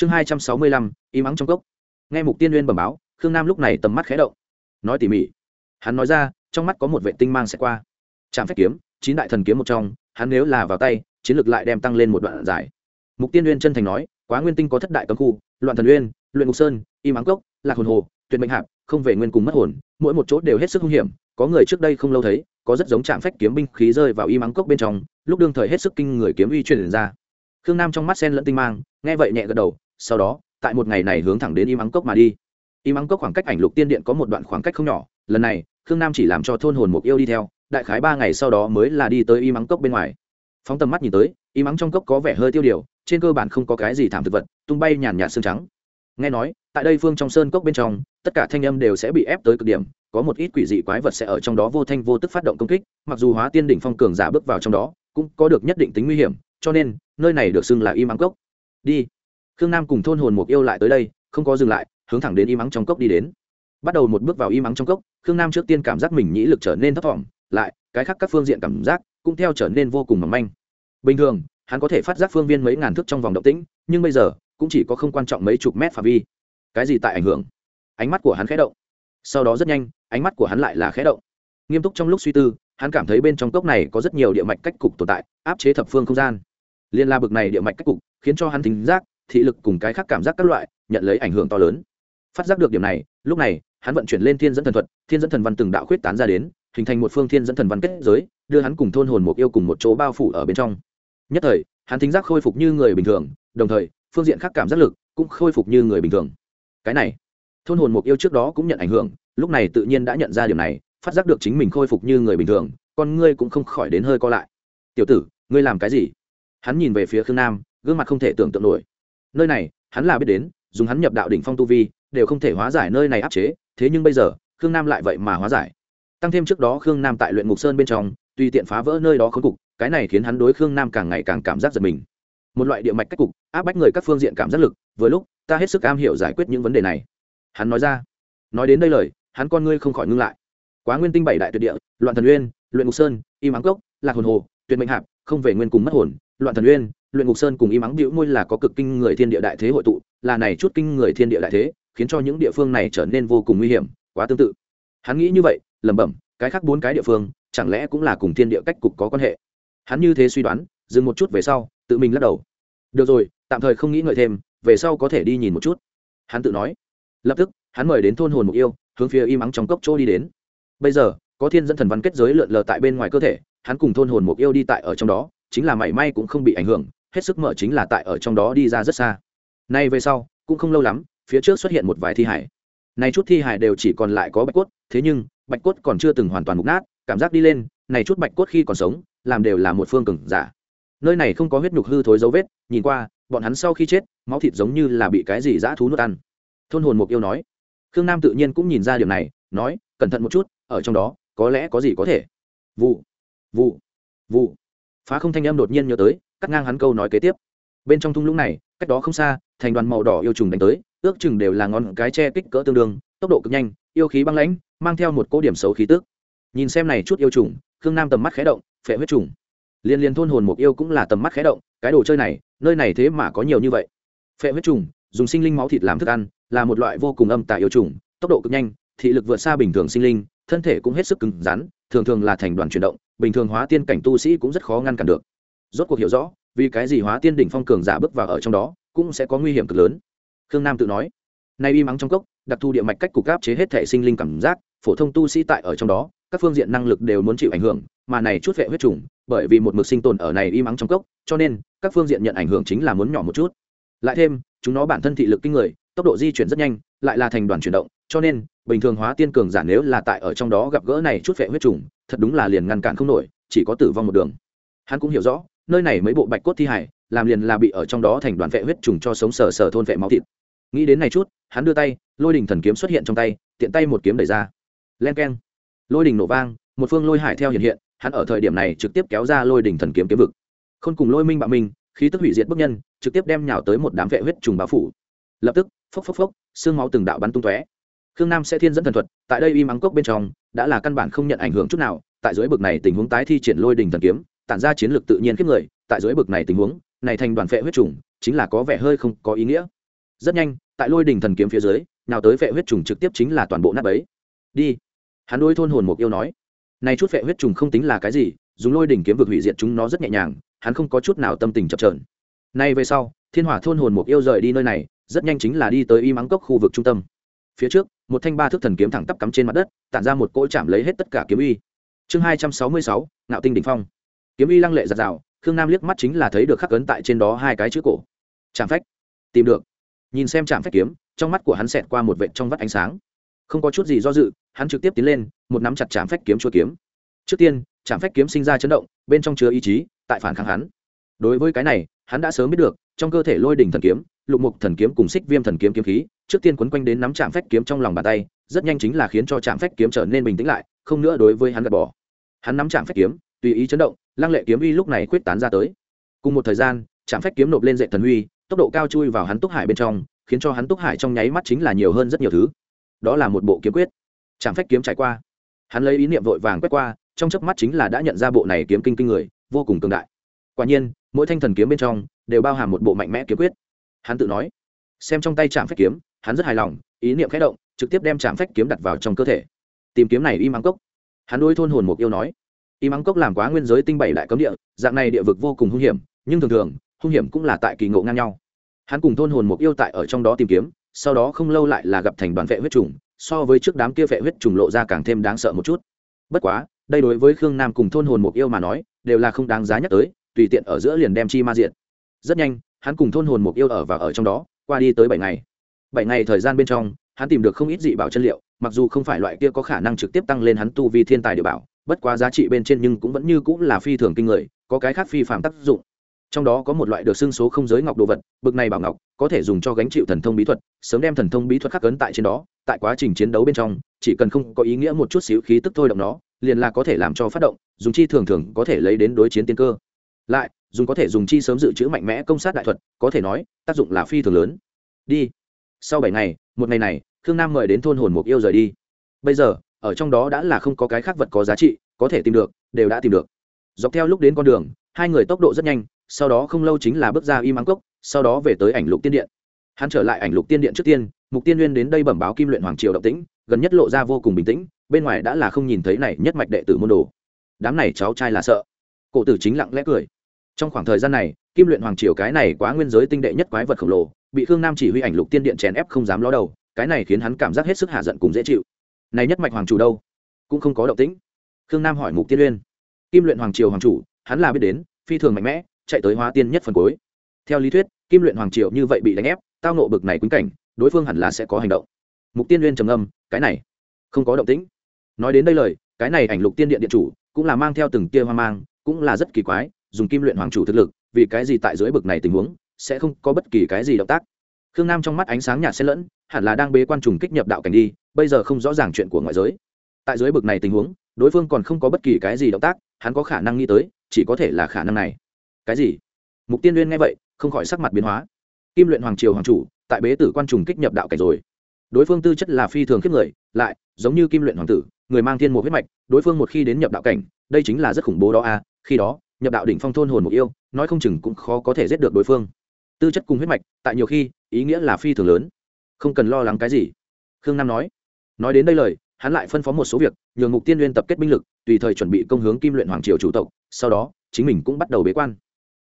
chương hai trăm sáu mươi lăm, im ắng trong cốc. Nghe mục tiên uyên bẩm báo, khương nam lúc này tầm mắt khé động. Nói tỉ mỉ. Hắn nói ra, trong mắt có một vệ tinh mang sẽ qua. Trạm phép kiếm, chín đại thần kiếm một trong, hắn nếu là vào tay, chiến lược lại đem tăng lên một đoạn dài. Mục tiên uyên chân thành nói, quá nguyên tinh có thất đại cấm khu, loạn thần uyên, luyện ngục sơn, im ắng cốc, lạc hồn hồ, tuyệt mệnh hạp, không về nguyên cùng mất hồn, mỗi một chỗ đều hết sức hung hiểm, có người trước đây không lâu thấy, có rất giống trạm phách kiếm binh khí rơi vào im ắng cốc bên trong, lúc đương thời hết sức kinh người kiếm uy truyền ra. Khương nam trong mắt sen lẫn tinh mang, nghe vậy nhẹ gật đầu sau đó, tại một ngày này hướng thẳng đến im ắng cốc mà đi. Im ắng cốc khoảng cách ảnh lục tiên điện có một đoạn khoảng cách không nhỏ, lần này, khương nam chỉ làm cho thôn hồn mục yêu đi theo, đại khái ba ngày sau đó mới là đi tới im ắng cốc bên ngoài. Phóng tầm mắt nhìn tới, im ắng trong cốc có vẻ hơi tiêu điều, trên cơ bản không có cái gì thảm thực vật, tung bay nhàn nhạt xương trắng. Nghe nói, tại đây phương trong sơn cốc bên trong, tất cả thanh âm đều sẽ bị ép tới cực điểm, có một ít quỷ dị quái vật sẽ ở trong đó vô thanh vô tức phát động công kích, mặc dù hóa tiên đỉnh phong cường giả bước vào trong đó, cũng có được nhất định tính nguy hiểm, cho nên, nơi này được xưng là im ắng cốc. Đi khương nam cùng thôn hồn mục yêu lại tới đây, không có dừng lại, hướng thẳng đến im ắng trong cốc đi đến. Bắt đầu một bước vào im ắng trong cốc, khương nam trước tiên cảm giác mình nhĩ lực trở nên thấp thỏm, lại, cái khác các phương diện cảm giác cũng theo trở nên vô cùng mỏng manh. Bình thường, hắn có thể phát giác phương viên mấy ngàn thước trong vòng động tĩnh, nhưng bây giờ, cũng chỉ có không quan trọng mấy chục mét phạm vi. Cái gì tại ảnh hưởng? Ánh mắt của hắn khẽ động. Sau đó rất nhanh, ánh mắt của hắn lại là khẽ động. Nghiêm túc trong lúc suy tư, hắn cảm thấy bên trong cốc này có rất nhiều địa mạch cách cục tồn tại, áp chế thập phương không gian. Liên la bực này địa mạch cách cục, khiến cho hắn thính giác thị lực cùng cái khác cảm giác các loại, nhận lấy ảnh hưởng to lớn. Phát giác được điểm này, lúc này, hắn vận chuyển lên thiên dẫn thần thuật, thiên dẫn thần văn từng đạo khuyết tán ra đến, hình thành một phương thiên dẫn thần văn kết giới, đưa hắn cùng thôn hồn mục yêu cùng một chỗ bao phủ ở bên trong. Nhất thời, hắn thính giác khôi phục như người bình thường, đồng thời, phương diện khác cảm giác lực cũng khôi phục như người bình thường. Cái này, thôn hồn mục yêu trước đó cũng nhận ảnh hưởng, lúc này tự nhiên đã nhận ra điều này, phát giác được chính mình khôi phục như người bình thường, con ngươi cũng không khỏi đến hơi co lại. Tiểu tử, ngươi làm cái gì? Hắn nhìn về phía khương nam, gương mặt không thể tưởng tượng nổi nơi này, hắn là biết đến, dùng hắn nhập đạo đỉnh phong tu vi, đều không thể hóa giải nơi này áp chế, thế nhưng bây giờ, khương nam lại vậy mà hóa giải. Tăng thêm trước đó khương nam tại luyện ngục sơn bên trong, tùy tiện phá vỡ nơi đó khốn cục, cái này khiến hắn đối khương nam càng ngày càng cảm giác giật mình. Một loại địa mạch cách cục, áp bách người các phương diện cảm giác lực, vừa lúc, ta hết sức am hiểu giải quyết những vấn đề này. Hắn nói ra. Nói đến đây lời, hắn con ngươi không khỏi ngưng lại. Quá nguyên tinh bảy đại tuyệt địa, loạn thần uyên, luyện ngục sơn, im áng cốc, lạc hồn hồ, tuyệt mệnh hạp, không về nguyên cùng mất hồn, loạn thần uyên luyện ngục sơn cùng y mắng bĩu môi là có cực kinh người thiên địa đại thế hội tụ, là này chút kinh người thiên địa đại thế, khiến cho những địa phương này trở nên vô cùng nguy hiểm, quá tương tự. Hắn nghĩ như vậy, lẩm bẩm, cái khác bốn cái địa phương, chẳng lẽ cũng là cùng thiên địa cách cục có quan hệ? Hắn như thế suy đoán, dừng một chút về sau, tự mình lắc đầu. Được rồi, tạm thời không nghĩ ngợi thêm, về sau có thể đi nhìn một chút. Hắn tự nói. Lập tức, hắn mời đến thôn hồn mục yêu, hướng phía im ắng trong cốc chỗ đi đến. Bây giờ, có thiên dẫn thần văn kết giới lượn lờ tại bên ngoài cơ thể, hắn cùng thôn hồn mục yêu đi tại ở trong đó, chính là mảy may cũng không bị ảnh hưởng hết sức mở chính là tại ở trong đó đi ra rất xa. Nay về sau, cũng không lâu lắm, phía trước xuất hiện một vài thi hải này chút thi hải đều chỉ còn lại có bạch cốt, thế nhưng, bạch cốt còn chưa từng hoàn toàn mục nát, cảm giác đi lên, này chút bạch cốt khi còn sống, làm đều là một phương cường giả. Nơi này không có huyết nhục hư thối dấu vết, nhìn qua, bọn hắn sau khi chết, máu thịt giống như là bị cái gì dã thú nuốt ăn. Thôn hồn mục yêu nói. Khương nam tự nhiên cũng nhìn ra điều này, nói, cẩn thận một chút, ở trong đó, có lẽ có gì có thể. Vụ vụ vụ. Phá không thanh âm đột nhiên nhớ tới cắt ngang hắn câu nói kế tiếp. Bên trong thung lũng này, cách đó không xa, thành đoàn màu đỏ yêu trùng đánh tới, ước chừng đều là ngón cái che kích cỡ tương đương, tốc độ cực nhanh, yêu khí băng lãnh, mang theo một cỗ điểm xấu khí tức. Nhìn xem này chút yêu trùng, khương nam tầm mắt khé động, phệ huyết trùng. Liên liên thôn hồn mục yêu cũng là tầm mắt khé động, cái đồ chơi này, nơi này thế mà có nhiều như vậy. Phệ huyết trùng, dùng sinh linh máu thịt làm thức ăn, là một loại vô cùng âm tà yêu trùng, tốc độ cực nhanh, thị lực vượt xa bình thường sinh linh, thân thể cũng hết sức cứng rắn, thường thường là thành đoàn chuyển động, bình thường hóa tiên cảnh tu sĩ cũng rất khó ngăn cản được rốt cuộc hiểu rõ, vì cái gì hóa tiên đỉnh phong cường giả bước vào ở trong đó, cũng sẽ có nguy hiểm cực lớn. Khương nam tự nói, nay y mắng trong cốc, đặc thù địa mạch cách cục áp chế hết thể sinh linh cảm giác, phổ thông tu sĩ tại ở trong đó, các phương diện năng lực đều muốn chịu ảnh hưởng, mà này chút vệ huyết trùng, bởi vì một mực sinh tồn ở này y mắng trong cốc, cho nên, các phương diện nhận ảnh hưởng chính là muốn nhỏ một chút. Lại thêm, chúng nó bản thân thị lực kinh người, tốc độ di chuyển rất nhanh, lại là thành đoàn chuyển động, cho nên, bình thường hóa tiên cường giả nếu là tại ở trong đó gặp gỡ này chút vệ huyết trùng, thật đúng là liền ngăn cản không nổi, chỉ có tử vong một đường. Hắn cũng hiểu rõ nơi này mấy bộ bạch cốt thi hải, làm liền là bị ở trong đó thành đoàn vệ huyết trùng cho sống sờ sờ thôn vệ máu thịt. Nghĩ đến này chút, hắn đưa tay, lôi đình thần kiếm xuất hiện trong tay, tiện tay một kiếm đẩy ra. Len k e n lôi đình nổ vang, một phương lôi hải theo hiện hiện, hắn ở thời điểm này trực tiếp kéo ra lôi đình thần kiếm kiếm vực. K h ô n cùng lôi minh bạo minh, khí tức hủy diệt bức nhân, trực tiếp đem nhào tới một đám vệ huyết trùng báo phủ. Lập tức, phốc phốc phốc, xương máu từng đạo bắn tung tóe. Khương nam sẽ thiên dẫn thần thuật, tại đây im ắng cốc bên trong, đã là căn bản không nhận ảnh hưởng chút nào, tại dưới bực này tình huống tái thi triển lôi đình thần kiếm tản ra chiến lược tự nhiên kiếp người, tại dưới bực này tình huống, này thành đoàn phệ huyết trùng, chính là có vẻ hơi không có ý nghĩa. Rất nhanh, tại lôi đình thần kiếm phía dưới, nào tới vệ huyết trùng trực tiếp chính là toàn bộ nát ấy đi. Hắn đôi thôn hồn mục yêu nói. Này chút vệ huyết trùng không tính là cái gì, dùng lôi đỉnh kiếm vực hủy diệt chúng nó rất nhẹ nhàng, hắn không có chút nào tâm tình chập trờn nay về sau, thiên hỏa thôn hồn mục yêu rời đi nơi này, rất nhanh chính là đi tới y mắng cốc khu vực trung tâm. Phía trước, một thanh ba thước thần kiếm thẳng tắp cắm trên mặt đất, tản ra một cỗ chạm lấy hết tất cả kiếm uy. Chương hai trăm sáu mươi sáu, ngạo tinh đ ỉ n h phong kiếm uy lăng lệ giặt rào khương nam liếc mắt chính là thấy được khắc ấn tại trên đó hai cái chữ cổ. Chạm phách. Tìm được. Nhìn xem chạm phách kiếm, trong mắt của hắn xẹt qua một vệt trong vắt ánh sáng. Không có chút gì do dự, hắn trực tiếp tiến lên, một nắm chặt chạm phách kiếm chua kiếm. Trước tiên chạm phách kiếm sinh ra chấn động, bên trong chứa ý chí, tại phản kháng hắn. Đối với cái này, hắn đã sớm biết được, trong cơ thể lôi đỉnh thần kiếm, lục mục thần kiếm cùng xích viêm thần kiếm kiếm khí, trước tiên quấn quanh đến nắm chạm phách kiếm trong lòng bàn tay, rất nhanh chính là khiến cho chạm phách kiếm trở nên bình tĩnh lại, không nữa đối với hắn gạt bỏ. Hắn nắm chạm phách kiếm tùy ý chấn động, lăng lệ kiếm uy lúc này quyết tán ra tới. Cùng một thời gian chạm phách kiếm nộp lên dậy thần uy, tốc độ cao chui vào hắn túc hải bên trong, khiến cho hắn túc hải trong nháy mắt chính là nhiều hơn rất nhiều thứ. Đó là một bộ kiếm quyết. Chạm phách kiếm trải qua. Hắn lấy ý niệm vội vàng quét qua, trong chớp mắt chính là đã nhận ra bộ này kiếm kinh kinh người, vô cùng cường đại. Quả nhiên, mỗi thanh thần kiếm bên trong đều bao hàm một bộ mạnh mẽ kiếm quyết. Hắn tự nói, xem trong tay chạm phách kiếm, hắn rất hài lòng, ý niệm khẽ động, trực tiếp đem chạm phách kiếm đặt vào trong cơ thể. Tìm kiếm này y mang cốc. Hắn đôi thôn hồn mục yêu nói y mắng cốc làm quá nguyên giới tinh bảy đại cấm địa, dạng này địa vực vô cùng hung hiểm, nhưng thường thường, hung hiểm cũng là tại kỳ ngộ ngang nhau. Hắn cùng thôn hồn mục yêu tại ở trong đó tìm kiếm, sau đó không lâu lại là gặp thành đoàn vệ huyết trùng, so với trước đám kia vệ huyết trùng lộ ra càng thêm đáng sợ một chút. Bất quá, đây đối với khương nam cùng thôn hồn mục yêu mà nói, đều là không đáng giá nhắc tới, tùy tiện ở giữa liền đem chi ma diện rất nhanh, hắn cùng thôn hồn mục yêu ở và ở trong đó, qua đi tới bảy ngày. Bảy ngày thời gian bên trong, hắn tìm được không ít dị bảo chân liệu, mặc dù không phải loại kia có khả năng trực tiếp tăng lên hắn tu vi thiên tài địa bảo bất quá giá trị bên trên nhưng cũng vẫn như cũng là phi thường kinh người, có cái khác phi phạm tác dụng. Trong đó có một loại được xưng số không giới ngọc đồ vật, bực này bảo ngọc, có thể dùng cho gánh chịu thần thông bí thuật, sớm đem thần thông bí thuật khắc cấn tại trên đó, tại quá trình chiến đấu bên trong, chỉ cần không có ý nghĩa một chút xíu khí tức thôi động nó, liền là có thể làm cho phát động, dùng chi thường thường có thể lấy đến đối chiến tiên cơ. Lại, dùng có thể dùng chi sớm dự trữ mạnh mẽ công sát đại thuật, có thể nói, tác dụng là phi thường lớn. Đi. Sau bảy ngày, một ngày này, khương nam mời đến thôn hồn mục yêu rời đi. Bây giờ ở trong đó đã là không có cái khác vật có giá trị, có thể tìm được, đều đã tìm được. Dọc theo lúc đến con đường, hai người tốc độ rất nhanh, sau đó không lâu chính là bước ra y mắng cốc, sau đó về tới ảnh lục tiên điện. Hắn trở lại ảnh lục tiên điện trước tiên, mục tiên nguyên đến đây bẩm báo kim luyện hoàng triều động tĩnh, gần nhất lộ ra vô cùng bình tĩnh, bên ngoài đã là không nhìn thấy này nhất mạch đệ tử môn đồ. Đám này cháu trai là sợ. Cổ tử chính lặng lẽ cười. Trong khoảng thời gian này, kim luyện hoàng triều cái này quá nguyên giới tinh đệ nhất quái vật khổng lồ, bị khương nam chỉ huy ảnh lục tiên điện chèn ép không dám ló đầu, cái này khiến hắn cảm giác hết sức hạ giận cùng dễ chịu này nhất mạch hoàng chủ đâu? Cũng không có động tĩnh. Khương nam hỏi mục tiên uyên. Kim luyện hoàng triều hoàng chủ, hắn là biết đến, phi thường mạnh mẽ, chạy tới hóa tiên nhất phần cuối. Theo lý thuyết, kim luyện hoàng triều như vậy bị đánh ép, tao nộ bực này quýnh cảnh, đối phương hẳn là sẽ có hành động. Mục tiên uyên trầm âm cái này, không có động tĩnh. Nói đến đây lời, cái này ảnh lục tiên điện điện chủ, cũng là mang theo từng tia hoang mang, cũng là rất kỳ quái, dùng kim luyện hoàng chủ thực lực, vì cái gì tại dưới bực này tình huống, sẽ không có bất kỳ cái gì động tác. Khương nam trong mắt ánh sáng nhạt xen lẫn, hẳn là đang bế quan trùng kích nhập đạo cảnh đi bây giờ không rõ ràng chuyện của ngoại giới. Tại dưới bực này tình huống, đối phương còn không có bất kỳ cái gì động tác, hắn có khả năng nghĩ tới, chỉ có thể là khả năng này. Cái gì? Mục tiên liên nghe vậy, không khỏi sắc mặt biến hóa. Kim luyện hoàng triều hoàng chủ, tại bế tử quan trùng kích nhập đạo cảnh rồi. Đối phương tư chất là phi thường khiếp người, lại, giống như kim luyện hoàng tử, người mang thiên một huyết mạch, đối phương một khi đến nhập đạo cảnh, đây chính là rất khủng bố đó a, khi đó, nhập đạo đỉnh phong thôn hồn mục yêu, nói không chừng cũng khó có thể giết được đối phương. Tư chất cùng huyết mạch, tại nhiều khi, ý nghĩa là phi thường lớn. Không cần lo lắng cái gì. Khương nam nói nói đến đây lời, hắn lại phân phó một số việc, nhường mục tiên liên tập kết binh lực, tùy thời chuẩn bị công hướng kim luyện hoàng triều chủ tộc, sau đó, chính mình cũng bắt đầu bế quan.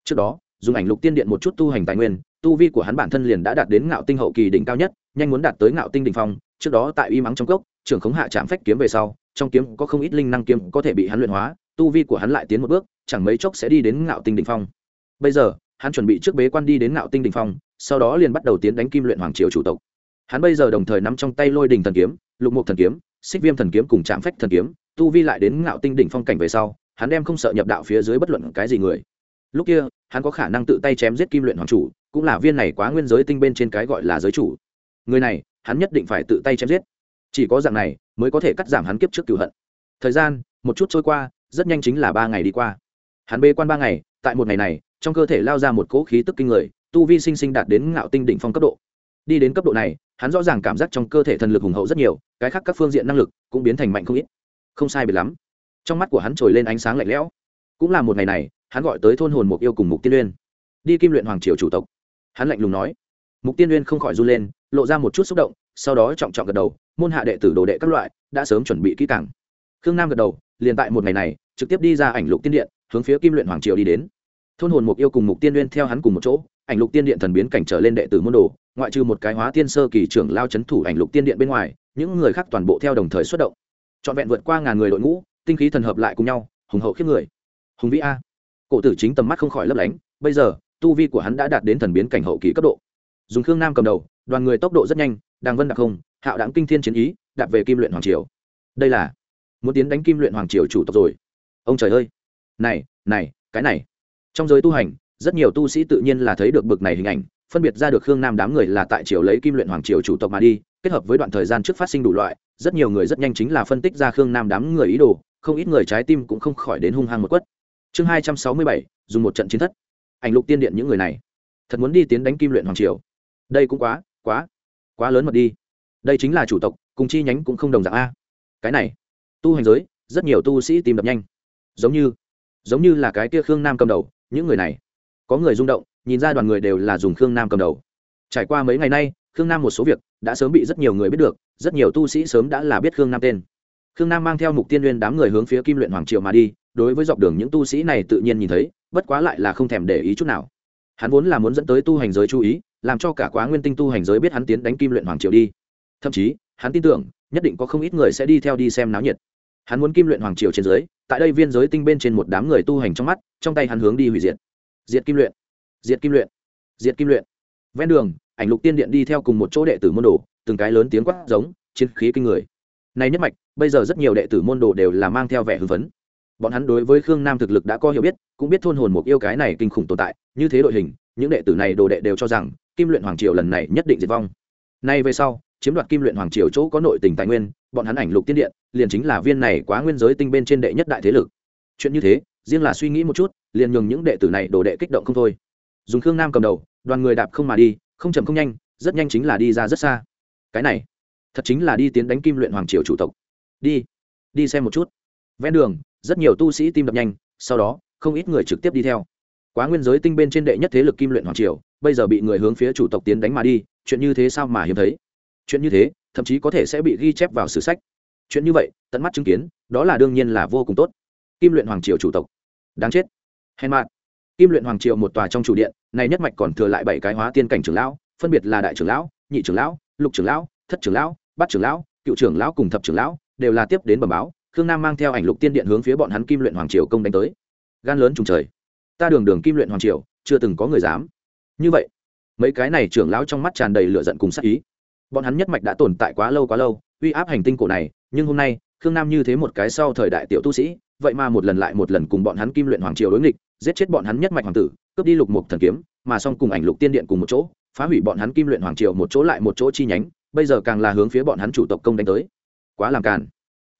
Trước đó, dùng ảnh lục tiên điện một chút tu hành tài nguyên, tu vi của hắn bản thân liền đã đạt đến ngạo tinh hậu kỳ đỉnh cao nhất, nhanh muốn đạt tới ngạo tinh đỉnh phong, trước đó tại uy mắng trong cốc, trưởng khống hạ trạm phách kiếm về sau, trong kiếm có không ít linh năng kiếm có thể bị hắn luyện hóa, tu vi của hắn lại tiến một bước, chẳng mấy chốc sẽ đi đến ngạo tinh đỉnh phong. Bây giờ, hắn chuẩn bị trước bế quan đi đến ngạo tinh đỉnh phong, sau đó liền bắt đầu tiến đánh kim luyện hoàng triều chủ tộc hắn bây giờ đồng thời nắm trong tay lôi đình thần kiếm, lục mục thần kiếm, xích viêm thần kiếm cùng trạm phách thần kiếm, tu vi lại đến ngạo tinh đỉnh phong cảnh về sau, hắn đem không sợ nhập đạo phía dưới bất luận cái gì người. Lúc kia, hắn có khả năng tự tay chém giết kim luyện hoàng chủ, cũng là viên này quá nguyên giới tinh bên trên cái gọi là giới chủ. Người này, hắn nhất định phải tự tay chém giết. Chỉ có dạng này, mới có thể cắt giảm hắn kiếp trước cửu hận. Thời gian, một chút trôi qua, rất nhanh chính là ba ngày đi qua. Hắn bê quan ba ngày, tại một ngày này, trong cơ thể lao ra một cỗ khí tức kinh người, tu vi sinh sinh đạt đến ngạo tinh đỉnh phong cấp độ. Đi đến cấp độ này hắn rõ ràng cảm giác trong cơ thể thần lực hùng hậu rất nhiều, cái khác các phương diện năng lực cũng biến thành mạnh không ít. Không sai biệt lắm. Trong mắt của hắn trồi lên ánh sáng lạnh lẽo. Cũng là một ngày này, hắn gọi tới thôn hồn mục yêu cùng mục tiên uyên. Đi kim luyện hoàng triều chủ tộc. Hắn lạnh lùng nói. Mục tiên uyên không khỏi run lên, lộ ra một chút xúc động, sau đó trọng trọng gật đầu, môn hạ đệ tử đồ đệ các loại đã sớm chuẩn bị kỹ càng. Khương nam gật đầu, liền tại một ngày này, trực tiếp đi ra ảnh lục tiên điện, hướng phía kim luyện hoàng triều đi đến. Thôn hồn mục yêu cùng mục tiên uyên theo hắn cùng một chỗ ảnh lục tiên điện thần biến cảnh trở lên đệ tử môn đồ, ngoại trừ một cái hóa tiên sơ kỳ trưởng lao c h ấ n thủ ảnh lục tiên điện bên ngoài, những người khác toàn bộ theo đồng thời xuất động. Trọn vẹn vượt qua ngàn người đội ngũ, tinh khí thần hợp lại cùng nhau, hùng hậu khiếp người. Hùng vĩ a. Cổ tử chính tầm mắt không khỏi lấp lánh, bây giờ, tu vi của hắn đã đạt đến thần biến cảnh hậu kỳ cấp độ. Dùng khương nam cầm đầu, đoàn người tốc độ rất nhanh đang vân đặc không, hạo đáng kinh thiên chiến ý, đạp về kim luyện hoàng triều. Đây là muốn tiến đánh kim luyện hoàng triều chủ tộc rồi. Ông trời ơi! Này này, cái này. Trong giới tu hành rất nhiều tu sĩ tự nhiên là thấy được bực này hình ảnh, phân biệt ra được khương nam đám người là tại triều lấy kim luyện hoàng triều chủ tộc mà đi, kết hợp với đoạn thời gian trước phát sinh đủ loại, rất nhiều người rất nhanh chính là phân tích ra khương nam đám người ý đồ, không ít người trái tim cũng không khỏi đến hung hăng một quất. Chương hai trăm sáu mươi bảy, dùng một trận chiến thất. Ảnh lục tiên điện những người này, thật muốn đi tiến đánh kim luyện hoàng triều. Đây cũng quá quá quá lớn mật đi. Đây chính là chủ tộc, cùng chi nhánh cũng không đồng dạng a. Cái này, tu hành giới, rất nhiều tu sĩ tìm đập nhanh. Giống như giống như là cái kia khương nam cầm đầu, những người này có người rung động, nhìn ra đoàn người đều là dùng khương nam cầm đầu. Trải qua mấy ngày nay, khương nam một số việc đã sớm bị rất nhiều người biết được, rất nhiều tu sĩ sớm đã là biết khương nam tên. Khương nam mang theo mục tiên nguyên đám người hướng phía kim luyện hoàng triều mà đi, đối với dọc đường những tu sĩ này tự nhiên nhìn thấy, bất quá lại là không thèm để ý chút nào. Hắn vốn là muốn dẫn tới tu hành giới chú ý, làm cho cả quá nguyên tinh tu hành giới biết hắn tiến đánh kim luyện hoàng triều đi. Thậm chí, hắn tin tưởng, nhất định có không ít người sẽ đi theo đi xem náo nhiệt. Hắn muốn kim luyện hoàng triều trên dưới tại đây viên giới tinh bên trên một đám người tu hành trong mắt, trong tay hắn hướng đi hủy diệt diệt kim luyện. Diệt kim luyện. Diệt kim luyện. Ven đường, ảnh lục tiên điện đi theo cùng một chỗ đệ tử môn đồ, từng cái lớn tiếng quát giống, chiến khí kinh người. Này nhất mạch, bây giờ rất nhiều đệ tử môn đồ đều là mang theo vẻ hưng phấn. Bọn hắn đối với khương nam thực lực đã có hiểu biết, cũng biết thôn hồn mục yêu cái này kinh khủng tồn tại, như thế đội hình, những đệ tử này đồ đệ đều cho rằng, kim luyện hoàng triều lần này nhất định diệt vong. Nay về sau, chiếm đoạt kim luyện hoàng triều chỗ có nội tình tài nguyên, bọn hắn ảnh lục tiên điện, liền chính là viên này quá nguyên giới tinh bên trên đệ nhất đại thế lực. Chuyện như thế riêng là suy nghĩ một chút, liền nhường những đệ tử này đồ đệ kích động không thôi. Dùng khương nam cầm đầu, đoàn người đạp không mà đi, không chậm không nhanh, rất nhanh chính là đi ra rất xa. Cái này, thật chính là đi tiến đánh kim luyện hoàng triều chủ tộc. Đi đi xem một chút. Ven đường, rất nhiều tu sĩ tim đập nhanh, sau đó, không ít người trực tiếp đi theo. Quá nguyên giới tinh bên trên đệ nhất thế lực kim luyện hoàng triều, bây giờ bị người hướng phía chủ tộc tiến đánh mà đi, chuyện như thế sao mà hiếm thấy? Chuyện như thế, thậm chí có thể sẽ bị ghi chép vào sử sách. Chuyện như vậy, tận mắt chứng kiến, đó là đương nhiên là vô cùng tốt kim luyện hoàng triều chủ tộc. Đáng chết. Hèn mạn kim luyện hoàng triều một tòa trong chủ điện, này nhất mạch còn thừa lại bảy cái hóa tiên cảnh trưởng lão, phân biệt là đại trưởng lão, nhị trưởng lão, lục trưởng lão, thất trưởng lão, bát trưởng lão, cựu trưởng lão cùng thập trưởng lão, đều là tiếp đến bẩm báo, khương nam mang theo ảnh lục tiên điện hướng phía bọn hắn kim luyện hoàng triều công đánh tới. Gan lớn trùng trời. Ta đường đường kim luyện hoàng triều, chưa từng có người dám. Như vậy, mấy cái này trưởng lão trong mắt tràn đầy lửa giận cùng sắc ý. Bọn hắn nhất mạch đã tồn tại quá lâu quá lâu, uy áp hành tinh cổ này, nhưng hôm nay, khương nam như thế một cái sau thời đại tiểu tu sĩ vậy mà một lần lại một lần cùng bọn hắn kim luyện hoàng triều đối nghịch, giết chết bọn hắn nhất mạch hoàng tử, cướp đi lục mục thần kiếm, mà song cùng ảnh lục tiên điện cùng một chỗ, phá hủy bọn hắn kim luyện hoàng triều một chỗ lại một chỗ chi nhánh, bây giờ càng là hướng phía bọn hắn chủ tộc công đánh tới. Quá làm càn.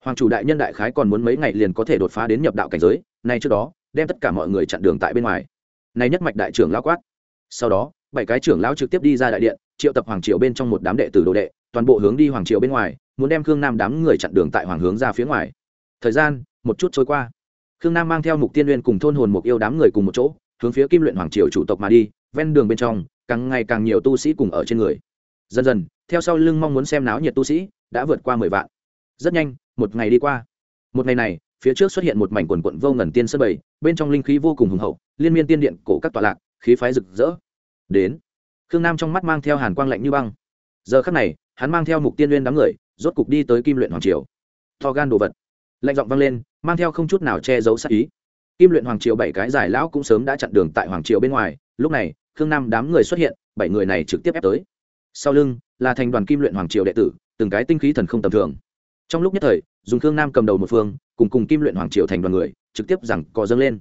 Hoàng chủ đại nhân đại khái còn muốn mấy ngày liền có thể đột phá đến nhập đạo cảnh giới, nay trước đó, đem tất cả mọi người chặn đường tại bên ngoài. Nay nhất mạch đại trưởng lão quát. Sau đó, bảy cái trưởng lão trực tiếp đi ra đại điện, triệu tập hoàng triều bên trong một đám đệ tử đồ đệ, toàn bộ hướng đi hoàng triều bên ngoài, muốn đem khương nam đám người chặn đường tại hoàng hướng ra phía ngoài. Thời gian một chút trôi qua. Khương nam mang theo mục tiên liên cùng thôn hồn mục yêu đám người cùng một chỗ, hướng phía kim luyện hoàng triều chủ tộc mà đi, ven đường bên trong, càng ngày càng nhiều tu sĩ cùng ở trên người. Dần dần, theo sau lưng mong muốn xem náo nhiệt tu sĩ, đã vượt qua mười vạn. Rất nhanh, một ngày đi qua. Một ngày này, phía trước xuất hiện một mảnh quần quận vô ngần tiên sân bầy bên trong linh khí vô cùng hùng hậu, liên miên tiên điện, cổ các tọa lạc, khí phái rực rỡ. Đến, khương nam trong mắt mang theo hàn quang lạnh như băng. Giờ khắc này, hắn mang theo mục tiên liên đám người, rốt cục đi tới kim luyện hoàng triều. To gan đồ vật lạnh giọng vang lên, mang theo không chút nào che giấu sát ý. Kim luyện hoàng triều bảy cái giải lão cũng sớm đã chặn đường tại hoàng triều bên ngoài, lúc này, khương nam đám người xuất hiện, bảy người này trực tiếp ép tới. Sau lưng, là thành đoàn kim luyện hoàng triều đệ tử, từng cái tinh khí thần không tầm thường. Trong lúc nhất thời, dùng khương nam cầm đầu một phương, cùng cùng kim luyện hoàng triều thành đoàn người, trực tiếp rằng cò dâng lên.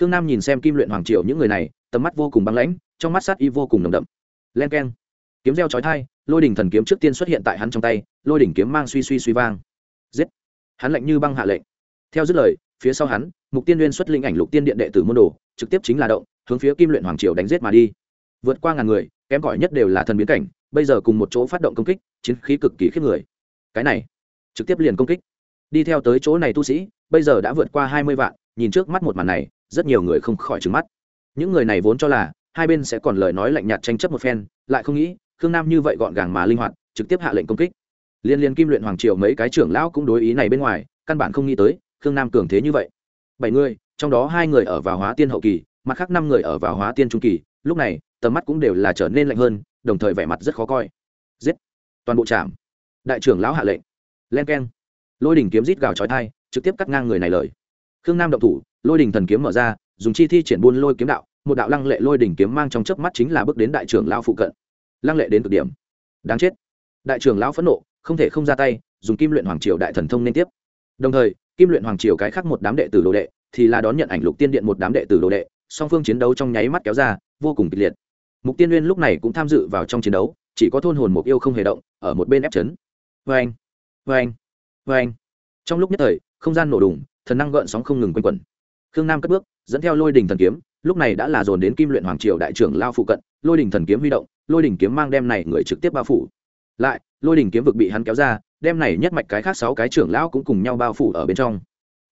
Khương nam nhìn xem kim luyện hoàng triều những người này, tầm mắt vô cùng băng lãnh, trong mắt sát y vô cùng nồng đậm. Len k e n kiếm reo chói thai lôi đỉnh thần kiếm trước tiên xuất hiện tại hắn trong tay, lôi đỉnh kiếm mang suy suy suy vang hắn lạnh như băng hạ lệnh. Theo dứt lời, phía sau hắn, mục tiên nguyên xuất linh ảnh lục tiên điện đệ tử môn đồ, trực tiếp chính là động, hướng phía kim luyện hoàng triều đánh giết mà đi. Vượt qua ngàn người, kém cỏi nhất đều là thần biến cảnh, bây giờ cùng một chỗ phát động công kích, chiến khí cực kỳ khiếp người. Cái này, trực tiếp liền công kích. Đi theo tới chỗ này tu sĩ, bây giờ đã vượt qua hai mươi vạn, nhìn trước mắt một màn này, rất nhiều người không khỏi trừng mắt. Những người này vốn cho là, hai bên sẽ còn lời nói lạnh nhạt tranh chấp một phen, lại không nghĩ, khương nam như vậy gọn gàng mà linh hoạt, trực tiếp hạ lệnh công kích liên liên kim luyện hoàng triều mấy cái trưởng lão cũng đối ý này bên ngoài, căn bản không nghĩ tới, khương nam cường thế như vậy. Bảy người, trong đó hai người ở vào hóa tiên hậu kỳ, mặt khác năm người ở vào hóa tiên trung kỳ, lúc này, tầm mắt cũng đều là trở nên lạnh hơn, đồng thời vẻ mặt rất khó coi. Giết! Toàn bộ trạm đại trưởng lão hạ lệnh. Len k e n lôi đỉnh kiếm rít gào trói thai trực tiếp cắt ngang người này lời. Khương nam động thủ, lôi đỉnh thần kiếm mở ra, dùng chi thi triển buôn lôi kiếm đạo, một đạo lăng lệ lôi đỉnh kiếm mang trong chớp mắt chính là bước đến đại trưởng lão phụ cận. Lăng lệ đến cực điểm. Đáng chết. Đại trưởng lão phẫn nộ không thể không ra tay, dùng kim luyện hoàng triều đại thần thông liên tiếp. Đồng thời, kim luyện hoàng triều cái khác một đám đệ tử đồ đệ thì là đón nhận ảnh lục tiên điện một đám đệ tử đồ đệ, song phương chiến đấu trong nháy mắt kéo ra, vô cùng kịch liệt. Mục tiên nguyên lúc này cũng tham dự vào trong chiến đấu, chỉ có thôn hồn mục yêu không hề động, ở một bên ép chấn. Vê anh vê anh vê anh trong lúc nhất thời, không gian nổ đùng, thần năng gợn sóng không ngừng quanh quẩn. Khương nam cất bước, dẫn theo lôi đình thần kiếm, lúc này đã là dồn đến kim luyện hoàng triều đại trưởng lao phụ cận. Lôi đình thần kiếm huy động, lôi đình kiếm mang đem này người trực tiếp bao phủ lại, lôi đình kiếm vực bị hắn kéo ra, đem này nhất mạch cái khác sáu cái trưởng lão cũng cùng nhau bao phủ ở bên trong.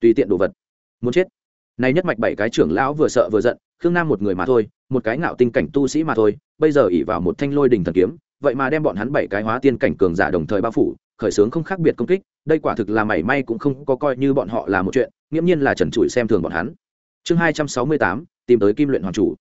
Tùy tiện đồ vật. Muốn chết. Này nhất mạch bảy cái trưởng lão vừa sợ vừa giận, khương nam một người mà thôi, một cái ngạo tinh cảnh tu sĩ mà thôi, bây giờ ỉ vào một thanh lôi đình thần kiếm, vậy mà đem bọn hắn bảy cái hóa tiên cảnh cường giả đồng thời bao phủ, khởi xướng không khác biệt công kích, đây quả thực là mảy may cũng không có coi như bọn họ là một chuyện, nghiễm nhiên là trần trụi xem thường bọn hắn. Chương hai trăm sáu mươi tám, tìm tới kim luyện hoàng chủ.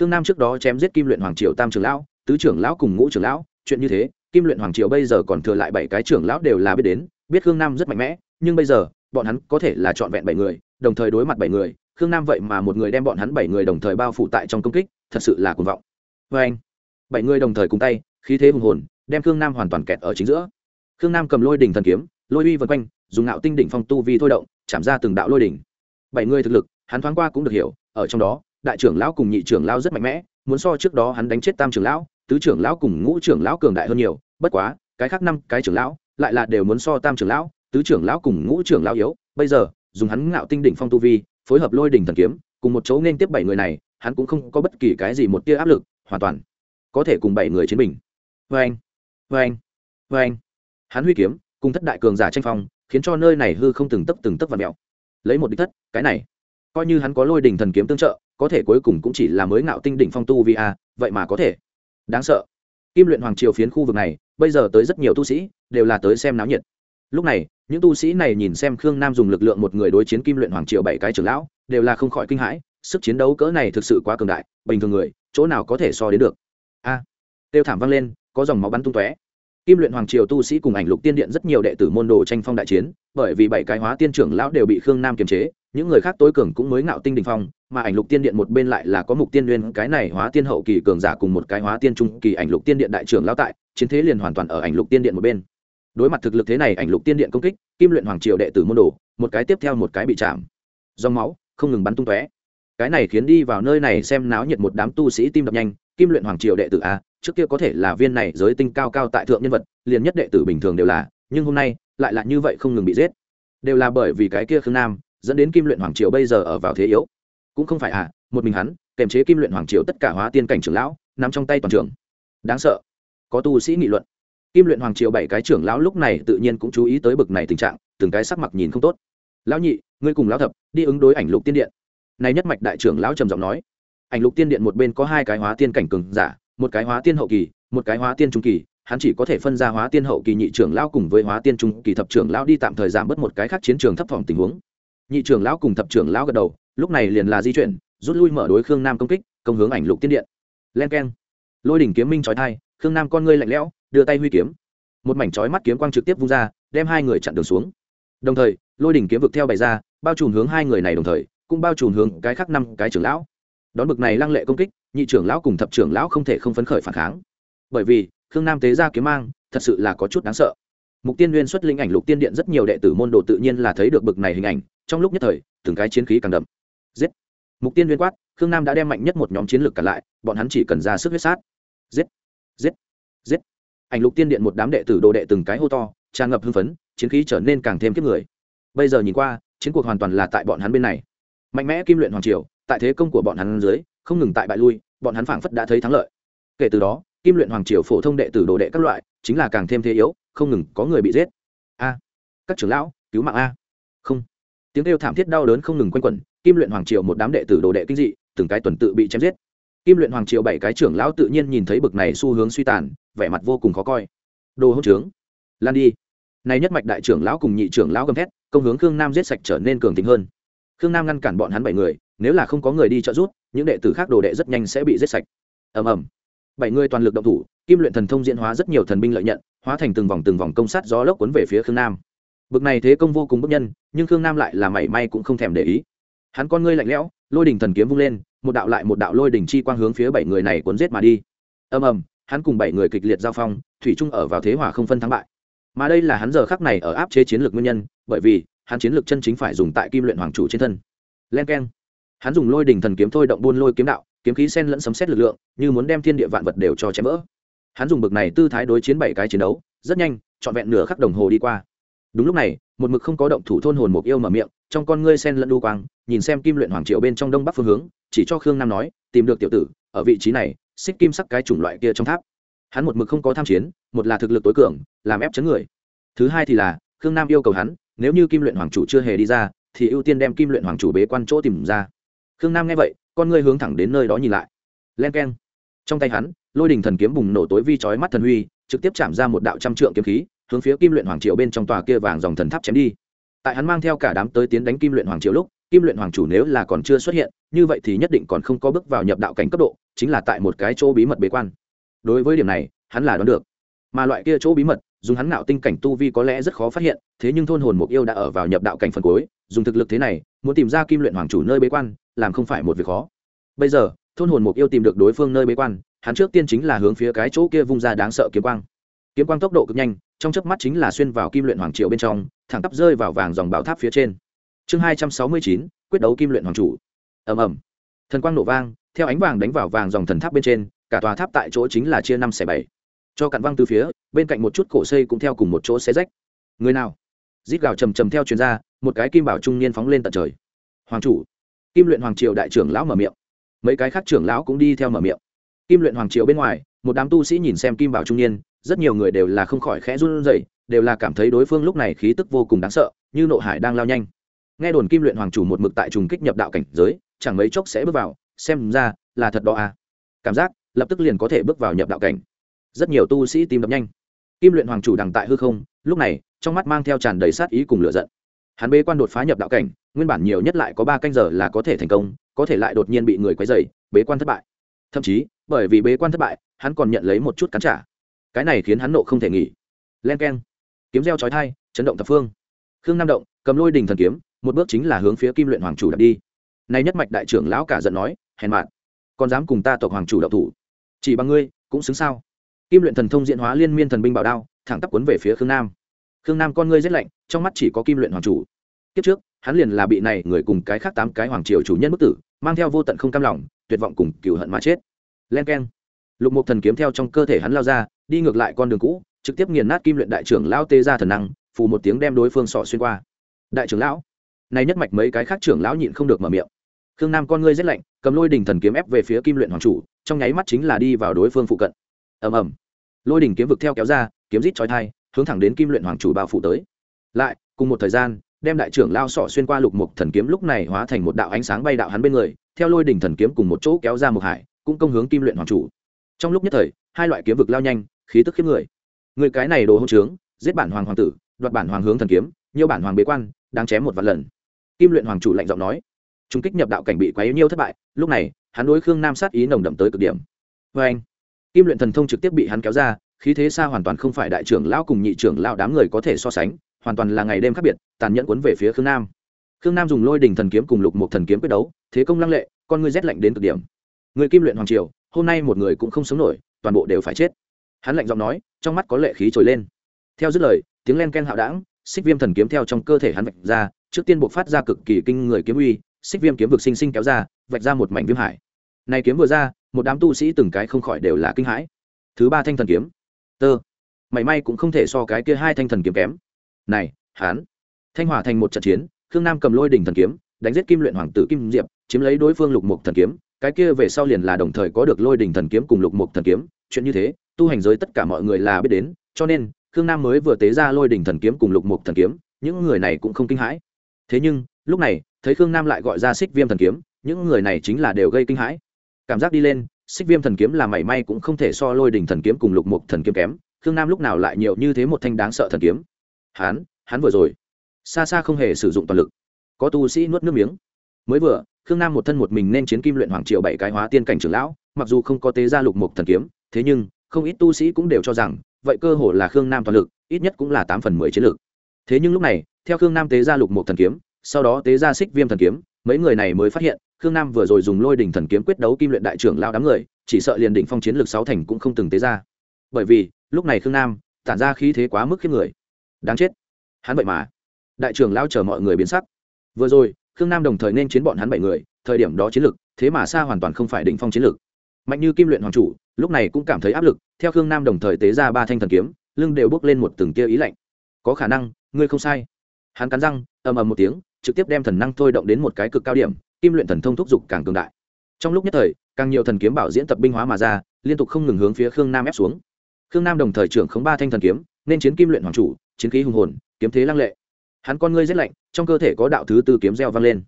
Khương nam trước đó chém giết kim luyện hoàng triều tam trưởng lão, tứ trưởng lão cùng ngũ trưởng lão, chuyện như thế kim luyện hoàng triều bây giờ còn thừa lại bảy cái trưởng lão đều là biết đến, biết khương nam rất mạnh mẽ, nhưng bây giờ, bọn hắn có thể là trọn vẹn bảy người, đồng thời đối mặt bảy người, khương nam vậy mà một người đem bọn hắn bảy người đồng thời bao phủ tại trong công kích, thật sự là cuồng vọng. Vê anh, bảy người đồng thời cùng tay, khí thế hùng hồn, đem khương nam hoàn toàn kẹt ở chính giữa. Khương nam cầm lôi đỉnh thần kiếm, lôi uy vân quanh, dùng ngạo tinh đỉnh phong tu vi thôi động, chạm ra từng đạo lôi đỉnh. Bảy người thực lực, hắn thoáng qua cũng được hiểu, ở trong đó, đại trưởng lão cùng nhị trưởng lão rất mạnh mẽ, muốn so trước đó hắn đánh chết tam trưởng lão tứ trưởng lão cùng ngũ trưởng lão cường đại hơn nhiều, bất quá, cái khác năm cái trưởng lão lại là đều muốn so tam trưởng lão, tứ trưởng lão cùng ngũ trưởng lão yếu. Bây giờ, dùng hắn ngạo tinh đỉnh phong tu vi, phối hợp lôi đỉnh thần kiếm, cùng một chỗ nên tiếp bảy người này, hắn cũng không có bất kỳ cái gì một tia áp lực, hoàn toàn có thể cùng bảy người chiến bình. Vê anh vê anh vê anh hắn huy kiếm, cùng thất đại cường giả tranh phong, khiến cho nơi này hư không từng tấp từng tấp và mèo lấy một đích thất, cái này, coi như hắn có lôi đỉnh thần kiếm tương trợ, có thể cuối cùng cũng chỉ là mới ngạo tinh đỉnh phong tu vi a, vậy mà có thể đáng sợ. Kim luyện hoàng triều phiến khu vực này, bây giờ tới rất nhiều tu sĩ, đều là tới xem náo nhiệt. Lúc này, những tu sĩ này nhìn xem khương nam dùng lực lượng một người đối chiến kim luyện hoàng triều bảy cái trưởng lão, đều là không khỏi kinh hãi, sức chiến đấu cỡ này thực sự quá cường đại, bình thường người, chỗ nào có thể so đến được? A tiêu thảm vang lên, có dòng máu bắn tung tóe kim luyện hoàng triều tu sĩ cùng ảnh lục tiên điện rất nhiều đệ tử môn đồ tranh phong đại chiến, bởi vì bảy cái hóa tiên trưởng lão đều bị khương nam kiềm chế, những người khác tối cường cũng mới ngạo tinh đình phong, mà ảnh lục tiên điện một bên lại là có mục tiên nguyên, cái này hóa tiên hậu kỳ cường giả cùng một cái hóa tiên trung kỳ ảnh lục tiên điện đại trưởng lão tại, chiến thế liền hoàn toàn ở ảnh lục tiên điện một bên. Đối mặt thực lực thế này, ảnh lục tiên điện công kích, kim luyện hoàng triều đệ tử môn đồ, một cái tiếp theo một cái bị chạm. Dòng máu, không ngừng bắn tung tóe. Cái này khiến đi vào nơi này xem náo nhiệt một đám tu sĩ tim đập nhanh, kim luyện hoàng triều đệ tử a trước kia có thể là viên này giới tinh cao cao tại thượng nhân vật, liền nhất đệ tử bình thường đều là, nhưng hôm nay, lại là như vậy không ngừng bị giết. Đều là bởi vì cái kia khương nam, dẫn đến kim luyện hoàng triều bây giờ ở vào thế yếu. Cũng không phải à một mình hắn kèm chế kim luyện hoàng triều tất cả hóa tiên cảnh trưởng lão nằm trong tay toàn trường. Đáng sợ. Có tu sĩ nghị luận. Kim luyện hoàng triều bảy cái trưởng lão lúc này tự nhiên cũng chú ý tới bực này tình trạng, từng cái sắc mặt nhìn không tốt. Lão nhị, ngươi cùng lão thập, đi ứng đối ảnh lục tiên điện. Này nhất mạch đại trưởng lão trầm giọng nói. Ảnh lục tiên điện một bên có hai cái hóa tiên cảnh cường giả một cái hóa tiên hậu kỳ, một cái hóa tiên trung kỳ, hắn chỉ có thể phân ra hóa tiên hậu kỳ nhị trưởng lão cùng với hóa tiên trung kỳ thập trưởng lão đi tạm thời giảm bớt một cái khác chiến trường thấp phòng tình huống. Nhị trưởng lão cùng thập trưởng lão gật đầu, lúc này liền là di chuyển, rút lui mở đối khương nam công kích, công hướng ảnh lục tiên điện. Len k lôi đỉnh kiếm minh trói thai khương nam con ngươi lạnh lẽo, đưa tay huy kiếm. Một mảnh trói mắt kiếm quang trực tiếp vung ra, đem hai người chặn đường xuống. Đồng thời, lôi đỉnh kiếm vực theo bày ra, bao trùm hướng hai người này đồng thời, cũng bao trùm hướng cái khác năm cái trưởng lão đón bực này lăng lệ công kích, nhị trưởng lão cùng thập trưởng lão không thể không phấn khởi phản kháng. Bởi vì, khương nam tế ra kiếm mang, thật sự là có chút đáng sợ. Mục tiên nguyên xuất linh ảnh lục tiên điện rất nhiều đệ tử môn đồ tự nhiên là thấy được bực này hình ảnh, trong lúc nhất thời, từng cái chiến khí càng đậm. Giết! Mục tiên nguyên quát, khương nam đã đem mạnh nhất một nhóm chiến lược cả lại, bọn hắn chỉ cần ra sức huyết sát. Giết! Giết! Giết! Ảnh lục tiên điện một đám đệ tử đồ đệ từng cái hô to, tràn ngập hưng phấn, chiến khí trở nên càng thêm kiếp người. Bây giờ nhìn qua, chiến cuộc hoàn toàn là tại bọn hắn bên này. Mạnh mẽ kim luyện hoàng triều tại thế công của bọn hắn dưới, không ngừng tại bại lui, bọn hắn phảng phất đã thấy thắng lợi. Kể từ đó, kim luyện hoàng triều phổ thông đệ tử đồ đệ các loại, chính là càng thêm thế yếu, không ngừng có người bị giết. A, các trưởng lão, cứu mạng a. Không. Tiếng kêu thảm thiết đau đớn không ngừng quanh quẩn, kim luyện hoàng triều một đám đệ tử đồ đệ kinh dị, từng cái tuần tự bị chém giết. Kim luyện hoàng triều bảy cái trưởng lão tự nhiên nhìn thấy bực này xu hướng suy tàn, vẻ mặt vô cùng khó coi. Đồ hỗn trướng. Lan đi. Nay nhất mạch đại trưởng lão cùng nhị trưởng lão gầm thét, công hướng khương nam giết sạch trở nên cường tính hơn. Khương nam ngăn cản bọn hắn bảy người nếu là không có người đi trợ giúp, những đệ tử khác đồ đệ rất nhanh sẽ bị giết sạch. Ầm ầm. Bảy người toàn lực động thủ, kim luyện thần thông diễn hóa rất nhiều thần binh lợi nhận, hóa thành từng vòng từng vòng công sát gió lốc cuốn về phía khương nam. Bực này thế công vô cùng bức nhân, nhưng khương nam lại là mảy may cũng không thèm để ý. Hắn con ngươi lạnh lẽo, lôi đỉnh thần kiếm vung lên, một đạo lại một đạo lôi đỉnh chi quang hướng phía bảy người này cuốn giết mà đi. Ầm ầm, hắn cùng bảy người kịch liệt giao phong, thủy trung ở vào thế hỏa không phân thắng bại. Mà đây là hắn giờ khắc này ở áp chế chiến lược nguyên nhân, bởi vì, hắn chiến lược chân chính phải dùng tại kim luyện hoàng chủ trên thân. Len keng hắn dùng lôi đỉnh thần kiếm thôi động buôn lôi kiếm đạo, kiếm khí sen lẫn sấm xét lực lượng, như muốn đem thiên địa vạn vật đều cho chém vỡ. Hắn dùng bực này tư thái đối chiến bảy cái chiến đấu, rất nhanh, trọn vẹn nửa khắc đồng hồ đi qua. Đúng lúc này, một mực không có động thủ thôn hồn mục yêu mở miệng, trong con ngươi sen lẫn đu quang, nhìn xem kim luyện hoàng triệu bên trong đông bắc phương hướng, chỉ cho khương nam nói, tìm được tiểu tử, ở vị trí này, xích kim sắc cái chủng loại kia trong tháp. Hắn một mực không có tham chiến, một là thực lực tối cường, làm ép chấn người. Thứ hai thì là, khương nam yêu cầu hắn, nếu như kim luyện hoàng chủ chưa hề đi ra, thì ưu tiên đem kim luyện hoàng chủ bế quan chỗ tìm ra khương nam nghe vậy, con ngươi hướng thẳng đến nơi đó nhìn lại. Len k e n trong tay hắn, lôi đình thần kiếm bùng nổ tối vi chói mắt thần huy, trực tiếp chạm ra một đạo trăm trượng kiếm khí, hướng phía kim luyện hoàng triều bên trong tòa kia vàng dòng thần tháp chém đi. Tại hắn mang theo cả đám tới tiến đánh kim luyện hoàng triều lúc, kim luyện hoàng chủ nếu là còn chưa xuất hiện, như vậy thì nhất định còn không có bước vào nhập đạo cảnh cấp độ, chính là tại một cái chỗ bí mật bế quan. Đối với điểm này, hắn là đoán được. Mà loại kia chỗ bí mật dùng hắn nạo tinh cảnh tu vi có lẽ rất khó phát hiện, thế nhưng thôn hồn mục yêu đã ở vào nhập đạo cảnh phần cuối, dùng thực lực thế này, muốn tìm ra kim luyện hoàng chủ nơi bế quan, làm không phải một việc khó. Bây giờ, thôn hồn mục yêu tìm được đối phương nơi bế quan, hắn trước tiên chính là hướng phía cái chỗ kia vung ra đáng sợ kiếm quang. Kiếm quang tốc độ cực nhanh, trong chớp mắt chính là xuyên vào kim luyện hoàng triều bên trong, thẳng tắp rơi vào vàng dòng bảo tháp phía trên. Chương hai trăm sáu mươi chín, quyết đấu kim luyện hoàng chủ. Ầm ầm. Thần quang nổ vang, theo ánh vàng đánh vào vàng dòng thần tháp bên trên, cả tòa tháp tại chỗ chính là chia năm xẻ bảy cho cặn văng từ phía, bên cạnh một chút cổ xây cũng theo cùng một chỗ xé rách. Người nào? Rít gào trầm trầm theo chuyên gia một cái kim bảo trung niên phóng lên tận trời. Hoàng chủ. Kim luyện hoàng triều đại trưởng lão mở miệng. Mấy cái khác trưởng lão cũng đi theo mở miệng. Kim luyện hoàng triều bên ngoài, một đám tu sĩ nhìn xem kim bảo trung niên, rất nhiều người đều là không khỏi khẽ run rẩy, đều là cảm thấy đối phương lúc này khí tức vô cùng đáng sợ, như nộ hải đang lao nhanh. Nghe đồn kim luyện hoàng chủ một mực tại trùng kích nhập đạo cảnh giới, chẳng mấy chốc sẽ bước vào, xem ra là thật đó à. Cảm giác, lập tức liền có thể bước vào nhập đạo cảnh rất nhiều tu sĩ tìm đập nhanh. Kim luyện hoàng chủ đằng tại hư không, lúc này, trong mắt mang theo tràn đầy sát ý cùng lửa giận. Hắn bế quan đột phá nhập đạo cảnh, nguyên bản nhiều nhất lại có ba canh giờ là có thể thành công, có thể lại đột nhiên bị người quấy dày bế quan thất bại. Thậm chí, bởi vì bế quan thất bại, hắn còn nhận lấy một chút cắn trả. Cái này khiến hắn nộ không thể nghỉ. Len k e n kiếm reo trói thai chấn động thập phương. Khương nam động, cầm lôi đình thần kiếm, một bước chính là hướng phía kim luyện hoàng chủ đặt đi. Nay nhất mạch đại trưởng lão cả giận nói, hèn mạn còn dám cùng ta tộc hoàng chủ đậu thủ? Chỉ bằng ngươi, cũng xứng sao? Kim luyện thần thông diễn hóa liên miên thần binh bảo đao, thẳng tắp cuốn về phía khương nam. Khương nam con ngươi rét lạnh, trong mắt chỉ có kim luyện hoàng chủ. Kiếp trước, hắn liền là bị này người cùng cái khác tám cái hoàng triều chủ nhân bức tử, mang theo vô tận không cam lòng, tuyệt vọng cùng cựu hận mà chết. Len k e n lục một thần kiếm theo trong cơ thể hắn lao ra, đi ngược lại con đường cũ, trực tiếp nghiền nát kim luyện đại trưởng lao tê ra thần năng, phù một tiếng đem đối phương sọ xuyên qua. Đại trưởng lão. Này nhất mạch mấy cái khác trưởng lão nhịn không được mở miệng. Khương nam con ngươi rét lạnh, cầm lôi đình thần kiếm ép về phía kim luyện hoàng chủ, trong nháy mắt chính là đi vào đối phương phụ cận ầm ầm. Lôi đỉnh kiếm vực theo kéo ra, kiếm rít chói thai hướng thẳng đến kim luyện hoàng chủ bao phủ tới. Lại, cùng một thời gian, đem đại trưởng lao sọ xuyên qua lục mục thần kiếm lúc này hóa thành một đạo ánh sáng bay đạo hắn bên người, theo lôi đỉnh thần kiếm cùng một chỗ kéo ra một hải, cũng công hướng kim luyện hoàng chủ. Trong lúc nhất thời, hai loại kiếm vực lao nhanh, khí tức khiếp người. Người cái này đồ hôn trướng, giết bản hoàng hoàng tử, đoạt bản hoàng hướng thần kiếm, nhiều bản hoàng bế quan đang chém một vạn lần. Kim luyện hoàng chủ lạnh giọng nói. Trung kích nhập đạo cảnh bị quấy nhiêu thất bại, lúc này, hắn đối khương nam sát ý nồng đậm tới cực điểm. Vê anh kim luyện thần thông trực tiếp bị hắn kéo ra, khí thế xa hoàn toàn không phải đại trưởng lão cùng nhị trưởng lão đám người có thể so sánh, hoàn toàn là ngày đêm khác biệt, tàn nhẫn quấn về phía khương nam. Khương nam dùng lôi đình thần kiếm cùng lục một thần kiếm quyết đấu, thế công lăng lệ, con ngươi rét lạnh đến cực điểm. Người kim luyện hoàng triều, hôm nay một người cũng không sống nổi, toàn bộ đều phải chết. Hắn lạnh giọng nói, trong mắt có lệ khí trồi lên. Theo dứt lời, tiếng len ken hạo đảng, xích viêm thần kiếm theo trong cơ thể hắn vạch ra, trước tiên buộc phát ra cực kỳ kinh người kiếm uy, xích viêm kiếm vực sinh sinh kéo ra, vạch ra một mảnh viêm hải. Này kiếm vừa ra một đám tu sĩ từng cái không khỏi đều là kinh hãi. Thứ ba thanh thần kiếm. Tơ. Mảy may cũng không thể so cái kia hai thanh thần kiếm kém. Này hán thanh hỏa thành một trận chiến, khương nam cầm lôi đỉnh thần kiếm, đánh giết kim luyện hoàng tử kim diệp, chiếm lấy đối phương lục mục thần kiếm. Cái kia về sau liền là đồng thời có được lôi đỉnh thần kiếm cùng lục mục thần kiếm. Chuyện như thế, tu hành giới tất cả mọi người là biết đến, cho nên, khương nam mới vừa tế ra lôi đỉnh thần kiếm cùng lục mục thần kiếm, những người này cũng không kinh hãi. Thế nhưng, lúc này, thấy khương nam lại gọi ra xích viêm thần kiếm, những người này chính là đều gây kinh hãi cảm giác đi lên, xích viêm thần kiếm là mảy may cũng không thể so lôi đình thần kiếm cùng lục mục thần kiếm kém, khương nam lúc nào lại nhiều như thế một thanh đáng sợ thần kiếm? Hắn hắn vừa rồi, xa xa không hề sử dụng toàn lực. Có tu sĩ nuốt nước miếng. Mới vừa, khương nam một thân một mình nên chiến kim luyện hoàng triều bảy cái hóa tiên cảnh trưởng lão, mặc dù không có tế gia lục mục thần kiếm, thế nhưng, không ít tu sĩ cũng đều cho rằng, vậy cơ hồ là khương nam toàn lực, ít nhất cũng là tám phần mười chiến lực. Thế nhưng lúc này, theo khương nam tế gia lục mục thần kiếm, sau đó tế gia xích viêm thần kiếm, mấy người này mới phát hiện khương nam vừa rồi dùng lôi đỉnh thần kiếm quyết đấu kim luyện đại trưởng lao đám người, chỉ sợ liền đỉnh phong chiến lược sáu thành cũng không từng tế ra. Bởi vì, lúc này khương nam, tản ra khí thế quá mức khiếp người. Đáng chết. Hắn vậy mà. Đại trưởng lao chờ mọi người biến sắc. Vừa rồi, khương nam đồng thời nên chiến bọn hắn bảy người, thời điểm đó chiến lược, thế mà xa hoàn toàn không phải đỉnh phong chiến lược. Mạnh như kim luyện hoàng chủ, lúc này cũng cảm thấy áp lực, theo khương nam đồng thời tế ra ba thanh thần kiếm, lưng đều bước lên một từng tia ý lạnh. Có khả năng, ngươi không sai. Hắn cắn răng, ầm ầm một tiếng, trực tiếp đem thần năng thôi động đến một cái cực cao điểm kim luyện thần thông thúc giục càng cường đại. Trong lúc nhất thời, càng nhiều thần kiếm bảo diễn tập binh hóa mà ra, liên tục không ngừng hướng phía khương nam ép xuống. Khương nam đồng thời trưởng khống ba thanh thần kiếm, nên chiến kim luyện hoàng chủ, chiến khí hùng hồn, kiếm thế lăng lệ. Hắn con ngươi rét lạnh, trong cơ thể có đạo thứ tư kiếm reo vang lên.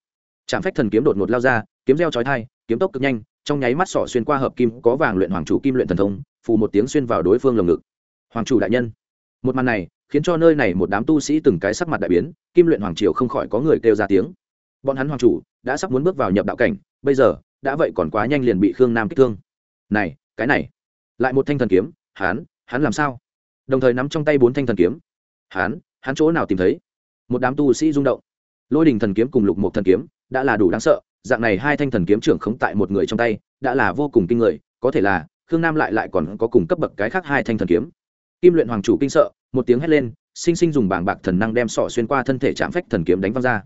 Trạm phách thần kiếm đột ngột lao ra, kiếm reo chói thai kiếm tốc cực nhanh, trong nháy mắt sỏ xuyên qua hợp kim, có vàng luyện hoàng chủ kim luyện thần thông, phù một tiếng xuyên vào đối phương lồng ngực. Hoàng chủ đại nhân. Một màn này, khiến cho nơi này một đám tu sĩ từng cái sắc mặt đại biến, kim luyện hoàng triều không khỏi có người kêu ra tiếng bọn hắn hoàng chủ đã sắp muốn bước vào nhập đạo cảnh, bây giờ đã vậy còn quá nhanh liền bị khương nam kích thương. Này, cái này, lại một thanh thần kiếm, hắn hắn làm sao? Đồng thời nắm trong tay bốn thanh thần kiếm. Hắn hắn chỗ nào tìm thấy? Một đám tu sĩ rung động. Lôi đình thần kiếm cùng lục một thần kiếm đã là đủ đáng sợ, dạng này hai thanh thần kiếm trưởng khống tại một người trong tay đã là vô cùng kinh người, có thể là khương nam lại lại còn có cùng cấp bậc cái khác hai thanh thần kiếm. Kim luyện hoàng chủ kinh sợ, một tiếng hét lên, sinh sinh dùng bảng bạc thần năng đem sọ xuyên qua thân thể chạm phách thần kiếm đánh văng ra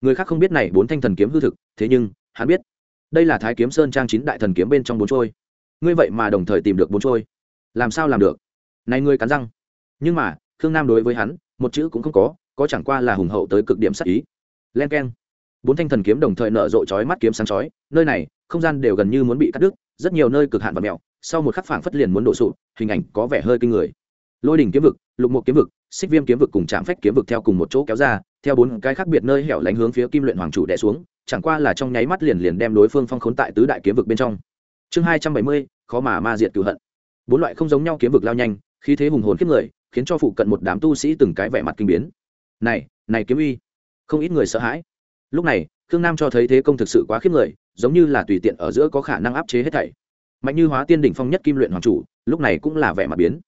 người khác không biết này bốn thanh thần kiếm hư thực, thế nhưng, hắn biết. Đây là thái kiếm sơn trang chín đại thần kiếm bên trong bốn trôi. Ngươi vậy mà đồng thời tìm được bốn trôi. Làm sao làm được? Này ngươi cắn răng. Nhưng mà, khương nam đối với hắn, một chữ cũng không có có chẳng qua là hùng hậu tới cực điểm sắc ý. Len k e n bốn thanh thần kiếm đồng thời nở rộ chói mắt kiếm sáng chói, nơi này, không gian đều gần như muốn bị cắt đứt, rất nhiều nơi cực hạn và mẹo, sau một khắc phảng phất liền muốn đổ sụp, hình ảnh có vẻ hơi kinh người. Lôi đỉnh kiếm vực, lục mộ kiếm vực, xích viêm kiếm vực cùng trạm phách kiếm vực theo cùng một chỗ kéo ra theo bốn cái khác biệt nơi hẻo lánh hướng phía kim luyện hoàng chủ đè xuống, chẳng qua là trong nháy mắt liền liền đem đối phương phong khốn tại tứ đại kiếm vực bên trong. Chương hai trăm bảy mươi, khó mà ma diệt cựu hận. Bốn loại không giống nhau kiếm vực lao nhanh, khí thế hùng hồn kiếp người, khiến cho phụ cận một đám tu sĩ từng cái vẻ mặt kinh biến. Này này kiếm uy, không ít người sợ hãi. Lúc này, khương nam cho thấy thế công thực sự quá khiếp người, giống như là tùy tiện ở giữa có khả năng áp chế hết thảy. Mạnh như hóa tiên đỉnh phong nhất kim luyện hoàng chủ, lúc này cũng là vẻ mặt biến.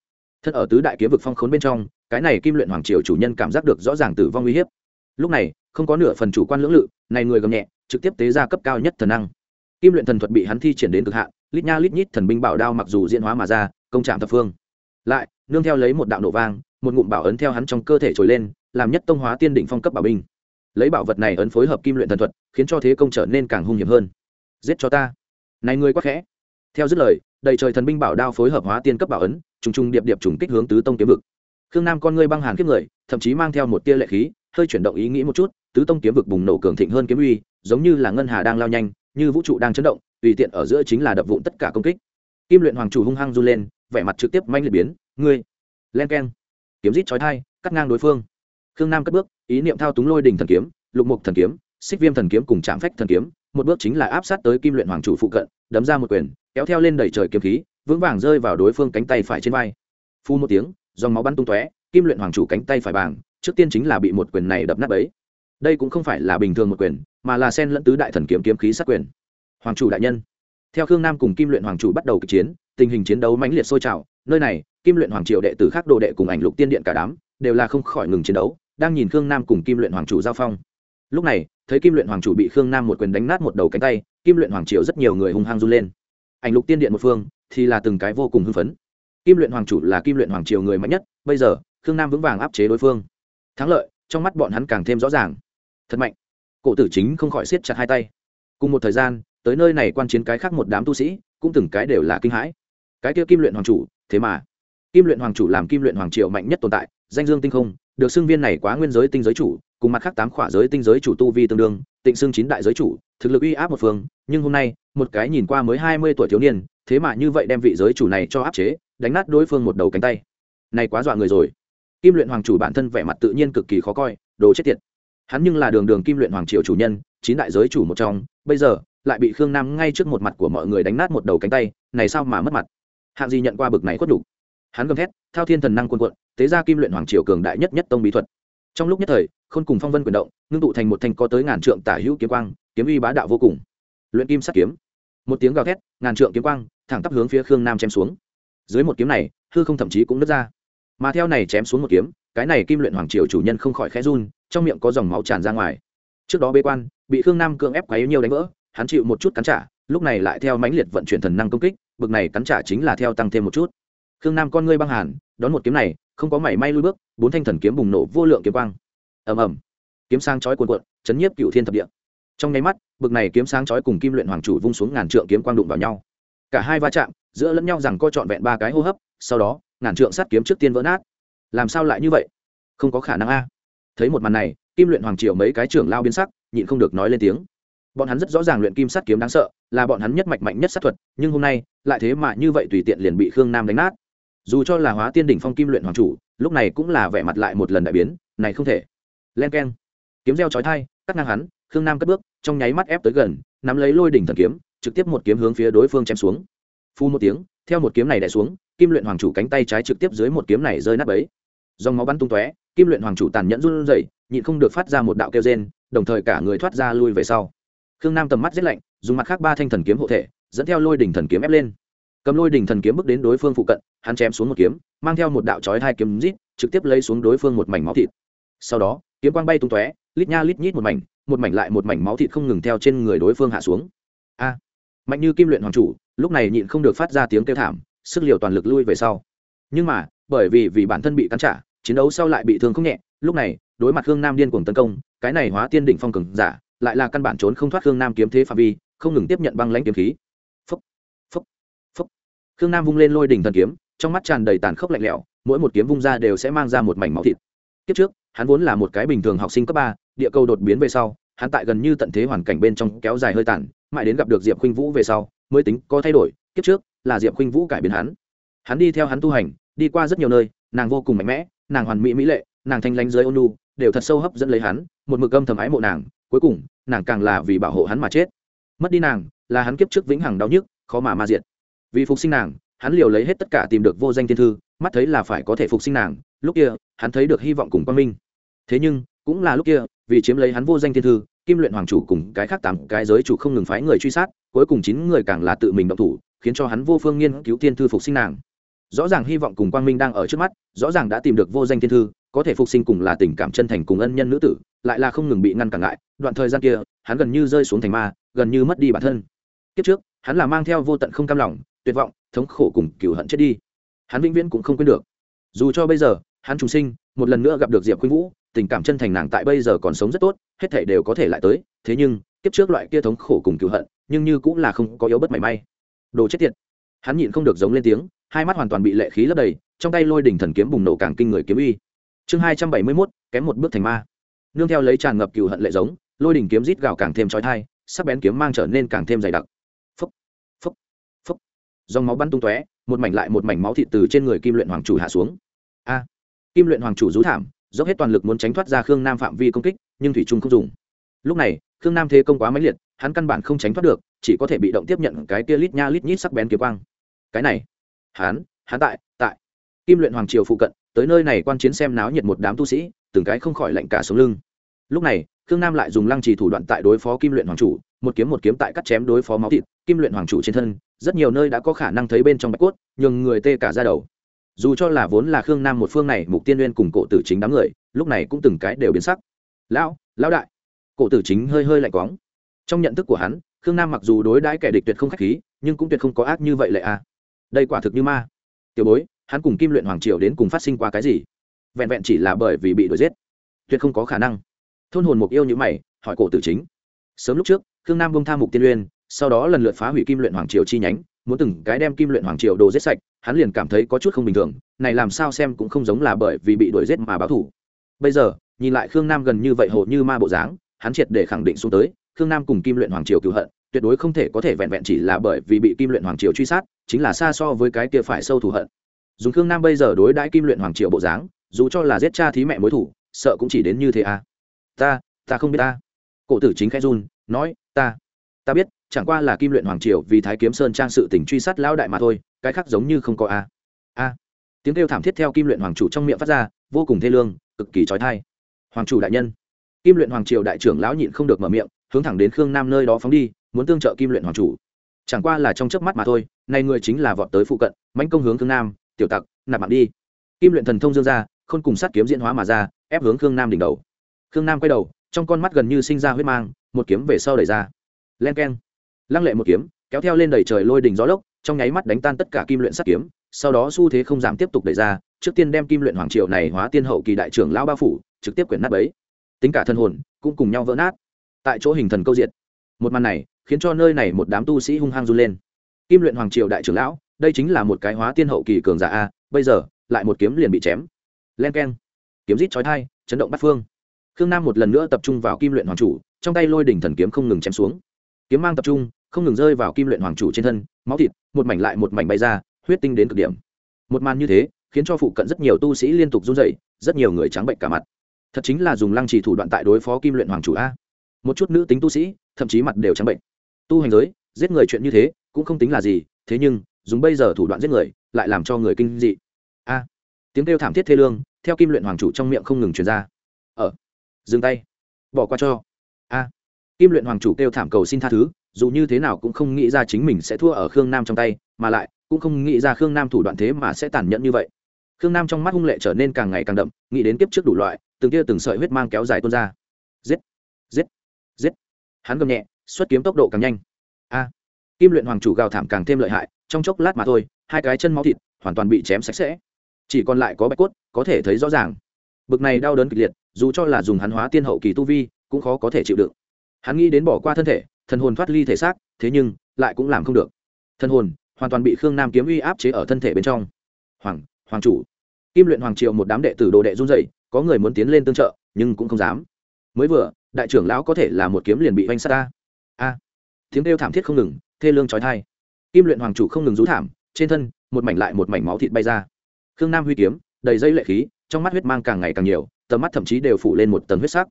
Thật ở tứ đại kiếm vực phong khốn bên trong, cái này kim luyện hoàng triều chủ nhân cảm giác được rõ ràng tử vong uy hiếp lúc này, không có nửa phần chủ quan lưỡng lự, này người gầm nhẹ, trực tiếp tế ra cấp cao nhất thần năng. Kim luyện thần thuật bị hắn thi triển đến cực hạn, lít nha lít nhít thần binh bảo đao mặc dù diễn hóa mà ra, công trạm thập phương. Lại, nương theo lấy một đạo nổ vang, một ngụm bảo ấn theo hắn trong cơ thể trồi lên, làm nhất tông hóa tiên định phong cấp bảo binh. Lấy bảo vật này ấn phối hợp kim luyện thần thuật, khiến cho thế công trở nên càng hung hiểm hơn. Giết cho ta. Này ngươi quá khẽ. Theo dứt lời, đầy trời thần binh bảo đao phối hợp hóa tiên cấp bảo ấn, trùng trùng điệp điệp trùng kích hướng tứ tông kiếm vực. Khương nam con ngươi băng hàn kiếp người, thậm chí mang theo một tia lệ khí hơi chuyển động ý nghĩ một chút, tứ tông kiếm vực bùng nổ cường thịnh hơn kiếm uy, giống như là ngân hà đang lao nhanh, như vũ trụ đang chấn động, tùy tiện ở giữa chính là đập vụn tất cả công kích. Kim luyện hoàng chủ hung hăng run lên, vẻ mặt trực tiếp manh liệt biến, ngươi, len keng. Kiếm rít chói thai cắt ngang đối phương. Khương nam cất bước, ý niệm thao túng lôi đình thần kiếm, lục mục thần kiếm, xích viêm thần kiếm cùng chạm phách thần kiếm, một bước chính là áp sát tới kim luyện hoàng chủ phụ cận, đấm ra một quyền, kéo theo lên đẩy trời kiếm khí, vững vàng rơi vào đối phương cánh tay phải trên vai. Phu một tiếng, dòng máu bắn tung tóe, kim luyện hoàng chủ cánh tay phải bàng trước tiên chính là bị một quyền này đập nát ấy. Đây cũng không phải là bình thường một quyền, mà là sen lẫn tứ đại thần kiếm kiếm khí sát quyền. Hoàng chủ đại nhân. Theo khương nam cùng kim luyện hoàng chủ bắt đầu kịch chiến, tình hình chiến đấu mãnh liệt sôi trào, nơi này, kim luyện hoàng triều đệ tử khác đồ đệ cùng ảnh lục tiên điện cả đám, đều là không khỏi ngừng chiến đấu, đang nhìn khương nam cùng kim luyện hoàng chủ giao phong. Lúc này, thấy kim luyện hoàng chủ bị khương nam một quyền đánh nát một đầu cánh tay, kim luyện hoàng triều rất nhiều người hung hăng run lên. Ảnh lục tiên điện một phương, thì là từng cái vô cùng hưng phấn. Kim luyện hoàng chủ là kim luyện hoàng triều người mạnh nhất, bây giờ, khương nam vững vàng áp chế đối phương thắng lợi, trong mắt bọn hắn càng thêm rõ ràng. Thật mạnh. Cổ tử chính không khỏi siết chặt hai tay. Cùng một thời gian, tới nơi này quan chiến cái khác một đám tu sĩ, cũng từng cái đều là kinh hãi. Cái kia kim luyện hoàng chủ, thế mà. Kim luyện hoàng chủ làm kim luyện hoàng triều mạnh nhất tồn tại, danh dương tinh không, được xưng viên này quá nguyên giới tinh giới chủ, cùng mặt khác tám khỏa giới tinh giới chủ tu vi tương đương, tịnh xưng chín đại giới chủ, thực lực uy áp một phương, nhưng hôm nay, một cái nhìn qua mới hai mươi tuổi thiếu niên, thế mà như vậy đem vị giới chủ này cho áp chế, đánh nát đối phương một đầu cánh tay. Này quá dọa người rồi kim luyện hoàng chủ bản thân vẻ mặt tự nhiên cực kỳ khó coi, đồ chết tiệt. Hắn nhưng là đường đường kim luyện hoàng triều chủ nhân, chín đại giới chủ một trong, bây giờ, lại bị khương nam ngay trước một mặt của mọi người đánh nát một đầu cánh tay, này sao mà mất mặt? Hạng gì nhận qua bực này khuất đủ hắn gầm thét, thao thiên thần năng quân quận tế ra kim luyện hoàng triều cường đại nhất nhất tông bí thuật. Trong lúc nhất thời, khôn cùng phong vân quyền động, ngưng tụ thành một thanh có tới ngàn trượng tả hữu kiếm quang, kiếm uy bá đạo vô cùng. Luyện kim sắt kiếm. Một tiếng gào thét, ngàn trượng kiếm quang, thẳng tắp hướng phía khương nam chém xuống. Dưới một kiếm này, hư không thậm chí cũng nứt ra mà theo này chém xuống một kiếm, cái này kim luyện hoàng triều chủ nhân không khỏi khẽ run, trong miệng có dòng máu tràn ra ngoài. Trước đó bế quan, bị khương nam cưỡng ép quá yếu nhiều đánh vỡ, hắn chịu một chút cắn trả, lúc này lại theo mãnh liệt vận chuyển thần năng công kích, bực này cắn trả chính là theo tăng thêm một chút. Khương nam con ngươi băng hàn, đón một kiếm này, không có mảy may lui bước, bốn thanh thần kiếm bùng nổ vô lượng kiếm quang. Ầm ầm. Kiếm sang chói cuồn cuộn, chấn nhiếp cựu thiên thập địa. Trong nháy mắt, bực này kiếm sáng chói cùng kim luyện hoàng chủ vung xuống ngàn trượng kiếm quang đụng vào nhau. Cả hai va chạm, giữa lẫn nhau rằng co trọn vẹn ba cái hô hấp, sau đó ngàn trượng sát kiếm trước tiên vỡ nát. Làm sao lại như vậy? Không có khả năng a. Thấy một màn này, kim luyện hoàng triều mấy cái trưởng lao biến sắc, nhịn không được nói lên tiếng. Bọn hắn rất rõ ràng luyện kim sát kiếm đáng sợ, là bọn hắn nhất mạch mạnh nhất sát thuật, nhưng hôm nay, lại thế mà như vậy tùy tiện liền bị khương nam đánh nát. Dù cho là hóa tiên đỉnh phong kim luyện hoàng chủ, lúc này cũng là vẻ mặt lại một lần đại biến, này không thể. Len k e n kiếm reo chói thai cắt ngang hắn, khương nam cất bước, trong nháy mắt ép tới gần, nắm lấy lôi đỉnh thần kiếm, trực tiếp một kiếm hướng phía đối phương chém xuống. Phu một tiếng theo một kiếm này đè xuống, kim luyện hoàng chủ cánh tay trái trực tiếp dưới một kiếm này rơi nát ấy dòng máu bắn tung tóe, kim luyện hoàng chủ tàn nhẫn run rẩy, nhịn không được phát ra một đạo kêu rên, đồng thời cả người thoát ra lui về sau. Khương nam tầm mắt giết lạnh, dùng mặt khác ba thanh thần kiếm hộ thể, dẫn theo lôi đỉnh thần kiếm ép lên. Cầm lôi đỉnh thần kiếm bước đến đối phương phụ cận, hắn chém xuống một kiếm, mang theo một đạo chói hai kiếm rít trực tiếp lấy xuống đối phương một mảnh máu thịt. Sau đó, kiếm quang bay tung tóe, lít nha lít nhít một mảnh một mảnh lại một mảnh máu thịt không ngừng theo trên người đối phương hạ xuống mạnh như kim luyện hoàng chủ, lúc này nhịn không được phát ra tiếng kêu thảm, sức liều toàn lực lui về sau. Nhưng mà, bởi vì vì bản thân bị cắn trả, chiến đấu sau lại bị thương không nhẹ, lúc này, đối mặt hương nam điên cuồng tấn công, cái này hóa tiên đỉnh phong cường giả, lại là căn bản trốn không thoát hương nam kiếm thế phạm vi, không ngừng tiếp nhận băng lãnh kiếm khí. Phúc phúc phúc. Hương nam vung lên lôi đỉnh thần kiếm, trong mắt tràn đầy tàn khốc lạnh lẽo, mỗi một kiếm vung ra đều sẽ mang ra một mảnh máu thịt. Kiếp trước, hắn vốn là một cái bình thường học sinh cấp ba, địa cầu đột biến về sau hắn tại gần như tận thế hoàn cảnh bên trong kéo dài hơi tàn, mãi đến gặp được diệp khuynh vũ về sau, mới tính có thay đổi, kiếp trước là diệp khuynh vũ cải biến hắn. Hắn đi theo hắn tu hành, đi qua rất nhiều nơi, nàng vô cùng mạnh mẽ, nàng hoàn mỹ mỹ lệ, nàng thanh lánh dưới ôn lu đều thật sâu hấp dẫn lấy hắn, một mực âm thầm ái mộ nàng, cuối cùng, nàng càng là vì bảo hộ hắn mà chết. Mất đi nàng, là hắn kiếp trước vĩnh hằng đau nhức, khó mà ma diệt. Vì phục sinh nàng, hắn liều lấy hết tất cả tìm được vô danh thiên thư, mắt thấy là phải có thể phục sinh nàng, lúc kia, hắn thấy được hy vọng cùng quan minh. Thế nhưng, cũng là lúc kia vì chiếm lấy hắn vô danh thiên thư, kim luyện hoàng chủ cùng cái khác tám cái giới chủ không ngừng phái người truy sát, cuối cùng chín người càng là tự mình động thủ, khiến cho hắn vô phương nghiên cứu thiên thư phục sinh nàng. Rõ ràng hy vọng cùng quang minh đang ở trước mắt, rõ ràng đã tìm được vô danh thiên thư, có thể phục sinh cùng là tình cảm chân thành cùng ân nhân nữ tử, lại là không ngừng bị ngăn cản lại, đoạn thời gian kia, hắn gần như rơi xuống thành ma, gần như mất đi bản thân. Kiếp trước, hắn là mang theo vô tận không cam lòng, tuyệt vọng, thống khổ cùng cựu hận chết đi. Hắn vĩnh viễn cũng không quên được. Dù cho bây giờ, hắn trùng sinh, một lần nữa gặp được diệp khuynh vũ tình cảm chân thành nàng tại bây giờ còn sống rất tốt, hết thể đều có thể lại tới, thế nhưng, kiếp trước loại kia thống khổ cùng cựu hận, nhưng như cũng là không có yếu bất mảy may. Đồ chết tiệt. Hắn nhịn không được giống lên tiếng, hai mắt hoàn toàn bị lệ khí lấp đầy, trong tay lôi đỉnh thần kiếm bùng nổ càng kinh người kiếm uy. Chương hai trăm bảy mươi mốt, kém một bước thành ma. Nương theo lấy tràn ngập cựu hận lệ giống, lôi đỉnh kiếm rít gào càng thêm trói thai sắc bén kiếm mang trở nên càng thêm dày đặc. Phúc phúc phúc. Dòng máu bắn tung tóe, một mảnh lại một mảnh máu thịt từ trên người kim luyện hoàng chủ hạ xuống. A, kim luyện hoàng chủ rú thảm dốc hết toàn lực muốn tránh thoát ra khương nam phạm vi công kích, nhưng thủy trung không dùng. Lúc này, khương nam thế công quá mãnh liệt, hắn căn bản không tránh thoát được, chỉ có thể bị động tiếp nhận cái kia lít nha lít nhít sắc bén kiếm quang. Cái này, hắn hắn tại tại. Kim luyện hoàng triều phụ cận, tới nơi này quan chiến xem náo nhiệt một đám tu sĩ, từng cái không khỏi lạnh cả sống lưng. Lúc này, khương nam lại dùng lăng trì thủ đoạn tại đối phó kim luyện hoàng chủ, một kiếm một kiếm tại cắt chém đối phó máu thịt, kim luyện hoàng chủ trên thân, rất nhiều nơi đã có khả năng thấy bên trong bạch cốt, nhường người tê cả ra đầu dù cho là vốn là khương nam một phương này, mục tiên nguyên cùng cổ tử chính đám người, lúc này cũng từng cái đều biến sắc. Lão lão đại. Cổ tử chính hơi hơi lạnh quóng trong nhận thức của hắn, khương nam mặc dù đối đãi kẻ địch tuyệt không k h á c h khí, nhưng cũng tuyệt không có ác như vậy lệ à đây quả thực như ma. Tiểu bối, hắn cùng kim luyện hoàng triều đến cùng phát sinh qua cái gì? Vẹn vẹn chỉ là bởi vì bị đuổi giết. Tuyệt không có khả năng. Thôn hồn mục yêu như mày, hỏi cổ tử chính. Sớm lúc trước, khương nam bông tha mục tiên uyên, sau đó lần lượt phá hủy kim luyện hoàng triều chi nhánh muốn từng cái đem kim luyện hoàng triều đồ giết sạch, hắn liền cảm thấy có chút không bình thường, này làm sao xem cũng không giống là bởi vì bị đuổi giết mà báo thủ bây giờ, nhìn lại khương nam gần như vậy hồ như ma bộ dáng, hắn triệt để khẳng định xuống tới, khương nam cùng kim luyện hoàng triều cựu hận, tuyệt đối không thể có thể vẹn vẹn chỉ là bởi vì bị kim luyện hoàng triều truy sát, chính là xa so với cái kia phải sâu thù hận. Dùng khương nam bây giờ đối đãi kim luyện hoàng triều bộ dáng, dù cho là giết cha thí mẹ mối thủ, sợ cũng chỉ đến như thế à. Ta ta không biết ta. Cổ tử chính khẽ run, nói, ta ta biết, chẳng qua là kim luyện hoàng triều vì thái kiếm sơn trang sự tình truy sát lão đại mà thôi, cái khác giống như không có a. A. Tiếng kêu thảm thiết theo kim luyện hoàng chủ trong miệng phát ra, vô cùng thê lương, cực kỳ trói thai. Hoàng chủ đại nhân. Kim luyện hoàng triều đại trưởng lão nhịn không được mở miệng, hướng thẳng đến khương nam nơi đó phóng đi, muốn tương trợ kim luyện hoàng chủ. Chẳng qua là trong chớp mắt mà thôi nay người chính là vọt tới phụ cận, mãnh công hướng khương nam, tiểu tặc, nạp mạng đi. Kim luyện thần thông dương ra, khôn cùng sát kiếm diễn hóa mà ra, ép hướng khương nam đỉnh đầu. Khương nam quay đầu, trong con mắt gần như sinh ra huyết mang, một kiếm về sau đẩy ra len keng, lăng lệ một kiếm kéo theo lên đầy trời lôi đỉnh gió lốc trong nháy mắt đánh tan tất cả kim luyện sắt kiếm sau đó xu thế không giảm tiếp tục đẩy ra trước tiên đem kim luyện hoàng triều này hóa tiên hậu kỳ đại trưởng lão ba phủ trực tiếp quyển nát bấy. Tính cả thân hồn cũng cùng nhau vỡ nát. Tại chỗ hình thần câu diện một màn này khiến cho nơi này một đám tu sĩ hung hăng run lên. Kim luyện hoàng triều đại trưởng lão đây chính là một cái hóa tiên hậu kỳ cường giả a bây giờ lại một kiếm liền bị chém. Len keng, kiếm rít chói thai chấn động bắt phương. Khương nam một lần nữa tập trung vào kim luyện hoàng chủ trong tay lôi đỉnh thần kiếm không ngừng chém xuống kiếm mang tập trung, không ngừng rơi vào kim luyện hoàng chủ trên thân, máu thịt, một mảnh lại một mảnh bay ra, huyết tinh đến cực điểm. Một màn như thế, khiến cho phụ cận rất nhiều tu sĩ liên tục run dậy rất nhiều người trắng bệnh cả mặt. Thật chính là dùng lăng trì thủ đoạn tại đối phó kim luyện hoàng chủ a. Một chút nữ tính tu sĩ, thậm chí mặt đều trắng bệnh. Tu hành giới, giết người chuyện như thế, cũng không tính là gì, thế nhưng, dùng bây giờ thủ đoạn giết người, lại làm cho người kinh dị. A. Tiếng kêu thảm thiết thê lương, theo kim luyện hoàng chủ trong miệng không ngừng truyền ra. Ở dừng tay. Bỏ qua cho. A kim luyện hoàng chủ kêu thảm cầu xin tha thứ, dù như thế nào cũng không nghĩ ra chính mình sẽ thua ở khương nam trong tay, mà lại cũng không nghĩ ra khương nam thủ đoạn thế mà sẽ tàn nhẫn như vậy. Khương nam trong mắt hung lệ trở nên càng ngày càng đậm, nghĩ đến kiếp trước đủ loại, từng tia từng sợi huyết mang kéo dài tuôn ra. Giết! Giết! Giết! Hắn gầm nhẹ, xuất kiếm tốc độ càng nhanh. A! Kim luyện hoàng chủ gào thảm càng thêm lợi hại, trong chốc lát mà thôi, hai cái chân máu thịt hoàn toàn bị chém sạch sẽ. Chỉ còn lại có bạch cốt, có thể thấy rõ ràng. Bực này đau đớn kịch liệt, dù cho là dùng hắn hóa tiên hậu kỳ tu vi, cũng khó có thể chịu đựng hắn nghĩ đến bỏ qua thân thể, thần hồn thoát ly thể xác, thế nhưng, lại cũng làm không được. Thần hồn, hoàn toàn bị khương nam kiếm uy áp chế ở thân thể bên trong. Hoàng hoàng chủ. Kim luyện hoàng triều một đám đệ tử đồ đệ run dậy có người muốn tiến lên tương trợ, nhưng cũng không dám. Mới vừa, đại trưởng lão có thể là một kiếm liền bị oanh sát ta. A. Tiếng kêu thảm thiết không ngừng, thê lương trói thai. Kim luyện hoàng chủ không ngừng rú thảm, trên thân, một mảnh lại một mảnh máu thịt bay ra. Khương nam huy kiếm, đầy dây lệ khí, trong mắt huyết mang càng ngày càng nhiều, tầm mắt thậm chí đều phủ lên một tầng huyết sắc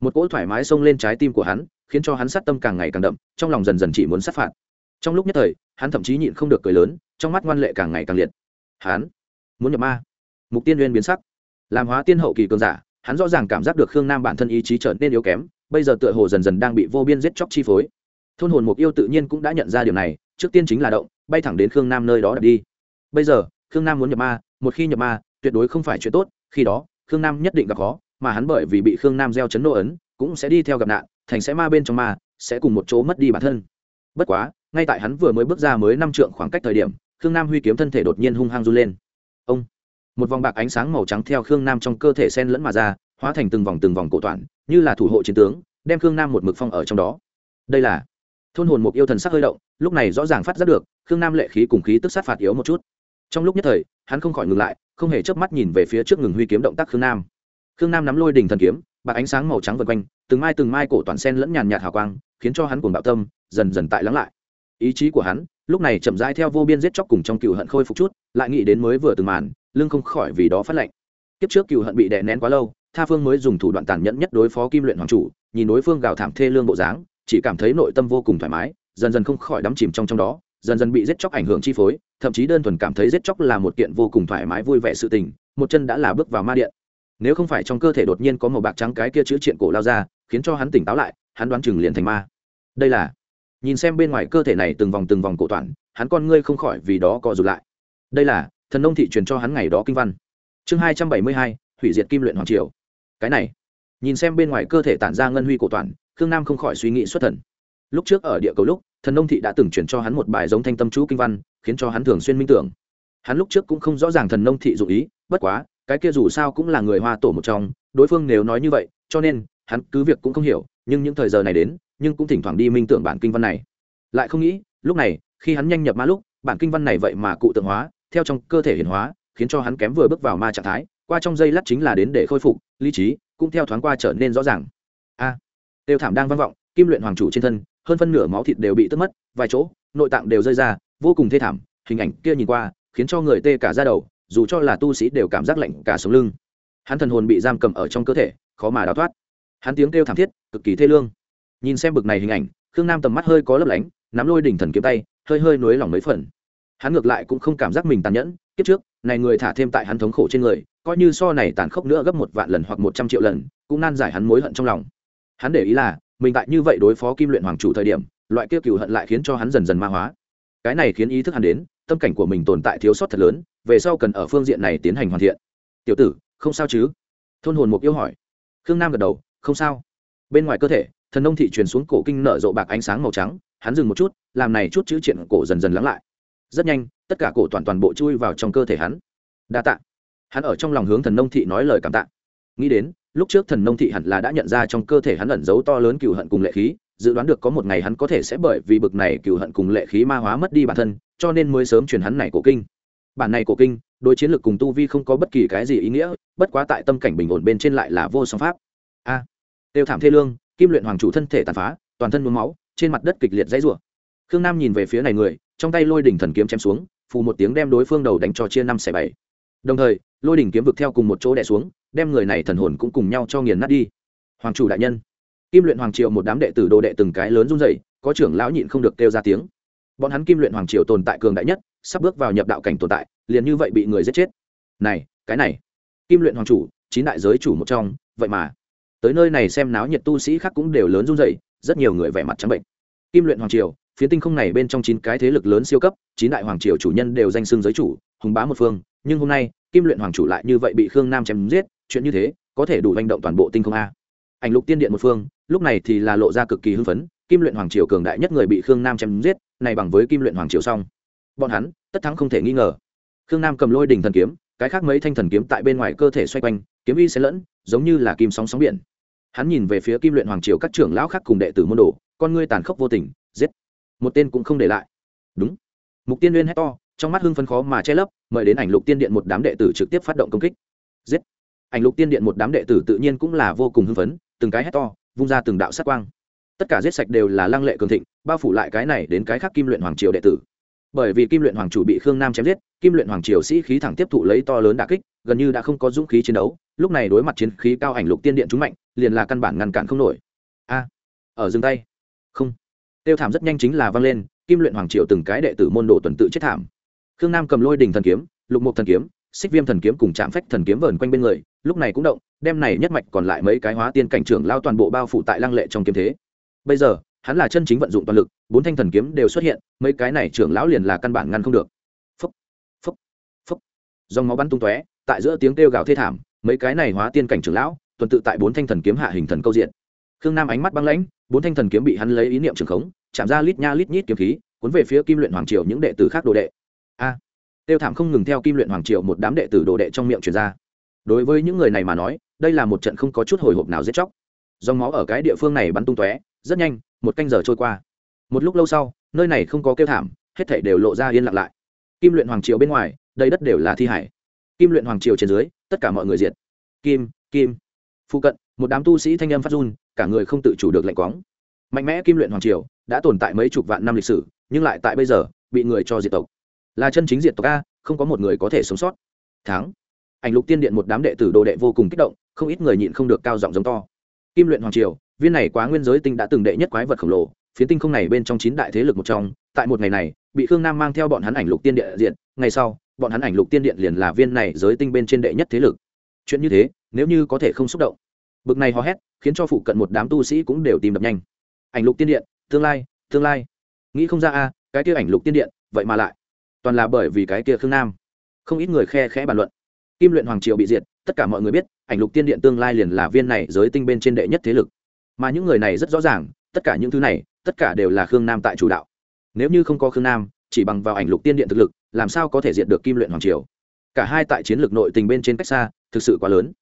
một cỗ thoải mái xông lên trái tim của hắn, khiến cho hắn sát tâm càng ngày càng đậm, trong lòng dần dần chỉ muốn sát phạt. Trong lúc nhất thời, hắn thậm chí nhịn không được cười lớn, trong mắt ngoan lệ càng ngày càng liệt. Hắn muốn nhập ma. Mục tiên uyên biến sắc. Làm hóa tiên hậu kỳ cường giả, hắn rõ ràng cảm giác được khương nam bản thân ý chí trở nên yếu kém, bây giờ tựa hồ dần dần đang bị vô biên giết chóc chi phối. Thôn hồn mục yêu tự nhiên cũng đã nhận ra điều này, trước tiên chính là động, bay thẳng đến khương nam nơi đó đặt đi. Bây giờ, khương nam muốn nhập ma, một khi nhập ma, tuyệt đối không phải chuyện tốt, khi đó, khương nam nhất định gặp khó mà hắn bởi vì bị khương nam gieo chấn nô ấn, cũng sẽ đi theo gặp nạn, thành sẽ ma bên trong ma, sẽ cùng một chỗ mất đi bản thân. Bất quá, ngay tại hắn vừa mới bước ra mới năm trượng khoảng cách thời điểm, khương nam huy kiếm thân thể đột nhiên hung hăng run lên. Ông! Một vòng bạc ánh sáng màu trắng theo khương nam trong cơ thể sen lẫn mà ra, hóa thành từng vòng từng vòng cổ toàn, như là thủ hộ chiến tướng, đem khương nam một mực phong ở trong đó. Đây là thôn hồn mục yêu thần sắc hơi động, lúc này rõ ràng phát giác được, khương nam lệ khí cùng khí tức sát phạt yếu một chút. Trong lúc nhất thời, hắn không khỏi ngừng lại, không hề chớp mắt nhìn về phía trước ngừng huy kiếm động tác khương nam khương nam nắm lôi đình thần kiếm, bạc ánh sáng màu trắng vần quanh, từng mai từng mai cổ toàn sen lẫn nhàn nhạt hào quang, khiến cho hắn cuồng bạo tâm, dần dần tại lắng lại. Ý chí của hắn, lúc này chậm rãi theo vô biên giết chóc cùng trong cựu hận khôi phục chút, lại nghĩ đến mới vừa từng màn, lưng không khỏi vì đó phát lệnh. Kiếp trước cựu hận bị đè nén quá lâu, tha phương mới dùng thủ đoạn tàn nhẫn nhất đối phó kim luyện hoàng chủ, nhìn đối phương gào thảm thê lương bộ dáng, chỉ cảm thấy nội tâm vô cùng thoải mái, dần dần không khỏi đắm chìm trong trong đó, dần dần bị giết chóc ảnh hưởng chi phối, thậm chí đơn thuần cảm thấy giết chóc là một kiện vô cùng thoải mái vui vẻ sự tình, một chân đã là bước vào ma điện nếu không phải trong cơ thể đột nhiên có màu bạc trắng cái kia chữ triện cổ lao ra, khiến cho hắn tỉnh táo lại, hắn đoán chừng liền thành ma. Đây là, nhìn xem bên ngoài cơ thể này từng vòng từng vòng cổ toàn, hắn con ngươi không khỏi vì đó co rụt lại. Đây là, thần nông thị truyền cho hắn ngày đó kinh văn. Chương hai trăm bảy mươi hai, hủy diệt kim luyện hoàng triều. Cái này, nhìn xem bên ngoài cơ thể tản ra ngân huy cổ toàn, khương nam không khỏi suy nghĩ xuất thần. Lúc trước ở địa cầu lúc, thần nông thị đã từng chuyển cho hắn một bài giống thanh tâm chú kinh văn, khiến cho hắn thường xuyên minh tưởng. Hắn lúc trước cũng không rõ ràng thần nông thị dụ ý, bất quá cái kia dù sao cũng là người hoa tổ một trong đối phương nếu nói như vậy cho nên hắn cứ việc cũng không hiểu nhưng những thời giờ này đến nhưng cũng thỉnh thoảng đi minh tưởng bản kinh văn này. Lại không nghĩ lúc này khi hắn nhanh nhập ma lúc bản kinh văn này vậy mà cụ tượng hóa theo trong cơ thể hiển hóa khiến cho hắn kém vừa bước vào ma trạng thái qua trong dây lát chính là đến để khôi phục lý trí cũng theo thoáng qua trở nên rõ ràng. A! À, tiêu thảm đang vang vọng kim luyện hoàng chủ trên thân hơn phân nửa máu thịt đều bị tước mất vài chỗ nội tạng đều rơi ra vô cùng thê thảm hình ảnh kia nhìn qua khiến cho người tê cả ra đầu dù cho là tu sĩ đều cảm giác lạnh cả sống lưng. Hắn thần hồn bị giam cầm ở trong cơ thể, khó mà đào thoát. Hắn tiếng kêu thảm thiết, cực kỳ thê lương. Nhìn xem bực này hình ảnh, khương nam tầm mắt hơi có lấp lánh, nắm lôi đỉnh thần kiếm tay, hơi hơi nối lòng mấy phần. Hắn ngược lại cũng không cảm giác mình tàn nhẫn, kiếp trước, này người thả thêm tại hắn thống khổ trên người, coi như so này tàn khốc nữa gấp một vạn lần hoặc một trăm triệu lần, cũng nan giải hắn mối hận trong lòng. Hắn để ý là, mình tại như vậy đối phó kim luyện hoàng chủ thời điểm, loại kia cựu hận lại khiến cho hắn dần dần ma hóa. Cái này khiến ý thức hắn đến tâm cảnh của mình tồn tại thiếu sót thật lớn, về sau cần ở phương diện này tiến hành hoàn thiện. Tiểu tử, không sao chứ? Thôn hồn mục yêu hỏi. Khương nam gật đầu, không sao. Bên ngoài cơ thể, thần nông thị truyền xuống cổ kinh nở rộ bạc ánh sáng màu trắng, hắn dừng một chút, làm này chút chữ triện cổ dần dần lắng lại. Rất nhanh, tất cả cổ toàn toàn bộ chui vào trong cơ thể hắn. Đa tạ. Hắn ở trong lòng hướng thần nông thị nói lời cảm tạ. Nghĩ đến, lúc trước thần nông thị hẳn là đã nhận ra trong cơ thể hắn ẩn giấu to lớn cựu hận cùng lệ khí dự đoán được có một ngày hắn có thể sẽ bởi vì bực này cựu hận cùng lệ khí ma hóa mất đi bản thân cho nên mới sớm truyền hắn này cổ kinh. Bản này cổ kinh đối chiến lược cùng tu vi không có bất kỳ cái gì ý nghĩa bất quá tại tâm cảnh bình ổn bên trên lại là vô song pháp. A. À, tiêu thảm thê lương kim luyện hoàng chủ thân thể tàn phá toàn thân mướm máu trên mặt đất kịch liệt dãy rủa. Khương nam nhìn về phía này người trong tay lôi đỉnh thần kiếm chém xuống phù một tiếng đem đối phương đầu đánh cho chia năm xẻ bảy. Đồng thời lôi đỉnh kiếm vực theo cùng một chỗ đè xuống đem người này thần hồn cũng cùng nhau cho nghiền nát đi. Hoàng chủ đại nhân kim luyện hoàng triều một đám đệ tử đồ đệ từng cái lớn run rẩy, có trưởng lão nhịn không được kêu ra tiếng. Bọn hắn kim luyện hoàng triều tồn tại cường đại nhất, sắp bước vào nhập đạo cảnh tồn tại, liền như vậy bị người giết chết. Này, cái này. Kim luyện hoàng chủ, chín đại giới chủ một trong, vậy mà. Tới nơi này xem náo nhiệt tu sĩ khác cũng đều lớn run rẩy, rất nhiều người vẻ mặt trắng bệnh. Kim luyện hoàng triều phía tinh không này bên trong chín cái thế lực lớn siêu cấp, chín đại hoàng triều chủ nhân đều danh xưng giới chủ, hùng bá một phương, nhưng hôm nay, kim luyện hoàng chủ lại như vậy bị khương nam chém giết, chuyện như thế, có thể đủ manh động toàn bộ tinh không a. Ảnh lục tiên điện một phương lúc này thì là lộ ra cực kỳ hưng phấn, kim luyện hoàng triều cường đại nhất người bị khương nam chém giết, này bằng với kim luyện hoàng triều xong. Bọn hắn, tất thắng không thể nghi ngờ. Khương nam cầm lôi đình thần kiếm, cái khác mấy thanh thần kiếm tại bên ngoài cơ thể xoay quanh, kiếm y sẽ lẫn, giống như là kim sóng sóng biển. Hắn nhìn về phía kim luyện hoàng triều các trưởng lão khác cùng đệ tử môn đồ, con ngươi tàn khốc vô tình, giết. Một tên cũng không để lại. Đúng. Mục tiên liên hét to, trong mắt hưng phấn khó mà che lấp, mời đến ảnh lục tiên điện một đám đệ tử trực tiếp phát động công kích. Giết. Ảnh lục tiên điện một đám đệ tử tự nhiên cũng là vô cùng hưng phấn, từng cái hét to vung ra từng đạo sát quang. Tất cả giết sạch đều là lăng lệ cường thịnh, bao phủ lại cái này đến cái khác kim luyện hoàng triều đệ tử. Bởi vì kim luyện hoàng chủ bị khương nam chém giết, kim luyện hoàng triều sĩ khí thẳng tiếp thụ lấy to lớn đà kích, gần như đã không có dũng khí chiến đấu, lúc này đối mặt chiến khí cao ảnh lục tiên điện chúng mạnh, liền là căn bản ngăn cản không nổi. A, ở dừng tay. Không. Tiêu thảm rất nhanh chính là vang lên, kim luyện hoàng triều từng cái đệ tử môn đồ tuần tự chết thảm. Khương nam cầm lôi đình thần kiếm, lục mục thần kiếm xích viêm thần kiếm cùng chạm phách thần kiếm vờn quanh bên người, lúc này cũng động, đem này nhất mạch còn lại mấy cái hóa tiên cảnh trưởng lao toàn bộ bao phủ tại lăng lệ trong kiếm thế. Bây giờ, hắn là chân chính vận dụng toàn lực, bốn thanh thần kiếm đều xuất hiện, mấy cái này trưởng lão liền là căn bản ngăn không được. Phấp phấp phấp dòng máu bắn tung tóe, tại giữa tiếng kêu gào thê thảm, mấy cái này hóa tiên cảnh trưởng lão, tuần tự tại bốn thanh thần kiếm hạ hình thần câu diện. Khương nam ánh mắt băng lãnh, bốn thanh thần kiếm bị hắn lấy ý niệm trường khống, chạm ra lít nha lít nhít kiếm khí, cuốn về phía kim luyện hoàng triều những đệ tử khác đồ đệ. A tiêu thảm không ngừng theo kim luyện hoàng triều một đám đệ tử đồ đệ trong miệng truyền ra. Đối với những người này mà nói, đây là một trận không có chút hồi hộp nào giết chóc. Dòng máu ở cái địa phương này bắn tung tóe, rất nhanh, một canh giờ trôi qua. Một lúc lâu sau, nơi này không có kêu thảm, hết thảy đều lộ ra yên lặng lại. Kim luyện hoàng triều bên ngoài đây đất đều là thi hải. Kim luyện hoàng triều trên dưới, tất cả mọi người diệt. Kim kim phụ cận, một đám tu sĩ thanh âm phát run, cả người không tự chủ được lạnh quóng mạnh mẽ kim luyện hoàng triều đã tồn tại mấy chục vạn năm lịch sử, nhưng lại tại bây giờ, bị người cho diệt tộc là chân chính diệt tộc a, không có một người có thể sống sót. Tháng ảnh lục tiên điện một đám đệ tử đồ đệ vô cùng kích động, không ít người nhịn không được cao giọng giống to. Kim luyện hoàng triều, viên này quá nguyên giới tinh đã từng đệ nhất quái vật khổng lồ, phiến tinh không này bên trong chín đại thế lực một trong, tại một ngày này, bị khương nam mang theo bọn hắn ảnh lục tiên điện diện, ngày sau, bọn hắn ảnh lục tiên điện liền là viên này giới tinh bên trên đệ nhất thế lực. Chuyện như thế, nếu như có thể không xúc động. Bực này hò hét, khiến cho phụ cận một đám tu sĩ cũng đều tìm đập nhanh. Ảnh lục tiên điện, tương lai tương lai. Nghĩ không ra a, cái kia ảnh lục tiên điện, vậy mà lại toàn là bởi vì cái kia khương nam. Không ít người khe khẽ bàn luận. Kim luyện hoàng triều bị diệt, tất cả mọi người biết, ảnh lục tiên điện tương lai liền là viên này giới tinh bên trên đệ nhất thế lực. Mà những người này rất rõ ràng, tất cả những thứ này, tất cả đều là khương nam tại chủ đạo. Nếu như không có khương nam, chỉ bằng vào ảnh lục tiên điện thực lực, làm sao có thể diệt được kim luyện hoàng triều? Cả hai tại chiến lược nội tình bên trên cách xa, thực sự quá lớn.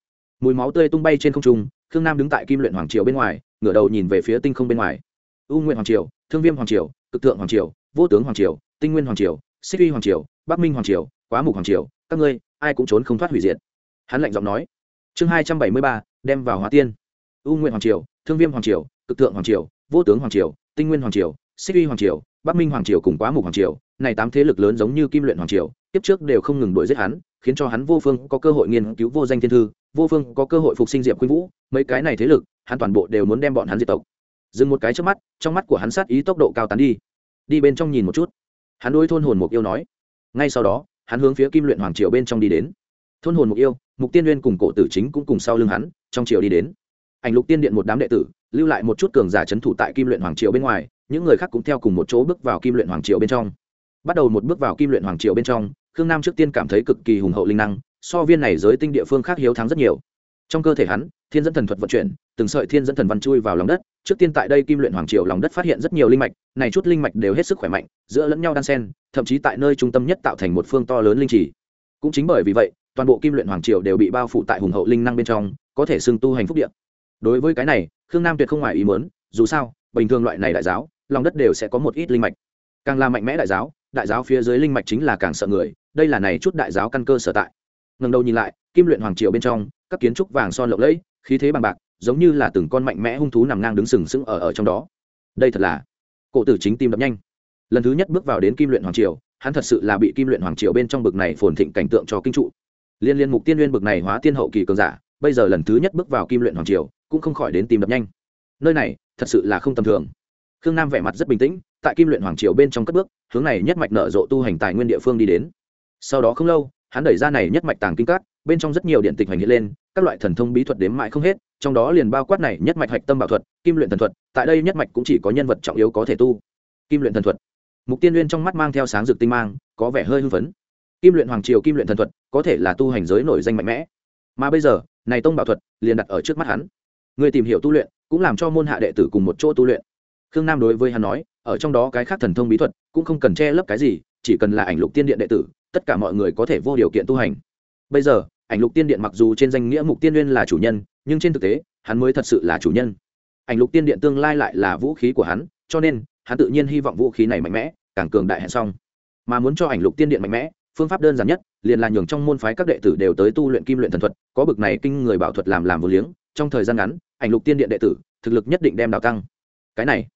Mùi máu tươi tung bay trên không trung, khương nam đứng tại kim luyện hoàng triều bên ngoài, ngửa đầu nhìn về phía tinh không bên ngoài. U nguyện hoàng triều, thương viêm hoàng triều, cực tượng hoàng triều, vô tướng hoàng triều, tinh nguyên hoàng triều xích uy hoàng triều bắc minh hoàng triều quá mục hoàng triều các ngươi ai cũng trốn không thoát hủy diệt hắn lạnh giọng nói chương hai trăm bảy mươi ba đem vào hóa tiên u nguyện hoàng triều thương viêm hoàng triều cực tượng hoàng triều vô tướng hoàng triều tinh nguyên hoàng triều xích uy hoàng triều bắc minh hoàng triều cùng quá mục hoàng triều này tám thế lực lớn giống như kim luyện hoàng triều tiếp trước đều không ngừng đuổi giết hắn khiến cho hắn vô phương có cơ hội nghiên cứu vô danh thiên thư vô phương có cơ hội phục sinh diệp khuynh vũ mấy cái này thế lực hắn toàn bộ đều muốn đem bọn hắn diệt tộc dừng một cái trước mắt trong mắt của hắn sát ý tốc độ cao tán đi đi bên trong nhìn một chút hắn đối thôn hồn mục yêu nói. Ngay sau đó, hắn hướng phía kim luyện hoàng triều bên trong đi đến. Thôn hồn mục yêu, mục tiên nguyên cùng cổ tử chính cũng cùng sau lưng hắn, trong triều đi đến. Ảnh lục tiên điện một đám đệ tử, lưu lại một chút cường giả c h ấ n thủ tại kim luyện hoàng triều bên ngoài, những người khác cũng theo cùng một chỗ bước vào kim luyện hoàng triều bên trong. Bắt đầu một bước vào kim luyện hoàng triều bên trong, khương nam trước tiên cảm thấy cực kỳ hùng hậu linh năng, so viên này giới tinh địa phương khác hiếu thắng rất nhiều trong cơ thể hắn, thiên dẫn thần thuật vận chuyển, từng sợi thiên dẫn thần văn chui vào lòng đất. Trước tiên tại đây kim luyện hoàng triều lòng đất phát hiện rất nhiều linh mạch, này chút linh mạch đều hết sức khỏe mạnh, giữa lẫn nhau đan sen thậm chí tại nơi trung tâm nhất tạo thành một phương to lớn linh trì. Cũng chính bởi vì vậy, toàn bộ kim luyện hoàng triều đều bị bao phủ tại hùng hậu linh năng bên trong, có thể xưng tu hành phúc điện đối với cái này, khương nam tuyệt không ngoài ý mớn dù sao, bình thường loại này đại giáo, lòng đất đều sẽ có một ít linh mạch. Càng là mạnh mẽ đại giáo đại giáo phía dưới linh mạch chính là càng sợ người, đây là này chút đại giáo căn cơ sở tại. Ngần đầu nhìn lại, kim luyện hoàng triều bên trong các kiến trúc vàng son lộng lẫy, khí thế bằng bạc, giống như là từng con mạnh mẽ hung thú nằm ngang đứng sừng sững ở ở trong đó. Đây thật là cổ tử chính tim đập nhanh. Lần thứ nhất bước vào đến kim luyện hoàng triều, hắn thật sự là bị kim luyện hoàng triều bên trong bực này phồn thịnh cảnh tượng cho kinh trụ. Liên liên mục tiên nguyên bực này hóa tiên hậu kỳ cường giả, bây giờ lần thứ nhất bước vào kim luyện hoàng triều, cũng không khỏi đến tìm đập nhanh. Nơi này, thật sự là không tầm thường. Khương nam vẻ mặt rất bình tĩnh, tại kim luyện hoàng triều bên trong cất bước, hướng này nhất mạch nở rộ tu hành tài nguyên địa phương đi đến. Sau đó không lâu, hắn đẩy ra này nhất mạch tàng kinh cát bên trong rất nhiều điện tịch hành hiện lên, các loại thần thông bí thuật đếm mãi không hết, trong đó liền bao quát này nhất mạch hạch tâm bảo thuật, kim luyện thần thuật, tại đây nhất mạch cũng chỉ có nhân vật trọng yếu có thể tu. Kim luyện thần thuật. Mục tiên liên trong mắt mang theo sáng rực tinh mang, có vẻ hơi hưng phấn. Kim luyện hoàng triều kim luyện thần thuật, có thể là tu hành giới nổi danh mạnh mẽ. Mà bây giờ, này tông bảo thuật, liền đặt ở trước mắt hắn. Người tìm hiểu tu luyện, cũng làm cho môn hạ đệ tử cùng một chỗ tu luyện. Khương nam đối với hắn nói, ở trong đó cái khác thần thông bí thuật, cũng không cần che lấp cái gì, chỉ cần là ảnh lục tiên điện đệ tử, tất cả mọi người có thể vô điều kiện tu hành. Bây giờ ảnh lục tiên điện mặc dù trên danh nghĩa mục tiên nguyên là chủ nhân, nhưng trên thực tế, hắn mới thật sự là chủ nhân. Ảnh lục tiên điện tương lai lại là vũ khí của hắn, cho nên, hắn tự nhiên hy vọng vũ khí này mạnh mẽ, càng cường đại hẹn xong. Mà muốn cho ảnh lục tiên điện mạnh mẽ, phương pháp đơn giản nhất, liền là nhường trong môn phái các đệ tử đều tới tu luyện kim luyện thần thuật, có bực này kinh người bảo thuật làm làm vô liếng, trong thời gian ngắn, ảnh lục tiên điện đệ tử, thực lực nhất định đem đào tăng. Cái này,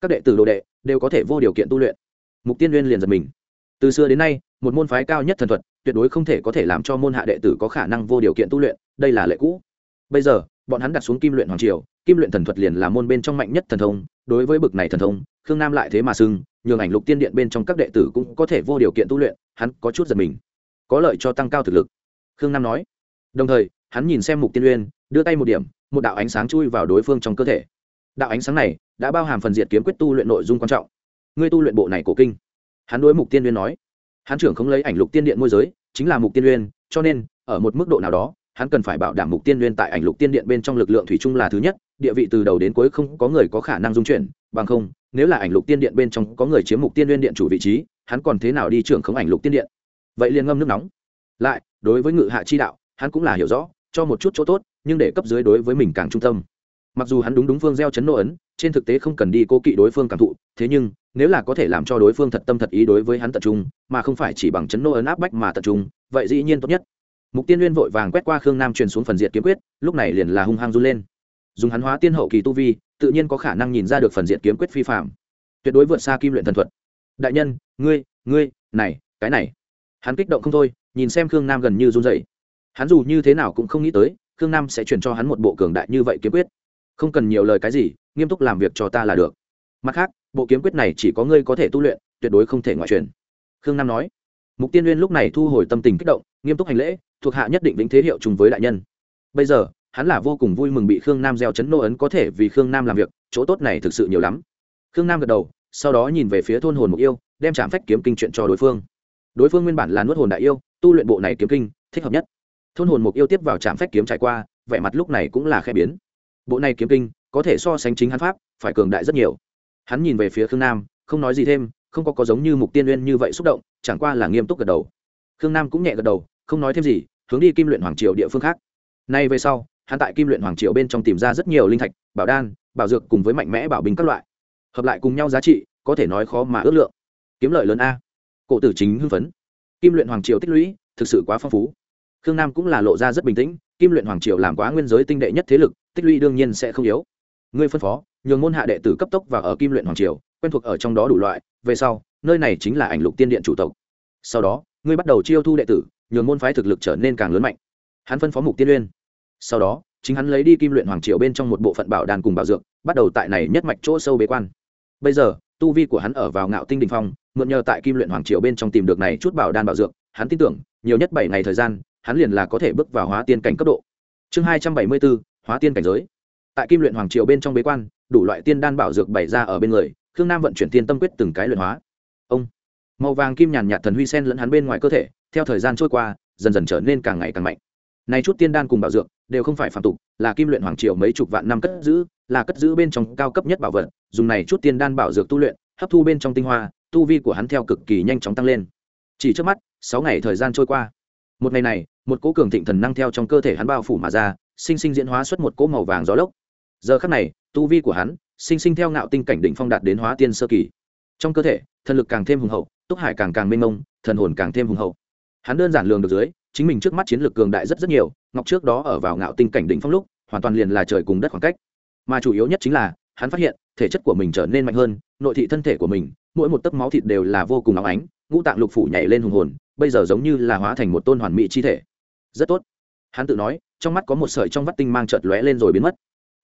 các đệ tử đồ đệ, đều có thể vô điều kiện tu luyện. Mục tiên Uyên liền giật mình từ xưa đến nay, một môn phái cao nhất thần thuật, tuyệt đối không thể có thể làm cho môn hạ đệ tử có khả năng vô điều kiện tu luyện, đây là lệ cũ. Bây giờ, bọn hắn đặt xuống kim luyện hoàng triều, kim luyện thần thuật liền là môn bên trong mạnh nhất thần thông, đối với bực này thần thông, khương nam lại thế mà sưng nhường ảnh lục tiên điện bên trong các đệ tử cũng có thể vô điều kiện tu luyện, hắn có chút giật mình. Có lợi cho tăng cao thực lực. Khương nam nói. Đồng thời, hắn nhìn xem mục tiên uyên, đưa tay một điểm, một đạo ánh sáng chui vào đối phương trong cơ thể. Đạo ánh sáng này đã bao hàm phần diệt kiếm quyết tu luyện nội dung quan trọng. Ngươi tu luyện bộ này cổ kinh hắn đối mục tiên uyên nói, hắn trưởng không lấy ảnh lục tiên điện môi giới, chính là mục tiên uyên, cho nên, ở một mức độ nào đó, hắn cần phải bảo đảm mục tiên uyên tại ảnh lục tiên điện bên trong lực lượng thủy chung là thứ nhất, địa vị từ đầu đến cuối không có người có khả năng dung chuyển, bằng không, nếu là ảnh lục tiên điện bên trong có người chiếm mục tiên uyên điện chủ vị trí, hắn còn thế nào đi trưởng không ảnh lục tiên điện? Vậy liền ngâm nước nóng. Lại, đối với ngự hạ chi đạo, hắn cũng là hiểu rõ, cho một chút chỗ tốt, nhưng để cấp dưới đối với mình càng trung tâm mặc dù hắn đúng đúng phương gieo chấn nô ấn, trên thực tế không cần đi cố kỵ đối phương cảm thụ, thế nhưng, nếu là có thể làm cho đối phương thật tâm thật ý đối với hắn tập trung, mà không phải chỉ bằng chấn nô ấn áp bách mà tập trung, vậy dĩ nhiên tốt nhất. Mục tiên liên vội vàng quét qua khương nam truyền xuống phần diệt kiếm quyết, lúc này liền là hung hăng run lên. Dùng hắn hóa tiên hậu kỳ tu vi, tự nhiên có khả năng nhìn ra được phần diệt kiếm quyết phi phạm. Tuyệt đối vượt xa kim luyện thần thuật. Đại nhân, ngươi ngươi, này, cái này. Hắn kích động không thôi, nhìn xem khương nam gần như run dậy hắn dù như thế nào cũng không nghĩ tới, khương nam sẽ chuyển cho hắn một bộ cường đại như vậy kiếm quyết không cần nhiều lời cái gì, nghiêm túc làm việc cho ta là được. Mặt khác, bộ kiếm quyết này chỉ có ngươi có thể tu luyện, tuyệt đối không thể ngoại truyền. Khương nam nói. Mục tiên uyên lúc này thu hồi tâm tình kích động, nghiêm túc hành lễ, thuộc hạ nhất định vĩnh thế hiệu chung với đại nhân. Bây giờ, hắn là vô cùng vui mừng bị khương nam gieo chấn nô ấn có thể vì khương nam làm việc, chỗ tốt này thực sự nhiều lắm. Khương nam gật đầu, sau đó nhìn về phía thôn hồn mục yêu, đem trạm phách kiếm kinh chuyện cho đối phương. Đối phương nguyên bản là nuốt hồn đại yêu, tu luyện bộ này kiếm kinh, thích hợp nhất. Thôn hồn mục yêu tiếp vào trạm phách kiếm trải qua, vẻ mặt lúc này cũng là khe biến bộ này kiếm kinh, có thể so sánh chính hắn pháp, phải cường đại rất nhiều. Hắn nhìn về phía khương nam, không nói gì thêm, không có có giống như mục tiên uyên như vậy xúc động, chẳng qua là nghiêm túc gật đầu. Khương nam cũng nhẹ gật đầu, không nói thêm gì, hướng đi kim luyện hoàng triều địa phương khác. Nay về sau, hắn tại kim luyện hoàng triều bên trong tìm ra rất nhiều linh thạch, bảo đan, bảo dược cùng với mạnh mẽ bảo bình các loại. Hợp lại cùng nhau giá trị, có thể nói khó mà ước lượng. Kiếm lợi lớn a. Cổ tử chính hưng phấn. Kim luyện hoàng triều tích lũy, thực sự quá phong phú. Khương nam cũng là lộ ra rất bình tĩnh, kim luyện hoàng triều làm quá nguyên giới tinh đệ nhất thế lực tích lũy đương nhiên sẽ không yếu. Ngươi phân phó, nhường môn hạ đệ tử cấp tốc và ở kim luyện hoàng triều, quen thuộc ở trong đó đủ loại, về sau, nơi này chính là ảnh lục tiên điện chủ tộc. Sau đó, ngươi bắt đầu chiêu thu đệ tử, nhường môn phái thực lực trở nên càng lớn mạnh. Hắn phân phó mục tiên uyên. Sau đó, chính hắn lấy đi kim luyện hoàng triều bên trong một bộ phận bảo đàn cùng bảo dược, bắt đầu tại này nhất mạch chỗ sâu bế quan. Bây giờ, tu vi của hắn ở vào ngạo tinh đình phong, mượn nhờ tại kim luyện hoàng triều bên trong tìm được này chút bảo đan bảo dược, hắn tin tưởng, nhiều nhất bảy ngày thời gian, hắn liền là có thể bước vào hóa tiên cảnh cấp độ. Chương hai trăm bảy mươi bốn hóa tiên cảnh giới. Tại kim luyện hoàng triều bên trong bế quan, đủ loại tiên đan bảo dược bày ra ở bên người, khương nam vận chuyển tiên tâm quyết từng cái luyện hóa. Ông, màu vàng kim nhàn nhạt thần huy sen lẫn hắn bên ngoài cơ thể, theo thời gian trôi qua, dần dần trở nên càng ngày càng mạnh. Này chút tiên đan cùng bảo dược, đều không phải phạm tục, là kim luyện hoàng triều mấy chục vạn năm cất giữ, là cất giữ bên trong cao cấp nhất bảo vật, dùng này chút tiên đan bảo dược tu luyện, hấp thu bên trong tinh hoa, tu vi của hắn theo cực kỳ nhanh chóng tăng lên. Chỉ trước mắt, sáu ngày thời gian trôi qua. Một ngày này, một cỗ cường thịnh thần năng theo trong cơ thể hắn bao phủ mà ra sinh sinh diễn hóa xuất một cỗ màu vàng gió lốc. Giờ khắc này, tu vi của hắn, sinh sinh theo ngạo tinh cảnh đỉnh phong đạt đến hóa tiên sơ kỳ. Trong cơ thể, thần lực càng thêm hùng hậu, túc hải càng càng mênh mông, thần hồn càng thêm hùng hậu. Hắn đơn giản lường được dưới, chính mình trước mắt chiến lược cường đại rất rất nhiều, ngọc trước đó ở vào ngạo tinh cảnh đỉnh phong lúc, hoàn toàn liền là trời cùng đất khoảng cách. Mà chủ yếu nhất chính là, hắn phát hiện, thể chất của mình trở nên mạnh hơn, nội thị thân thể của mình, mỗi một tấc máu thịt đều là vô cùng óng ánh, ngũ tạng lục phủ nhảy lên hùng hồn, bây giờ giống như là hóa thành một tôn hoàn mỹ chi thể. Rất tốt. Hắn tự nói trong mắt có một sợi trong vắt tinh mang chợt lóe lên rồi biến mất.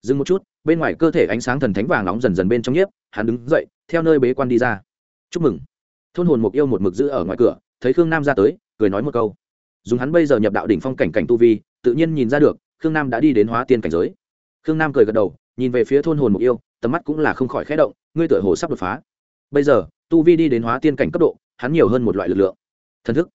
Dừng một chút, bên ngoài cơ thể ánh sáng thần thánh vàng nóng dần dần bên trong nhiếp, hắn đứng dậy, theo nơi bế quan đi ra. Chúc mừng. Thôn hồn mục yêu một mực giữ ở ngoài cửa, thấy khương nam ra tới, cười nói một câu. Dùng hắn bây giờ nhập đạo đỉnh phong cảnh cảnh tu vi, tự nhiên nhìn ra được, khương nam đã đi đến hóa tiên cảnh giới. Khương nam cười gật đầu, nhìn về phía thôn hồn mục yêu, tầm mắt cũng là không khỏi khẽ động, ngươi tựa hồ sắp đột phá. Bây giờ, tu vi đi đến hóa tiên cảnh cấp độ, hắn nhiều hơn một loại lực lượng. Thần thức.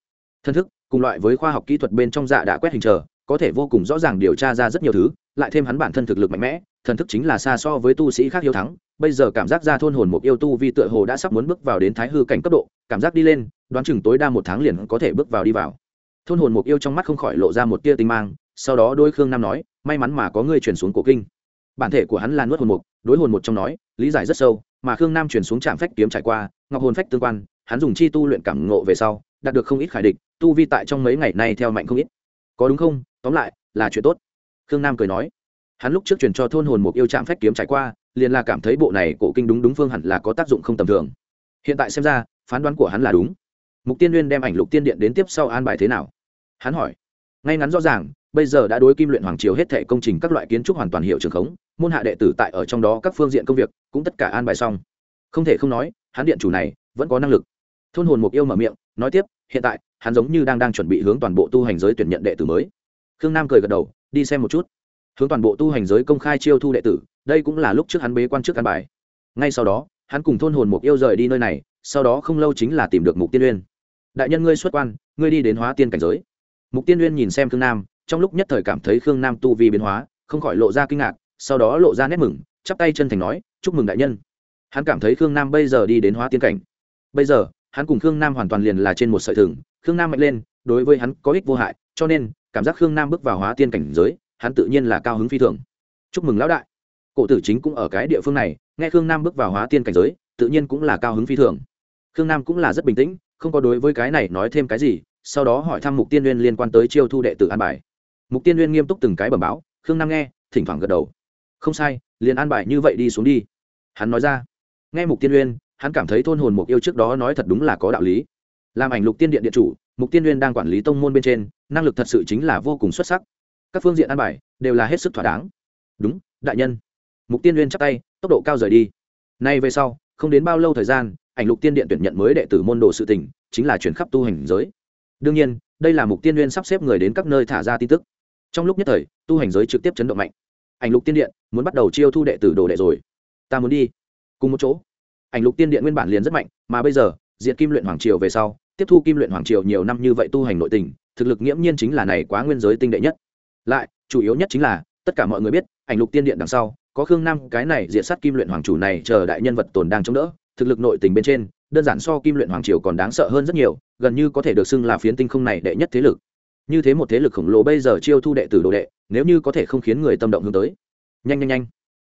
Thần thức, cùng loại với khoa học kỹ thuật bên trong dạ đã quét hình chờ có thể vô cùng rõ ràng điều tra ra rất nhiều thứ, lại thêm hắn bản thân thực lực mạnh mẽ, thần thức chính là xa so với tu sĩ khác hiếu thắng, bây giờ cảm giác ra thôn hồn một yêu tu vi tựa hồ đã sắp muốn bước vào đến thái hư cảnh cấp độ, cảm giác đi lên, đoán chừng tối đa một tháng liền có thể bước vào đi vào. Thôn hồn một yêu trong mắt không khỏi lộ ra một tia tinh mang, sau đó đôi khương nam nói, may mắn mà có người chuyển xuống cổ kinh. Bản thể của hắn là nuốt hồn mục, đối hồn một trong nói, lý giải rất sâu, mà khương nam chuyển xuống trạm phách kiếm trải qua, ngọc hồn phách tương quan, hắn dùng chi tu luyện cảm ngộ về sau, đạt được không ít khải địch, tu vi tại trong mấy ngày nay theo mạnh không ít có đúng không? Tóm lại, là chuyện tốt. Khương nam cười nói. Hắn lúc trước truyền cho thôn hồn mục yêu trạm phách kiếm trải qua, liền là cảm thấy bộ này cổ kinh đúng đúng phương hẳn là có tác dụng không tầm thường. Hiện tại xem ra, phán đoán của hắn là đúng. Mục tiên nguyên đem ảnh lục tiên điện đến tiếp sau an bài thế nào? Hắn hỏi. Ngay ngắn rõ ràng, bây giờ đã đối kim luyện hoàng triều hết thệ công trình các loại kiến trúc hoàn toàn hiệu trường khống, môn hạ đệ tử tại ở trong đó các phương diện công việc cũng tất cả an bài xong. Không thể không nói, hắn điện chủ này vẫn có năng lực. Thôn hồn mục yêu mở miệng, nói tiếp, hiện tại hắn giống như đang đang chuẩn bị hướng toàn bộ tu hành giới tuyển nhận đệ tử mới. Khương nam cười gật đầu, đi xem một chút. Hướng toàn bộ tu hành giới công khai chiêu thu đệ tử, đây cũng là lúc trước hắn bế quan trước căn bài. Ngay sau đó, hắn cùng thôn hồn mục yêu rời đi nơi này, sau đó không lâu chính là tìm được mục tiên uyên. Đại nhân ngươi xuất quan, ngươi đi đến hóa tiên cảnh giới. Mục tiên uyên nhìn xem khương nam, trong lúc nhất thời cảm thấy khương nam tu vi biến hóa, không khỏi lộ ra kinh ngạc, sau đó lộ ra nét mừng, chắp tay chân thành nói, chúc mừng đại nhân. Hắn cảm thấy khương nam bây giờ đi đến hóa tiên cảnh. Bây giờ, hắn cùng khương nam hoàn toàn liền là trên một sợi thừng khương nam mạnh lên, đối với hắn có ích vô hại, cho nên, cảm giác khương nam bước vào hóa tiên cảnh giới, hắn tự nhiên là cao hứng phi thường. Chúc mừng lão đại. Cổ tử chính cũng ở cái địa phương này, nghe khương nam bước vào hóa tiên cảnh giới, tự nhiên cũng là cao hứng phi thường. Khương nam cũng là rất bình tĩnh, không có đối với cái này nói thêm cái gì, sau đó hỏi thăm mục tiên liên liên quan tới chiêu thu đệ tử an bài. Mục tiên liên nghiêm túc từng cái bẩm báo, khương nam nghe, thỉnh thoảng gật đầu. Không sai, liền an bài như vậy đi xuống đi. Hắn nói ra. Nghe mục tiên uyên, hắn cảm thấy thôn hồn mục yêu trước đó nói thật đúng là có đạo lý làm ảnh lục tiên điện điện chủ, mục tiên uyên đang quản lý tông môn bên trên, năng lực thật sự chính là vô cùng xuất sắc. Các phương diện an bài đều là hết sức thỏa đáng. Đúng, đại nhân. Mục tiên uyên chắc tay, tốc độ cao rời đi. Nay về sau, không đến bao lâu thời gian, ảnh lục tiên điện tuyển nhận mới đệ tử môn đồ sự tỉnh chính là chuyển khắp tu hành giới. Đương nhiên, đây là mục tiên uyên sắp xếp người đến các nơi thả ra tin tức. Trong lúc nhất thời, tu hành giới trực tiếp chấn động mạnh. Ảnh lục tiên điện muốn bắt đầu chiêu thu đệ tử đồ đệ rồi. Ta muốn đi. Cùng một chỗ. Ảnh lục tiên điện nguyên bản liền rất mạnh, mà bây giờ, diện kim luyện hoàng triều về sau tiếp thu kim luyện hoàng triều nhiều năm như vậy tu hành nội tình, thực lực nghiễm nhiên chính là này quá nguyên giới tinh đệ nhất. Lại, chủ yếu nhất chính là, tất cả mọi người biết, ảnh lục tiên điện đằng sau, có khương nam cái này diện sát kim luyện hoàng chủ này chờ đại nhân vật tồn đang chống đỡ, thực lực nội tình bên trên, đơn giản so kim luyện hoàng triều còn đáng sợ hơn rất nhiều, gần như có thể được xưng là phiến tinh không này đệ nhất thế lực. Như thế một thế lực khổng lồ bây giờ chiêu thu đệ tử đồ đệ, nếu như có thể không khiến người tâm động hướng tới. Nhanh nhanh nhanh.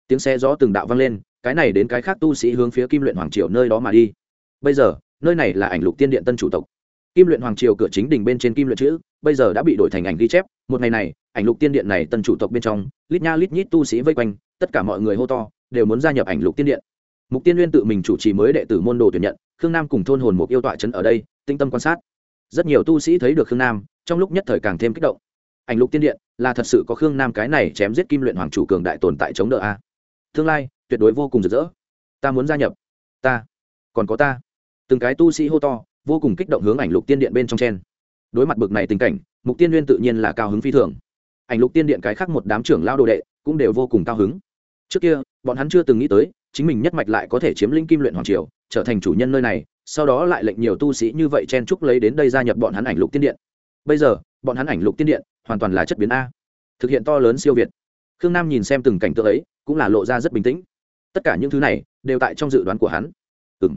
Tiếng xe gió từng đạo vang lên, cái này đến cái khác tu sĩ hướng phía kim luyện hoàng triều nơi đó mà đi. Bây giờ nơi này là ảnh lục tiên điện tân chủ tộc. Kim luyện hoàng triều cửa chính đình bên trên kim luyện chữ, bây giờ đã bị đổi thành ảnh ghi chép. Một ngày này, ảnh lục tiên điện này tân chủ tộc bên trong, lít nha lít nhít tu sĩ vây quanh, tất cả mọi người hô to, đều muốn gia nhập ảnh lục tiên điện. Mục tiên liên tự mình chủ trì mới đệ tử môn đồ tuyển nhận, khương nam cùng thôn hồn một yêu tọa trấn ở đây tinh tâm quan sát. Rất nhiều tu sĩ thấy được khương nam, trong lúc nhất thời càng thêm kích động. Ảnh lục tiên điện là thật sự có khương nam cái này chém giết kim luyện hoàng chủ cường đại tồn tại chống đỡ a. Tương lai, tuyệt đối vô cùng rực rỡ. Ta muốn gia nhập. Ta. Còn có ta từng cái tu sĩ hô to, vô cùng kích động hướng ảnh lục tiên điện bên trong chen. Đối mặt bực này tình cảnh, mục tiên nguyên tự nhiên là cao hứng phi thường. Ảnh lục tiên điện cái khác một đám trưởng lao đồ đệ cũng đều vô cùng cao hứng. Trước kia, bọn hắn chưa từng nghĩ tới, chính mình nhất mạch lại có thể chiếm lĩnh kim luyện hoàng triều, trở thành chủ nhân nơi này, sau đó lại lệnh nhiều tu sĩ như vậy chen trúc lấy đến đây gia nhập bọn hắn ảnh lục tiên điện. Bây giờ, bọn hắn ảnh lục tiên điện hoàn toàn là chất biến a. Thực hiện to lớn siêu việt. Khương nam nhìn xem từng cảnh tượng ấy, cũng là lộ ra rất bình tĩnh. Tất cả những thứ này đều tại trong dự đoán của hắn. Ừ m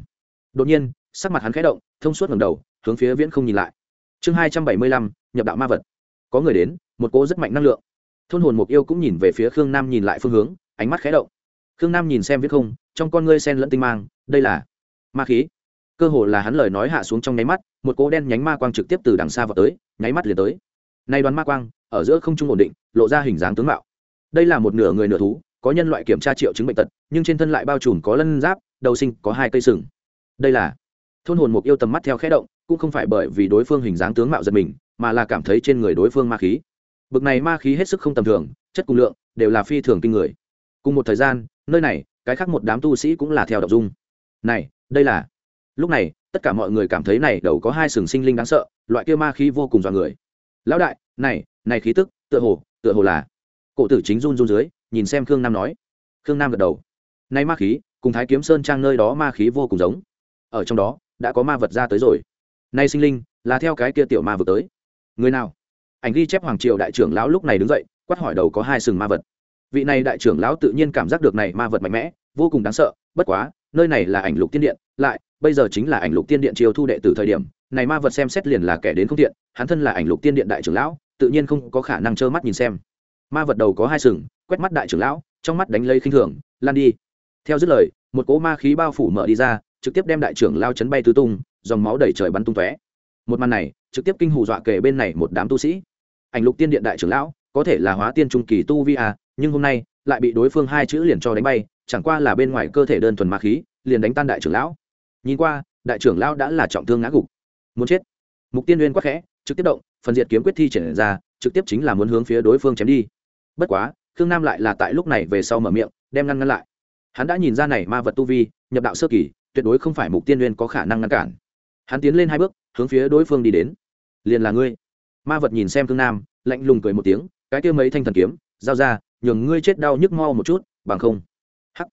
đột nhiên, sắc mặt hắn khẽ động, thông suốt ngầm đầu, hướng phía viễn không nhìn lại. Chương hai trăm bảy mươi lăm, nhập đạo ma vật. Có người đến, một cỗ rất mạnh năng lượng. Thôn hồn mục yêu cũng nhìn về phía khương nam nhìn lại phương hướng, ánh mắt khẽ động. Khương nam nhìn xem viết không, trong con ngươi sen lẫn tinh mang, đây là ma khí. Cơ hồ là hắn lời nói hạ xuống trong nháy mắt, một cỗ đen nhánh ma quang trực tiếp từ đằng xa vào tới, nháy mắt liền tới. Nay đoàn ma quang, ở giữa không trung ổn định, lộ ra hình dáng tướng mạo. Đây là một nửa người nửa thú, có nhân loại kiểm tra triệu chứng bệnh tật, nhưng trên thân lại bao trùm có lân giáp, đầu sinh có hai cây sừng đây là thôn hồn mục yêu tầm mắt theo khẽ động, cũng không phải bởi vì đối phương hình dáng tướng mạo giật mình, mà là cảm thấy trên người đối phương ma khí. Bực này ma khí hết sức không tầm thường, chất cùng lượng đều là phi thường kinh người. Cùng một thời gian, nơi này, cái khác một đám tu sĩ cũng là theo đọc dung. Này, đây là lúc này, tất cả mọi người cảm thấy này đầu có hai sừng sinh linh đáng sợ, loại kia ma khí vô cùng dọa người. Lão đại, này này khí tức, tựa hồ tựa hồ là cổ tử chính run run dưới, nhìn xem khương nam nói. Khương nam gật đầu. Nay ma khí, cùng thái kiếm sơn trang nơi đó ma khí vô cùng giống ở trong đó, đã có ma vật ra tới rồi. Nay sinh linh, là theo cái kia tiểu ma vực tới. Người nào? Ảnh ghi chép hoàng triều đại trưởng lão lúc này đứng dậy, quát hỏi đầu có hai sừng ma vật. Vị này đại trưởng lão tự nhiên cảm giác được này ma vật mạnh mẽ, vô cùng đáng sợ, bất quá, nơi này là ảnh lục tiên điện, lại, bây giờ chính là ảnh lục tiên điện chiêu thu đệ từ thời điểm, này ma vật xem xét liền là kẻ đến không tiện, hắn thân là ảnh lục tiên điện đại trưởng lão, tự nhiên không có khả năng trơ mắt nhìn xem. Ma vật đầu có hai sừng, quét mắt đại trưởng lão, trong mắt đánh lây khinh thường, lan đi. Theo dứt lời, một cỗ ma khí bao phủ mở đi ra trực tiếp đem đại trưởng lao chấn bay tứ tung, dòng máu đầy trời bắn tung tóe. Một màn này, trực tiếp kinh hù dọa kể bên này một đám tu sĩ. Ảnh lục tiên điện đại trưởng lão, có thể là hóa tiên trung kỳ tu vi à nhưng hôm nay, lại bị đối phương hai chữ liền cho đánh bay, chẳng qua là bên ngoài cơ thể đơn thuần ma khí, liền đánh tan đại trưởng lão. Nhìn qua, đại trưởng lão đã là trọng thương ngã gục. Muốn chết. Mục tiên uyên quắc khẽ, trực tiếp động, phần diệt kiếm quyết thi triển ra, trực tiếp chính là muốn hướng phía đối phương chém đi. Bất quá, khương nam lại là tại lúc này về sau mở miệng, đem ngăn ngăn lại. Hắn đã nhìn ra này ma vật tu vi, nhập đạo sơ kỳ tuyệt đối không phải mục tiên uyên có khả năng ngăn cản. Hắn tiến lên hai bước, hướng phía đối phương đi đến. Liền là ngươi. Ma vật nhìn xem thương nam, lạnh lùng cười một tiếng, cái kia mấy thanh thần kiếm, giao ra, nhường ngươi chết đau nhức mau một chút, bằng không. Hắc.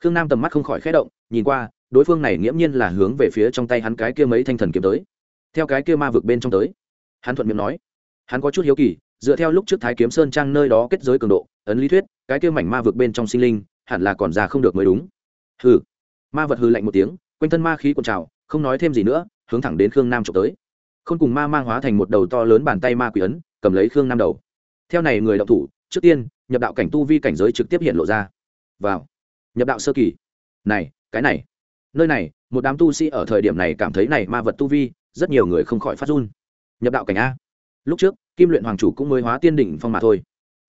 Khương nam tầm mắt không khỏi khẽ động, nhìn qua, đối phương này nghiễm nhiên là hướng về phía trong tay hắn cái kia mấy thanh thần kiếm tới. Theo cái kia ma vực bên trong tới. Hắn thuận miệng nói. Hắn có chút hiếu kỳ, dựa theo lúc trước thái kiếm sơn trang nơi đó kết giới cường độ, ấn lý thuyết, cái kia mảnh ma vực bên trong sinh linh, hẳn là còn già không được mới đúng. Hừ ma vật hư lạnh một tiếng, quanh thân ma khí cuộn trào, không nói thêm gì nữa, hướng thẳng đến khương nam trộm tới. Khôn cùng ma mang hóa thành một đầu to lớn bàn tay ma quỷ ấn, cầm lấy khương nam đầu. Theo này người đạo thủ, trước tiên, nhập đạo cảnh tu vi cảnh giới trực tiếp hiện lộ ra. Vào. Nhập đạo sơ kỳ. Này, cái này. Nơi này, một đám tu sĩ ở thời điểm này cảm thấy này ma vật tu vi, rất nhiều người không khỏi phát run. Nhập đạo cảnh a. Lúc trước, kim luyện hoàng chủ cũng mới hóa tiên đỉnh phong mà thôi.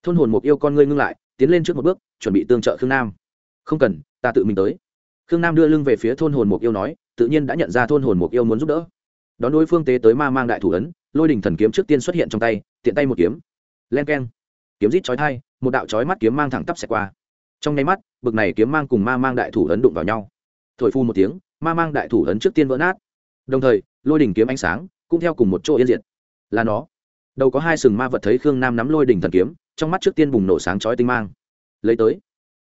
Thôn hồn mục yêu con ngươi ngưng lại, tiến lên trước một bước, chuẩn bị tương trợ khương nam. Không cần, ta tự mình tới khương nam đưa lưng về phía thôn hồn mục yêu nói, tự nhiên đã nhận ra thôn hồn mục yêu muốn giúp đỡ. Đón đối phương tế tới ma mang đại thủ ấn, lôi đình thần kiếm trước tiên xuất hiện trong tay, tiện tay một kiếm. Len k e n kiếm rít chói thai một đạo chói mắt kiếm mang thẳng tắp xẹt qua. Trong nháy mắt, bực này kiếm mang cùng ma mang đại thủ ấn đụng vào nhau. Thổi phu một tiếng, ma mang đại thủ ấn trước tiên vỡ nát. Đồng thời, lôi đỉnh kiếm ánh sáng cũng theo cùng một chỗ yên diệt. Là nó. Đầu có hai sừng ma vật thấy khương nam nắm lôi đỉnh thần kiếm, trong mắt trước tiên bùng nổ sáng chói tinh mang. Lấy tới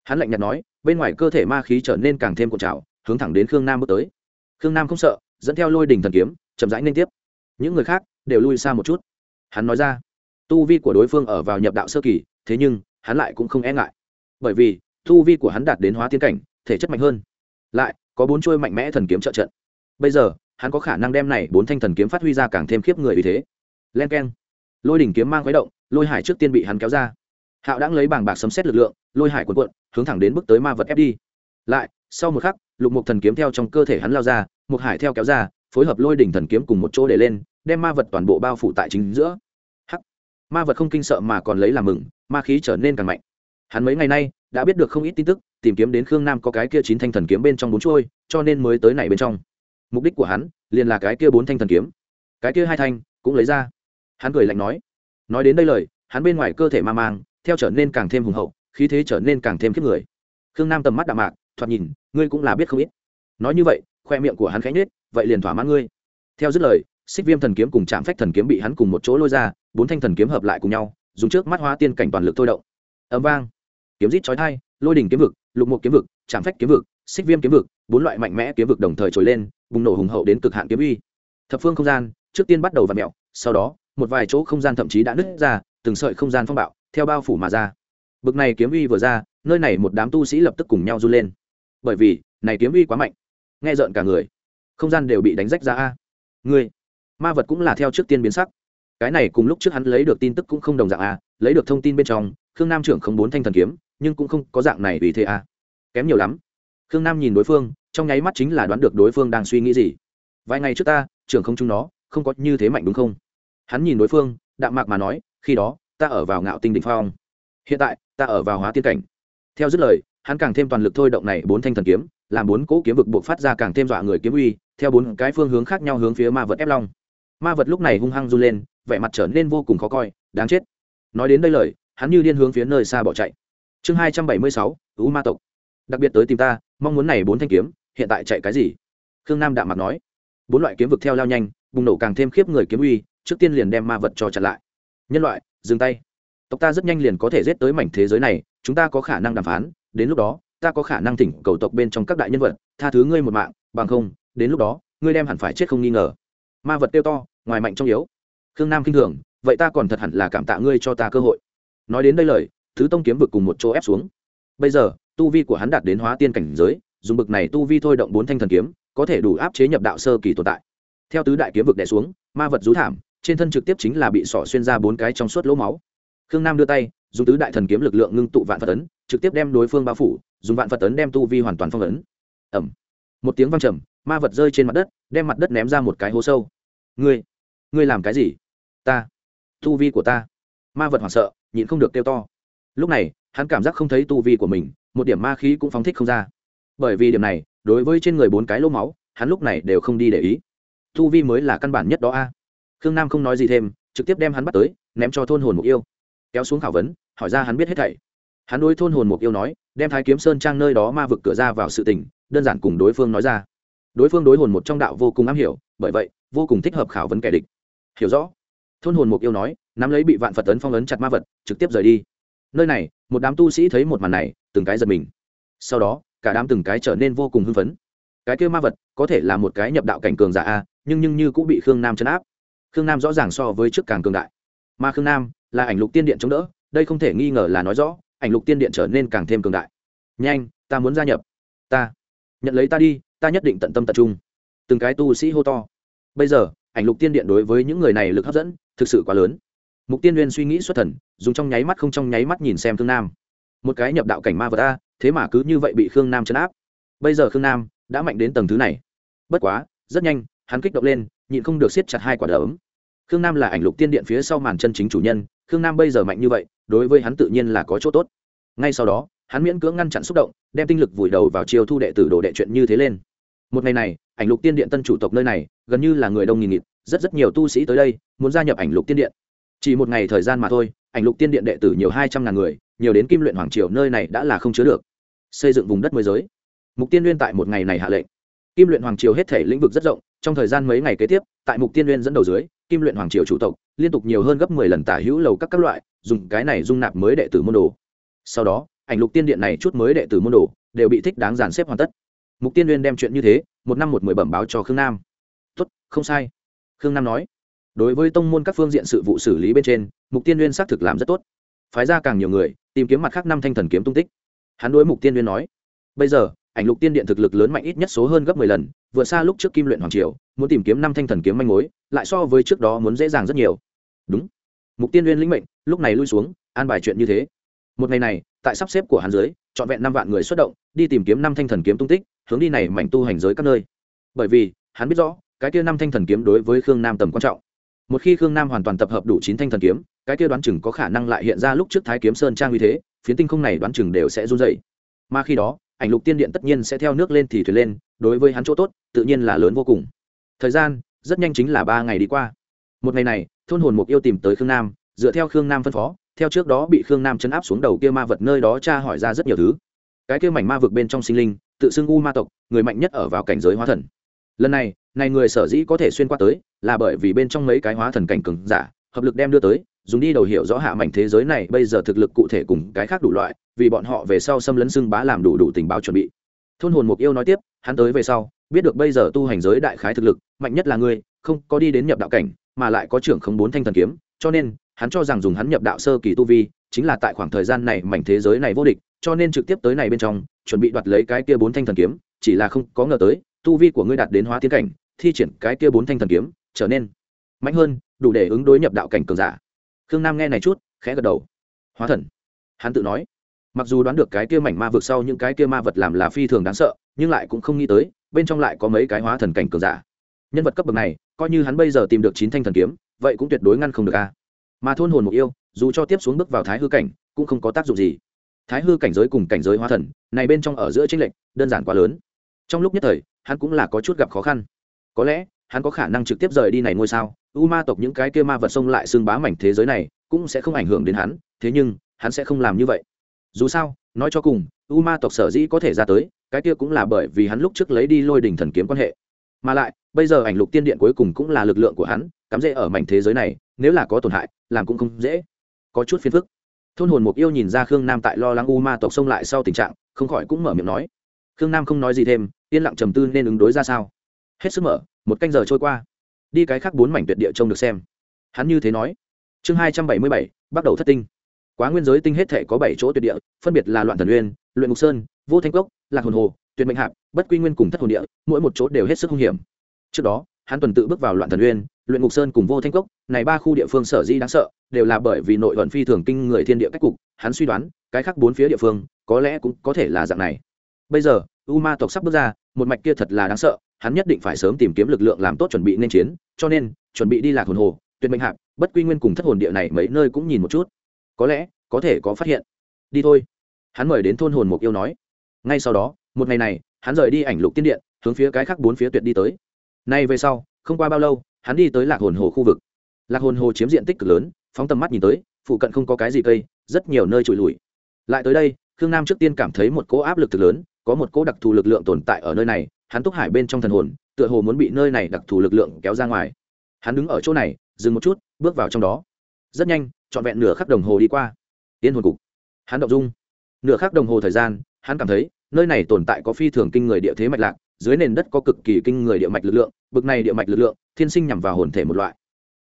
hắn lạnh nhạt nói, bên ngoài cơ thể ma khí trở nên càng thêm cuộn trào, hướng thẳng đến khương nam bước tới. Khương nam không sợ, dẫn theo lôi đỉnh thần kiếm, chậm rãi liên tiếp. Những người khác đều lui xa một chút. Hắn nói ra, tu vi của đối phương ở vào nhập đạo sơ kỳ, thế nhưng, hắn lại cũng không e ngại. Bởi vì, tu vi của hắn đạt đến hóa tiên cảnh, thể chất mạnh hơn. Lại, có bốn chuôi mạnh mẽ thần kiếm trợ trận. Bây giờ, hắn có khả năng đem này bốn thanh thần kiếm phát huy ra càng thêm khiếp người vì thế. Len k e n lôi đỉnh kiếm mang khuấy động, lôi hải trước tiên bị hắn kéo ra. Hạo đã lấy bảng bạc sấm xét lực lượng lôi hải cuộn cuộn, hướng thẳng đến bước tới ma vật ép đi. Lại, sau một khắc, lục mục thần kiếm theo trong cơ thể hắn lao ra mục hải theo kéo ra, phối hợp lôi đỉnh thần kiếm cùng một chỗ để lên, đem ma vật toàn bộ bao phủ tại chính giữa. Hắc! Ma vật không kinh sợ mà còn lấy làm mừng, ma khí trở nên càng mạnh. Hắn mấy ngày nay, đã biết được không ít tin tức, tìm kiếm đến khương nam có cái kia chín thanh thần kiếm bên trong bốn trôi cho nên mới tới này bên trong. Mục đích của hắn, liền là cái kia bốn thanh thần kiếm. Cái kia hai thanh, cũng lấy ra. Hắn cười lạnh nói. Nói đến đây lời, hắn bên ngoài cơ thể ma mang, theo trở nên càng thêm hùng hậu khí thế trở nên càng thêm khiếp người. Khương nam tầm mắt đạm mạc, thoạt nhìn, ngươi cũng là biết không ít. Nói như vậy, khoe miệng của hắn khẽ nhết vậy liền thỏa mãn ngươi. Theo dứt lời, xích viêm thần kiếm cùng chạm phách thần kiếm bị hắn cùng một chỗ lôi ra, bốn thanh thần kiếm hợp lại cùng nhau, dùng trước mắt hóa tiên cảnh toàn lực thôi động. Ấm vang. Kiếm rít chói thai lôi đỉnh kiếm vực, lục một kiếm vực chạm phách kiếm vực, xích viêm kiếm vực, bốn loại mạnh mẽ kiếm vực đồng thời trồi lên, bùng nổ hùng hậu đến cực hạn kiếm uy. Thập phương không gian, trước tiên bắt đầu v ặ mẹo sau đó, một vài chỗ không gian thậm chí đã nứt ra, từng sợi không gian phong bạo, theo bao phủ mà ra bực này kiếm uy vừa ra, nơi này một đám tu sĩ lập tức cùng nhau run lên. Bởi vì, này kiếm uy quá mạnh. Nghe rợn cả người. Không gian đều bị đánh rách ra a. Ngươi, ma vật cũng là theo trước tiên biến sắc. Cái này cùng lúc trước hắn lấy được tin tức cũng không đồng dạng a. Lấy được thông tin bên trong, khương nam trưởng không bốn thanh thần kiếm, nhưng cũng không có dạng này vì thế a. Kém nhiều lắm. Khương nam nhìn đối phương, trong nháy mắt chính là đoán được đối phương đang suy nghĩ gì. Vài ngày trước ta, trưởng không chúng nó, không có như thế mạnh đúng không? Hắn nhìn đối phương, đạm mạc mà nói, khi đó, ta ở vào ngạo tinh đ ỉ n h phong hiện tại, ta ở vào hóa tiên cảnh. Theo dứt lời, hắn càng thêm toàn lực thôi động này bốn thanh thần kiếm, làm bốn cỗ kiếm vực buộc phát ra càng thêm dọa người kiếm uy, theo bốn cái phương hướng khác nhau hướng phía ma vật ép long. Ma vật lúc này hung hăng run lên, vẻ mặt trở nên vô cùng khó coi, đáng chết. Nói đến đây lời, hắn như điên hướng phía nơi xa bỏ chạy. Chương hai trăm bảy mươi sáu, u ma tộc. Đặc biệt tới tìm ta, mong muốn này bốn thanh kiếm, hiện tại chạy cái gì? Khương nam đạm mặt nói. Bốn loại kiếm vực theo lao nhanh, bùng nổ càng thêm khiếp người kiếm uy, trước tiên liền đem ma vật cho chặn lại. Nhân loại, dừng tay tộc ta rất nhanh liền có thể giết tới mảnh thế giới này, chúng ta có khả năng đàm phán, đến lúc đó, ta có khả năng thỉnh cầu tộc bên trong các đại nhân vật, tha thứ ngươi một mạng, bằng không, đến lúc đó, ngươi đem hẳn phải chết không nghi ngờ. Ma vật tiêu to, ngoài mạnh trong yếu. Khương nam k i n h thường, vậy ta còn thật hẳn là cảm tạ ngươi cho ta cơ hội. Nói đến đây lời, thứ tông kiếm vực cùng một chỗ ép xuống. Bây giờ, tu vi của hắn đạt đến hóa tiên cảnh giới, dùng bực này tu vi thôi động bốn thanh thần kiếm, có thể đủ áp chế nhập đạo sơ kỳ tồn tại. Theo tứ đại kiếm vực đẻ xuống, ma vật rú thảm, trên thân trực tiếp chính là bị sỏ xuyên ra bốn cái trong suốt lỗ máu khương nam đưa tay, dùng tứ đại thần kiếm lực lượng ngưng tụ vạn phật ấn, trực tiếp đem đối phương bao phủ, dùng vạn phật ấn đem tu vi hoàn toàn phong ấn. Ẩm một tiếng văng trầm, ma vật rơi trên mặt đất, đem mặt đất ném ra một cái hố sâu. Ngươi ngươi làm cái gì? Ta. Tu vi của ta. Ma vật hoảng sợ, nhịn không được kêu to. Lúc này, hắn cảm giác không thấy tu vi của mình, một điểm ma khí cũng phóng thích không ra. Bởi vì điểm này, đối với trên người bốn cái lỗ máu, hắn lúc này đều không đi để ý. Tu vi mới là căn bản nhất đó a. Khương nam không nói gì thêm, trực tiếp đem hắn bắt tới, ném cho thôn hồn mục yêu kéo xuống khảo vấn, hỏi ra hắn biết hết thảy. Hắn đối thôn hồn mục yêu nói, đem thái kiếm sơn trang nơi đó ma vực cửa ra vào sự tình, đơn giản cùng đối phương nói ra. Đối phương đối hồn một trong đạo vô cùng am hiểu, bởi vậy, vô cùng thích hợp khảo vấn kẻ địch. Hiểu rõ. Thôn hồn mục yêu nói, nắm lấy bị vạn phật tấn phong ấn chặt ma vật, trực tiếp rời đi. Nơi này, một đám tu sĩ thấy một màn này, từng cái giật mình. Sau đó, cả đám từng cái trở nên vô cùng hưng phấn. Cái kêu ma vật, có thể là một cái nhập đạo cảnh cường giả a, nhưng nhưng như cũng bị khương nam chấn áp. Khương nam rõ ràng so với trước càng cường đại. Mà khương nam là ảnh lục tiên điện chống đỡ, đây không thể nghi ngờ là nói rõ, ảnh lục tiên điện trở nên càng thêm cường đại. Nhanh, ta muốn gia nhập. Ta, nhận lấy ta đi, ta nhất định tận tâm tập trung. Từng cái tu sĩ hô to. Bây giờ, ảnh lục tiên điện đối với những người này lực hấp dẫn, thực sự quá lớn. Mục tiên nguyên suy nghĩ xuất thần, dùng trong nháy mắt không trong nháy mắt nhìn xem Thương nam. Một cái nhập đạo cảnh ma vật ta thế mà cứ như vậy bị khương nam chấn áp. Bây giờ khương nam đã mạnh đến tầng thứ này. Bất quá, rất nhanh, hắn kích động lên, nhịn không được siết chặt hai quả đấm khương nam là ảnh lục tiên điện phía sau màn chân chính chủ nhân, khương nam bây giờ mạnh như vậy, đối với hắn tự nhiên là có chỗ tốt. Ngay sau đó, hắn miễn cưỡng ngăn chặn xúc động, đem tinh lực vùi đầu vào chiêu thu đệ tử đồ đệ chuyện như thế lên. Một ngày này, ảnh lục tiên điện tân chủ tộc nơi này, gần như là người đông nghìn nghịt, rất rất nhiều tu sĩ tới đây, muốn gia nhập ảnh lục tiên điện. Chỉ một ngày thời gian mà thôi, ảnh lục tiên điện đệ tử nhiều hai trăm ngàn người, nhiều đến kim luyện hoàng triều nơi này đã là không chứa được. Xây dựng vùng đất mới giới. Mục tiên liên tại một ngày này hạ lệnh. Kim luyện hoàng triều hết thể lĩnh vực rất rộng, trong thời gian mấy ngày kế tiếp, tại mục tiên liên dẫn đầu dưới kim luyện hoàng triều chủ tộc, liên tục nhiều hơn gấp mười lần tả hữu lầu các các loại, dùng cái này dung nạp mới đệ tử môn đồ. Sau đó, ảnh lục tiên điện này chút mới đệ tử môn đồ đều bị thích đáng giàn xếp hoàn tất. Mục tiên liên đem chuyện như thế, một năm một mười bẩm báo cho khương nam. Tốt, không sai. Khương nam nói. Đối với tông môn các phương diện sự vụ xử lý bên trên, mục tiên liên xác thực làm rất tốt. Phái ra càng nhiều người, tìm kiếm mặt khác năm thanh thần kiếm tung tích. Hắn đối mục tiên liên nói. Bây giờ, ảnh lục tiên điện thực lực lớn mạnh ít nhất số hơn gấp mười lần, vượt xa lúc trước kim luyện hoàng triều, muốn tìm kiếm năm thanh thần kiếm manh mối lại so với trước đó muốn dễ dàng rất nhiều. Đúng. Mục tiên liên lĩnh mệnh, lúc này lui xuống, an bài chuyện như thế. Một ngày này, tại sắp xếp của hắn dưới, trọn vẹn năm vạn người xuất động, đi tìm kiếm năm thanh thần kiếm tung tích, hướng đi này mảnh tu hành giới các nơi. Bởi vì, hắn biết rõ, cái kia năm thanh thần kiếm đối với khương nam tầm quan trọng. Một khi khương nam hoàn toàn tập hợp đủ chín thanh thần kiếm, cái kia đoán chừng có khả năng lại hiện ra lúc trước thái kiếm sơn trang uy thế, phiến tinh không này đoán chừng đều sẽ run dày mà khi đó, ảnh lục tiên điện tất nhiên sẽ theo nước lên thì thuyền lên, đối với hắn chỗ tốt, tự nhiên là lớn vô cùng. Thời gian rất nhanh chính là ba ngày đi qua. Một ngày này, thôn hồn mục yêu tìm tới khương nam, dựa theo khương nam phân phó, theo trước đó bị khương nam chấn áp xuống đầu kia ma vật nơi đó tra hỏi ra rất nhiều thứ. Cái kia mảnh ma vực bên trong sinh linh, tự xưng u ma tộc, người mạnh nhất ở vào cảnh giới hóa thần. Lần này này người sở dĩ có thể xuyên qua tới, là bởi vì bên trong mấy cái hóa thần cảnh cường giả, hợp lực đem đưa tới, dùng đi đầu hiểu rõ hạ mảnh thế giới này bây giờ thực lực cụ thể cùng cái khác đủ loại, vì bọn họ về sau xâm lấn xưng bá làm đủ đủ tình báo chuẩn bị thôn hồn mục yêu nói tiếp, hắn tới về sau, biết được bây giờ tu hành giới đại khái thực lực, mạnh nhất là ngươi, không có đi đến nhập đạo cảnh, mà lại có trưởng không bốn thanh thần kiếm, cho nên, hắn cho rằng dùng hắn nhập đạo sơ kỳ tu vi, chính là tại khoảng thời gian này mảnh thế giới này vô địch, cho nên trực tiếp tới này bên trong, chuẩn bị đoạt lấy cái kia bốn thanh thần kiếm, chỉ là không có ngờ tới, tu vi của ngươi đạt đến hóa tiến cảnh, thi triển cái kia bốn thanh thần kiếm, trở nên mạnh hơn, đủ để ứng đối nhập đạo cảnh cường giả. Khương nam nghe này chút, khẽ gật đầu. Hóa thần. Hắn tự nói mặc dù đoán được cái kia mảnh ma vượt sau những cái kia ma vật làm là phi thường đáng sợ, nhưng lại cũng không nghĩ tới, bên trong lại có mấy cái hóa thần cảnh cường giả. Nhân vật cấp bậc này, coi như hắn bây giờ tìm được chín thanh thần kiếm, vậy cũng tuyệt đối ngăn không được a. Mà thôn hồn mục yêu, dù cho tiếp xuống bước vào thái hư cảnh, cũng không có tác dụng gì. Thái hư cảnh giới cùng cảnh giới hóa thần, này bên trong ở giữa tranh lệch, đơn giản quá lớn. Trong lúc nhất thời, hắn cũng là có chút gặp khó khăn. Có lẽ, hắn có khả năng trực tiếp rời đi này ngôi sao, u ma tộc những cái kia ma vật xông lại xương bá mảnh thế giới này, cũng sẽ không ảnh hưởng đến hắn, thế nhưng, hắn sẽ không làm như vậy dù sao, nói cho cùng u ma tộc sở dĩ có thể ra tới, cái kia cũng là bởi vì hắn lúc trước lấy đi lôi đình thần kiếm quan hệ. Mà lại, bây giờ ảnh lục tiên điện cuối cùng cũng là lực lượng của hắn, cắm rễ ở mảnh thế giới này, nếu là có tổn hại, làm cũng không dễ. Có chút phiền phức. Thôn hồn mục yêu nhìn ra khương nam tại lo lắng u ma tộc xông lại sau tình trạng, không khỏi cũng mở miệng nói. Khương nam không nói gì thêm, yên lặng trầm tư nên ứng đối ra sao. Hết sức mở, một canh giờ trôi qua. Đi cái khác bốn mảnh tuyệt địa trông được xem. Hắn như thế nói. Chương hai trăm bảy mươi bảy, bắt đầu thất tinh quá nguyên giới tinh hết thể có bảy chỗ tuyệt địa, phân biệt là loạn thần uyên, luyện ngục sơn, vô thanh cốc, lạc hồn hồ, tuyệt mệnh hạp, bất quy nguyên cùng thất hồn địa, mỗi một chỗ đều hết sức hung hiểm. Trước đó, hắn tuần tự bước vào loạn thần uyên, luyện ngục sơn cùng vô thanh cốc, này ba khu địa phương sở di đáng sợ, đều là bởi vì nội vận phi thường kinh người thiên địa cách cục, hắn suy đoán, cái khác bốn phía địa phương, có lẽ cũng có thể là dạng này. Bây giờ u ma tộc sắp bước ra, một mạch kia thật là đáng sợ, hắn nhất định phải sớm tìm kiếm lực lượng làm tốt chuẩn bị nên chiến, cho nên, chuẩn bị đi lạc hồn hồ, tuyệt mệnh hạp, bất quy nguyên cùng thất hồn địa này mấy nơi cũng nhìn một chút có lẽ, có thể có phát hiện. Đi thôi. Hắn mời đến thôn hồn mục yêu nói. Ngay sau đó, một ngày này, hắn rời đi ảnh lục tiên điện, hướng phía cái khác bốn phía tuyệt đi tới. Nay về sau, không qua bao lâu, hắn đi tới lạc hồn hồ khu vực. Lạc hồn hồ chiếm diện tích cực lớn, phóng tầm mắt nhìn tới, phụ cận không có cái gì cây, rất nhiều nơi trụi lùi. Lại tới đây, khương nam trước tiên cảm thấy một cỗ áp lực thực lớn, có một cỗ đặc thù lực lượng tồn tại ở nơi này, hắn túc hải bên trong thần hồn, tựa hồ muốn bị nơi này đặc thù lực lượng kéo ra ngoài. Hắn đứng ở chỗ này, dừng một chút, bước vào trong đó. Rất nhanh trọn vẹn nửa khắc đồng hồ đi qua. Yên hồn cục. Hắn động dung. Nửa khắc đồng hồ thời gian, hắn cảm thấy, nơi này tồn tại có phi thường kinh người địa thế mạch lạc, dưới nền đất có cực kỳ kinh người địa mạch lực lượng, bực này địa mạch lực lượng, thiên sinh nhằm vào hồn thể một loại.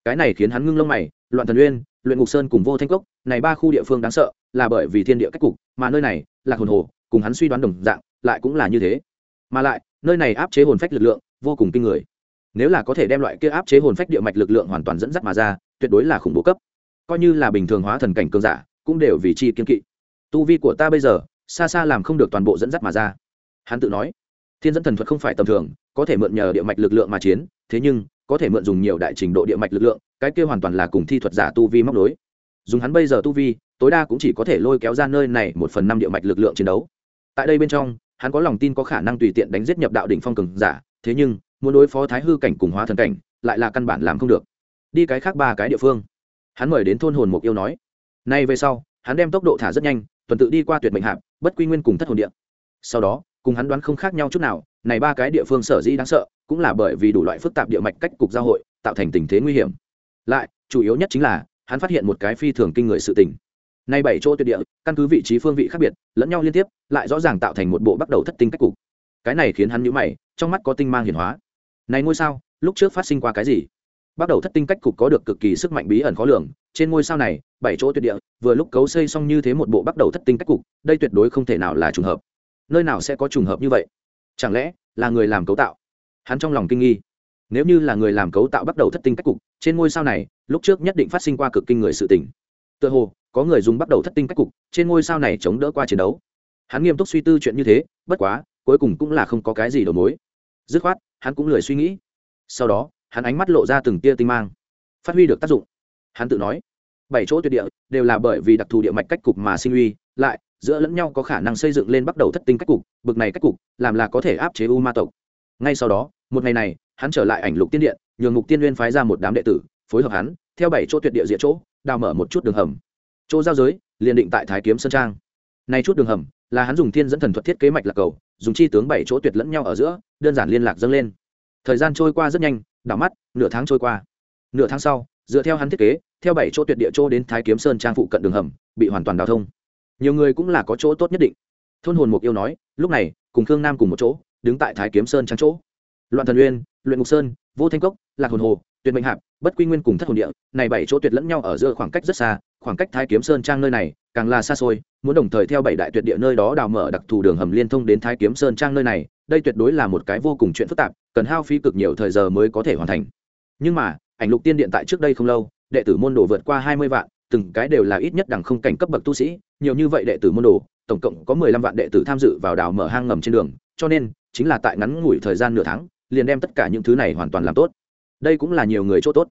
Cái này khiến hắn ngưng lông mày, loạn thần uyên, luyện ngục sơn cùng vô thanh cốc, này ba khu địa phương đáng sợ, là bởi vì thiên địa cách cục, mà nơi này, là hồn hồ, cùng hắn suy đoán đồng dạng, lại cũng là như thế. Mà lại, nơi này áp chế hồn phách lực lượng, vô cùng kinh người. Nếu là có thể đem loại kia áp chế hồn phách địa mạch lực lượng hoàn toàn dẫn dắt mà ra, tuyệt đối là khủng bố cấp coi như là bình thường hóa thần cảnh cường giả, cũng đều vì chi kiên kỵ. Tu vi của ta bây giờ, xa xa làm không được toàn bộ dẫn dắt mà ra. Hắn tự nói, thiên dẫn thần thuật không phải tầm thường, có thể mượn nhờ địa mạch lực lượng mà chiến, thế nhưng, có thể mượn dùng nhiều đại trình độ địa mạch lực lượng, cái kia hoàn toàn là cùng thi thuật giả tu vi móc đối dùng hắn bây giờ tu vi, tối đa cũng chỉ có thể lôi kéo ra nơi này một phần năm địa mạch lực lượng chiến đấu. Tại đây bên trong, hắn có lòng tin có khả năng tùy tiện đánh giết nhập đạo đỉnh phong cường giả, thế nhưng, muốn đối phó thái hư cảnh cùng hóa thần cảnh, lại là căn bản làm không được. Đi cái khác ba cái địa phương hắn mời đến thôn hồn mục yêu nói. Nay về sau, hắn đem tốc độ thả rất nhanh, tuần tự đi qua tuyệt mệnh hạp, bất quy nguyên cùng thất hồn địa. Sau đó, cùng hắn đoán không khác nhau chút nào, này ba cái địa phương sở dĩ đáng sợ, cũng là bởi vì đủ loại phức tạp địa mạch cách cục giao hội, tạo thành tình thế nguy hiểm. Lại, chủ yếu nhất chính là, hắn phát hiện một cái phi thường kinh người sự tình. Nay bảy chỗ tuyệt địa, căn cứ vị trí phương vị khác biệt, lẫn nhau liên tiếp, lại rõ ràng tạo thành một bộ bắt đầu thất tinh cách cục. Cái này khiến hắn nhũ mày, trong mắt có tinh mang hiển hóa. Này ngôi sao, lúc trước phát sinh qua cái gì? Bắt đầu thất tinh cách cục có được cực kỳ sức mạnh bí ẩn khó lường. Trên ngôi sao này, bảy chỗ tuyệt địa, vừa lúc cấu xây xong như thế một bộ bắt đầu thất tinh cách cục, đây tuyệt đối không thể nào là trùng hợp. Nơi nào sẽ có trùng hợp như vậy? Chẳng lẽ là người làm cấu tạo? Hắn trong lòng kinh nghi. Nếu như là người làm cấu tạo bắt đầu thất tinh cách cục, trên ngôi sao này, lúc trước nhất định phát sinh qua cực kinh người sự tình. Tựa hồ, có người dùng bắt đầu thất tinh cách cục, trên ngôi sao này chống đỡ qua chiến đấu. Hắn nghiêm túc suy tư chuyện như thế, bất quá, cuối cùng cũng là không có cái gì đầu mối. Dứt khoát, hắn cũng lười suy nghĩ. Sau đó hắn ánh mắt lộ ra từng tia tinh mang. Phát huy được tác dụng. Hắn tự nói, bảy chỗ tuyệt địa đều là bởi vì đặc thù địa mạch cách cục mà sinh uy, lại, giữa lẫn nhau có khả năng xây dựng lên bắt đầu thất tinh cách cục, bực này cách cục, làm là có thể áp chế u ma tộc. Ngay sau đó, một ngày này, hắn trở lại ảnh lục tiên điện, nhường mục tiên liên phái ra một đám đệ tử, phối hợp hắn, theo bảy chỗ tuyệt địa diện chỗ, đào mở một chút đường hầm. Chỗ giao giới, liền định tại thái kiếm sơn trang. Nay chút đường hầm, là hắn dùng thiên dẫn thần thuật thiết kế mạch lạc cầu, dùng chi tướng bảy chỗ tuyệt lẫn nhau ở giữa, đơn giản liên lạc dâng lên. Thời gian trôi qua rất nhanh đảo mắt, nửa tháng trôi qua. Nửa tháng sau, dựa theo hắn thiết kế, theo bảy chỗ tuyệt địa chỗ đến thái kiếm sơn trang phụ cận đường hầm, bị hoàn toàn đào thông. Nhiều người cũng là có chỗ tốt nhất định. Thôn hồn mục yêu nói, lúc này, cùng khương nam cùng một chỗ, đứng tại thái kiếm sơn trang chỗ. Loạn thần uyên, luyện ngục sơn, vô thanh cốc, lạc hồn hồ, tuyệt mệnh hạp bất quy nguyên cùng thất hồn địa, này bảy chỗ tuyệt lẫn nhau ở giữa khoảng cách rất xa, khoảng cách thái kiếm sơn trang nơi này càng là xa xôi, muốn đồng thời theo bảy đại tuyệt địa nơi đó đào mở đặc thù đường hầm liên thông đến thái kiếm sơn trang nơi này, đây tuyệt đối là một cái vô cùng chuyện phức tạp, cần hao phí cực nhiều thời giờ mới có thể hoàn thành. Nhưng mà, ảnh lục tiên điện tại trước đây không lâu, đệ tử môn đồ vượt qua hai mươi vạn, từng cái đều là ít nhất đẳng không cảnh cấp bậc tu sĩ, nhiều như vậy đệ tử môn đồ, tổng cộng có mười lăm vạn đệ tử tham dự vào đào mở hang ngầm trên đường, cho nên, chính là tại ngắn ngủi thời gian nửa tháng, liền đem tất cả những thứ này hoàn toàn làm tốt đây cũng là nhiều người chỗ tốt.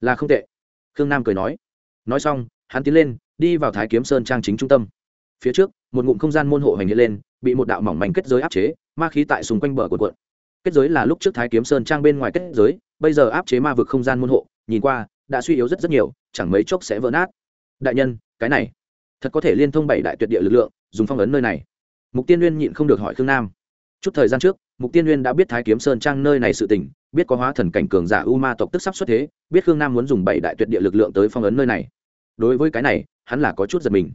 Là không tệ. Khương nam cười nói. Nói xong, hắn tiến lên, đi vào thái kiếm sơn trang chính trung tâm. Phía trước, một ngụm không gian môn hộ hành hiện lên, bị một đạo mỏng mảnh kết giới áp chế, ma khí tại xung quanh bờ của cuộn. Kết giới là lúc trước thái kiếm sơn trang bên ngoài kết giới, bây giờ áp chế ma vực không gian môn hộ, nhìn qua, đã suy yếu rất rất nhiều, chẳng mấy chốc sẽ vỡ nát. Đại nhân, cái này, thật có thể liên thông bảy đại tuyệt địa lực lượng, dùng phong ấn nơi này. Mục tiên liên nhịn không được hỏi khương nam. Chút thời gian trước mục tiên nguyên đã biết thái kiếm sơn trang nơi này sự tình, biết có hóa thần cảnh cường giả u ma tộc tức sắp xuất thế, biết khương nam muốn dùng bảy đại tuyệt địa lực lượng tới phong ấn nơi này. Đối với cái này, hắn là có chút giật mình.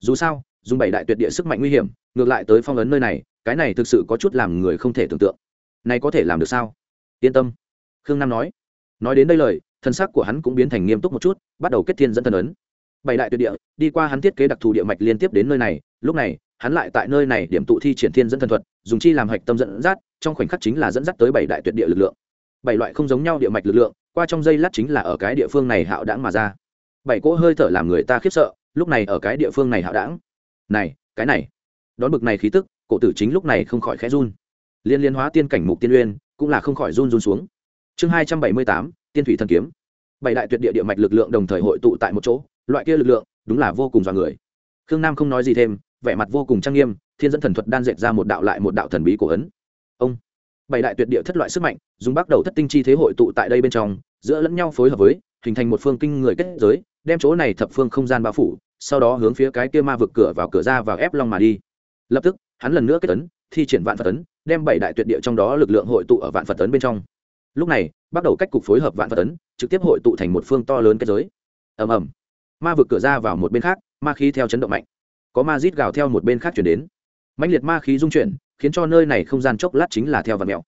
Dù sao, dùng bảy đại tuyệt địa sức mạnh nguy hiểm, ngược lại tới phong ấn nơi này, cái này thực sự có chút làm người không thể tưởng tượng. Này có thể làm được sao? Yên tâm, khương nam nói. Nói đến đây lời, thân sắc của hắn cũng biến thành nghiêm túc một chút, bắt đầu kết thiên dẫn thần ấn. Bảy đại tuyệt địa, đi qua hắn thiết kế đặc thù địa mạch liên tiếp đến nơi này, lúc này hắn lại tại nơi này điểm tụ thi triển thiên dẫn thần thuật, dùng chi làm hạch tâm dẫn dắt, trong khoảnh khắc chính là dẫn dắt tới bảy đại tuyệt địa lực lượng. Bảy loại không giống nhau địa mạch lực lượng, qua trong dây lát chính là ở cái địa phương này hạo đãng mà ra. Bảy cỗ hơi thở làm người ta khiếp sợ, lúc này ở cái địa phương này hạo đãng. Này, cái này. Đón bực này khí tức, cổ tử chính lúc này không khỏi khẽ run. Liên liên hóa tiên cảnh mục tiên uyên, cũng là không khỏi run run xuống. Chương hai trăm bảy mươi tám, tiên thủy thần kiếm. Bảy đại tuyệt địa địa mạch lực lượng đồng thời hội tụ tại một chỗ, loại kia lực lượng, đúng là vô cùng dọa người. Khương nam không nói gì thêm vẻ mặt vô cùng trang nghiêm, thiên dẫn thần thuật đan dệt ra một đạo lại một đạo thần bí cổ ấn. Ông, bảy đại tuyệt địa thất loại sức mạnh, dùng bắt đầu thất tinh chi thế hội tụ tại đây bên trong, giữa lẫn nhau phối hợp với, hình thành một phương kinh người kết giới, đem chỗ này thập phương không gian bao phủ, sau đó hướng phía cái kia ma vực cửa vào cửa ra vào ép long mà đi. Lập tức, hắn lần nữa kết tấn thi triển vạn phật tấn đem bảy đại tuyệt địa trong đó lực lượng hội tụ ở vạn phật tấn bên trong. Lúc này bắt đầu cách cục phối hợp vạn phật tấn trực tiếp hội tụ thành một phương to lớn kết giới. Ầm ầm. Ma vực cửa ra vào một bên khác, ma khí theo chấn động mạnh có ma rít gào theo một bên khác chuyển đến. Mạnh liệt ma khí dung chuyển, khiến cho nơi này không gian chốc lát chính là theo vật mèo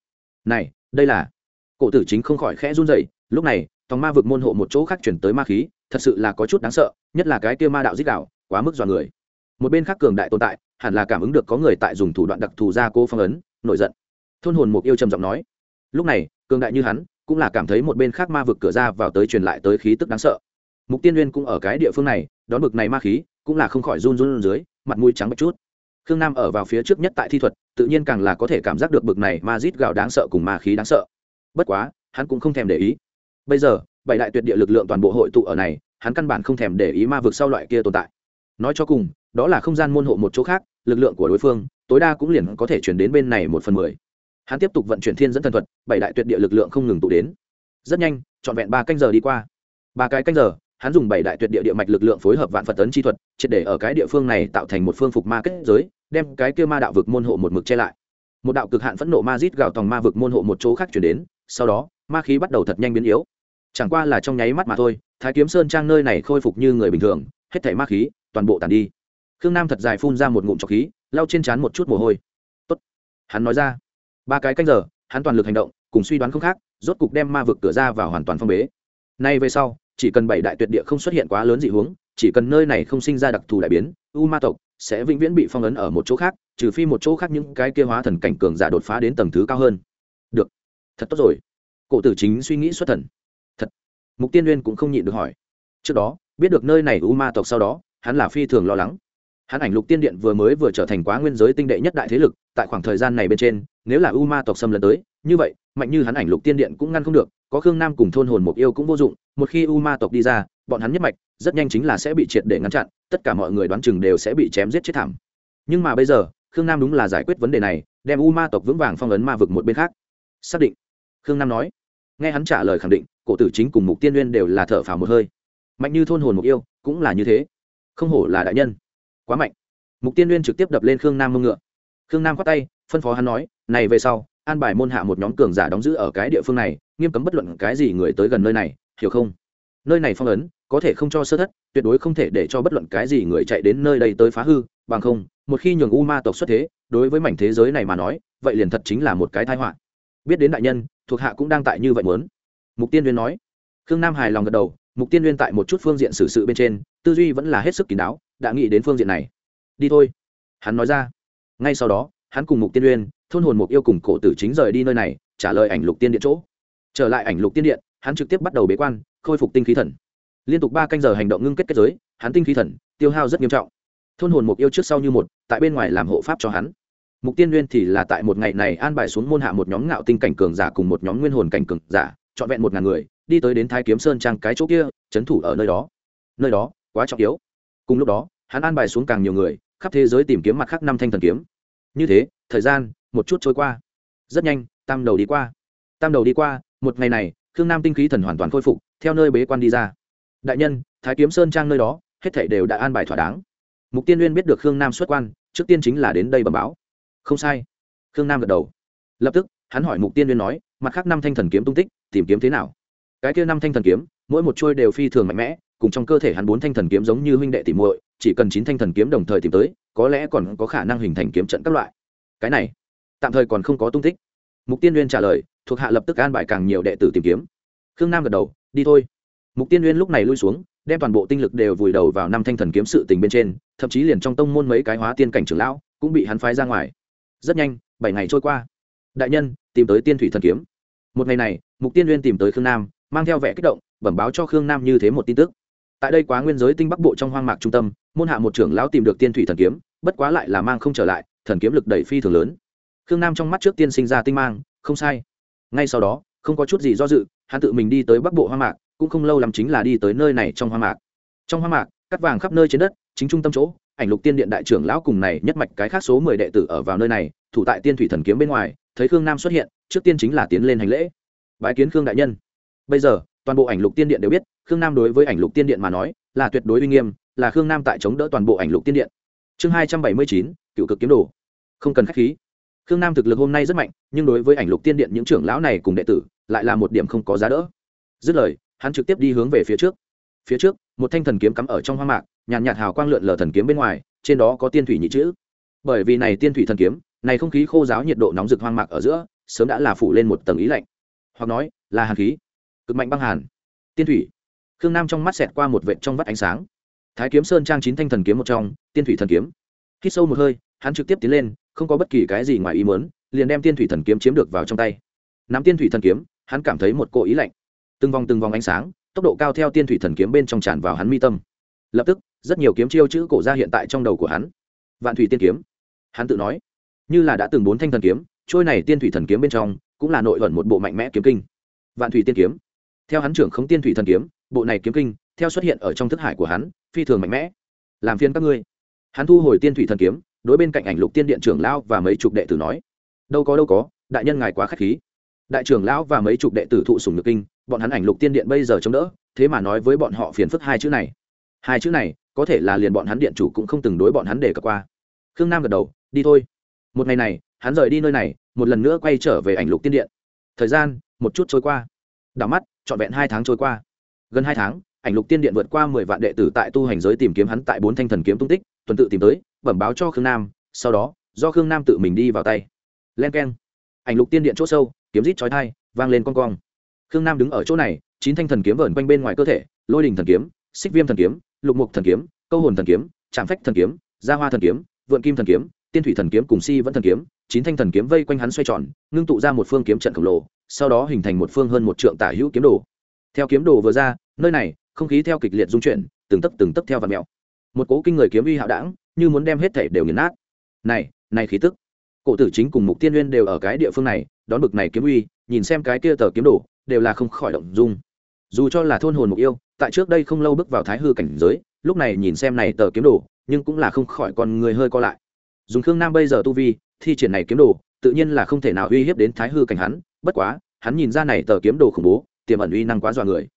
này, đây là cổ tử chính không khỏi khẽ run rẩy, lúc này, tòng ma vực môn hộ một chỗ khác chuyển tới ma khí, thật sự là có chút đáng sợ, nhất là cái kia ma đạo rít gào, quá mức dọa người. Một bên khác cường đại tồn tại, hẳn là cảm ứng được có người tại dùng thủ đoạn đặc thù ra cô phong ấn, nổi giận. Thôn hồn mục yêu trầm giọng nói. Lúc này, cường đại như hắn, cũng là cảm thấy một bên khác ma vực cửa ra vào tới truyền lại tới khí tức đáng sợ. Mục tiên nguyên cũng ở cái địa phương này, đón bực này ma khí cũng là không khỏi run run dưới, mặt mũi trắng một chút. Khương nam ở vào phía trước nhất tại thi thuật, tự nhiên càng là có thể cảm giác được bực này ma rít gạo đáng sợ cùng ma khí đáng sợ. Bất quá, hắn cũng không thèm để ý. Bây giờ, bảy đại tuyệt địa lực lượng toàn bộ hội tụ ở này, hắn căn bản không thèm để ý ma vực sau loại kia tồn tại. Nói cho cùng, đó là không gian môn hộ một chỗ khác, lực lượng của đối phương, tối đa cũng liền có thể chuyển đến bên này một phần mười. Hắn tiếp tục vận chuyển thiên dẫn thần thuật, bảy đại tuyệt địa lực lượng không ngừng tụ đến. Rất nhanh, trọn vẹn ba canh giờ đi qua. Ba cái canh giờ hắn dùng bảy đại tuyệt địa địa mạch lực lượng phối hợp vạn phật tấn chi thuật, triệt để ở cái địa phương này tạo thành một phương phục ma kết giới, đem cái kia ma đạo vực môn hộ một mực che lại. Một đạo cực hạn phẫn nộ ma rít gào tòng ma vực môn hộ một chỗ khác chuyển đến, sau đó, ma khí bắt đầu thật nhanh biến yếu. Chẳng qua là trong nháy mắt mà thôi, thái kiếm sơn trang nơi này khôi phục như người bình thường, hết thảy ma khí, toàn bộ tàn đi. Khương nam thật dài phun ra một ngụm trọc khí, lau trên trán một chút mồ hôi. Tốt. hắn nói ra. Ba cái canh giờ, hắn toàn lực hành động, cùng suy đoán không khác, rốt cục đem ma vực cửa ra vào hoàn toàn phong bế. Nay về sau chỉ cần bảy đại tuyệt địa không xuất hiện quá lớn dị hướng, chỉ cần nơi này không sinh ra đặc thù đại biến, u ma tộc sẽ vĩnh viễn bị phong ấn ở một chỗ khác, trừ phi một chỗ khác những cái kia hóa thần cảnh cường giả đột phá đến tầng thứ cao hơn. Được. Thật tốt rồi. Cổ tử chính suy nghĩ xuất thần. Thật. Mục tiên nguyên cũng không nhịn được hỏi. Trước đó, biết được nơi này u ma tộc sau đó, hắn là phi thường lo lắng. Hắn ảnh lục tiên điện vừa mới vừa trở thành quá nguyên giới tinh đệ nhất đại thế lực, tại khoảng thời gian này bên trên, nếu là u ma tộc xâm lấn tới, như vậy, mạnh như hắn ảnh lục tiên điện cũng ngăn không được có khương nam cùng thôn hồn mục yêu cũng vô dụng, một khi u ma tộc đi ra, bọn hắn nhất mạch rất nhanh chính là sẽ bị triệt để ngăn chặn, tất cả mọi người đoán chừng đều sẽ bị chém giết chết thảm. Nhưng mà bây giờ, khương nam đúng là giải quyết vấn đề này, đem u ma tộc vững vàng phong ấn ma vực một bên khác. Xác định. Khương nam nói. Nghe hắn trả lời khẳng định, cổ tử chính cùng mục tiên uyên đều là thở phào một hơi. Mạnh như thôn hồn mục yêu, cũng là như thế. Không hổ là đại nhân. Quá mạnh. Mục tiên uyên trực tiếp đập lên khương nam mông ngựa. Khương nam khoát tay, phân phó hắn nói, này về sau, an bài môn hạ một nhóm cường giả đóng giữ ở cái địa phương này nghiêm cấm bất luận cái gì người tới gần nơi này, hiểu không? Nơi này phong ấn, có thể không cho sơ thất, tuyệt đối không thể để cho bất luận cái gì người chạy đến nơi đây tới phá hư, bằng không, một khi nhường u ma tộc xuất thế, đối với mảnh thế giới này mà nói, vậy liền thật chính là một cái tai họa. Biết đến đại nhân, thuộc hạ cũng đang tại như vậy muốn. Mục tiên uyên nói. Khương nam hài lòng gật đầu, mục tiên uyên tại một chút phương diện xử sự bên trên, tư duy vẫn là hết sức kín đáo, đã nghĩ đến phương diện này. Đi thôi. Hắn nói ra. Ngay sau đó, hắn cùng mục tiên uyên, thôn hồn mục yêu cùng cổ tử chính rời đi nơi này, trả lời ảnh lục tiên điện chỗ trở lại ảnh lục tiên điện, hắn trực tiếp bắt đầu bế quan, khôi phục tinh khí thần. Liên tục ba canh giờ hành động ngưng kết kết giới, hắn tinh khí thần, tiêu hao rất nghiêm trọng. Thôn hồn mục yêu trước sau như một, tại bên ngoài làm hộ pháp cho hắn. Mục tiên nguyên thì là tại một ngày này an bài xuống môn hạ một nhóm ngạo tinh cảnh cường giả cùng một nhóm nguyên hồn cảnh cường giả, trọn vẹn một ngàn người, đi tới đến thái kiếm sơn trang cái chỗ kia, trấn thủ ở nơi đó. Nơi đó, quá trọng yếu. Cùng lúc đó, hắn an bài xuống càng nhiều người, khắp thế giới tìm kiếm mặt khác năm thanh thần kiếm. Như thế, thời gian, một chút trôi qua. Rất nhanh, tam đầu đi qua. Tam đầu đi qua một ngày này, khương nam tinh khí thần hoàn toàn khôi phục, theo nơi bế quan đi ra. Đại nhân, thái kiếm sơn trang nơi đó, hết thảy đều đã an bài thỏa đáng. Mục tiên uyên biết được khương nam xuất quan, trước tiên chính là đến đây bẩm báo. Không sai. Khương nam gật đầu. Lập tức, hắn hỏi mục tiên uyên nói, mặt khác năm thanh thần kiếm tung tích, tìm kiếm thế nào? Cái kia năm thanh thần kiếm, mỗi một trôi đều phi thường mạnh mẽ, cùng trong cơ thể hắn bốn thanh thần kiếm giống như huynh đệ tìm muội, chỉ cần chín thanh thần kiếm đồng thời tìm tới, có lẽ còn có khả năng hình thành kiếm trận các loại. Cái này, tạm thời còn không có tung tích. Mục tiên uyên trả lời thuộc hạ lập tức an bài càng nhiều đệ tử tìm kiếm. Khương nam gật đầu, đi thôi. Mục tiên uyên lúc này lui xuống, đem toàn bộ tinh lực đều vùi đầu vào năm thanh thần kiếm sự tình bên trên, thậm chí liền trong tông môn mấy cái hóa tiên cảnh trưởng lão cũng bị hắn phái ra ngoài. Rất nhanh, bảy ngày trôi qua. Đại nhân, tìm tới tiên thủy thần kiếm. Một ngày này, mục tiên uyên tìm tới khương nam, mang theo vẻ kích động, bẩm báo cho khương nam như thế một tin tức. Tại đây quá nguyên giới tinh bắc bộ trong hoang mạc trung tâm, môn hạ một trưởng lão tìm được tiên thủy thần kiếm, bất quá lại là mang không trở lại, thần kiếm lực đẩy phi thường lớn. Khương nam trong mắt trước tiên sinh ra tinh mang, không sai ngay sau đó, không có chút gì do dự, hắn tự mình đi tới bắc bộ hoa mạc, cũng không lâu lắm chính là đi tới nơi này trong hoa mạc. Trong hoa mạc, cắt vàng khắp nơi trên đất, chính trung tâm chỗ, ảnh lục tiên điện đại trưởng lão cùng này nhất mạch cái khác số mười đệ tử ở vào nơi này, thủ tại tiên thủy thần kiếm bên ngoài, thấy khương nam xuất hiện, trước tiên chính là tiến lên hành lễ. Bái kiến khương đại nhân. Bây giờ, toàn bộ ảnh lục tiên điện đều biết, khương nam đối với ảnh lục tiên điện mà nói, là tuyệt đối uy nghiêm, là khương nam tại chống đỡ toàn bộ ảnh lục tiên điện. Chương hai trăm bảy mươi chín, cựu cực kiếm đồ. Không cần k h á c h khí khương nam thực lực hôm nay rất mạnh, nhưng đối với ảnh lục tiên điện những trưởng lão này cùng đệ tử, lại là một điểm không có giá đỡ. Dứt lời, hắn trực tiếp đi hướng về phía trước. Phía trước, một thanh thần kiếm cắm ở trong hoang mạc, nhàn nhạt hào quang lượn lờ thần kiếm bên ngoài, trên đó có tiên thủy nhị chữ. Bởi vì này tiên thủy thần kiếm, này không khí khô giáo nhiệt độ nóng rực hoang mạc ở giữa, sớm đã là phủ lên một tầng ý lạnh. Hoặc nói, là hàn khí. Cực mạnh băng hàn. Tiên thủy. Khương nam trong mắt xẹt qua một vệt trong vắt ánh sáng. Thái kiếm sơn trang chín thanh thần kiếm một trong, tiên thủy thần kiếm. Khi sâu một hơi, hắn trực tiếp tiến lên không có bất kỳ cái gì ngoài ý muốn, liền đem tiên thủy thần kiếm chiếm được vào trong tay. Nắm tiên thủy thần kiếm, hắn cảm thấy một cỗ ý lạnh. Từng vòng từng vòng ánh sáng, tốc độ cao theo tiên thủy thần kiếm bên trong tràn vào hắn mi tâm. Lập tức, rất nhiều kiếm chiêu chữ cổ ra hiện tại trong đầu của hắn. Vạn thủy tiên kiếm. Hắn tự nói, như là đã từng bốn thanh thần kiếm, trôi này tiên thủy thần kiếm bên trong, cũng là nội ẩn một bộ mạnh mẽ kiếm kinh. Vạn thủy tiên kiếm. Theo hắn trưởng không tiên thủy thần kiếm, bộ này kiếm kinh, theo xuất hiện ở trong thức hải của hắn, phi thường mạnh mẽ. Làm phiên các ngươi. Hắn thu hồi tiên thủy thần kiếm đối bên cạnh ảnh lục tiên điện trưởng lão và mấy chục đệ tử nói, đâu có đâu có, đại nhân ngài quá k h á c h khí. Đại trưởng lão và mấy chục đệ tử thụ sùng nhược kinh, bọn hắn ảnh lục tiên điện bây giờ chống đỡ, thế mà nói với bọn họ phiền phức hai chữ này. Hai chữ này, có thể là liền bọn hắn điện chủ cũng không từng đối bọn hắn để cập qua. Khương nam gật đầu, đi thôi. Một ngày này, hắn rời đi nơi này, một lần nữa quay trở về ảnh lục tiên điện. Thời gian, một chút trôi qua. Đảo mắt, trọn vẹn hai tháng trôi qua. Gần hai tháng, ảnh lục tiên điện vượt qua mười vạn đệ tử tại tu hành giới tìm kiếm hắn tại bốn thanh thần kiếm tung tích, tuần tự tìm tới bẩm báo cho khương nam, sau đó, do khương nam tự mình đi vào tay. Len k e n ảnh lục tiên điện c h ỗ sâu, kiếm rít chói thai vang lên con cong. Khương nam đứng ở chỗ này, chín thanh thần kiếm vờn quanh bên ngoài cơ thể, lôi đình thần kiếm, xích viêm thần kiếm, lục mục thần kiếm, câu hồn thần kiếm, trạm phách thần kiếm, gia hoa thần kiếm, vượn kim thần kiếm, tiên thủy thần kiếm cùng si vẫn thần kiếm, chín thanh thần kiếm vây quanh hắn xoay tròn, ngưng tụ ra một phương kiếm trận khổng lồ, sau đó hình thành một phương hơn một trượng tả hữu kiếm đồ. Theo kiếm đồ vừa ra, nơi này, không khí theo kịch liệt dung chuyển, từng tấc từng tấc theo và mèo. Một cố kinh người kiếm uy hạo đảng như muốn đem hết thể đều nghiền nát. Này này khí tức. Cổ tử chính cùng mục tiên uyên đều ở cái địa phương này, đón bực này kiếm uy, nhìn xem cái kia tờ kiếm đồ, đều là không khỏi động dung. Dù cho là thôn hồn mục yêu, tại trước đây không lâu bước vào thái hư cảnh giới, lúc này nhìn xem này tờ kiếm đồ, nhưng cũng là không khỏi còn người hơi co lại. Dùng khương nam bây giờ tu vi, thi triển này kiếm đồ, tự nhiên là không thể nào uy hiếp đến thái hư cảnh hắn, bất quá, hắn nhìn ra này tờ kiếm đồ khủng bố, tiềm ẩn uy năng quá dọa người.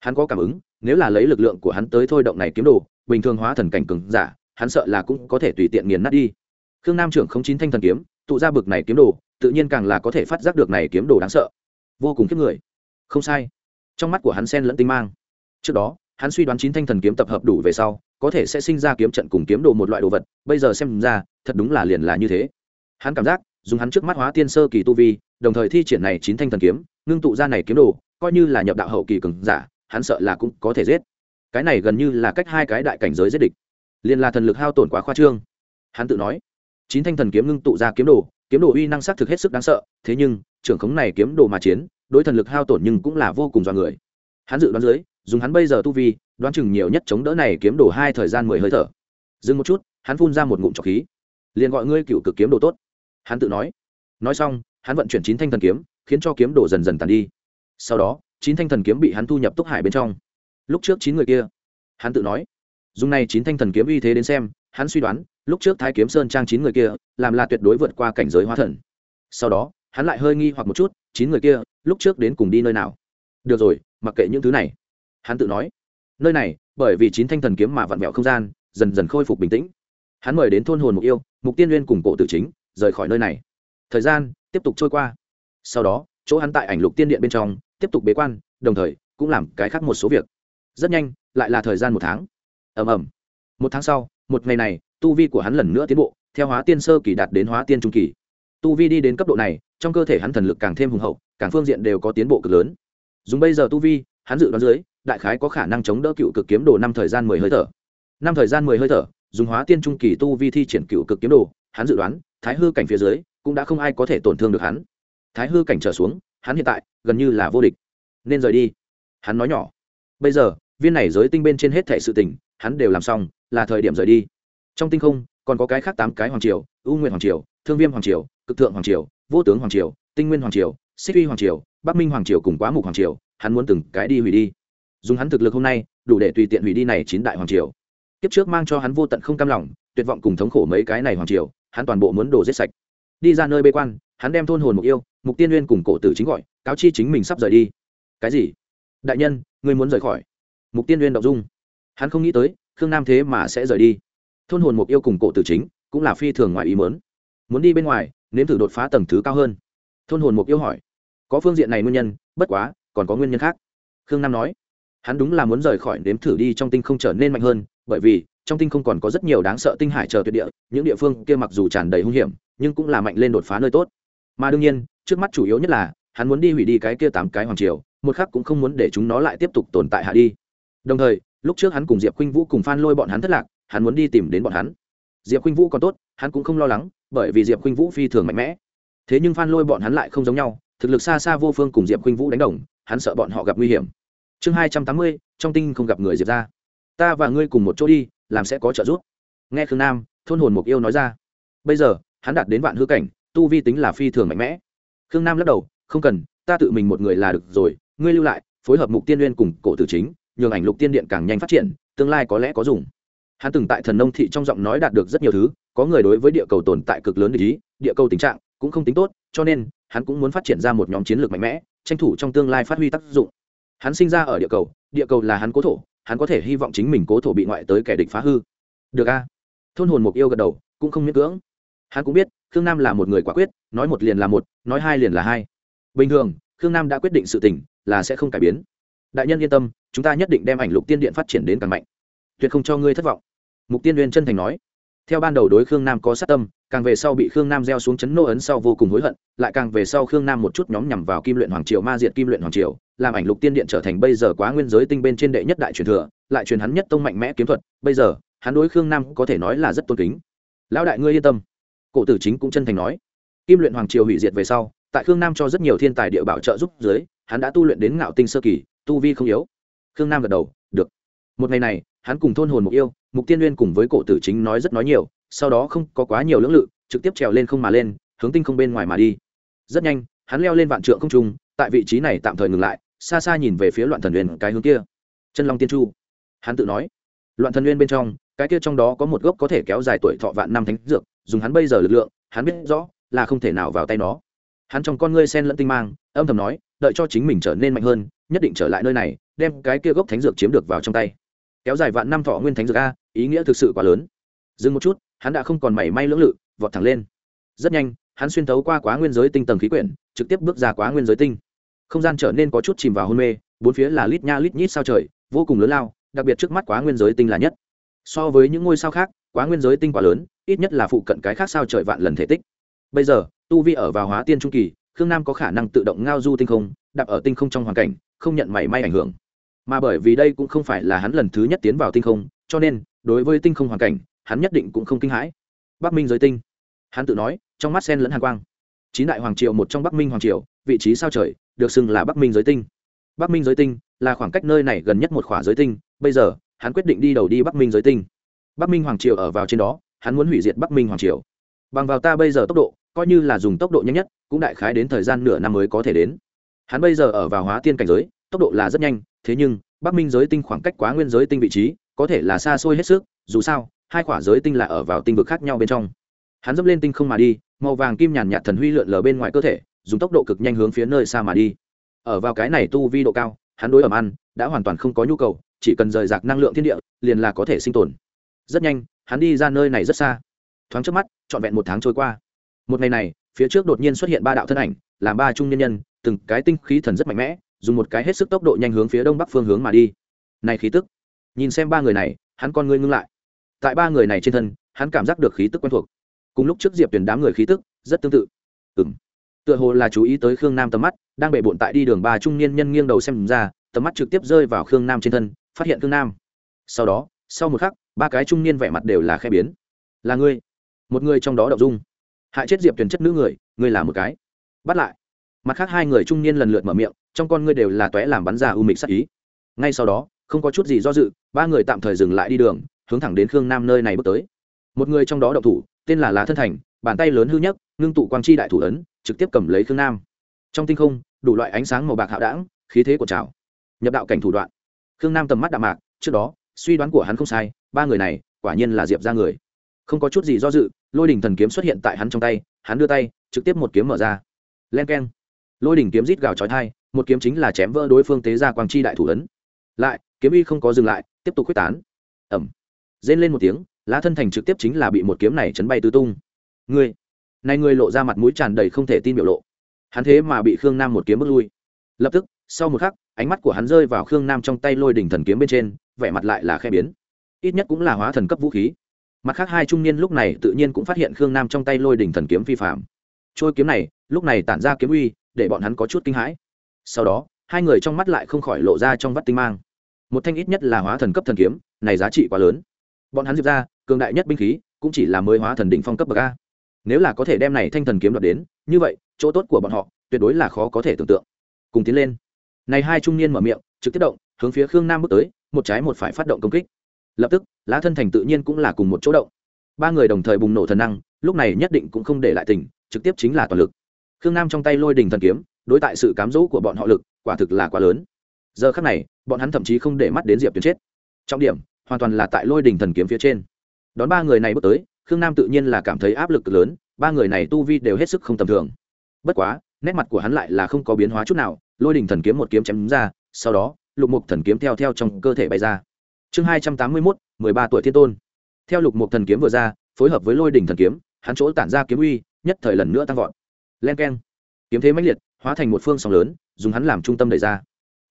Hắn có cảm ứng, nếu là lấy lực lượng của hắn tới thôi động này kiếm đồ, bình thường hóa thần cảnh cường giả hắn sợ là cũng có thể tùy tiện nghiền nát đi. Khương nam trưởng không chín thanh thần kiếm, tụ ra bực này kiếm đồ, tự nhiên càng là có thể phát giác được này kiếm đồ đáng sợ. Vô cùng kiếp người. Không sai. Trong mắt của hắn sen lẫn tinh mang. Trước đó, hắn suy đoán chín thanh thần kiếm tập hợp đủ về sau, có thể sẽ sinh ra kiếm trận cùng kiếm đồ một loại đồ vật, bây giờ xem ra, thật đúng là liền là như thế. Hắn cảm giác, dùng hắn trước mắt hóa tiên sơ kỳ tu vi, đồng thời thi triển này chín thanh thần kiếm, ngưng tụ ra này kiếm đồ, coi như là nhập đạo hậu kỳ cường giả, hắn sợ là cũng có thể giết. Cái này gần như là cách hai cái đại cảnh giới giết địch liền là thần lực hao tổn quá khoa trương. Hắn tự nói, chín thanh thần kiếm ngưng tụ ra kiếm đồ kiếm đồ uy năng sắc thực hết sức đáng sợ, thế nhưng, trưởng khống này kiếm đồ mà chiến, đối thần lực hao tổn nhưng cũng là vô cùng do người. Hắn dự đoán dưới, dùng hắn bây giờ tu vi, đoán chừng nhiều nhất chống đỡ này kiếm đồ hai thời gian mười hơi thở. Dừng một chút, hắn phun ra một ngụm trọc khí. Liền gọi ngươi cựu cực kiếm đồ tốt. Hắn tự nói. Nói xong, hắn vận chuyển chín thanh thần kiếm, khiến cho kiếm đồ dần dần tàn đi. Sau đó, chín thanh thần kiếm bị hắn thu nhập túc hải bên trong. Lúc trước chín người kia, hắn tự nói dùng này chín thanh thần kiếm uy thế đến xem, hắn suy đoán, lúc trước thái kiếm sơn trang chín người kia, làm là tuyệt đối vượt qua cảnh giới hóa thần. Sau đó, hắn lại hơi nghi hoặc một chút, chín người kia, lúc trước đến cùng đi nơi nào? Được rồi, mặc kệ những thứ này. Hắn tự nói, nơi này, bởi vì chín thanh thần kiếm mà vặn vẹo không gian, dần dần khôi phục bình tĩnh. Hắn mời đến thôn hồn mục yêu, mục tiên nguyên cùng cổ tử chính, rời khỏi nơi này. Thời gian, tiếp tục trôi qua. Sau đó, chỗ hắn tại ảnh lục tiên điện bên trong, tiếp tục bế quan, đồng thời, cũng làm cái khác một số việc. Rất nhanh, lại là thời gian một tháng ầm ầm. Một tháng sau, một ngày này, tu vi của hắn lần nữa tiến bộ, theo hóa tiên sơ kỳ đạt đến hóa tiên trung kỳ. Tu vi đi đến cấp độ này, trong cơ thể hắn thần lực càng thêm hùng hậu, càng phương diện đều có tiến bộ cực lớn. Dùng bây giờ tu vi, hắn dự đoán dưới, đại khái có khả năng chống đỡ cựu cực kiếm đồ năm thời gian mười hơi thở. Năm thời gian mười hơi thở, dùng hóa tiên trung kỳ tu vi thi triển cựu cực kiếm đồ, hắn dự đoán, thái hư cảnh phía dưới, cũng đã không ai có thể tổn thương được hắn. Thái hư cảnh trở xuống, hắn hiện tại gần như là vô địch. Nên rời đi. Hắn nói nhỏ. Bây giờ viên này giới tinh bên trên hết thể sự tình, hắn đều làm xong, là thời điểm rời đi. Trong tinh không, còn có cái khác tám cái hoàng triều ưu nguyện hoàng triều, thương viêm hoàng triều, cực thượng hoàng triều, vô tướng hoàng triều, tinh nguyên hoàng triều, xích uy hoàng triều, bắc minh hoàng triều cùng quá mục hoàng triều, hắn muốn từng cái đi hủy đi. Dùng hắn thực lực hôm nay, đủ để tùy tiện hủy đi này chín đại hoàng triều. Kiếp trước mang cho hắn vô tận không cam lòng, tuyệt vọng cùng thống khổ mấy cái này hoàng triều, hắn toàn bộ muốn đổ giết sạch. Đi ra nơi bê quan, hắn đem thôn hồn mục yêu, mục tiên nguyên cùng cổ tử chính gọi, cáo chi chính mình sắp rời đi. Cái gì? Đại nhân, ngươi muốn rời khỏi? Mục tiên nguyên động dung. Hắn không nghĩ tới, khương nam thế mà sẽ rời đi. Thôn hồn mục yêu cùng cổ tử chính cũng là phi thường ngoài ý mớn muốn đi bên ngoài, nếm thử đột phá tầng thứ cao hơn. Thôn hồn mục yêu hỏi, có phương diện này nguyên nhân, bất quá, còn có nguyên nhân khác? Khương nam nói, hắn đúng là muốn rời khỏi nếm thử đi trong tinh không trở nên mạnh hơn, bởi vì trong tinh không còn có rất nhiều đáng sợ tinh hải chờ tuyệt địa, những địa phương kia mặc dù tràn đầy hung hiểm, nhưng cũng là mạnh lên đột phá nơi tốt. Mà đương nhiên, trước mắt chủ yếu nhất là, hắn muốn đi hủy đi cái kia tám cái hoàng triều, một khắc cũng không muốn để chúng nó lại tiếp tục tồn tại hạ đi đồng thời, lúc trước hắn cùng diệp khuynh vũ cùng phan lôi bọn hắn thất lạc, hắn muốn đi tìm đến bọn hắn. Diệp khuynh vũ còn tốt, hắn cũng không lo lắng, bởi vì diệp khuynh vũ phi thường mạnh mẽ. Thế nhưng phan lôi bọn hắn lại không giống nhau, thực lực xa xa vô phương cùng diệp khuynh vũ đánh đồng, hắn sợ bọn họ gặp nguy hiểm. Chương hai trăm tám mươi, trong tinh không gặp người diệp ra ta và ngươi cùng một chỗ đi, làm sẽ có trợ giúp. Nghe khương nam, thôn hồn mục yêu nói ra. Bây giờ, hắn đạt đến vạn hư cảnh, tu vi tính là phi thường mạnh mẽ. Khương nam lắc đầu, không cần, ta tự mình một người là được rồi, ngươi lưu lại, phối hợp mục tiên Uyên cùng cổ tử chính nhường ảnh lục tiên điện càng nhanh phát triển, tương lai có lẽ có dùng. Hắn từng tại thần nông thị trong giọng nói đạt được rất nhiều thứ, có người đối với địa cầu tồn tại cực lớn để ý, địa cầu tình trạng cũng không tính tốt, cho nên hắn cũng muốn phát triển ra một nhóm chiến lược mạnh mẽ, tranh thủ trong tương lai phát huy tác dụng. Hắn sinh ra ở địa cầu địa cầu là hắn cố thổ, hắn có thể hy vọng chính mình cố thổ bị ngoại tới kẻ địch phá hư. Được a. Thôn hồn mục yêu gật đầu, cũng không miễn cưỡng. Hắn cũng biết, khương nam là một người quả quyết, nói một liền là một, nói hai liền là hai. Bình thường, khương nam đã quyết định sự tình là sẽ không cải biến. Đại nhân yên tâm chúng ta nhất định đem ảnh lục tiên điện phát triển đến càng mạnh. Tuyệt không cho ngươi thất vọng. Mục tiên uyên chân thành nói. Theo ban đầu đối khương nam có sát tâm, càng về sau bị khương nam gieo xuống chấn nô ấn sau vô cùng hối hận, lại càng về sau khương nam một chút nhóm nhằm vào kim luyện hoàng triều ma diệt kim luyện hoàng triều, làm ảnh lục tiên điện trở thành bây giờ quá nguyên giới tinh bên trên đệ nhất đại truyền thừa, lại truyền hắn nhất tông mạnh mẽ kiếm thuật. Bây giờ, hắn đối khương nam có thể nói là rất tôn kính. Lão đại ngươi yên tâm. Cổ tử chính cũng chân thành nói. Kim luyện hoàng triều hủy diệt về sau, tại khương nam cho rất nhiều thiên tài địa bảo trợ giúp dưới, hắn đã tu luyện đến ngạo tinh sơ kỳ, tu vi không yếu khương nam gật đầu, được. Một ngày này, hắn cùng thôn hồn mục yêu, mục tiên nguyên cùng với cổ tử chính nói rất nói nhiều, sau đó không có quá nhiều lưỡng lự, trực tiếp trèo lên không mà lên, hướng tinh không bên ngoài mà đi. Rất nhanh, hắn leo lên vạn trượng không trung, tại vị trí này tạm thời ngừng lại, xa xa nhìn về phía loạn thần huyền cái hướng kia. Chân long tiên chu. Hắn tự nói, loạn thần huyền bên trong, cái kia trong đó có một gốc có thể kéo dài tuổi thọ vạn năm thánh dược, dùng hắn bây giờ lực lượng, hắn biết rõ là không thể nào vào tay nó. Hắn trong con ngươi sen lẫn tinh mang, âm thầm nói, đợi cho chính mình trở nên mạnh hơn, nhất định trở lại nơi này đem cái kia gốc thánh dược chiếm được vào trong tay. Kéo dài vạn năm thọ nguyên thánh dược a, ý nghĩa thực sự quá lớn. Dừng một chút, hắn đã không còn mảy may lưỡng lự, vọt thẳng lên. Rất nhanh, hắn xuyên thấu qua quá nguyên giới tinh tầng khí quyển, trực tiếp bước ra quá nguyên giới tinh. Không gian trở nên có chút chìm vào hôn mê, bốn phía là lít nha lít nhít sao trời, vô cùng lớn lao, đặc biệt trước mắt quá nguyên giới tinh là nhất. So với những ngôi sao khác, quá nguyên giới tinh quá lớn, ít nhất là phụ cận cái khác sao trời vạn lần thể tích. Bây giờ, tu vi ở vào hóa tiên trung kỳ, khương nam có khả năng tự động ngao du tinh không, đạp ở tinh không trong hoàn cảnh, không nhận mảy may ảnh hưởng mà bởi vì đây cũng không phải là hắn lần thứ nhất tiến vào tinh không, cho nên, đối với tinh không hoàn cảnh, hắn nhất định cũng không kinh hãi. Bắc minh giới tinh. Hắn tự nói, trong mắt sen lẫn hàn quang. Chín đại hoàng triều một trong bắc minh hoàng triều, vị trí sao trời, được xưng là bắc minh giới tinh. Bắc minh giới tinh là khoảng cách nơi này gần nhất một khỏa giới tinh, bây giờ, hắn quyết định đi đầu đi bắc minh giới tinh. Bắc minh hoàng triều ở vào trên đó, hắn muốn hủy diệt bắc minh hoàng triều. Bằng vào ta bây giờ tốc độ, coi như là dùng tốc độ nhanh nhất, cũng đại khái đến thời gian nửa năm mới có thể đến. Hắn bây giờ ở vào hóa tiên cảnh giới tốc độ là rất nhanh, thế nhưng, bắc minh giới tinh khoảng cách quá nguyên giới tinh vị trí, có thể là xa xôi hết sức, dù sao, hai quả giới tinh là ở vào tinh vực khác nhau bên trong. Hắn dẫm lên tinh không mà đi, màu vàng kim nhàn nhạt thần huy lượn lờ bên ngoài cơ thể, dùng tốc độ cực nhanh hướng phía nơi xa mà đi. Ở vào cái này tu vi độ cao, hắn đối ẩm ăn, đã hoàn toàn không có nhu cầu, chỉ cần rời rạc năng lượng thiên địa, liền là có thể sinh tồn. Rất nhanh, hắn đi ra nơi này rất xa. Thoáng trước mắt, trọn vẹn một tháng trôi qua. Một ngày này, phía trước đột nhiên xuất hiện ba đạo thân ảnh làm ba trung nhân nhân, từng cái tinh khí thần rất mạnh mẽ dùng một cái hết sức tốc độ nhanh hướng phía đông bắc phương hướng mà đi. Này khí tức. Nhìn xem ba người này, hắn con ngươi ngưng lại. Tại ba người này trên thân, hắn cảm giác được khí tức quen thuộc. Cùng lúc trước diệp tuyển đám người khí tức, rất tương tự. Ừ m tựa hồ là chú ý tới khương nam tầm mắt, đang bệ bộn tại đi đường ba trung niên nhân nghiêng đầu xem ra, tầm mắt trực tiếp rơi vào khương nam trên thân, phát hiện khương nam. Sau đó, sau một khắc, ba cái trung niên vẻ mặt đều là khe biến. Là ngươi. Một người trong đó đậu dung. Hại chết diệp tuyển chất nữ người, ngươi là một cái. Bắt lại. Mặt khác hai người trung niên lần lượt mở miệng trong con ngươi đều là tóe làm bắn ra u mịch sắc ý. Ngay sau đó, không có chút gì do dự, ba người tạm thời dừng lại đi đường, hướng thẳng đến khương nam nơi này bước tới. Một người trong đó động thủ, tên là lá thân thành, bàn tay lớn hư nhất, ngưng tụ quang chi đại thủ ấn, trực tiếp cầm lấy khương nam. Trong tinh không, đủ loại ánh sáng màu bạc hạo đảng khí thế của trào. Nhập đạo cảnh thủ đoạn. Khương nam tầm mắt đạm mạc, trước đó, suy đoán của hắn không sai, ba người này, quả nhiên là diệp ra người. Không có chút gì do dự, lôi đỉnh thần kiếm xuất hiện tại hắn trong tay, hắn đưa tay, trực tiếp một kiếm mở ra. Len k e n lôi đỉnh kiếm rít gào trói thai một kiếm chính là chém vỡ đối phương tế ra quang chi đại thủ ấn. Lại, kiếm y không có dừng lại, tiếp tục quyết tán. Ẩm. Rên lên một tiếng, lá thân thành trực tiếp chính là bị một kiếm này chấn bay tứ tung. Ngươi này ngươi lộ ra mặt mũi tràn đầy không thể tin biểu lộ. Hắn thế mà bị khương nam một kiếm bước lui. Lập tức, sau một khắc, ánh mắt của hắn rơi vào khương nam trong tay lôi đỉnh thần kiếm bên trên, vẻ mặt lại là khe biến. Ít nhất cũng là hóa thần cấp vũ khí. Mặt khác hai trung niên lúc này tự nhiên cũng phát hiện khương nam trong tay lôi đỉnh thần kiếm vi phạm. Trôi kiếm này, lúc này tản ra kiếm uy, để bọn hắn có chút kinh hãi sau đó, hai người trong mắt lại không khỏi lộ ra trong vắt tinh mang. Một thanh ít nhất là hóa thần cấp thần kiếm, này giá trị quá lớn. Bọn hắn diệp ra, cường đại nhất binh khí, cũng chỉ là mới hóa thần đỉnh phong cấp bậc a. Nếu là có thể đem này thanh thần kiếm đoạt đến, như vậy, chỗ tốt của bọn họ, tuyệt đối là khó có thể tưởng tượng. Cùng tiến lên. Này hai trung niên mở miệng, trực tiếp động, hướng phía khương nam bước tới, một trái một phải phát động công kích. Lập tức, lá thân thành tự nhiên cũng là cùng một chỗ động. Ba người đồng thời bùng nổ thần năng, lúc này nhất định cũng không để lại tình, trực tiếp chính là toàn lực. Khương nam trong tay lôi đình thần kiếm đối tại sự cám dỗ của bọn họ lực, quả thực là quá lớn. Giờ khắc này, bọn hắn thậm chí không để mắt đến diệp tuyến chết. Trọng điểm, hoàn toàn là tại lôi đình thần kiếm phía trên. Đón ba người này bước tới, khương nam tự nhiên là cảm thấy áp lực lớn, ba người này tu vi đều hết sức không tầm thường. Bất quá, nét mặt của hắn lại là không có biến hóa chút nào, lôi đình thần kiếm một kiếm chém ra, sau đó, lục mục thần kiếm theo theo trong cơ thể bay ra. Chương hai trăm tám mươi mốt, mười ba tuổi thiên tôn. Theo lục mục thần kiếm vừa ra, phối hợp với lôi đình thần kiếm, hắn chỗ tản ra kiếm uy, nhất thời lần nữa tăng vọt. Len k e n kiếm thế mãnh liệt hóa thành một phương sóng lớn, dùng hắn làm trung tâm đẩy ra.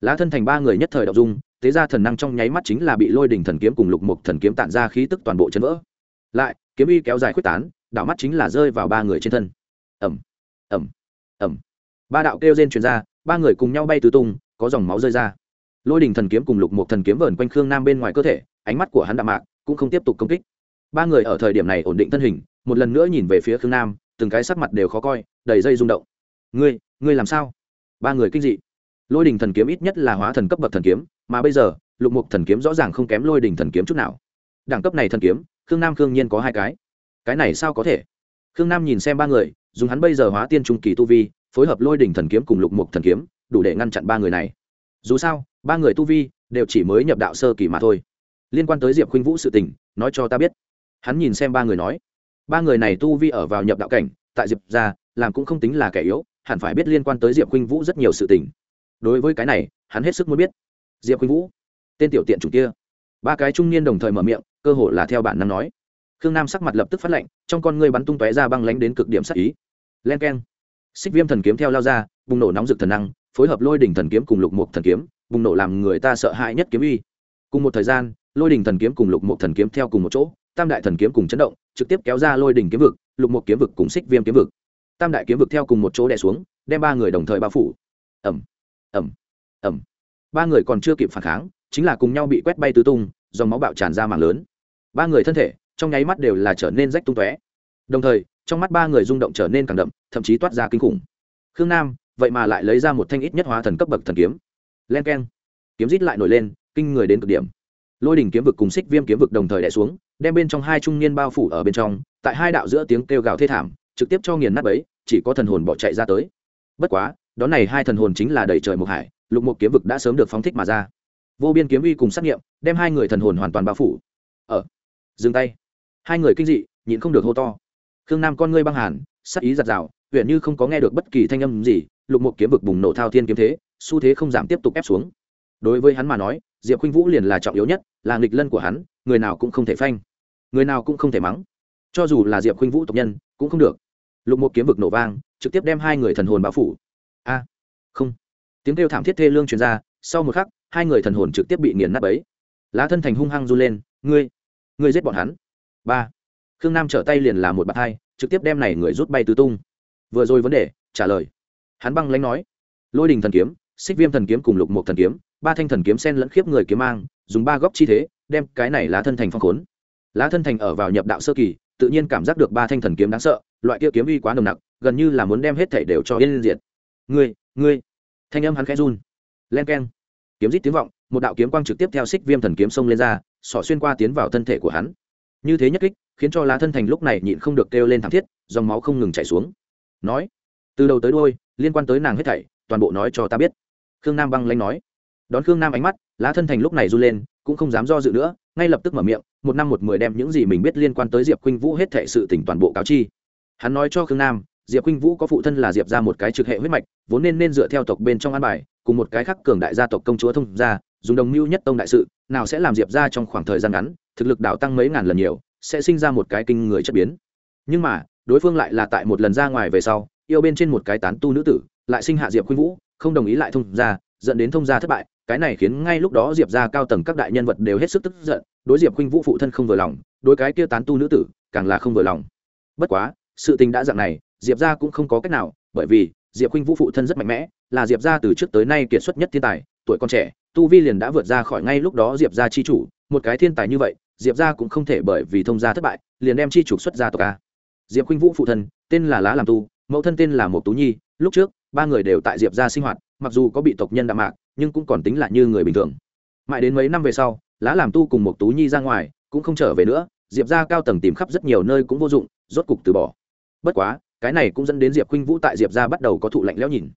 Lá thân thành ba người nhất thời đ dung tế ra thần năng trong nháy mắt chính là bị lôi đình thần kiếm cùng lục mục thần kiếm tản ra khí tức toàn bộ chân vỡ. Lại, kiếm uy kéo dài quyết tán đảo mắt chính là rơi vào ba người trên thân. Ẩm ẩm ẩm ba đạo kêu trên truyền ra, ba người cùng nhau bay tứ tung, có dòng máu rơi ra. Lôi đình thần kiếm cùng lục mục thần kiếm vờn quanh khương nam bên ngoài cơ thể, ánh mắt của hắn đạm mạc, cũng không tiếp tục công kích. Ba người ở thời điểm này ổn định thân hình, một lần nữa nhìn về phía khương nam, từng cái sắc mặt đều khó coi, đầy dây rung động. Ngươi ngươi làm sao? Ba người kinh dị. Lôi đình thần kiếm ít nhất là hóa thần cấp bậc thần kiếm, mà bây giờ, lục mục thần kiếm rõ ràng không kém lôi đình thần kiếm chút nào. Đẳng cấp này thần kiếm, khương nam khương nhiên có hai cái. Cái này sao có thể? Khương nam nhìn xem ba người, dùng hắn bây giờ hóa tiên trung kỳ tu vi, phối hợp lôi đình thần kiếm cùng lục mục thần kiếm, đủ để ngăn chặn ba người này. Dù sao, ba người tu vi đều chỉ mới nhập đạo sơ kỳ mà thôi. Liên quan tới diệp khuynh vũ sự tình, nói cho ta biết. Hắn nhìn xem ba người nói. Ba người này tu vi ở vào nhập đạo cảnh, tại diệp ra làm cũng không tính là kẻ yếu hẳn phải biết liên quan tới diệp khuynh vũ rất nhiều sự tình. Đối với cái này, hắn hết sức muốn biết. Diệp khuynh vũ, tên tiểu tiện chủ kia. Ba cái trung niên đồng thời mở miệng, cơ hồ là theo bản năng nói. Khương nam sắc mặt lập tức phát lệnh trong con ngươi bắn tung tóe ra băng lánh đến cực điểm sắc ý. Len k e n xích viêm thần kiếm theo lao ra, bùng nổ nóng rực thần năng, phối hợp lôi đỉnh thần kiếm cùng lục mục thần kiếm, bùng nổ làm người ta sợ hãi nhất kiếm uy. Cùng một thời gian, lôi đỉnh thần kiếm cùng lục mục thần kiếm theo cùng một chỗ, tam đại thần kiếm cùng chấn động, trực tiếp kéo ra lôi đỉnh kiếm vực, lục mục kiếm vực cùng xích viêm kiếm vực tam đại kiếm vực theo cùng một chỗ đè xuống, đem ba người đồng thời bao phủ. Ẩm ẩm ẩm ba người còn chưa kịp phản kháng, chính là cùng nhau bị quét bay tứ tung, dòng máu bạo tràn ra mạng lớn. Ba người thân thể, trong nháy mắt đều là trở nên rách tung tóe. Đồng thời, trong mắt ba người rung động trở nên càng đậm, thậm chí toát ra kinh khủng. Khương nam, vậy mà lại lấy ra một thanh ít nhất hóa thần cấp bậc thần kiếm. Len k e n kiếm rít lại nổi lên, kinh người đến cực điểm. Lôi đỉnh kiếm vực cùng xích viêm kiếm vực đồng thời đẻ xuống, đem bên trong hai trung niên bao phủ ở bên trong, tại hai đạo giữa tiếng kêu gào thê thảm trực tiếp cho nghiền nát ấy, chỉ có thần hồn bỏ chạy ra tới. Bất quá, đón này hai thần hồn chính là đầy trời mục hải, lục một kiếm vực đã sớm được phóng thích mà ra. Vô biên kiếm uy cùng sát nghiệm, đem hai người thần hồn hoàn toàn bao phủ. Ở dừng tay. Hai người kinh dị, nhịn không được hô to. Khương nam con ngươi băng hàn, sắc ý giặt rào huyện như không có nghe được bất kỳ thanh âm gì, lục một kiếm vực bùng nổ thao thiên kiếm thế, xu thế không giảm tiếp tục ép xuống. Đối với hắn mà nói, diệp khuynh vũ liền là trọng yếu nhất, là nghịch lân của hắn, người nào cũng không thể phanh. Người nào cũng không thể mắng. Cho dù là diệp khuynh vũ tộc nhân, cũng không được lục một kiếm vực nổ vang, trực tiếp đem hai người thần hồn bao phủ. A, không. Tiếng kêu thảm thiết thê lương truyền ra, sau một khắc, hai người thần hồn trực tiếp bị nghiền nát ấy lá thân thành hung hăng run lên, ngươi ngươi giết bọn hắn. Ba, khương nam trở tay liền là một bạt hai, trực tiếp đem này người rút bay tứ tung. Vừa rồi vấn đề, trả lời. Hắn băng lãnh nói, lôi đình thần kiếm, xích viêm thần kiếm cùng lục một thần kiếm, ba thanh thần kiếm sen lẫn khiếp người kiếm mang, dùng ba góc chi thế, đem cái này lá thân thành phong khốn. Lá thân thành ở vào nhập đạo sơ kỳ, tự nhiên cảm giác được ba thanh thần kiếm đáng sợ loại kia kiếm uy quá nồng nặc, gần như là muốn đem hết thảy đều cho yên diệt. Ngươi ngươi. Thanh âm hắn khẽ run. Len keng. Kiếm rít tiếng vọng, một đạo kiếm quang trực tiếp theo xích viêm thần kiếm xông lên ra sỏ xuyên qua tiến vào thân thể của hắn. Như thế nhất kích, khiến cho lá thân thành lúc này nhịn không được kêu lên thảm thiết, dòng máu không ngừng chảy xuống. Nói, từ đầu tới đôi liên quan tới nàng hết thảy, toàn bộ nói cho ta biết. Khương nam băng lanh nói. Đón khương nam ánh mắt, lá thân thành lúc này run lên, cũng không dám do dự nữa, ngay lập tức mở miệng, một năm một mười đem những gì mình biết liên quan tới diệp khuynh vũ hết thệ sự tỉnh toàn bộ cáo chi hắn nói cho khương nam, diệp khuynh vũ có phụ thân là diệp ra một cái trực hệ huyết mạch, vốn nên nên dựa theo tộc bên trong an bài, cùng một cái khác cường đại gia tộc công chúa thông gia, dùng đồng mưu nhất tông đại sự, nào sẽ làm diệp ra trong khoảng thời gian ngắn, thực lực đảo tăng mấy ngàn lần nhiều, sẽ sinh ra một cái kinh người chất biến. Nhưng mà, đối phương lại là tại một lần ra ngoài về sau, yêu bên trên một cái tán tu nữ tử, lại sinh hạ diệp khuynh vũ, không đồng ý lại thông gia, dẫn đến thông gia thất bại, cái này khiến ngay lúc đó diệp ra cao tầng các đại nhân vật đều hết sức tức giận, đối diệp khuynh vũ phụ thân không vừa lòng, đối cái kia tán tu nữ tử, càng là không vừa lòng. Bất quá sự tình đã dạng này, diệp ra cũng không có cách nào, bởi vì diệp khuynh vũ phụ thân rất mạnh mẽ, là diệp ra từ trước tới nay kiệt xuất nhất thiên tài, tuổi còn trẻ, tu vi liền đã vượt ra khỏi ngay lúc đó diệp ra chi chủ, một cái thiên tài như vậy, diệp ra cũng không thể bởi vì thông gia thất bại, liền đem chi trục xuất ra tộc a. Diệp khuynh vũ phụ thân, tên là lá làm tu, mẫu thân tên là một tú nhi, lúc trước, ba người đều tại diệp ra sinh hoạt, mặc dù có bị tộc nhân đạm mạc, nhưng cũng còn tính là như người bình thường. Mãi đến mấy năm về sau, lá làm tu cùng một tú nhi ra ngoài, cũng không trở về nữa, diệp ra cao tầng tìm khắp rất nhiều nơi cũng vô dụng, rốt cục từ bỏ bất quá, cái này cũng dẫn đến diệp khuynh vũ tại diệp ra bắt đầu có thụ lạnh lẽo nhìn.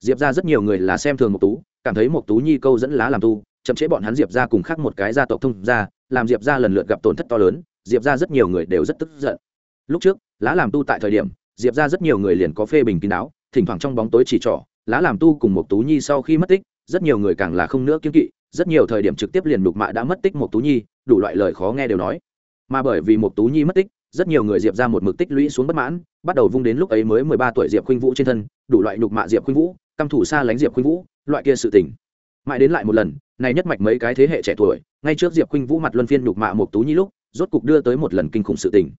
Diệp ra rất nhiều người là xem thường một tú, cảm thấy một tú nhi câu dẫn lá làm tu, chậm chế bọn hắn diệp ra cùng khác một cái gia tộc thông ra làm diệp ra lần lượt gặp tổn thất to lớn, diệp ra rất nhiều người đều rất tức giận. Lúc trước, lá làm tu tại thời điểm, diệp ra rất nhiều người liền có phê bình kín đáo, thỉnh thoảng trong bóng tối chỉ trỏ, lá làm tu cùng một tú nhi sau khi mất tích, rất nhiều người càng là không nữa kiên kỵ, rất nhiều thời điểm trực tiếp liền đục mạ đã mất tích một tú nhi, đủ loại lời khó nghe đều nói. Mà bởi vì một tú nhi mất tích rất nhiều người diệp ra một mực tích lũy xuống bất mãn, bắt đầu vung đến lúc ấy mới mười ba tuổi diệp khuynh vũ trên thân, đủ loại nhục mạ diệp khuynh vũ, căm thủ xa lánh diệp khuynh vũ, loại kia sự tình. Mãi đến lại một lần, này nhất mạch mấy cái thế hệ trẻ tuổi, ngay trước diệp khuynh vũ mặt luân phiên nhục mạ một tú nhi lúc, rốt cục đưa tới một lần kinh khủng sự tình.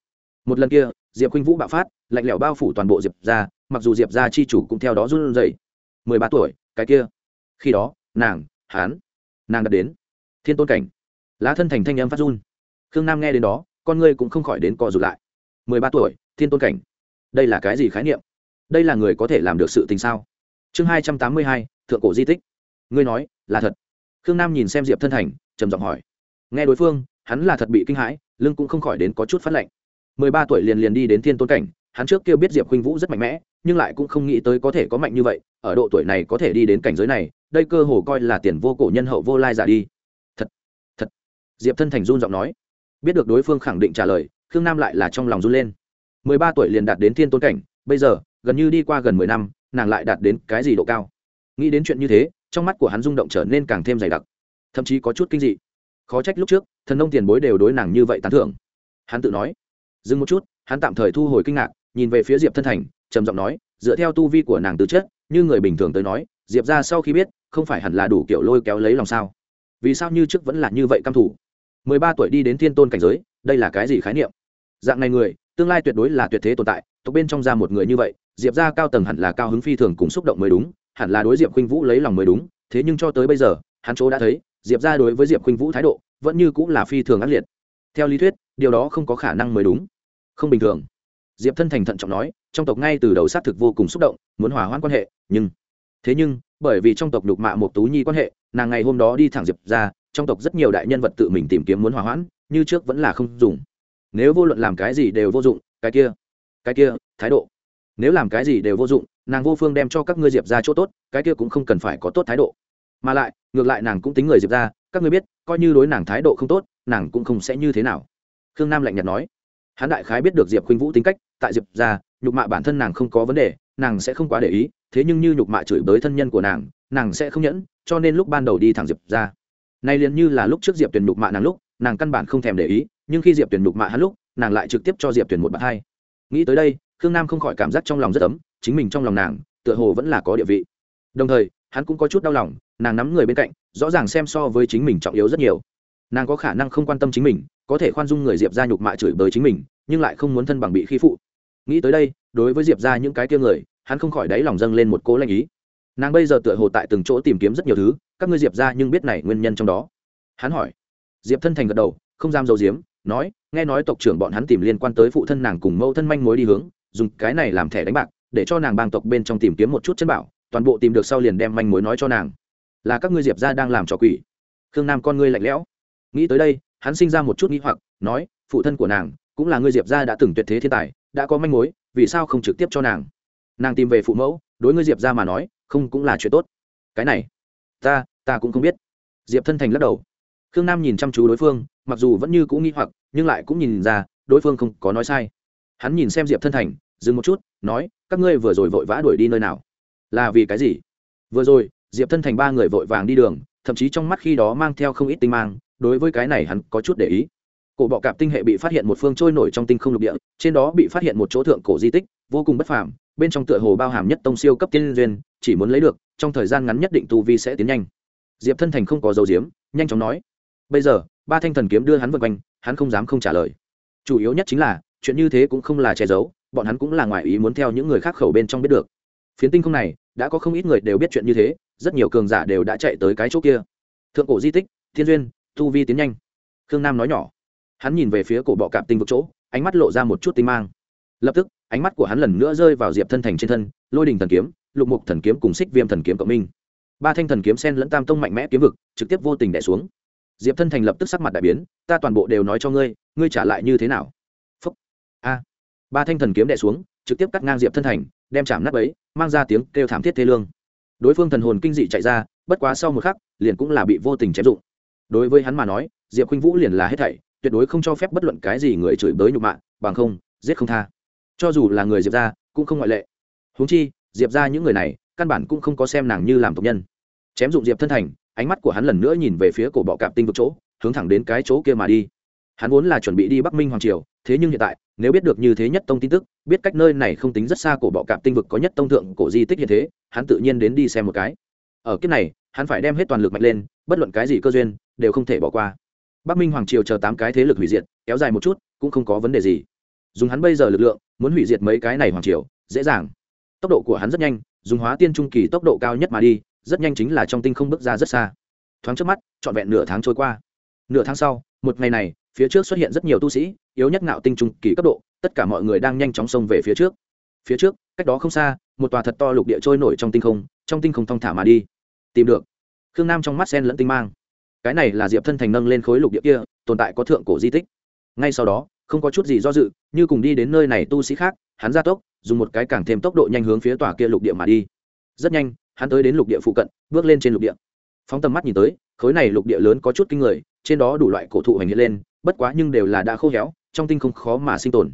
Một lần kia, diệp khuynh vũ bạo phát, lạnh lẽo bao phủ toàn bộ diệp ra mặc dù diệp ra chi chủ cũng theo đó run rẩy. mười ba tuổi, cái kia. Khi đó, nàng hán nàng đã đến. Thiên tôn cảnh. Lá thân thành thanh âm phát run. Khương nam nghe đến đó con ngươi cũng không khỏi đến co rụt lại. Mười ba tuổi, thiên tôn cảnh. Đây là cái gì khái niệm? Đây là người có thể làm được sự tình sao? Chương hai trăm tám mươi hai, thượng cổ di tích. Ngươi nói, là thật. Khương nam nhìn xem diệp thân thành, trầm giọng hỏi. Nghe đối phương, hắn là thật bị kinh hãi, lưng cũng không khỏi đến có chút phát lạnh. Mười ba tuổi liền liền đi đến thiên tôn cảnh, hắn trước kia biết diệp khuynh vũ rất mạnh mẽ, nhưng lại cũng không nghĩ tới có thể có mạnh như vậy, ở độ tuổi này có thể đi đến cảnh giới này, đây cơ hồ coi là tiền vô cổ nhân hậu vô lai giả đi. Thật thật. Diệp thân thành run giọng nói biết được đối phương khẳng định trả lời, khương nam lại là trong lòng run lên. Mười ba tuổi liền đạt đến thiên tôn cảnh, bây giờ, gần như đi qua gần mười năm, nàng lại đạt đến cái gì độ cao? Nghĩ đến chuyện như thế, trong mắt của hắn rung động trở nên càng thêm dày đặc. Thậm chí có chút kinh dị. Khó trách lúc trước, thần nông tiền bối đều đối nàng như vậy tán thưởng. Hắn tự nói. Dừng một chút, hắn tạm thời thu hồi kinh ngạc, nhìn về phía diệp thân thành, trầm giọng nói, dựa theo tu vi của nàng từ chất, như người bình thường tới nói, diệp ra sau khi biết, không phải hẳn là đủ kiểu lôi kéo lấy lòng sao? Vì sao như trước vẫn là như vậy căm thủ? Mười ba tuổi đi đến thiên tôn cảnh giới, đây là cái gì khái niệm? Dạng này người, tương lai tuyệt đối là tuyệt thế tồn tại, tộc bên trong ra một người như vậy, diệp ra cao tầng hẳn là cao hứng phi thường cùng xúc động mới đúng, hẳn là đối diệp khuynh vũ lấy lòng mới đúng, thế nhưng cho tới bây giờ, hắn chỗ đã thấy, diệp ra đối với diệp khuynh vũ thái độ, vẫn như cũng là phi thường ác liệt. Theo lý thuyết, điều đó không có khả năng mới đúng. Không bình thường. Diệp thân thành thận trọng nói, trong tộc ngay từ đầu xác thực vô cùng xúc động, muốn hòa hoãn quan hệ, nhưng, thế nhưng, bởi vì trong tộc đục mạ một tú nhi quan hệ, nàng ngày hôm đó đi thẳng diệp ra trong tộc rất nhiều đại nhân vật tự mình tìm kiếm muốn hòa hoãn, như trước vẫn là không dùng. Nếu vô luận làm cái gì đều vô dụng, cái kia cái kia, thái độ. Nếu làm cái gì đều vô dụng, nàng vô phương đem cho các ngươi diệp ra chỗ tốt, cái kia cũng không cần phải có tốt thái độ. Mà lại, ngược lại nàng cũng tính người diệp ra các ngươi biết, coi như đối nàng thái độ không tốt, nàng cũng không sẽ như thế nào. Khương nam lạnh nhạt nói. Hắn đại khái biết được diệp khuynh vũ tính cách, tại diệp ra nhục mạ bản thân nàng không có vấn đề, nàng sẽ không quá để ý, thế nhưng như nhục mạ chửi bới thân nhân của nàng nàng sẽ không nhẫn, cho nên lúc ban đầu đi thẳng diệp ra nay liền như là lúc trước diệp tuyển nhục mạ nàng lúc, nàng căn bản không thèm để ý, nhưng khi diệp tuyển nhục mạ hắn lúc, nàng lại trực tiếp cho diệp tuyển một bạt hai. Nghĩ tới đây, khương nam không khỏi cảm giác trong lòng rất ấm, chính mình trong lòng nàng, tựa hồ vẫn là có địa vị. Đồng thời, hắn cũng có chút đau lòng, nàng nắm người bên cạnh, rõ ràng xem so với chính mình trọng yếu rất nhiều. Nàng có khả năng không quan tâm chính mình, có thể khoan dung người diệp ra nhục mạ chửi bới chính mình, nhưng lại không muốn thân bằng bị khi phụ. Nghĩ tới đây, đối với diệp ra những cái kia người, hắn không khỏi đáy lòng dâng lên một cố lanh ý. Nàng bây giờ tựa hồ tại từng chỗ tìm kiếm rất nhiều thứ các ngươi diệp ra nhưng biết này nguyên nhân trong đó. Hắn hỏi. Diệp thân thành gật đầu, không dám dầu diếm nói, nghe nói tộc trưởng bọn hắn tìm liên quan tới phụ thân nàng cùng mẫu thân manh mối đi hướng, dùng cái này làm thẻ đánh bạc, để cho nàng bang tộc bên trong tìm kiếm một chút chân bảo, toàn bộ tìm được sau liền đem manh mối nói cho nàng. Là các ngươi diệp ra đang làm trò quỷ. Khương nam con ngươi lạnh lẽo. Nghĩ tới đây, hắn sinh ra một chút nghĩ hoặc, nói, phụ thân của nàng, cũng là ngươi diệp ra đã từng tuyệt thế thiên tài, đã có manh mối, vì sao không trực tiếp cho nàng? Nàng tìm về phụ mẫu, đối ngươi diệp ra mà nói, không cũng là chuyện tốt. Cái này ta ta cũng không biết. Diệp thân thành lắc đầu. Khương nam nhìn chăm chú đối phương, mặc dù vẫn như cũng nghĩ hoặc, nhưng lại cũng nhìn ra, đối phương không có nói sai. Hắn nhìn xem diệp thân thành, dừng một chút, nói, các ngươi vừa rồi vội vã đuổi đi nơi nào? Là vì cái gì? Vừa rồi, diệp thân thành ba người vội vàng đi đường, thậm chí trong mắt khi đó mang theo không ít tinh mang, đối với cái này hắn có chút để ý. Cổ bọ cạp tinh hệ bị phát hiện một phương trôi nổi trong tinh không lục địa, trên đó bị phát hiện một chỗ thượng cổ di tích, vô cùng bất phàm bên trong tựa hồ bao hàm nhất tông siêu cấp tiên duyên, chỉ muốn lấy được, trong thời gian ngắn nhất định tu vi sẽ tiến nhanh. Diệp thân thành không có dấu diếm nhanh chóng nói, bây giờ, ba thanh thần kiếm đưa hắn vượt quanh, hắn không dám không trả lời. Chủ yếu nhất chính là, chuyện như thế cũng không là che giấu, bọn hắn cũng là ngoài ý muốn theo những người khác khẩu bên trong biết được. Phiến tinh không này, đã có không ít người đều biết chuyện như thế, rất nhiều cường giả đều đã chạy tới cái chỗ kia. Thượng cổ di tích, thiên duyên, tu vi tiến nhanh. Khương nam nói nhỏ. Hắn nhìn về phía cổ bọ cạp tinh vực chỗ, ánh mắt lộ ra một chút tinh mang lập tức, ánh mắt của hắn lần nữa rơi vào diệp thân thành trên thân, lôi đình thần kiếm, lục mục thần kiếm cùng xích viêm thần kiếm cộng minh. Ba thanh thần kiếm sen lẫn tam tông mạnh mẽ kiếm vực, trực tiếp vô tình đẻ xuống. Diệp thân thành lập tức sắc mặt đại biến, ta toàn bộ đều nói cho ngươi ngươi trả lại như thế nào? Phúc. A. Ba thanh thần kiếm đẻ xuống, trực tiếp cắt ngang diệp thân thành, đem chạm nắp ấy mang ra tiếng kêu thảm thiết thê lương. Đối phương thần hồn kinh dị chạy ra, bất quá sau một khắc, liền cũng là bị vô tình chém dụng. Đối với hắn mà nói, diệp khuynh vũ liền là hết thảy, tuyệt đối không cho phép bất luận cái gì người chửi bới nhục mạ, bằng không, giết không tha cho dù là người diệp ra cũng không ngoại lệ. Húng chi, diệp ra những người này, căn bản cũng không có xem nàng như làm tộc nhân. Chém dụng diệp thân thành, ánh mắt của hắn lần nữa nhìn về phía cổ bọ cạp tinh vực chỗ, hướng thẳng đến cái chỗ kia mà đi. Hắn vốn là chuẩn bị đi bắc minh hoàng triều, thế nhưng hiện tại, nếu biết được như thế nhất tông tin tức, biết cách nơi này không tính rất xa cổ bọ cạp tinh vực có nhất tông thượng cổ di tích hiện thế, hắn tự nhiên đến đi xem một cái. Ở kiếp này, hắn phải đem hết toàn lực mạnh lên, bất luận cái gì cơ duyên, đều không thể bỏ qua. Bắc minh hoàng triều chờ tám cái thế lực hủy diệt, kéo dài một chút, cũng không có vấn đề gì. Dùng hắn bây giờ lực lượng muốn hủy diệt mấy cái này hoàng triều, dễ dàng. Tốc độ của hắn rất nhanh, dùng hóa tiên trung kỳ tốc độ cao nhất mà đi, rất nhanh chính là trong tinh không bước ra rất xa. Thoáng trước mắt, trọn vẹn nửa tháng trôi qua. Nửa tháng sau, một ngày này, phía trước xuất hiện rất nhiều tu sĩ, yếu nhất ngạo tinh trung kỳ cấp độ, tất cả mọi người đang nhanh chóng xông về phía trước. Phía trước, cách đó không xa, một tòa thật to lục địa trôi nổi trong tinh không, trong tinh không thong thả mà đi. Tìm được. Khương nam trong mắt sen lẫn tinh mang. Cái này là diệp thân thành nâng lên khối lục địa kia, tồn tại có thượng cổ di tích. Ngay sau đó không có chút gì do dự, như cùng đi đến nơi này tu sĩ khác, hắn ra tốc, dùng một cái càng thêm tốc độ nhanh hướng phía tòa kia lục địa mà đi. Rất nhanh, hắn tới đến lục địa phụ cận, bước lên trên lục địa. Phóng tầm mắt nhìn tới, khối này lục địa lớn có chút kinh người, trên đó đủ loại cổ thụ hành hiện lên, bất quá nhưng đều là đã khô héo, trong tinh không khó mà sinh tồn.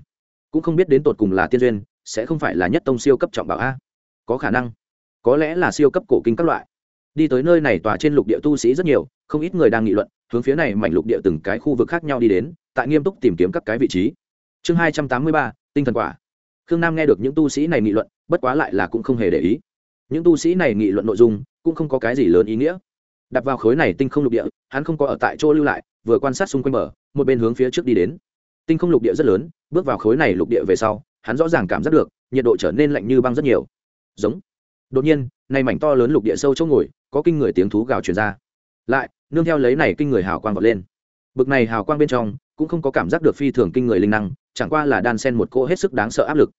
Cũng không biết đến tột cùng là tiên duyên, sẽ không phải là nhất tông siêu cấp trọng bảo a. Có khả năng, có lẽ là siêu cấp cổ kinh các loại. Đi tới nơi này tòa trên lục địa tu sĩ rất nhiều, không ít người đang nghị luận, hướng phía này mảnh lục địa từng cái khu vực khác nhau đi đến tại nghiêm túc tìm kiếm các cái vị trí. Chương hai trăm tám mươi ba, tinh thần quả. Khương nam nghe được những tu sĩ này nghị luận, bất quá lại là cũng không hề để ý. Những tu sĩ này nghị luận nội dung cũng không có cái gì lớn ý nghĩa. Đặt vào khối này tinh không lục địa, hắn không có ở tại chỗ lưu lại, vừa quan sát xung quanh bờ, một bên hướng phía trước đi đến. Tinh không lục địa rất lớn, bước vào khối này lục địa về sau, hắn rõ ràng cảm giác được, nhiệt độ trở nên lạnh như băng rất nhiều. Giống. Đột nhiên nay mảnh to lớn lục địa sâu chỗ ngồi, có kinh người tiếng thú gào truyền ra. Lại, nương theo lấy này kinh người hào quang vọt lên. Bực này hào quang bên trong cũng không có cảm giác được phi thường kinh người linh năng, chẳng qua là đan sen một cỗ hết sức đáng sợ áp lực.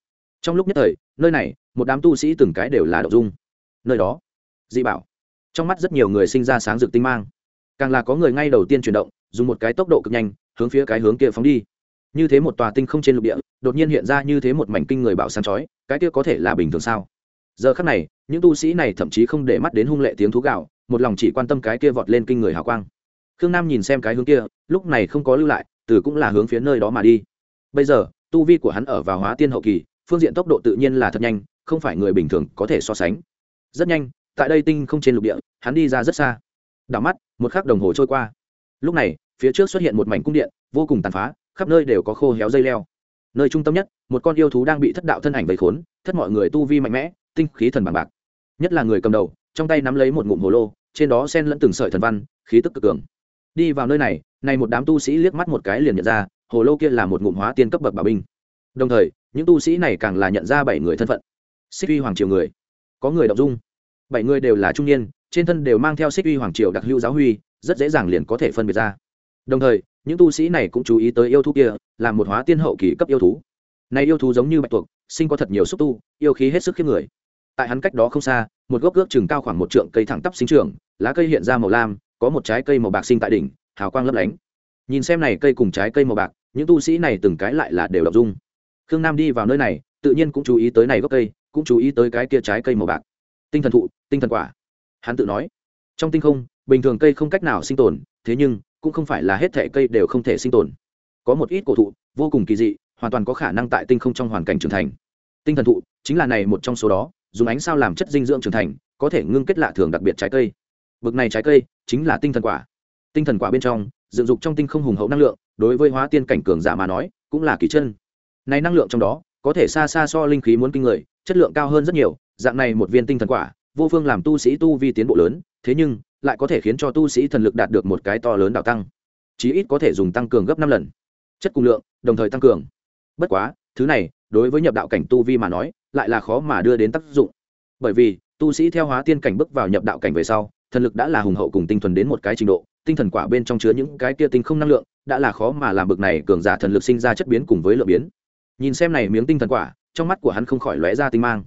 Trong lúc nhất thời, nơi này, một đám tu sĩ từng cái đều là đậu dung. Nơi đó, dị bảo. Trong mắt rất nhiều người sinh ra sáng rực tinh mang. Càng là có người ngay đầu tiên chuyển động, dùng một cái tốc độ cực nhanh, hướng phía cái hướng kia phóng đi. Như thế một tòa tinh không trên lục địa, đột nhiên hiện ra như thế một mảnh kinh người bảo sáng chói, cái kia có thể là bình thường sao? Giờ khắc này, những tu sĩ này thậm chí không để mắt đến hung lệ tiếng thú gạo một lòng chỉ quan tâm cái kia vọt lên kinh người hào quang. Khương nam nhìn xem cái hướng kia, lúc này không có lưu lại từ cũng là hướng phía nơi đó mà đi. Bây giờ, tu vi của hắn ở vào hóa tiên hậu kỳ, phương diện tốc độ tự nhiên là thật nhanh, không phải người bình thường có thể so sánh. Rất nhanh, tại đây tinh không trên lục địa, hắn đi ra rất xa. Đảo mắt, một khắc đồng hồ trôi qua. Lúc này, phía trước xuất hiện một mảnh cung điện, vô cùng tàn phá, khắp nơi đều có khô héo dây leo. Nơi trung tâm nhất, một con yêu thú đang bị thất đạo thân ảnh vây khốn, thất mọi người tu vi mạnh mẽ, tinh khí thần bằng bạc. Nhất là người cầm đầu, trong tay nắm lấy một ngụm hồ lô, trên đó sen lẫn từng sợi thần văn, khí tức cực cường đi vào nơi này này một đám tu sĩ liếc mắt một cái liền nhận ra, hồ lô kia là một ngụm hóa tiên cấp bậc bảo binh. Đồng thời, những tu sĩ này càng là nhận ra bảy người thân phận. Xích uy hoàng triều người. Có người đọc dung. Bảy người đều là trung niên, trên thân đều mang theo xích uy hoàng triều đặc hữu giáo huy, rất dễ dàng liền có thể phân biệt ra. Đồng thời, những tu sĩ này cũng chú ý tới yêu thú kia, là một hóa tiên hậu kỳ cấp yêu thú. Này yêu thú giống như bạch tuộc, sinh có thật nhiều xúc tu, yêu khí hết sức khiếp người. Tại hắn cách đó không xa, một gốc ước chừng cao khoảng một trượng cây thẳng tắp sinh trưởng, lá cây hiện ra màu lam có một trái cây màu bạc sinh tại đỉnh, hào quang lấp lánh. Nhìn xem này cây cùng trái cây màu bạc, những tu sĩ này từng cái lại là đều đọc dung. Khương nam đi vào nơi này, tự nhiên cũng chú ý tới này gốc cây, cũng chú ý tới cái kia trái cây màu bạc. Tinh thần thụ, tinh thần quả. Hắn tự nói, trong tinh không, bình thường cây không cách nào sinh tồn, thế nhưng, cũng không phải là hết thể cây đều không thể sinh tồn. Có một ít cổ thụ, vô cùng kỳ dị, hoàn toàn có khả năng tại tinh không trong hoàn cảnh trưởng thành. Tinh thần thụ, chính là này một trong số đó, dùng ánh sao làm chất dinh dưỡng trưởng thành, có thể ngưng kết lạ thường đặc biệt trái cây. Bực này trái cây chính là tinh thần quả. Tinh thần quả bên trong, dựng dục trong tinh không hùng hậu năng lượng, đối với hóa tiên cảnh cường giả mà nói, cũng là kỳ chân. Này năng lượng trong đó, có thể xa xa so linh khí muốn kinh người, chất lượng cao hơn rất nhiều, dạng này một viên tinh thần quả, vô phương làm tu sĩ tu vi tiến bộ lớn, thế nhưng, lại có thể khiến cho tu sĩ thần lực đạt được một cái to lớn đào tăng. Chí ít có thể dùng tăng cường gấp năm lần. Chất cùng lượng, đồng thời tăng cường. Bất quá, thứ này, đối với nhập đạo cảnh tu vi mà nói, lại là khó mà đưa đến tác dụng. Bởi vì, tu sĩ theo hóa tiên cảnh bước vào nhập đạo cảnh về sau thần lực đã là hùng hậu cùng tinh thuần đến một cái trình độ, tinh thần quả bên trong chứa những cái kia tinh không năng lượng, đã là khó mà làm bực này cường giả thần lực sinh ra chất biến cùng với lượng biến. Nhìn xem này miếng tinh thần quả, trong mắt của hắn không khỏi lóe ra tinh mang.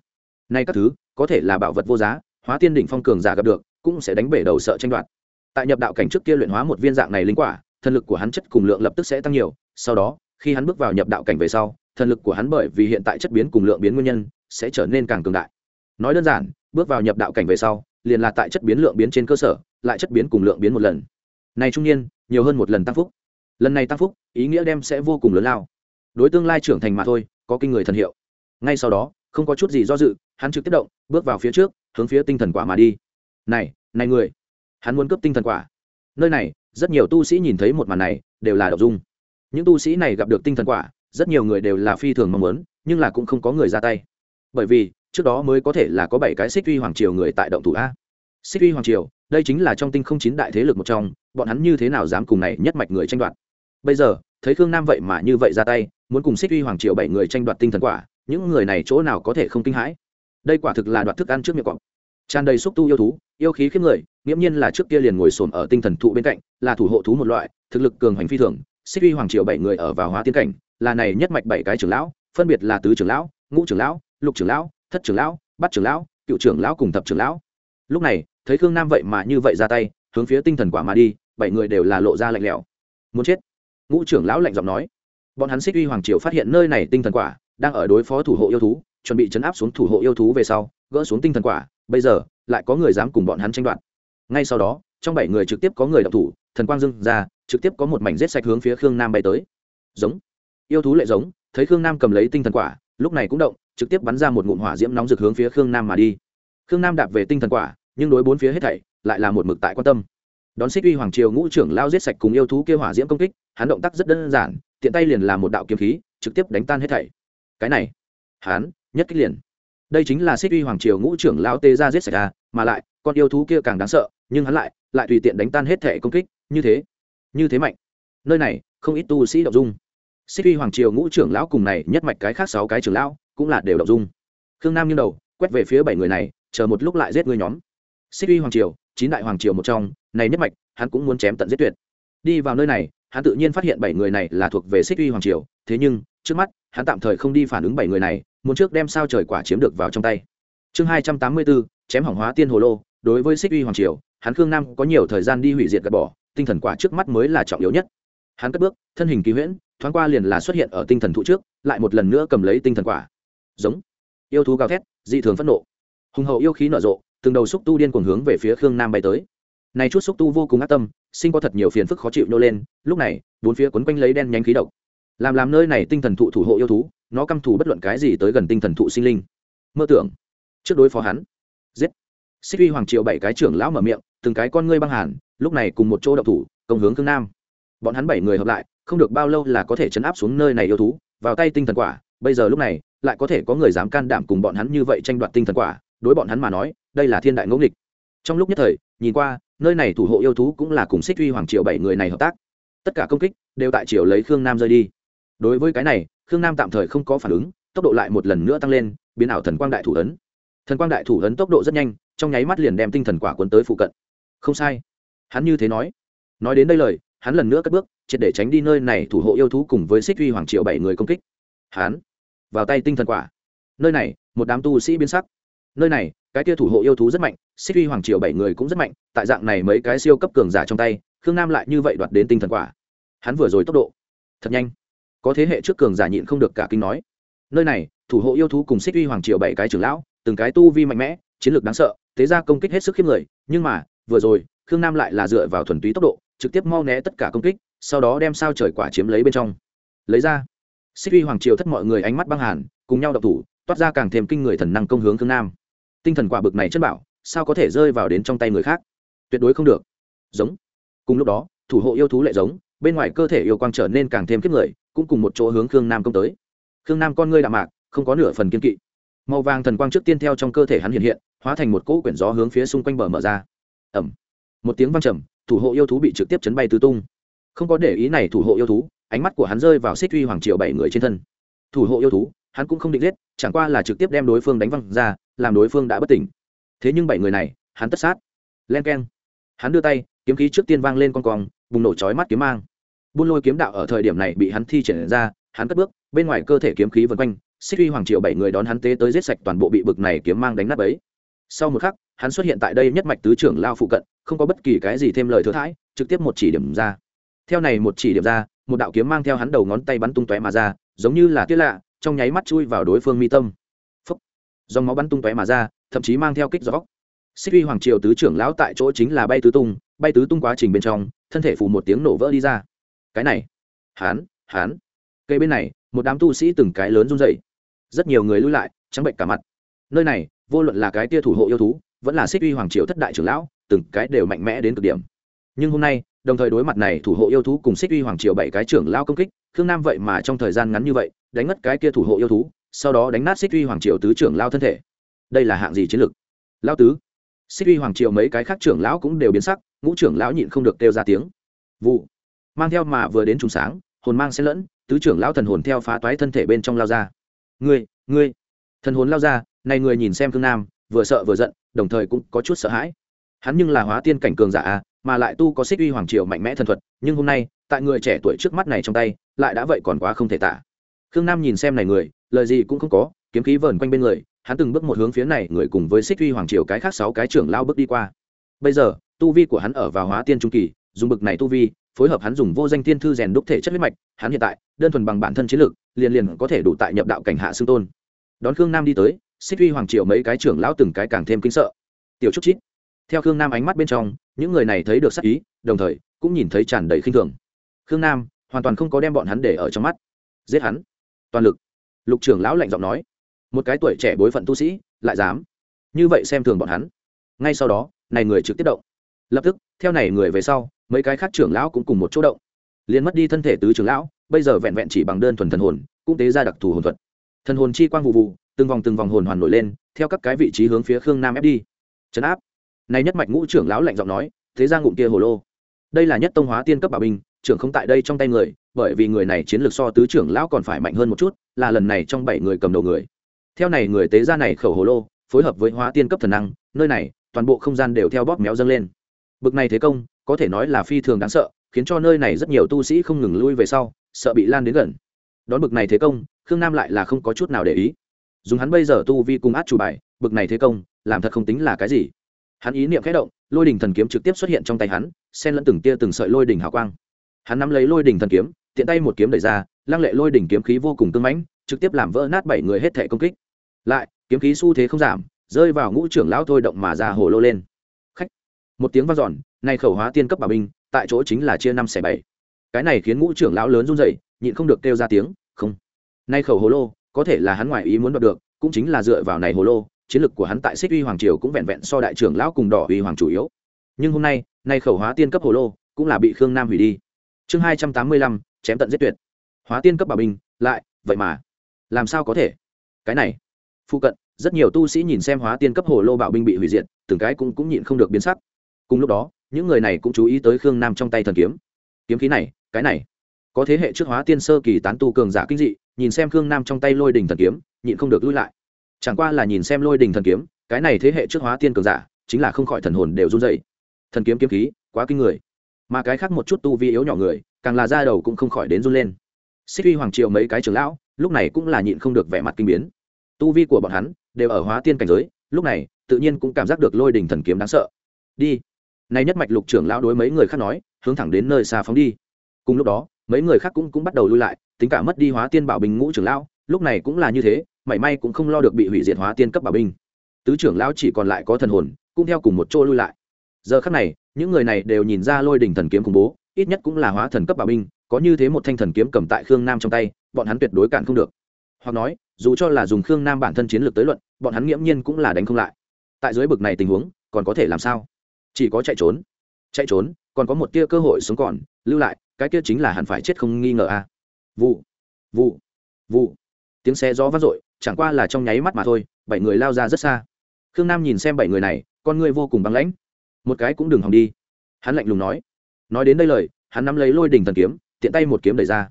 Nay các thứ, có thể là bảo vật vô giá, hóa tiên đỉnh phong cường giả gặp được, cũng sẽ đánh bể đầu sợ tranh đoạt. Tại nhập đạo cảnh trước kia luyện hóa một viên dạng này linh quả, thần lực của hắn chất cùng lượng lập tức sẽ tăng nhiều, sau đó, khi hắn bước vào nhập đạo cảnh về sau, thần lực của hắn bởi vì hiện tại chất biến cùng lượng biến nguyên nhân, sẽ trở nên càng cường đại. Nói đơn giản, bước vào nhập đạo cảnh về sau liền là tại chất biến lượng biến trên cơ sở, lại chất biến cùng lượng biến một lần. Này trung niên, nhiều hơn một lần tăng phúc. Lần này tăng phúc, ý nghĩa đem sẽ vô cùng lớn lao. Đối tương lai trưởng thành mà thôi, có kinh người thần hiệu. Ngay sau đó, không có chút gì do dự, hắn trực tiếp động, bước vào phía trước, hướng phía tinh thần quả mà đi. Này này người. Hắn muốn cướp tinh thần quả. Nơi này, rất nhiều tu sĩ nhìn thấy một màn này, đều là đậu dung. Những tu sĩ này gặp được tinh thần quả, rất nhiều người đều là phi thường mong muốn, nhưng là cũng không có người ra tay. Bởi vì trước đó mới có thể là có bảy cái xích uy hoàng triều người tại động thủ a. Xích uy hoàng triều, đây chính là trong tinh không chín đại thế lực một trong, bọn hắn như thế nào dám cùng này nhất mạch người tranh đoạt? Bây giờ, thấy khương nam vậy mà như vậy ra tay, muốn cùng xích uy hoàng triều bảy người tranh đoạt tinh thần quả, những người này chỗ nào có thể không kinh hãi? Đây quả thực là đoạt thức ăn trước miệng cọp. Tràn đầy xúc tu yêu thú, yêu khí khiếp người, nghiễm nhiên là trước kia liền ngồi sồn ở tinh thần thụ bên cạnh, là thủ hộ thú một loại, thực lực cường hành phi thường. Xích uy hoàng triều bảy người ở vào hóa tiên cảnh, là này nhất mạch bảy cái trưởng lão, phân biệt là tứ trưởng lão, ngũ trưởng lão, lục trưởng lão thất trưởng lão bắt trưởng lão, cựu trưởng lão cùng thập trưởng lão. Lúc này, thấy khương nam vậy mà như vậy ra tay, hướng phía tinh thần quả mà đi, bảy người đều là lộ ra lạnh lẽo. Muốn chết? Ngũ trưởng lão lạnh giọng nói. Bọn hắn xích uy hoàng triều phát hiện nơi này tinh thần quả, đang ở đối phó thủ hộ yêu thú, chuẩn bị chấn áp xuống thủ hộ yêu thú về sau, gỡ xuống tinh thần quả, bây giờ, lại có người dám cùng bọn hắn tranh đoạt. Ngay sau đó, trong bảy người trực tiếp có người đọc thủ, thần quang dưng ra, trực tiếp có một mảnh rết sạch hướng phía khương nam bay tới. Giống. Yêu thú lệ giống, thấy khương nam cầm lấy tinh thần quả, lúc này cũng động trực tiếp bắn ra một ngụm hỏa diễm nóng rực hướng phía khương nam mà đi. Khương nam đạp về tinh thần quả, nhưng đối bốn phía hết thảy, lại là một mực tại quan tâm. Đón xích uy hoàng triều ngũ trưởng lao giết sạch cùng yêu thú kêu hỏa diễm công kích, hắn động tác rất đơn giản, tiện tay liền làm một đạo kiếm khí, trực tiếp đánh tan hết thảy. Cái này, hắn, nhất kích liền. Đây chính là xích uy hoàng triều ngũ trưởng lao tê ra giết sạch à mà lại, con yêu thú kia càng đáng sợ, nhưng hắn lại lại tùy tiện đánh tan hết thảy công kích, như thế như thế mạnh. Nơi này, không ít tu sĩ đậu dung. Xích uy hoàng triều ngũ trưởng lão cùng này nhất mạch cái khác sáu cái trưởng lão cũng là đều đậu dung. Khương nam như đầu, quét về phía bảy người này, chờ một lúc lại giết ngươi nhóm. Xích uy hoàng triều, chín đại hoàng triều một trong, này nhất mạch, hắn cũng muốn chém tận giết tuyệt. Đi vào nơi này, hắn tự nhiên phát hiện bảy người này là thuộc về xích uy hoàng triều, thế nhưng, trước mắt, hắn tạm thời không đi phản ứng bảy người này, muốn trước đem sao trời quả chiếm được vào trong tay. Chương hai trăm tám mươi bốn, chém hỏng hóa tiên hồ lô, đối với xích uy hoàng triều, hắn khương nam có nhiều thời gian đi hủy diệt gạt bỏ, tinh thần quả trước mắt mới là trọng yếu nhất. Hắn cất bước, thân hình kỳ huyễn, thoáng qua liền là xuất hiện ở tinh thần thụ trước, lại một lần nữa cầm lấy tinh thần quả giống. Yêu thú gào thét, dị thường phẫn nộ. Hùng hậu yêu khí nở rộ, từng đầu xúc tu điên cuồng hướng về phía khương nam bay tới. Này chút xúc tu vô cùng ác tâm, sinh có thật nhiều phiền phức khó chịu nô lên, lúc này, bốn phía quấn quanh lấy đen nhánh khí độc. Làm làm nơi này tinh thần thụ thủ hộ yêu thú, nó căm thù bất luận cái gì tới gần tinh thần thụ sinh linh. Mơ tưởng, trước đối phó hắn. Giết. Xích uy hoàng triều bảy cái trưởng lão mở miệng, từng cái con ngươi băng hàn, lúc này cùng một chỗ đậu thủ, công hướng khương nam. Bọn hắn bảy người hợp lại, không được bao lâu là có thể chấn áp xuống nơi này yêu thú, vào tay tinh thần quả, bây giờ lúc này lại có thể có người dám can đảm cùng bọn hắn như vậy tranh đoạt tinh thần quả, đối bọn hắn mà nói, đây là thiên đại ngẫu nghịch. Trong lúc nhất thời, nhìn qua, nơi này thủ hộ yêu thú cũng là cùng xích uy hoàng triều bảy người này hợp tác. Tất cả công kích đều tại triều lấy khương nam rơi đi. Đối với cái này, khương nam tạm thời không có phản ứng, tốc độ lại một lần nữa tăng lên, biến ảo thần quang đại thủ ấn. Thần quang đại thủ ấn tốc độ rất nhanh, trong nháy mắt liền đem tinh thần quả cuốn tới phụ cận. Không sai. Hắn như thế nói. Nói đến đây lời, hắn lần nữa cất bước, triệt để tránh đi nơi này thủ hộ yêu thú cùng với xích uy hoàng triệu bảy người công kích. Hắn vào tay tinh thần quả. Nơi này, một đám tu sĩ biến sắc. Nơi này, cái kia thủ hộ yêu thú rất mạnh, xích uy hoàng triều bảy người cũng rất mạnh, tại dạng này mấy cái siêu cấp cường giả trong tay, khương nam lại như vậy đoạt đến tinh thần quả. Hắn vừa rồi tốc độ, thật nhanh. Có thế hệ trước cường giả nhịn không được cả kinh nói. Nơi này, thủ hộ yêu thú cùng xích uy hoàng triều bảy cái trưởng lão, từng cái tu vi mạnh mẽ, chiến lược đáng sợ, thế ra công kích hết sức khiếp người, nhưng mà, vừa rồi, khương nam lại là dựa vào thuần túy tốc độ, trực tiếp mau né tất cả công kích, sau đó đem sao trời quả chiếm lấy bên trong. Lấy ra xích uy hoàng triều thất mọi người ánh mắt băng hàn, cùng nhau đọc thủ, toát ra càng thêm kinh người thần năng công hướng khương nam. Tinh thần quả bực này chất bảo, sao có thể rơi vào đến trong tay người khác? Tuyệt đối không được. Giống. Cùng lúc đó, thủ hộ yêu thú lệ giống, bên ngoài cơ thể yêu quang trở nên càng thêm kiếp người, cũng cùng một chỗ hướng khương nam công tới. Khương nam con ngươi đạm mạc, không có nửa phần kiên kỵ. Màu vàng thần quang trước tiên theo trong cơ thể hắn hiện hiện, hóa thành một cỗ quyển gió hướng phía xung quanh bờ mở ra. Ẩm một tiếng văng trầm, thủ hộ yêu thú bị trực tiếp chấn bay tứ tung. Không có để ý này thủ hộ yêu thú ánh mắt của hắn rơi vào xích uy hoàng triều bảy người trên thân. Thủ hộ yêu thú, hắn cũng không định giết, chẳng qua là trực tiếp đem đối phương đánh văng ra, làm đối phương đã bất tỉnh. Thế nhưng bảy người này, hắn tất sát. Len k e n hắn đưa tay, kiếm khí trước tiên vang lên con cong, bùng nổ chói mắt kiếm mang. Buôn lôi kiếm đạo ở thời điểm này bị hắn thi triển ra, hắn cất bước, bên ngoài cơ thể kiếm khí vân quanh xích uy hoàng triều bảy người đón hắn tế tới giết sạch toàn bộ bị bực này kiếm mang đánh nát ấy sau một khắc, hắn xuất hiện tại đây nhất mạch tứ trưởng lao phụ cận, không có bất kỳ cái gì thêm lời thừa thãi, trực tiếp một chỉ điểm ra. Theo này một chỉ điểm ra một đạo kiếm mang theo hắn đầu ngón tay bắn tung tóe mà ra, giống như là tiết lạ, trong nháy mắt chui vào đối phương mi tâm. Phấp dòng máu bắn tung tóe mà ra, thậm chí mang theo kích gió. Xích uy hoàng triều tứ trưởng lão tại chỗ chính là bay tứ tung, bay tứ tung quá trình bên trong, thân thể phủ một tiếng nổ vỡ đi ra. Cái này. Hán hán. Cây bên này, một đám tu sĩ từng cái lớn run dậy rất nhiều người lui lại, trắng bệnh cả mặt. Nơi này, vô luận là cái tia thủ hộ yêu thú, vẫn là xích uy hoàng triều thất đại trưởng lão, từng cái đều mạnh mẽ đến cực điểm. Nhưng hôm nay đồng thời đối mặt này thủ hộ yêu thú cùng xích uy hoàng triều bảy cái trưởng lao công kích, khương nam vậy mà trong thời gian ngắn như vậy, đánh ngất cái kia thủ hộ yêu thú, sau đó đánh nát xích uy hoàng triều tứ trưởng lao thân thể. Đây là hạng gì chiến lược? Lao tứ. Xích uy hoàng triều mấy cái khác trưởng lão cũng đều biến sắc, ngũ trưởng lão nhịn không được kêu ra tiếng. Vụ. Mang theo mà vừa đến trùng sáng, hồn mang xen lẫn, tứ trưởng lão thần hồn theo phá toái thân thể bên trong lao ra. Ngươi ngươi. Thần hồn lao ra, này người nhìn xem khương nam, vừa sợ vừa giận, đồng thời cũng có chút sợ hãi. Hắn nhưng là hóa tiên cảnh cường giả à mà lại tu có xích uy hoàng triều mạnh mẽ thần thuật, nhưng hôm nay, tại người trẻ tuổi trước mắt này trong tay, lại đã vậy còn quá không thể tả. Khương nam nhìn xem này người, lời gì cũng không có, kiếm khí vờn quanh bên người, hắn từng bước một hướng phía này người cùng với xích uy hoàng triều cái khác sáu cái trưởng lao bước đi qua. Bây giờ, tu vi của hắn ở vào hóa tiên trung kỳ, dùng bực này tu vi, phối hợp hắn dùng vô danh tiên thư rèn đúc thể chất huyết mạch, hắn hiện tại, đơn thuần bằng bản thân chiến lược liền liền có thể đủ tại nhập đạo cảnh hạ xương tôn. Đón khương nam đi tới, xích uy hoàng triều mấy cái trưởng lão từng cái càng thêm kinh sợ. Tiểu trúc chít theo khương nam ánh mắt bên trong, những người này thấy được sắc ý, đồng thời, cũng nhìn thấy tràn đầy khinh thường. Khương nam, hoàn toàn không có đem bọn hắn để ở trong mắt. Giết hắn. Toàn lực. Lục trưởng lão lạnh giọng nói. Một cái tuổi trẻ bối phận tu sĩ, lại dám. Như vậy xem thường bọn hắn. Ngay sau đó, này người trực tiếp động. Lập tức, theo này người về sau, mấy cái khác trưởng lão cũng cùng một chỗ động. Liền mất đi thân thể tứ trưởng lão, bây giờ vẹn vẹn chỉ bằng đơn thuần thần hồn, cũng tế ra đặc thù hồn thuật. Thần hồn chi quang vụ vụ, từng vòng từng vòng hồn hoàn nổi lên, theo các cái vị trí hướng phía khương nam ép đi. Chấn áp này nhất mạch ngũ trưởng lão lạnh giọng nói, thế ra ngụm kia hồ lô. Đây là nhất tông hóa tiên cấp bảo binh, trưởng không tại đây trong tay người, bởi vì người này chiến lược so tứ trưởng lão còn phải mạnh hơn một chút, là lần này trong bảy người cầm đầu người. Theo này người tế ra này khẩu hồ lô, phối hợp với hóa tiên cấp thần năng, nơi này, toàn bộ không gian đều theo bóp méo dâng lên. Bực này thế công, có thể nói là phi thường đáng sợ, khiến cho nơi này rất nhiều tu sĩ không ngừng lui về sau, sợ bị lan đến gần. Đón bực này thế công, khương nam lại là không có chút nào để ý. Dùng hắn bây giờ tu vi cùng át chủ bài, bực này thế công, làm thật không tính là cái gì hắn ý niệm khẽ động, lôi đình thần kiếm trực tiếp xuất hiện trong tay hắn, xen lẫn từng tia từng sợi lôi đình hào quang. Hắn nắm lấy lôi đình thần kiếm, tiện tay một kiếm đẩy ra, lăng lệ lôi đỉnh kiếm khí vô cùng tương mãnh, trực tiếp làm vỡ nát bảy người hết thể công kích. Lại, kiếm khí xu thế không giảm, rơi vào ngũ trưởng lão thôi động mà ra hồ lô lên. Khách. Một tiếng vang dọn, nay khẩu hóa tiên cấp bảo binh, tại chỗ chính là chia năm xẻ bảy. Cái này khiến ngũ trưởng lão lớn run rẩy, nhịn không được kêu ra tiếng, không. Nay khẩu hồ lô, có thể là hắn ngoài ý muốn đoạt được, cũng chính là dựa vào này hồ lô chiến lực của hắn tại xích uy hoàng triều cũng vẹn vẹn so đại trưởng lão cùng đỏ uy hoàng chủ yếu. Nhưng hôm nay nay khẩu hóa tiên cấp hồ lô cũng là bị khương nam hủy đi. Chương hai trăm tám mươi lăm, chém tận giết tuyệt. Hóa tiên cấp bảo binh, lại, vậy mà. Làm sao có thể? Cái này phụ cận, rất nhiều tu sĩ nhìn xem hóa tiên cấp hồ lô bảo binh bị hủy diệt, từng cái cũng cũng nhịn không được biến sắc. Cùng lúc đó, những người này cũng chú ý tới khương nam trong tay thần kiếm. Kiếm khí này, cái này. Có thế hệ trước hóa tiên sơ kỳ tán tu cường giả kinh dị, nhìn xem khương nam trong tay lôi đình thần kiếm, nhịn không được lui lại chẳng qua là nhìn xem lôi đình thần kiếm, cái này thế hệ trước hóa tiên cường giả, chính là không khỏi thần hồn đều run dậy thần kiếm kiếm khí, quá kinh người. Mà cái khác một chút tu vi yếu nhỏ người, càng là ra đầu cũng không khỏi đến run lên. Xích uy hoàng triều mấy cái trưởng lão, lúc này cũng là nhịn không được vẻ mặt kinh biến. Tu vi của bọn hắn đều ở hóa tiên cảnh giới, lúc này, tự nhiên cũng cảm giác được lôi đình thần kiếm đáng sợ. Đi. Nay nhất mạch lục trưởng lão đối mấy người khác nói, hướng thẳng đến nơi xa phóng đi. Cùng lúc đó, mấy người khác cũng cũng bắt đầu lui lại, tính cả mất đi hóa tiên bảo bình ngũ trưởng lão, lúc này cũng là như thế mảy may cũng không lo được bị hủy diệt hóa tiên cấp bảo binh. Tứ trưởng lão chỉ còn lại có thần hồn, cũng theo cùng một chỗ lui lại. Giờ khắc này, những người này đều nhìn ra lôi đình thần kiếm khủng bố, ít nhất cũng là hóa thần cấp bảo binh, có như thế một thanh thần kiếm cầm tại khương nam trong tay, bọn hắn tuyệt đối cản không được. Hoặc nói, dù cho là dùng khương nam bản thân chiến lược tới luận, bọn hắn nghiễm nhiên cũng là đánh không lại. Tại dưới bực này tình huống, còn có thể làm sao? Chỉ có chạy trốn. Chạy trốn, còn có một tia cơ hội sống còn, lưu lại, cái kia chính là hẳn phải chết không nghi ngờ a. À. vụ vụ vụ. Tiếng xe gió vang dội chẳng qua là trong nháy mắt mà thôi, bảy người lao ra rất xa. Khương nam nhìn xem bảy người này, con người vô cùng băng lãnh. Một cái cũng đừng hòng đi. Hắn lạnh lùng nói. Nói đến đây lời, hắn nắm lấy lôi đình thần kiếm, tiện tay một kiếm đẩy ra.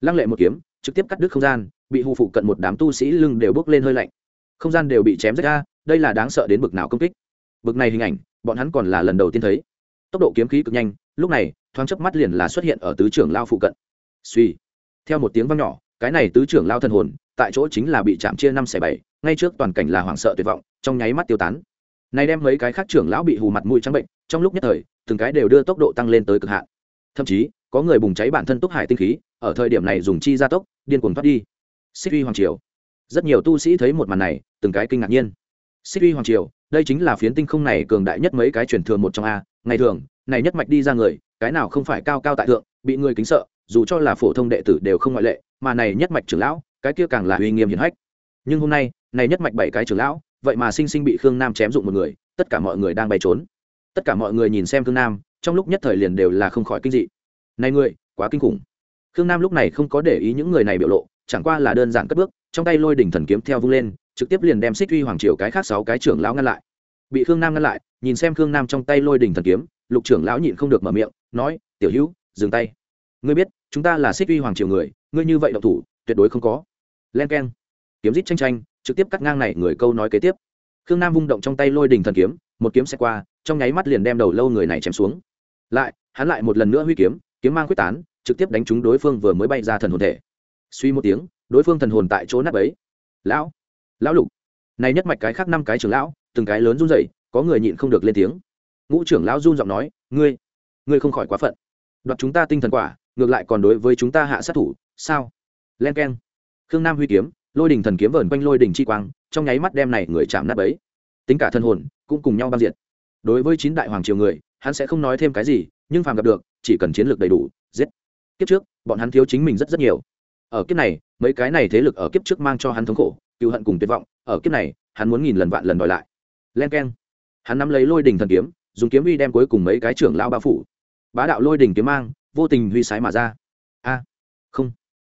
Lăng lệ một kiếm, trực tiếp cắt đứt không gian, bị hù phụ cận một đám tu sĩ lưng đều bước lên hơi lạnh. Không gian đều bị chém rách ra, đây là đáng sợ đến bực nào công kích. Bực này hình ảnh, bọn hắn còn là lần đầu tiên thấy. Tốc độ kiếm khí cực nhanh, lúc này, thoáng chớp mắt liền là xuất hiện ở tứ trưởng lao phụ cận. Suy theo một tiếng vang nhỏ, cái này tứ trưởng lao thần hồn tại chỗ chính là bị chạm chia năm xẻ bảy, ngay trước toàn cảnh là hoảng sợ tuyệt vọng, trong nháy mắt tiêu tán. Này đem mấy cái khác trưởng lão bị hù mặt mũi trắng bệnh, trong lúc nhất thời, từng cái đều đưa tốc độ tăng lên tới cực hạn. Thậm chí, có người bùng cháy bản thân túc hải tinh khí, ở thời điểm này dùng chi gia tốc, điên cuồng thoát đi. Xích uy hoàng triều. Rất nhiều tu sĩ thấy một màn này, từng cái kinh ngạc nhiên. Xích uy hoàng triều, đây chính là phiến tinh không này cường đại nhất mấy cái truyền thường một trong a, ngày thường, này nhất mạch đi ra người, cái nào không phải cao cao tại thượng, bị người kính sợ, dù cho là phổ thông đệ tử đều không ngoại lệ, mà này nhất mạch trưởng lão cái kia càng là uy nghiêm hiển hách. Nhưng hôm nay, này nhất mạch bảy cái trưởng lão, vậy mà sinh sinh bị khương nam chém dụng một người, tất cả mọi người đang bay trốn. Tất cả mọi người nhìn xem khương nam, trong lúc nhất thời liền đều là không khỏi kinh dị. Này người, quá kinh khủng. Khương nam lúc này không có để ý những người này biểu lộ, chẳng qua là đơn giản cất bước, trong tay lôi đỉnh thần kiếm theo vung lên, trực tiếp liền đem xích uy hoàng triều cái khác sáu cái trưởng lão ngăn lại. Bị khương nam ngăn lại, nhìn xem khương nam trong tay lôi đỉnh thần kiếm, lục trưởng lão nhịn không được mở miệng, nói, tiểu hữu, dừng tay. Ngươi biết, chúng ta là xích uy hoàng triều người, ngươi như vậy độc thủ, tuyệt đối không có len k e n kiếm rít tranh tranh trực tiếp cắt ngang này người câu nói kế tiếp. Khương nam vung động trong tay lôi đình thần kiếm, một kiếm xe qua, trong nháy mắt liền đem đầu lâu người này chém xuống. Lại, hắn lại một lần nữa huy kiếm kiếm mang quyết tán, trực tiếp đánh trúng đối phương vừa mới bay ra thần hồn thể. Suy một tiếng, đối phương thần hồn tại chỗ nắp ấy lão lão lục. Này nhất mạch cái khác năm cái trưởng lão, từng cái lớn run rẩy, có người nhịn không được lên tiếng. Ngũ trưởng lão run giọng nói, ngươi ngươi không khỏi quá phận. Đoạt chúng ta tinh thần quả, ngược lại còn đối với chúng ta hạ sát thủ, sao? Len k e n khương nam huy kiếm, lôi đình thần kiếm vờn quanh lôi đình chi quang, trong nháy mắt đem này người chạm nát ấy tính cả thân hồn, cũng cùng nhau băng diệt. Đối với chín đại hoàng triều người, hắn sẽ không nói thêm cái gì, nhưng phàm gặp được, chỉ cần chiến lược đầy đủ, giết. Kiếp trước, bọn hắn thiếu chính mình rất rất nhiều. Ở kiếp này, mấy cái này thế lực ở kiếp trước mang cho hắn thống khổ, cựu hận cùng tuyệt vọng, ở kiếp này, hắn muốn nghìn lần vạn lần đòi lại. Len k e n hắn nắm lấy lôi đình thần kiếm, dùng kiếm uy đem cuối cùng mấy cái trưởng lao bao phủ. Bá đạo lôi đỉnh kiếm mang, vô tình huy sái mà ra. A. Không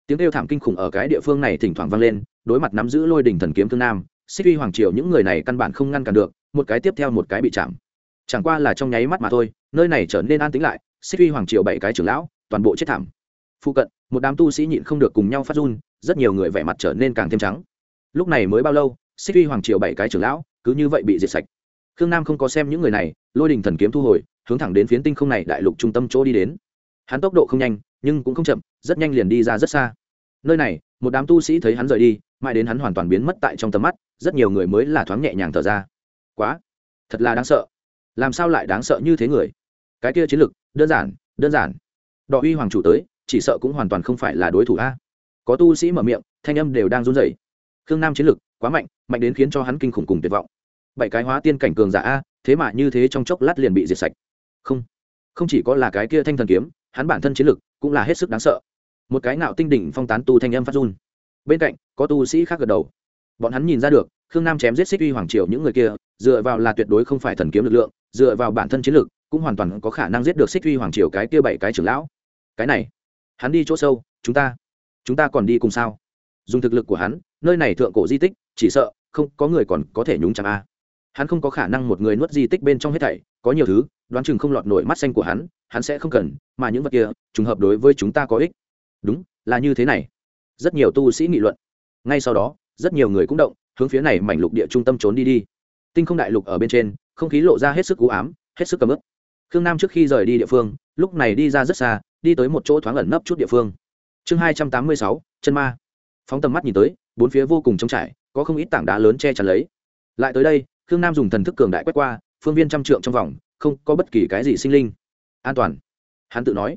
tiếng kêu thảm kinh khủng ở cái địa phương này thỉnh thoảng vang lên, đối mặt nắm giữ lôi đỉnh thần kiếm thương nam, xích uy hoàng triều những người này căn bản không ngăn cản được, một cái tiếp theo một cái bị chạm. Chẳng qua là trong nháy mắt mà thôi, nơi này trở nên an tĩnh lại, xích uy hoàng triều bảy cái trưởng lão, toàn bộ chết thảm. Phụ cận, một đám tu sĩ nhịn không được cùng nhau phát run, rất nhiều người vẻ mặt trở nên càng thêm trắng. Lúc này mới bao lâu, xích uy hoàng triều bảy cái trưởng lão, cứ như vậy bị diệt sạch. Khương nam không có xem những người này, lôi đình thần kiếm thu hồi, hướng thẳng đến phiến tinh không này đại lục trung tâm chỗ đi đến. Hắn tốc độ không nhanh nhưng cũng không chậm, rất nhanh liền đi ra rất xa. Nơi này, một đám tu sĩ thấy hắn rời đi, mãi đến hắn hoàn toàn biến mất tại trong tầm mắt, rất nhiều người mới là thoáng nhẹ nhàng thở ra. Quá, thật là đáng sợ. Làm sao lại đáng sợ như thế người? Cái kia chiến lược đơn giản đơn giản. Đọ uy hoàng chủ tới, chỉ sợ cũng hoàn toàn không phải là đối thủ a. Có tu sĩ mở miệng, thanh âm đều đang run rẩy. Khương nam chiến lược quá mạnh mạnh đến khiến cho hắn kinh khủng cùng tuyệt vọng. Bảy cái hóa tiên cảnh cường giả a, thế mà như thế trong chốc lát liền bị diệt sạch. Không không chỉ có là cái kia thanh thần kiếm, hắn bản thân chiến lược cũng là hết sức đáng sợ. Một cái ngạo tinh đỉnh phong tán tu thanh âm phát run. Bên cạnh có tu sĩ khác gật đầu. Bọn hắn nhìn ra được khương nam chém giết xích uy hoàng triều những người kia dựa vào là tuyệt đối không phải thần kiếm lực lượng dựa vào bản thân chiến lực, cũng hoàn toàn có khả năng giết được xích uy hoàng triều cái kia bảy cái trưởng lão. Cái này hắn đi chỗ sâu chúng ta chúng ta còn đi cùng sao? Dùng thực lực của hắn nơi này thượng cổ di tích chỉ sợ không có người còn có thể nhúng chẳng a. Hắn không có khả năng một người nuốt di tích bên trong hết thảy có nhiều thứ đoán chừng không lọt nổi mắt xanh của hắn hắn sẽ không cần, mà những vật kia, trùng hợp đối với chúng ta có ích. Đúng, là như thế này. Rất nhiều tu sĩ nghị luận. Ngay sau đó, rất nhiều người cũng động, hướng phía này mảnh lục địa trung tâm trốn đi đi. Tinh không đại lục ở bên trên, không khí lộ ra hết sức cú ám, hết sức cầm ức khương nam trước khi rời đi địa phương, lúc này đi ra rất xa, đi tới một chỗ thoáng ẩn nấp chút địa phương. Chương hai trăm tám mươi sáu, chân ma. Phóng tầm mắt nhìn tới, bốn phía vô cùng trống trải, có không ít tảng đá lớn che chắn lấy. Lại tới đây, khương nam dùng thần thức cường đại quét qua, phương viên trăm trượng trong vòng, không có bất kỳ cái gì sinh linh an toàn. Hắn tự nói.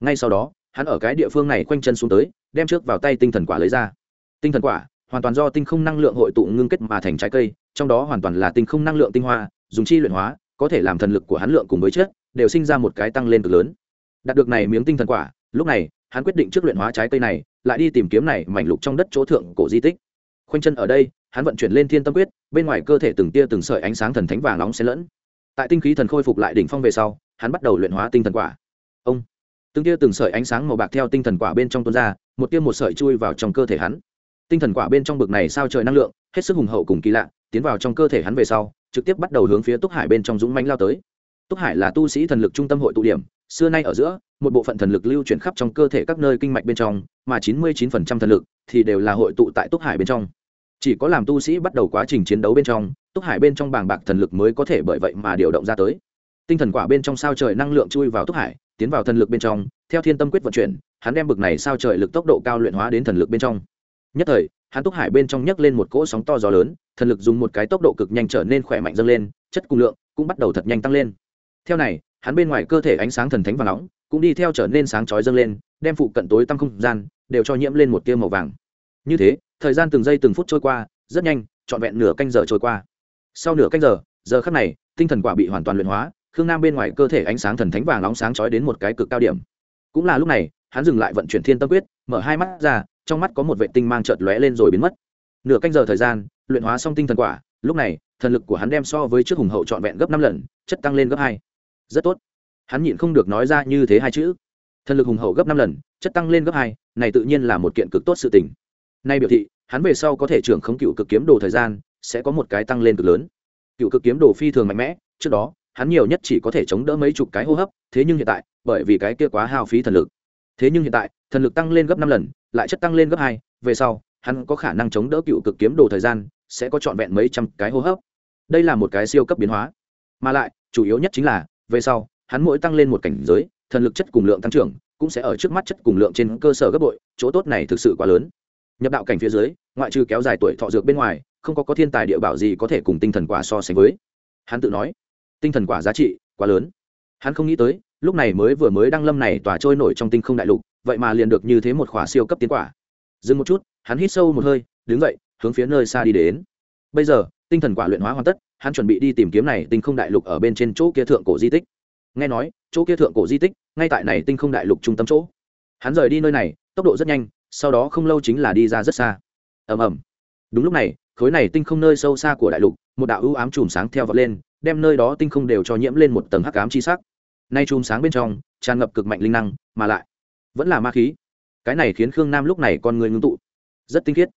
Ngay sau đó, hắn ở cái địa phương này quanh chân xuống tới, đem trước vào tay tinh thần quả lấy ra. Tinh thần quả, hoàn toàn do tinh không năng lượng hội tụ ngưng kết mà thành trái cây, trong đó hoàn toàn là tinh không năng lượng tinh hoa, dùng chi luyện hóa, có thể làm thần lực của hắn lượng cùng với chết đều sinh ra một cái tăng lên cực lớn. Đạt được này miếng tinh thần quả, lúc này, hắn quyết định trước luyện hóa trái cây này, lại đi tìm kiếm này mảnh lục trong đất chỗ thượng cổ di tích. Khoanh chân ở đây, hắn vận chuyển lên thiên tâm quyết, bên ngoài cơ thể từng tia từng sợi ánh sáng thần thánh vàng nóng xen lẫn. Tại tinh khí thần khôi phục lại đỉnh phong về sau hắn bắt đầu luyện hóa tinh thần quả. Ông, từng tia từng sợi ánh sáng màu bạc theo tinh thần quả bên trong tuôn ra, một tia một sợi chui vào trong cơ thể hắn. Tinh thần quả bên trong bực này sao trời năng lượng, hết sức hùng hậu cùng kỳ lạ, tiến vào trong cơ thể hắn về sau, trực tiếp bắt đầu hướng phía túc hải bên trong dũng mãnh lao tới. Túc hải là tu sĩ thần lực trung tâm hội tụ điểm, xưa nay ở giữa, một bộ phận thần lực lưu chuyển khắp trong cơ thể các nơi kinh mạch bên trong, mà chín mươi 99% thần lực thì đều là hội tụ tại túc hải bên trong. Chỉ có làm tu sĩ bắt đầu quá trình chiến đấu bên trong, túc hải bên trong bàng bạc thần lực mới có thể bởi vậy mà điều động ra tới tinh thần quả bên trong sao trời năng lượng chui vào túc hải, tiến vào thần lực bên trong, theo thiên tâm quyết vận chuyển, hắn đem bực này sao trời lực tốc độ cao luyện hóa đến thần lực bên trong. Nhất thời, hắn túc hải bên trong nhấc lên một cỗ sóng to gió lớn, thần lực dùng một cái tốc độ cực nhanh trở nên khỏe mạnh dâng lên, chất cung lượng cũng bắt đầu thật nhanh tăng lên. Theo này, hắn bên ngoài cơ thể ánh sáng thần thánh và nóng cũng đi theo trở nên sáng chói dâng lên, đem phụ cận tối tăm không gian đều cho nhiễm lên một tia màu vàng. Như thế, thời gian từng giây từng phút trôi qua, rất nhanh, trọn vẹn nửa canh giờ trôi qua. Sau nửa canh giờ giờ khắc này, tinh thần quả bị hoàn toàn luyện hóa khương nam bên ngoài cơ thể ánh sáng thần thánh vàng nóng sáng chói đến một cái cực cao điểm. Cũng là lúc này, hắn dừng lại vận chuyển thiên tâm quyết, mở hai mắt ra, trong mắt có một vệ tinh mang chợt lóe lên rồi biến mất. Nửa canh giờ thời gian, luyện hóa xong tinh thần quả, lúc này, thần lực của hắn đem so với trước hùng hậu trọn vẹn gấp năm lần, chất tăng lên gấp hai. Rất tốt. Hắn nhịn không được nói ra như thế hai chữ. Thần lực hùng hậu gấp năm lần, chất tăng lên gấp hai, này tự nhiên là một kiện cực tốt sự tình. Nay biểu thị, hắn về sau có thể trưởng không cựu cực kiếm đồ thời gian, sẽ có một cái tăng lên cực lớn. Cựu cực kiếm đồ phi thường mạnh mẽ, trước đó hắn nhiều nhất chỉ có thể chống đỡ mấy chục cái hô hấp, thế nhưng hiện tại, bởi vì cái kia quá hao phí thần lực. Thế nhưng hiện tại, thần lực tăng lên gấp năm lần, lại chất tăng lên gấp hai, về sau, hắn có khả năng chống đỡ cựu cực kiếm đồ thời gian, sẽ có trọn vẹn mấy trăm cái hô hấp. Đây là một cái siêu cấp biến hóa. Mà lại, chủ yếu nhất chính là, về sau, hắn mỗi tăng lên một cảnh giới, thần lực chất cùng lượng tăng trưởng, cũng sẽ ở trước mắt chất cùng lượng trên cơ sở gấp bội, chỗ tốt này thực sự quá lớn. Nhập đạo cảnh phía dưới, ngoại trừ kéo dài tuổi thọ dược bên ngoài, không có có thiên tài địa bảo gì có thể cùng tinh thần quả so sánh với. Hắn tự nói tinh thần quả giá trị quá lớn. Hắn không nghĩ tới, lúc này mới vừa mới đăng lâm này tỏa trôi nổi trong tinh không đại lục, vậy mà liền được như thế một khỏa siêu cấp tiến quả. Dừng một chút, hắn hít sâu một hơi, đứng dậy, hướng phía nơi xa đi đến. Bây giờ, tinh thần quả luyện hóa hoàn tất, hắn chuẩn bị đi tìm kiếm này tinh không đại lục ở bên trên chỗ kia thượng cổ di tích. Nghe nói, chỗ kia thượng cổ di tích, ngay tại này tinh không đại lục trung tâm chỗ. Hắn rời đi nơi này, tốc độ rất nhanh, sau đó không lâu chính là đi ra rất xa. Ầm ầm. Đúng lúc này, khối này tinh không nơi sâu xa của đại lục, một đạo ưu ám chùm sáng theo vọt lên đem nơi đó tinh không đều cho nhiễm lên một tầng hắc ám chi sắc. Nay chùm sáng bên trong, tràn ngập cực mạnh linh năng, mà lại, vẫn là ma khí. Cái này khiến khương nam lúc này con người ngưng tụ. Rất tinh khiết.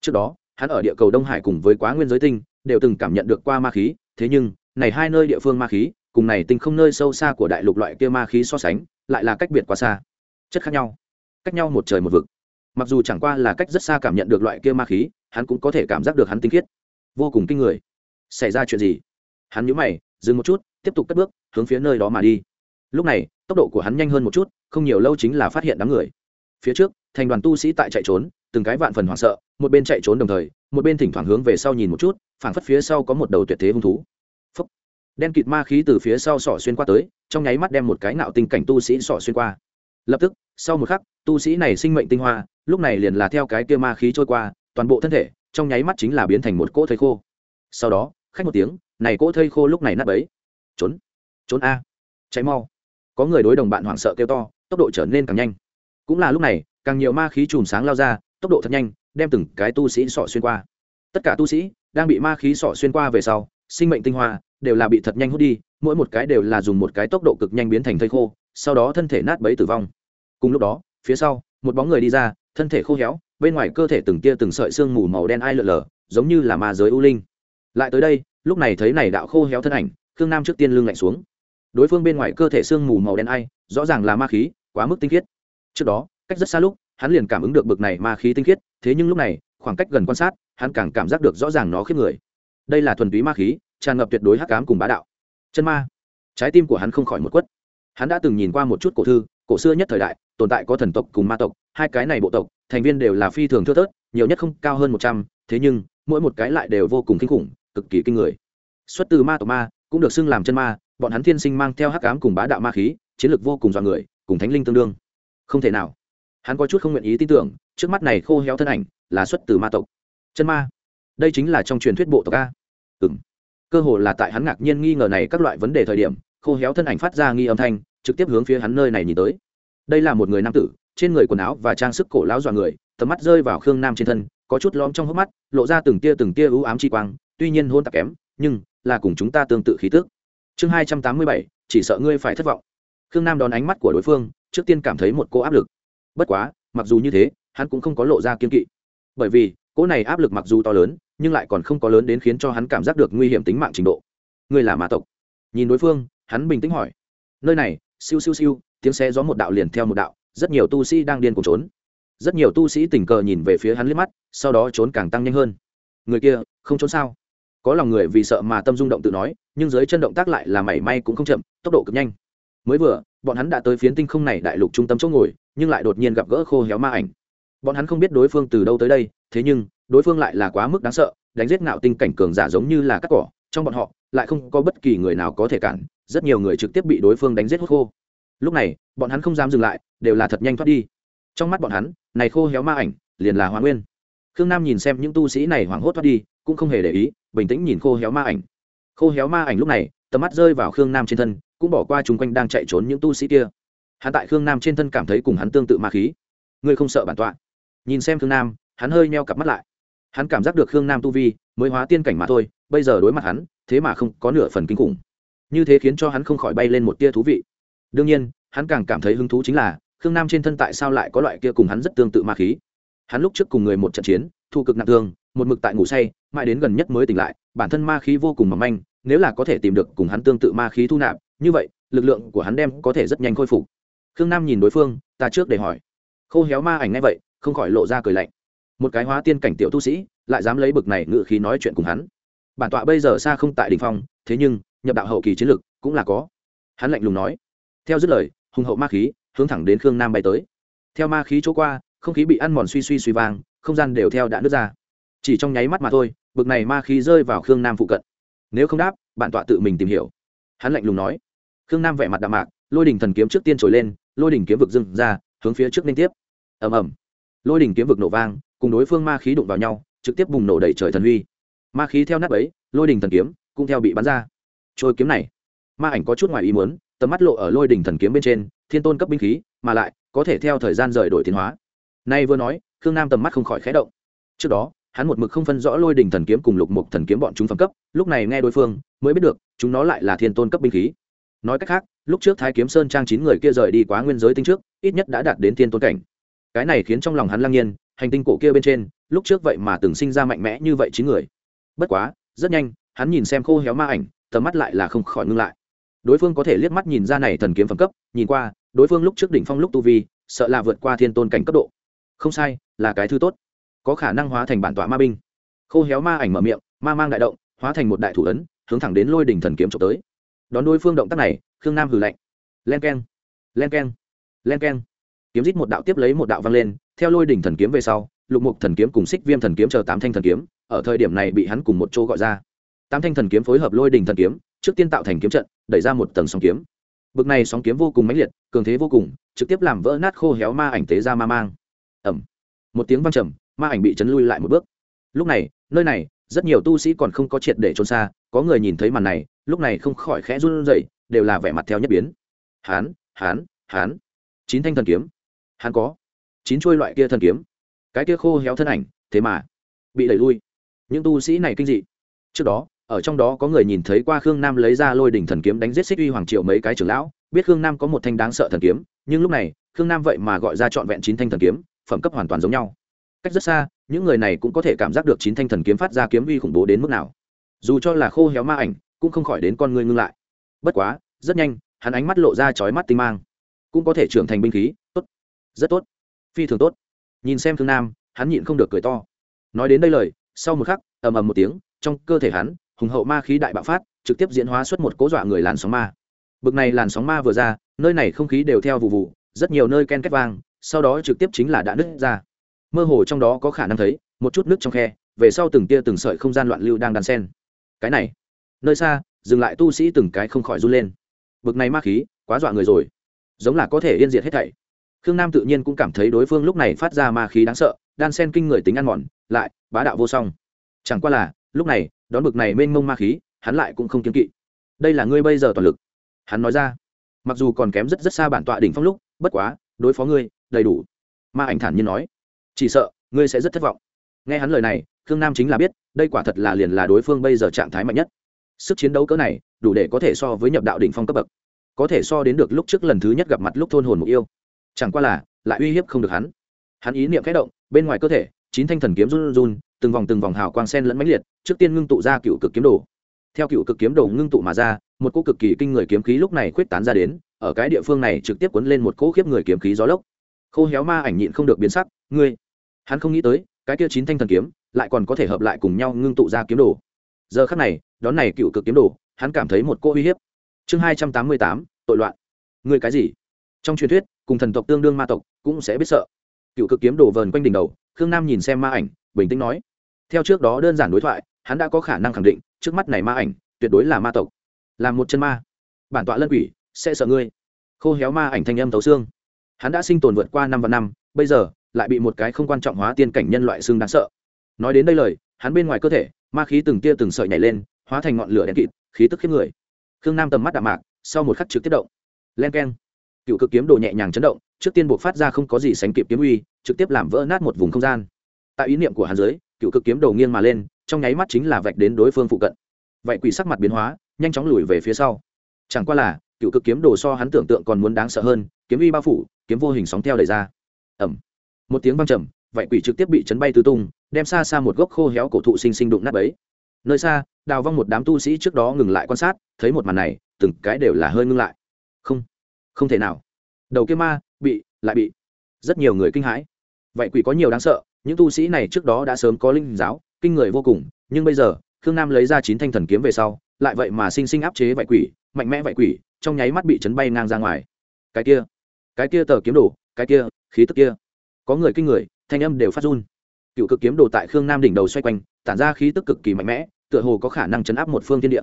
Trước đó, hắn ở địa cầu đông hải cùng với quá nguyên giới tinh, đều từng cảm nhận được qua ma khí, thế nhưng, này hai nơi địa phương ma khí, cùng này tinh không nơi sâu xa của đại lục loại kia ma khí so sánh, lại là cách biệt quá xa. Chất khác nhau. Cách nhau một trời một vực. Mặc dù chẳng qua là cách rất xa cảm nhận được loại kia ma khí, hắn cũng có thể cảm giác được hắn tinh khiết. Vô cùng kinh người. Xảy ra chuyện gì? Hắn nhíu mày, dừng một chút, tiếp tục cất bước, hướng phía nơi đó mà đi. Lúc này, tốc độ của hắn nhanh hơn một chút, không nhiều lâu chính là phát hiện đám người. Phía trước, thành đoàn tu sĩ tại chạy trốn, từng cái vạn phần hoảng sợ, một bên chạy trốn đồng thời, một bên thỉnh thoảng hướng về sau nhìn một chút, phảng phất phía sau có một đầu tuyệt thế hung thú. Phốc. đen kịt ma khí từ phía sau sỏ xuyên qua tới, trong nháy mắt đem một cái nạo tinh cảnh tu sĩ sỏ xuyên qua. Lập tức, sau một khắc, tu sĩ này sinh mệnh tinh hoa, lúc này liền là theo cái kia ma khí trôi qua, toàn bộ thân thể, trong nháy mắt chính là biến thành một cỗ thây khô. Sau đó, khách một tiếng này cỗ thây khô lúc này nát bấy trốn trốn a. Cháy mau. Có người đối đồng bạn hoảng sợ kêu to, tốc độ trở nên càng nhanh. Cũng là lúc này, càng nhiều ma khí chùm sáng lao ra, tốc độ thật nhanh, đem từng cái tu sĩ sọ xuyên qua. Tất cả tu sĩ đang bị ma khí sọ xuyên qua về sau, sinh mệnh tinh hoa đều là bị thật nhanh hút đi, mỗi một cái đều là dùng một cái tốc độ cực nhanh biến thành thây khô, sau đó thân thể nát bấy tử vong. Cùng lúc đó, phía sau, một bóng người đi ra, thân thể khô héo, bên ngoài cơ thể từng tia từng sợi xương mù màu đen ai lượn lờ, giống như là ma giới u linh. Lại tới đây lúc này thấy này đạo khô héo thân ảnh, khương nam trước tiên lưng lạnh xuống. Đối phương bên ngoài cơ thể xương mù màu đen ai, rõ ràng là ma khí, quá mức tinh khiết. Trước đó, cách rất xa lúc, hắn liền cảm ứng được bực này ma khí tinh khiết, thế nhưng lúc này, khoảng cách gần quan sát, hắn càng cảm giác được rõ ràng nó khiếp người. Đây là thuần túy ma khí, tràn ngập tuyệt đối hắc cám cùng bá đạo. Chân ma. Trái tim của hắn không khỏi một quất. Hắn đã từng nhìn qua một chút cổ thư, cổ xưa nhất thời đại, tồn tại có thần tộc cùng ma tộc, hai cái này bộ tộc, thành viên đều là phi thường thưa thớt, nhiều nhất không cao hơn một trăm, thế nhưng, mỗi một cái lại đều vô cùng kinh khủng cực kỳ kinh người. Xuất từ ma tộc ma, cũng được xưng làm chân ma, bọn hắn thiên sinh mang theo hắc ám cùng bá đạo ma khí, chiến lược vô cùng dọa người, cùng thánh linh tương đương. Không thể nào. Hắn có chút không nguyện ý tin tưởng, trước mắt này khô héo thân ảnh, là xuất từ ma tộc. Chân ma. Đây chính là trong truyền thuyết bộ tộc a. Ừm. Cơ hồ là tại hắn ngạc nhiên nghi ngờ này các loại vấn đề thời điểm, khô héo thân ảnh phát ra nghi âm thanh, trực tiếp hướng phía hắn nơi này nhìn tới. Đây là một người nam tử, trên người quần áo và trang sức cổ lão dọa người, tầm mắt rơi vào khương nam trên thân, có chút lõm trong hốc mắt, lộ ra từng tia từng tia ưu ám chi quang tuy nhiên hôn tạp kém, nhưng là cùng chúng ta tương tự khí tước chương hai trăm tám mươi bảy, chỉ sợ ngươi phải thất vọng. Khương nam đón ánh mắt của đối phương, trước tiên cảm thấy một cô áp lực. Bất quá, mặc dù như thế, hắn cũng không có lộ ra kiên kỵ. Bởi vì, cỗ này áp lực mặc dù to lớn, nhưng lại còn không có lớn đến khiến cho hắn cảm giác được nguy hiểm tính mạng trình độ. Ngươi là mã tộc. Nhìn đối phương, hắn bình tĩnh hỏi. Nơi này, siêu siêu siêu, tiếng xe gió một đạo liền theo một đạo, rất nhiều tu sĩ đang điên cùng trốn. Rất nhiều tu sĩ tình cờ nhìn về phía hắn liếc mắt, sau đó trốn càng tăng nhanh hơn. Người kia, không trốn sao? Có lòng người vì sợ mà tâm rung động tự nói, nhưng dưới chân động tác lại là mảy may cũng không chậm, tốc độ cực nhanh. Mới vừa, bọn hắn đã tới phiến tinh không này đại lục trung tâm chỗ ngồi, nhưng lại đột nhiên gặp gỡ khô héo ma ảnh. Bọn hắn không biết đối phương từ đâu tới đây, thế nhưng, đối phương lại là quá mức đáng sợ, đánh giết ngạo tinh cảnh cường giả giống như là cắt cỏ, trong bọn họ, lại không có bất kỳ người nào có thể cản, rất nhiều người trực tiếp bị đối phương đánh giết hút khô. Lúc này, bọn hắn không dám dừng lại, đều là thật nhanh thoát đi. Trong mắt bọn hắn, này khô héo ma ảnh, liền là hoa nguyên. Khương nam nhìn xem những tu sĩ này hoảng hốt thoát đi cũng không hề để ý, bình tĩnh nhìn khô héo ma ảnh. Khô héo ma ảnh lúc này, tầm mắt rơi vào khương nam trên thân, cũng bỏ qua chung quanh đang chạy trốn những tu sĩ kia. Hắn tại khương nam trên thân cảm thấy cùng hắn tương tự ma khí. Ngươi không sợ bản tọa? Nhìn xem khương nam, hắn hơi meo cặp mắt lại. Hắn cảm giác được khương nam tu vi, mới hóa tiên cảnh mà thôi, bây giờ đối mặt hắn, thế mà không có nửa phần kinh khủng. Như thế khiến cho hắn không khỏi bay lên một tia thú vị. Đương nhiên, hắn càng cảm thấy hứng thú chính là, khương nam trên thân tại sao lại có loại kia cùng hắn rất tương tự ma khí? Hắn lúc trước cùng người một trận chiến, thu cực nặng thương một mực tại ngủ say, mãi đến gần nhất mới tỉnh lại, bản thân ma khí vô cùng mỏng manh, nếu là có thể tìm được cùng hắn tương tự ma khí thu nạp, như vậy, lực lượng của hắn đem có thể rất nhanh khôi phục. Khương nam nhìn đối phương, ta trước để hỏi. Khô héo ma ảnh ngay vậy, không khỏi lộ ra cười lạnh. Một cái hóa tiên cảnh tiểu tu sĩ, lại dám lấy bực này ngự khí nói chuyện cùng hắn. Bản tọa bây giờ xa không tại đ ỉ n h phong, thế nhưng, nhập đạo hậu kỳ chiến lực cũng là có. Hắn lạnh lùng nói. Theo dứt lời, hùng hậu ma khí hướng thẳng đến khương nam bay tới. Theo ma khí chỗ qua, không khí bị ăn mòn suy suy suy vang, không gian đều theo đã nứt ra chỉ trong nháy mắt mà thôi, bực này ma khí rơi vào khương nam phụ cận. Nếu không đáp bạn tọa tự mình tìm hiểu. Hắn lạnh lùng nói. Khương nam vẻ mặt đạm mạc, lôi đỉnh thần kiếm trước tiên trồi lên, lôi đỉnh kiếm vực dưng ra, hướng phía trước liên tiếp. Ầm ầm. Lôi đỉnh kiếm vực nổ vang, cùng đối phương ma khí đụng vào nhau, trực tiếp bùng nổ đẩy trời thần huy. Ma khí theo nát ấy, lôi đỉnh thần kiếm cũng theo bị bắn ra. Trôi kiếm này, ma ảnh có chút ngoài ý muốn, tầm mắt lộ ở lôi đỉnh thần kiếm bên trên, thiên tôn cấp binh khí, mà lại có thể theo thời gian rời đổi tiến hóa. Nay vừa nói, khương nam tầm mắt không khỏi khẽ động. Trước đó hắn một mực không phân rõ lôi đình thần kiếm cùng lục mục thần kiếm bọn chúng phẩm cấp, lúc này nghe đối phương mới biết được, chúng nó lại là thiên tôn cấp binh khí. Nói cách khác, lúc trước thái kiếm sơn trang chín người kia rời đi quá nguyên giới tinh trước, ít nhất đã đạt đến thiên tôn cảnh. Cái này khiến trong lòng hắn lăng nhiên, hành tinh cổ kia bên trên, lúc trước vậy mà từng sinh ra mạnh mẽ như vậy chín người. Bất quá, rất nhanh, hắn nhìn xem khô héo ma ảnh, tầm mắt lại là không khỏi ngưng lại. Đối phương có thể liếc mắt nhìn ra này thần kiếm phẩm cấp, nhìn qua, đối phương lúc trước đỉnh phong lúc tu vi, sợ là vượt qua thiên tôn cảnh cấp độ. Không sai, là cái thứ tốt có khả năng hóa thành bản tọa ma binh. Khô héo ma ảnh mở miệng, ma mang đại động, hóa thành một đại thủ ấn, hướng thẳng đến lôi đỉnh thần kiếm trộm tới. Đón đối phương động tác này, khương nam hừ lạnh. Len k e n len k e n len k e n kiếm rít một đạo tiếp lấy một đạo vang lên, theo lôi đỉnh thần kiếm về sau, lục mục thần kiếm cùng xích viêm thần kiếm chờ tám thanh thần kiếm, ở thời điểm này bị hắn cùng một chỗ gọi ra. Tám thanh thần kiếm phối hợp lôi đỉnh thần kiếm, trước tiên tạo thành kiếm trận, đẩy ra một tầng sóng kiếm. Bực này sóng kiếm vô cùng mãnh liệt, cường thế vô cùng, trực tiếp làm vỡ nát khô héo ma ảnh tế ra ma mang. Ẩm một tiếng vang trầm ma ảnh bị chấn lui lại một bước. Lúc này, nơi này, rất nhiều tu sĩ còn không có triệt để trốn xa, có người nhìn thấy màn này, lúc này không khỏi khẽ run rẩy, đều là vẻ mặt theo nhất biến. Hán hán hán. Chín thanh thần kiếm. Hắn có. Chín chuôi loại kia thần kiếm. Cái kia khô héo thân ảnh, thế mà bị đẩy lui. Những tu sĩ này kinh dị. Trước đó, ở trong đó có người nhìn thấy qua khương nam lấy ra lôi đỉnh thần kiếm đánh giết xích uy hoàng triệu mấy cái trưởng lão, biết khương nam có một thanh đáng sợ thần kiếm, nhưng lúc này, khương nam vậy mà gọi ra trọn vẹn chín thanh thần kiếm, phẩm cấp hoàn toàn giống nhau cách rất xa, những người này cũng có thể cảm giác được chín thanh thần kiếm phát ra kiếm uy khủng bố đến mức nào. Dù cho là khô héo ma ảnh, cũng không khỏi đến con người ngưng lại. Bất quá, rất nhanh, hắn ánh mắt lộ ra chói mắt tinh mang. Cũng có thể trưởng thành binh khí, tốt. Rất tốt. Phi thường tốt. Nhìn xem thương nam, hắn nhịn không được cười to. Nói đến đây lời, sau một khắc, ầm ầm một tiếng, trong cơ thể hắn, hùng hậu ma khí đại bạo phát, trực tiếp diễn hóa xuất một cố dọa người làn sóng ma. Bực này làn sóng ma vừa ra, nơi này không khí đều theo vụ vụ, rất nhiều nơi ken két vang, sau đó trực tiếp chính là đã nứt ra mơ hồ trong đó có khả năng thấy một chút nước trong khe, về sau từng tia từng sợi không gian loạn lưu đang đan sen. Cái này, nơi xa, dừng lại tu sĩ từng cái không khỏi run lên. Bực này ma khí, quá dọa người rồi. Giống là có thể yên diệt hết thảy. Khương nam tự nhiên cũng cảm thấy đối phương lúc này phát ra ma khí đáng sợ, đan sen kinh người tính ăn mòn, lại bá đạo vô song. Chẳng qua là, lúc này, đón bực này mênh mông ma khí, hắn lại cũng không kiếm kỵ. Đây là ngươi bây giờ toàn lực. Hắn nói ra. Mặc dù còn kém rất rất xa bản tọa đỉnh phong lúc, bất quá, đối phó ngươi, đầy đủ. Ma ảnh thản nhiên nói chỉ sợ, ngươi sẽ rất thất vọng. Nghe hắn lời này, khương nam chính là biết, đây quả thật là liền là đối phương bây giờ trạng thái mạnh nhất. Sức chiến đấu cỡ này, đủ để có thể so với nhập đạo đỉnh phong cấp bậc. Có thể so đến được lúc trước lần thứ nhất gặp mặt lúc thôn hồn mục yêu. Chẳng qua là, lại uy hiếp không được hắn. Hắn ý niệm khẽ động, bên ngoài cơ thể, chín thanh thần kiếm run run, từng vòng từng vòng hào quang sen lẫn mãnh liệt, trước tiên ngưng tụ ra cựu cực kiếm đồ. Theo cựu cực kiếm đồ ngưng tụ mà ra, một cỗ cực kỳ kinh người kiếm khí lúc này khuyết tán ra đến, ở cái địa phương này trực tiếp cuốn lên một cỗ khiếp người kiếm khí gió lốc. Khô héo ma ảnh nhịn không được biến sắc, ngươi hắn không nghĩ tới, cái kia chín thanh thần kiếm lại còn có thể hợp lại cùng nhau ngưng tụ ra kiếm đồ. Giờ khắc này, đón này cựu cực kiếm đồ, hắn cảm thấy một cỗ uy hiếp. Chương hai trăm tám mươi tám, tội loạn. Người cái gì? Trong truyền thuyết, cùng thần tộc tương đương ma tộc cũng sẽ biết sợ. Cựu cực kiếm đồ vờn quanh đỉnh đầu, khương nam nhìn xem ma ảnh, bình tĩnh nói. Theo trước đó đơn giản đối thoại, hắn đã có khả năng khẳng định, trước mắt này ma ảnh tuyệt đối là ma tộc. Là một chân ma. Bản tọa lân quỷ, sẽ sợ ngươi. Khô héo ma ảnh thanh âm thấu xương. Hắn đã sinh tồn vượt qua năm và năm, bây giờ lại bị một cái không quan trọng hóa tiên cảnh nhân loại xương đáng sợ. Nói đến đây lời, hắn bên ngoài cơ thể, ma khí từng tia từng sợi nhảy lên, hóa thành ngọn lửa đen kịt, khí tức khiếp người. Khương nam tầm mắt đạm mạc, sau một khắc trực tiếp động. Len k e n cựu cực kiếm đồ nhẹ nhàng chấn động, trước tiên buộc phát ra không có gì sánh kịp kiếm uy, trực tiếp làm vỡ nát một vùng không gian. Tại ý niệm của hắn dưới, cựu cực kiếm đồ nghiêng mà lên, trong nháy mắt chính là vạch đến đối phương phụ cận. Vậy quỷ sắc mặt biến hóa, nhanh chóng lùi về phía sau. Chẳng qua là, cựu cực kiếm đồ so hắn tưởng tượng còn muốn đáng sợ hơn, kiếm uy bao phủ, kiếm vô hình sóng theo đẩy ra. Ẩm một tiếng văng trầm vậy quỷ trực tiếp bị chấn bay tứ tung, đem xa xa một gốc khô héo cổ thụ sinh sinh đụng nát ấy nơi xa, đào vong một đám tu sĩ trước đó ngừng lại quan sát, thấy một màn này, từng cái đều là hơi ngưng lại. Không không thể nào. Đầu kia ma, bị, lại bị. Rất nhiều người kinh hãi. Vậy quỷ có nhiều đáng sợ, những tu sĩ này trước đó đã sớm có linh giáo, kinh người vô cùng, nhưng bây giờ, khương nam lấy ra chín thanh thần kiếm về sau, lại vậy mà sinh sinh áp chế vậy quỷ, mạnh mẽ vậy quỷ, trong nháy mắt bị chấn bay ngang ra ngoài. Cái kia cái kia tờ kiếm đồ, cái kia, khí tức kia có người kinh người, thanh âm đều phát run. Cựu cực kiếm đồ tại khương nam đỉnh đầu xoay quanh, tản ra khí tức cực kỳ mạnh mẽ, tựa hồ có khả năng chấn áp một phương thiên địa.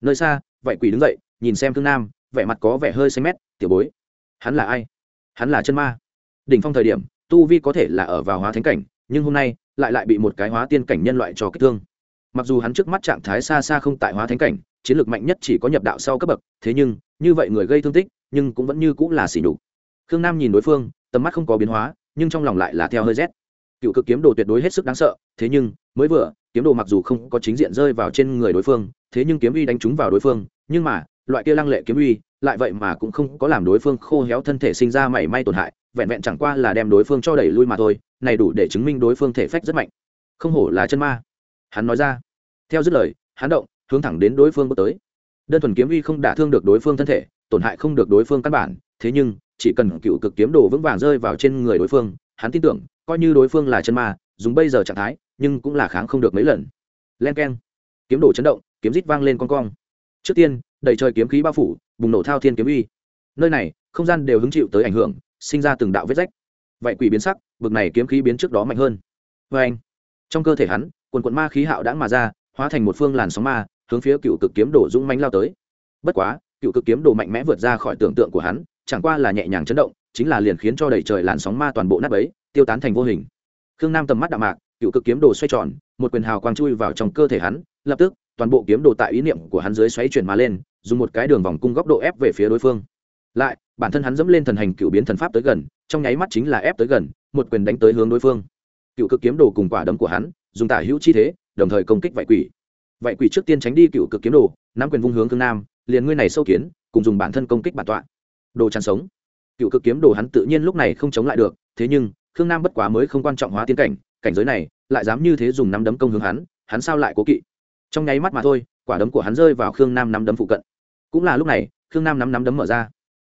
Nơi xa, vậy quỷ đứng dậy, nhìn xem khương nam, vẻ mặt có vẻ hơi xanh mét, tiểu bối, hắn là ai? Hắn là chân ma. Đỉnh phong thời điểm, tu vi có thể là ở vào hóa thánh cảnh, nhưng hôm nay, lại lại bị một cái hóa tiên cảnh nhân loại cho kích thương. Mặc dù hắn trước mắt trạng thái xa xa không tại hóa thánh cảnh, chiến lược mạnh nhất chỉ có nhập đạo sau cấp bậc, thế nhưng, như vậy người gây thương tích, nhưng cũng vẫn như cũng là xỉ đục khương nam nhìn đối phương, tầm mắt không có biến hóa nhưng trong lòng lại là theo hơi rét. Cựu cực kiếm đồ tuyệt đối hết sức đáng sợ, thế nhưng, mới vừa, kiếm đồ mặc dù không có chính diện rơi vào trên người đối phương, thế nhưng kiếm uy đánh trúng vào đối phương, nhưng mà, loại kia lăng lệ kiếm uy, lại vậy mà cũng không có làm đối phương khô héo thân thể sinh ra mảy may tổn hại, vẹn vẹn chẳng qua là đem đối phương cho đẩy lui mà thôi, này đủ để chứng minh đối phương thể phách rất mạnh. Không hổ là chân ma. Hắn nói ra. Theo dứt lời, hắn động, hướng thẳng đến đối phương bước tới. Đơn thuần kiếm uy không đả thương được đối phương thân thể, tổn hại không được đối phương căn bản, thế nhưng chỉ cần cựu cực kiếm đồ vững vàng rơi vào trên người đối phương, hắn tin tưởng, coi như đối phương là chân ma, dùng bây giờ trạng thái, nhưng cũng là kháng không được mấy lần. Len k e n kiếm đồ chấn động, kiếm rít vang lên con cong. Trước tiên, đầy trời kiếm khí bao phủ, bùng nổ thao thiên kiếm uy. Nơi này, không gian đều hứng chịu tới ảnh hưởng, sinh ra từng đạo vết rách. Vậy quỷ biến sắc vực này kiếm khí biến trước đó mạnh hơn. Vê anh, trong cơ thể hắn, quần quận ma khí hạo đã mà ra, hóa thành một phương làn sóng ma, hướng phía cựu cực kiếm đồ dũng mánh lao tới. Bất quá, cựu cực kiếm đồ mạnh mẽ vượt ra khỏi tưởng tượng của hắn chẳng qua là nhẹ nhàng chấn động, chính là liền khiến cho đầy trời làn sóng ma toàn bộ nát ấy tiêu tán thành vô hình. Khương nam tầm mắt đạm mạc, cựu cực kiếm đồ xoay tròn, một quyền hào quang chui vào trong cơ thể hắn, lập tức, toàn bộ kiếm đồ tại ý niệm của hắn dưới xoáy chuyển mà lên, dùng một cái đường vòng cung góc độ ép về phía đối phương. Lại, bản thân hắn dẫm lên thần hành cựu biến thần pháp tới gần, trong nháy mắt chính là ép tới gần, một quyền đánh tới hướng đối phương. Cựu cực kiếm đồ cùng quả đấm của hắn, dùng tả hữu chi thế, đồng thời công kích vạy quỷ. Vậy quỷ trước tiên tránh đi cựu cực kiếm đồ, nắm quyền vung hướng cương nam, liền ngươi này sâu kiến, cùng dùng bản thân công kích bản tọa đồ chăn sống. Cựu cực kiếm đồ hắn tự nhiên lúc này không chống lại được, thế nhưng, khương nam bất quá mới không quan trọng hóa tiến cảnh cảnh giới này, lại dám như thế dùng nắm đấm công hướng hắn hắn sao lại cố kỵ? Trong nháy mắt mà thôi, quả đấm của hắn rơi vào khương nam nắm đấm phụ cận. Cũng là lúc này, khương nam nắm nắm đấm mở ra.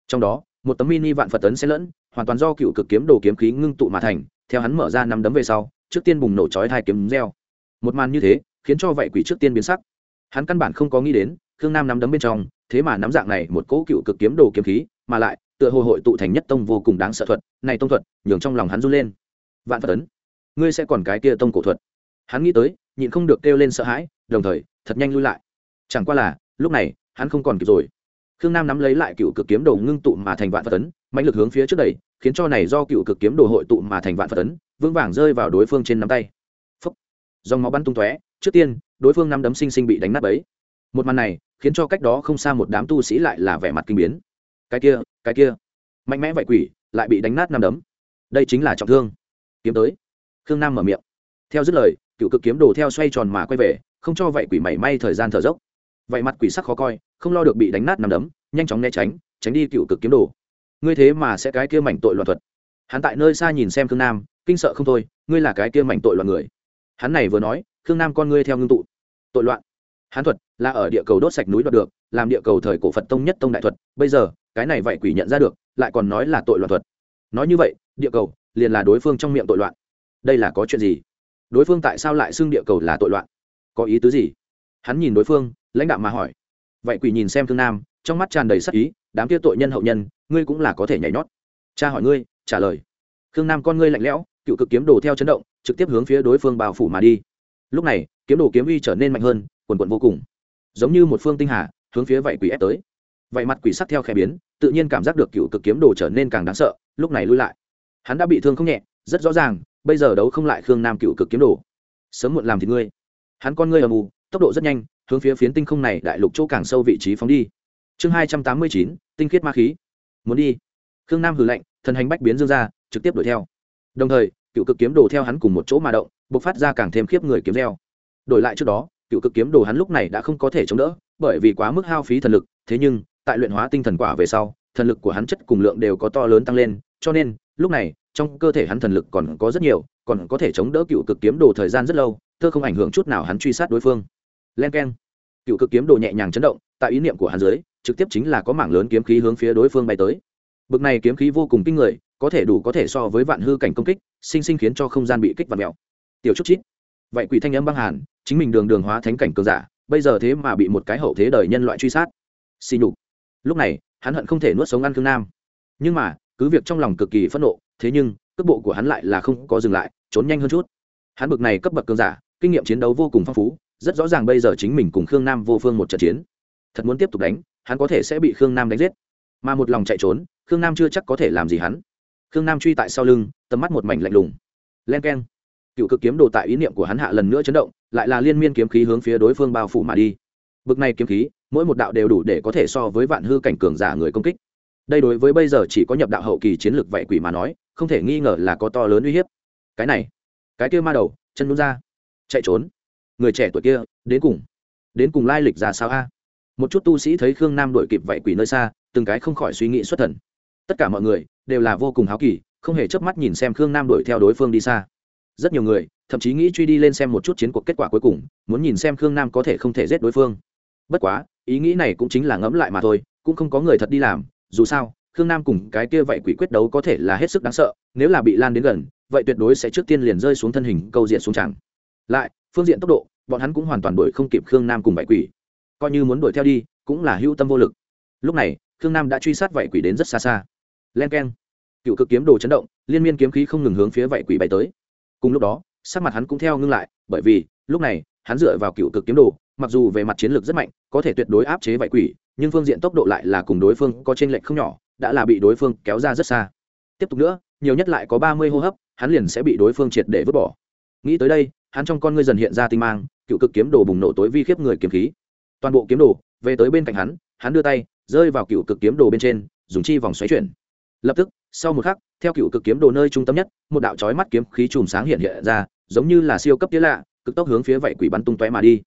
Trong đó, một tấm mini vạn phật tấn sẽ lẫn, hoàn toàn do cựu cực kiếm đồ kiếm khí ngưng tụ mà thành, theo hắn mở ra nắm đấm về sau, trước tiên bùng nổ chói hai kiếm reo. Một màn như thế, khiến cho vậy quỷ trước tiên biến sắc. Hắn căn bản không có nghĩ đến, khương nam nắm đấm bên trong, thế mà nắm dạng này một cỗ cựu cực kiếm đồ kiếm khí mà lại, tựa hồ hội tụ thành nhất tông vô cùng đáng sợ thuật, này tông thuật, nhường trong lòng hắn run lên. Vạn phật tấn, ngươi sẽ còn cái kia tông cổ thuật. Hắn nghĩ tới, nhịn không được kêu lên sợ hãi, đồng thời, thật nhanh lui lại. Chẳng qua là, lúc này, hắn không còn kịp rồi. Khương nam nắm lấy lại cựu cực kiếm đồ ngưng tụ mà thành vạn phật tấn mạnh lực hướng phía trước đẩy, khiến cho này do cựu cực kiếm đồ hội tụ mà thành vạn phật tấn, vững vàng rơi vào đối phương trên nắm tay. Phấp dòng máu bắn tung tóe, trước tiên, đối phương nắm đấm sinh sinh bị đánh nát ấy một màn này, khiến cho cách đó không xa một đám tu sĩ lại là vẻ mặt kinh biến cái kia cái kia. Mạnh mẽ vậy quỷ, lại bị đánh nát năm đấm. Đây chính là trọng thương. Kiếm tới. Khương nam mở miệng. Theo dứt lời, cựu cực kiếm đồ theo xoay tròn mà quay về, không cho vậy quỷ mảy may thời gian thở dốc. Vậy mặt quỷ sắc khó coi, không lo được bị đánh nát nằm đấm, nhanh chóng né tránh tránh đi cựu cực kiếm đồ. Ngươi thế mà sẽ cái kia mảnh tội loạn thuật. Hắn tại nơi xa nhìn xem khương nam, kinh sợ không thôi, ngươi là cái kia mảnh tội loạn người. Hắn này vừa nói, khương nam con ngươi theo ngưng tụ. Tội loạn. Hắn thuật là ở địa cầu đốt sạch núi đoạt được, làm địa cầu thời cổ phật tông nhất tông đại thuật, bây giờ cái này vậy quỷ nhận ra được, lại còn nói là tội loạn thuật. Nói như vậy, địa cầu liền là đối phương trong miệng tội loạn. Đây là có chuyện gì? Đối phương tại sao lại xưng địa cầu là tội loạn? Có ý tứ gì? Hắn nhìn đối phương, lãnh đạo mà hỏi. Vậy quỷ nhìn xem thương nam, trong mắt tràn đầy sắc ý, đám kia tội nhân hậu nhân, ngươi cũng là có thể nhảy nhót. Cha hỏi ngươi, trả lời. Khương nam con ngươi lạnh lẽo, cựu cực kiếm đồ theo chấn động, trực tiếp hướng phía đối phương bao phủ mà đi. Lúc này, kiếm đồ kiếm uy trở nên mạnh hơn, quần quận vô cùng. Giống như một phương tinh hà, hướng phía vậy quỷ ép tới. Vậy mặt quỷ sắc theo khẽ biến tự nhiên cảm giác được cựu cực kiếm đồ trở nên càng đáng sợ, lúc này lui lại. Hắn đã bị thương không nhẹ, rất rõ ràng, bây giờ đấu không lại khương nam cựu cực kiếm đồ. Sớm muộn làm thì ngươi. Hắn con ngươi ở mù tốc độ rất nhanh, hướng phía phiến tinh không này đại lục chỗ càng sâu vị trí phóng đi. Chương hai trăm tám mươi chín, tinh khiết ma khí. Muốn đi. Khương nam hử lạnh thần hành bách biến dương ra, trực tiếp đuổi theo. Đồng thời, cựu cực kiếm đồ theo hắn cùng một chỗ mà động b ộ c phát ra càng thêm khiếp người kiếm reo. Đổi lại trước đó, cựu cực kiếm đồ hắn lúc này đã không có thể chống đỡ, bởi vì quá mức hao phí thần lực, thế nhưng tại luyện hóa tinh thần quả về sau, thần lực của hắn chất cùng lượng đều có to lớn tăng lên, cho nên, lúc này, trong cơ thể hắn thần lực còn có rất nhiều, còn có thể chống đỡ cựu cực kiếm đồ thời gian rất lâu, thơ không ảnh hưởng chút nào hắn truy sát đối phương. Len k e n cựu cực kiếm đồ nhẹ nhàng chấn động, tại ý niệm của hắn dưới, trực tiếp chính là có mảng lớn kiếm khí hướng phía đối phương bay tới. Bực này kiếm khí vô cùng kinh người, có thể đủ có thể so với vạn hư cảnh công kích, sinh sinh khiến cho không gian bị kích và mèo. Tiểu trúc chít. Vậy quỷ thanh âm băng hàn, chính mình đường đường hóa thánh cảnh cường giả, bây giờ thế mà bị một cái hậu thế đời nhân loại truy sát. Xì nhục lúc này, hắn hận không thể nuốt sống ăn thương nam. Nhưng mà, cứ việc trong lòng cực kỳ phẫn nộ, thế nhưng, cước bộ của hắn lại là không có dừng lại, trốn nhanh hơn chút. Hắn bực này cấp bậc cường giả, kinh nghiệm chiến đấu vô cùng phong phú, rất rõ ràng bây giờ chính mình cùng khương nam vô phương một trận chiến. Thật muốn tiếp tục đánh, hắn có thể sẽ bị khương nam đánh giết. Mà một lòng chạy trốn, khương nam chưa chắc có thể làm gì hắn. Khương nam truy tại sau lưng, tầm mắt một mảnh lạnh lùng. Len k e n cựu cực kiếm đồ tại ý niệm của hắn hạ lần nữa chấn động, lại là liên miên kiếm khí hướng phía đối phương bao phủ mà đi. Bực này kiếm khí mỗi một đạo đều đủ để có thể so với vạn hư cảnh cường giả người công kích. Đây đối với bây giờ chỉ có nhập đạo hậu kỳ chiến lược vậy quỷ mà nói, không thể nghi ngờ là có to lớn uy hiếp. Cái này, cái kia ma đầu, chân nhún ra, chạy trốn. Người trẻ tuổi kia, đến cùng đến cùng lai lịch ra sao a? Một chút tu sĩ thấy khương nam đổi kịp vậy quỷ nơi xa, từng cái không khỏi suy nghĩ xuất thần. Tất cả mọi người đều là vô cùng háo kỳ, không hề chớp mắt nhìn xem khương nam đuổi theo đối phương đi xa. Rất nhiều người thậm chí nghĩ truy đi lên xem một chút chiến cuộc kết quả cuối cùng, muốn nhìn xem khương nam có thể không thể giết đối phương. Bất quá ý nghĩ này cũng chính là ngẫm lại mà thôi, cũng không có người thật đi làm, dù sao, khương nam cùng cái kia vậy quỷ quyết đấu có thể là hết sức đáng sợ, nếu là bị lan đến gần, vậy tuyệt đối sẽ trước tiên liền rơi xuống thân hình, câu diện xuống chẳng. Lại, phương diện tốc độ, bọn hắn cũng hoàn toàn đuổi không kịp khương nam cùng vậy quỷ. Coi như muốn đuổi theo đi, cũng là hữu tâm vô lực. Lúc này, khương nam đã truy sát vậy quỷ đến rất xa xa. Len k e n cựu cực kiếm đồ chấn động, liên miên kiếm khí không ngừng hướng phía vậy quỷ bay tới. Cùng lúc đó, sắc mặt hắn cũng theo ngưng lại, bởi vì, lúc này, hắn dựa vào cựu cực kiếm đồ mặc dù về mặt chiến lược rất mạnh, có thể tuyệt đối áp chế vải quỷ, nhưng phương diện tốc độ lại là cùng đối phương có t r ê n lệch không nhỏ, đã là bị đối phương kéo ra rất xa. Tiếp tục nữa, nhiều nhất lại có ba mươi hô hấp, hắn liền sẽ bị đối phương triệt để vứt bỏ. Nghĩ tới đây, hắn trong con ngươi dần hiện ra tinh mang, cựu cực kiếm đồ bùng nổ tối vi khiếp người kiếm khí. Toàn bộ kiếm đồ, về tới bên cạnh hắn hắn đưa tay, rơi vào cựu cực kiếm đồ bên trên, dùng chi vòng xoáy chuyển. Lập tức, sau một khắc, theo cựu cực kiếm đồ nơi trung tâm nhất, một đạo trói mắt kiếm khí chùm sáng hiện hiện ra, giống như là siêu cấp tía lạ, cực tốc hướng phía vậy quỷ bắn tung tóe mà đi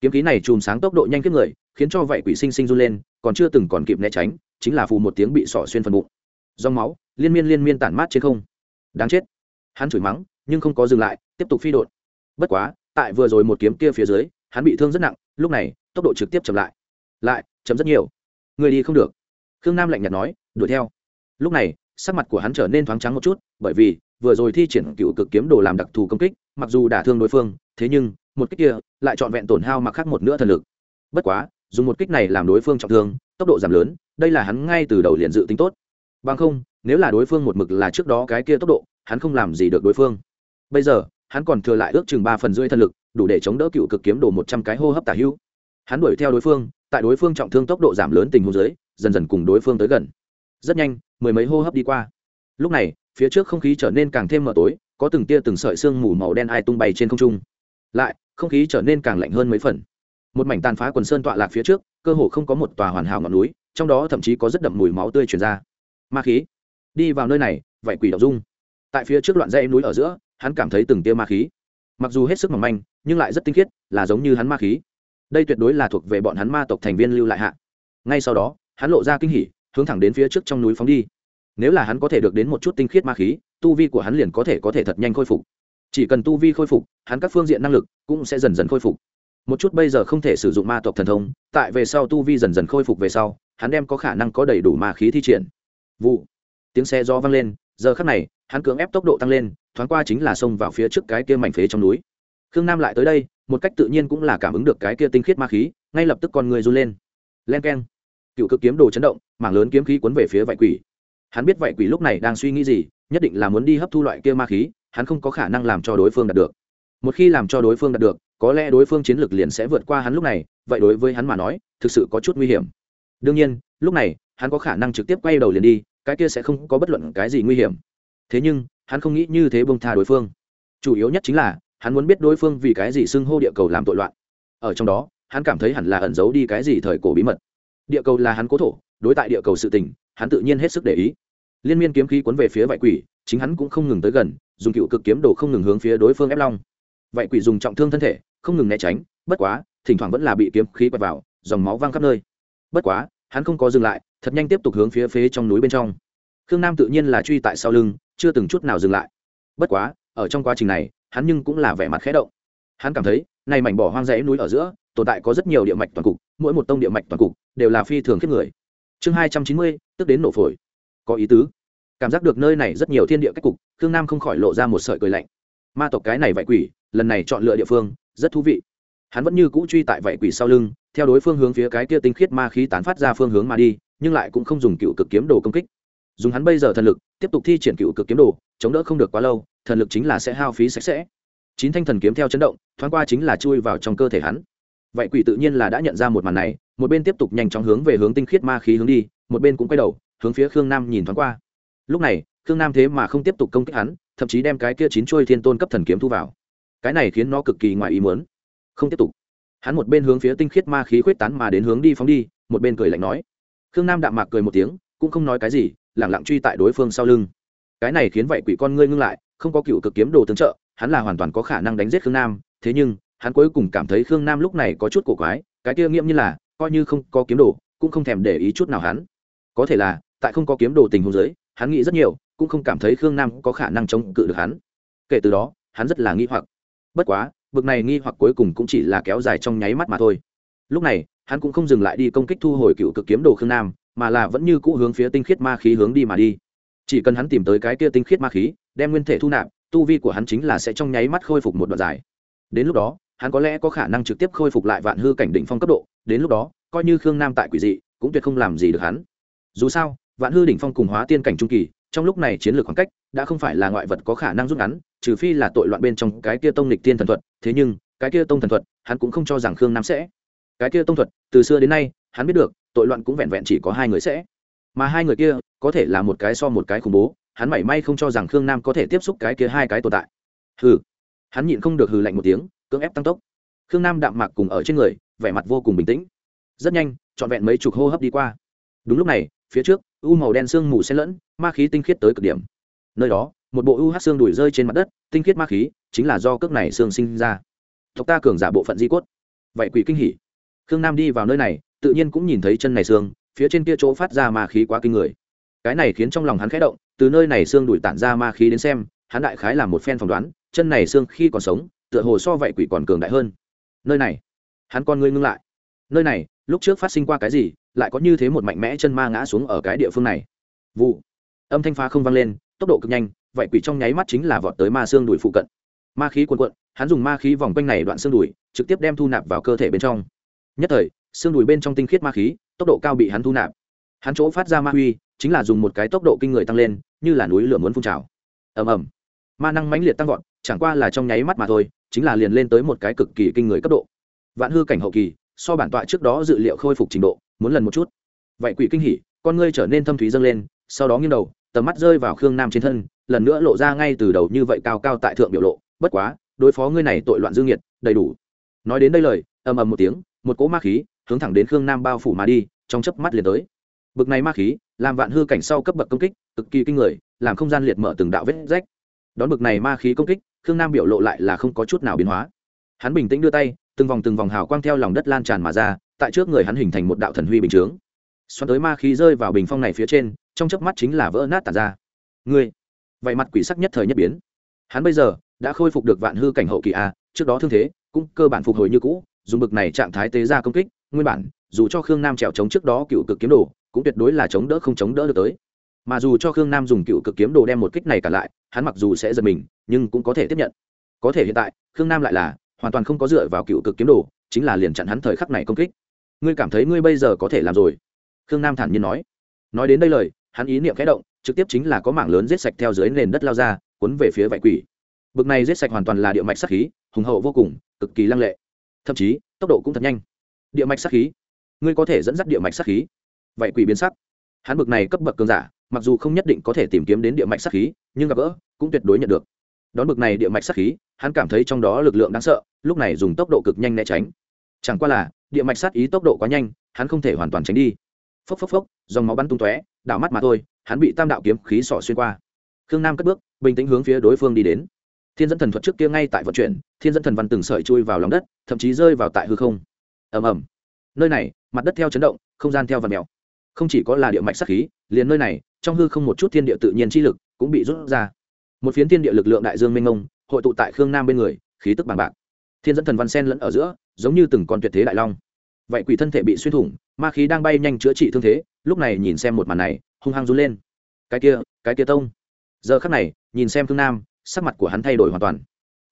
kiếm khí này chùm sáng tốc độ nhanh kiếp người, khiến cho vậy quỷ sinh sinh run lên, còn chưa từng còn kịp né tránh, chính là phù một tiếng bị sỏ xuyên phần bụng. Dòng máu, liên miên liên miên tản mát trên không. Đáng chết. Hắn chửi mắng, nhưng không có dừng lại, tiếp tục phi đột. Bất quá, tại vừa rồi một kiếm kia phía dưới, hắn bị thương rất nặng, lúc này, tốc độ trực tiếp chậm lại. Lại, chậm rất nhiều. Người đi không được. Khương nam lạnh nhạt nói, đuổi theo. Lúc này, sắc mặt của hắn trở nên thoáng trắng một chút, bởi vì, vừa rồi thi triển cựu cực kiếm đồ làm đặc thù công kích, mặc dù đả thương đối phương, thế nhưng một kích kia lại trọn vẹn tổn hao mặc khác một nữa thần lực. Bất quá, dùng một kích này làm đối phương trọng thương, tốc độ giảm lớn, đây là hắn ngay từ đầu liền dự tính tốt. Bằng không, nếu là đối phương một mực là trước đó cái kia tốc độ, hắn không làm gì được đối phương. Bây giờ, hắn còn thừa lại ước chừng ba phần rưỡi thần lực, đủ để chống đỡ cựu cực kiếm đồ một trăm cái hô hấp tả hữu. Hắn đuổi theo đối phương, tại đối phương trọng thương tốc độ giảm lớn tình huống dưới, dần dần cùng đối phương tới gần. Rất nhanh, mười mấy hô hấp đi qua. Lúc này, phía trước không khí trở nên càng thêm mờ tối, có từng tia từng sợi sương mù màu đen ai tung bay trên không trung. Lại không khí trở nên càng lạnh hơn mấy phần. Một mảnh tàn phá quần sơn tọa lạc phía trước, cơ hồ không có một tòa hoàn hảo ngọn núi, trong đó thậm chí có rất đậm mùi máu tươi chuyển ra. Ma khí. Đi vào nơi này vậy quỷ đọc dung. Tại phía trước loạn dây núi ở giữa, hắn cảm thấy từng tia ma khí. Mặc dù hết sức mỏng manh, nhưng lại rất tinh khiết, là giống như hắn ma khí. Đây tuyệt đối là thuộc về bọn hắn ma tộc thành viên lưu lại hạ. Ngay sau đó, hắn lộ ra kinh hỉ, hướng thẳng đến phía trước trong núi phóng đi. Nếu là hắn có thể được đến một chút tinh khiết ma khí, tu vi của hắn liền có thể có thể thật nhanh khôi phục chỉ cần tu vi khôi phục, hắn các phương diện năng lực cũng sẽ dần dần khôi phục. Một chút bây giờ không thể sử dụng ma tộc thần thông, tại về sau tu vi dần dần khôi phục về sau, hắn đem có khả năng có đầy đủ ma khí thi triển. Vụ. Tiếng xe do vang lên, giờ khắc này, hắn cưỡng ép tốc độ tăng lên, thoáng qua chính là xông vào phía trước cái kia mảnh phế trong núi. Khương nam lại tới đây, một cách tự nhiên cũng là cảm ứng được cái kia tinh khiết ma khí, ngay lập tức con người run lên. Len k e n cựu cực kiếm đồ chấn động, mảng lớn kiếm khí cuốn về phía vạy quỷ. Hắn biết vạy quỷ lúc này đang suy nghĩ gì, nhất định là muốn đi hấp thu loại kia ma khí hắn không có khả năng làm cho đối phương đạt được. Một khi làm cho đối phương đạt được, có lẽ đối phương chiến lược liền sẽ vượt qua hắn lúc này, vậy đối với hắn mà nói, thực sự có chút nguy hiểm. Đương nhiên, lúc này, hắn có khả năng trực tiếp quay đầu liền đi, cái kia sẽ không có bất luận cái gì nguy hiểm. Thế nhưng, hắn không nghĩ như thế bông tha đối phương. Chủ yếu nhất chính là, hắn muốn biết đối phương vì cái gì xưng hô địa cầu làm tội loạn. Ở trong đó, hắn cảm thấy hẳn là ẩn giấu đi cái gì thời cổ bí mật. Địa cầu là hắn cố thổ, đối tại địa cầu sự tình, hắn tự nhiên hết sức để ý. Liên miên kiếm khí cuốn về phía vải quỷ, chính hắn cũng không ngừng tới gần dùng cựu cực kiếm đồ không ngừng hướng phía đối phương ép long. Vậy quỷ dùng trọng thương thân thể, không ngừng né tránh, bất quá, thỉnh thoảng vẫn là bị kiếm khí quẹt vào, dòng máu văng khắp nơi. Bất quá, hắn không có dừng lại, thật nhanh tiếp tục hướng phía phế trong núi bên trong. Khương nam tự nhiên là truy tại sau lưng, chưa từng chút nào dừng lại. Bất quá, ở trong quá trình này, hắn nhưng cũng là vẻ mặt khẽ động. Hắn cảm thấy, này mảnh bỏ hoang dãy núi ở giữa, tồn tại có rất nhiều địa mạch toàn cục, mỗi một tông địa mạch toàn cục, đều là phi thường khiếp người. Chương hai trăm chín mươi, tức đến nổ phổi. Có ý tứ cảm giác được nơi này rất nhiều thiên địa cách cục, khương nam không khỏi lộ ra một sợi cười lạnh. Ma tộc cái này vậy quỷ, lần này chọn lựa địa phương, rất thú vị. Hắn vẫn như cũ truy tại vậy quỷ sau lưng, theo đối phương hướng phía cái kia tinh khiết ma khí tán phát ra phương hướng mà đi, nhưng lại cũng không dùng cựu cực kiếm đồ công kích. Dùng hắn bây giờ thần lực, tiếp tục thi triển cựu cực kiếm đồ, chống đỡ không được quá lâu, thần lực chính là sẽ hao phí sạch sẽ. Chín thanh thần kiếm theo chấn động, thoáng qua chính là chui vào trong cơ thể hắn. Vậy quỷ tự nhiên là đã nhận ra một màn này, một bên tiếp tục nhanh chóng hướng về hướng tinh khiết ma khí hướng đi, một bên cũng quay đầu, hướng phía khương nam nhìn thoáng qua lúc này, khương nam thế mà không tiếp tục công kích hắn, thậm chí đem cái kia chín chuôi thiên tôn cấp thần kiếm thu vào. Cái này khiến nó cực kỳ ngoài ý muốn. Không tiếp tục. Hắn một bên hướng phía tinh khiết ma khí khuyết tán mà đến hướng đi phóng đi, một bên cười lạnh nói. Khương nam đạm mạc cười một tiếng, cũng không nói cái gì lẳng lặng truy tại đối phương sau lưng. Cái này khiến vậy quỷ con ngươi ngưng lại, không có cựu cực kiếm đồ tương trợ, hắn là hoàn toàn có khả năng đánh giết khương nam, thế nhưng, hắn cuối cùng cảm thấy khương nam lúc này có chút cổ quái, cái kia nghiễm như là, coi như không có kiếm đồ, cũng không thèm để ý chút nào hắn. Có thể là, tại không có kiếm đồ tình huống giới hắn nghĩ rất nhiều, cũng không cảm thấy khương nam có khả năng chống cự được hắn. Kể từ đó, hắn rất là nghi hoặc. Bất quá, bực này nghi hoặc cuối cùng cũng chỉ là kéo dài trong nháy mắt mà thôi. Lúc này, hắn cũng không dừng lại đi công kích thu hồi cựu cực kiếm đồ khương nam, mà là vẫn như cũ hướng phía tinh khiết ma khí hướng đi mà đi. Chỉ cần hắn tìm tới cái kia tinh khiết ma khí, đem nguyên thể thu nạp, tu vi của hắn chính là sẽ trong nháy mắt khôi phục một đoạn dài. Đến lúc đó, hắn có lẽ có khả năng trực tiếp khôi phục lại vạn hư cảnh đỉnh phong cấp độ, đến lúc đó, coi như khương nam tại quỷ dị, cũng tuyệt không làm gì được hắn. Dù sao vạn hư đỉnh phong cùng hóa tiên cảnh trung kỳ, trong lúc này chiến lược khoảng cách đã không phải là ngoại vật có khả năng rút ngắn, trừ phi là tội loạn bên trong cái kia tông lịch tiên thần thuật. Thế nhưng, cái kia tông thần thuật, hắn cũng không cho rằng khương nam sẽ. Cái kia tông thuật, từ xưa đến nay, hắn biết được, tội loạn cũng vẹn vẹn chỉ có hai người sẽ. Mà hai người kia, có thể là một cái so một cái khủng bố, hắn mảy may không cho rằng khương nam có thể tiếp xúc cái kia hai cái tồn tại. Hừ. Hắn nhịn không được hừ lạnh một tiếng, cưỡng ép tăng tốc. Khương nam đạm mạc cùng ở trên người, vẻ mặt vô cùng bình tĩnh. Rất nhanh, trọn vẹn mấy chục hô hấp đi qua. Đúng lúc này, phía trước u màu đen sương mù xen lẫn, ma khí tinh khiết tới cực điểm. Nơi đó, một bộ u hát xương đùi rơi trên mặt đất, tinh khiết ma khí chính là do cước này xương sinh ra. Tộc ta cường giả bộ phận di cốt. Vậy quỷ kinh hỉ. Khương nam đi vào nơi này, tự nhiên cũng nhìn thấy chân này xương, phía trên kia chỗ phát ra ma khí quá kinh người. Cái này khiến trong lòng hắn khẽ động, từ nơi này xương đùi tản ra ma khí đến xem, hắn đại khái là một phen phỏng đoán, chân này xương khi còn sống, tựa hồ so vậy quỷ còn cường đại hơn. Nơi này, hắn con ngươi ngưng lại. Nơi này, lúc trước phát sinh qua cái gì lại có như thế một mạnh mẽ chân ma ngã xuống ở cái địa phương này. Vụ. Âm thanh phá không vang lên, tốc độ cực nhanh, vậy quỷ trong nháy mắt chính là vọt tới ma xương đùi phụ cận. Ma khí quần quận hắn dùng ma khí vòng quanh này đoạn xương đùi, trực tiếp đem thu nạp vào cơ thể bên trong. Nhất thời, xương đùi bên trong tinh khiết ma khí, tốc độ cao bị hắn thu nạp. Hắn chỗ phát ra ma huy, chính là dùng một cái tốc độ kinh người tăng lên, như là núi lửa muốn phun trào. Ầm ầm. Ma năng mãnh liệt tăng vọt, chẳng qua là trong nháy mắt mà thôi, chính là liền lên tới một cái cực kỳ kinh người cấp độ. Vạn hư cảnh hậu kỳ, so bản tọa trước đó dự liệu khôi phục trình độ muốn lần một chút. Vậy quỷ kinh hỉ, con ngươi trở nên thâm thúy dâng lên, sau đó nghiêng đầu, tầm mắt rơi vào khương nam trên thân, lần nữa lộ ra ngay từ đầu như vậy cao cao tại thượng biểu lộ. Bất quá, đối phó ngươi này tội loạn dương nhiệt đầy đủ. Nói đến đây lời, ầm ầm một tiếng, một cỗ ma khí hướng thẳng đến khương nam bao phủ mà đi, trong chớp mắt liền tới. Bực này ma khí, làm vạn hư cảnh sau cấp bậc công kích, cực kỳ kinh người, làm không gian liệt mở từng đạo vết rách. Đón bực này ma khí công kích, khương nam biểu lộ lại là không có chút nào biến hóa. Hắn bình tĩnh đưa tay, từng vòng từng vòng hào quang theo lòng đất lan tràn mà ra tại trước người hắn hình thành một đạo thần huy bình chướng. Xoắn tới ma khí rơi vào bình phong này phía trên, trong chớp mắt chính là vỡ nát tàn ra. Ngươi vậy mặt quỷ sắc nhất thời nhất biến. Hắn bây giờ đã khôi phục được vạn hư cảnh hậu kỳ a, trước đó thương thế cũng cơ bản phục hồi như cũ, dùng bực này trạng thái tế ra công kích, nguyên bản, dù cho khương nam trèo chống trước đó cựu cực kiếm đồ, cũng tuyệt đối là chống đỡ không chống đỡ được tới. Mà dù cho khương nam dùng cựu cực kiếm đồ đem một kích này cả lại, hắn mặc dù sẽ giật mình, nhưng cũng có thể tiếp nhận. Có thể hiện tại, khương nam lại là hoàn toàn không có dựa vào cựu cực kiếm đồ, chính là liền chặn hắn thời khắc này công kích ngươi cảm thấy ngươi bây giờ có thể làm rồi? Khương nam thản nhiên nói. Nói đến đây lời, hắn ý niệm khẽ động, trực tiếp chính là có mảng lớn giết sạch theo dưới nền đất lao ra, cuốn về phía vải quỷ. Bực này giết sạch hoàn toàn là địa mạch sắc khí, hùng hậu vô cùng, cực kỳ lăng lệ. Thậm chí, tốc độ cũng thật nhanh. Địa mạch sắc khí? Ngươi có thể dẫn dắt địa mạch sắc khí? Vậy quỷ biến sắc. Hắn bực này cấp bậc cường giả, mặc dù không nhất định có thể tìm kiếm đến địa mạch sắc khí, nhưng gặp gỡ, cũng tuyệt đối nhận được. Đón bực này địa mạch sắc khí, hắn cảm thấy trong đó lực lượng đáng sợ, lúc này dùng tốc độ cực nhanh né tránh. Chẳng qua là địa mạch sát ý tốc độ quá nhanh, hắn không thể hoàn toàn tránh đi. Phốc phốc phốc, dòng máu bắn tung tóe, đảo mắt mà thôi, hắn bị tam đạo kiếm khí sỏ xuyên qua. Khương nam cất bước, bình tĩnh hướng phía đối phương đi đến. Thiên dẫn thần thuật trước kia ngay tại vận chuyển, thiên dẫn thần văn từng sợi chui vào lòng đất, thậm chí rơi vào tại hư không. Ầm ầm. Nơi này, mặt đất theo chấn động, không gian theo vật mèo. Không chỉ có là địa mạch sắc khí, liền nơi này, trong hư không một chút thiên địa tự nhiên chi lực cũng bị rút ra. Một phiến thiên địa lực lượng đại dương mênh mông, hội tụ tại khương nam bên người, khí tức bằng bạc thiên dẫn thần văn sen lẫn ở giữa, giống như từng con tuyệt thế đại long. Vậy quỷ thân thể bị xuyên thủng, ma khí đang bay nhanh chữa trị thương thế, lúc này nhìn xem một màn này, hung hăng run lên. Cái kia cái kia tông. Giờ khắc này, nhìn xem thương nam, sắc mặt của hắn thay đổi hoàn toàn.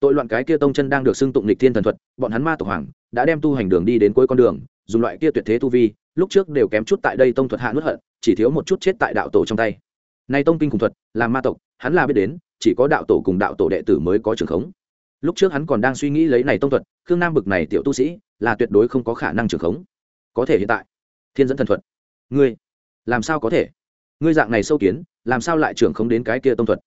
Tội loạn cái kia tông chân đang được xưng tụng lịch thiên thần thuật, bọn hắn ma tổ hoàng, đã đem tu hành đường đi đến cuối con đường, dùng loại kia tuyệt thế tu vi, lúc trước đều kém chút tại đây tông thuật hạ nuốt hận, chỉ thiếu một chút chết tại đạo tổ trong tay. Nay tông kinh cùng thuật làm ma tộc, hắn là biết đến, chỉ có đạo tổ cùng đạo tổ đệ tử mới có trường khống lúc trước hắn còn đang suy nghĩ lấy này tông thuật, khương nam bực này tiểu tu sĩ, là tuyệt đối không có khả năng trưởng khống. Có thể hiện tại, thiên dẫn thần thuật. Ngươi, làm sao có thể? Ngươi dạng này sâu kiến, làm sao lại trưởng không đến cái kia tông thuật?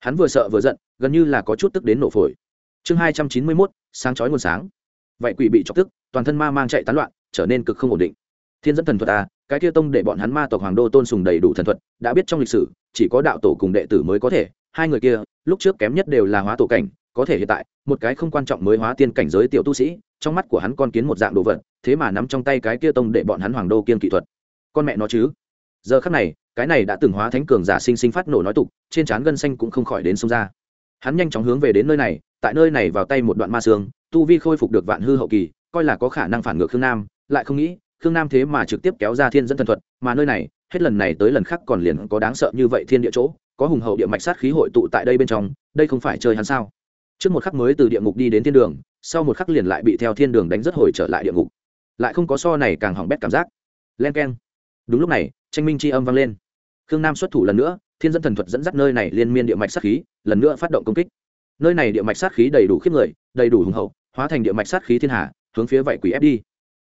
Hắn vừa sợ vừa giận, gần như là có chút tức đến nổ phổi. Chương hai trăm chín mươi mốt, sáng chói nguồn sáng. Vậy quỷ bị chọc tức, toàn thân ma mang chạy tán loạn, trở nên cực không ổn định. Thiên dẫn thần thuật à cái kia tông để bọn hắn ma tộc hoàng đô tôn sùng đầy đủ thần thuật, đã biết trong lịch sử, chỉ có đạo tổ cùng đệ tử mới có thể. Hai người kia, lúc trước kém nhất đều là hóa tổ cảnh có thể hiện tại, một cái không quan trọng mới hóa tiên cảnh giới tiểu tu sĩ, trong mắt của hắn con kiến một dạng đồ vật, thế mà nắm trong tay cái kia tông để bọn hắn hoàng đô kiên kỹ thuật. Con mẹ nó chứ? Giờ khắc này, cái này đã từng hóa thánh cường giả sinh sinh phát nổ nói tục, trên trán gân xanh cũng không khỏi đến sông ra. Hắn nhanh chóng hướng về đến nơi này, tại nơi này vào tay một đoạn ma xương tu vi khôi phục được vạn hư hậu kỳ, coi là có khả năng phản ngược khương nam, lại không nghĩ, khương nam thế mà trực tiếp kéo ra thiên dẫn thần thuật, mà nơi này, hết lần này tới lần khác còn liền có đáng sợ như vậy thiên địa chỗ, có hùng hậu địa mạch sát khí hội tụ tại đây bên trong, đây không phải chơi hắn sao? Trước một khắc mới từ địa ngục đi đến thiên đường, sau một khắc liền lại bị theo thiên đường đánh rất hồi trở lại địa ngục. Lại không có so này càng hỏng bét cảm giác. Len k e n đúng lúc này, tranh minh c h i âm vang lên. Khương nam xuất thủ lần nữa, thiên dân thần thuật dẫn dắt nơi này liên miên địa mạch sát khí, lần nữa phát động công kích. Nơi này địa mạch sát khí đầy đủ khiếp người, đầy đủ hùng hậu, hóa thành địa mạch sát khí thiên hà, hướng phía vạy quỷ ép đi.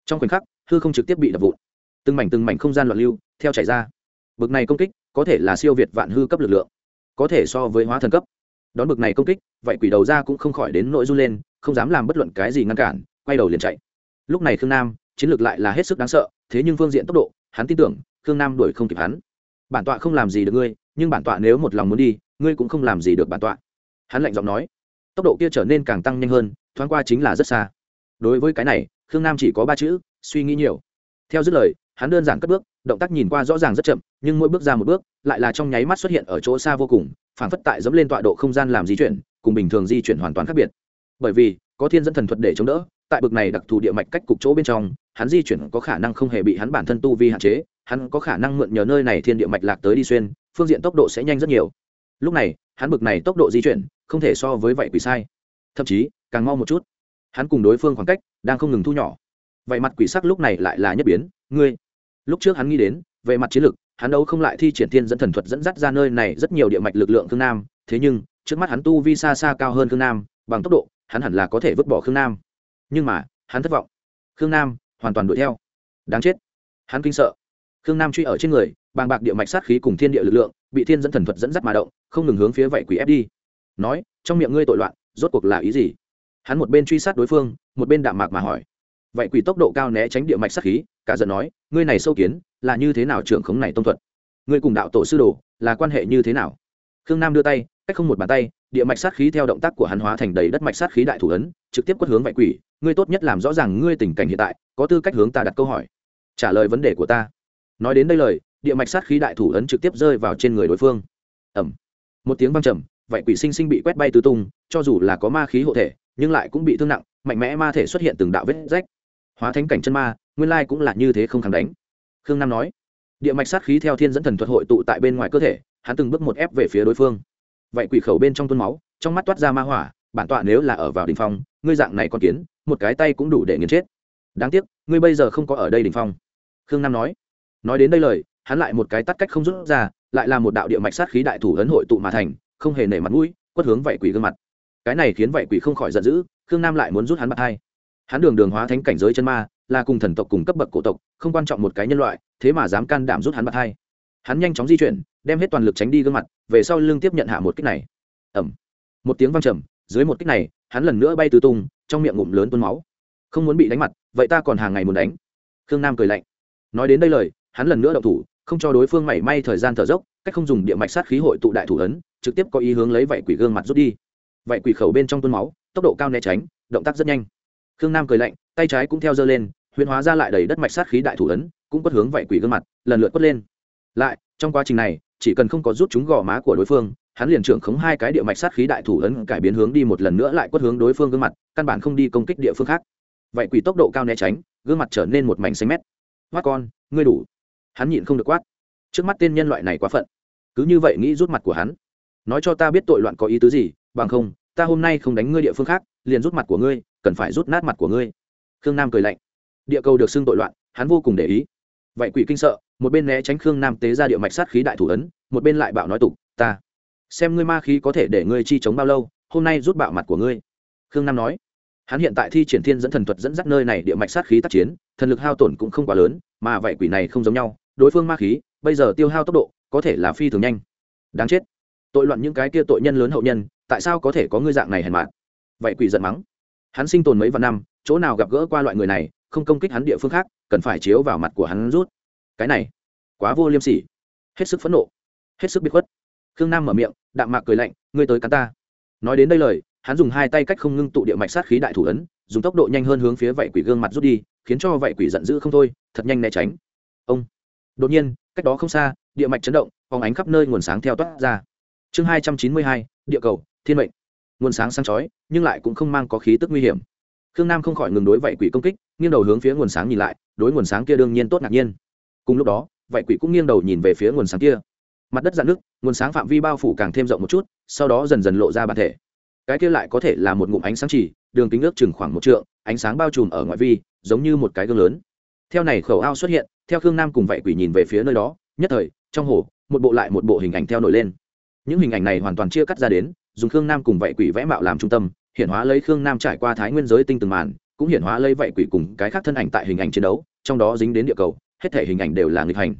Trong khoảnh khắc, hư không trực tiếp bị đập vụn. Từng mảnh từng mảnh không gian loạn lưu, theo chảy ra. Bực này công kích, có thể là siêu việt vạn hư cấp lực lượng, có thể so với hóa thần cấp đón bực này công kích, vậy quỷ đầu ra cũng không khỏi đến nội run lên, không dám làm bất luận cái gì ngăn cản, quay đầu liền chạy. Lúc này khương nam, chiến lược lại là hết sức đáng sợ, thế nhưng phương diện tốc độ, hắn tin tưởng, khương nam đuổi không kịp hắn. Bản tọa không làm gì được ngươi, nhưng bản tọa nếu một lòng muốn đi, ngươi cũng không làm gì được bản tọa. Hắn lạnh giọng nói. Tốc độ kia trở nên càng tăng nhanh hơn, thoáng qua chính là rất xa. Đối với cái này, khương nam chỉ có ba chữ, suy nghĩ nhiều. Theo dứt lời hắn đơn giản cất bước, động tác nhìn qua rõ ràng rất chậm, nhưng mỗi bước ra một bước, lại là trong nháy mắt xuất hiện ở chỗ xa vô cùng phản phất tại dẫm lên tọa độ không gian làm di chuyển, cùng bình thường di chuyển hoàn toàn khác biệt. Bởi vì, có thiên dẫn thần thuật để chống đỡ, tại bực này đặc thù địa mạch cách cục chỗ bên trong, hắn di chuyển có khả năng không hề bị hắn bản thân tu vi hạn chế, hắn có khả năng mượn nhờ nơi này thiên địa mạch lạc tới đi xuyên, phương diện tốc độ sẽ nhanh rất nhiều. Lúc này, hắn bực này tốc độ di chuyển, không thể so với vậy quỷ sai. Thậm chí, càng mau một chút. Hắn cùng đối phương khoảng cách đang không ngừng thu nhỏ. Vậy mặt quỷ sắc lúc này lại là nhất biến. Ngươi lúc trước hắn nghĩ đến, về mặt chiến lược hắn đâu không lại thi triển thiên dẫn thần thuật dẫn dắt ra nơi này rất nhiều địa mạch lực lượng khương nam. Thế nhưng, trước mắt hắn tu vi xa xa cao hơn khương nam, bằng tốc độ, hắn hẳn là có thể vứt bỏ khương nam. Nhưng mà, hắn thất vọng. Khương nam hoàn toàn đuổi theo. Đáng chết. Hắn kinh sợ. Khương nam truy ở trên người, bàng bạc địa mạch sát khí cùng thiên địa lực lượng, bị thiên dẫn thần thuật dẫn dắt mà động, không ngừng hướng phía vậy quỷ ép đi. Nói, trong miệng ngươi tội loạn, rốt cuộc là ý gì? Hắn một bên truy sát đối phương, một bên đạm mạc mà hỏi vậy quỷ tốc độ cao né tránh địa mạch sát khí, cả giận nói, ngươi này sâu kiến, là như thế nào trưởng khống này tông thuật? Ngươi cùng đạo tổ sư đồ, là quan hệ như thế nào? Khương nam đưa tay, cách không một bàn tay, địa mạch sát khí theo động tác của hắn hóa thành đầy đất mạch sát khí đại thủ ấn, trực tiếp quất hướng vậy quỷ, ngươi tốt nhất làm rõ ràng ngươi tình cảnh hiện tại, có tư cách hướng ta đặt câu hỏi. Trả lời vấn đề của ta. Nói đến đây lời, địa mạch sát khí đại thủ ấn trực tiếp rơi vào trên người đối phương. Ẩm một tiếng văng trầm, vậy quỷ sinh sinh bị quét bay tứ tung, cho dù là có ma khí hộ thể, nhưng lại cũng bị thương nặng, mạnh mẽ ma thể xuất hiện từng đạo vết rách hóa thánh cảnh chân ma, nguyên lai cũng là như thế không kháng đánh. Khương nam nói, địa mạch sát khí theo thiên dẫn thần thuật hội tụ tại bên ngoài cơ thể, hắn từng bước một ép về phía đối phương. Vậy quỷ khẩu bên trong tuôn máu, trong mắt toát ra ma hỏa, bản tọa nếu là ở vào đ ỉ n h phong, ngươi dạng này còn kiến, một cái tay cũng đủ để nghiền chết. Đáng tiếc, ngươi bây giờ không có ở đây đ ỉ n h phong. Khương nam nói nói đến đây lời, hắn lại một cái tắt cách không rút ra, lại là một đạo địa mạch sát khí đại thủ ấn hội tụ mà thành, không hề nể mặt mũi, quất hướng vậy quỷ gương mặt. Cái này khiến vậy quỷ không khỏi giận dữ, khương nam lại muốn rút hắn mặt hai hắn đường đường hóa thánh cảnh giới chân ma, là cùng thần tộc cùng cấp bậc cổ tộc, không quan trọng một cái nhân loại, thế mà dám can đảm rút hắn bạc hai. Hắn nhanh chóng di chuyển, đem hết toàn lực tránh đi gương mặt, về sau lưng tiếp nhận hạ một kích này. Ẩm một tiếng văng trầm, dưới một kích này, hắn lần nữa bay tứ tung, trong miệng ngụm lớn tuôn máu. Không muốn bị đánh mặt, vậy ta còn hàng ngày muốn đánh. Khương nam cười lạnh. Nói đến đây lời, hắn lần nữa động thủ, không cho đối phương mảy may thời gian thở dốc, cách không dùng địa mạch sát khí hội tụ đại thủ ấn, trực tiếp có ý hướng lấy vậy quỷ gương mặt rút đi. Vậy quỷ khẩu bên trong tuôn máu, tốc độ cao né tránh, động tác rất nhanh khương nam cười lạnh, tay trái cũng theo giơ lên huyền hóa ra lại đầy đất mạch sát khí đại thủ ấn, cũng quất hướng vậy quỷ gương mặt, lần lượt quất lên. Lại, trong quá trình này, chỉ cần không có rút chúng gò má của đối phương, hắn liền trưởng khống hai cái địa mạch sát khí đại thủ ấn cải biến hướng đi một lần nữa lại quất hướng đối phương gương mặt, căn bản không đi công kích địa phương khác. Vậy quỷ tốc độ cao né tránh, gương mặt trở nên một mảnh xanh mét. Mắt con, ngươi đủ. Hắn nhịn không được quát. Trước mắt tên nhân loại này quá phận. Cứ như vậy nghĩ rút mặt của hắn. Nói cho ta biết tội loạn có ý tứ gì, bằng không ta hôm nay không đánh ngươi địa phương khác, liền rút mặt của ngươi, cần phải rút nát mặt của ngươi. Khương nam cười lạnh. Địa cầu được xưng tội loạn, hắn vô cùng để ý. Vậy quỷ kinh sợ, một bên né tránh khương nam tế ra địa mạch sát khí đại thủ ấn, một bên lại bạo nói tục, ta, xem ngươi ma khí có thể để ngươi chi chống bao lâu, hôm nay rút bạo mặt của ngươi. Khương nam nói. Hắn hiện tại thi triển thiên dẫn thần thuật dẫn dắt nơi này địa mạch sát khí tác chiến, thần lực hao tổn cũng không quá lớn, mà vậy quỷ này không giống nhau, đối phương ma khí, bây giờ tiêu hao tốc độ, có thể là phi thường nhanh. Đáng chết. Tội loạn những cái kia tội nhân lớn hậu nhân tại sao có thể có ngươi dạng này hèn mạn vậy quỷ giận mắng. Hắn sinh tồn mấy vạn năm, chỗ nào gặp gỡ qua loại người này, không công kích hắn địa phương khác, cần phải chiếu vào mặt của hắn rút. Cái này, quá vô liêm sỉ. Hết sức phẫn nộ, hết sức biết khuất. Khương nam mở miệng, đạm mạc cười lạnh, ngươi tới cắn ta. Nói đến đây lời, hắn dùng hai tay cách không ngưng tụ địa mạch sát khí đại thủ ấn, dùng tốc độ nhanh hơn hướng phía vậy quỷ gương mặt rút đi, khiến cho vậy quỷ giận dữ không thôi, thật nhanh né tránh. Ông. Đột nhiên, cách đó không xa, địa mạch chấn động, phóng ánh khắp nơi nguồn sáng theo toát ra. Chương hai trăm chín mươi hai, địa cầu thiên mệnh. Nguồn sáng sáng chói, nhưng lại cũng không mang có khí tức nguy hiểm. Khương nam không khỏi ngừng đối vậy quỷ công kích, nghiêng đầu hướng phía nguồn sáng nhìn lại, đối nguồn sáng kia đương nhiên tốt ngạc nhiên. Cùng lúc đó, vậy quỷ cũng nghiêng đầu nhìn về phía nguồn sáng kia. Mặt đất dạn nước, nguồn sáng phạm vi bao phủ càng thêm rộng một chút, sau đó dần dần lộ ra bản thể. Cái kia lại có thể là một ngụm ánh sáng chỉ, đường kính ước chừng khoảng một trượng, ánh sáng bao trùm ở ngoại vi, giống như một cái gương lớn. Theo này khẩu ao xuất hiện, theo khương nam cùng vậy quỷ nhìn về phía nơi đó, nhất thời, trong hồ, một bộ lại một bộ hình ảnh theo nổi lên. Những hình ảnh này hoàn toàn chia cắt ra đến dùng khương nam cùng vậy quỷ vẽ mạo làm trung tâm hiện hóa lấy khương nam trải qua thái nguyên giới tinh từng màn, cũng hiện hóa lấy vậy quỷ cùng cái khác thân ảnh tại hình ảnh chiến đấu, trong đó dính đến địa cầu, hết thể hình ảnh đều là nghịch hành.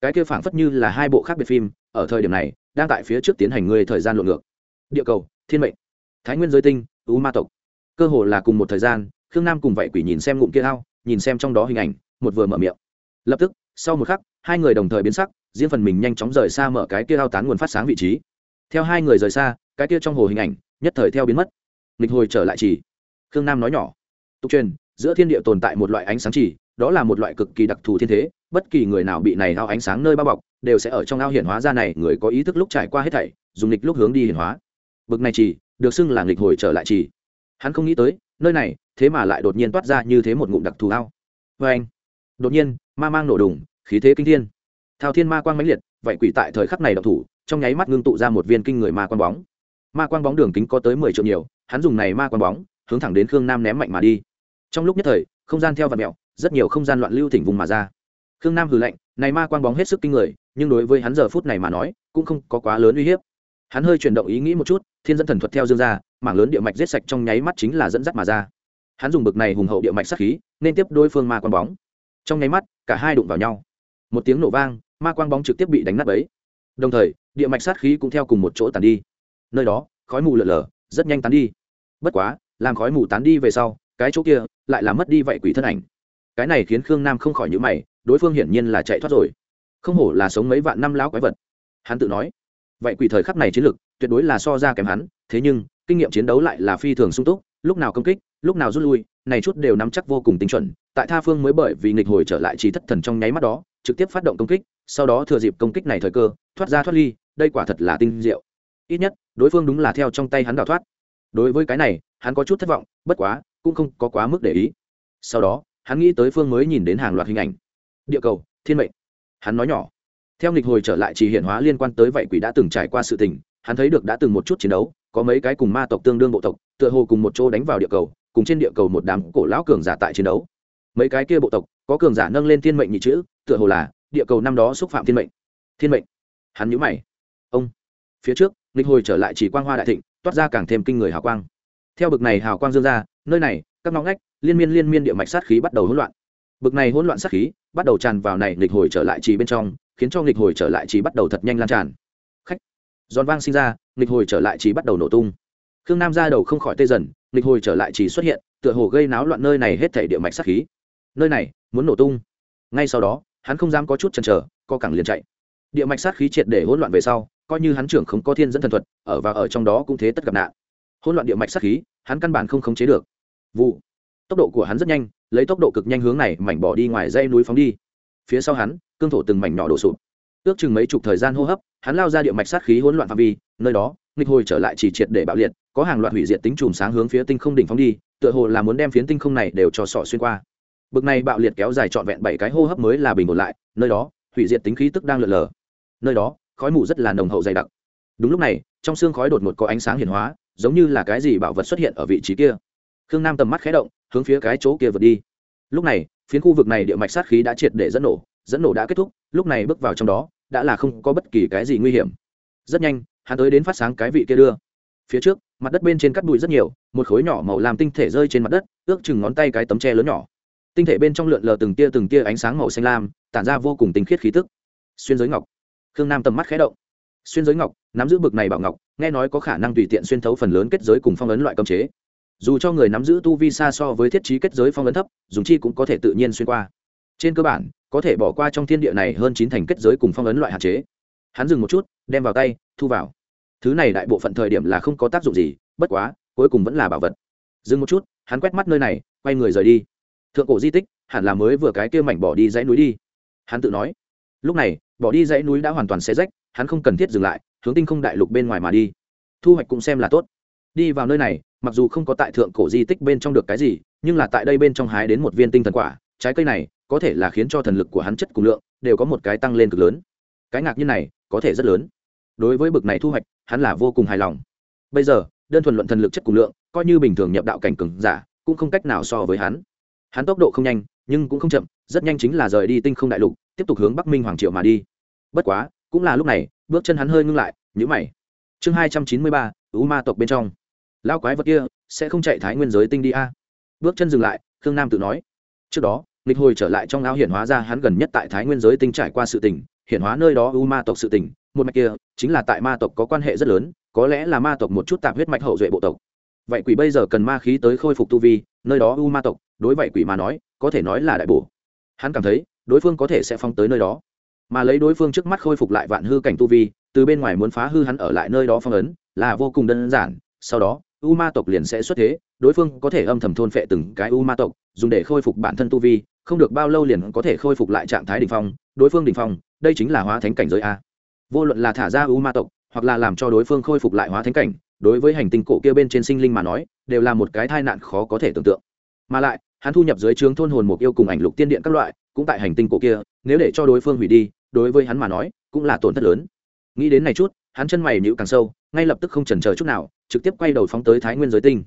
Cái kia phảng phất như là hai bộ khác biệt phim, ở thời điểm này, đang tại phía trước tiến hành người thời gian lộn ngược. Địa cầu, thiên mệnh. Thái nguyên giới tinh ưu ma tộc. Cơ hồ là cùng một thời gian, khương nam cùng vậy quỷ nhìn xem ngụm kia ao, nhìn xem trong đó hình ảnh, một vừa mở miệng. Lập tức, sau một khắc, hai người đồng thời biến sắc, riêng phần mình nhanh chóng rời xa mở cái kia ao tán nguồn phát sáng vị trí theo hai người rời xa, cái kia trong hồ hình ảnh, nhất thời theo biến mất. Nghịch hồi trở lại chỉ. Khương nam nói nhỏ. Tục truyền, giữa thiên địa tồn tại một loại ánh sáng chỉ, đó là một loại cực kỳ đặc thù thiên thế, bất kỳ người nào bị này ao ánh sáng nơi bao bọc, đều sẽ ở trong ao hiển hóa ra này, người có ý thức lúc trải qua hết thảy, dùng nghịch lúc hướng đi hiển hóa. Bực này chỉ, được xưng là nghịch hồi trở lại chỉ. Hắn không nghĩ tới, nơi này, thế mà lại đột nhiên toát ra như thế một ngụm đặc thù ao. Vê anh, đột nhiên, ma mang nổ đùng, khí thế kinh thiên. Thao thiên ma quang mãnh liệt, vậy quỷ tại thời khắc này độc thủ trong nháy mắt ngưng tụ ra một viên kinh người ma quang bóng. Ma quang bóng đường kính có tới mười triệu nhiều, hắn dùng này ma quang bóng, hướng thẳng đến khương nam ném mạnh mà đi. Trong lúc nhất thời, không gian theo vật mẹo rất nhiều không gian loạn lưu thỉnh vùng mà ra. Khương nam hừ lạnh, này ma quang bóng hết sức kinh người, nhưng đối với hắn giờ phút này mà nói, cũng không có quá lớn uy hiếp. Hắn hơi chuyển động ý nghĩ một chút, thiên dẫn thần thuật theo dương ra, mảng lớn địa mạch giết sạch trong nháy mắt chính là dẫn dắt mà ra. Hắn dùng bực này hùng hậu địa mạch sát khí, nên tiếp đối phương ma quang bóng. Trong nháy mắt, cả hai đụng vào nhau. Một tiếng nổ vang, ma quang bóng trực tiếp bị đánh nát ấy đồng thời địa mạch sát khí cũng theo cùng một chỗ tàn đi. Nơi đó, khói mù lợn lờ rất nhanh tán đi. Bất quá, làm khói mù tán đi về sau, cái chỗ kia lại là mất đi vậy quỷ thân ảnh. Cái này khiến khương nam không khỏi nhữ mày, đối phương hiển nhiên là chạy thoát rồi. Không hổ là sống mấy vạn năm lão quái vật. Hắn tự nói, vậy quỷ thời khắc này chiến lực tuyệt đối là so ra kém hắn, thế nhưng, kinh nghiệm chiến đấu lại là phi thường sung túc, lúc nào công kích, lúc nào rút lui, này chút đều nắm chắc vô cùng tinh chuẩn, tại tha phương mới bởi vì nghịch hồi trở lại trí thất thần trong nháy mắt đó, trực tiếp phát động công kích sau đó thừa dịp công kích này thời cơ, thoát ra thoát ly, đây quả thật là tinh diệu. Ít nhất, đối phương đúng là theo trong tay hắn đào thoát. Đối với cái này, hắn có chút thất vọng, bất quá, cũng không có quá mức để ý. Sau đó, hắn nghĩ tới phương mới nhìn đến hàng loạt hình ảnh. Địa cầu, thiên mệnh. Hắn nói nhỏ. Theo nghịch hồi trở lại chỉ hiện hóa liên quan tới vậy quỷ đã từng trải qua sự tình, hắn thấy được đã từng một chút chiến đấu, có mấy cái cùng ma tộc tương đương bộ tộc, tựa hồ cùng một chỗ đánh vào địa cầu, cùng trên địa cầu một đám cổ lão cường giả tại chiến đấu mấy cái kia bộ tộc, có cường giả nâng lên thiên mệnh nhị chữ, tựa hồ là địa cầu năm đó xúc phạm thiên mệnh. Thiên mệnh. Hắn nhữ mày. Ông. Phía trước linh hồi trở lại chỉ quang hoa đại thịnh, toát ra càng thêm kinh người hào quang. Theo bực này hào quang dương ra, nơi này, các ngõ ngách, liên miên liên miên địa mạch sát khí bắt đầu hỗn loạn. Bực này hỗn loạn sát khí bắt đầu tràn vào này nghịch hồi trở lại chỉ bên trong, khiến cho nghịch hồi trở lại chỉ bắt đầu thật nhanh lan tràn. Khách. Giòn vang sinh ra, nghịch hồi trở lại chỉ bắt đầu nổ tung. Khương nam ra đầu không khỏi tê dần, nghịch hồi trở lại chỉ xuất hiện, tựa hồ gây náo loạn nơi này hết thảy địa mạch sát khí nơi này, muốn nổ tung. Ngay sau đó, hắn không dám có chút chần chờ, co cẳng liền chạy. Địa mạch sát khí triệt để hỗn loạn về sau, coi như hắn trưởng không có thiên dẫn thần thuật, ở và ở trong đó cũng thế tất gặp nạn. Hỗn loạn địa mạch sát khí, hắn căn bản không khống chế được. Vụ. Tốc độ của hắn rất nhanh, lấy tốc độ cực nhanh hướng này mảnh bỏ đi ngoài dây núi phóng đi. Phía sau hắn, cương thổ từng mảnh nhỏ đổ sụp. Ước chừng mấy chục thời gian hô hấp, hắn lao ra địa mạch sát khí hỗn loạn phạm vi, nơi đó, nghịch hồi trở lại chỉ triệt để bạo liệt, có hàng loạt hủy diệt tính chùm sáng hướng phía tinh không đỉnh phóng đi, tựa hồ là muốn đem phiến tinh không này đều cho sọ xuyên qua bực này bạo liệt kéo dài trọn vẹn bảy cái hô hấp mới là bình ổn lại, nơi đó, hủy diệt tính khí tức đang lượn lờ. Nơi đó, khói mù rất là nồng hậu dày đặc. Đúng lúc này, trong xương khói đột ngột có ánh sáng hiển hóa, giống như là cái gì bảo vật xuất hiện ở vị trí kia. Khương nam tầm mắt khé động, hướng phía cái chỗ kia vượt đi. Lúc này, phiến khu vực này địa mạch sát khí đã triệt để dẫn nổ dẫn nổ đã kết thúc, lúc này bước vào trong đó, đã là không có bất kỳ cái gì nguy hiểm. Rất nhanh, hắn tới đến phát sáng cái vị kia đưa. Phía trước, mặt đất bên trên cắt bụi rất nhiều, một khối nhỏ màu làm tinh thể rơi trên mặt đất, ước chừng ngón tay cái tấm tre lớn nhỏ tinh thể bên trong lượn lờ từng tia từng tia ánh sáng màu xanh lam, tản ra vô cùng tinh khiết khí tức. Xuyên giới ngọc. Khương nam tầm mắt khé động. Xuyên giới ngọc, nắm giữ bực này bảo ngọc, nghe nói có khả năng tùy tiện xuyên thấu phần lớn kết giới cùng phong ấn loại cơm chế. Dù cho người nắm giữ tu vi xa so với thiết trí kết giới phong ấn thấp, dùng chi cũng có thể tự nhiên xuyên qua. Trên cơ bản, có thể bỏ qua trong thiên địa này hơn chín thành kết giới cùng phong ấn loại hạn chế. Hắn dừng một chút, đem vào tay, thu vào. Thứ này đại bộ phận thời điểm là không có tác dụng gì, bất quá, cuối cùng vẫn là bảo vật. Dừng một chút, hắn quét mắt nơi này, quay người rời đi thượng cổ di tích, hẳn là mới vừa cái kia mảnh bỏ đi dãy núi đi. Hắn tự nói, lúc này, bỏ đi dãy núi đã hoàn toàn xe rách, hắn không cần thiết dừng lại, hướng tinh không đại lục bên ngoài mà đi. Thu hoạch cũng xem là tốt. Đi vào nơi này, mặc dù không có tại thượng cổ di tích bên trong được cái gì, nhưng là tại đây bên trong hái đến một viên tinh thần quả, trái cây này, có thể là khiến cho thần lực của hắn chất cùng lượng, đều có một cái tăng lên cực lớn. Cái ngạc như này, có thể rất lớn. Đối với bực này thu hoạch, hắn là vô cùng hài lòng. Bây giờ, đơn thuần luận thần lực chất cùng lượng, coi như bình thường nhập đạo cảnh cường giả, cũng không cách nào so với hắn hắn tốc độ không nhanh, nhưng cũng không chậm, rất nhanh chính là rời đi tinh không đại lục, tiếp tục hướng bắc minh hoàng triệu mà đi. Bất quá, cũng là lúc này, bước chân hắn hơi ngưng lại nhữ mày. Chương hai trăm chín mươi ba, ú ma tộc bên trong. Lao quái vật kia, sẽ không chạy thái nguyên giới tinh đi a? Bước chân dừng lại, khương nam tự nói. Trước đó, nghịch hồi trở lại trong áo hiển hóa ra hắn gần nhất tại thái nguyên giới tinh trải qua sự tình, hiển hóa nơi đó u ma tộc sự tình, một mạch kia, chính là tại ma tộc có quan hệ rất lớn, có lẽ là ma tộc một chút tạp huyết mạch hậu duệ bộ tộc. Vậy quỷ bây giờ cần ma khí tới khôi phục tu vi, nơi đó u ma tộc đối vậy quỷ mà nói, có thể nói là đại bổ. Hắn cảm thấy, đối phương có thể sẽ phong tới nơi đó. Mà lấy đối phương trước mắt khôi phục lại vạn hư cảnh tu vi, từ bên ngoài muốn phá hư hắn ở lại nơi đó phong ấn, là vô cùng đơn giản. Sau đó u ma tộc liền sẽ xuất thế, đối phương có thể âm thầm thôn phệ từng cái u ma tộc, dùng để khôi phục bản thân tu vi, không được bao lâu liền có thể khôi phục lại trạng thái đ ỉ n h phong, đối phương đ ỉ n h phong, đây chính là hóa thánh cảnh giới a. Vô luận là thả ra u ma tộc, hoặc là làm cho đối phương khôi phục lại hóa thánh cảnh, đối với hành tinh cổ kia bên trên sinh linh mà nói, đều là một cái tai nạn khó có thể tưởng tượng. Mà lại hắn thu nhập dưới trướng thôn hồn mục yêu cùng ảnh lục tiên điện các loại, cũng tại hành tinh cổ kia, nếu để cho đối phương hủy đi, đối với hắn mà nói, cũng là tổn thất lớn. Nghĩ đến này chút, hắn chân mày nhữ càng sâu, ngay lập tức không chần chờ chút nào, trực tiếp quay đầu phóng tới thái nguyên giới tinh.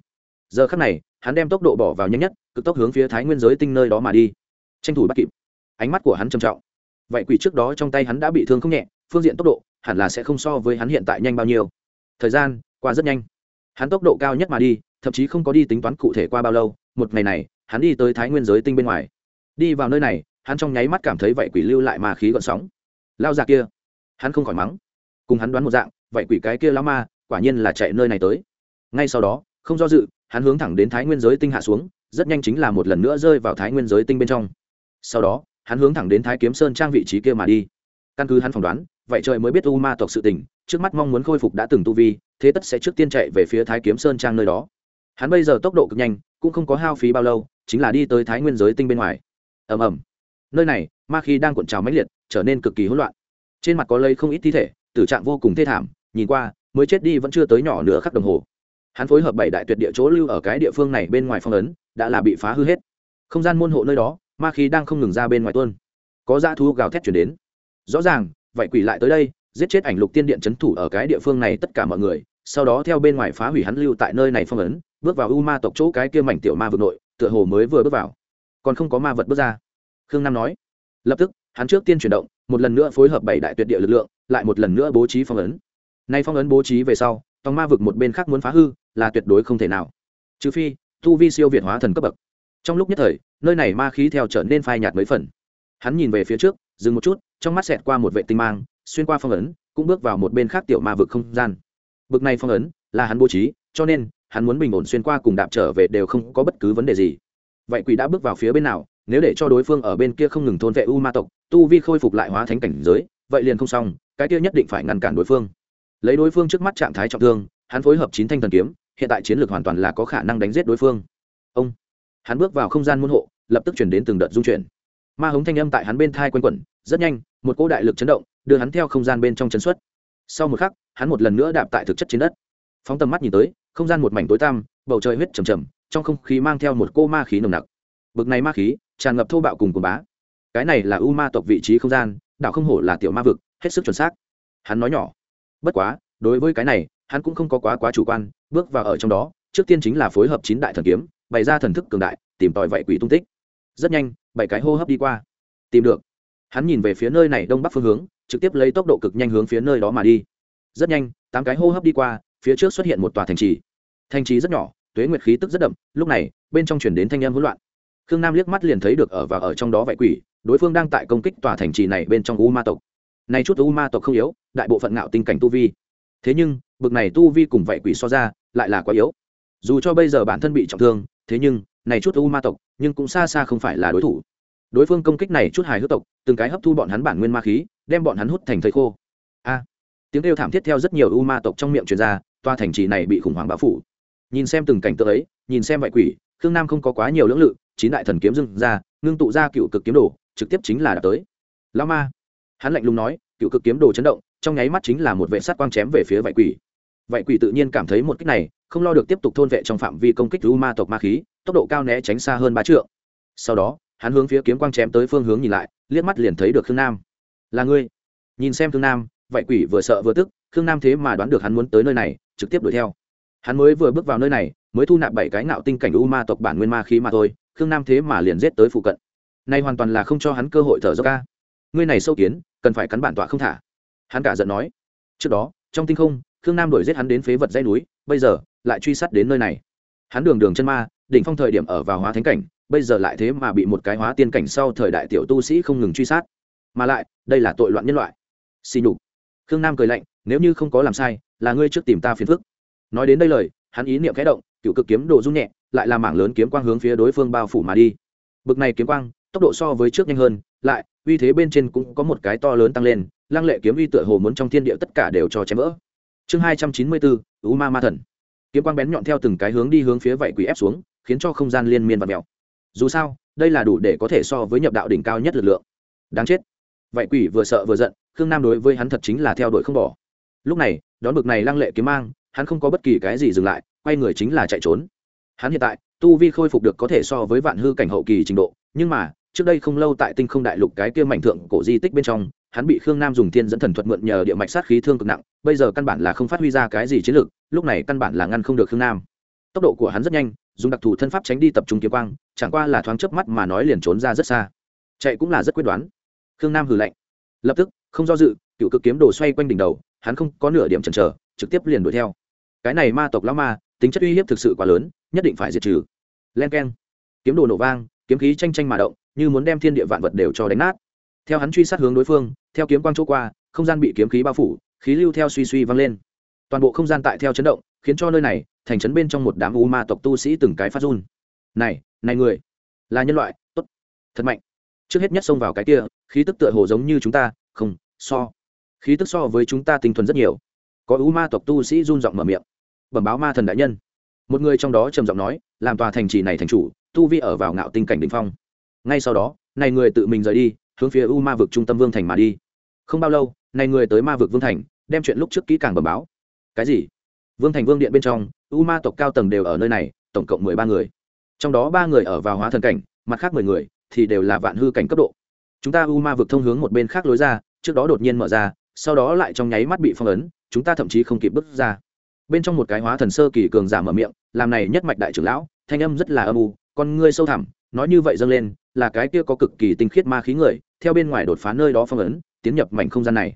Giờ khắc này, hắn đem tốc độ bỏ vào nhanh nhất, cực tốc hướng phía thái nguyên giới tinh nơi đó mà đi. Tranh thủ bắt kịp. Ánh mắt của hắn trầm trọng. Vậy quỷ trước đó trong tay hắn đã bị thương không nhẹ, phương diện tốc độ hẳn là sẽ không so với hắn hiện tại nhanh bao nhiêu. Thời gian qua rất nhanh. Hắn tốc độ cao nhất mà đi, thậm chí không có đi tính toán cụ thể qua bao lâu, một ngày này hắn đi tới thái nguyên giới tinh bên ngoài. Đi vào nơi này, hắn trong nháy mắt cảm thấy vậy quỷ lưu lại mà khí gọn sóng. Lao ra kia, hắn không khỏi mắng. Cùng hắn đoán một dạng, vậy quỷ cái kia lao ma, quả nhiên là chạy nơi này tới. Ngay sau đó, không do dự, hắn hướng thẳng đến thái nguyên giới tinh hạ xuống, rất nhanh chính là một lần nữa rơi vào thái nguyên giới tinh bên trong. Sau đó, hắn hướng thẳng đến thái kiếm sơn trang vị trí kia mà đi. Căn cứ hắn phỏng đoán, vậy trời mới biết u ma tộc sự tình, trước mắt mong muốn khôi phục đã từng tu vi, thế tất sẽ trước tiên chạy về phía thái kiếm sơn trang nơi đó. Hắn bây giờ tốc độ cực nhanh, cũng không có hao phí bao lâu chính là đi tới thái nguyên giới tinh bên ngoài. Ầm ầm. Nơi này, ma khí đang cuộn trào mãnh liệt, trở nên cực kỳ hỗn loạn. Trên mặt có lây không ít thi thể, tử trạng vô cùng thê thảm, nhìn qua, mới chết đi vẫn chưa tới nhỏ nửa khắc đồng hồ. Hắn phối hợp bảy đại tuyệt địa chỗ lưu ở cái địa phương này bên ngoài phong ấn, đã là bị phá hư hết. Không gian môn hộ nơi đó, ma khí đang không ngừng ra bên ngoài tuôn. Có dã thu gào thét chuyển đến. Rõ ràng vậy quỷ lại tới đây, giết chết ảnh lục tiên điện c h ấ n thủ ở cái địa phương này tất cả mọi người, sau đó theo bên ngoài phá hủy hắn lưu tại nơi này phong ấn, bước vào u ma tộc chỗ cái kia mảnh tiểu ma vực nội tựa hồ mới vừa bước vào. Còn không có ma vật bước ra. Khương nam nói. Lập tức, hắn trước tiên chuyển động, một lần nữa phối hợp bảy đại tuyệt địa lực lượng, lại một lần nữa bố trí phong ấn. Nay phong ấn bố trí về sau, tòng ma vực một bên khác muốn phá hư, là tuyệt đối không thể nào. Trừ phi, tu vi siêu việt hóa thần cấp bậc. Trong lúc nhất thời, nơi này ma khí theo trở nên phai nhạt mấy phần. Hắn nhìn về phía trước, dừng một chút, trong mắt xẹt qua một vệ tinh mang, xuyên qua phong ấn, cũng bước vào một bên khác tiểu ma vực không gian. Bực này phong ấn, là hắn bố trí, cho nên hắn muốn bình ổn xuyên qua cùng đạp trở về đều không có bất cứ vấn đề gì. Vậy quỷ đã bước vào phía bên nào, nếu để cho đối phương ở bên kia không ngừng thôn vệ u ma tộc, tu vi khôi phục lại hóa thánh cảnh giới, vậy liền không xong, cái kia nhất định phải ngăn cản đối phương. Lấy đối phương trước mắt trạng thái trọng thương, hắn phối hợp chín thanh thần kiếm, hiện tại chiến lược hoàn toàn là có khả năng đánh giết đối phương. Ông, hắn bước vào không gian môn hộ, lập tức chuyển đến từng đợt dung chuyển. Ma hống thanh âm tại hắn bên thai quanh quẩn, rất nhanh, một cỗ đại lực chấn động, đưa hắn theo không gian bên trong chấn xuất. Sau một khắc, hắn một lần nữa đạp tại thực chất trên đất phóng tầm mắt nhìn tới, không gian một mảnh tối tăm, bầu trời huyết trầm trầm, trong không khí mang theo một cô ma khí nồng nặc. Bực này ma khí, tràn ngập thô bạo cùng cùng bá. Cái này là u ma tộc vị trí không gian, đảo không hổ là tiểu ma vực, hết sức chuẩn xác. Hắn nói nhỏ. Bất quá, đối với cái này, hắn cũng không có quá quá chủ quan, bước vào ở trong đó, trước tiên chính là phối hợp chín đại thần kiếm, bày ra thần thức cường đại, tìm tòi vậy quỷ tung tích. Rất nhanh, bảy cái hô hấp đi qua. Tìm được. Hắn nhìn về phía nơi này đông bắc phương hướng, trực tiếp lấy tốc độ cực nhanh hướng phía nơi đó mà đi. Rất nhanh, tám cái hô hấp đi qua phía trước xuất hiện một tòa thành trì. Thành trì rất nhỏ, tuế nguyệt khí tức rất đậm, lúc này, bên trong chuyển đến thanh âm hỗn loạn. Khương nam liếc mắt liền thấy được ở và ở trong đó vậy quỷ, đối phương đang tại công kích tòa thành trì này bên trong u ma tộc. Này chút u ma tộc không yếu, đại bộ phận ngạo tinh cảnh tu vi. Thế nhưng, bực này tu vi cùng vậy quỷ so ra, lại là quá yếu. Dù cho bây giờ bản thân bị trọng thương, thế nhưng, này chút u ma tộc, nhưng cũng xa xa không phải là đối thủ. Đối phương công kích này chút hài hước tộc, từng cái hấp thu bọn hắn bản nguyên ma khí, đem bọn hắn hút thành thầy khô. A! Tiếng kêu thảm thiết theo rất nhiều u ma tộc trong miệng truyền ra toa thành trì này bị khủng hoảng bão phủ. Nhìn xem từng cảnh tượng ấy, nhìn xem vậy quỷ, khương nam không có quá nhiều lưỡng lự, chín đại thần kiếm dưng ra, ngưng tụ ra cựu cực kiếm đồ, trực tiếp chính là đã tới. Lao ma, hắn lạnh lùng nói, cựu cực kiếm đồ chấn động, trong nháy mắt chính là một vệ sát quang chém về phía vậy quỷ. Vậy quỷ tự nhiên cảm thấy một cách này, không lo được tiếp tục thôn vệ trong phạm vi công kích u ma tộc ma khí, tốc độ cao né tránh xa hơn ba trượng. Sau đó, hắn hướng phía kiếm quang chém tới phương hướng nhìn lại, liếc mắt liền thấy được khương nam. Là ngươi? Nhìn xem khương nam vậy quỷ vừa sợ vừa tức khương nam thế mà đoán được hắn muốn tới nơi này, trực tiếp đuổi theo. Hắn mới vừa bước vào nơi này, mới thu nạp bảy cái nạo tinh cảnh u ma tộc bản nguyên ma khí mà thôi, khương nam thế mà liền giết tới phụ cận. Nay hoàn toàn là không cho hắn cơ hội thở dốc ca ngươi này sâu kiến, cần phải cắn bản tọa không thả. Hắn cả giận nói. Trước đó, trong tinh không, khương nam đuổi giết hắn đến phế vật dây núi, bây giờ lại truy sát đến nơi này. Hắn đường đường chân ma, đỉnh phong thời điểm ở vào hóa thánh cảnh, bây giờ lại thế mà bị một cái hóa tiên cảnh sau thời đại tiểu tu sĩ không ngừng truy sát. Mà lại, đây là tội loạn nhân loại. Xì nhục khương nam cười lạnh, nếu như không có làm sai, là ngươi trước tìm ta phiền phức. Nói đến đây lời, hắn ý niệm khẽ động, cựu cực kiếm độ rung nhẹ, lại là mảng lớn kiếm quang hướng phía đối phương bao phủ mà đi. Bực này kiếm quang, tốc độ so với trước nhanh hơn, lại, uy thế bên trên cũng có một cái to lớn tăng lên, lăng lệ kiếm uy tựa hồ muốn trong thiên địa tất cả đều cho chém vỡ. Chương hai trăm chín mươi bốn u ma ma thần. Kiếm quang bén nhọn theo từng cái hướng đi hướng phía vậy quỷ ép xuống, khiến cho không gian liên miên và mèo. Dù sao, đây là đủ để có thể so với nhập đạo đỉnh cao nhất lực lượng. Đáng chết. Vậy quỷ vừa sợ vừa giận khương nam đối với hắn thật chính là theo đuổi không bỏ. Lúc này, đón bực này lăng lệ kiếm mang, hắn không có bất kỳ cái gì dừng lại, quay người chính là chạy trốn. Hắn hiện tại, tu vi khôi phục được có thể so với vạn hư cảnh hậu kỳ trình độ, nhưng mà, trước đây không lâu tại tinh không đại lục cái kia mảnh thượng cổ di tích bên trong, hắn bị khương nam dùng thiên dẫn thần thuật mượn nhờ địa mạch sát khí thương cực nặng, bây giờ căn bản là không phát huy ra cái gì chiến lược lúc này căn bản là ngăn không được khương nam. Tốc độ của hắn rất nhanh, dùng đặc thù thân pháp tránh đi tập trung kiếm quang, chẳng qua là thoáng chớp mắt mà nói liền trốn ra rất xa. Chạy cũng là rất quyết đoán. Khương nam hừ lạnh. Lập tức không do dự, cựu cực kiếm đồ xoay quanh đỉnh đầu, hắn không có nửa điểm chần chờ, trực tiếp liền đuổi theo. Cái này ma tộc lão ma, tính chất uy hiếp thực sự quá lớn, nhất định phải diệt trừ. Len k kiếm đồ nổ vang, kiếm khí tranh tranh mà động, như muốn đem thiên địa vạn vật đều cho đánh nát. Theo hắn truy sát hướng đối phương, theo kiếm quang chỗ qua, không gian bị kiếm khí bao phủ, khí lưu theo suy suy vang lên. Toàn bộ không gian tại theo chấn động, khiến cho nơi này, thành chấn bên trong một đám u ma tộc tu sĩ từng cái phát run. Này này người, là nhân loại, tốt, thật mạnh. Trước hết nhất xông vào cái kia, khí tức tựa hồ giống như chúng ta, không so. Khí tức so với chúng ta tinh thuần rất nhiều. Có u ma tộc tu sĩ run giọng mở miệng. Bẩm báo ma thần đại nhân. Một người trong đó trầm giọng nói, làm tòa thành trì này thành chủ, tu vi ở vào ngạo tinh cảnh đ ỉ n h phong. Ngay sau đó, này người tự mình rời đi, hướng phía u ma vực trung tâm vương thành mà đi. Không bao lâu, này người tới ma vực vương thành, đem chuyện lúc trước kỹ càng bẩm báo. Cái gì? Vương thành vương điện bên trong u ma tộc cao tầng đều ở nơi này, tổng cộng mười ba người. Trong đó ba người ở vào hóa thần cảnh, mặt khác mười người thì đều là vạn hư cảnh cấp độ. Chúng ta u ma vực thông hướng một bên khác lối ra trước đó đột nhiên mở ra, sau đó lại trong nháy mắt bị phong ấn, chúng ta thậm chí không kịp bước ra. Bên trong một cái hóa thần sơ kỳ cường giả mở miệng, làm này nhất mạch đại trưởng lão, thanh âm rất là âm u, con ngươi sâu thẳm, nói như vậy dâng lên, là cái kia có cực kỳ tinh khiết ma khí người, theo bên ngoài đột phá nơi đó phong ấn, tiến nhập mảnh không gian này.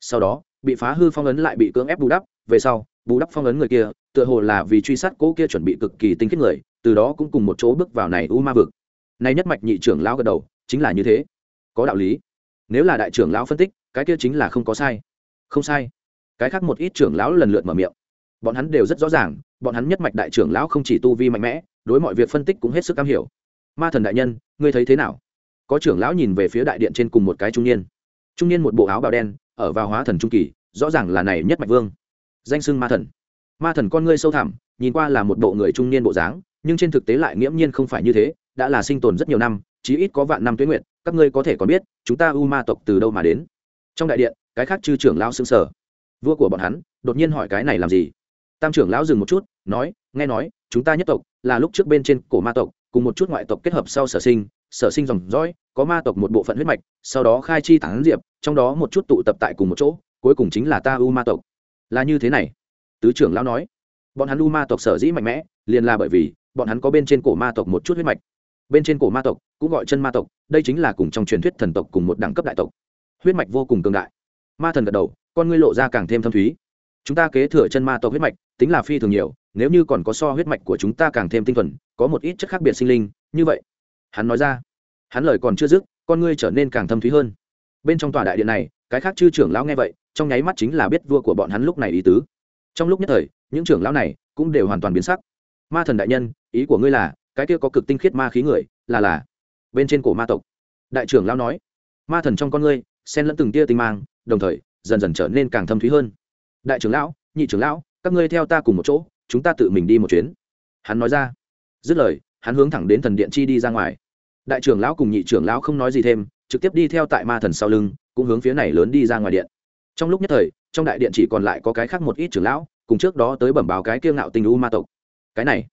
Sau đó, bị phá hư phong ấn lại bị cưỡng ép bù đắp, về sau, bù đắp phong ấn người kia, tựa hồ là vì truy sát cỗ kia chuẩn bị cực kỳ tinh khiết người, từ đó cũng cùng một chỗ bước vào này u ma vực. Này nhất mạch nhị trưởng lão gật đầu, chính là như thế. Có đạo lý nếu là đại trưởng lão phân tích, cái kia chính là không có sai. Không sai. Cái khác một ít trưởng lão lần lượt mở miệng. Bọn hắn đều rất rõ ràng, bọn hắn nhất mạch đại trưởng lão không chỉ tu vi mạnh mẽ, đối mọi việc phân tích cũng hết sức cam hiểu. Ma thần đại nhân, ngươi thấy thế nào? Có trưởng lão nhìn về phía đại điện trên cùng một cái trung niên. Trung niên một bộ áo bào đen, ở vào hóa thần trung kỳ, rõ ràng là này nhất mạch vương. Danh xưng ma thần. Ma thần con ngươi sâu thẳm, nhìn qua là một bộ người trung niên bộ dáng, nhưng trên thực tế lại nghiễm nhiên không phải như thế, đã là sinh tồn rất nhiều năm, chí ít có vạn năm tuyến nguyện các ngươi có thể còn biết, chúng ta u ma tộc từ đâu mà đến. Trong đại điện, cái khác chư trưởng lão xưng sở vua của bọn hắn, đột nhiên hỏi cái này làm gì? Tam trưởng lão dừng một chút, nói, nghe nói, chúng ta nhất tộc là lúc trước bên trên cổ ma tộc, cùng một chút ngoại tộc kết hợp sau sở sinh sở sinh dòng dõi, có ma tộc một bộ phận huyết mạch, sau đó khai chi tán diệp, trong đó một chút tụ tập tại cùng một chỗ, cuối cùng chính là ta u ma tộc. Là như thế này, tứ trưởng lão nói. Bọn hắn u ma tộc sở dĩ mạnh mẽ, liền là bởi vì bọn hắn có bên trên cổ ma tộc một chút huyết mạch bên trên cổ ma tộc, cũng gọi chân ma tộc, đây chính là cùng trong truyền thuyết thần tộc cùng một đẳng cấp đại tộc. Huyết mạch vô cùng cường đại. Ma thần gật đầu, con ngươi lộ ra càng thêm thâm thúy. Chúng ta kế thừa chân ma tộc huyết mạch, tính là phi thường nhiều, nếu như còn có so huyết mạch của chúng ta càng thêm tinh thuần, có một ít chất khác biệt sinh linh, như vậy. Hắn nói ra. Hắn lời còn chưa dứt, con ngươi trở nên càng thâm thúy hơn. Bên trong tòa đại điện này, cái khác chư trưởng lão nghe vậy, trong nháy mắt chính là biết vua của bọn hắn lúc này ý tứ. Trong lúc nhất thời, những trưởng lão này cũng đều hoàn toàn biến sắc. Ma thần đại nhân, ý của ngươi là cái kia có cực tinh khiết ma khí người, là là. Bên trên cổ ma tộc. Đại trưởng lão nói, ma thần trong con ngươi, xen lẫn từng tia tinh mang, đồng thời, dần dần trở nên càng thâm thúy hơn. Đại trưởng lão, nhị trưởng lão, các ngươi theo ta cùng một chỗ, chúng ta tự mình đi một chuyến. Hắn nói ra. Dứt lời, hắn hướng thẳng đến thần điện chi đi ra ngoài. Đại trưởng lão cùng nhị trưởng lão không nói gì thêm, trực tiếp đi theo tại ma thần sau lưng, cũng hướng phía này lớn đi ra ngoài điện. Trong lúc nhất thời, trong đại điện chỉ còn lại có cái khác một ít trưởng lão, cùng trước đó tới bẩm báo cái kiêng ngạo tình u ma tộc. Cái này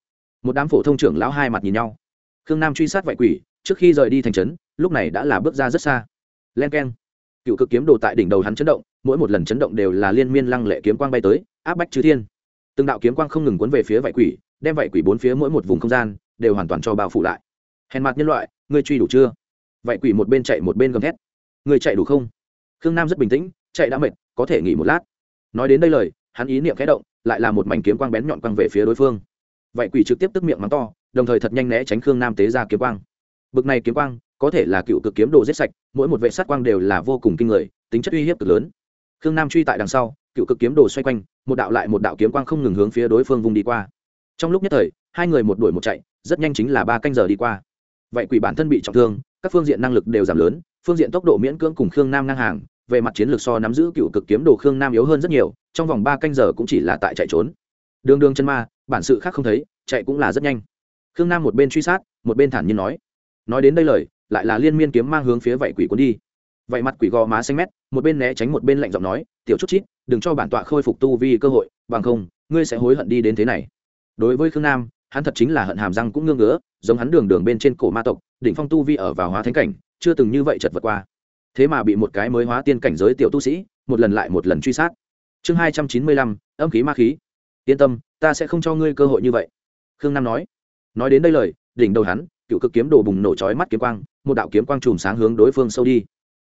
một đám phổ thông trưởng lão hai mặt nhìn nhau. Khương nam truy sát vạy quỷ, trước khi rời đi thành trấn, lúc này đã là bước ra rất xa. Len k e n cựu cực kiếm đồ tại đỉnh đầu hắn chấn động, mỗi một lần chấn động đều là liên miên lăng lệ kiếm quang bay tới, áp bách chư thiên. Từng đạo kiếm quang không ngừng cuốn về phía vạy quỷ, đem vạy quỷ bốn phía mỗi một vùng không gian đều hoàn toàn cho bao phủ lại. Hèn mặt nhân loại, ngươi truy đủ chưa? Vạy quỷ một bên chạy một bên gầm thét. Ngươi chạy đủ không? Khương nam rất bình tĩnh, chạy đã mệt, có thể nghỉ một lát. Nói đến đây lời, hắn ý niệm khẽ động, lại là một mảnh kiếm quang bén nhọn quăng về phía đối phương vậy quỷ trực tiếp tức miệng mắng to, đồng thời thật nhanh né tránh khương nam tế ra kiếm quang. Bực này kiếm quang, có thể là cựu cực kiếm đồ giết sạch, mỗi một vệ sát quang đều là vô cùng kinh người, tính chất uy hiếp cực lớn. Khương nam truy tại đằng sau, cựu cực kiếm đồ xoay quanh, một đạo lại một đạo kiếm quang không ngừng hướng phía đối phương vùng đi qua. Trong lúc nhất thời, hai người một đuổi một chạy, rất nhanh chính là ba canh giờ đi qua. Vậy quỷ bản thân bị trọng thương, các phương diện năng lực đều giảm lớn, phương diện tốc độ miễn cưỡng cùng khương nam ngang hàng, về mặt chiến lược so nắm giữ cựu cực kiếm đồ khương nam yếu hơn rất nhiều, trong vòng ba canh giờ cũng chỉ là tại chạy trốn đường đường chân ma, bản sự khác không thấy, chạy cũng là rất nhanh. Khương nam một bên truy sát, một bên thản nhiên nói. Nói đến đây lời, lại là liên miên kiếm mang hướng phía vậy quỷ cuốn đi. Vậy mặt quỷ gò má xanh mét, một bên né tránh một bên lạnh giọng nói, tiểu chút chít, đừng cho bản tọa khôi phục tu vi cơ hội, bằng không, ngươi sẽ hối hận đi đến thế này. Đối với khương nam, hắn thật chính là hận hàm răng cũng ngương ngứa, giống hắn đường đường bên trên cổ ma tộc, đỉnh phong tu vi ở vào hóa thánh cảnh, chưa từng như vậy chật vật qua. Thế mà bị một cái mới hóa tiên cảnh giới tiểu tu sĩ, một lần lại một lần truy sát. Chương hai trăm chín mươi lăm, âm khí ma khí yên tâm, ta sẽ không cho ngươi cơ hội như vậy. Khương nam nói. Nói đến đây lời, đỉnh đầu hắn, cựu cực kiếm đồ bùng nổ chói mắt kiếm quang, một đạo kiếm quang chùm sáng hướng đối phương sâu đi.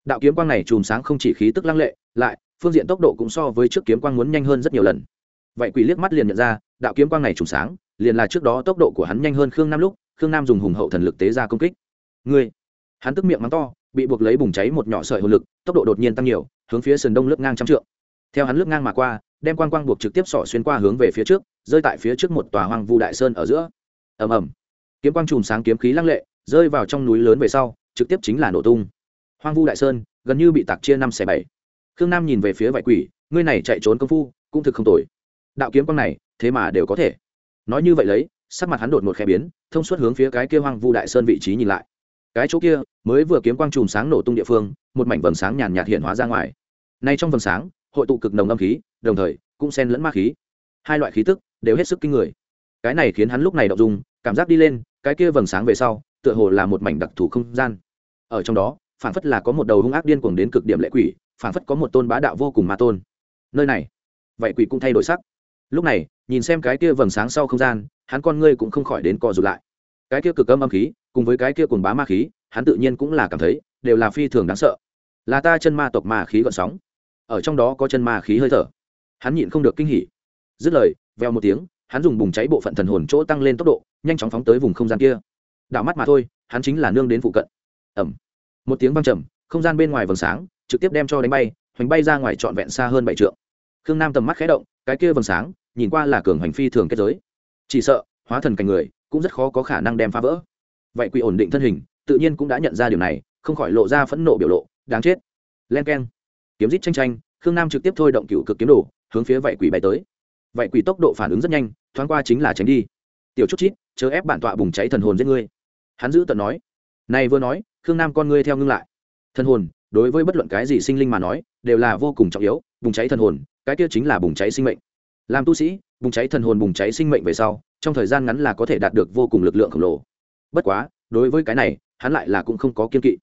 Đạo kiếm quang này chùm sáng không chỉ khí tức lăng lệ, lại, phương diện tốc độ cũng so với trước kiếm quang muốn nhanh hơn rất nhiều lần. Vậy quỷ liếc mắt liền nhận ra, đạo kiếm quang này chùm sáng, liền là trước đó tốc độ của hắn nhanh hơn khương nam lúc, khương nam dùng hùng hậu thần lực tế ra công kích. Ngươi. Hắn tức miệng mắng to, bị buộc lấy bùng cháy một nhỏ sợi hồn lực, tốc độ đột nhiên tăng nhiều, hướng phía sườn đông lướt ngang trăm trượng. Theo hắn lướt ngang mà qua đem quang quang buộc trực tiếp sỏ xuyên qua hướng về phía trước, rơi tại phía trước một tòa hoang vu đại sơn ở giữa. Ầm ầm. Kiếm quang chùm sáng kiếm khí lăng lệ, rơi vào trong núi lớn về sau, trực tiếp chính là nổ tung. Hoang vu đại sơn, gần như bị tạc chia năm xẻ bảy. Khương nam nhìn về phía vải quỷ, ngươi này chạy trốn công phu, cũng thực không tồi. Đạo kiếm quang này, thế mà đều có thể. Nói như vậy lấy, sắc mặt hắn đột một khe biến, thông suốt hướng phía cái kia hoang vu đại sơn vị trí nhìn lại. Cái chỗ kia, mới vừa kiếm quang chùm sáng nổ tung địa phương, một mảnh vầng sáng nhàn nhạt hiện hóa ra ngoài. Nay trong vầng sáng, hội tụ cực nồng âm khí đồng thời cũng xen lẫn ma khí. Hai loại khí tức đều hết sức kinh người. Cái này khiến hắn lúc này đọc dung, cảm giác đi lên, cái kia vầng sáng về sau, tựa hồ là một mảnh đặc thù không gian. Ở trong đó phản phất là có một đầu hung ác điên cuồng đến cực điểm lệ quỷ phản phất có một tôn bá đạo vô cùng ma tôn. Nơi này, vậy quỷ cũng thay đổi sắc. Lúc này, nhìn xem cái kia vầng sáng sau không gian, hắn con ngươi cũng không khỏi đến co rụt lại. Cái kia cực âm âm khí, cùng với cái kia cuồng bá ma khí, hắn tự nhiên cũng là cảm thấy, đều là phi thường đáng sợ. Là ta chân ma tộc ma khí gọn sóng. Ở trong đó có chân ma khí hơi thở hắn nhịn không được kinh hỉ. Dứt lời veo một tiếng, hắn dùng bùng cháy bộ phận thần hồn chỗ tăng lên tốc độ, nhanh chóng phóng tới vùng không gian kia. Đảo mắt mà thôi, hắn chính là nương đến phụ cận. Ẩm một tiếng văng trầm, không gian bên ngoài vầng sáng, trực tiếp đem cho đánh bay, hoành bay ra ngoài trọn vẹn xa hơn bảy trượng. Khương nam tầm mắt khé động, cái kia vầng sáng, nhìn qua là cường hành phi thường kết giới. Chỉ sợ, hóa thần cảnh người, cũng rất khó có khả năng đem phá vỡ. Vậy quỷ ổn định thân hình, tự nhiên cũng đã nhận ra điều này, không khỏi lộ ra phẫn nộ biểu lộ, đáng chết. Len k e n kiếm rít tranh tranh khương nam trực tiếp thôi động cựu cực kiếm đồ hướng phía vậy quỷ bay tới. Vậy quỷ tốc độ phản ứng rất nhanh, thoáng qua chính là tránh đi. Tiểu chút chít, chớ ép bản tọa bùng cháy thần hồn giết ngươi. Hắn giữ tận nói. Này vừa nói, khương nam con ngươi theo ngưng lại. Thần hồn, đối với bất luận cái gì sinh linh mà nói, đều là vô cùng trọng yếu, bùng cháy thần hồn, cái kia chính là bùng cháy sinh mệnh. Làm tu sĩ, bùng cháy thần hồn bùng cháy sinh mệnh về sau, trong thời gian ngắn là có thể đạt được vô cùng lực lượng khổng lồ. Bất quá, đối với cái này, hắn lại là cũng không có kiên kỵ.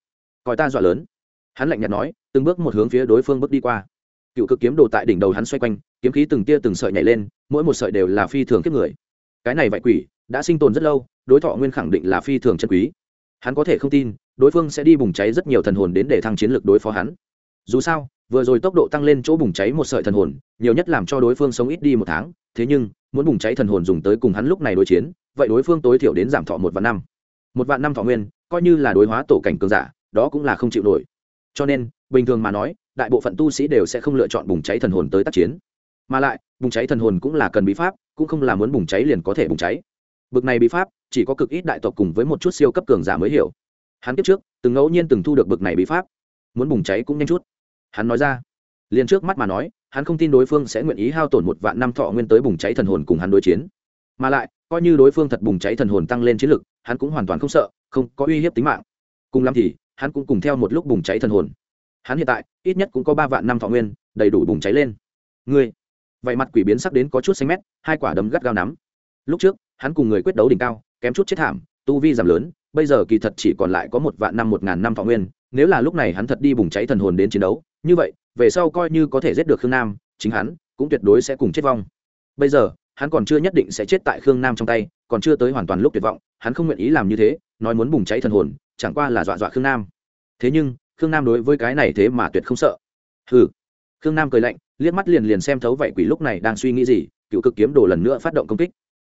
Coi ta dọa lớn. Hắn lạnh nhạt nói, từng bước một hướng phía đối phương bước đi qua cựu cực kiếm đồ tại đỉnh đầu hắn xoay quanh, kiếm khí từng tia từng sợi nhảy lên, mỗi một sợi đều là phi thường kiếp người. Cái này vạy quỷ đã sinh tồn rất lâu, đối thọ nguyên khẳng định là phi thường chân quý. Hắn có thể không tin, đối phương sẽ đi bùng cháy rất nhiều thần hồn đến để thăng chiến lược đối phó hắn. Dù sao, vừa rồi tốc độ tăng lên chỗ bùng cháy một sợi thần hồn, nhiều nhất làm cho đối phương sống ít đi một tháng, thế nhưng, muốn bùng cháy thần hồn dùng tới cùng hắn lúc này đối chiến, vậy đối phương tối thiểu đến giảm thọ một vạn năm. Một vạn năm thọ nguyên, coi như là đối hóa tổ cảnh cường giả, đó cũng là không chịu nổi. Cho nên bình thường mà nói, đại bộ phận tu sĩ đều sẽ không lựa chọn bùng cháy thần hồn tới tác chiến. Mà lại, bùng cháy thần hồn cũng là cần bí pháp, cũng không là muốn bùng cháy liền có thể bùng cháy. Bực này bí pháp, chỉ có cực ít đại tộc cùng với một chút siêu cấp cường giả mới hiểu. Hắn kiếp trước, từng ngẫu nhiên từng thu được bực này bí pháp. Muốn bùng cháy cũng nhanh chút. Hắn nói ra. Liền trước mắt mà nói, hắn không tin đối phương sẽ nguyện ý hao tổn một vạn năm thọ nguyên tới bùng cháy thần hồn cùng hắn đối chiến. Mà lại, coi như đối phương thật bùng cháy thần hồn tăng lên chiến lực, hắn cũng hoàn toàn không sợ, không có uy hiếp tính mạng. Cùng lắm thì, hắn cũng cùng theo một lúc bùng cháy thần hồn hắn hiện tại ít nhất cũng có ba vạn năm thọ nguyên, đầy đủ bùng cháy lên. Ngươi, vậy mặt quỷ biến sắc đến có chút xanh mét, hai quả đấm gắt gao nắm. Lúc trước, hắn cùng người quyết đấu đỉnh cao, kém chút chết thảm, tu vi giảm lớn, bây giờ kỳ thật chỉ còn lại có một vạn năm một ngàn năm thọ nguyên, nếu là lúc này hắn thật đi bùng cháy thần hồn đến chiến đấu, như vậy, về sau coi như có thể giết được khương nam, chính hắn cũng tuyệt đối sẽ cùng chết vong. Bây giờ, hắn còn chưa nhất định sẽ chết tại khương nam trong tay, còn chưa tới hoàn toàn lúc tuyệt vọng, hắn không nguyện ý làm như thế, nói muốn bùng cháy thần hồn, chẳng qua là dọa dọa khương nam. Thế nhưng khương nam đối với cái này thế mà tuyệt không sợ. Hừ. Khương nam cười lạnh, liếc mắt liền liền xem thấu vậy quỷ lúc này đang suy nghĩ gì, cựu cực kiếm đồ lần nữa phát động công kích.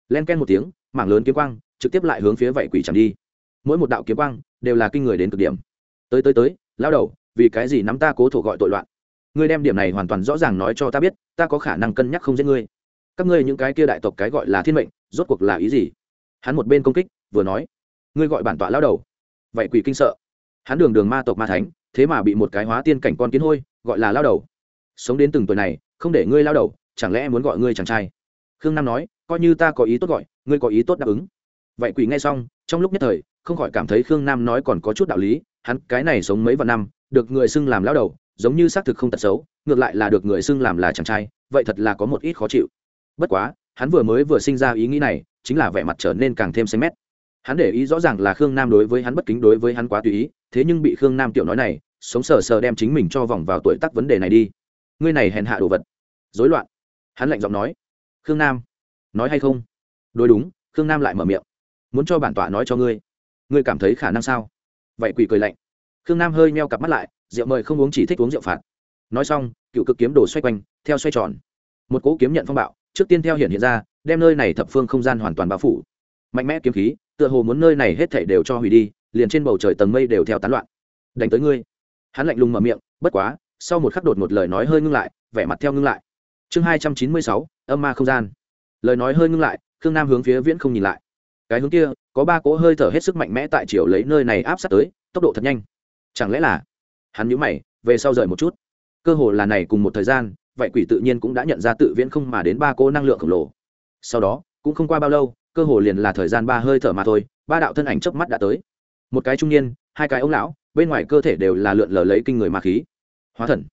Len ken một tiếng, mảng lớn kiếm quang trực tiếp lại hướng phía vậy quỷ chẳng đi. Mỗi một đạo kiếm quang đều là kinh người đến cực điểm. Tới tới tới, lao đầu, vì cái gì nắm ta cố thủ gọi tội loạn? Ngươi đem điểm này hoàn toàn rõ ràng nói cho ta biết, ta có khả năng cân nhắc không giết ngươi. Các ngươi những cái kia đại tộc cái gọi là thiên mệnh, rốt cuộc là ý gì? Hắn một bên công kích, vừa nói, ngươi gọi bản tọa lao đầu. Vậy quỷ kinh sợ hắn đường đường ma tộc ma thánh, thế mà bị một cái hóa tiên cảnh con kiến hôi, gọi là lao đầu. Sống đến từng tuổi này, không để ngươi lao đầu, chẳng lẽ muốn gọi ngươi chàng trai? Khương nam nói, coi như ta có ý tốt gọi, ngươi có ý tốt đáp ứng. Vậy quỷ nghe xong, trong lúc nhất thời, không khỏi cảm thấy khương nam nói còn có chút đạo lý, hắn cái này sống mấy vạn năm, được người xưng làm lao đầu, giống như xác thực không tật xấu, ngược lại là được người xưng làm là chàng trai, vậy thật là có một ít khó chịu. Bất quá, hắn vừa mới vừa sinh ra ý nghĩ này, chính là vẻ mặt trở nên càng thêm xanh mét. Hắn để ý rõ ràng là khương nam đối với hắn bất kính, đối với hắn quá tùy ý thế nhưng bị khương nam tiểu nói này, sống sờ sờ đem chính mình cho vòng vào tuổi tắc vấn đề này đi. Ngươi này hèn hạ đồ vật. Dối loạn. Hắn lạnh giọng nói. Khương nam. Nói hay không? Đối đúng, khương nam lại mở miệng. Muốn cho bản tọa nói cho ngươi. Ngươi cảm thấy khả năng sao? Vậy quỷ cười lạnh. Khương nam hơi meo cặp mắt lại, rượu mời không uống chỉ thích uống rượu phạt. Nói xong, cựu cực kiếm đồ xoay quanh, theo xoay tròn. Một cỗ kiếm nhận phong bạo, trước tiên theo hiện hiện ra, đem nơi này thập phương không gian hoàn toàn bao phủ. Mạnh mẽ kiếm khí, tựa hồ muốn nơi này hết thảy đều cho hủy đi liền trên bầu trời tầng mây đều theo tán loạn. Đánh tới ngươi. Hắn lạnh lùng mở miệng, bất quá, sau một khắc đột một lời nói hơi ngưng lại, vẻ mặt theo ngưng lại. Chương hai trăm chín mươi sáu, âm ma không gian. Lời nói hơi ngưng lại, khương nam hướng phía viễn không nhìn lại. Cái hướng kia, có ba cỗ hơi thở hết sức mạnh mẽ tại chiều lấy nơi này áp sát tới, tốc độ thật nhanh. Chẳng lẽ là? Hắn nhíu mày, về sau rời một chút. Cơ hồ là này cùng một thời gian, vậy quỷ tự nhiên cũng đã nhận ra tự viễn không mà đến ba cỗ năng lượng khổng lồ. Sau đó, cũng không qua bao lâu, cơ hồ liền là thời gian ba hơi thở mà thôi, ba đạo thân ảnh chớp mắt đã tới một cái trung niên, hai cái ông lão, bên ngoài cơ thể đều là lượn lờ lấy kinh người ma khí. Hóa thần.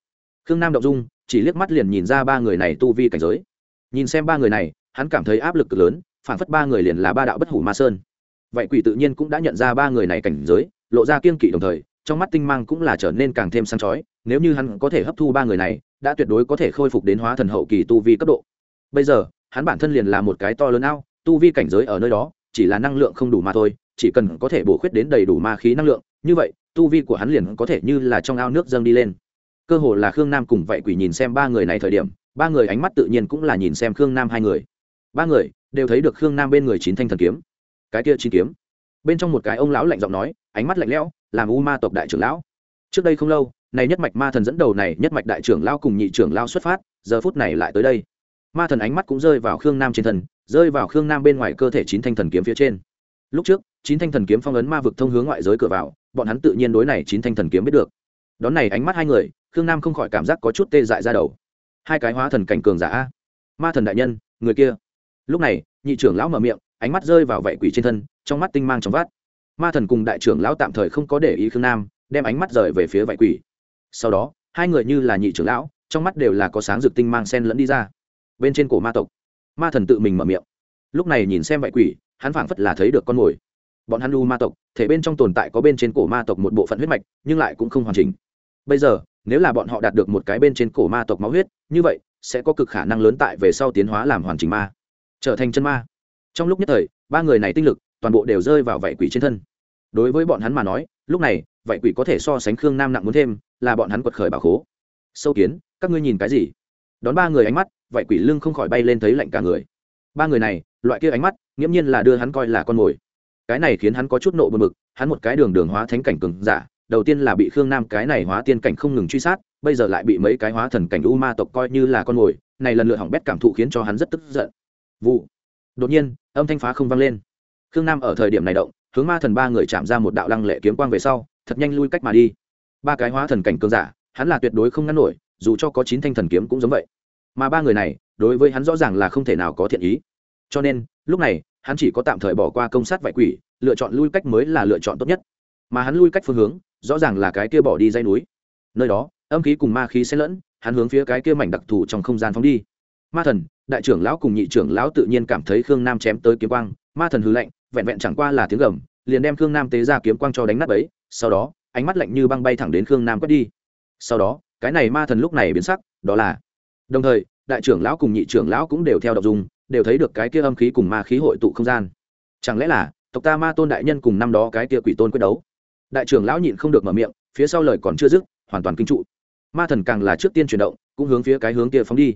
Khương nam động dung, chỉ liếc mắt liền nhìn ra ba người này tu vi cảnh giới. Nhìn xem ba người này, hắn cảm thấy áp lực cực lớn, phản phất ba người liền là ba đạo bất hủ ma sơn. Vậy quỷ tự nhiên cũng đã nhận ra ba người này cảnh giới, lộ ra kiên kỵ đồng thời, trong mắt tinh mang cũng là trở nên càng thêm sáng chói, nếu như hắn có thể hấp thu ba người này, đã tuyệt đối có thể khôi phục đến hóa thần hậu kỳ tu vi cấp độ. Bây giờ, hắn bản thân liền là một cái to lớn ao, tu vi cảnh giới ở nơi đó chỉ là năng lượng không đủ mà thôi, chỉ cần có thể bổ khuyết đến đầy đủ ma khí năng lượng, như vậy, tu vi của hắn liền có thể như là trong ao nước dâng đi lên. Cơ hồ là khương nam cùng vậy quỷ nhìn xem ba người này thời điểm, ba người ánh mắt tự nhiên cũng là nhìn xem khương nam hai người. Ba người đều thấy được khương nam bên người chín thanh thần kiếm. Cái kia chín kiếm. Bên trong một cái ông lão lạnh giọng nói, ánh mắt lạnh lẽo, làm u ma tộc đại trưởng lão. Trước đây không lâu, này nhất mạch ma thần dẫn đầu này nhất mạch đại trưởng lao cùng nhị trưởng lao xuất phát, giờ phút này lại tới đây. Ma thần ánh mắt cũng rơi vào khương nam trên thần rơi vào khương nam bên ngoài cơ thể chín thanh thần kiếm phía trên. Lúc trước, chín thanh thần kiếm phong ấn ma vực thông hướng ngoại giới cửa vào, bọn hắn tự nhiên đối này chín thanh thần kiếm biết được. Đón này ánh mắt hai người, khương nam không khỏi cảm giác có chút tê dại ra đầu. Hai cái hóa thần cảnh cường giả ma thần đại nhân, người kia. Lúc này, nhị trưởng lão mở miệng, ánh mắt rơi vào vạy quỷ trên thân, trong mắt tinh mang trong vát ma thần cùng đại trưởng lão tạm thời không có để ý khương nam, đem ánh mắt rời về phía vạy quỷ. Sau đó, hai người như là nhị trưởng lão, trong mắt đều là có sáng rực tinh mang sen lẫn đi ra. Bên trên cổ ma tộc ma thần tự mình mở miệng. Lúc này nhìn xem vậy quỷ, hắn phảng phất là thấy được con mồi. Bọn hắn u ma tộc, thể bên trong tồn tại có bên trên cổ ma tộc một bộ phận huyết mạch, nhưng lại cũng không hoàn chỉnh. Bây giờ, nếu là bọn họ đạt được một cái bên trên cổ ma tộc máu huyết, như vậy, sẽ có cực khả năng lớn tại về sau tiến hóa làm hoàn chỉnh ma. Trở thành chân ma. Trong lúc nhất thời, ba người này tinh lực, toàn bộ đều rơi vào vảy quỷ trên thân. Đối với bọn hắn mà nói, lúc này vảy quỷ có thể so sánh khương nam nặng muốn thêm, là bọn hắn quật khởi bảo khố. Sâu kiến, các ngươi nhìn cái gì? Đón ba người ánh mắt vậy quỷ lưng không khỏi bay lên thấy lạnh cả người. Ba người này, loại kia ánh mắt, nghiễm nhiên là đưa hắn coi là con mồi. Cái này khiến hắn có chút nộ bực mực hắn một cái đường đường hóa thánh cảnh cường giả, đầu tiên là bị khương nam cái này hóa tiên cảnh không ngừng truy sát, bây giờ lại bị mấy cái hóa thần cảnh u ma tộc coi như là con mồi, này lần lượt hỏng bét cảm thụ khiến cho hắn rất tức giận. Vụ. Đột nhiên, âm thanh phá không vang lên. Khương nam ở thời điểm này động, hướng ma thần ba người chạm ra một đạo lăng lệ kiếm quang về sau, thật nhanh lui cách mà đi. Ba cái hóa thần cảnh cường giả, hắn là tuyệt đối không ngăn nổi dù cho có chín thanh thần kiếm cũng giống vậy. Mà ba người này, đối với hắn rõ ràng là không thể nào có thiện ý. Cho nên, lúc này, hắn chỉ có tạm thời bỏ qua công sát vải quỷ, lựa chọn lui cách mới là lựa chọn tốt nhất. Mà hắn lui cách phương hướng, rõ ràng là cái kia bỏ đi dây núi. Nơi đó, âm khí cùng ma khí xen lẫn, hắn hướng phía cái kia mảnh đặc thù trong không gian phóng đi. Ma thần, đại trưởng lão cùng nhị trưởng lão tự nhiên cảm thấy khương nam chém tới kiếm quang. Ma thần hư lạnh, vẹn vẹn chẳng qua là tiếng gầm, liền đem khương nam tế ra kiếm quang cho đánh nát ấy sau đó, ánh mắt lạnh như băng bay thẳng đến khương nam quét đi. Sau đó cái này ma thần lúc này biến sắc, đó là, đồng thời, đại trưởng lão cùng nhị trưởng lão cũng đều theo đọc dùng đều thấy được cái kia âm khí cùng ma khí hội tụ không gian. Chẳng lẽ là, tộc ta ma tôn đại nhân cùng năm đó cái kia quỷ tôn quyết đấu? Đại trưởng lão nhịn không được mở miệng, phía sau lời còn chưa dứt, hoàn toàn kinh trụ. Ma thần càng là trước tiên chuyển động, cũng hướng phía cái hướng kia phóng đi.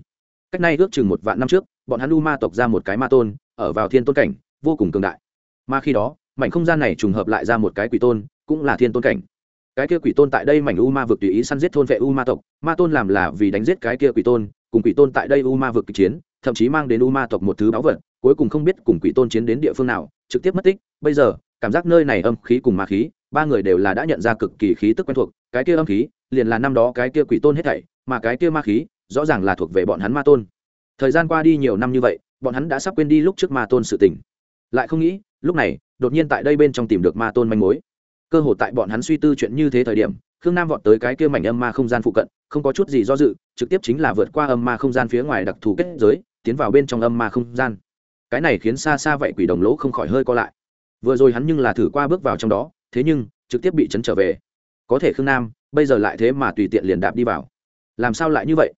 Cách nay ước chừng một vạn năm trước, bọn hắn u ma tộc ra một cái ma tôn, ở vào thiên tôn cảnh, vô cùng cường đại. Mà khi đó, mảnh không gian này trùng hợp lại ra một cái quỷ tôn, cũng là thiên tôn cảnh cái kia quỷ tôn tại đây mảnh u ma vực tùy ý săn giết thôn vệ u ma tộc, ma tôn làm là vì đánh giết cái kia quỷ tôn, cùng quỷ tôn tại đây u ma vực kịch chiến, thậm chí mang đến u ma tộc một thứ báu vật, cuối cùng không biết cùng quỷ tôn chiến đến địa phương nào, trực tiếp mất tích. Bây giờ, cảm giác nơi này âm khí cùng ma khí, ba người đều là đã nhận ra cực kỳ khí tức quen thuộc, cái kia âm khí, liền là năm đó cái kia quỷ tôn hết thảy, mà cái kia ma khí, rõ ràng là thuộc về bọn hắn ma tôn. Thời gian qua đi nhiều năm như vậy, bọn hắn đã sắp quên đi lúc trước ma tôn sự tình. Lại không nghĩ, lúc này, đột nhiên tại đây bên trong tìm được ma tôn manh mối cơ hội tại bọn hắn suy tư chuyện như thế thời điểm, khương nam vọt tới cái kia mảnh âm ma không gian phụ cận, không có chút gì do dự, trực tiếp chính là vượt qua âm ma không gian phía ngoài đặc thù kết giới, tiến vào bên trong âm ma không gian. Cái này khiến xa xa vậy quỷ đồng lỗ không khỏi hơi co lại. Vừa rồi hắn nhưng là thử qua bước vào trong đó, thế nhưng, trực tiếp bị chấn trở về. Có thể khương nam, bây giờ lại thế mà tùy tiện liền đạp đi vào. Làm sao lại như vậy?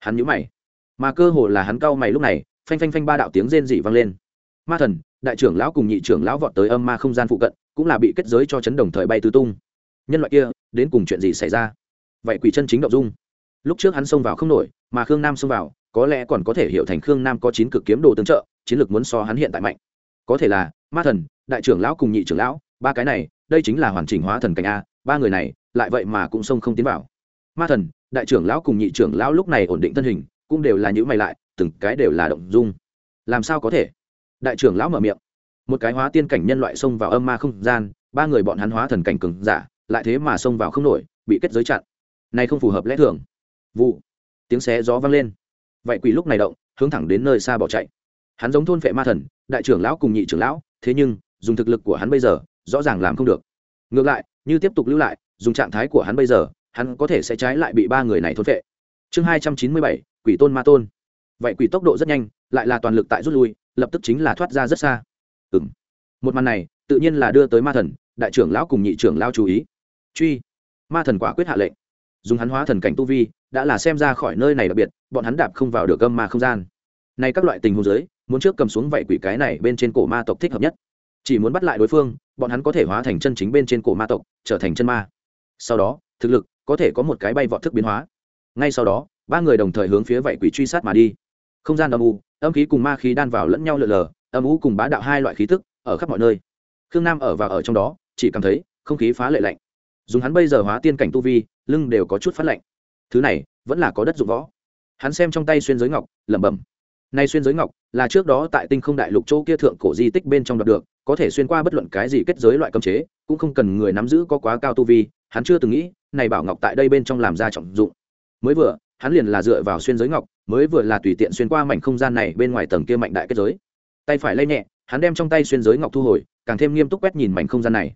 Hắn nhũ mày. Mà cơ hồ là hắn cau mày lúc này, phanh phanh phanh ba đạo tiếng rên dị vang lên. Ma thần, đại trưởng lão cùng nhị trưởng lão vọt tới âm ma không gian phụ cận cũng là bị kết giới cho chấn đồng thời bay tứ tung. Nhân loại kia, đến cùng chuyện gì xảy ra? Vậy quỷ chân chính động dung. Lúc trước hắn xông vào không nổi, mà khương nam xông vào, có lẽ còn có thể hiểu thành khương nam có chín cực kiếm đồ tương trợ, chiến lược muốn so hắn hiện tại mạnh. Có thể là, ma thần, đại trưởng lão cùng nhị trưởng lão, ba cái này, đây chính là hoàn chỉnh hóa thần cảnh a, ba người này, lại vậy mà cũng xông không tiến vào. Ma thần, đại trưởng lão cùng nhị trưởng lão lúc này ổn định thân hình, cũng đều là những mày lại, từng cái đều là động dung. Làm sao có thể? Đại trưởng lão mở miệng một cái hóa tiên cảnh nhân loại xông vào âm ma không gian, ba người bọn hắn hóa thần cảnh cường giả, lại thế mà xông vào không nổi, bị kết giới chặn. Này không phù hợp lẽ thường. Vụ. Tiếng xé gió vang lên. Vậy quỷ lúc này động, hướng thẳng đến nơi xa bỏ chạy. Hắn giống thôn vệ ma thần, đại trưởng lão cùng nhị trưởng lão, thế nhưng, dùng thực lực của hắn bây giờ, rõ ràng làm không được. Ngược lại, như tiếp tục lưu lại, dùng trạng thái của hắn bây giờ, hắn có thể sẽ trái lại bị ba người này thôn vệ. Chương hai trăm chín mươi bảy, quỷ tôn ma tôn. Vậy quỷ tốc độ rất nhanh, lại là toàn lực tại rút lui, lập tức chính là thoát ra rất xa ừng một màn này, tự nhiên là đưa tới ma thần, đại trưởng lão cùng nhị trưởng lao chú ý. Truy. Ma thần quả quyết hạ lệnh. Dùng hắn hóa thần cảnh tu vi, đã là xem ra khỏi nơi này đặc biệt, bọn hắn đạp không vào được gâm ma không gian. Nay các loại tình huống giới muốn trước cầm xuống vậy quỷ cái này bên trên cổ ma tộc thích hợp nhất. Chỉ muốn bắt lại đối phương, bọn hắn có thể hóa thành chân chính bên trên cổ ma tộc, trở thành chân ma. Sau đó, thực lực có thể có một cái bay vọt thức biến hóa. Ngay sau đó, ba người đồng thời hướng phía vậy quỷ truy sát mà đi. Không gian âm u, âm khí cùng ma khí đan vào lẫn nhau lượn lờ âm u cùng bá đạo hai loại khí tức ở khắp mọi nơi. Khương nam ở và ở trong đó, chỉ cảm thấy không khí phá lệ lạnh. Dùng hắn bây giờ hóa tiên cảnh tu vi, lưng đều có chút phát lạnh. Thứ này vẫn là có đất dụng võ. Hắn xem trong tay xuyên giới ngọc, lẩm bẩm. Nay xuyên giới ngọc là trước đó tại tinh không đại lục châu kia thượng cổ di tích bên trong đoạt được, có thể xuyên qua bất luận cái gì kết giới loại cấm chế, cũng không cần người nắm giữ có quá cao tu vi, hắn chưa từng nghĩ, này bảo ngọc tại đây bên trong làm ra trọng dụng. Mới vừa, hắn liền là dựa vào xuyên giới ngọc, mới vừa là tùy tiện xuyên qua mảnh không gian này bên ngoài tầng kia mạnh đại kết giới tay phải lay nhẹ, hắn đem trong tay xuyên giới ngọc thu hồi, càng thêm nghiêm túc quét nhìn mảnh không gian này.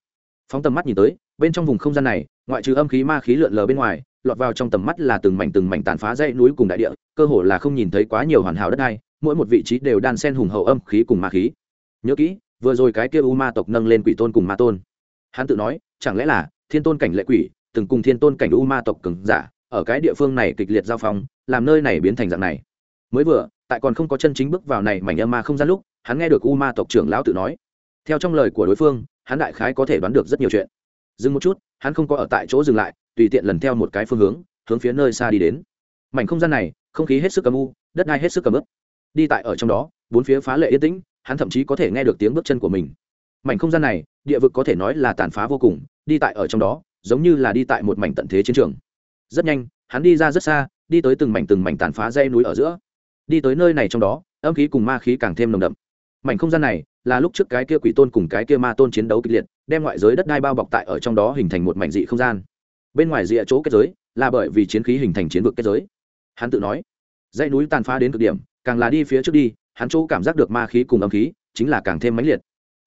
Phóng tầm mắt nhìn tới, bên trong vùng không gian này, ngoại trừ âm khí ma khí lượn lờ bên ngoài, lọt vào trong tầm mắt là từng mảnh từng mảnh tàn phá dãy núi cùng đại địa, cơ hồ là không nhìn thấy quá nhiều hoàn hảo đất này mỗi một vị trí đều đan xen hùng hậu âm khí cùng ma khí. Nhớ kỹ, vừa rồi cái kia u ma tộc nâng lên quỷ tôn cùng ma tôn. Hắn tự nói, chẳng lẽ là thiên tôn cảnh lệ quỷ, từng cùng thiên tôn cảnh u ma tộc cường giả, ở cái địa phương này kịch liệt giao phong, làm nơi này biến thành dạng này. Mới vừa tại còn không có chân chính bước vào này mảnh âm ma không gian lúc, hắn nghe được u ma tộc trưởng lão tự nói. Theo trong lời của đối phương, hắn đại khái có thể đoán được rất nhiều chuyện. Dừng một chút, hắn không có ở tại chỗ dừng lại, tùy tiện lần theo một cái phương hướng hướng phía nơi xa đi đến. Mảnh không gian này, không khí hết sức cầm u, đất đai hết sức cầm ướp đi tại ở trong đó, bốn phía phá lệ yên tĩnh, hắn thậm chí có thể nghe được tiếng bước chân của mình. Mảnh không gian này, địa vực có thể nói là tàn phá vô cùng, đi tại ở trong đó, giống như là đi tại một mảnh tận thế chiến trường. Rất nhanh, hắn đi ra rất xa, đi tới từng mảnh từng mảnh tàn phá dây núi ở giữa đi tới nơi này trong đó, âm khí cùng ma khí càng thêm nồng đậm. Mảnh không gian này là lúc trước cái kia quỷ tôn cùng cái kia ma tôn chiến đấu kịch liệt, đem ngoại giới đất đai bao bọc tại ở trong đó hình thành một mảnh dị không gian. Bên ngoài rìa chỗ kết giới là bởi vì chiến khí hình thành chiến vực kết giới. Hắn tự nói, dãy núi tàn phá đến cực điểm, càng là đi phía trước đi, hắn chỗ cảm giác được ma khí cùng âm khí chính là càng thêm mãnh liệt.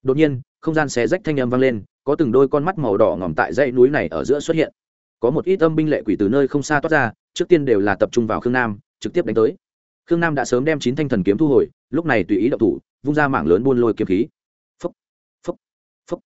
Đột nhiên, không gian xé rách thanh âm vang lên, có từng đôi con mắt màu đỏ ngỏm tại dãy núi này ở giữa xuất hiện. Có một ít âm binh lệ quỷ từ nơi không xa toát ra, trước tiên đều là tập trung vào khương nam, trực tiếp đánh tới khương nam đã sớm đem chín thanh thần kiếm thu hồi, lúc này tùy ý động thủ, vung ra mảng lớn buôn lôi kiếm khí. Phúc phúc phúc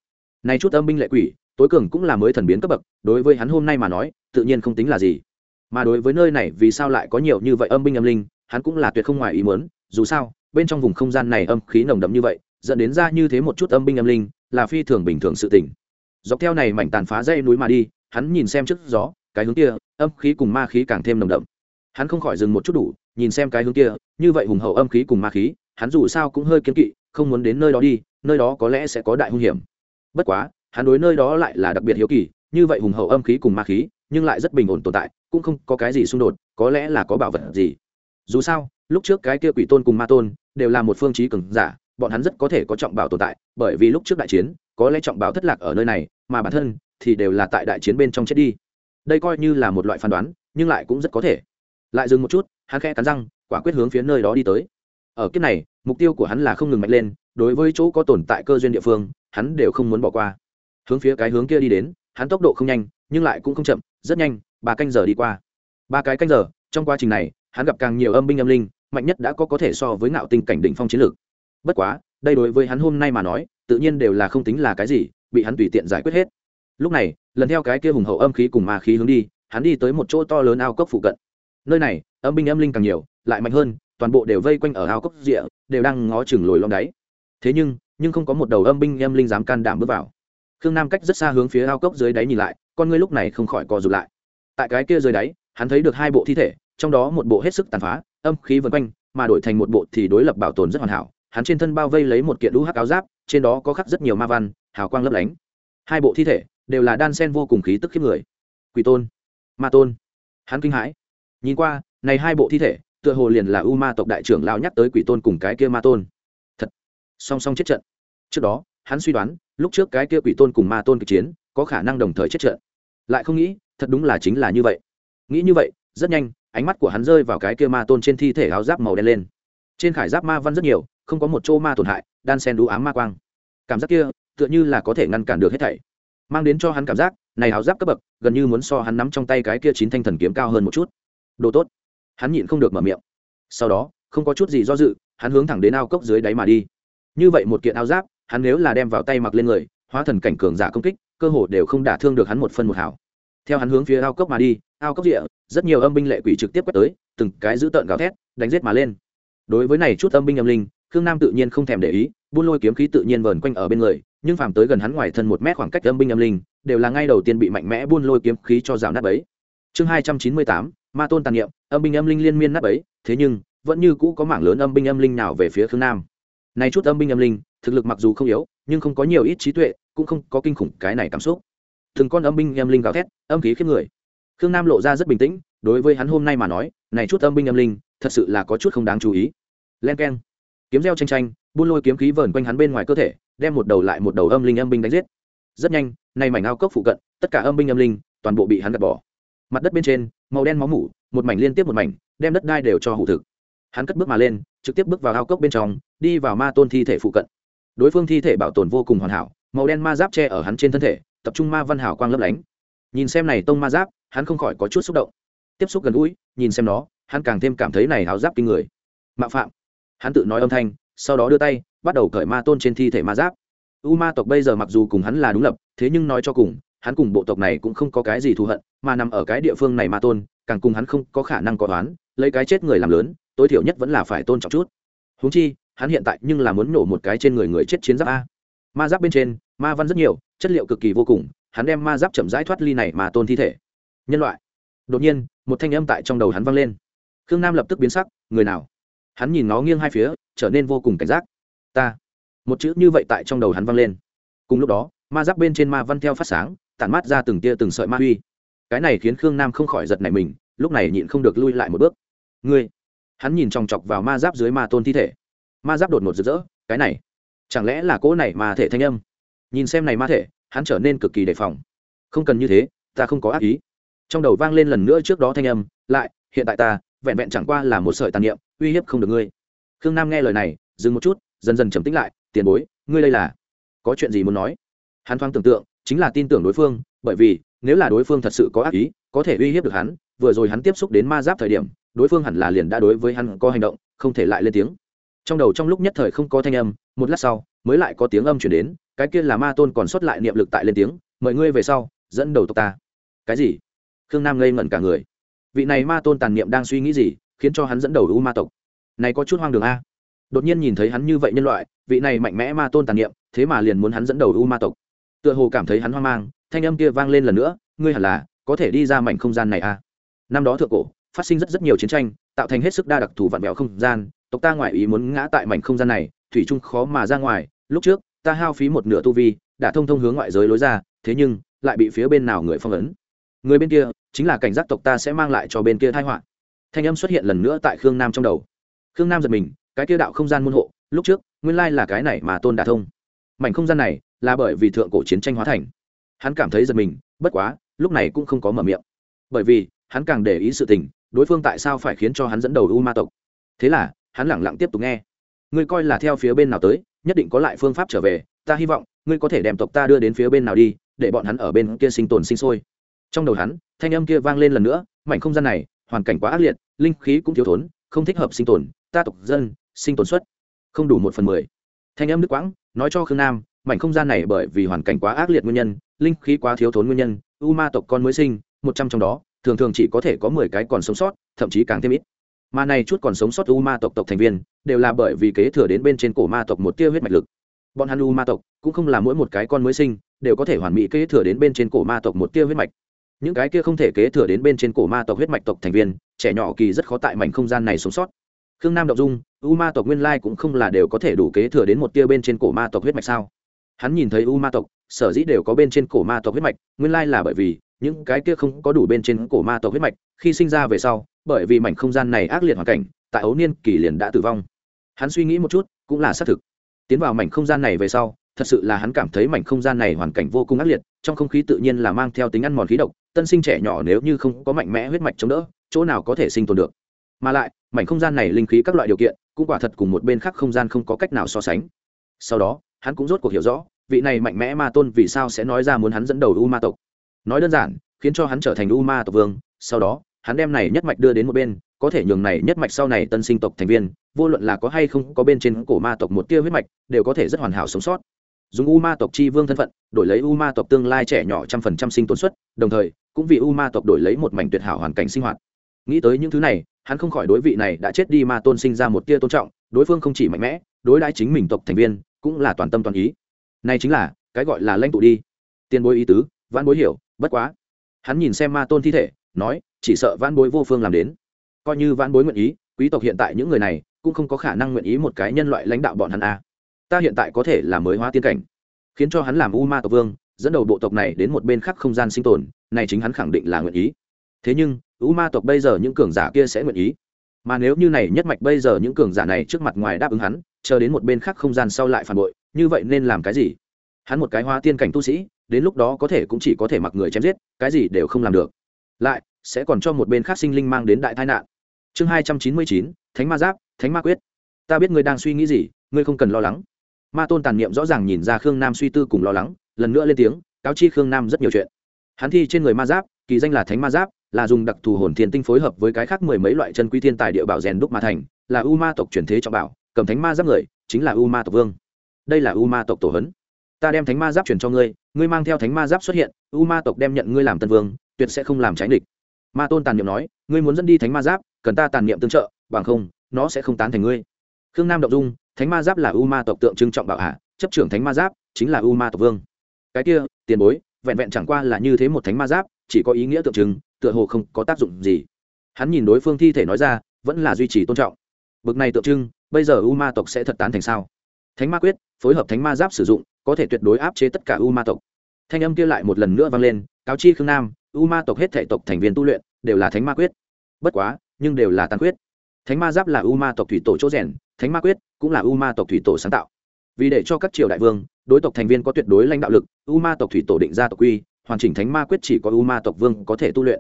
này chút âm binh lệ quỷ, tối cường cũng là mới thần biến cấp bậc, đối với hắn hôm nay mà nói, tự nhiên không tính là gì. Mà đối với nơi này, vì sao lại có nhiều như vậy âm binh âm linh, hắn cũng là tuyệt không ngoài ý muốn, dù sao, bên trong vùng không gian này âm khí nồng đậm như vậy, dẫn đến ra như thế một chút âm binh âm linh, là phi thường bình thường sự tình. Dọc theo này mảnh tàn phá dây núi mà đi, hắn nhìn xem trước gió, cái hướng kia, âm khí cùng ma khí càng thêm nồng đậm. Hắn không khỏi dừng một chút đủ nhìn xem cái hướng kia, như vậy hùng hậu âm khí cùng ma khí, hắn dù sao cũng hơi kiên kỵ, không muốn đến nơi đó đi, nơi đó có lẽ sẽ có đại hung hiểm. Bất quá, hắn đối nơi đó lại là đặc biệt hiếu kỳ, như vậy hùng hậu âm khí cùng ma khí, nhưng lại rất bình ổn tồn tại, cũng không có cái gì xung đột, có lẽ là có bảo vật gì. Dù sao, lúc trước cái kia quỷ tôn cùng ma tôn đều là một phương trí cường giả, bọn hắn rất có thể có trọng bảo tồn tại, bởi vì lúc trước đại chiến, có lẽ trọng bảo thất lạc ở nơi này, mà bản thân thì đều là tại đại chiến bên trong chết đi. Đây coi như là một loại phán đoán, nhưng lại cũng rất có thể. Lại dừng một chút hắn khẽ cắn răng, quả quyết hướng phía nơi đó đi tới. Ở kiếp này, mục tiêu của hắn là không ngừng mạnh lên, đối với chỗ có tồn tại cơ duyên địa phương, hắn đều không muốn bỏ qua. Hướng phía cái hướng kia đi đến, hắn tốc độ không nhanh, nhưng lại cũng không chậm, rất nhanh, ba canh giờ đi qua. Ba cái canh giờ, trong quá trình này, hắn gặp càng nhiều âm binh âm linh, mạnh nhất đã có có thể so với ngạo tinh cảnh đỉnh phong chiến lược. Bất quá, đây đối với hắn hôm nay mà nói, tự nhiên đều là không tính là cái gì, bị hắn tùy tiện giải quyết hết. Lúc này, lần theo cái kia hùng hậu âm khí cùng ma khí hướng đi, hắn đi tới một chỗ to lớn ao cốc phụ cận. Nơi này âm binh âm linh càng nhiều, lại mạnh hơn, toàn bộ đều vây quanh ở ao cốc rịa đều đang ngó chừng lồi lom đáy. Thế nhưng nhưng không có một đầu âm binh âm linh dám can đảm bước vào. Khương nam cách rất xa hướng phía ao cốc dưới đáy nhìn lại, con ngươi lúc này không khỏi co rụt lại. Tại cái kia dưới đáy, hắn thấy được hai bộ thi thể, trong đó một bộ hết sức tàn phá, âm khí vân quanh, mà đổi thành một bộ thì đối lập bảo tồn rất hoàn hảo. Hắn trên thân bao vây lấy một kiện đũ hắc áo giáp, trên đó có khắc rất nhiều ma văn, hào quang lấp lánh. Hai bộ thi thể đều là đan sen vô cùng khí tức khiếp người. Quỷ tôn, ma tôn. Hắn kinh hãi. Nhìn qua này hai bộ thi thể, tựa hồ liền là u ma tộc đại trưởng lao nhắc tới quỷ tôn cùng cái kia ma tôn. Thật. Song song chết trận. Trước đó, hắn suy đoán, lúc trước cái kia quỷ tôn cùng ma tôn kịch chiến, có khả năng đồng thời chết trận. Lại không nghĩ, thật đúng là chính là như vậy. Nghĩ như vậy, rất nhanh, ánh mắt của hắn rơi vào cái kia ma tôn trên thi thể áo giáp màu đen lên. Trên khải giáp ma văn rất nhiều, không có một chỗ ma tổn hại, đan sen đũ ám ma quang. Cảm giác kia, tựa như là có thể ngăn cản được hết thảy. Mang đến cho hắn cảm giác, này áo giáp cấp bậc, gần như muốn so hắn nắm trong tay cái kia chín thanh thần kiếm cao hơn một chút. Đồ tốt hắn nhịn không được mở miệng. Sau đó, không có chút gì do dự, hắn hướng thẳng đến ao cốc dưới đáy mà đi. Như vậy một kiện áo giáp, hắn nếu là đem vào tay mặc lên người, hóa thần cảnh cường giả công kích, cơ hồ đều không đả thương được hắn một phân một hảo theo hắn hướng phía ao cốc mà đi, ao cốc địa, rất nhiều âm binh lệ quỷ trực tiếp quét tới, từng cái giữ tợn gào thét, đánh giết mà lên. Đối với này chút âm binh âm linh, khương nam tự nhiên không thèm để ý, buôn lôi kiếm khí tự nhiên vờn quanh ở bên người, nhưng phàm tới gần hắn ngoài thân một mét khoảng cách âm binh âm linh, đều là ngay đầu tiên bị mạnh mẽ buôn lôi kiếm khí cho rào nát ấy chương hai trăm chín mươi tám ma tôn tàn niệm, âm binh âm linh liên miên nát ấy thế nhưng, vẫn như cũ có mảng lớn âm binh âm linh nào về phía khương nam. Này chút âm binh âm linh, thực lực mặc dù không yếu, nhưng không có nhiều ít trí tuệ, cũng không có kinh khủng cái này cảm xúc. Từng con âm binh âm linh gào thét, âm khí khiếp người. Khương nam lộ ra rất bình tĩnh, đối với hắn hôm nay mà nói, này chút âm binh âm linh, thật sự là có chút không đáng chú ý. Len k e n kiếm reo tranh tranh buôn lôi kiếm khí vờn quanh hắn bên ngoài cơ thể, đem một đầu lại một đầu âm linh âm binh đánh giết. Rất nhanh, nay mảnh ao cốc phụ cận, tất cả âm binh âm linh, toàn bộ bị hắn gạt bỏ mặt đất bên trên, màu đen máu mủ, một mảnh liên tiếp một mảnh, đem đất đai đều cho hủ thực. Hắn cất bước mà lên, trực tiếp bước vào ao cốc bên trong, đi vào ma tôn thi thể phụ cận. Đối phương thi thể bảo tồn vô cùng hoàn hảo, màu đen ma giáp che ở hắn trên thân thể, tập trung ma văn hảo quang lấp lánh. Nhìn xem này tông ma giáp, hắn không khỏi có chút xúc động. Tiếp xúc gần gũi, nhìn xem nó, hắn càng thêm cảm thấy này háo giáp kinh người. Mạo phạm. Hắn tự nói âm thanh, sau đó đưa tay, bắt đầu cởi ma tôn trên thi thể ma giáp. U ma tộc bây giờ mặc dù cùng hắn là đúng lập, thế nhưng nói cho cùng, hắn cùng bộ tộc này cũng không có cái gì thù hận mà nằm ở cái địa phương này ma tôn, càng cùng hắn không có khả năng có toán lấy cái chết người làm lớn, tối thiểu nhất vẫn là phải tôn trọng chút. Húng chi, hắn hiện tại nhưng là muốn nổ một cái trên người người chết chiến giáp a. Ma giáp bên trên, ma văn rất nhiều, chất liệu cực kỳ vô cùng, hắn đem ma giáp chậm rãi thoát ly này mà tôn thi thể. Nhân loại. Đột nhiên, một thanh âm tại trong đầu hắn vang lên. Khương nam lập tức biến sắc, người nào? Hắn nhìn nó nghiêng hai phía, trở nên vô cùng cảnh giác. Ta. Một chữ như vậy tại trong đầu hắn vang lên. Cùng lúc đó, ma giáp bên trên ma văn theo phát sáng, tản mát ra từng tia từng sợi ma huy cái này khiến khương nam không khỏi giật nảy mình, lúc này nhịn không được lui lại một bước. Ngươi? Hắn nhìn chòng chọc vào ma giáp dưới ma tôn thi thể. Ma giáp đột ngột rực rỡ, cái này, chẳng lẽ là cỗ này mà thể thanh âm? Nhìn xem này ma thể, hắn trở nên cực kỳ đề phòng. Không cần như thế, ta không có ác ý. Trong đầu vang lên lần nữa trước đó thanh âm, lại, hiện tại ta, vẹn vẹn chẳng qua là một sợi tàn niệm, uy hiếp không được ngươi. Khương nam nghe lời này, dừng một chút, dần dần trầm tĩnh lại, tiền bối, ngươi đây là, có chuyện gì muốn nói? Hắn thoáng tưởng tượng, chính là tin tưởng đối phương, bởi vì nếu là đối phương thật sự có ác ý, có thể uy hiếp được hắn, vừa rồi hắn tiếp xúc đến ma giáp thời điểm, đối phương hẳn là liền đã đối với hắn có hành động, không thể lại lên tiếng. Trong đầu trong lúc nhất thời không có thanh âm, một lát sau, mới lại có tiếng âm chuyển đến, cái kia là ma tôn còn sót lại niệm lực tại lên tiếng, mời ngươi về sau, dẫn đầu tộc ta. Cái gì? Khương nam ngây ngẩn cả người. Vị này ma tôn tàn niệm đang suy nghĩ gì, khiến cho hắn dẫn đầu u ma tộc. Này có chút hoang đường a. Đột nhiên nhìn thấy hắn như vậy nhân loại, vị này mạnh mẽ ma tôn tàn niệm, thế mà liền muốn hắn dẫn đầu u ma tộc. Tựa hồ cảm thấy hắn hoang mang thanh âm kia vang lên lần nữa, ngươi hẳn là có thể đi ra mảnh không gian này à? năm đó thượng cổ, phát sinh rất rất nhiều chiến tranh, tạo thành hết sức đa đặc thù vạn vẹo không gian. Tộc ta ngoại ý muốn ngã tại mảnh không gian này, thủy chung khó mà ra ngoài. Lúc trước, ta hao phí một nửa tu vi, đã thông thông hướng ngoại giới lối ra, thế nhưng lại bị phía bên nào người phong ấn. Người bên kia chính là cảnh giác tộc ta sẽ mang lại cho bên kia thai họa. Thanh âm xuất hiện lần nữa tại khương nam trong đầu. Khương nam giật mình, cái kia đạo không gian môn hộ, lúc trước, nguyên lai là cái này mà tôn đả thông. Mảnh không gian này là bởi vì thượng cổ chiến tranh hóa thành hắn cảm thấy giật mình, bất quá, lúc này cũng không có mở miệng. Bởi vì, hắn càng để ý sự tình, đối phương tại sao phải khiến cho hắn dẫn đầu u ma tộc? Thế là, hắn lẳng lặng tiếp tục nghe. Ngươi coi là theo phía bên nào tới, nhất định có lại phương pháp trở về, ta hy vọng, ngươi có thể đem tộc ta đưa đến phía bên nào đi, để bọn hắn ở bên kia sinh tồn sinh sôi. Trong đầu hắn, thanh âm kia vang lên lần nữa, mảnh không gian này, hoàn cảnh quá ác liệt, linh khí cũng thiếu thốn, không thích hợp sinh tồn, ta tộc dân, sinh tồn suất, không đủ một phần mười. Thanh âm nước quãng, nói cho khương nam mảnh không gian này bởi vì hoàn cảnh quá ác liệt nguyên nhân, linh khí quá thiếu thốn nguyên nhân, u ma tộc con mới sinh, một trăm trong đó, thường thường chỉ có thể có mười cái còn sống sót, thậm chí càng thêm ít. Mà này chút còn sống sót u ma tộc tộc thành viên, đều là bởi vì kế thừa đến bên trên cổ ma tộc một tia huyết mạch lực. Bọn hắn u ma tộc cũng không là mỗi một cái con mới sinh, đều có thể hoàn mỹ kế thừa đến bên trên cổ ma tộc một tia huyết mạch. Những cái kia không thể kế thừa đến bên trên cổ ma tộc huyết mạch tộc thành viên, trẻ nhỏ kỳ rất khó tại mảnh không gian này sống sót. Khương nam đậu dung, u ma tộc nguyên lai cũng không là đều có thể đủ kế thừa đến một tia bên trên cổ ma tộc huyết mạch sao? Hắn nhìn thấy u ma tộc, sở dĩ đều có bên trên cổ ma tộc huyết mạch, nguyên lai là bởi vì những cái kia không có đủ bên trên cổ ma tộc huyết mạch, khi sinh ra về sau, bởi vì mảnh không gian này ác liệt hoàn cảnh, tại ấu niên kỳ liền đã tử vong. Hắn suy nghĩ một chút, cũng là xác thực. Tiến vào mảnh không gian này về sau, thật sự là hắn cảm thấy mảnh không gian này hoàn cảnh vô cùng ác liệt, trong không khí tự nhiên là mang theo tính ăn mòn khí độc, tân sinh trẻ nhỏ nếu như không có mạnh mẽ huyết mạch chống đỡ, chỗ nào có thể sinh tồn được. Mà lại, mảnh không gian này linh khí các loại điều kiện, cũng quả thật cùng một bên khác không gian không có cách nào so sánh. Sau đó, hắn cũng rốt cuộc hiểu rõ vị này mạnh mẽ ma tôn vì sao sẽ nói ra muốn hắn dẫn đầu u ma tộc? Nói đơn giản, khiến cho hắn trở thành u ma tộc vương, sau đó, hắn đem này nhất mạch đưa đến một bên, có thể nhường này nhất mạch sau này tân sinh tộc thành viên, vô luận là có hay không có bên trên cổ ma tộc một tia huyết mạch, đều có thể rất hoàn hảo sống sót. Dùng u ma tộc chi vương thân phận, đổi lấy u ma tộc tương lai trẻ nhỏ trăm phần trăm sinh tồn suất, đồng thời, cũng vì u ma tộc đổi lấy một mảnh tuyệt hảo hoàn cảnh sinh hoạt. Nghĩ tới những thứ này, hắn không khỏi đối vị này đã chết đi ma tôn sinh ra một tia tôn trọng, đối phương không chỉ mạnh mẽ, đối đãi chính mình tộc thành viên, cũng là toàn tâm toàn ý này chính là, cái gọi là lãnh tụ đi. Tiền bối ý tứ văn bối hiểu, bất quá. Hắn nhìn xem ma tôn thi thể, nói, chỉ sợ văn bối vô phương làm đến. Coi như văn bối nguyện ý, quý tộc hiện tại những người này, cũng không có khả năng nguyện ý một cái nhân loại lãnh đạo bọn hắn a. Ta hiện tại có thể là mới hóa tiên cảnh. Khiến cho hắn làm u ma tộc vương, dẫn đầu bộ tộc này đến một bên khác không gian sinh tồn, này chính hắn khẳng định là nguyện ý. Thế nhưng, u ma tộc bây giờ những cường giả kia sẽ nguyện ý. Mà nếu như này nhất mạch bây giờ những cường giả này trước mặt ngoài đáp ứng hắn chờ đến một bên khác không gian sau lại phản bội, như vậy nên làm cái gì? Hắn một cái hoa tiên cảnh tu sĩ, đến lúc đó có thể cũng chỉ có thể mặc người chém giết, cái gì đều không làm được. Lại, sẽ còn cho một bên khác sinh linh mang đến đại tai nạn. Chương hai trăm chín mươi chín, thánh ma giáp, thánh ma quyết. Ta biết ngươi đang suy nghĩ gì, ngươi không cần lo lắng. Ma tôn tàn niệm rõ ràng nhìn ra khương nam suy tư cùng lo lắng, lần nữa lên tiếng, cáo chi khương nam rất nhiều chuyện. Hắn thi trên người ma giáp, kỳ danh là thánh ma giáp, là dùng đặc thù hồn thiên tinh phối hợp với cái khác mười mấy loại chân quý thiên tài địa bảo rèn đúc ma thành, là u ma tộc truyền thế cho bảo cầm thánh ma giáp người, chính là u ma tộc vương. Đây là u ma tộc tổ hấn. Ta đem thánh ma giáp truyền cho ngươi ngươi mang theo thánh ma giáp xuất hiện u ma tộc đem nhận ngươi làm tân vương, tuyệt sẽ không làm trái địch ma tôn tàn niệm nói, ngươi muốn dẫn đi thánh ma giáp, cần ta tàn niệm tương trợ, bằng không, nó sẽ không tán thành ngươi. Khương nam động dung, thánh ma giáp là u ma tộc tượng trưng trọng bảo hạ, chấp trưởng thánh ma giáp, chính là u ma tộc vương. Cái kia, tiền bối, vẹn vẹn chẳng qua là như thế một thánh ma giáp, chỉ có ý nghĩa tượng trưng, tựa hồ không có tác dụng gì. Hắn nhìn đối phương thi thể nói ra, vẫn là duy trì tôn trọng. Bực này tượng trưng bây giờ u ma tộc sẽ thật tán thành sao? Thánh ma quyết, phối hợp thánh ma giáp sử dụng, có thể tuyệt đối áp chế tất cả u ma tộc. Thanh âm kia lại một lần nữa vang lên, cáo chi khương nam, u ma tộc hết thể tộc thành viên tu luyện, đều là thánh ma quyết. Bất quá, nhưng đều là tàn quyết. Thánh ma giáp là u ma tộc thủy tổ chỗ rèn, thánh ma quyết cũng là u ma tộc thủy tổ sáng tạo. Vì để cho các triều đại vương, đối tộc thành viên có tuyệt đối lãnh đạo lực, u ma tộc thủy tổ định ra tộc quy, hoàn chỉnh thánh ma quyết chỉ có u ma tộc vương có thể tu luyện.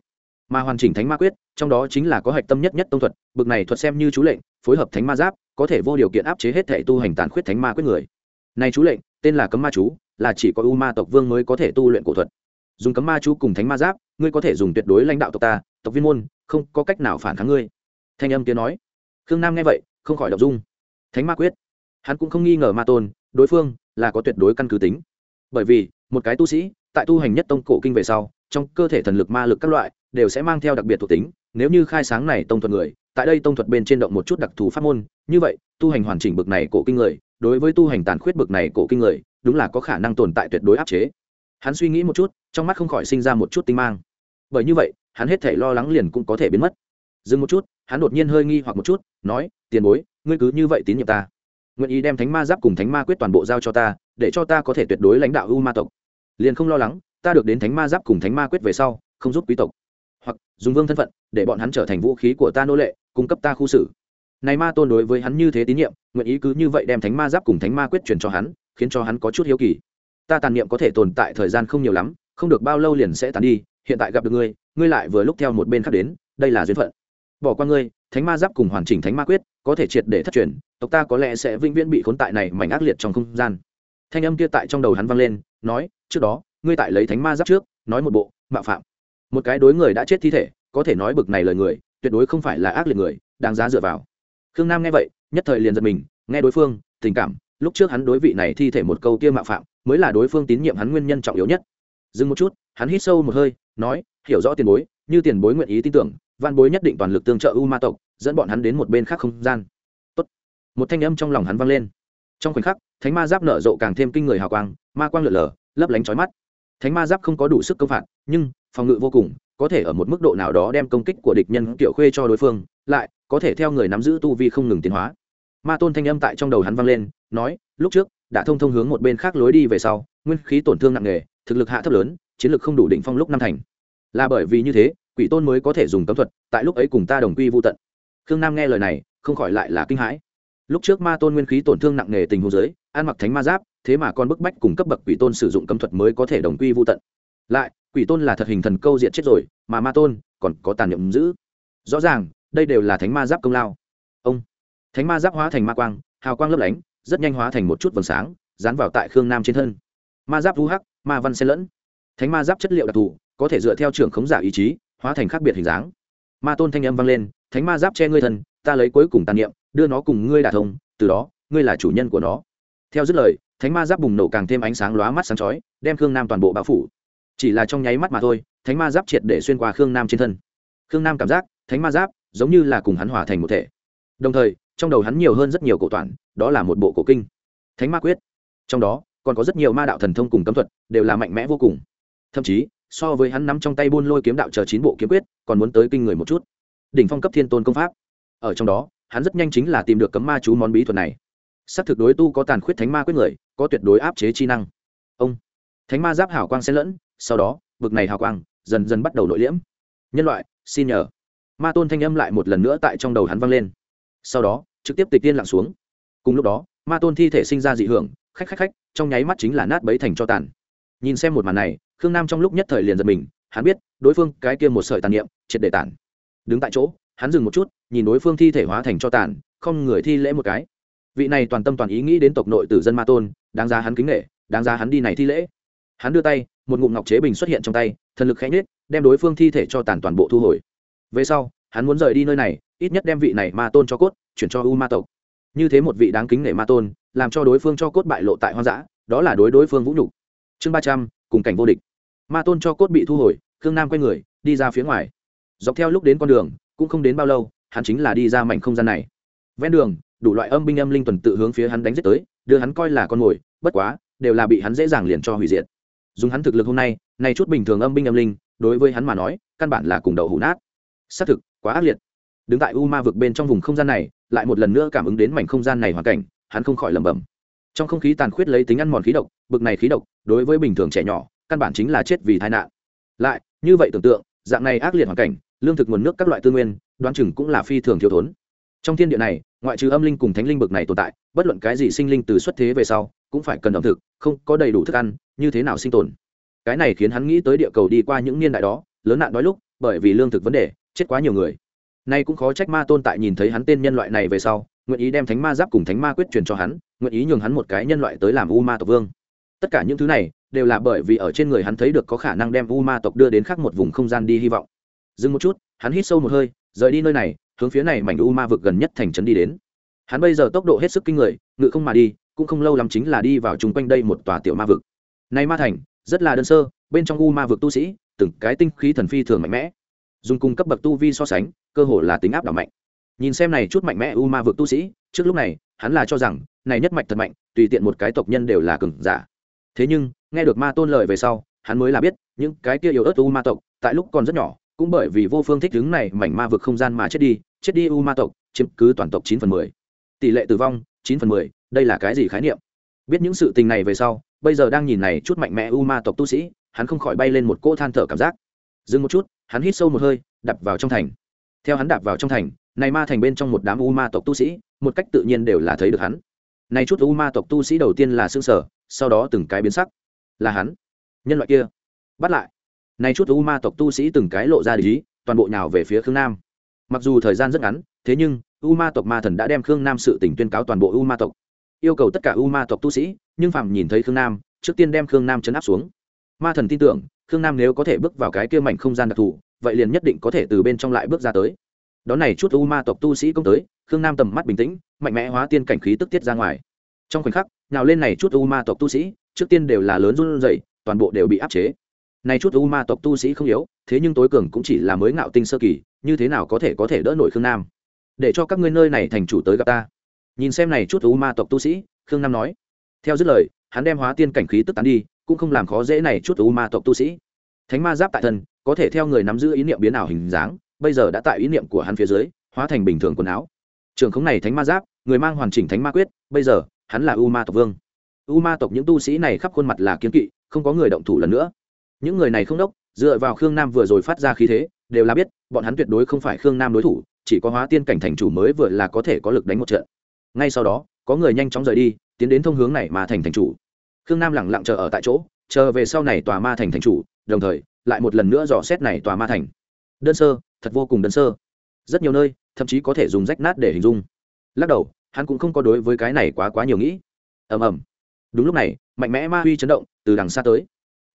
Mà hoàn chỉnh thánh ma quyết, trong đó chính là có hạch tâm nhất nhất tông thuật, bực này thuật xem như chú lệnh, phối hợp thánh ma giáp có thể vô điều kiện áp chế hết thể tu hành tàn khuyết thánh ma quyết người. Này chú lệnh, tên là cấm ma chú, là chỉ có u ma tộc vương mới có thể tu luyện cổ thuật. Dùng cấm ma chú cùng thánh ma giáp, ngươi có thể dùng tuyệt đối lãnh đạo tộc ta, tộc viên môn, không có cách nào phản kháng ngươi. Thanh âm kia nói. Khương nam nghe vậy, không khỏi đọc dung. Thánh ma quyết. Hắn cũng không nghi ngờ ma tôn, đối phương là có tuyệt đối căn cứ tính. Bởi vì, một cái tu sĩ, tại tu hành nhất tông cổ kinh về sau, trong cơ thể thần lực ma lực các loại, đều sẽ mang theo đặc biệt thuộc tính. Nếu như khai sáng này tông thuật người tại đây tông thuật bên trên động một chút đặc thù pháp môn, như vậy, tu hành hoàn chỉnh bực này cổ kinh người, đối với tu hành tàn khuyết bực này cổ kinh người, đúng là có khả năng tồn tại tuyệt đối áp chế. Hắn suy nghĩ một chút, trong mắt không khỏi sinh ra một chút tinh mang. Bởi như vậy, hắn hết thể lo lắng liền cũng có thể biến mất. Dừng một chút, hắn đột nhiên hơi nghi hoặc một chút, nói, tiền bối, ngươi cứ như vậy tín nhiệm ta. Nguyện ý đem thánh ma giáp cùng thánh ma quyết toàn bộ giao cho ta, để cho ta có thể tuyệt đối lãnh đạo u ma tộc. Liền không lo lắng, ta được đến thánh ma giáp cùng thánh ma quyết về sau, không giúp quý tộc. Hoặc, dùng vương thân phận, để bọn hắn trở thành vũ khí của ta nô lệ cung cấp ta khu xử. Này ma tôn đối với hắn như thế tín nhiệm, nguyện ý cứ như vậy đem thánh ma giáp cùng thánh ma quyết truyền cho hắn, khiến cho hắn có chút hiếu kỳ. Ta tàn niệm có thể tồn tại thời gian không nhiều lắm, không được bao lâu liền sẽ tàn đi, hiện tại gặp được ngươi ngươi lại vừa lúc theo một bên khác đến, đây là duyên phận. Bỏ qua ngươi, thánh ma giáp cùng hoàn chỉnh thánh ma quyết, có thể triệt để thất truyền, tộc ta có lẽ sẽ vĩnh viễn bị khốn tại này mảnh ác liệt trong không gian. Thanh âm kia tại trong đầu hắn vang lên, nói, trước đó, ngươi tại lấy thánh ma giáp trước, nói một bộ, mạo phạm. Một cái đối người đã chết thi thể, có thể nói bực này lời người tuyệt đối không phải là ác liệt người, đáng giá dựa vào. Khương nam nghe vậy, nhất thời liền giật mình, nghe đối phương, tình cảm, lúc trước hắn đối vị này thi thể một câu kia mạo phạm, mới là đối phương tín nhiệm hắn nguyên nhân trọng yếu nhất. Dừng một chút, hắn hít sâu một hơi, nói, hiểu rõ tiền bối, như tiền bối nguyện ý tin tưởng, văn bối nhất định toàn lực tương trợ u ma tộc, dẫn bọn hắn đến một bên khác không gian. Tốt. một thanh âm trong lòng hắn vang lên. Trong khoảnh khắc, thánh ma giáp nở rộ càng thêm kinh người hào quang, ma quang lượn lờ, lấp lánh chói mắt. Thánh ma giáp không có đủ sức công phạt, nhưng phòng ngự vô cùng có thể ở một mức độ nào đó đem công kích của địch nhân tiểu khuê cho đối phương, lại có thể theo người nắm giữ tu vi không ngừng tiến hóa. Ma tôn thanh âm tại trong đầu hắn vang lên, nói, lúc trước, đã thông thông hướng một bên khác lối đi về sau, nguyên khí tổn thương nặng nề, thực lực hạ thấp lớn, chiến lực không đủ đỉnh phong lúc năm thành. Là bởi vì như thế, quỷ tôn mới có thể dùng cấm thuật, tại lúc ấy cùng ta đồng quy vô tận. Khương nam nghe lời này, không khỏi lại là kinh hãi. Lúc trước ma tôn nguyên khí tổn thương nặng nề tình huống giới ăn mặc thánh ma giáp, thế mà con bức bách cùng cấp bậc quỷ tôn sử dụng cấm thuật mới có thể đồng quy vô tận. Lại quỷ tôn là thật hình thần câu diện chết rồi, mà ma tôn còn có tàn nhậm giữ. Rõ ràng, đây đều là thánh ma giáp công lao. Ông, thánh ma giáp hóa thành ma quang, hào quang lấp lánh, rất nhanh hóa thành một chút vầng sáng, dán vào tại khương nam trên thân. Ma giáp vũ hắc, ma văn xen lẫn. Thánh ma giáp chất liệu đặc thù, có thể dựa theo trưởng khống giả ý chí, hóa thành khác biệt hình dáng. Ma tôn thanh âm vang lên, thánh ma giáp che ngươi thân, ta lấy cuối cùng tàn niệm, đưa nó cùng ngươi đả thông, từ đó, ngươi là chủ nhân của nó. Theo dứt lời, thánh ma giáp bùng nổ càng thêm ánh sáng lóa mắt sáng chói, đem khương nam toàn bộ bao phủ chỉ là trong nháy mắt mà thôi, thánh ma giáp triệt để xuyên qua khương nam trên thân. Khương nam cảm giác thánh ma giáp giống như là cùng hắn hòa thành một thể. Đồng thời, trong đầu hắn nhiều hơn rất nhiều cổ toàn, đó là một bộ cổ kinh. Thánh ma quyết. Trong đó, còn có rất nhiều ma đạo thần thông cùng cấm thuật, đều là mạnh mẽ vô cùng. Thậm chí, so với hắn nắm trong tay buôn lôi kiếm đạo chờ chín bộ kiếm quyết, còn muốn tới kinh người một chút. Đỉnh phong cấp thiên tôn công pháp. Ở trong đó, hắn rất nhanh chính là tìm được cấm ma chú món bí thuật này. Xác thực đối tu có tàn khuyết thánh ma quyết người, có tuyệt đối áp chế chi năng. Ông. Thánh ma giáp hảo quang xen lẫn sau đó bực này hào quang dần dần bắt đầu nội liễm. Nhân loại, xin nhờ. Ma tôn thanh âm lại một lần nữa tại trong đầu hắn vang lên. Sau đó, trực tiếp tịch tiên lặng xuống. Cùng lúc đó, ma tôn thi thể sinh ra dị hưởng, khách khách khách, trong nháy mắt chính là nát bấy thành cho tàn. Nhìn xem một màn này, khương nam trong lúc nhất thời liền giật mình, hắn biết, đối phương cái kia một sợi tàn niệm, triệt để tản đứng tại chỗ, hắn dừng một chút, nhìn đối phương thi thể hóa thành cho tàn, không người thi lễ một cái. Vị này toàn tâm toàn ý nghĩ đến tộc nội tử dân ma tôn, đáng giá hắn kính nghệ đáng giá hắn đi này thi lễ. Hắn đưa tay một ngụm ngọc chế bình xuất hiện trong tay, thần lực khẽ nhết đem đối phương thi thể cho tàn toàn bộ thu hồi. Về sau, hắn muốn rời đi nơi này, ít nhất đem vị này ma tôn cho cốt, chuyển cho u ma tộc. Như thế một vị đáng kính nể ma tôn, làm cho đối phương cho cốt bại lộ tại hoang dã, đó là đối đối phương vũ nhục. Chương ba trăm, cùng cảnh vô địch. Ma tôn cho cốt bị thu hồi, khương nam quay người, đi ra phía ngoài. Dọc theo lúc đến con đường, cũng không đến bao lâu, hắn chính là đi ra mảnh không gian này. Ven đường, đủ loại âm binh âm linh tuần tự hướng phía hắn đánh giết tới, đưa hắn coi là con mồi, bất quá, đều là bị hắn dễ dàng liền cho hủy diệt dùng hắn thực lực hôm nay nay chút bình thường âm binh âm linh, đối với hắn mà nói, căn bản là cùng đầu hủ nát. Xác thực, quá ác liệt. Đứng tại u ma vực bên trong vùng không gian này, lại một lần nữa cảm ứng đến mảnh không gian này hoàn cảnh, hắn không khỏi lẩm bẩm. Trong không khí tàn khuyết lấy tính ăn mòn khí độc, bực này khí độc, đối với bình thường trẻ nhỏ, căn bản chính là chết vì tai nạn. Lại, như vậy tưởng tượng, dạng này ác liệt hoàn cảnh, lương thực nguồn nước các loại tư nguyên, đoán chừng cũng là phi thường thiếu thốn. Trong thiên địa này, ngoại trừ âm linh cùng thánh linh bực này tồn tại, bất luận cái gì sinh linh từ xuất thế về sau, cũng phải cần ẩm thực không có đầy đủ thức ăn, như thế nào sinh tồn? Cái này khiến hắn nghĩ tới địa cầu đi qua những niên đại đó, lớn nạn đói lúc, bởi vì lương thực vấn đề, chết quá nhiều người. Nay cũng khó trách ma tôn tại nhìn thấy hắn tên nhân loại này về sau, nguyện ý đem thánh ma giáp cùng thánh ma quyết truyền cho hắn, nguyện ý nhường hắn một cái nhân loại tới làm u ma tộc vương. Tất cả những thứ này, đều là bởi vì ở trên người hắn thấy được có khả năng đem u ma tộc đưa đến khác một vùng không gian đi hy vọng. Dừng một chút, hắn hít sâu một hơi, rời đi nơi này, hướng phía này mảnh u ma vực gần nhất thành trấn đi đến. Hắn bây giờ tốc độ hết sức kinh người, ngự không mà đi cũng không lâu lắm chính là đi vào chung quanh đây một tòa tiểu ma vực. Nay ma thành, rất là đơn sơ, bên trong u ma vực tu sĩ, từng cái tinh khí thần phi thường mạnh mẽ. Dùng cung cấp bậc tu vi so sánh, cơ hồ là tính áp đảo mạnh. Nhìn xem này chút mạnh mẽ u ma vực tu sĩ, trước lúc này, hắn là cho rằng, này nhất mạch thật mạnh, tùy tiện một cái tộc nhân đều là cường giả. Thế nhưng, nghe được ma tôn lời về sau, hắn mới là biết, những cái kia yếu ớt u ma tộc, tại lúc còn rất nhỏ, cũng bởi vì vô phương thích đứng này mảnh ma vực không gian mà chết đi chết đi u ma tộc, chiếm cứ toàn tộc chín phần mười. Tỷ lệ tử vong, chín phần mười đây là cái gì khái niệm? Biết những sự tình này về sau, bây giờ đang nhìn này chút mạnh mẽ u ma tộc tu sĩ, hắn không khỏi bay lên một cỗ than thở cảm giác. Dừng một chút, hắn hít sâu một hơi đập vào trong thành. Theo hắn đạp vào trong thành, này ma thành bên trong một đám u ma tộc tu sĩ, một cách tự nhiên đều là thấy được hắn. Này chút u ma tộc tu sĩ đầu tiên là xương sở sau đó từng cái biến sắc. Là hắn. Nhân loại kia. Bắt lại. Này chút u ma tộc tu sĩ từng cái lộ ra lý toàn bộ nhào về phía khương nam. Mặc dù thời gian rất ngắn, thế nhưng, u ma tộc ma thần đã đem khương nam sự tỉnh tuyên cáo toàn bộ u ma tộc yêu cầu tất cả u ma tộc tu sĩ, nhưng phạm nhìn thấy khương nam, trước tiên đem khương nam chấn áp xuống. Ma thần tin tưởng, khương nam nếu có thể bước vào cái kia mảnh không gian đặc thù, vậy liền nhất định có thể từ bên trong lại bước ra tới. Đón này chút u ma tộc tu sĩ công tới, khương nam tầm mắt bình tĩnh, mạnh mẽ hóa tiên cảnh khí tức tiết ra ngoài. Trong khoảnh khắc, nào lên này chút u ma tộc tu sĩ, trước tiên đều là lớn run rẩy, toàn bộ đều bị áp chế. Này chút u ma tộc tu sĩ không yếu, thế nhưng tối cường cũng chỉ là mới ngạo tinh sơ kỳ, như thế nào có thể có thể đỡ nổi khương nam? Để cho các ngươi nơi này thành chủ tới gặp ta nhìn xem này chút u ma tộc tu sĩ, khương nam nói. Theo dứt lời, hắn đem hóa tiên cảnh khí tức tán đi, cũng không làm khó dễ này chút u ma tộc tu sĩ. Thánh ma giáp tại thân, có thể theo người nắm giữ ý niệm biến ảo hình dáng, bây giờ đã tại ý niệm của hắn phía dưới, hóa thành bình thường quần áo. Trường khống này thánh ma giáp, người mang hoàn chỉnh thánh ma quyết, bây giờ, hắn là u ma tộc vương. U ma tộc những tu sĩ này khắp khuôn mặt là kiếm kỵ, không có người động thủ lần nữa. Những người này không đốc, dựa vào khương nam vừa rồi phát ra khí thế, đều là biết, bọn hắn tuyệt đối không phải khương nam đối thủ, chỉ có hóa tiên cảnh thành chủ mới vừa là có thể có lực đánh một trận ngay sau đó, có người nhanh chóng rời đi, tiến đến thông hướng này mà thành thành chủ. Khương nam lẳng lặng chờ ở tại chỗ, chờ về sau này tòa ma thành thành chủ, đồng thời, lại một lần nữa dò xét này tòa ma thành. Đơn sơ, thật vô cùng đơn sơ. Rất nhiều nơi, thậm chí có thể dùng rách nát để hình dung. Lắc đầu, hắn cũng không có đối với cái này quá quá nhiều nghĩ. Ầm ầm. Đúng lúc này, mạnh mẽ ma huy chấn động, từ đằng xa tới.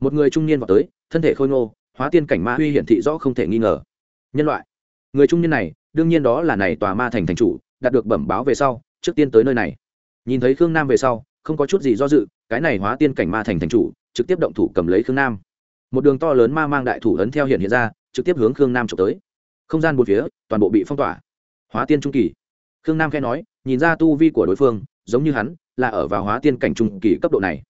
Một người trung niên vào tới, thân thể khôi ngô, hóa tiên cảnh ma huy hiển thị rõ không thể nghi ngờ. Nhân loại. Người trung niên này, đương nhiên đó là này tòa ma thành thành chủ, đạt được bẩm báo về sau trước tiên tới nơi này. Nhìn thấy khương nam về sau, không có chút gì do dự, cái này hóa tiên cảnh ma thành thành chủ, trực tiếp động thủ cầm lấy khương nam. Một đường to lớn ma mang đại thủ ấn theo hiện hiện ra, trực tiếp hướng khương nam trộm tới. Không gian bốn phía, toàn bộ bị phong tỏa. Hóa tiên trung kỳ. Khương nam khẽ nói, nhìn ra tu vi của đối phương, giống như hắn, là ở vào hóa tiên cảnh trung kỳ cấp độ này.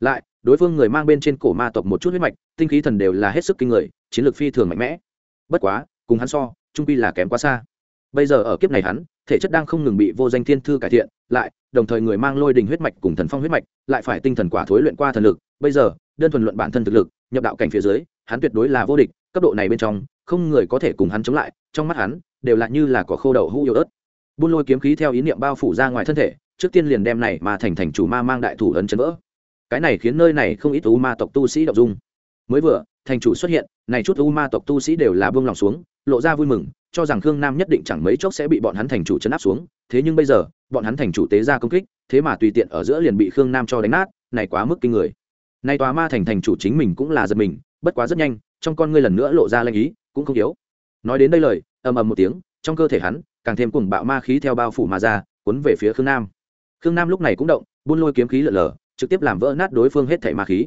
Lại, đối phương người mang bên trên cổ ma tộc một chút huyết mạch, tinh khí thần đều là hết sức kinh người, chiến lược phi thường mạnh mẽ. Bất quá, cùng hắn so, trung pi là kém quá xa. Bây giờ ở kiếp này hắn thể chất đang không ngừng bị vô danh thiên thư cải thiện, lại, đồng thời người mang lôi đình huyết mạch cùng thần phong huyết mạch, lại phải tinh thần quả thối luyện qua thần lực. Bây giờ, đơn thuần luận bản thân thực lực, nhập đạo cảnh phía dưới, hắn tuyệt đối là vô địch, cấp độ này bên trong, không người có thể cùng hắn chống lại, trong mắt hắn, đều là như là có khô đậu hũ yếu ớt. Buôn lôi kiếm khí theo ý niệm bao phủ ra ngoài thân thể, trước tiên liền đem này mà thành thành chủ ma mang đại thủ ấn chấn vỡ. Cái này khiến nơi này không ít u ma tộc tu sĩ đậu dung. Mới vừa, thành chủ xuất hiện, này chút u ma tộc tu sĩ đều là buông lòng xuống lộ ra vui mừng, cho rằng khương nam nhất định chẳng mấy chốc sẽ bị bọn hắn thành chủ chấn áp xuống. Thế nhưng bây giờ, bọn hắn thành chủ tế ra công kích, thế mà tùy tiện ở giữa liền bị khương nam cho đánh nát, này quá mức kinh người. Nay tòa ma thành thành chủ chính mình cũng là giật mình, bất quá rất nhanh, trong con ngươi lần nữa lộ ra lanh ý, cũng không yếu. Nói đến đây lời, ầm ầm một tiếng, trong cơ thể hắn, càng thêm cùng bạo ma khí theo bao phủ mà ra, cuốn về phía khương nam. Khương nam lúc này cũng động, buôn lôi kiếm khí lở lở, trực tiếp làm vỡ nát đối phương hết thảy ma khí.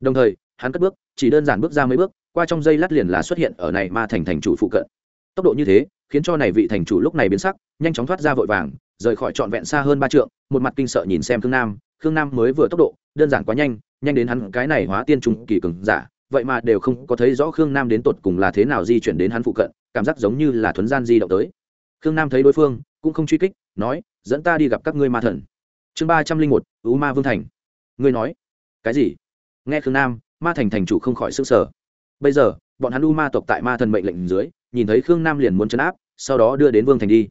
Đồng thời hắn cất bước, chỉ đơn giản bước ra mấy bước, qua trong dây lát liền là xuất hiện ở này ma thành thành chủ phụ cận. Tốc độ như thế, khiến cho này vị thành chủ lúc này biến sắc, nhanh chóng thoát ra vội vàng, rời khỏi trọn vẹn xa hơn ba trượng, một mặt kinh sợ nhìn xem khương nam khương nam mới vừa tốc độ, đơn giản quá nhanh nhanh đến hắn cái này hóa tiên trùng kỳ cường giả, vậy mà đều không có thấy rõ khương nam đến tột cùng là thế nào di chuyển đến hắn phụ cận, cảm giác giống như là thuấn gian di động tới. Khương nam thấy đối phương, cũng không truy kích, nói, dẫn ta đi gặp các ngươi ma thần. Chương ba trăm linh một, ú ma vương thành. Ngươi nói. Cái gì? Nghe khương nam ma thành thành chủ không khỏi sức sở bây giờ, bọn hắn u ma tộc tại ma thần mệnh lệnh dưới, nhìn thấy khương nam liền muốn chấn áp, sau đó đưa đến vương thành đi.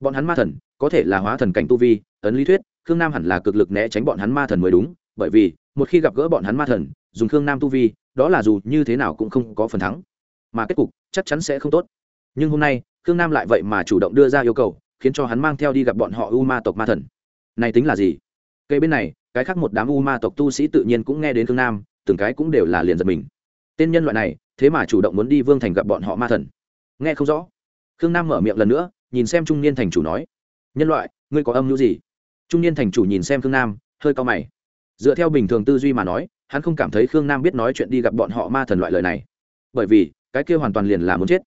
Bọn hắn ma thần, có thể là hóa thần cảnh tu vi, ấn lý thuyết, khương nam hẳn là cực lực né tránh bọn hắn ma thần mới đúng, bởi vì, một khi gặp gỡ bọn hắn ma thần, dùng khương nam tu vi, đó là dù như thế nào cũng không có phần thắng. Mà kết cục chắc chắn sẽ không tốt. Nhưng hôm nay, khương nam lại vậy mà chủ động đưa ra yêu cầu, khiến cho hắn mang theo đi gặp bọn họ u ma tộc ma thần. Này tính là gì? Cây bên này, cái khác một đám u ma tộc tu sĩ tự nhiên cũng nghe đến khương nam từng cái cũng đều là liền giật mình. Tên nhân loại này, thế mà chủ động muốn đi vương thành gặp bọn họ ma thần. Nghe không rõ. Khương nam mở miệng lần nữa, nhìn xem trung niên thành chủ nói, nhân loại, ngươi có âm mưu gì? Trung niên thành chủ nhìn xem khương nam, hơi cao mày. Dựa theo bình thường tư duy mà nói, hắn không cảm thấy khương nam biết nói chuyện đi gặp bọn họ ma thần loại lời này. Bởi vì, cái kia hoàn toàn liền là muốn chết.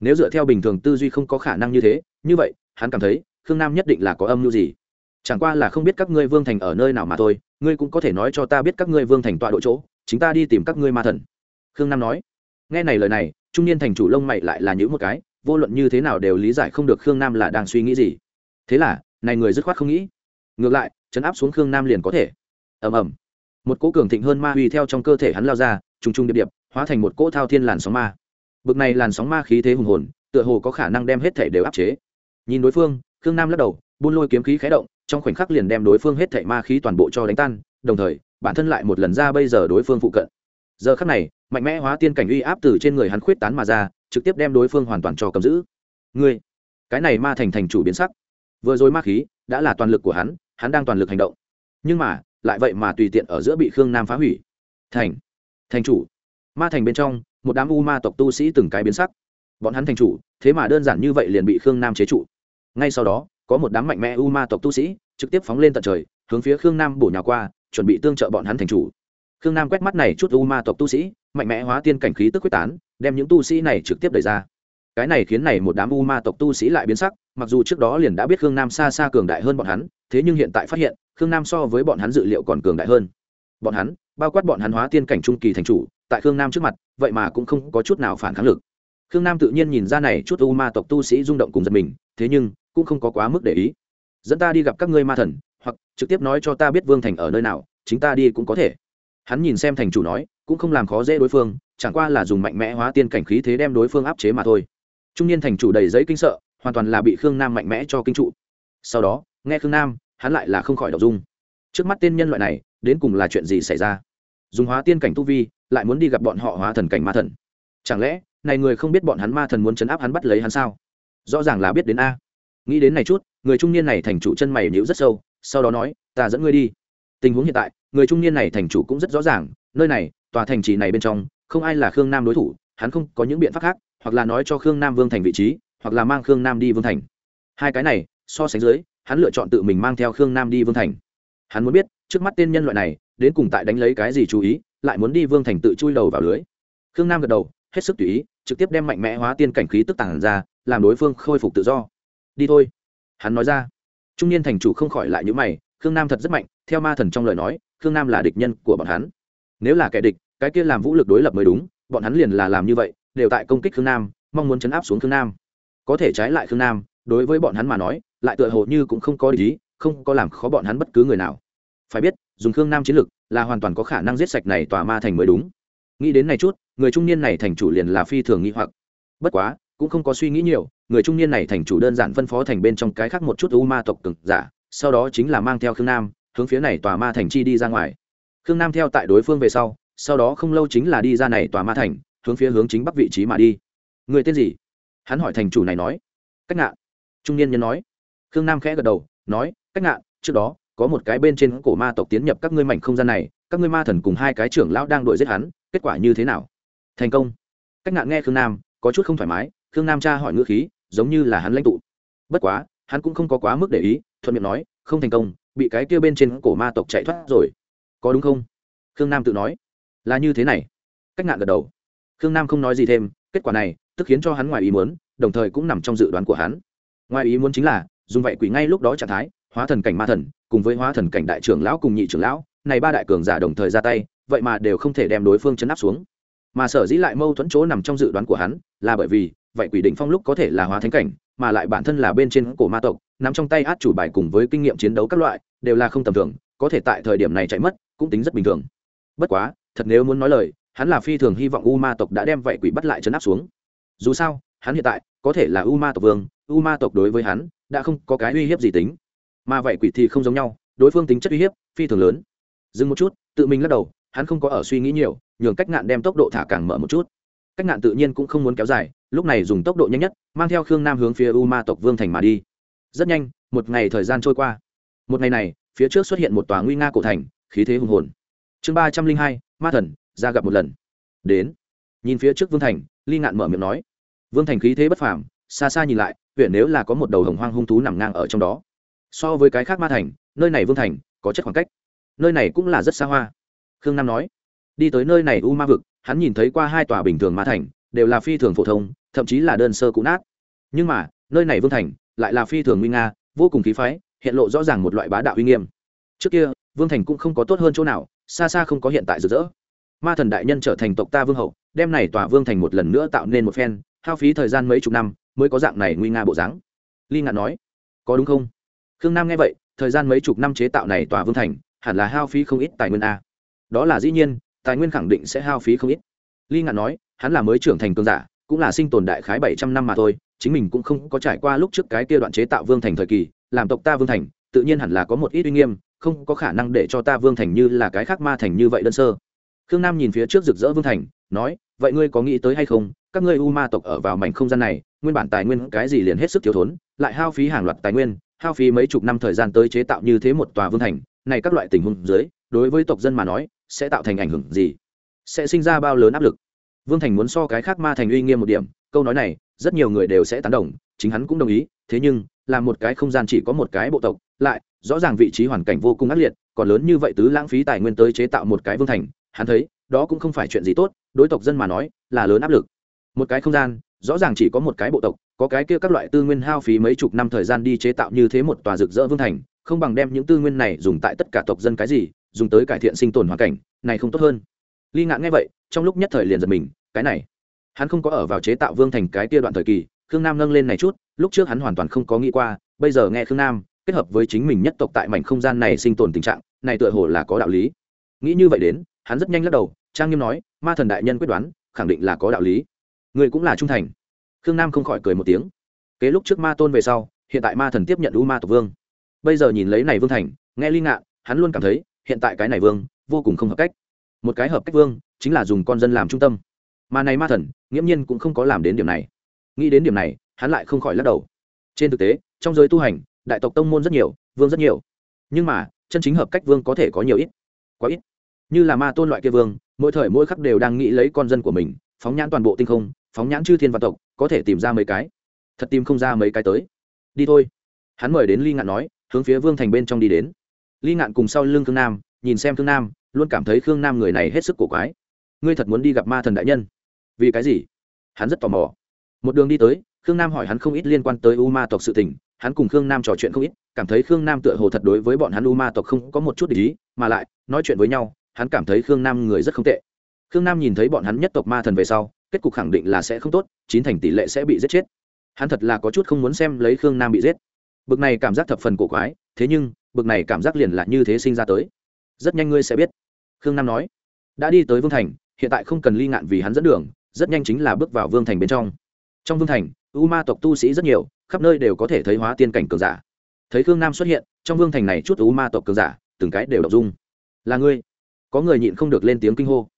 Nếu dựa theo bình thường tư duy không có khả năng như thế, như vậy, hắn cảm thấy, khương nam nhất định là có âm mưu gì. Chẳng qua là không biết các ngươi vương thành ở nơi nào mà thôi, ngươi cũng có thể nói cho ta biết các ngươi vương thành tọa độ chỗ chính ta đi tìm các ngươi ma thần. Khương nam nói. Nghe này lời này, trung niên thành chủ lông mày lại là những một cái, vô luận như thế nào đều lý giải không được khương nam là đang suy nghĩ gì. Thế là, này người dứt khoát không nghĩ. Ngược lại, chấn áp xuống khương nam liền có thể. Ầm ầm. Một cỗ cường thịnh hơn ma uy theo trong cơ thể hắn lao ra, trùng trùng điệp điệp, hóa thành một cỗ thao thiên làn sóng ma. Bực này làn sóng ma khí thế hùng hồn, tựa hồ có khả năng đem hết thể đều áp chế. Nhìn đối phương, khương nam lắc đầu, buôn lôi kiếm khí khé động, trong khoảnh khắc liền đem đối phương hết thể ma khí toàn bộ cho đánh tan, đồng thời bản thân lại một lần ra bây giờ đối phương phụ cận. Giờ khắc này, mạnh mẽ hóa tiên cảnh uy áp từ trên người hắn khuyết tán mà ra, trực tiếp đem đối phương hoàn toàn cho cầm giữ. Ngươi, cái này ma thành thành chủ biến sắc. Vừa rồi ma khí đã là toàn lực của hắn hắn đang toàn lực hành động. Nhưng mà, lại vậy mà tùy tiện ở giữa bị khương nam phá hủy. Thành thành chủ. Ma thành bên trong, một đám u ma tộc tu sĩ từng cái biến sắc. Bọn hắn thành chủ, thế mà đơn giản như vậy liền bị khương nam chế trụ. Ngay sau đó, có một đám mạnh mẽ u ma tộc tu sĩ trực tiếp phóng lên tận trời, hướng phía khương nam bổ nhào qua chuẩn bị tương trợ bọn hắn thành chủ. Khương nam quét mắt này chút u ma tộc tu sĩ, mạnh mẽ hóa tiên cảnh khí tức quyết tán, đem những tu sĩ này trực tiếp đẩy ra. Cái này khiến này một đám u ma tộc tu sĩ lại biến sắc, mặc dù trước đó liền đã biết khương nam xa xa cường đại hơn bọn hắn, thế nhưng hiện tại phát hiện, khương nam so với bọn hắn dự liệu còn cường đại hơn. Bọn hắn, bao quát bọn hắn hóa tiên cảnh trung kỳ thành chủ, tại khương nam trước mặt, vậy mà cũng không có chút nào phản kháng lực. Khương nam tự nhiên nhìn ra này chút u ma tộc tu sĩ rung động cùng giật mình, thế nhưng cũng không có quá mức để ý. Dẫn ta đi gặp các ngươi ma thần hoặc trực tiếp nói cho ta biết vương thành ở nơi nào, chính ta đi cũng có thể. Hắn nhìn xem thành chủ nói, cũng không làm khó dễ đối phương, chẳng qua là dùng mạnh mẽ hóa tiên cảnh khí thế đem đối phương áp chế mà thôi. Trung niên thành chủ đầy giấy kinh sợ, hoàn toàn là bị khương nam mạnh mẽ cho kinh trụ. Sau đó, nghe khương nam, hắn lại là không khỏi đọc dung. Trước mắt tên nhân loại này, đến cùng là chuyện gì xảy ra? Dùng hóa tiên cảnh tu vi, lại muốn đi gặp bọn họ hóa thần cảnh ma thần. Chẳng lẽ, này người không biết bọn hắn ma thần muốn chấn áp hắn bắt lấy hắn sao? Rõ ràng là biết đến a. Nghĩ đến này chút, người trung niên này thành chủ chân mày nhíu rất sâu sau đó nói, ta dẫn ngươi đi. Tình huống hiện tại, người trung niên này thành chủ cũng rất rõ ràng, nơi này, tòa thành trì này bên trong, không ai là khương nam đối thủ, hắn không có những biện pháp khác, hoặc là nói cho khương nam vương thành vị trí, hoặc là mang khương nam đi vương thành. Hai cái này, so sánh dưới, hắn lựa chọn tự mình mang theo khương nam đi vương thành. Hắn muốn biết, trước mắt tên nhân loại này, đến cùng tại đánh lấy cái gì chú ý, lại muốn đi vương thành tự chui đầu vào lưới. Khương nam gật đầu, hết sức tùy ý, trực tiếp đem mạnh mẽ hóa tiên cảnh khí tức tản ra, làm đối phương khôi phục tự do. Đi thôi. Hắn nói ra trung niên thành chủ không khỏi lại những mày khương nam thật rất mạnh theo ma thần trong lời nói khương nam là địch nhân của bọn hắn. Nếu là kẻ địch cái kia làm vũ lực đối lập mới đúng bọn hắn liền là làm như vậy đều tại công kích khương nam mong muốn chấn áp xuống khương nam. Có thể trái lại khương nam đối với bọn hắn mà nói lại tựa hồ như cũng không có ý, không có làm khó bọn hắn bất cứ người nào. Phải biết dùng khương nam chiến lực là hoàn toàn có khả năng giết sạch này tòa ma thành mới đúng. Nghĩ đến này chút người trung niên này thành chủ liền là phi thường nghi hoặc. Bất quá cũng không có suy nghĩ nhiều người trung niên này thành chủ đơn giản phân phó thành bên trong cái khác một chút u ma tộc cực giả, sau đó chính là mang theo khương nam, hướng phía này tòa ma thành chi đi ra ngoài. Khương nam theo tại đối phương về sau sau đó không lâu chính là đi ra này tòa ma thành, hướng phía hướng chính bắc vị trí mà đi. Người tên gì? Hắn hỏi thành chủ này nói. Cách ngạn trung niên nhân nói. Khương nam khẽ gật đầu, nói, cách ngạn trước đó, có một cái bên trên cổ ma tộc tiến nhập các ngươi mảnh không gian này, các ngươi ma thần cùng hai cái trưởng lão đang đuổi giết hắn, kết quả như thế nào? Thành công. Cách ngạn nghe khương nam, có chút không thoải mái, khương nam tra hỏi ngữ khí giống như là hắn lãnh tụ. Bất quá, hắn cũng không có quá mức để ý, thuận miệng nói, không thành công, bị cái kia bên trên cổ ma tộc chạy thoát rồi. Có đúng không? Khương nam tự nói. Là như thế này. Cách ngạn gật đầu. Khương nam không nói gì thêm, kết quả này, tức khiến cho hắn ngoài ý muốn, đồng thời cũng nằm trong dự đoán của hắn. Ngoài ý muốn chính là, dùng vậy quỷ ngay lúc đó trạng thái, hóa thần cảnh ma thần, cùng với hóa thần cảnh đại trưởng lão cùng nhị trưởng lão, này ba đại cường giả đồng thời ra tay, vậy mà đều không thể đem đối phương chấn áp xuống. Mà sở dĩ lại mâu thuẫn chỗ nằm trong dự đoán của hắn, là bởi vì vậy quỷ định phong lúc có thể là hóa thánh cảnh, mà lại bản thân là bên trên cổ ma tộc nằm trong tay át chủ bài cùng với kinh nghiệm chiến đấu các loại, đều là không tầm thường, có thể tại thời điểm này chạy mất, cũng tính rất bình thường. Bất quá, thật nếu muốn nói lời, hắn là phi thường hy vọng u ma tộc đã đem vậy quỷ bắt lại chấn áp xuống. Dù sao, hắn hiện tại có thể là u ma tộc vương, u ma tộc đối với hắn đã không có cái uy hiếp gì tính. Mà vậy quỷ thì không giống nhau, đối phương tính chất uy hiếp phi thường lớn. Dừng một chút, tự mình lắc đầu, hắn không có ở suy nghĩ nhiều, nhường cách ngạn đem tốc độ thả càng mở một chút. Cách ngạn tự nhiên cũng không muốn kéo dài lúc này dùng tốc độ nhanh nhất, mang theo khương nam hướng phía u ma tộc vương thành mà đi. Rất nhanh, một ngày thời gian trôi qua. Một ngày này, phía trước xuất hiện một tòa nguy nga cổ thành, khí thế hùng hồn. Chương ba trăm linh hai, ma thần, ra gặp một lần. Đến. Nhìn phía trước vương thành, ly ngạn mở miệng nói. Vương thành khí thế bất phàm, xa xa nhìn lại, huyện nếu là có một đầu hồng hoang hung thú nằm ngang ở trong đó. So với cái khác ma thành, nơi này vương thành có chất khoảng cách. Nơi này cũng là rất xa hoa. Khương nam nói. Đi tới nơi này u ma vực, hắn nhìn thấy qua hai tòa bình thường ma thành đều là phi thường phổ thông, thậm chí là đơn sơ cũ nát. Nhưng mà, nơi này vương thành lại là phi thường nguy nga, vô cùng khí phái, hiện lộ rõ ràng một loại bá đạo uy nghiêm. Trước kia, vương thành cũng không có tốt hơn chỗ nào, xa xa không có hiện tại rực rỡ. Ma thần đại nhân trở thành tộc ta vương hậu, đem này tòa vương thành một lần nữa tạo nên một phen, hao phí thời gian mấy chục năm mới có dạng này nguy nga bộ dáng. Ly ngạn nói, có đúng không? Khương nam nghe vậy, thời gian mấy chục năm chế tạo này tòa vương thành, hẳn là hao phí không ít tài nguyên a. Đó là dĩ nhiên, tài nguyên khẳng định sẽ hao phí không ít. Ly ngạn nói hắn là mới trưởng thành cường giả, cũng là sinh tồn đại khái bảy trăm năm mà thôi, chính mình cũng không có trải qua lúc trước cái kia đoạn chế tạo vương thành thời kỳ, làm tộc ta vương thành, tự nhiên hẳn là có một ít uy nghiêm, không có khả năng để cho ta vương thành như là cái khác ma thành như vậy đơn sơ. Khương nam nhìn phía trước rực rỡ vương thành, nói, vậy ngươi có nghĩ tới hay không? Các ngươi u ma tộc ở vào mảnh không gian này, nguyên bản tài nguyên cái gì liền hết sức thiếu thốn, lại hao phí hàng loạt tài nguyên, hao phí mấy chục năm thời gian tới chế tạo như thế một tòa vương thành, này các loại tình huống dưới, đối với tộc dân mà nói, sẽ tạo thành ảnh hưởng gì? Sẽ sinh ra bao lớn áp lực? Vương thành muốn so cái khác ma thành uy nghiêm một điểm, câu nói này, rất nhiều người đều sẽ tán đồng, chính hắn cũng đồng ý, thế nhưng, là một cái không gian chỉ có một cái bộ tộc, lại, rõ ràng vị trí hoàn cảnh vô cùng ác liệt, còn lớn như vậy tứ lãng phí tài nguyên tới chế tạo một cái vương thành, hắn thấy, đó cũng không phải chuyện gì tốt, đối tộc dân mà nói, là lớn áp lực. Một cái không gian, rõ ràng chỉ có một cái bộ tộc, có cái kia các loại tư nguyên hao phí mấy chục năm thời gian đi chế tạo như thế một tòa rực rỡ vương thành, không bằng đem những tư nguyên này dùng tại tất cả tộc dân cái gì, dùng tới cải thiện sinh tồn hoàn cảnh, này không tốt hơn ly ngạn nghe vậy, trong lúc nhất thời liền giật mình, cái này, hắn không có ở vào chế tạo vương thành cái kia đoạn thời kỳ, khương nam nâng lên này chút, lúc trước hắn hoàn toàn không có nghĩ qua, bây giờ nghe khương nam, kết hợp với chính mình nhất tộc tại mảnh không gian này sinh tồn tình trạng, này tựa hồ là có đạo lý. Nghĩ như vậy đến, hắn rất nhanh lắc đầu, trang nghiêm nói, ma thần đại nhân quyết đoán, khẳng định là có đạo lý. Người cũng là trung thành. Khương nam không khỏi cười một tiếng. Kế lúc trước ma tôn về sau, hiện tại ma thần tiếp nhận u ma tộc vương. Bây giờ nhìn lấy này vương thành, nghe ly ngạn, hắn luôn cảm thấy, hiện tại cái này vương, vô cùng không hợp cách một cái hợp cách vương, chính là dùng con dân làm trung tâm. Mà này ma thần, nghiễm nhiên cũng không có làm đến điểm này. Nghĩ đến điểm này, hắn lại không khỏi lắc đầu. Trên thực tế, trong giới tu hành, đại tộc tông môn rất nhiều, vương rất nhiều. Nhưng mà, chân chính hợp cách vương có thể có nhiều ít. Quá ít. Như là ma tôn loại kia vương, mỗi thời mỗi khắc đều đang nghĩ lấy con dân của mình, phóng nhãn toàn bộ tinh không, phóng nhãn chư thiên văn tộc, có thể tìm ra mấy cái. Thật tìm không ra mấy cái tới. Đi thôi. Hắn mời đến ly ngạn nói, hướng phía vương thành bên trong đi đến. Ly ngạn cùng sau lưng thương nam, nhìn xem thương nam luôn cảm thấy khương nam người này hết sức cổ quái. Ngươi thật muốn đi gặp ma thần đại nhân? Vì cái gì? Hắn rất tò mò. Một đường đi tới, khương nam hỏi hắn không ít liên quan tới u ma tộc sự tình. Hắn cùng khương nam trò chuyện không ít, cảm thấy khương nam tựa hồ thật đối với bọn hắn u ma tộc không có một chút ý, mà lại, nói chuyện với nhau, hắn cảm thấy khương nam người rất không tệ. Khương nam nhìn thấy bọn hắn nhất tộc ma thần về sau, kết cục khẳng định là sẽ không tốt, chín thành tỷ lệ sẽ bị giết chết. Hắn thật là có chút không muốn xem lấy khương nam bị giết. Bực này cảm giác thập phần cổ quái, thế nhưng, bực này cảm giác liền là như thế sinh ra tới. Rất nhanh ngươi sẽ biết khương nam nói, đã đi tới vương thành, hiện tại không cần ly ngạn vì hắn dẫn đường, rất nhanh chính là bước vào vương thành bên trong. Trong vương thành, u ma tộc tu sĩ rất nhiều, khắp nơi đều có thể thấy hóa tiên cảnh cường giả. Thấy khương nam xuất hiện, trong vương thành này chút u ma tộc cường giả, từng cái đều đọc dung. Là ngươi? Có người nhịn không được lên tiếng kinh hô.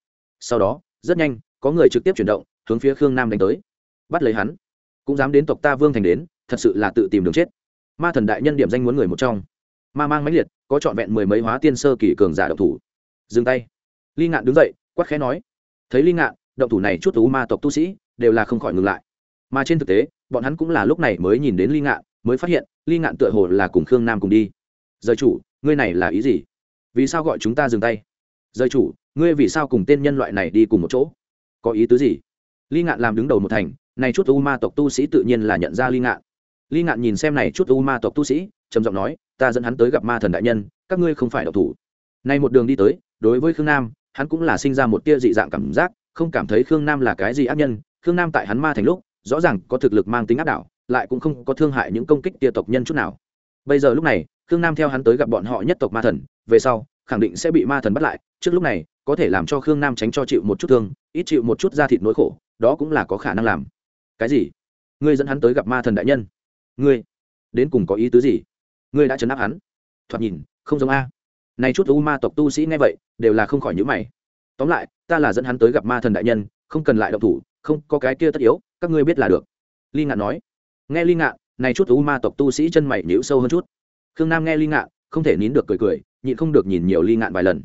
Sau đó, rất nhanh, có người trực tiếp chuyển động, hướng phía khương nam đánh tới. Bắt lấy hắn. Cũng dám đến tộc ta vương thành đến, thật sự là tự tìm đường chết. Ma thần đại nhân điểm danh muốn người một trong. Ma mang mãnh liệt, có trọn vẹn mười mấy hóa tiên sơ kỳ cường giả động thủ dừng tay. Ly ngạn đứng dậy, quát khẽ nói. Thấy ly ngạn, động thủ này chút tú ma tộc tu sĩ đều là không khỏi ngừng lại. Mà trên thực tế, bọn hắn cũng là lúc này mới nhìn đến ly ngạn, mới phát hiện ly ngạn tựa hồ là cùng khương nam cùng đi. Giới chủ, ngươi này là ý gì? Vì sao gọi chúng ta dừng tay? Giới chủ, ngươi vì sao cùng tên nhân loại này đi cùng một chỗ? Có ý tứ gì? Ly ngạn làm đứng đầu một thành, này chút u ma tộc tu sĩ tự nhiên là nhận ra ly ngạn. Ly ngạn nhìn xem này chút u ma tộc tu sĩ, trầm giọng nói, ta dẫn hắn tới gặp ma thần đại nhân, các ngươi không phải độc thủ. Nay một đường đi tới đối với khương nam, hắn cũng là sinh ra một tia dị dạng cảm giác, không cảm thấy khương nam là cái gì ác nhân. Khương nam tại hắn ma thành lúc, rõ ràng có thực lực mang tính áp đảo, lại cũng không có thương hại những công kích tia tộc nhân chút nào. Bây giờ lúc này, khương nam theo hắn tới gặp bọn họ nhất tộc ma thần, về sau, khẳng định sẽ bị ma thần bắt lại. Trước lúc này, có thể làm cho khương nam tránh cho chịu một chút thương, ít chịu một chút da thịt nỗi khổ, đó cũng là có khả năng làm. Cái gì? Ngươi dẫn hắn tới gặp ma thần đại nhân. Ngươi, đến cùng có ý tứ gì? Ngươi đã chấn áp hắn. Thoạt nhìn, không giống a này chút u ma tộc tu sĩ nghe vậy, đều là không khỏi nhữ mày. Tóm lại, ta là dẫn hắn tới gặp ma thần đại nhân, không cần lại động thủ, không có cái kia tất yếu, các ngươi biết là được. Ly ngạn nói. Nghe ly ngạn này chút u ma tộc tu sĩ chân mày nhữ sâu hơn chút. Khương nam nghe ly ngạn, không thể nín được cười cười, nhịn không được nhìn nhiều ly ngạn vài lần.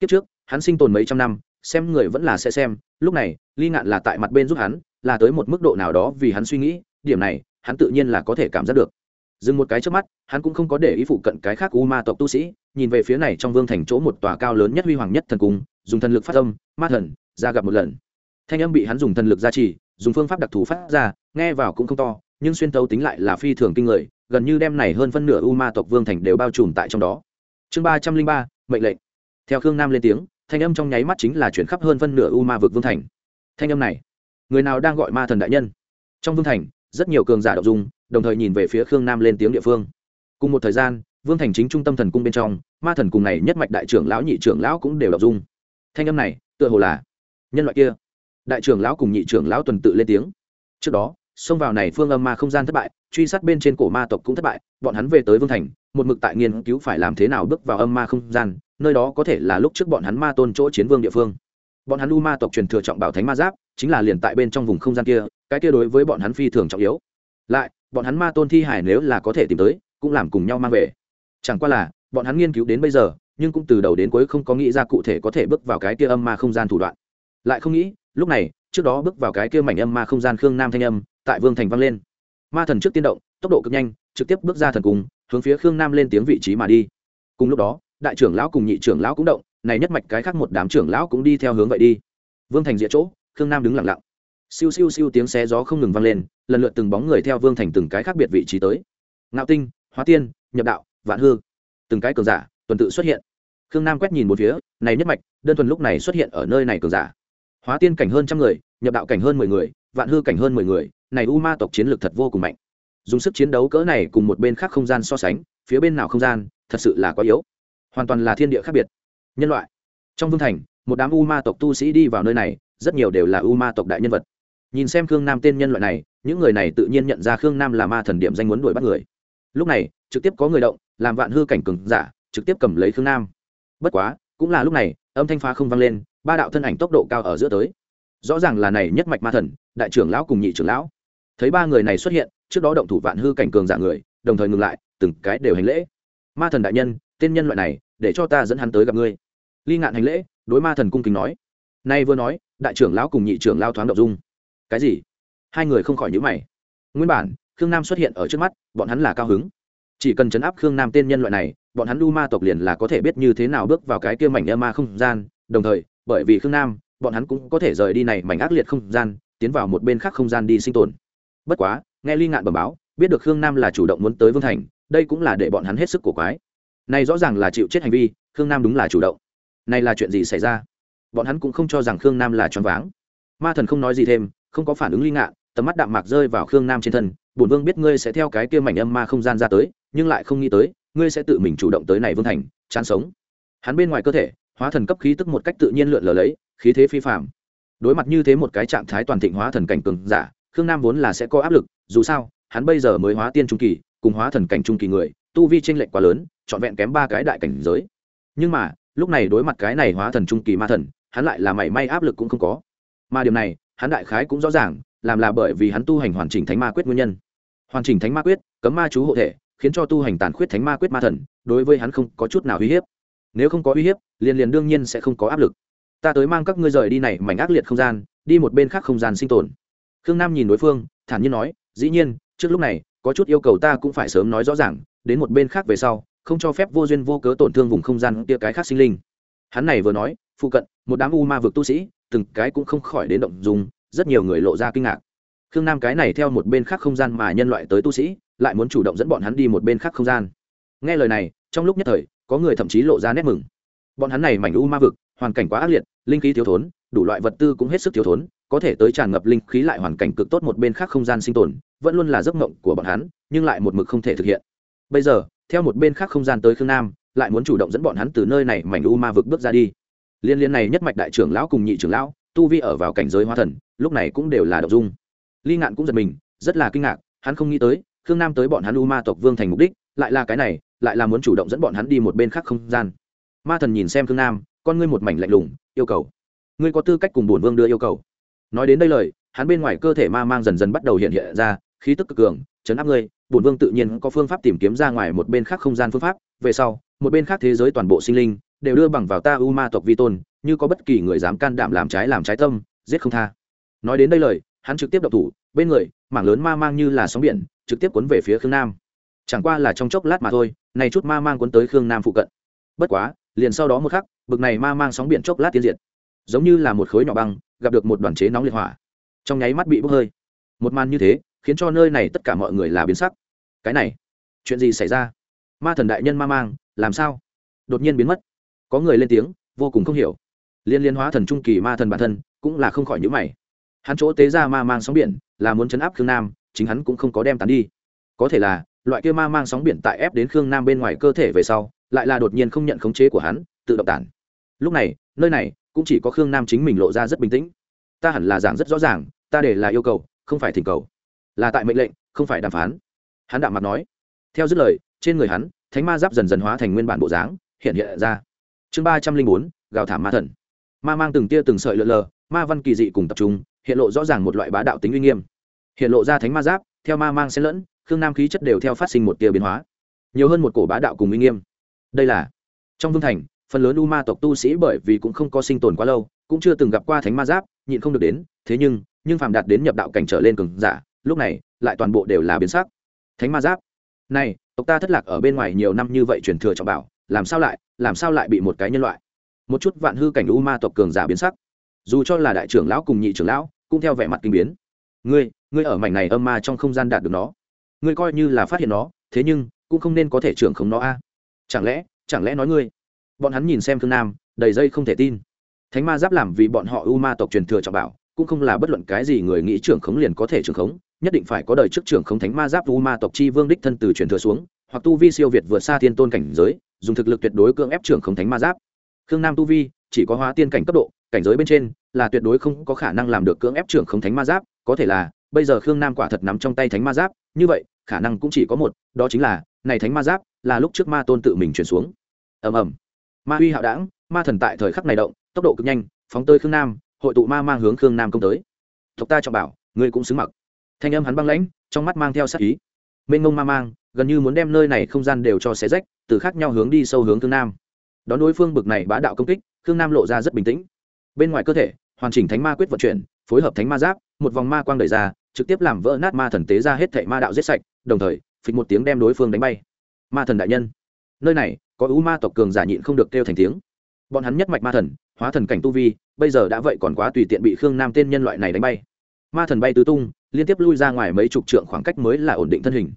Kiếp trước, hắn sinh tồn mấy trăm năm, xem người vẫn là sẽ xem, lúc này, ly ngạn là tại mặt bên giúp hắn, là tới một mức độ nào đó vì hắn suy nghĩ, điểm này, hắn tự nhiên là có thể cảm giác được. Dừng một cái trước mắt, hắn cũng không có để ý phụ cận cái khác u ma tộc tu sĩ nhìn về phía này trong vương thành chỗ một tòa cao lớn nhất huy hoàng nhất thần cung, dùng thần lực phát âm, ma thần, ra gặp một lần. Thanh âm bị hắn dùng thần lực gia trì, dùng phương pháp đặc thù phát ra, nghe vào cũng không to, nhưng xuyên tấu tính lại là phi thường kinh người, gần như đem này hơn phân nửa u ma tộc vương thành đều bao trùm tại trong đó. Chương ba trăm linh ba, mệnh lệnh. Theo khương nam lên tiếng, thanh âm trong nháy mắt chính là chuyển khắp hơn phân nửa u ma vực vương thành. Thanh âm này, người nào đang gọi ma thần đại nhân? Trong vương thành, rất nhiều cường giả đậu dung, đồng thời nhìn về phía khương nam lên tiếng địa phương. Cùng một thời gian vương thành chính trung tâm thần cung bên trong, ma thần cùng này nhất mạch đại trưởng lão, nhị trưởng lão cũng đều đọc dung. Thanh âm này, tựa hồ là nhân loại kia. Đại trưởng lão cùng nhị trưởng lão tuần tự lên tiếng. Trước đó, xông vào này phương âm ma không gian thất bại, truy sát bên trên cổ ma tộc cũng thất bại, bọn hắn về tới vương thành, một mực tại nghiên cứu phải làm thế nào bước vào âm ma không gian, nơi đó có thể là lúc trước bọn hắn ma tôn chỗ chiến vương địa phương. Bọn hắn u ma tộc truyền thừa trọng bảo thánh ma giáp, chính là liền tại bên trong vùng không gian kia, cái kia đối với bọn hắn phi thường trọng yếu. Lại, bọn hắn ma tôn thi hải nếu là có thể tìm tới, cũng làm cùng nhau mang về chẳng qua là, bọn hắn nghiên cứu đến bây giờ, nhưng cũng từ đầu đến cuối không có nghĩ ra cụ thể có thể bước vào cái kia âm ma không gian thủ đoạn. Lại không nghĩ, lúc này, trước đó bước vào cái kia mảnh âm ma không gian khương nam thanh âm, tại vương thành vang lên. Ma thần trước tiên động, tốc độ cực nhanh, trực tiếp bước ra thần cung, hướng phía khương nam lên tiếng vị trí mà đi. Cùng lúc đó, đại trưởng lão cùng nhị trưởng lão cũng động, này nhất mạch cái khác một đám trưởng lão cũng đi theo hướng vậy đi. Vương thành dĩa chỗ, khương nam đứng lặng lặng. Siêu siêu siêu tiếng xé gió không ngừng vang lên, lần lượt từng bóng người theo vương thành từng cái khác biệt vị trí tới. Ngạo tinh, hóa tiên, nhập đạo vạn hư. Từng cái cường giả, tuần tự xuất hiện. Khương nam quét nhìn một phía, này nhất mạch, đơn thuần lúc này xuất hiện ở nơi này cường giả. Hóa tiên cảnh hơn trăm người, nhập đạo cảnh hơn mười người, vạn hư cảnh hơn mười người, này u ma tộc chiến lược thật vô cùng mạnh. Dùng sức chiến đấu cỡ này cùng một bên khác không gian so sánh, phía bên nào không gian, thật sự là quá yếu. Hoàn toàn là thiên địa khác biệt. Nhân loại. Trong vương thành, một đám u ma tộc tu sĩ đi vào nơi này, rất nhiều đều là u ma tộc đại nhân vật. Nhìn xem khương nam tên nhân loại này, những người này tự nhiên nhận ra khương nam là ma thần điểm danh muốn đuổi bắt người. Lúc này, trực tiếp có người động làm vạn hư cảnh cường giả, trực tiếp cầm lấy khương nam. Bất quá, cũng là lúc này, âm thanh phá không vang lên, ba đạo thân ảnh tốc độ cao ở giữa tới. Rõ ràng là này nhất mạch ma thần, đại trưởng lão cùng nhị trưởng lão. Thấy ba người này xuất hiện, trước đó động thủ vạn hư cảnh cường giả người, đồng thời ngừng lại, từng cái đều hành lễ. Ma thần đại nhân, tên nhân loại này, để cho ta dẫn hắn tới gặp ngươi. Ly ngạn hành lễ, đối ma thần cung kính nói. Nay vừa nói, đại trưởng lão cùng nhị trưởng lao thoáng động dung. Cái gì? Hai người không khỏi nhữ mày. Nguyên bản, khương nam xuất hiện ở trước mắt, bọn hắn là cao hứng chỉ cần chấn áp khương nam tên nhân loại này, bọn hắn U ma tộc liền là có thể biết như thế nào bước vào cái kia mảnh ơ ma không gian. Đồng thời, bởi vì khương nam, bọn hắn cũng có thể rời đi này mảnh ác liệt không gian, tiến vào một bên khác không gian đi sinh tồn. Bất quá, nghe ly ngạn bẩm báo, biết được khương nam là chủ động muốn tới vương thành, đây cũng là để bọn hắn hết sức cổ quái. Này rõ ràng là chịu chết hành vi, khương nam đúng là chủ động. Này là chuyện gì xảy ra? Bọn hắn cũng không cho rằng khương nam là choáng váng. Ma thần không nói gì thêm, không có phản ứng ly ngạn, tầm mắt đạm mạc rơi vào khương nam trên thân, bổn vương biết ngươi sẽ theo cái kia mảnh âm ma không gian ra tới nhưng lại không nghĩ tới, ngươi sẽ tự mình chủ động tới này vương thành, chán sống. Hắn bên ngoài cơ thể, hóa thần cấp khí tức một cách tự nhiên lượn lờ lấy, khí thế phi phạm đối mặt như thế một cái trạng thái toàn thịnh hóa thần cảnh cường giả, khương nam vốn là sẽ có áp lực, dù sao, hắn bây giờ mới hóa tiên trung kỳ, cùng hóa thần cảnh trung kỳ người, tu vi tranh lệch quá lớn, trọn vẹn kém ba cái đại cảnh giới. Nhưng mà, lúc này đối mặt cái này hóa thần trung kỳ ma thần, hắn lại là mảy may áp lực cũng không có. Mà điều này, hắn đại khái cũng rõ ràng, làm là bởi vì hắn tu hành hoàn chỉnh thánh ma quyết nguyên nhân. Hoàn chỉnh thánh ma quyết, cấm ma chú hộ thể khiến cho tu hành tàn khuyết thánh ma quyết ma thần, đối với hắn không có chút nào uy hiếp. Nếu không có uy hiếp, liền liền đương nhiên sẽ không có áp lực. Ta tới mang các ngươi rời đi này mảnh ác liệt không gian, đi một bên khác không gian sinh tồn. Khương nam nhìn đối phương, thản nhiên nói, dĩ nhiên, trước lúc này, có chút yêu cầu ta cũng phải sớm nói rõ ràng, đến một bên khác về sau, không cho phép vô duyên vô cớ tổn thương vùng không gian kia cái khác sinh linh. Hắn này vừa nói, phụ cận, một đám u ma vực tu sĩ, từng cái cũng không khỏi đến động dùng rất nhiều người lộ ra kinh ngạc. Khương nam cái này theo một bên khác không gian mà nhân loại tới tu sĩ lại muốn chủ động dẫn bọn hắn đi một bên khác không gian. Nghe lời này, trong lúc nhất thời, có người thậm chí lộ ra nét mừng. Bọn hắn này mảnh u ma vực, hoàn cảnh quá ác liệt, linh khí thiếu thốn, đủ loại vật tư cũng hết sức thiếu thốn, có thể tới tràn ngập linh khí lại hoàn cảnh cực tốt một bên khác không gian sinh tồn, vẫn luôn là giấc mộng của bọn hắn, nhưng lại một mực không thể thực hiện. Bây giờ, theo một bên khác không gian tới khương nam, lại muốn chủ động dẫn bọn hắn từ nơi này mảnh u ma vực bước ra đi. Liên liên này nhất mạch đại trưởng lão cùng nhị trưởng lão, tu vi ở vào cảnh giới hóa thần, lúc này cũng đều là đậu dung. Ly ngạn cũng giật mình, rất là kinh ngạc, hắn không nghĩ tới khương nam tới bọn hắn u ma tộc vương thành mục đích, lại là cái này, lại là muốn chủ động dẫn bọn hắn đi một bên khác không gian. Ma thần nhìn xem khương nam, con ngươi một mảnh lạnh lùng, yêu cầu. Ngươi có tư cách cùng bổn vương đưa yêu cầu. Nói đến đây lời, hắn bên ngoài cơ thể ma mang dần dần bắt đầu hiện hiện ra, khí tức cực cường, chấn áp ngươi, bổn vương tự nhiên có phương pháp tìm kiếm ra ngoài một bên khác không gian phương pháp, về sau, một bên khác thế giới toàn bộ sinh linh đều đưa bằng vào ta u ma tộc vi tôn, như có bất kỳ người dám can đảm làm trái làm trái tâm, giết không tha. Nói đến đây lời, hắn trực tiếp độc thủ bên người, mảng lớn ma mang như là sóng biển, trực tiếp cuốn về phía khương nam. Chẳng qua là trong chốc lát mà thôi, này chút ma mang cuốn tới khương nam phụ cận. Bất quá, liền sau đó một khắc, bực này ma mang sóng biển chốc lát tiến diệt. Giống như là một khối nhỏ băng, gặp được một đoàn chế nóng liệt hỏa. Trong nháy mắt bị bốc hơi. Một màn như thế, khiến cho nơi này tất cả mọi người là biến sắc. Cái này, chuyện gì xảy ra? Ma thần đại nhân ma mang, làm sao? Đột nhiên biến mất. Có người lên tiếng, vô cùng không hiểu. Liên liên hóa thần trung kỳ ma thần bản thân, cũng là không khỏi nhữ mày hắn chỗ tế ra ma mang sóng biển, là muốn chấn áp khương nam, chính hắn cũng không có đem tán đi. Có thể là, loại kia ma mang sóng biển tại ép đến khương nam bên ngoài cơ thể về sau, lại là đột nhiên không nhận khống chế của hắn, tự động tản. Lúc này, nơi này cũng chỉ có khương nam chính mình lộ ra rất bình tĩnh. Ta hẳn là giảng rất rõ ràng, ta để là yêu cầu, không phải thỉnh cầu. Là tại mệnh lệnh, không phải đàm phán. Hắn đạm mặt nói. Theo dứt lời, trên người hắn, thánh ma giáp dần dần hóa thành nguyên bản bộ dáng, hiện hiện ra. Chương ba trăm linh bốn, gào thảm ma thần. Ma mang từng tia từng sợi lượn lờ, ma văn kỳ dị cùng tập trung hiện lộ rõ ràng một loại bá đạo tính uy nghiêm. Hiện lộ ra thánh ma giáp, theo ma mang xen lẫn, khương nam khí chất đều theo phát sinh một tia biến hóa. Nhiều hơn một cổ bá đạo cùng uy nghiêm. Đây là, trong vương thành, phần lớn u ma tộc tu sĩ bởi vì cũng không có sinh tồn quá lâu, cũng chưa từng gặp qua thánh ma giáp, nhịn không được đến, thế nhưng nhưng phàm đạt đến nhập đạo cảnh trở lên cường giả, lúc này, lại toàn bộ đều là biến sắc. Thánh ma giáp. Này, tộc ta thất lạc ở bên ngoài nhiều năm như vậy truyền thừa trọng bảo, làm sao lại, làm sao lại bị một cái nhân loại? Một chút vạn hư cảnh u ma tộc cường giả biến sắc dù cho là đại trưởng lão cùng nhị trưởng lão cũng theo vẻ mặt kinh biến. Ngươi ngươi ở mảnh này âm ma trong không gian đạt được nó. Ngươi coi như là phát hiện nó, thế nhưng cũng không nên có thể trưởng khống nó a. Chẳng lẽ chẳng lẽ nói ngươi? Bọn hắn nhìn xem thương nam, đầy dây không thể tin. Thánh ma giáp làm vì bọn họ u ma tộc truyền thừa trọng bảo, cũng không là bất luận cái gì người nghĩ trưởng khống liền có thể trưởng khống, nhất định phải có đời trước trưởng khống thánh ma giáp u ma tộc chi vương đích thân từ truyền thừa xuống, hoặc tu vi siêu việt vượt xa thiên tôn cảnh giới, dùng thực lực tuyệt đối cưỡng ép trưởng khống thánh ma giáp. Khương nam tu vi chỉ có hóa tiên cảnh cấp độ, cảnh giới bên trên là tuyệt đối không có khả năng làm được cưỡng ép trưởng không thánh ma giáp, có thể là, bây giờ khương nam quả thật nắm trong tay thánh ma giáp, như vậy, khả năng cũng chỉ có một, đó chính là, này thánh ma giáp là lúc trước ma tôn tự mình chuyển xuống. Ầm ầm. Ma huy hạo đảng ma thần tại thời khắc này động, tốc độ cực nhanh, phóng tới khương nam, hội tụ ma mang hướng khương nam công tới. Tộc ta cho bảo, ngươi cũng xứng mặc. Thanh âm hắn băng lãnh, trong mắt mang theo sát ý. Mênh ngông ma mang, gần như muốn đem nơi này không gian đều cho xé rách, từ khác nhau hướng đi sâu hướng khương nam. Đón đối phương bực này bá đạo công kích khương nam lộ ra rất bình tĩnh. Bên ngoài cơ thể, hoàn chỉnh thánh ma quyết vận chuyển, phối hợp thánh ma giáp, một vòng ma quang đẩy ra, trực tiếp làm vỡ nát ma thần tế ra hết thệ ma đạo giết sạch, đồng thời, phịch một tiếng đem đối phương đánh bay. Ma thần đại nhân, nơi này, có ưu ma tộc cường giả nhịn không được kêu thành tiếng. Bọn hắn nhất mạch ma thần, hóa thần cảnh tu vi, bây giờ đã vậy còn quá tùy tiện bị khương nam tên nhân loại này đánh bay. Ma thần bay tứ tung, liên tiếp lui ra ngoài mấy chục trượng khoảng cách mới là ổn định thân hình.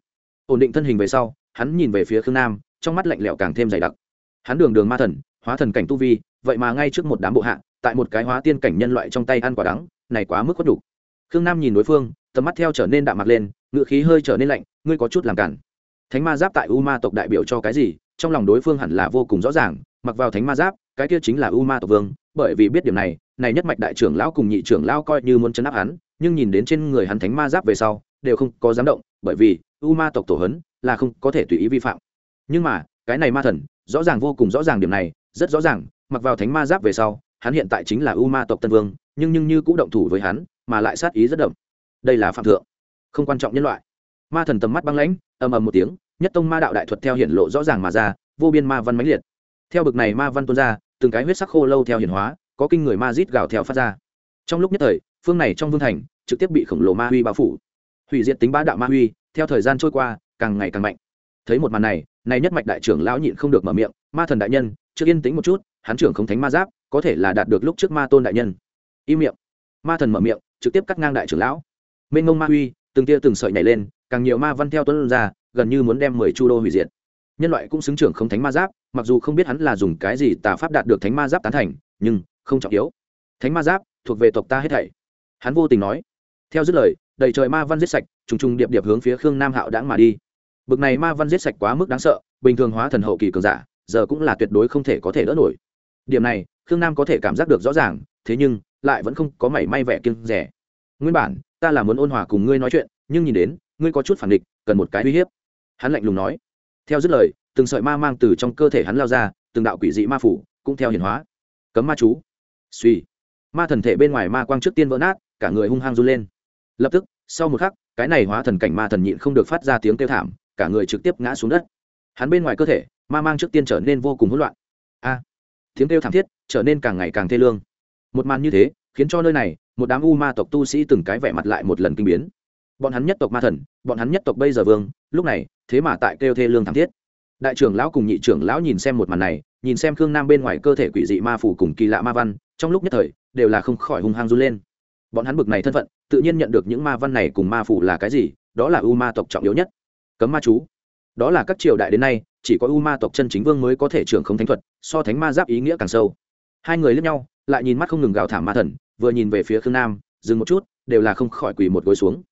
Ổn định thân hình về sau, hắn nhìn về phía khương nam, trong mắt lạnh lẽo càng thêm dày đặc. Hắn đường đường ma thần, hóa thần cảnh tu vi vậy mà ngay trước một đám bộ hạ, tại một cái hóa tiên cảnh nhân loại trong tay ăn quả đắng, này quá mức khuất đủ. khương nam nhìn đối phương, tầm mắt theo trở nên đạm mặt lên ngựa khí hơi trở nên lạnh, ngươi có chút làm cản. Thánh ma giáp tại u ma tộc đại biểu cho cái gì? Trong lòng đối phương hẳn là vô cùng rõ ràng, mặc vào thánh ma giáp, cái kia chính là u ma tộc vương, bởi vì biết điểm này này nhất mạch đại trưởng lão cùng nhị trưởng lão coi như muốn chấn áp hắn, nhưng nhìn đến trên người hắn thánh ma giáp về sau, đều không có dám động, bởi vì u ma tộc tổ hấn là không có thể tùy ý vi phạm. Nhưng mà, cái này ma thần, rõ ràng vô cùng rõ ràng điểm này, rất rõ ràng mặc vào thánh ma giáp về sau, hắn hiện tại chính là u ma tộc tân vương, nhưng nhưng như cũng động thủ với hắn, mà lại sát ý rất đậm. Đây là phạm thượng, không quan trọng nhân loại. Ma thần tầm mắt băng lãnh, ầm ầm một tiếng, nhất tông ma đạo đại thuật theo hiển lộ rõ ràng mà ra, vô biên ma văn mãnh liệt. Theo bực này ma văn tuôn ra, từng cái huyết sắc khô lâu theo hiển hóa, có kinh người ma rít gào theo phát ra. Trong lúc nhất thời, phương này trong vương thành, trực tiếp bị khổng lồ ma huy bao phủ. Hủy diệt tính ba đạo ma huy, theo thời gian trôi qua, càng ngày càng mạnh. Thấy một màn này này nhất mạch đại trưởng lão nhịn không được mở miệng, ma thần đại nhân, chưa yên tĩnh một chút hắn trưởng không thánh ma giáp, có thể là đạt được lúc trước ma tôn đại nhân. Im miệng. Ma thần mở miệng, trực tiếp cắt ngang đại trưởng lão. Mênh ngông ma huy, từng tia từng sợi nhảy lên, càng nhiều ma văn theo tuấn ra, gần như muốn đem mười chu đô hủy diệt. Nhân loại cũng xứng trưởng không thánh ma giáp, mặc dù không biết hắn là dùng cái gì tà pháp đạt được thánh ma giáp tán thành, nhưng không trọng yếu. Thánh ma giáp thuộc về tộc ta hết thảy. Hắn vô tình nói. Theo dứt lời, đầy trời ma văn giết sạch, trùng trùng điệp điệp hướng phía khương nam hạo đãng mà đi. Bực này ma văn giết sạch quá mức đáng sợ, bình thường hóa thần hậu kỳ cường giả, giờ cũng là tuyệt đối không thể có thể đỡ nổi điểm này, khương nam có thể cảm giác được rõ ràng, thế nhưng, lại vẫn không có mảy may vẻ kiêng rẻ nguyên bản, ta là muốn ôn hòa cùng ngươi nói chuyện, nhưng nhìn đến, ngươi có chút phản địch cần một cái uy hiếp. Hắn lạnh lùng nói. Theo dứt lời, từng sợi ma mang từ trong cơ thể hắn lao ra, từng đạo quỷ dị ma phủ, cũng theo hiển hóa. Cấm ma chú. Suy ma thần thể bên ngoài ma quang trước tiên vỡ nát, cả người hung hăng run lên. Lập tức, sau một khắc, cái này hóa thần cảnh ma thần nhịn không được phát ra tiếng kêu thảm, cả người trực tiếp ngã xuống đất. Hắn bên ngoài cơ thể, ma mang trước tiên trở nên vô cùng hỗn loạn. A tiếng kêu thảm thiết, trở nên càng ngày càng thê lương. Một màn như thế, khiến cho nơi này, một đám u ma tộc tu sĩ từng cái vẻ mặt lại một lần kinh biến. Bọn hắn nhất tộc ma thần, bọn hắn nhất tộc bây giờ vương, lúc này, thế mà tại kêu thê lương thảm thiết. Đại trưởng lão cùng nhị trưởng lão nhìn xem một màn này, nhìn xem khương nam bên ngoài cơ thể quỷ dị ma phủ cùng kỳ lạ ma văn, trong lúc nhất thời, đều là không khỏi hung hăng run lên. Bọn hắn bực này thân phận, tự nhiên nhận được những ma văn này cùng ma phủ là cái gì, đó là u ma tộc trọng yếu nhất. Cấm ma chú đó là các triều đại đến nay, chỉ có u ma tộc chân chính vương mới có thể trưởng không thánh thuật, so thánh ma giáp ý nghĩa càng sâu. Hai người lướt nhau, lại nhìn mắt không ngừng gào thảm ma thần, vừa nhìn về phía khương nam, dừng một chút, đều là không khỏi quỳ một gối xuống.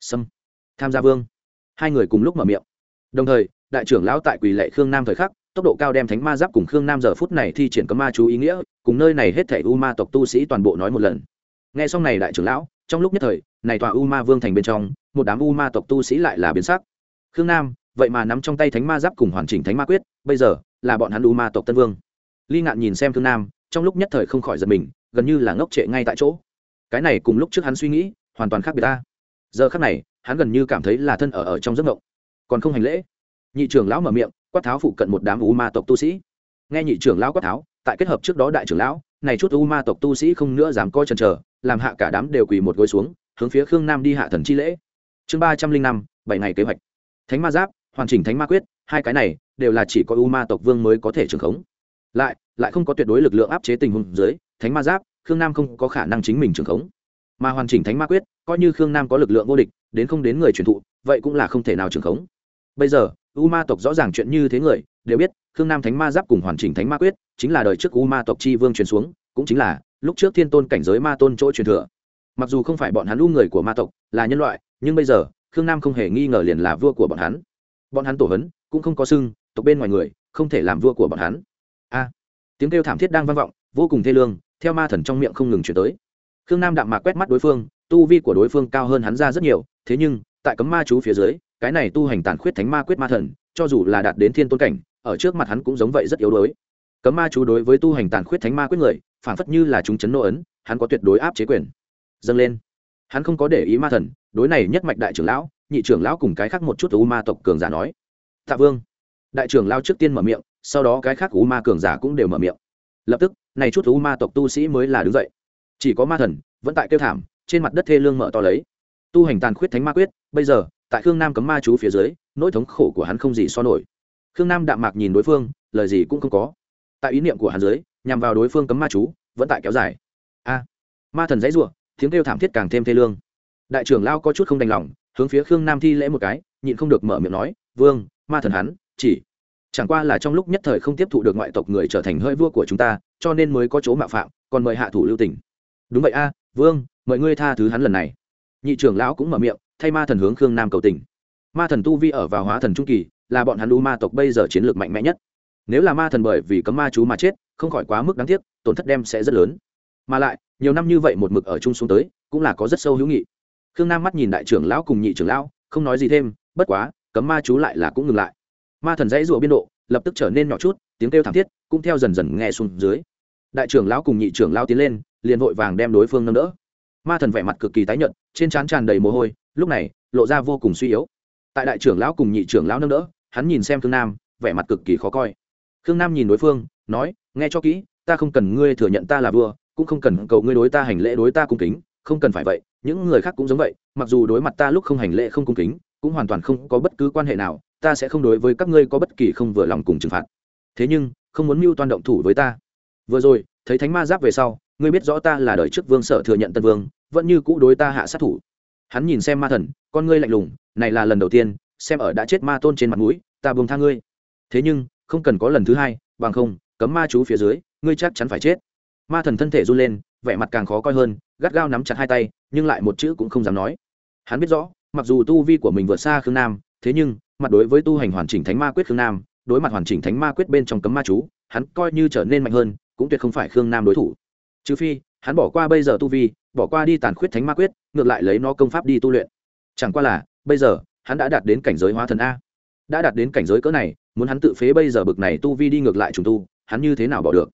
Sâm. Tham gia vương. Hai người cùng lúc mở miệng. Đồng thời, đại trưởng lão tại quỳ lệ khương nam thời khắc, tốc độ cao đem thánh ma giáp cùng khương nam giờ phút này thi triển cấm ma chú ý nghĩa, cùng nơi này hết thảy u ma tộc tu sĩ toàn bộ nói một lần. Nghe xong này đại trưởng lão, trong lúc nhất thời, này tòa u ma vương thành bên trong, một đám u ma tộc tu sĩ lại là biến sắc. Khương nam vậy mà nắm trong tay thánh ma giáp cùng hoàn chỉnh thánh ma quyết, bây giờ là bọn hắn u ma tộc tân vương. Ly ngạn nhìn xem thương nam, trong lúc nhất thời không khỏi giật mình, gần như là ngốc trệ ngay tại chỗ. Cái này cùng lúc trước hắn suy nghĩ, hoàn toàn khác biệt ta. Giờ khác này, hắn gần như cảm thấy là thân ở ở trong giấc mộng. Còn không hành lễ. Nhị trưởng lão mở miệng, quát tháo phụ cận một đám u ma tộc tu sĩ. Nghe nhị trưởng lão quát tháo, tại kết hợp trước đó đại trưởng lão, này chút u ma tộc tu sĩ không nữa dám coi chần chờ, làm hạ cả đám đều quỳ một gối xuống, hướng phía khương nam đi hạ thần chi lễ. Chương ba trăm linh năm, bảy ngày kế hoạch. Thánh ma giáp hoàn chỉnh thánh ma quyết, hai cái này đều là chỉ có u ma tộc vương mới có thể trường khống. Lại lại không có tuyệt đối lực lượng áp chế tình huống dưới, thánh ma giáp, khương nam không có khả năng chính mình trường khống. Mà hoàn chỉnh thánh ma quyết, coi như khương nam có lực lượng vô địch, đến không đến người truyền thụ, vậy cũng là không thể nào trường khống. Bây giờ u ma tộc rõ ràng chuyện như thế người, đều biết, khương nam thánh ma giáp cùng hoàn chỉnh thánh ma quyết, chính là đời trước u ma tộc chi vương truyền xuống, cũng chính là lúc trước thiên tôn cảnh giới ma tôn chỗ truyền thừa. Mặc dù không phải bọn hắn u người của ma tộc là nhân loại, nhưng bây giờ, khương nam không hề nghi ngờ liền là vua của bọn hắn bọn hắn tổ hấn, cũng không có xưng tộc bên ngoài người, không thể làm vua của bọn hắn. A! Tiếng kêu thảm thiết đang vang vọng, vô cùng thê lương, theo ma thần trong miệng không ngừng chuyển tới. Khương nam đạm mạc quét mắt đối phương, tu vi của đối phương cao hơn hắn ra rất nhiều, thế nhưng, tại cấm ma chú phía dưới, cái này tu hành tàn khuyết thánh ma quyết ma thần, cho dù là đạt đến thiên tôn cảnh, ở trước mặt hắn cũng giống vậy rất yếu đuối. Cấm ma chú đối với tu hành tàn khuyết thánh ma quyết người, phản phất như là chúng chấn nô ấn, hắn có tuyệt đối áp chế quyền. Dâng lên. Hắn không có để ý ma thần, đối này nhất mạch đại trưởng lão nhị trưởng lão cùng cái khác một chút u ma tộc cường giả nói. Tạ vương. Đại trưởng lao trước tiên mở miệng, sau đó cái khác u ma cường giả cũng đều mở miệng. Lập tức, này chút u ma tộc tu sĩ mới là đứng dậy. Chỉ có ma thần, vẫn tại kêu thảm, trên mặt đất thê lương mở to lấy. Tu hành tàn khuyết thánh ma quyết, bây giờ, tại khương nam cấm ma chú phía dưới, nỗi thống khổ của hắn không gì so nổi. Khương nam đạm mạc nhìn đối phương, lời gì cũng không có. Tại ý niệm của hắn dưới, nhằm vào đối phương cấm ma chú, vẫn tại kéo dài. A. Ma thần dãy r u ộ tiếng kêu thảm thiết càng thêm thê lương. Đại trưởng lao có chút không đành lòng hướng phía khương nam thi lễ một cái, nhịn không được mở miệng nói, vương, ma thần hắn, chỉ chẳng qua là trong lúc nhất thời không tiếp thụ được ngoại tộc người trở thành hơi vua của chúng ta, cho nên mới có chỗ mạo phạm, còn mời hạ thủ lưu tỉnh đúng vậy a, vương, mời ngươi tha thứ hắn lần này. Nhị trưởng lão cũng mở miệng, thay ma thần hướng khương nam cầu tình. Ma thần tu vi ở vào hóa thần trung kỳ, là bọn hắn u ma tộc bây giờ chiến lược mạnh mẽ nhất. Nếu là ma thần bởi vì cấm ma chú mà chết, không khỏi quá mức đáng tiếc, tổn thất đem sẽ rất lớn. Mà lại, nhiều năm như vậy một mực ở chung xuống tới, cũng là có rất sâu hữu nghị khương nam mắt nhìn đại trưởng lão cùng nhị trưởng lão, không nói gì thêm, bất quá, cấm ma chú lại là cũng ngừng lại. Ma thần dãy rụa biên độ, lập tức trở nên nhỏ chút, tiếng kêu thảm thiết cũng theo dần dần nghe xuống dưới. Đại trưởng lão cùng nhị trưởng lão tiến lên, liền vội vàng đem đối phương nâng đỡ. Ma thần vẻ mặt cực kỳ tái nhợt, trên trán tràn đầy mồ hôi, lúc này, lộ ra vô cùng suy yếu. Tại đại trưởng lão cùng nhị trưởng lão nâng đỡ, hắn nhìn xem khương nam, vẻ mặt cực kỳ khó coi. Khương nam nhìn đối phương, nói, nghe cho kỹ, ta không cần ngươi thừa nhận ta là vua, cũng không cần cầu ngươi đối ta hành lễ đối ta cung kính, không cần phải vậy những người khác cũng giống vậy, mặc dù đối mặt ta lúc không hành lễ không cung kính, cũng hoàn toàn không có bất cứ quan hệ nào, ta sẽ không đối với các ngươi có bất kỳ không vừa lòng cùng trừng phạt. Thế nhưng, không muốn mưu toan động thủ với ta. Vừa rồi, thấy thánh ma giáp về sau, ngươi biết rõ ta là đời trước vương sở thừa nhận tân vương, vẫn như cũ đối ta hạ sát thủ. Hắn nhìn xem ma thần, con ngươi lạnh lùng, này là lần đầu tiên, xem ở đã chết ma tôn trên mặt mũi, ta buông tha ngươi. Thế nhưng, không cần có lần thứ hai, bằng không, cấm ma chú phía dưới, ngươi chắc chắn phải chết. Ma thần thân thể run lên, vẻ mặt càng khó coi hơn, gắt gao nắm chặt hai tay nhưng lại một chữ cũng không dám nói. Hắn biết rõ, mặc dù tu vi của mình vượt xa khương nam, thế nhưng, mặt đối với tu hành hoàn chỉnh thánh ma quyết khương nam, đối mặt hoàn chỉnh thánh ma quyết bên trong cấm ma chú, hắn coi như trở nên mạnh hơn, cũng tuyệt không phải khương nam đối thủ. Trừ phi, hắn bỏ qua bây giờ tu vi, bỏ qua đi tàn khuyết thánh ma quyết, ngược lại lấy nó công pháp đi tu luyện. Chẳng qua là, bây giờ, hắn đã đạt đến cảnh giới hóa thần a. Đã đạt đến cảnh giới cỡ này, muốn hắn tự phế bây giờ bực này tu vi đi ngược lại trùng tu, hắn như thế nào bỏ được?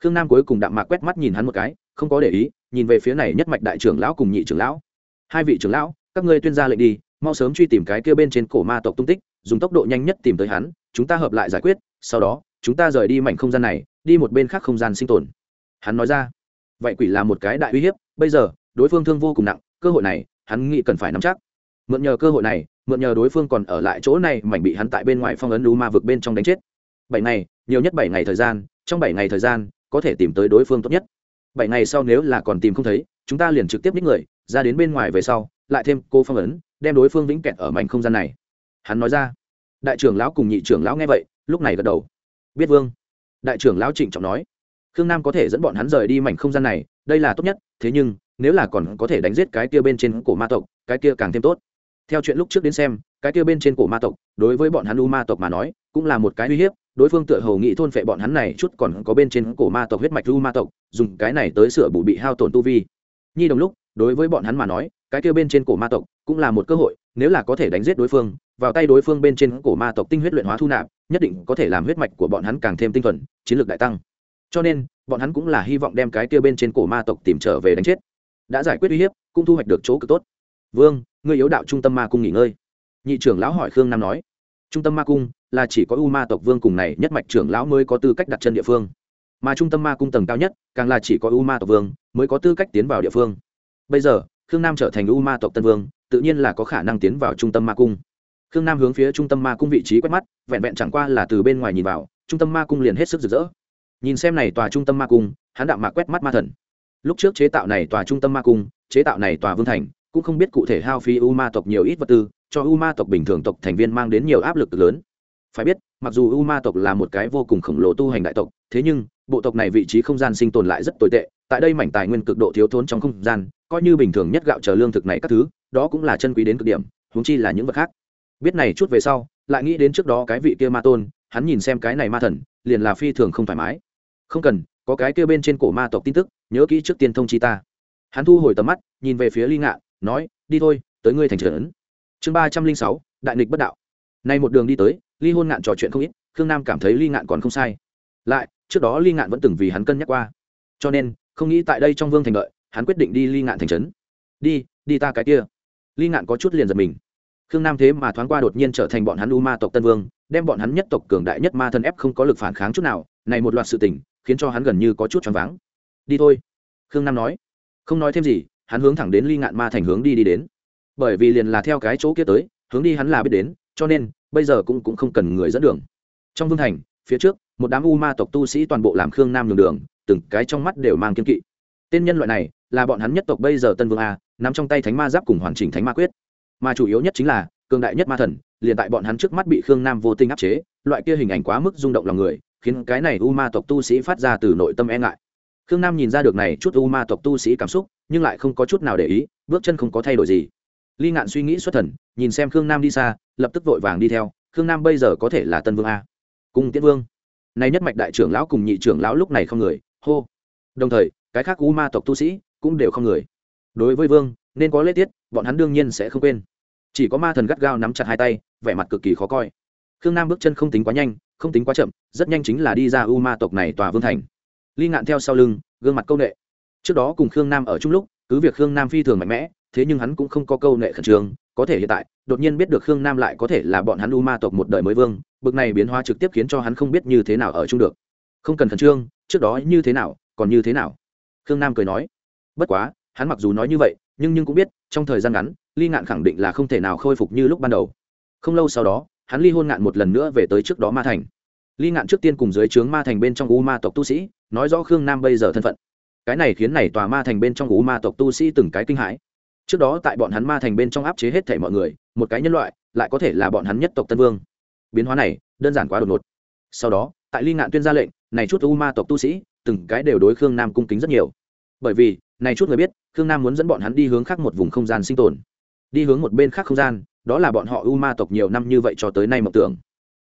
Khương nam cuối cùng đạm mạc quét mắt nhìn hắn một cái, không có để ý nhìn về phía này nhất mạch đại trưởng lão cùng nhị trưởng lão. Hai vị trưởng lão, các ngươi tuyên ra lệnh đi, mau sớm truy tìm cái kia bên trên cổ ma tộc tung tích, dùng tốc độ nhanh nhất tìm tới hắn, chúng ta hợp lại giải quyết, sau đó, chúng ta rời đi mảnh không gian này, đi một bên khác không gian sinh tồn. Hắn nói ra. Vậy quỷ là một cái đại uy hiếp, bây giờ, đối phương thương vô cùng nặng, cơ hội này, hắn nghĩ cần phải nắm chắc. Mượn nhờ cơ hội này, mượn nhờ đối phương còn ở lại chỗ này, mảnh bị hắn tại bên ngoài phong ấn lũ ma vực bên trong đánh chết. Bảy ngày, nhiều nhất bảy ngày thời gian, trong bảy ngày thời gian, có thể tìm tới đối phương tốt nhất bảy ngày sau nếu là còn tìm không thấy, chúng ta liền trực tiếp ních người, ra đến bên ngoài về sau, lại thêm cô phong ấn, đem đối phương vĩnh kẹt ở mảnh không gian này. Hắn nói ra, đại trưởng lão cùng nhị trưởng lão nghe vậy, lúc này gật đầu. Biết vương. Đại trưởng lão trịnh trọng nói, khương nam có thể dẫn bọn hắn rời đi mảnh không gian này, đây là tốt nhất, thế nhưng, nếu là còn có thể đánh giết cái kia bên trên cổ ma tộc, cái kia càng thêm tốt. Theo chuyện lúc trước đến xem, cái kia bên trên cổ ma tộc, đối với bọn hắn u ma tộc mà nói, cũng là một cái uy hiếp đối phương tựa hầu nghĩ thôn phệ bọn hắn này chút còn có bên trên cổ ma tộc huyết mạch ru ma tộc, dùng cái này tới sửa bù bị hao tổn tu vi. Nhi đồng lúc, đối với bọn hắn mà nói, cái kia bên trên cổ ma tộc cũng là một cơ hội, nếu là có thể đánh giết đối phương, vào tay đối phương bên trên cổ ma tộc tinh huyết luyện hóa thu nạp, nhất định có thể làm huyết mạch của bọn hắn càng thêm tinh thuần, chiến lược đại tăng. Cho nên, bọn hắn cũng là hy vọng đem cái kia bên trên cổ ma tộc tìm trở về đánh chết. Đã giải quyết uy hiếp, cũng thu hoạch được chỗ cực tốt. Vương, ngươi yếu đạo trung tâm ma cung nghỉ ngơi. Nhị trưởng lão hỏi khương nam nói. Trung tâm ma cung là chỉ có u ma tộc vương cùng này nhất mạch trưởng lão mới có tư cách đặt chân địa phương. Mà trung tâm ma cung tầng cao nhất, càng là chỉ có u ma tộc vương mới có tư cách tiến vào địa phương. Bây giờ, khương nam trở thành u ma tộc tân vương, tự nhiên là có khả năng tiến vào trung tâm ma cung. Khương nam hướng phía trung tâm ma cung vị trí quét mắt, vẹn vẹn chẳng qua là từ bên ngoài nhìn vào, trung tâm ma cung liền hết sức rực rỡ. Nhìn xem này tòa trung tâm ma cung, hắn đạo mạc quét mắt ma thần. Lúc trước chế tạo này tòa trung tâm ma cung, chế tạo này tòa vương thành, cũng không biết cụ thể hao phí u ma tộc nhiều ít vật tư, cho u ma tộc bình thường tộc thành viên mang đến nhiều áp lực lớn phải biết, mặc dù u ma tộc là một cái vô cùng khổng lồ tu hành đại tộc, thế nhưng, bộ tộc này vị trí không gian sinh tồn lại rất tồi tệ, tại đây mảnh tài nguyên cực độ thiếu thốn trong không gian, coi như bình thường nhất gạo chờ lương thực này các thứ, đó cũng là chân quý đến cực điểm, huống chi là những vật khác. Biết này chút về sau, lại nghĩ đến trước đó cái vị kia ma tôn, hắn nhìn xem cái này ma thần, liền là phi thường không thoải mái. Không cần, có cái kia bên trên cổ ma tộc tin tức, nhớ kỹ trước tiên thông chi ta. Hắn thu hồi tầm mắt, nhìn về phía ly ngạn nói, đi thôi, tới ngươi thành trấn. Chương ba trăm linh sáu, đại nghịch bất đạo. Nay một đường đi tới ly hôn ngạn trò chuyện không ít, khương nam cảm thấy ly ngạn còn không sai. Lại, trước đó ly ngạn vẫn từng vì hắn cân nhắc qua. Cho nên, không nghĩ tại đây trong vương thành lợi hắn quyết định đi ly ngạn thành trấn. Đi đi ta cái kia. Ly ngạn có chút liền giật mình. Khương nam thế mà thoáng qua đột nhiên trở thành bọn hắn u ma tộc tân vương, đem bọn hắn nhất tộc cường đại nhất ma thân ép không có lực phản kháng chút nào, này một loạt sự tình, khiến cho hắn gần như có chút choáng váng. Đi thôi, khương nam nói. Không nói thêm gì, hắn hướng thẳng đến ly ngạn ma thành hướng đi đi đến. Bởi vì liền là theo cái chỗ kia tới, hướng đi hắn là biết đến, cho nên bây giờ cũng cũng không cần người dẫn đường. Trong vương thành, phía trước, một đám u ma tộc tu sĩ toàn bộ làm khương nam nhường đường, từng cái trong mắt đều mang kiên kỵ. Tên nhân loại này, là bọn hắn nhất tộc bây giờ tân vương a nằm trong tay thánh ma giáp cùng hoàn chỉnh thánh ma quyết. Mà chủ yếu nhất chính là, cường đại nhất ma thần, liền tại bọn hắn trước mắt bị khương nam vô tình áp chế, loại kia hình ảnh quá mức rung động lòng người, khiến cái này u ma tộc tu sĩ phát ra từ nội tâm e ngại. Khương nam nhìn ra được này chút u ma tộc tu sĩ cảm xúc, nhưng lại không có chút nào để ý, bước chân không có thay đổi gì ly ngạn suy nghĩ xuất thần, nhìn xem khương nam đi xa, lập tức vội vàng đi theo, khương nam bây giờ có thể là tân vương a. Cung tiễn vương. Nay nhất mạch đại trưởng lão cùng nhị trưởng lão lúc này không người, hô. Đồng thời, cái khác u ma tộc tu sĩ cũng đều không người. Đối với vương, nên có lễ tiết, bọn hắn đương nhiên sẽ không quên. Chỉ có ma thần gắt gao nắm chặt hai tay, vẻ mặt cực kỳ khó coi. Khương nam bước chân không tính quá nhanh, không tính quá chậm, rất nhanh chính là đi ra u ma tộc này tòa vương thành. Ly ngạn theo sau lưng, gương mặt câu nệ. Trước đó cùng khương nam ở chung lúc, cứ việc khương nam phi thường mạnh mẽ thế nhưng hắn cũng không có câu nệ khẩn trương, có thể hiện tại, đột nhiên biết được khương nam lại có thể là bọn hắn u ma tộc một đời mới vương, bực này biến hóa trực tiếp khiến cho hắn không biết như thế nào ở chung được. Không cần khẩn trương, trước đó như thế nào, còn như thế nào? Khương nam cười nói. Bất quá, hắn mặc dù nói như vậy, nhưng nhưng cũng biết, trong thời gian ngắn, ly ngạn khẳng định là không thể nào khôi phục như lúc ban đầu. Không lâu sau đó, hắn ly hôn ngạn một lần nữa về tới trước đó ma thành. Ly ngạn trước tiên cùng dưới trướng ma thành bên trong u ma tộc tu sĩ, nói rõ khương nam bây giờ thân phận. Cái này khiến này tòa ma thành bên trong u ma tộc tu sĩ từng cái kinh hãi trước đó tại bọn hắn ma thành bên trong áp chế hết thể mọi người, một cái nhân loại lại có thể là bọn hắn nhất tộc tân vương. Biến hóa này đơn giản quá đột ngột. Sau đó, tại ly ngạn tuyên ra lệnh, này chút u ma tộc tu sĩ, từng cái đều đối khương nam cung kính rất nhiều. Bởi vì, này chút người biết, khương nam muốn dẫn bọn hắn đi hướng khác một vùng không gian sinh tồn. Đi hướng một bên khác không gian, đó là bọn họ u ma tộc nhiều năm như vậy cho tới nay mộng tưởng.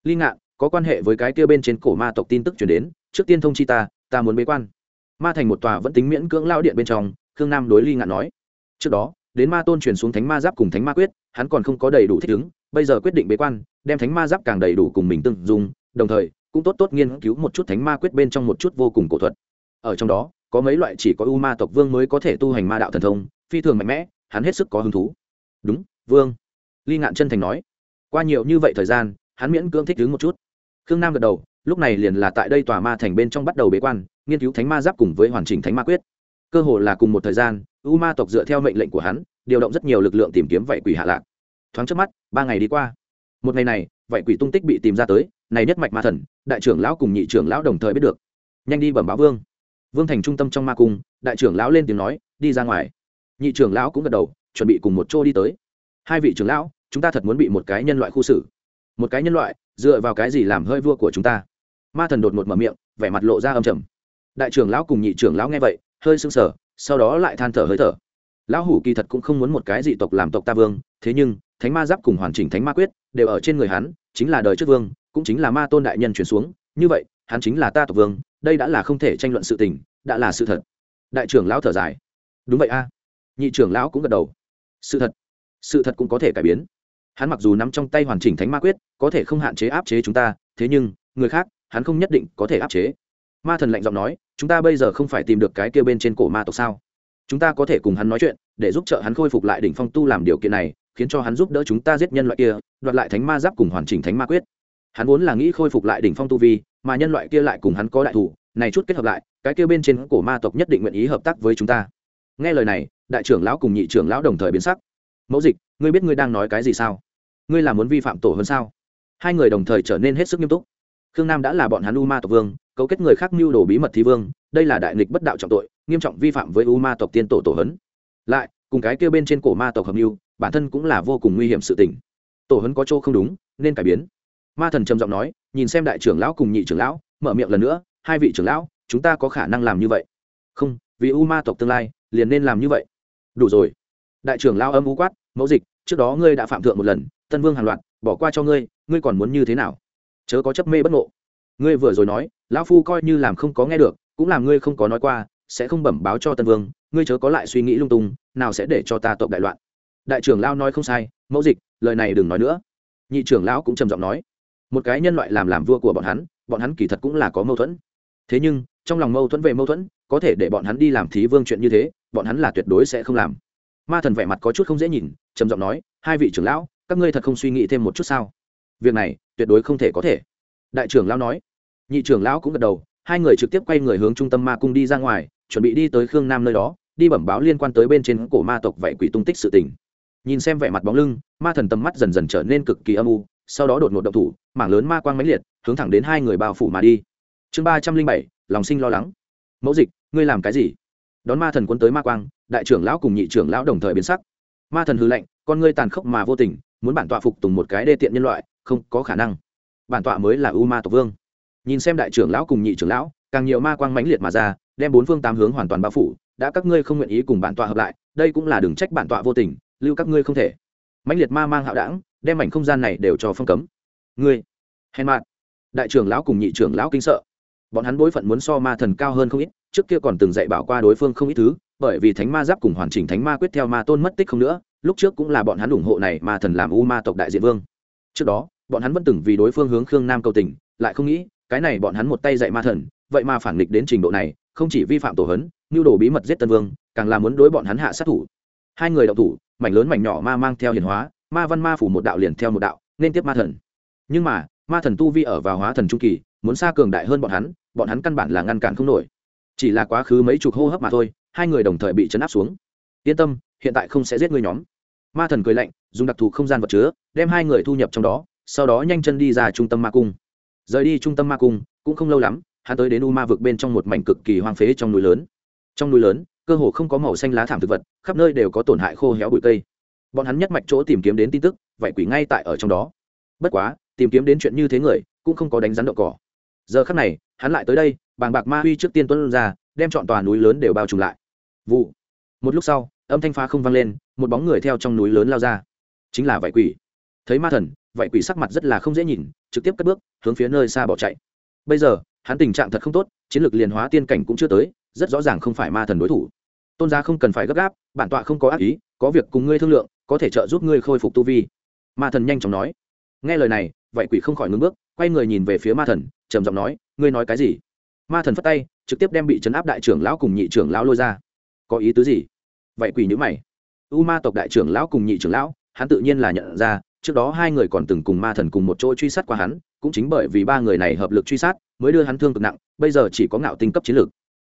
Ly ngạn, có quan hệ với cái kia bên trên cổ ma tộc tin tức chuyển đến, trước tiên thông chi ta ta muốn bế quan. Ma thành một tòa vẫn tính miễn cưỡng lao điện bên trong, khương nam đối ly ngạn nói. Trước đó đến ma tôn truyền xuống thánh ma giáp cùng thánh ma quyết, hắn còn không có đầy đủ thích ứng, bây giờ quyết định bế quan, đem thánh ma giáp càng đầy đủ cùng mình từng dùng đồng thời, cũng tốt tốt nghiên cứu một chút thánh ma quyết bên trong một chút vô cùng cổ thuật. Ở trong đó, có mấy loại chỉ có u ma tộc vương mới có thể tu hành ma đạo thần thông, phi thường mạnh mẽ, hắn hết sức có hứng thú. Đúng, vương. Ly ngạn chân thành nói. Qua nhiều như vậy thời gian, hắn miễn cưỡng thích đứng một chút. Khương nam gật đầu, lúc này liền là tại đây tòa ma thành bên trong bắt đầu bế quan, nghiên cứu thánh ma giáp cùng với hoàn chỉnh thánh ma quyết. Cơ hồ là cùng một thời gian u ma tộc dựa theo mệnh lệnh của hắn, điều động rất nhiều lực lượng tìm kiếm vậy quỷ hạ lạc. Thoáng trước mắt, ba ngày đi qua. Một ngày này vậy quỷ tung tích bị tìm ra tới, này nhất mạch ma thần, đại trưởng lão cùng nhị trưởng lão đồng thời biết được. Nhanh đi bẩm báo vương. Vương thành trung tâm trong ma cung, đại trưởng lão lên tiếng nói, đi ra ngoài. Nhị trưởng lão cũng gật đầu, chuẩn bị cùng một chỗ đi tới. Hai vị trưởng lão, chúng ta thật muốn bị một cái nhân loại khu xử. Một cái nhân loại, dựa vào cái gì làm hơi vua của chúng ta? Ma thần đột một mở miệng, vẻ mặt lộ ra âm trầm. Đại trưởng lão cùng nhị trưởng lão nghe vậy, hơi sưng sờ sau đó lại than thở hơi thở. Lão hủ kỳ thật cũng không muốn một cái dị tộc làm tộc ta vương, thế nhưng, thánh ma giáp cùng hoàn chỉnh thánh ma quyết đều ở trên người hắn, chính là đời trước vương, cũng chính là ma tôn đại nhân chuyển xuống, như vậy, hắn chính là ta tộc vương, đây đã là không thể tranh luận sự tình, đã là sự thật. Đại trưởng lão thở dài. Đúng vậy a. Nhị trưởng lão cũng gật đầu. Sự thật. Sự thật cũng có thể cải biến. Hắn mặc dù nắm trong tay hoàn chỉnh thánh ma quyết, có thể không hạn chế áp chế chúng ta, thế nhưng, người khác, hắn không nhất định có thể áp chế. Ma thần lạnh giọng nói chúng ta bây giờ không phải tìm được cái kia bên trên cổ ma tộc sao? Chúng ta có thể cùng hắn nói chuyện, để giúp trợ hắn khôi phục lại đỉnh phong tu làm điều kiện này, khiến cho hắn giúp đỡ chúng ta giết nhân loại kia, đoạt lại thánh ma giáp cùng hoàn chỉnh thánh ma quyết. Hắn vốn là nghĩ khôi phục lại đỉnh phong tu vi, mà nhân loại kia lại cùng hắn có đại thủ, này chút kết hợp lại, cái kia bên trên cổ ma tộc nhất định nguyện ý hợp tác với chúng ta. Nghe lời này, đại trưởng lão cùng nhị trưởng lão đồng thời biến sắc. Mẫu dịch, ngươi biết ngươi đang nói cái gì sao? Ngươi là muốn vi phạm tổ hơn sao? Hai người đồng thời trở nên hết sức nghiêm túc. Khương nam đã là bọn hắn u ma tộc vương cấu kết người khác mưu đồ bí mật thi vương, đây là đại nghịch bất đạo trọng tội, nghiêm trọng vi phạm với u ma tộc tiên tổ tổ hấn. Lại, cùng cái kêu bên trên cổ ma tộc hợp mưu, bản thân cũng là vô cùng nguy hiểm sự tình. Tổ hấn có chỗ không đúng, nên cải biến. Ma thần trầm giọng nói, nhìn xem đại trưởng lão cùng nhị trưởng lão, mở miệng lần nữa, hai vị trưởng lão, chúng ta có khả năng làm như vậy? Không, vì u ma tộc tương lai, liền nên làm như vậy. Đủ rồi. Đại trưởng lão âm u quát, mẫu dịch, trước đó ngươi đã phạm thượng một lần, tân vương hàn loạt, bỏ qua cho ngươi ngươi còn muốn như thế nào? Chớ có chấp mê bất ngộ. Ngươi vừa rồi nói lão phu coi như làm không có nghe được, cũng làm ngươi không có nói qua, sẽ không bẩm báo cho tân vương, ngươi chớ có lại suy nghĩ lung tung, nào sẽ để cho ta tộc đại loạn. Đại trưởng lão nói không sai, mẫu dịch, lời này đừng nói nữa. Nhị trưởng lão cũng trầm giọng nói, một cái nhân loại làm làm vua của bọn hắn bọn hắn kỳ thật cũng là có mâu thuẫn. Thế nhưng, trong lòng mâu thuẫn về mâu thuẫn, có thể để bọn hắn đi làm thí vương chuyện như thế, bọn hắn là tuyệt đối sẽ không làm. Ma thần vẻ mặt có chút không dễ nhìn, trầm giọng nói, hai vị trưởng lão, các ngươi thật không suy nghĩ thêm một chút sao? Việc này, tuyệt đối không thể có thể. Đại trưởng lão nói nhị trưởng lão cũng gật đầu, hai người trực tiếp quay người hướng trung tâm ma cung đi ra ngoài, chuẩn bị đi tới khương nam nơi đó, đi bẩm báo liên quan tới bên trên cổ ma tộc vậy quỷ tung tích sự tình. Nhìn xem vẻ mặt bóng lưng, ma thần tầm mắt dần dần trở nên cực kỳ âm u, sau đó đột ngột động thủ, mảng lớn ma quang mãnh liệt, hướng thẳng đến hai người bao phủ mà đi. Chương ba trăm linh bảy, lòng sinh lo lắng. Mẫu dịch, ngươi làm cái gì? Đón ma thần quân tới ma quang, đại trưởng lão cùng nhị trưởng lão đồng thời biến sắc. Ma thần hư lệnh con ngươi tàn khốc mà vô tình, muốn bản tọa phục tùng một cái đê tiện nhân loại, không có khả năng. Bản tọa mới là u ma tộc vương nhìn xem đại trưởng lão cùng nhị trưởng lão, càng nhiều ma quang mãnh liệt mà ra, đem bốn phương tám hướng hoàn toàn bao phủ, đã các ngươi không nguyện ý cùng bản tọa hợp lại, đây cũng là đừng trách bản tọa vô tình, lưu các ngươi không thể. Mãnh liệt ma mang hạo đảng, đem mảnh không gian này đều cho phong cấm. Ngươi, hèn mạn đại trưởng lão cùng nhị trưởng lão kinh sợ. Bọn hắn bối phận muốn so ma thần cao hơn không ít, trước kia còn từng dạy bảo qua đối phương không ít thứ, bởi vì thánh ma giáp cùng hoàn chỉnh thánh ma quyết theo ma tôn mất tích không nữa, lúc trước cũng là bọn hắn ủng hộ này ma thần làm u ma tộc đại diện vương. Trước đó, bọn hắn vẫn từng vì đối phương hướng khương nam cầu tình, lại không nghĩ cái này bọn hắn một tay dạy ma thần, vậy mà phản nghịch đến trình độ này, không chỉ vi phạm tổ hấn nhu đồ bí mật giết tân vương, càng là muốn đối bọn hắn hạ sát thủ. Hai người đậu thủ, mảnh lớn mảnh nhỏ ma mang theo hiền hóa, ma văn ma phủ một đạo liền theo một đạo, nên tiếp ma thần. Nhưng mà, ma thần tu vi ở vào hóa thần trung kỳ, muốn xa cường đại hơn bọn hắn bọn hắn căn bản là ngăn cản không nổi. Chỉ là quá khứ mấy chục hô hấp mà thôi, hai người đồng thời bị chấn áp xuống. Yên tâm, hiện tại không sẽ giết ngươi nhóm. Ma thần cười lạnh, dùng đặc thù không gian vật chứa, đem hai người thu nhập trong đó, sau đó nhanh chân đi ra trung tâm ma cung rời đi trung tâm ma cung, cũng không lâu lắm, hắn tới đến u ma vực bên trong một mảnh cực kỳ hoang phế trong núi lớn. Trong núi lớn, cơ hồ không có màu xanh lá thảm thực vật, khắp nơi đều có tổn hại khô héo bụi cây. Bọn hắn nhất mạch chỗ tìm kiếm đến tin tức vậy quỷ ngay tại ở trong đó. Bất quá, tìm kiếm đến chuyện như thế người, cũng không có đánh rắn đậu cỏ. Giờ khắc này, hắn lại tới đây, bàng bạc ma huy trước tiên tuân ra, đem chọn tòa núi lớn đều bao trùm lại. Vụ. Một lúc sau, âm thanh phá không vang lên, một bóng người theo trong núi lớn lao ra. Chính là vải quỷ. Thấy ma thần vậy quỷ sắc mặt rất là không dễ nhìn, trực tiếp cất bước, hướng phía nơi xa bỏ chạy. Bây giờ, hắn tình trạng thật không tốt, chiến lược liền hóa tiên cảnh cũng chưa tới, rất rõ ràng không phải ma thần đối thủ. Tôn gia không cần phải gấp gáp, bản tọa không có ác ý, có việc cùng ngươi thương lượng, có thể trợ giúp ngươi khôi phục tu vi. Ma thần nhanh chóng nói. Nghe lời này, vậy quỷ không khỏi ngưng bước, quay người nhìn về phía ma thần, trầm giọng nói, ngươi nói cái gì? Ma thần phất tay, trực tiếp đem bị chấn áp đại trưởng lão cùng nhị trưởng lão lôi ra. Có ý tứ gì? Vậy quỷ nhữ mày. U ma tộc đại trưởng lão cùng nhị trưởng lão, hắn tự nhiên là nhận ra trước đó hai người còn từng cùng ma thần cùng một chỗ truy sát qua hắn, cũng chính bởi vì ba người này hợp lực truy sát, mới đưa hắn thương cực nặng, bây giờ chỉ có ngạo tinh cấp chiến lược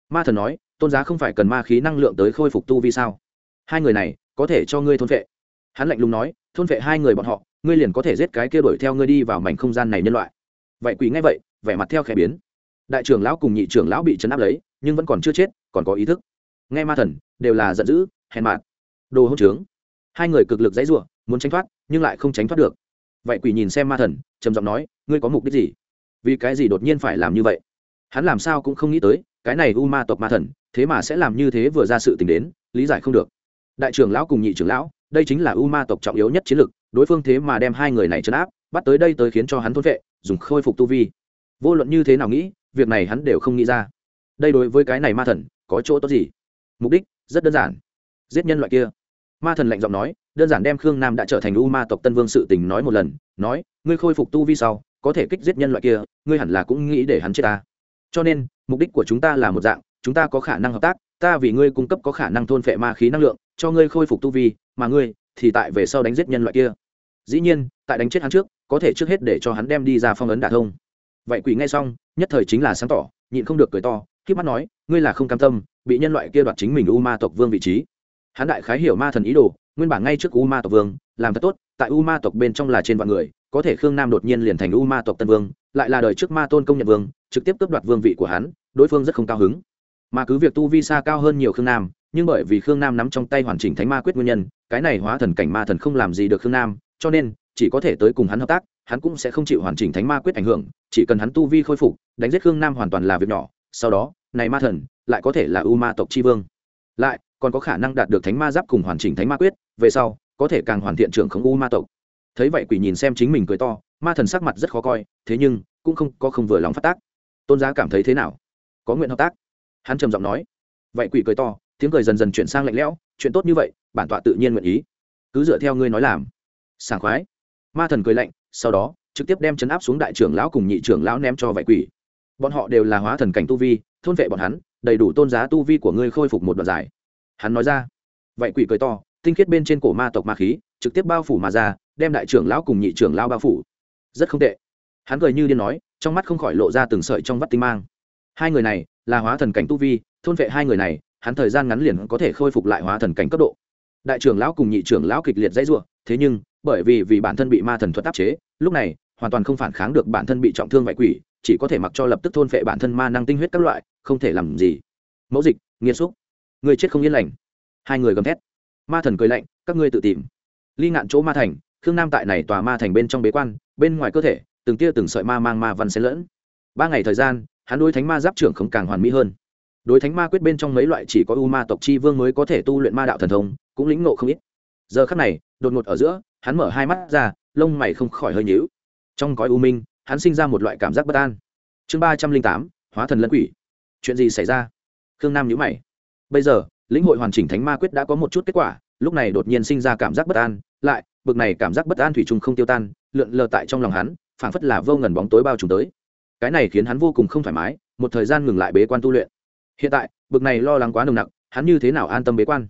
ma thần nói, tôn giá không phải cần ma khí năng lượng tới khôi phục tu vi sao? Hai người này, có thể cho ngươi thôn vệ. Hắn lạnh lùng nói, thôn vệ hai người bọn họ, ngươi liền có thể giết cái kia đuổi theo ngươi đi vào mảnh không gian này nhân loại. Vậy quỷ ngay vậy, vẻ mặt theo khẽ biến. Đại trưởng lão cùng nhị trưởng lão bị chấn áp lấy, nhưng vẫn còn chưa chết, còn có ý thức. Nghe ma thần, đều là giận dữ, hèn mạt. Đồ hỗn trướng. Hai người cực lực dãy rủa, muốn tranh thoát nhưng lại không tránh thoát được. Vậy quỷ nhìn xem ma thần, trầm giọng nói, ngươi có mục đích gì? Vì cái gì đột nhiên phải làm như vậy? Hắn làm sao cũng không nghĩ tới, cái này u ma tộc ma thần, thế mà sẽ làm như thế vừa ra sự tình đến, lý giải không được. Đại trưởng lão cùng nhị trưởng lão, đây chính là u ma tộc trọng yếu nhất chiến lực đối phương thế mà đem hai người này chấn áp, bắt tới đây tới khiến cho hắn thôn vệ, dùng khôi phục tu vi. Vô luận như thế nào nghĩ, việc này hắn đều không nghĩ ra. Đây đối với cái này ma thần, có chỗ tốt gì? Mục đích rất đơn giản. Giết nhân loại kia. Ma thần lạnh giọng nói đơn giản đem khương nam đã trở thành u ma tộc tân vương sự tình nói một lần, nói, ngươi khôi phục tu vi sau, có thể kích giết nhân loại kia, ngươi hẳn là cũng nghĩ để hắn chết ta. Cho nên, mục đích của chúng ta là một dạng, chúng ta có khả năng hợp tác, ta vì ngươi cung cấp có khả năng thôn phệ ma khí năng lượng, cho ngươi khôi phục tu vi, mà ngươi thì tại về sau đánh giết nhân loại kia. Dĩ nhiên, tại đánh chết hắn trước, có thể trước hết để cho hắn đem đi ra phong ấn đả thông. Vậy quỷ ngay xong, nhất thời chính là sáng tỏ, nhịn không được cười to k mắt nói, ngươi là không cam tâm, bị nhân loại kia đoạt chính mình u ma tộc vương vị trí. Hắn đại khái hiểu ma thần ý đồ nguyên bản ngay trước u ma tộc vương, làm thật tốt, tại u ma tộc bên trong là trên vạn người, có thể khương nam đột nhiên liền thành u ma tộc tân vương, lại là đời trước ma tôn công nhận vương, trực tiếp cướp đoạt vương vị của hắn, đối phương rất không cao hứng. Mà cứ việc tu vi xa cao hơn nhiều khương nam, nhưng bởi vì khương nam nắm trong tay hoàn chỉnh thánh ma quyết nguyên nhân, cái này hóa thần cảnh ma thần không làm gì được khương nam, cho nên, chỉ có thể tới cùng hắn hợp tác, hắn cũng sẽ không chịu hoàn chỉnh thánh ma quyết ảnh hưởng, chỉ cần hắn tu vi khôi phục, đánh giết khương nam hoàn toàn là việc nhỏ, sau đó, này ma thần, lại có thể là u ma tộc tri vương. Lại, còn có khả năng đạt được thánh ma giáp cùng hoàn chỉnh thánh ma quyết về sau, có thể càng hoàn thiện trưởng khống u ma tộc. Thấy vậy quỷ nhìn xem chính mình cười to, ma thần sắc mặt rất khó coi, thế nhưng, cũng không, có không vừa lòng phát tác. Tôn giá cảm thấy thế nào? Có nguyện hợp tác? Hắn trầm giọng nói. Vậy quỷ cười to, tiếng cười dần dần chuyển sang lạnh lẽo, chuyện tốt như vậy, bản tọa tự nhiên nguyện ý. Cứ dựa theo ngươi nói làm. Sảng khoái. Ma thần cười lạnh, sau đó, trực tiếp đem chấn áp xuống đại trưởng lão cùng nhị trưởng lão ném cho vậy quỷ. Bọn họ đều là hóa thần cảnh tu vi, thôn vệ bọn hắn, đầy đủ tôn giá tu vi của ngươi khôi phục một đoạn dài. Hắn nói ra. Vậy quỷ cười to tinh khiết bên trên cổ ma tộc ma khí, trực tiếp bao phủ mà ra, đem đại trưởng lão cùng nhị trưởng lão bao phủ. Rất không tệ. Hắn cười như điên nói, trong mắt không khỏi lộ ra từng sợi trong vắt tinh mang. Hai người này là hóa thần cảnh tu vi, thôn vệ hai người này, hắn thời gian ngắn liền có thể khôi phục lại hóa thần cảnh cấp độ. Đại trưởng lão cùng nhị trưởng lão kịch liệt dãy rủa, thế nhưng, bởi vì vì bản thân bị ma thần thuật áp chế, lúc này, hoàn toàn không phản kháng được bản thân bị trọng thương vạy quỷ, chỉ có thể mặc cho lập tức thôn phệ bản thân ma năng tinh huyết các loại, không thể làm gì. Mẫu dịch, nghiêm xúc người chết không yên lành. Hai người gầm thét ma thần cười lạnh, các ngươi tự tìm. Ly ngạn chỗ ma thành, khương nam tại này tòa ma thành bên trong bế quan, bên ngoài cơ thể, từng tia từng sợi ma mang ma văn xen lẫn. Ba ngày thời gian, hắn đối thánh ma giáp trưởng không càng hoàn mỹ hơn. Đối thánh ma quyết bên trong mấy loại chỉ có u ma tộc chi vương mới có thể tu luyện ma đạo thần thông, cũng lĩnh ngộ không ít. Giờ khắc này, đột ngột ở giữa, hắn mở hai mắt ra, lông mày không khỏi hơi nhíu. Trong gói u minh, hắn sinh ra một loại cảm giác bất an. Chương ba trăm linh tám, hóa thần lẫn quỷ. Chuyện gì xảy ra? Khương nam nhíu mày. Bây giờ lĩnh hội hoàn chỉnh thánh ma quyết đã có một chút kết quả, lúc này đột nhiên sinh ra cảm giác bất an, lại, bực này cảm giác bất an thủy chung không tiêu tan, lượn lờ tại trong lòng hắn, phảng phất là vô ngần bóng tối bao trùm tới. Cái này khiến hắn vô cùng không thoải mái, một thời gian ngừng lại bế quan tu luyện. Hiện tại, bực này lo lắng quá nồng nặc, hắn như thế nào an tâm bế quan?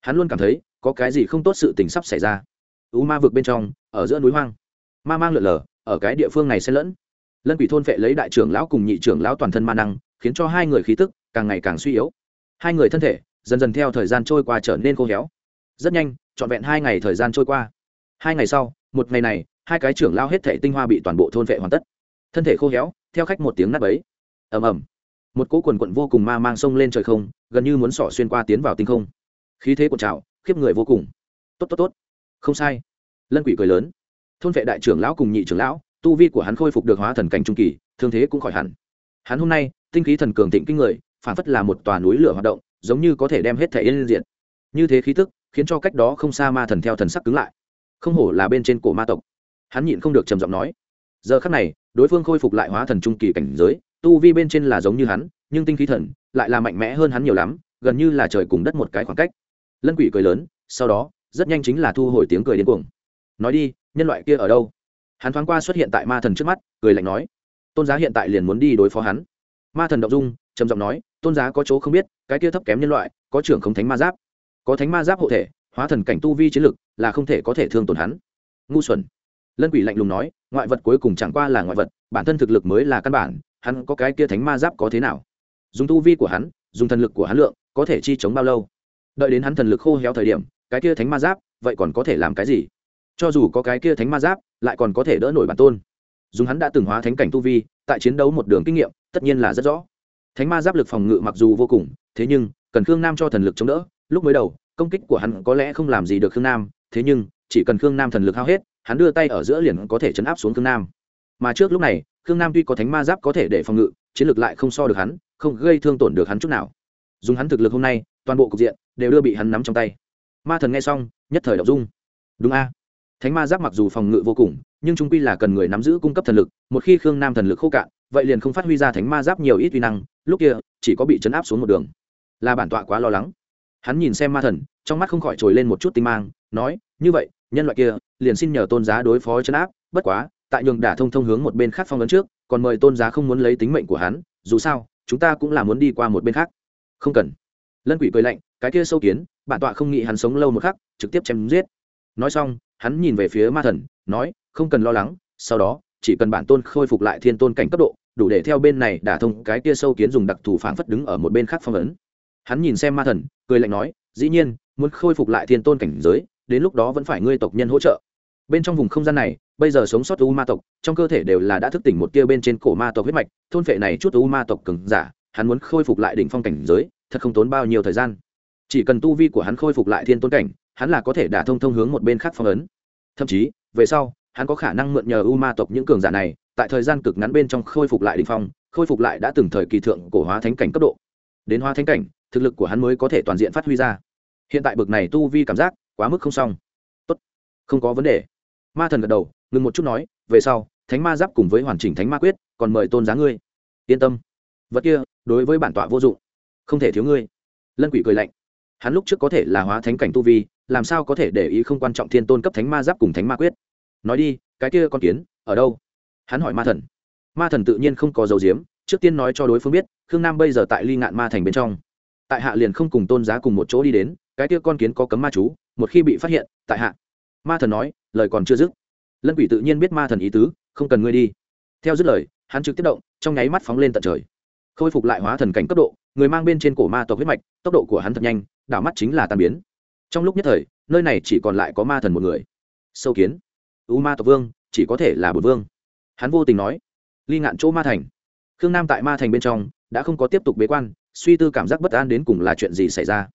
Hắn luôn cảm thấy, có cái gì không tốt sự tình sắp xảy ra. U ma vực bên trong, ở giữa núi hoang. Ma mang lượn lờ, ở cái địa phương này xen lẫn. Lân quỷ thôn vệ lấy đại trưởng lão cùng nhị trưởng lão toàn thân ma năng, khiến cho hai người khí tức càng ngày càng suy yếu. Hai người thân thể dần dần theo thời gian trôi qua trở nên khô héo. Rất nhanh, trọn vẹn hai ngày thời gian trôi qua. Hai ngày sau, một ngày này, hai cái trưởng lao hết thể tinh hoa bị toàn bộ thôn vệ hoàn tất. Thân thể khô héo, theo khách một tiếng nắp ấy ầm ầm. Một cỗ quần quận vô cùng ma mang sông lên trời không, gần như muốn sỏ xuyên qua tiến vào tinh không. Khí thế của trào, khiếp người vô cùng. Tốt tốt tốt. Không sai. Lân quỷ cười lớn. Thôn vệ đại trưởng lão cùng nhị trưởng lão, tu vi của hắn khôi phục được hóa thần cảnh trung kỳ, thương thế cũng khỏi hẳn. Hắn hôm nay, tinh khí thần cường thịnh kinh người, phản phất là một tòa núi lửa hoạt động giống như có thể đem hết thể yên diện như thế khí tức, khiến cho cách đó không xa ma thần theo thần sắc cứng lại. Không hổ là bên trên cổ ma tộc. Hắn nhịn không được trầm giọng nói. Giờ khắc này, đối phương khôi phục lại hóa thần trung kỳ cảnh giới, tu vi bên trên là giống như hắn, nhưng tinh khí thần lại là mạnh mẽ hơn hắn nhiều lắm, gần như là trời cùng đất một cái khoảng cách. Lân quỷ cười lớn, sau đó, rất nhanh chính là thu hồi tiếng cười điên cuồng. Nói đi, nhân loại kia ở đâu? Hắn thoáng qua xuất hiện tại ma thần trước mắt, cười lạnh nói. Tôn giá hiện tại liền muốn đi đối phó hắn. Ma thần động dung trầm giọng nói, tôn giá có chỗ không biết, cái kia thấp kém nhân loại, có trưởng không thánh ma giáp. Có thánh ma giáp hộ thể, hóa thần cảnh tu vi chiến lực, là không thể có thể thương tổn hắn. Ngu xuẩn. Lân quỷ lạnh lùng nói, ngoại vật cuối cùng chẳng qua là ngoại vật, bản thân thực lực mới là căn bản, hắn có cái kia thánh ma giáp có thế nào? Dùng tu vi của hắn, dùng thần lực của hắn lượng, có thể chi chống bao lâu? Đợi đến hắn thần lực khô héo thời điểm, cái kia thánh ma giáp, vậy còn có thể làm cái gì? Cho dù có cái kia thánh ma giáp, lại còn có thể đỡ nổi bản tôn. Dùng hắn đã từng hóa thánh cảnh tu vi, tại chiến đấu một đường kinh nghiệm, tất nhiên là rất rõ thánh ma giáp lực phòng ngự mặc dù vô cùng, thế nhưng, cần khương nam cho thần lực chống đỡ. Lúc mới đầu, công kích của hắn có lẽ không làm gì được khương nam, thế nhưng, chỉ cần khương nam thần lực hao hết, hắn đưa tay ở giữa liền có thể chấn áp xuống khương nam. Mà trước lúc này, khương nam tuy có thánh ma giáp có thể để phòng ngự, chiến lược lại không so được hắn, không gây thương tổn được hắn chút nào. Dùng hắn thực lực hôm nay, toàn bộ cục diện đều đưa bị hắn nắm trong tay. Ma thần nghe xong, nhất thời đọc dung. Đúng a. Thánh ma giáp mặc dù phòng ngự vô cùng, nhưng chúng quy là cần người nắm giữ cung cấp thần lực, một khi khương nam thần lực khô cạn vậy liền không phát huy ra thánh ma giáp nhiều ít uy năng, lúc kia, chỉ có bị chấn áp xuống một đường. Là bản tọa quá lo lắng. Hắn nhìn xem ma thần, trong mắt không khỏi trồi lên một chút tinh mang, nói, như vậy, nhân loại kia, liền xin nhờ tôn giá đối phó chấn áp, bất quá, tại nhường đả thông thông hướng một bên khác phong ấn trước, còn mời tôn giá không muốn lấy tính mệnh của hắn, dù sao, chúng ta cũng là muốn đi qua một bên khác. Không cần. Lân quỷ cười lạnh, cái kia sâu kiến, bản tọa không nghĩ hắn sống lâu một khắc, trực tiếp chém giết. Nói xong, hắn nhìn về phía ma thần, nói, không cần lo lắng, sau đó, chỉ cần bản tôn khôi phục lại thiên tôn cảnh cấp độ đủ để theo bên này đả thông cái kia sâu kiến dùng đặc thù phảng phất đứng ở một bên khác phong ấn. Hắn nhìn xem ma thần, cười lạnh nói, dĩ nhiên, muốn khôi phục lại thiên tôn cảnh giới, đến lúc đó vẫn phải ngươi tộc nhân hỗ trợ. Bên trong vùng không gian này, bây giờ sống sót u ma tộc, trong cơ thể đều là đã thức tỉnh một tia bên trên cổ ma tộc huyết mạch, thôn phệ này chút u ma tộc cứng giả, hắn muốn khôi phục lại đỉnh phong cảnh giới, thật không tốn bao nhiêu thời gian. Chỉ cần tu vi của hắn khôi phục lại thiên tôn cảnh, hắn là có thể đả thông thông hướng một bên khác phong ấn. Thậm chí, về sau, hắn có khả năng mượn nhờ u ma tộc những cường giả này tại thời gian cực ngắn bên trong khôi phục lại đỉnh phong, khôi phục lại đã từng thời kỳ thượng cổ hóa thánh cảnh cấp độ. Đến hóa thánh cảnh, thực lực của hắn mới có thể toàn diện phát huy ra. Hiện tại bực này tu vi cảm giác quá mức không xong. Tốt, không có vấn đề. Ma thần gật đầu, ngừng một chút nói, về sau, thánh ma giáp cùng với hoàn chỉnh thánh ma quyết, còn mời tôn giá ngươi. Yên tâm. Vật kia, đối với bản tọa vô dụng. Không thể thiếu ngươi. Lân quỷ cười lạnh. Hắn lúc trước có thể là hóa thánh cảnh tu vi, làm sao có thể để ý không quan trọng thiên tôn cấp thánh ma giáp cùng thánh ma quyết? Nói đi, cái kia con kiến, ở đâu? Hắn hỏi ma thần. Ma thần tự nhiên không có dấu diếm trước tiên nói cho đối phương biết, khương nam bây giờ tại ly ngạn ma thành bên trong. Tại hạ liền không cùng tôn giá cùng một chỗ đi đến, cái kia con kiến có cấm ma chú, một khi bị phát hiện, tại hạ. Ma thần nói, lời còn chưa dứt. Lân quỷ tự nhiên biết ma thần ý tứ, không cần ngươi đi. Theo dứt lời, hắn trực tiếp động, trong nháy mắt phóng lên tận trời. Khôi phục lại hóa thần cảnh cấp độ, người mang bên trên cổ ma tộc huyết mạch, tốc độ của hắn thật nhanh, đảo mắt chính là tàn biến. Trong lúc nhất thời, nơi này chỉ còn lại có ma thần một người. Sâu kiến. U ma tộc vương, chỉ có thể là bột vương hắn vô tình nói, ly ngạn chỗ ma thành. Khương nam tại ma thành bên trong đã không có tiếp tục bế quan, suy tư cảm giác bất an đến cùng là chuyện gì xảy ra.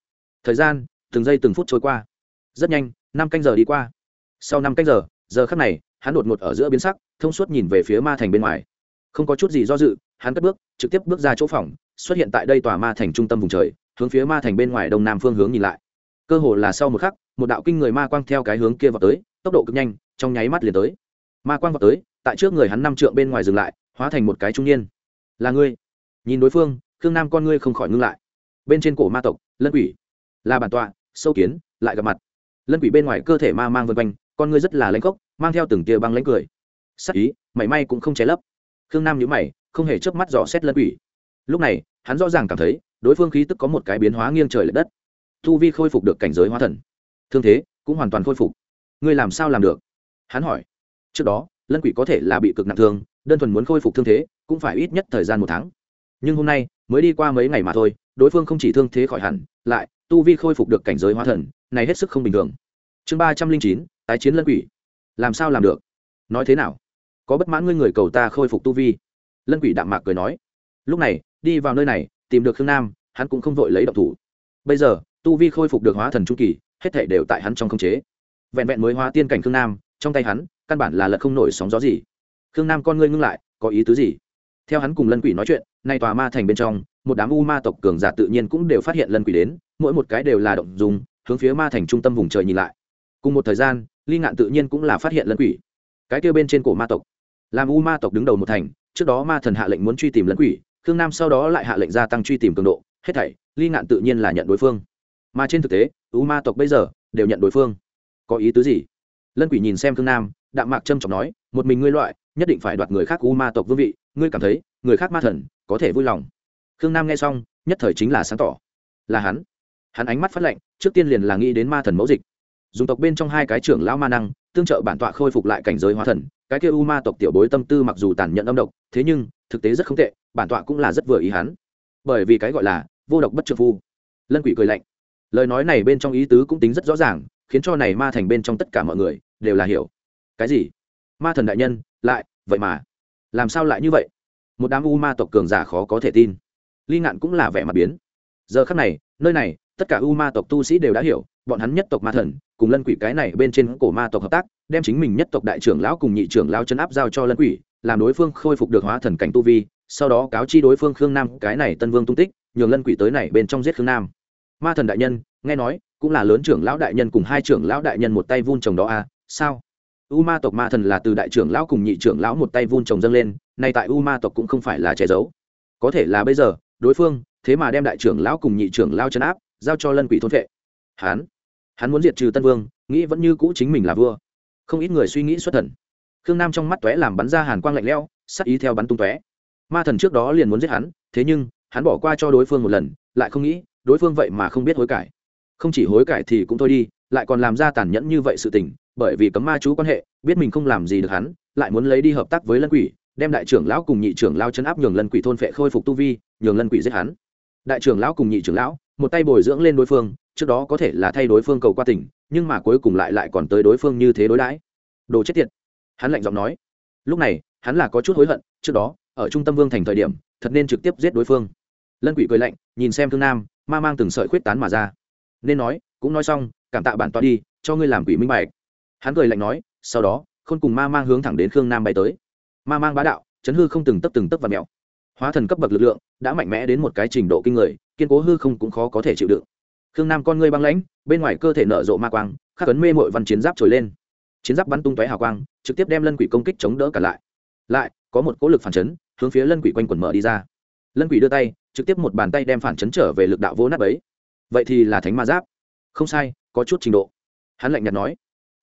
Thời gian, từng giây từng phút trôi qua. Rất nhanh, năm canh giờ đi qua. Sau năm canh giờ giờ khắc này, hắn đột ngột ở giữa biến sắc, thông suốt nhìn về phía ma thành bên ngoài. Không có chút gì do dự, hắn cất bước, trực tiếp bước ra chỗ phòng, xuất hiện tại đây tòa ma thành trung tâm vùng trời, hướng phía ma thành bên ngoài đông nam phương hướng nhìn lại. Cơ hồ là sau một khắc, một đạo kinh người ma quang theo cái hướng kia vào tới, tốc độ cực nhanh, trong nháy mắt liền tới. Ma quang vào tới tại trước người hắn năm trượng bên ngoài dừng lại, hóa thành một cái trung niên. Là ngươi. Nhìn đối phương, khương nam con ngươi không khỏi ngưng lại. Bên trên cổ ma tộc, lân quỷ. Là bản tọa, sâu kiến, lại gặp mặt. Lân quỷ bên ngoài cơ thể ma mang vân quanh, con ngươi rất là lãnh cốc mang theo từng tia băng lãnh cười. Sắc ý, mảy may cũng không che lấp. Khương nam nhíu mày, không hề chớp mắt dò xét lân quỷ. Lúc này, hắn rõ ràng cảm thấy, đối phương khí tức có một cái biến hóa nghiêng trời l ệ đất. Thu vi khôi phục được cảnh giới hóa thần. Thương thế cũng hoàn toàn khôi phục. Ngươi làm sao làm được? Hắn hỏi. Trước đó lân quỷ có thể là bị cực nặng thương, đơn thuần muốn khôi phục thương thế, cũng phải ít nhất thời gian một tháng. Nhưng hôm nay, mới đi qua mấy ngày mà thôi, đối phương không chỉ thương thế khỏi hẳn, lại tu vi khôi phục được cảnh giới hóa thần, này hết sức không bình thường. Chương ba trăm linh chín, tái chiến lân quỷ. Làm sao làm được? Nói thế nào? Có bất mãn ngươi người cầu ta khôi phục tu vi? Lân quỷ đạm mạc cười nói. Lúc này, đi vào nơi này, tìm được khương nam, hắn cũng không vội lấy độc thủ. Bây giờ, tu vi khôi phục được hóa thần trung kỳ, hết thể đều tại hắn trong không chế. Vẹn vẹn mới hóa tiên cảnh khương nam trong tay hắn, căn bản là lật không nổi sóng gió gì. Khương nam con ngươi ngưng lại, có ý tứ gì? Theo hắn cùng lân quỷ nói chuyện, nay tòa ma thành bên trong, một đám u ma tộc cường giả tự nhiên cũng đều phát hiện lân quỷ đến, mỗi một cái đều là động dùng hướng phía ma thành trung tâm vùng trời nhìn lại. Cùng một thời gian, ly ngạn tự nhiên cũng là phát hiện lân quỷ. Cái kêu bên trên cổ ma tộc, làm u ma tộc đứng đầu một thành, trước đó ma thần hạ lệnh muốn truy tìm lân quỷ, khương nam sau đó lại hạ lệnh gia tăng truy tìm cường độ, hết thảy, ly ngạn tự nhiên là nhận đối phương. Mà trên thực tế, u ma tộc bây giờ, đều nhận đối phương. Có ý tứ gì? Lân quỷ nhìn xem khương nam, đạm mạc trâm trọng nói, một mình ngươi loại, nhất định phải đoạt người khác u ma tộc vương vị, ngươi cảm thấy, người khác ma thần, có thể vui lòng. Khương nam nghe xong, nhất thời chính là sáng tỏ. Là hắn. Hắn ánh mắt phát lệnh trước tiên liền là nghĩ đến ma thần mẫu dịch. Dùng tộc bên trong hai cái trưởng lão ma năng, tương trợ bản tọa khôi phục lại cảnh giới hóa thần, cái kia u ma tộc tiểu bối tâm tư mặc dù tàn nhẫn âm độc, thế nhưng, thực tế rất không tệ, bản tọa cũng là rất vừa ý hắn. Bởi vì cái gọi là, vô độc bất trợ phu. Lân quỷ cười lạnh. Lời nói này bên trong ý tứ cũng tính rất rõ ràng, khiến cho này ma thành bên trong tất cả mọi người đều là hiểu. Cái gì? Ma thần đại nhân, lại, vậy mà. Làm sao lại như vậy? Một đám u ma tộc cường giả khó có thể tin. Ly ngạn cũng là vẻ mặt biến. Giờ khắc này, nơi này, tất cả u ma tộc tu sĩ đều đã hiểu, bọn hắn nhất tộc ma thần, cùng lân quỷ cái này bên trên cổ ma tộc hợp tác, đem chính mình nhất tộc đại trưởng lão cùng nhị trưởng lão chân áp giao cho lân quỷ, làm đối phương khôi phục được hóa thần cảnh tu vi, sau đó cáo chi đối phương khương nam, cái này tân vương tung tích, nhường lân quỷ tới này bên trong giết khương nam. Ma thần đại nhân, nghe nói, cũng là lớn trưởng lão đại nhân cùng hai trưởng lão đại nhân một tay vun trồng đó à sao? U ma tộc ma thần là từ đại trưởng lão cùng nhị trưởng lão một tay vun trồng dâng lên nay tại u ma tộc cũng không phải là che giấu. Có thể là bây giờ đối phương thế mà đem đại trưởng lão cùng nhị trưởng lao chấn áp giao cho lân quỷ thôn vệ. Hán, hắn muốn diệt trừ tân vương nghĩ vẫn như cũ chính mình là vua. Không ít người suy nghĩ xuất thần. Khương nam trong mắt tóe làm bắn ra hàn quang lạnh leo, sắc ý theo bắn tung tóe. Ma thần trước đó liền muốn giết hắn thế nhưng hắn bỏ qua cho đối phương một lần lại không nghĩ đối phương vậy mà không biết hối cải không chỉ hối cải thì cũng thôi đi, lại còn làm ra tàn nhẫn như vậy sự tình, bởi vì cấm ma chú quan hệ, biết mình không làm gì được hắn, lại muốn lấy đi hợp tác với lân quỷ, đem đại trưởng lão cùng nhị trưởng lao chấn áp nhường lân quỷ thôn phệ khôi phục tu vi, nhường lân quỷ giết hắn. Đại trưởng lão cùng nhị trưởng lão, một tay bồi dưỡng lên đối phương, trước đó có thể là thay đối phương cầu qua tỉnh, nhưng mà cuối cùng lại lại còn tới đối phương như thế đối đãi. Đồ chết tiệt. Hắn lạnh giọng nói. Lúc này, hắn là có chút hối hận, trước đó, ở trung tâm vương thành thời điểm, thật nên trực tiếp giết đối phương. Lân quỷ cười lạnh, nhìn xem thương nam, ma mang từng sợi khuyết tán mà ra nên nói, cũng nói xong, cảm tạ bản tọa đi, cho ngươi làm quỷ minh bạch. Hắn cười lạnh nói, sau đó, khôn cùng ma mang hướng thẳng đến khương nam bay tới. Ma mang bá đạo, chấn hư không từng tấp từng tấp và mèo hóa thần cấp bậc lực lượng, đã mạnh mẽ đến một cái trình độ kinh người, kiên cố hư không cũng khó có thể chịu đựng. Khương nam con ngươi băng lãnh, bên ngoài cơ thể nở rộ ma quang, khắc ấn mê mội văn chiến giáp trồi lên. Chiến giáp bắn tung tóe hào quang, trực tiếp đem lân quỷ công kích chống đỡ cả lại. Lại, có một cỗ lực phản chấn, hướng phía lân quỷ quanh quần mở đi ra. Lân quỷ đưa tay, trực tiếp một bàn tay đem phản chấn trở về lực đạo vô nát ấy vậy thì là thánh ma giáp. Không sai, có chút trình độ. Hắn lạnh nhạt nói.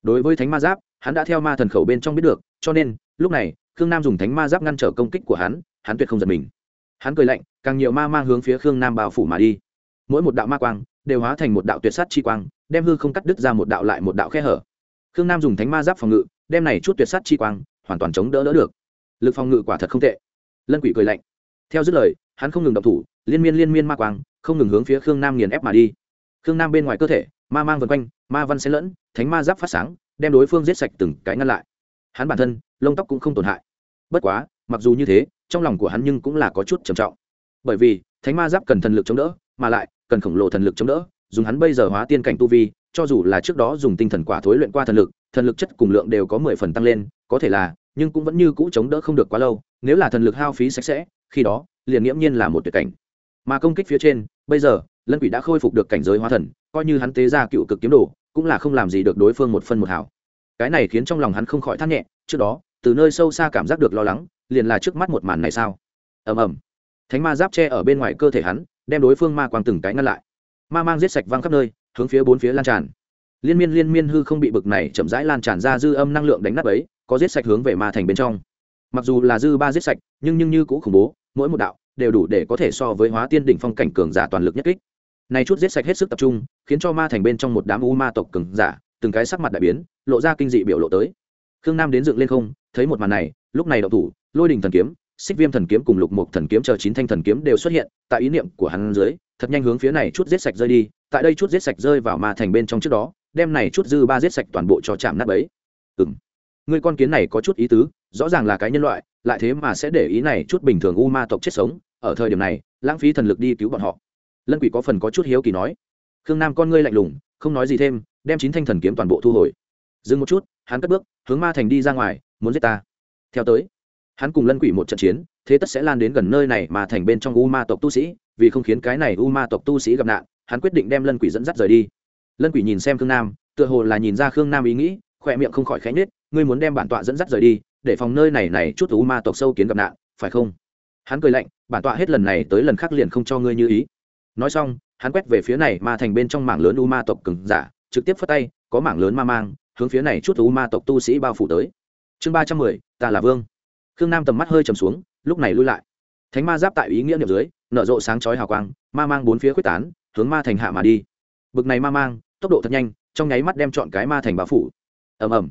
Đối với thánh ma giáp, hắn đã theo ma thần khẩu bên trong biết được, cho nên, lúc này, khương nam dùng thánh ma giáp ngăn trở công kích của hắn hắn tuyệt không giật mình. Hắn cười lạnh, càng nhiều ma mang hướng phía khương nam bao phủ mà đi. Mỗi một đạo ma quang, đều hóa thành một đạo tuyệt sát chi quang, đem hư không cắt đứt ra một đạo lại một đạo khe hở. Khương nam dùng thánh ma giáp phòng ngự, đem này chút tuyệt sát chi quang, hoàn toàn chống đỡ đỡ được. Lực phòng ngự quả thật không tệ. Lân quỷ cười lạnh. Theo dứt lời, hắn không ngừng động thủ liên miên liên miên ma quang, không ngừng hướng phía khương nam nghiền ép mà đi. Khương nam bên ngoài cơ thể, ma mang vân quanh, ma văn xen lẫn, thánh ma giáp phát sáng, đem đối phương giết sạch từng cái ngăn lại. Hắn bản thân, lông tóc cũng không tổn hại. Bất quá, mặc dù như thế, trong lòng của hắn nhưng cũng là có chút trầm trọng. Bởi vì, thánh ma giáp cần thần lực chống đỡ, mà lại, cần khổng lồ thần lực chống đỡ, dùng hắn bây giờ hóa tiên cảnh tu vi, cho dù là trước đó dùng tinh thần quả thối luyện qua thần lực thần lực chất cùng lượng đều có mười phần tăng lên, có thể là, nhưng cũng vẫn như cũ chống đỡ không được quá lâu, nếu là thần lực hao phí sạch sẽ, khi đó, liền nghiễm nhiên là một tuyệt cảnh mà công kích phía trên, bây giờ, lân quỷ đã khôi phục được cảnh giới hóa thần, coi như hắn tế ra cựu cực kiếm đồ, cũng là không làm gì được đối phương một phân một hảo cái này khiến trong lòng hắn không khỏi thắt nhẹ, trước đó, từ nơi sâu xa cảm giác được lo lắng, liền là trước mắt một màn này sao? Ầm ầm. Thánh ma giáp tre ở bên ngoài cơ thể hắn, đem đối phương ma quang từng cái ngăn lại. Ma mang giết sạch văng khắp nơi, hướng phía bốn phía lan tràn. Liên miên liên miên hư không bị bực này chậm rãi lan tràn ra dư âm năng lượng đánh nắp ấy, có giết sạch hướng về ma thành bên trong. Mặc dù là dư ba giết sạch, nhưng nhưng như cũ khủng bố, mỗi một đạo đều đủ để có thể so với hóa tiên đỉnh phong cảnh cường giả toàn lực nhất kích. Này chút giết sạch hết sức tập trung, khiến cho ma thành bên trong một đám u ma tộc cường giả, từng cái sắc mặt đại biến, lộ ra kinh dị biểu lộ tới. Khương nam đến dựng lên không, thấy một màn này, lúc này đậu thủ, lôi đình thần kiếm, xích viêm thần kiếm cùng lục mục thần kiếm chờ chín thanh thần kiếm đều xuất hiện, tại ý niệm của hắn dưới, thật nhanh hướng phía này chút giết sạch rơi đi, tại đây chút giết sạch rơi vào ma thành bên trong trước đó, đem này chút dư ba giết sạch toàn bộ cho chạm nát bấy. Ừ ngươi người con kiến này có chút ý tứ, rõ ràng là cái nhân loại, lại thế mà sẽ để ý này chút bình thường u ma tộc chết sống, ở thời điểm này, lãng phí thần lực đi cứu bọn họ. Lân quỷ có phần có chút hiếu kỳ nói, khương nam con ngươi lạnh lùng, không nói gì thêm, đem chín thanh thần kiếm toàn bộ thu hồi. Dừng một chút, hắn cất bước, hướng ma thành đi ra ngoài, muốn giết ta? Theo tới, hắn cùng lân quỷ một trận chiến, thế tất sẽ lan đến gần nơi này mà thành bên trong u ma tộc tu sĩ, vì không khiến cái này u ma tộc tu sĩ gặp nạn, hắn quyết định đem lân quỷ dẫn dắt rời đi. Lân quỷ nhìn xem khương nam, tựa hồ là nhìn ra khương nam ý nghĩ, khỏe miệng không khỏi khánh nết ngươi muốn đem bản tọa dẫn dắt rời đi, để phòng nơi này này chút u ma tộc sâu kiến gặp nạn, phải không? Hắn cười lạnh, bản tọa hết lần này tới lần khác liền không cho ngươi như ý. Nói xong, hắn quét về phía này ma thành bên trong mảng lớn u ma tộc cừng giả, trực tiếp phất tay, có mảng lớn ma mang, hướng phía này chút u ma tộc tu sĩ bao phủ tới. Chương ba trăm mười, ta là vương. Khương nam tầm mắt hơi trầm xuống, lúc này lui lại. Thánh ma giáp tại ý nghĩa niệm dưới, nở rộ sáng chói hào quang, ma mang bốn phía quyết tán, hướng ma thành hạ mà đi. Bực này ma mang, tốc độ thật nhanh, trong nháy mắt đem chọn cái ma thành bao phủ. Ầm ầm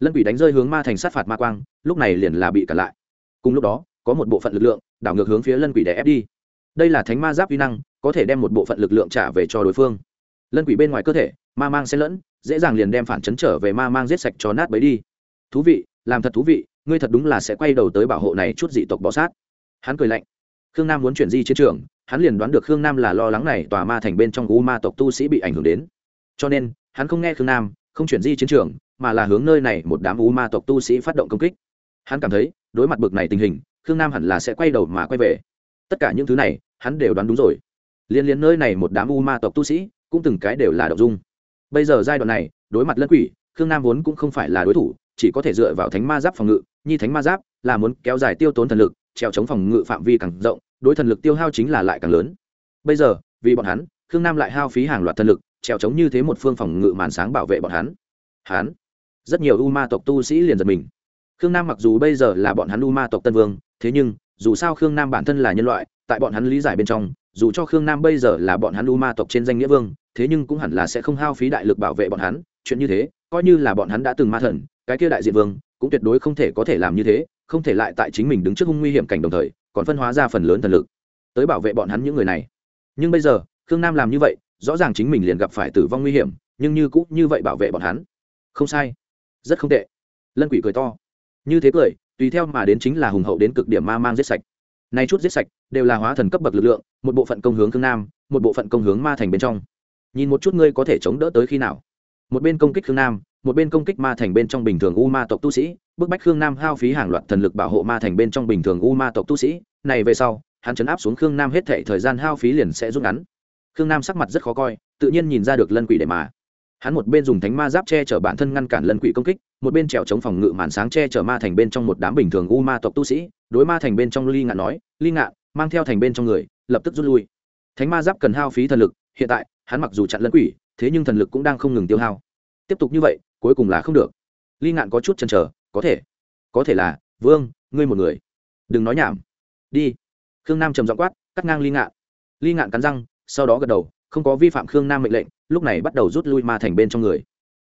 lân quỷ đánh rơi hướng ma thành sát phạt ma quang, lúc này liền là bị cản lại. Cùng lúc đó, có một bộ phận lực lượng đảo ngược hướng phía lân quỷ để ép đi. Đây là thánh ma giáp uy năng, có thể đem một bộ phận lực lượng trả về cho đối phương. Lân quỷ bên ngoài cơ thể, ma mang xen lẫn, dễ dàng liền đem phản chấn trở về ma mang giết sạch cho nát bấy đi. Thú vị, làm thật thú vị, ngươi thật đúng là sẽ quay đầu tới bảo hộ này chút dị tộc bọ sát. Hắn cười lạnh. Khương nam muốn chuyển di chiến trường, hắn liền đoán được khương nam là lo lắng này tòa ma thành bên trong u ma tộc tu sĩ bị ảnh hưởng đến. Cho nên, hắn không nghe khương nam, không chuyển di chiến trường mà là hướng nơi này một đám u ma tộc tu sĩ phát động công kích. Hắn cảm thấy, đối mặt bực này tình hình, khương nam hẳn là sẽ quay đầu mà quay về. Tất cả những thứ này, hắn đều đoán đúng rồi. Liên liên nơi này một đám u ma tộc tu sĩ, cũng từng cái đều là đậu dung. Bây giờ giai đoạn này, đối mặt lân quỷ, khương nam vốn cũng không phải là đối thủ, chỉ có thể dựa vào thánh ma giáp phòng ngự. Nhi thánh ma giáp là muốn kéo dài tiêu tốn thần lực, trèo chống phòng ngự phạm vi càng rộng, đối thần lực tiêu hao chính là lại càng lớn. Bây giờ, vì bọn hắn, khương nam lại hao phí hàng loạt thần lực, trèo chống như thế một phương phòng ngự màn sáng bảo vệ bọn hắn. Hắn rất nhiều u ma tộc tu sĩ liền giật mình. Khương nam mặc dù bây giờ là bọn hắn u ma tộc tân vương, thế nhưng, dù sao khương nam bản thân là nhân loại, tại bọn hắn lý giải bên trong, dù cho khương nam bây giờ là bọn hắn u ma tộc trên danh nghĩa vương, thế nhưng cũng hẳn là sẽ không hao phí đại lực bảo vệ bọn hắn, chuyện như thế, coi như là bọn hắn đã từng ma thần, cái kia đại diện vương, cũng tuyệt đối không thể có thể làm như thế, không thể lại tại chính mình đứng trước hung nguy hiểm cảnh đồng thời, còn phân hóa ra phần lớn thần lực tới bảo vệ bọn hắn những người này. Nhưng bây giờ, khương nam làm như vậy, rõ ràng chính mình liền gặp phải tử vong nguy hiểm, nhưng như cũng như vậy bảo vệ bọn hắn. Không sai rất không tệ. Lân quỷ cười to. Như thế cười, tùy theo mà đến chính là hùng hậu đến cực điểm ma mang giết sạch. Nay chút giết sạch, đều là hóa thần cấp bậc lực lượng, một bộ phận công hướng khương nam, một bộ phận công hướng ma thành bên trong. Nhìn một chút ngươi có thể chống đỡ tới khi nào. Một bên công kích khương nam, một bên công kích ma thành bên trong bình thường u ma tộc tu sĩ, bức bách khương nam hao phí hàng loạt thần lực bảo hộ ma thành bên trong bình thường u ma tộc tu sĩ. Này về sau, hắn chấn áp xuống khương nam hết thể thời gian hao phí liền sẽ rút ngắn. Khương nam sắc mặt rất khó coi, tự nhiên nhìn ra được lân quỷ để mà hắn một bên dùng thánh ma giáp che chở bản thân ngăn cản lân quỷ công kích, một bên trèo chống phòng ngự màn sáng che chở ma thành bên trong một đám bình thường u ma tộc tu sĩ, đối ma thành bên trong ly ngạn nói, ly ngạn, mang theo thành bên trong người, lập tức rút lui. Thánh ma giáp cần hao phí thần lực, hiện tại, hắn mặc dù chặn lân quỷ, thế nhưng thần lực cũng đang không ngừng tiêu hao. Tiếp tục như vậy, cuối cùng là không được. Ly ngạn có chút chần chờ, có thể có thể là, vương, ngươi một người. Đừng nói nhảm. Đi. Khương nam trầm dọ quát, cắt ngang ly ngạn. Ly ngạn cắn răng, sau đó gật đầu, không có vi phạm khương nam mệnh lệnh lúc này bắt đầu rút lui ma thành bên trong người.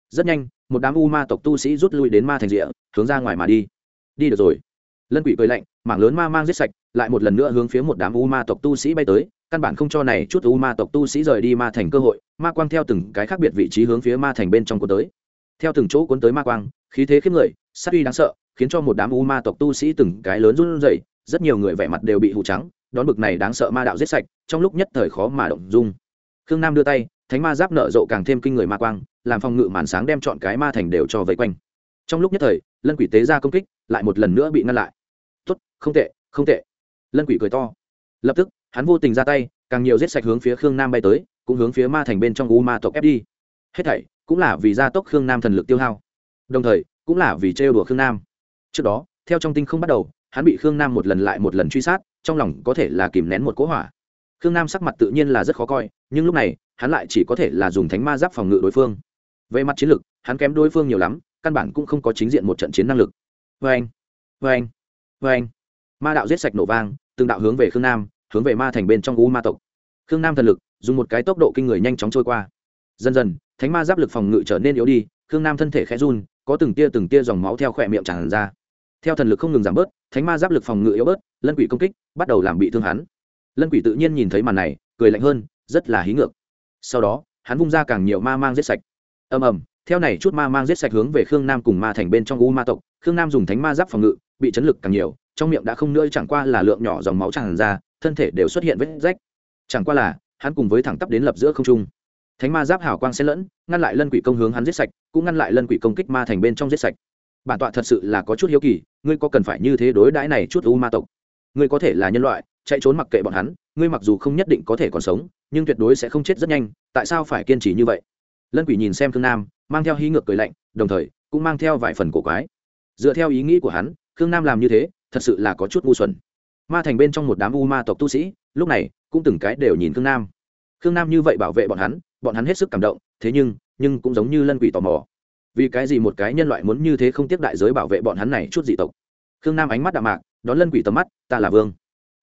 Rất nhanh, một đám u ma tộc tu sĩ rút lui đến ma thành rịa hướng ra ngoài mà đi. Đi được rồi. Lân quỷ cười lạnh, mảng lớn ma mang giết sạch, lại một lần nữa hướng phía một đám u ma tộc tu sĩ bay tới, căn bản không cho này chút u ma tộc tu sĩ rời đi ma thành cơ hội, ma quang theo từng cái khác biệt vị trí hướng phía ma thành bên trong cuốn tới. Theo từng chỗ cuốn tới ma quang, khí thế khiếp người, sát uy đáng sợ, khiến cho một đám u ma tộc tu sĩ từng cái lớn run rẩy, rất nhiều người vẻ mặt đều bị hụ trắng, đón bực này đáng sợ ma đạo giết sạch, trong lúc nhất thời khó mà động dung khương nam đưa tay, thánh ma giáp nở rộ càng thêm kinh người ma quang, làm phòng ngự màn sáng đem chọn cái ma thành đều cho vây quanh. Trong lúc nhất thời, lân quỷ tế ra công kích, lại một lần nữa bị ngăn lại. Tốt, không tệ không tệ. Lân quỷ cười to. Lập tức, hắn vô tình ra tay, càng nhiều giết sạch hướng phía khương nam bay tới, cũng hướng phía ma thành bên trong u ma tộc ép đi. Hết thảy cũng là vì gia tốc khương nam thần lực tiêu hao. Đồng thời, cũng là vì trêu đùa khương nam. Trước đó, theo trong tinh không bắt đầu, hắn bị khương nam một lần lại một lần truy sát, trong lòng có thể là kìm nén một cỗ hỏa khương nam sắc mặt tự nhiên là rất khó coi, nhưng lúc này, hắn lại chỉ có thể là dùng thánh ma giáp phòng ngự đối phương. Về mặt chiến lược hắn kém đối phương nhiều lắm, căn bản cũng không có chính diện một trận chiến năng lực. Vê anh vê anh vê anh ma đạo giết sạch nổ vang, từng đạo hướng về khương nam, hướng về ma thành bên trong u ma tộc. Khương nam thần lực, dùng một cái tốc độ kinh người nhanh chóng trôi qua. Dần dần, thánh ma giáp lực phòng ngự trở nên yếu đi, khương nam thân thể khẽ run, có từng tia từng tia dòng máu theo khỏe miệng tràn ra. Theo thần lực không ngừng giảm bớt, thánh ma giáp lực phòng ngự yếu bớt, lân quỷ công kích, bắt đầu làm bị thương hắn lân quỷ tự nhiên nhìn thấy màn này, cười lạnh hơn, rất là hí ngược. Sau đó, hắn vung ra càng nhiều ma mang giết sạch. Ầm ầm, theo này chút ma mang giết sạch hướng về khương nam cùng ma thành bên trong u ma tộc, khương nam dùng thánh ma giáp phòng ngự, bị chấn lực càng nhiều, trong miệng đã không nữa, chẳng qua là lượng nhỏ dòng máu tràn ra, thân thể đều xuất hiện vết rách. Chẳng qua là, hắn cùng với thẳng tắp đến lập giữa không trung. Thánh ma giáp hào quang xen lẫn, ngăn lại lân quỷ công hướng hắn giết sạch, cũng ngăn lại lân quỷ công kích ma thành bên trong giết sạch. Bản tọa thật sự là có chút hiếu kỳ, ngươi có cần phải như thế đối đãi này chút u ma tộc? Ngươi có thể là nhân loại chạy trốn mặc kệ bọn hắn, ngươi mặc dù không nhất định có thể còn sống, nhưng tuyệt đối sẽ không chết rất nhanh, tại sao phải kiên trì như vậy? Lân quỷ nhìn xem khương nam, mang theo hí ngược cười lạnh, đồng thời, cũng mang theo vài phần cổ quái. Dựa theo ý nghĩ của hắn, khương nam làm như thế, thật sự là có chút ngu xuẩn. Ma thành bên trong một đám u ma tộc tu sĩ, lúc này, cũng từng cái đều nhìn khương nam. Khương nam như vậy bảo vệ bọn hắn bọn hắn hết sức cảm động, thế nhưng nhưng cũng giống như lân quỷ tò mò. Vì cái gì một cái nhân loại muốn như thế không tiếp đại giới bảo vệ bọn hắn này chút dị tộc? Khương nam ánh mắt đạm mạc, đón lân quỷ tầm mắt, ta là vương.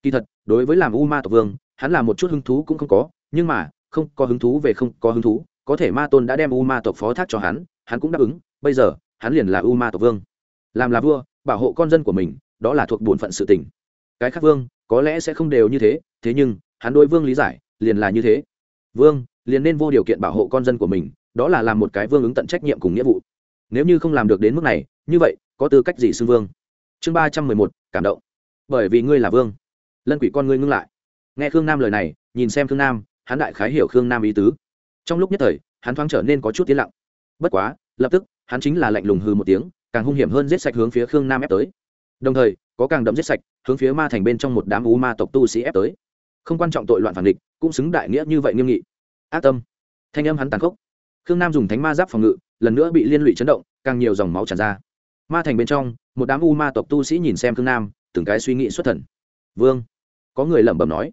Kỳ thật đối với làm u ma tộc vương, hắn là một chút hứng thú cũng không có, nhưng mà, không có hứng thú về không có hứng thú, có thể ma tôn đã đem u ma tộc phó thác cho hắn hắn cũng đáp ứng, bây giờ, hắn liền là u ma tộc vương. Làm là vua, bảo hộ con dân của mình, đó là thuộc bổn phận sự tình. Cái khác vương, có lẽ sẽ không đều như thế thế nhưng, hắn đối vương lý giải, liền là như thế. Vương, liền nên vô điều kiện bảo hộ con dân của mình, đó là làm một cái vương ứng tận trách nhiệm cùng nghĩa vụ. Nếu như không làm được đến mức này, như vậy, có tư cách gì xưng vương? Chương ba trăm mười một, cảm động. Bởi vì ngươi là vương lân quỷ con ngươi ngưng lại. Nghe khương nam lời này, nhìn xem khương nam, hắn đại khái hiểu khương nam ý tứ. Trong lúc nhất thời, hắn thoáng trở nên có chút tiến lặng. Bất quá, lập tức, hắn chính là lạnh lùng hư một tiếng, càng hung hiểm hơn giết sạch hướng phía khương nam ép tới. Đồng thời, có càng đậm giết sạch, hướng phía ma thành bên trong một đám u ma tộc tu sĩ ép tới. Không quan trọng tội loạn phản địch, cũng xứng đại nghĩa như vậy nghiêm nghị. Ác tâm. Thanh âm hắn tàn khốc. Khương nam dùng thánh ma giáp phòng ngự, lần nữa bị liên lụy chấn động, càng nhiều dòng máu tràn ra. Ma thành bên trong, một đám u ma tộc tu sĩ nhìn xem khương nam, từng cái suy nghĩ xuất thần. Vương có người lẩm bẩm nói,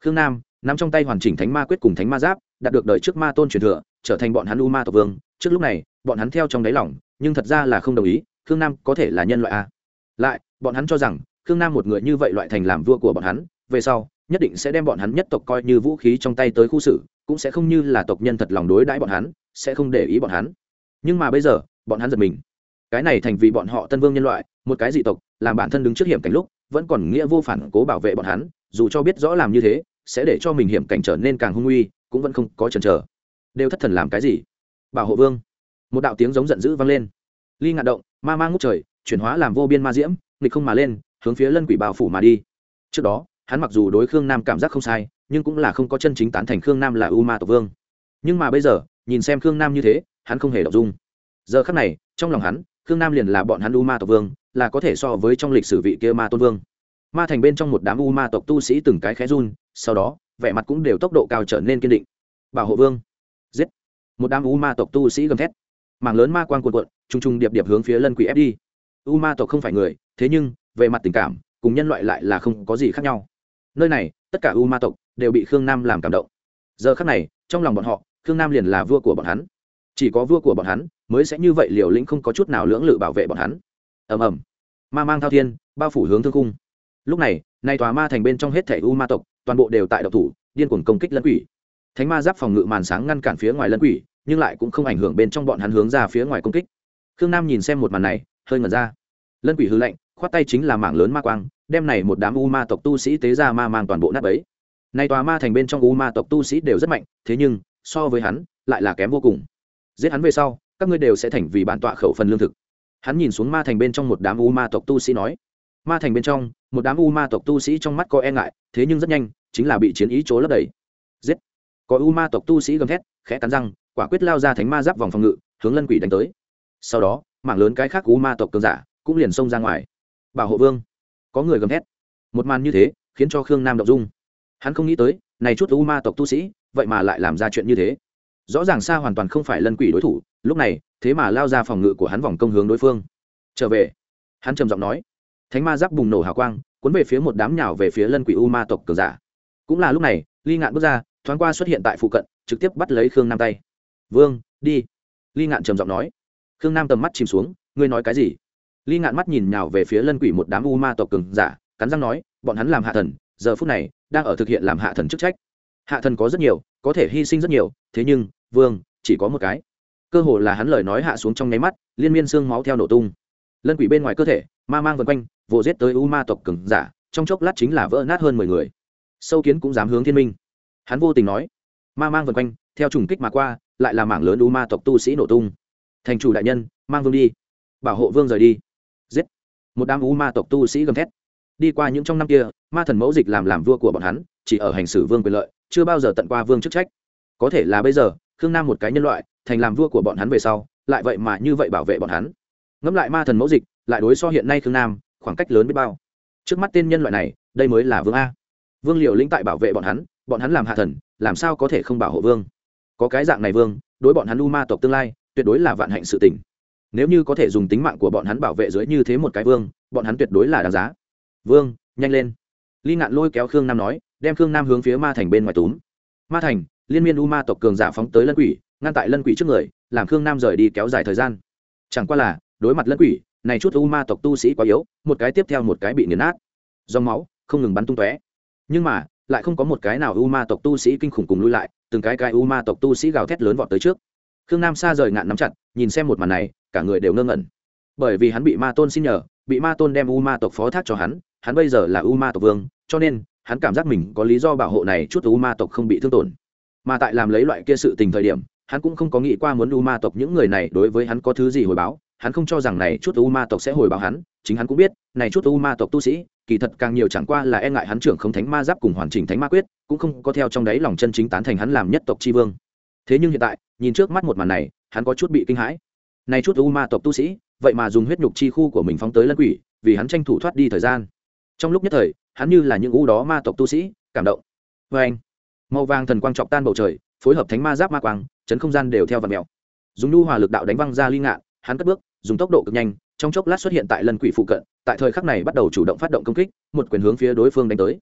khương nam, nắm trong tay hoàn chỉnh thánh ma quyết cùng thánh ma giáp, đạt được đời trước ma tôn truyền thừa, trở thành bọn hắn u ma tộc vương. Trước lúc này, bọn hắn theo trong đáy lỏng nhưng thật ra là không đồng ý, khương nam có thể là nhân loại a lại, bọn hắn cho rằng, khương nam một người như vậy loại thành làm vua của bọn hắn, về sau, nhất định sẽ đem bọn hắn nhất tộc coi như vũ khí trong tay tới khu xử, cũng sẽ không như là tộc nhân thật lòng đối đãi bọn hắn, sẽ không để ý bọn hắn. Nhưng mà bây giờ, bọn hắn giật mình. Cái này thành vì bọn họ tân vương nhân loại, một cái dị tộc, làm bản thân đứng trước hiểm cảnh lúc, vẫn còn nghĩa vô phản cố bảo vệ bọn hắn dù cho biết rõ làm như thế, sẽ để cho mình hiểm cảnh trở nên càng hung uy, cũng vẫn không có chần chờ. Đều thất thần làm cái gì? Bảo hộ vương. Một đạo tiếng giống giận dữ vang lên. Ly ngạn động, ma mang ngút trời, chuyển hóa làm vô biên ma diễm, nghịch không mà lên, hướng phía lân quỷ bào phủ mà đi. Trước đó, hắn mặc dù đối khương nam cảm giác không sai, nhưng cũng là không có chân chính tán thành khương nam là u ma tộc vương. Nhưng mà bây giờ, nhìn xem khương nam như thế, hắn không hề đọc dung. Giờ khắc này, trong lòng hắn, khương nam liền là bọn hắn u ma tộc vương, là có thể so với trong lịch sử vị kia ma tôn vương ma thành bên trong một đám u ma tộc tu sĩ từng cái khẽ run, sau đó, vẻ mặt cũng đều tốc độ cao trở nên kiên định. Bảo hộ vương. Giết. Một đám u ma tộc tu sĩ gầm thét. Mảng lớn ma quan cuộn cuộn t r u n g t r u n g điệp điệp hướng phía lân quỷ ép đi. U ma tộc không phải người, thế nhưng, về mặt tình cảm, cùng nhân loại lại là không có gì khác nhau. Nơi này, tất cả u ma tộc đều bị khương nam làm cảm động. Giờ khác này, trong lòng bọn họ, khương nam liền là vua của bọn hắn. Chỉ có vua của bọn hắn mới sẽ như vậy liều lĩnh không có chút nào lưỡng lự bảo vệ bọn hắn. Ầm ầm. Ma mang thao thiên, bao phủ hướng thương cung lúc này, nay tòa ma thành bên trong hết thẻ u ma tộc, toàn bộ đều tại độc thủ, điên cuồng công kích lân quỷ. Thánh ma giáp phòng ngự màn sáng ngăn cản phía ngoài lân quỷ, nhưng lại cũng không ảnh hưởng bên trong bọn hắn hướng ra phía ngoài công kích. Khương nam nhìn xem một màn này, hơi ngẩn ra. Lân quỷ hư lệnh, khoát tay chính là mảng lớn ma quang, đem này một đám u ma tộc tu sĩ tế ra ma mang toàn bộ nát ấy nay tòa ma thành bên trong u ma tộc tu sĩ đều rất mạnh, thế nhưng, so với hắn, lại là kém vô cùng. Giết hắn về sau, các ngươi đều sẽ thành vì bản tọa khẩu phần lương thực. Hắn nhìn xuống ma thành bên trong một đám u ma tộc tu sĩ nói. Ma thành bên trong một đám u ma tộc tu sĩ trong mắt có e ngại, thế nhưng rất nhanh, chính là bị chiến ý chỗ lấp đầy. Giết! Có u ma tộc tu sĩ gầm thét, khẽ cắn răng, quả quyết lao ra thánh ma giáp vòng phòng ngự, hướng lân quỷ đánh tới. Sau đó, mảng lớn cái khác u ma tộc cường giả cũng liền xông ra ngoài. Bảo hộ vương! Có người gầm thét. Một màn như thế, khiến cho khương nam động dung. Hắn không nghĩ tới, này chút u ma tộc tu sĩ, vậy mà lại làm ra chuyện như thế. Rõ ràng xa hoàn toàn không phải lân quỷ đối thủ, lúc này, thế mà lao ra phòng ngự của hắn vòng công hướng đối phương. Trở về! Hắn trầm giọng nói thánh ma giáp bùng nổ hào quang, cuốn về phía một đám nhào về phía lân quỷ u ma tộc cường giả. Cũng là lúc này, ly ngạn bước ra, thoáng qua xuất hiện tại phụ cận, trực tiếp bắt lấy khương nam tay. Vương, đi. Ly ngạn trầm giọng nói. Khương nam tầm mắt chìm xuống, ngươi nói cái gì? Ly ngạn mắt nhìn nhào về phía lân quỷ một đám u ma tộc cường giả, cắn răng nói, bọn hắn làm hạ thần, giờ phút này, đang ở thực hiện làm hạ thần chức trách. Hạ thần có rất nhiều, có thể hy sinh rất nhiều, thế nhưng, vương, chỉ có một cái. Cơ hồ là hắn lời nói hạ xuống trong nháy mắt, liên miên xương máu theo nổ tung. Lân quỷ bên ngoài cơ thể ma mang vần quanh, vồ giết tới u ma tộc cường giả, trong chốc lát chính là vỡ nát hơn mười người. Sâu kiến cũng dám hướng thiên minh. Hắn vô tình nói, ma mang vần quanh, theo trùng kích mà qua, lại là mảng lớn u ma tộc tu sĩ nổ tung. Thành chủ đại nhân, mang vương đi. Bảo hộ vương rời đi. Giết. Một đám u ma tộc tu sĩ gầm thét. Đi qua những trong năm kia, ma thần mẫu dịch làm làm vua của bọn hắn, chỉ ở hành xử vương quyền lợi, chưa bao giờ tận qua vương chức trách. Có thể là bây giờ, khương nam một cái nhân loại, thành làm vua của bọn hắn về sau, lại vậy mà như vậy bảo vệ bọn hắn. Ngẫm lại ma thần mẫu dịch lại đối so hiện nay khương nam, khoảng cách lớn biết bao. Trước mắt tên nhân loại này, đây mới là vương a. Vương liệu lĩnh tại bảo vệ bọn hắn bọn hắn làm hạ thần, làm sao có thể không bảo hộ vương? Có cái dạng này vương, đối bọn hắn u ma tộc tương lai, tuyệt đối là vạn hạnh sự tình. Nếu như có thể dùng tính mạng của bọn hắn bảo vệ dưới như thế một cái vương, bọn hắn tuyệt đối là đáng giá. Vương, nhanh lên. Ly ngạn lôi kéo khương nam nói, đem khương nam hướng phía ma thành bên ngoài túm. Ma thành, liên miên u ma tộc cường giả phóng tới lân quỷ, ngăn tại lân quỷ trước người, làm khương nam rời đi kéo dài thời gian. Chẳng qua là, đối mặt lân quỷ này chút u ma tộc tu sĩ quá yếu, một cái tiếp theo một cái bị nghiền nát. Dòng máu, không ngừng bắn tung tóe. Nhưng mà, lại không có một cái nào u ma tộc tu sĩ kinh khủng cùng lui lại, từng cái cái u ma tộc tu sĩ gào thét lớn vọt tới trước. Khương nam xa rời ngạn nắm chặt, nhìn xem một màn này, cả người đều ngơ ngẩn. Bởi vì hắn bị ma tôn xin nhờ, bị ma tôn đem u ma tộc phó thác cho hắn hắn bây giờ là u ma tộc vương, cho nên, hắn cảm giác mình có lý do bảo hộ này chút u ma tộc không bị thương tổn. Mà tại làm lấy loại kia sự tình thời điểm, hắn cũng không có nghĩ qua muốn u ma tộc những người này đối với hắn có thứ gì hồi báo hắn không cho rằng này chút u ma tộc sẽ hồi báo hắn, chính hắn cũng biết, này chút u ma tộc tu sĩ, kỳ thật càng nhiều chẳng qua là e ngại hắn trưởng không thánh ma giáp cùng hoàn chỉnh thánh ma quyết, cũng không có theo trong đấy lòng chân chính tán thành hắn làm nhất tộc tri vương. Thế nhưng hiện tại, nhìn trước mắt một màn này, hắn có chút bị kinh hãi. Này chút u ma tộc tu sĩ, vậy mà dùng huyết nhục chi khu của mình phóng tới lân quỷ, vì hắn tranh thủ thoát đi thời gian. Trong lúc nhất thời, hắn như là những u đó ma tộc tu sĩ, cảm động. Vê anh, màu vàng thần quang trọc tan bầu trời, phối hợp thánh ma giáp ma quang, chấn không gian đều theo vật mèo. Dùng nhu hòa lực đạo đánh văng ra ly ngạn hắn cất bước, dùng tốc độ cực nhanh, trong chốc lát xuất hiện tại lân quỷ phụ cận, tại thời khắc này bắt đầu chủ động phát động công kích, một quyền hướng phía đối phương đánh tới.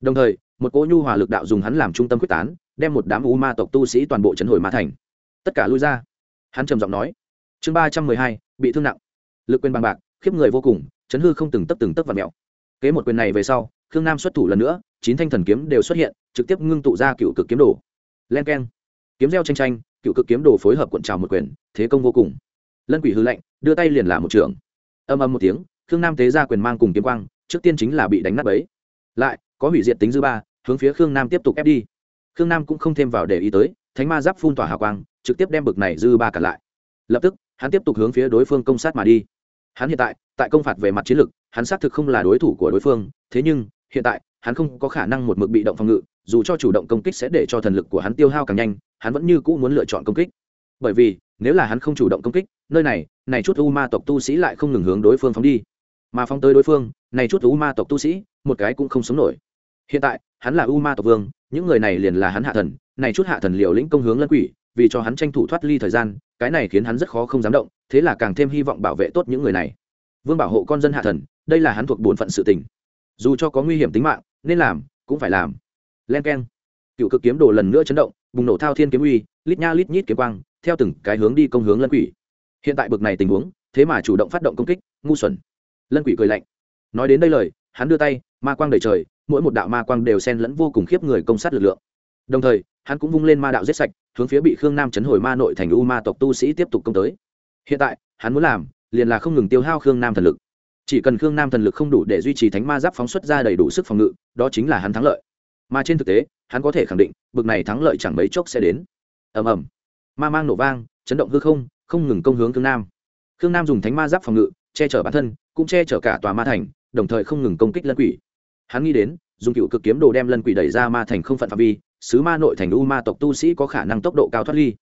Đồng thời, một cỗ nhu hòa lực đạo dùng hắn làm trung tâm quyết tán, đem một đám u ma tộc tu sĩ toàn bộ chấn hồi ma thành. Tất cả lui ra. Hắn trầm giọng nói. Chương ba trăm mười hai, bị thương nặng. Lực quyền bằng bạc, khiếp người vô cùng, chấn hư không từng tấp từng tấp và mẹo kế một quyền này về sau, khương nam xuất thủ lần nữa, chín thanh thần kiếm đều xuất hiện, trực tiếp ngưng tụ ra cựu cực kiếm đồ. Len k e n kiếm gieo tranh tranh cựu cực kiếm đồ phối hợp cuộn trào một quyền, thế công vô cùng lân quỷ hư lệnh đưa tay liền là một trường. Âm âm một tiếng, khương nam tế ra quyền mang cùng kiếm quang, trước tiên chính là bị đánh nát bấy. Lại, có hủy diệt tính dư ba, hướng phía khương nam tiếp tục ép đi. Khương nam cũng không thêm vào để ý tới, thánh ma giáp phun tỏa hào quang, trực tiếp đem bực này dư ba cả lại. Lập tức, hắn tiếp tục hướng phía đối phương công sát mà đi. Hắn hiện tại tại công phạt về mặt chiến lược hắn xác thực không là đối thủ của đối phương, thế nhưng, hiện tại, hắn không có khả năng một mực bị động phòng ngự, dù cho chủ động công kích sẽ để cho thần lực của hắn tiêu hao càng nhanh, hắn vẫn như cũ muốn lựa chọn công kích. Bởi vì nếu là hắn không chủ động công kích, nơi này này chút u ma tộc tu sĩ lại không ngừng hướng đối phương phóng đi. Mà phóng tới đối phương, này chút u ma tộc tu sĩ, một cái cũng không sống nổi. Hiện tại, hắn là u ma tộc vương, những người này liền là hắn hạ thần, này chút hạ thần liều lĩnh công hướng lân quỷ, vì cho hắn tranh thủ thoát ly thời gian, cái này khiến hắn rất khó không dám động, thế là càng thêm hy vọng bảo vệ tốt những người này. Vương bảo hộ con dân hạ thần, đây là hắn thuộc bổn phận sự tình. Dù cho có nguy hiểm tính mạng, nên làm, cũng phải làm. Len k e n cựu cực kiếm đồ lần nữa chấn động, bùng nổ thao thiên kiếm uy lít nha lít nhít kiếm quang, theo từng cái hướng đi công hướng lân quỷ. Hiện tại bực này tình huống, thế mà chủ động phát động công kích, ngu xuẩn. Lân quỷ cười lạnh. Nói đến đây lời, hắn đưa tay, ma quang đầy trời, mỗi một đạo ma quang đều xen lẫn vô cùng khiếp người công sát lực lượng. Đồng thời, hắn cũng vung lên ma đạo giết sạch, hướng phía bị khương nam chấn hồi ma nội thành u ma tộc tu sĩ tiếp tục công tới. Hiện tại, hắn muốn làm, liền là không ngừng tiêu hao khương nam thần lực. Chỉ cần khương nam thần lực không đủ để duy trì thánh ma giáp phóng xuất ra đầy đủ sức phòng ngự, đó chính là hắn thắng lợi. Mà trên thực tế, hắn có thể khẳng định, bực này thắng lợi chẳng mấy chốc sẽ đến ầm ầm. Ma mang nổ vang, chấn động hư không không ngừng công hướng khương nam. Khương nam dùng thánh ma giáp phòng ngự, che chở bản thân, cũng che chở cả tòa ma thành, đồng thời không ngừng công kích lân quỷ. Hắn nghĩ đến, dùng cựu cực kiếm đồ đem lân quỷ đẩy ra ma thành không phận phạm vi, sứ ma nội thành u ma tộc tu sĩ có khả năng tốc độ cao thoát ly.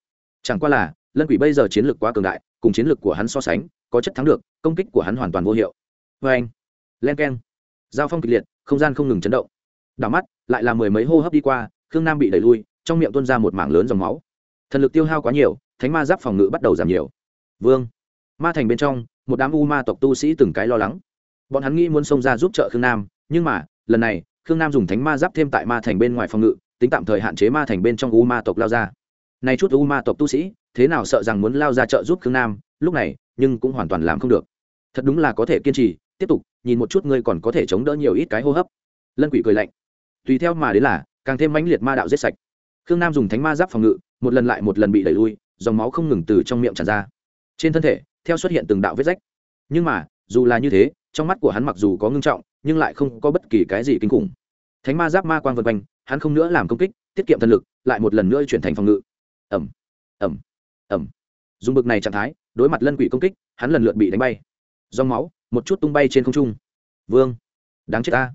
Chẳng qua là, lân quỷ bây giờ chiến lược quá cường đại, cùng chiến lược của hắn so sánh, có chất thắng được, công kích của hắn hoàn toàn vô hiệu. Vê anh, len k e n giao phong kịch liệt, không gian không ngừng chấn động. Đảo mắt, lại là mười mấy hô hấp đi qua, khương nam bị đẩy lui, trong miệng tuôn ra một mảng lớn dòng máu thần lực tiêu hao quá nhiều, thánh ma giáp phòng ngự bắt đầu giảm nhiều. Vương, ma thành bên trong, một đám u ma tộc tu sĩ từng cái lo lắng. Bọn hắn nghĩ muốn xông ra giúp trợ khương nam, nhưng mà, lần này, khương nam dùng thánh ma giáp thêm tại ma thành bên ngoài phòng ngự, tính tạm thời hạn chế ma thành bên trong u ma tộc lao ra. Nay chút u ma tộc tu sĩ, thế nào sợ rằng muốn lao ra trợ giúp khương nam, lúc này, nhưng cũng hoàn toàn làm không được. Thật đúng là có thể kiên trì, tiếp tục, nhìn một chút ngươi còn có thể chống đỡ nhiều ít cái hô hấp. Lân quỷ cười lạnh. Tùy theo mà đến là, càng thêm mãnh liệt ma đạo giết sạch. Khương nam dùng thánh ma giáp phòng ngự một lần lại một lần bị đẩy lui, dòng máu không ngừng từ trong miệng tràn ra. Trên thân thể, theo xuất hiện từng đạo vết rách. Nhưng mà, dù là như thế, trong mắt của hắn mặc dù có ngưng trọng, nhưng lại không có bất kỳ cái gì kinh khủng. Thánh ma giáp ma quang vân quanh, hắn không nữa làm công kích, tiết kiệm thần lực, lại một lần nữa chuyển thành phòng ngự. Ẩm ẩm ẩm dùng bực này trạng thái, đối mặt lân quỷ công kích, hắn lần lượt bị đánh bay. Dòng máu, một chút tung bay trên không trung. Vương, đáng chết ta.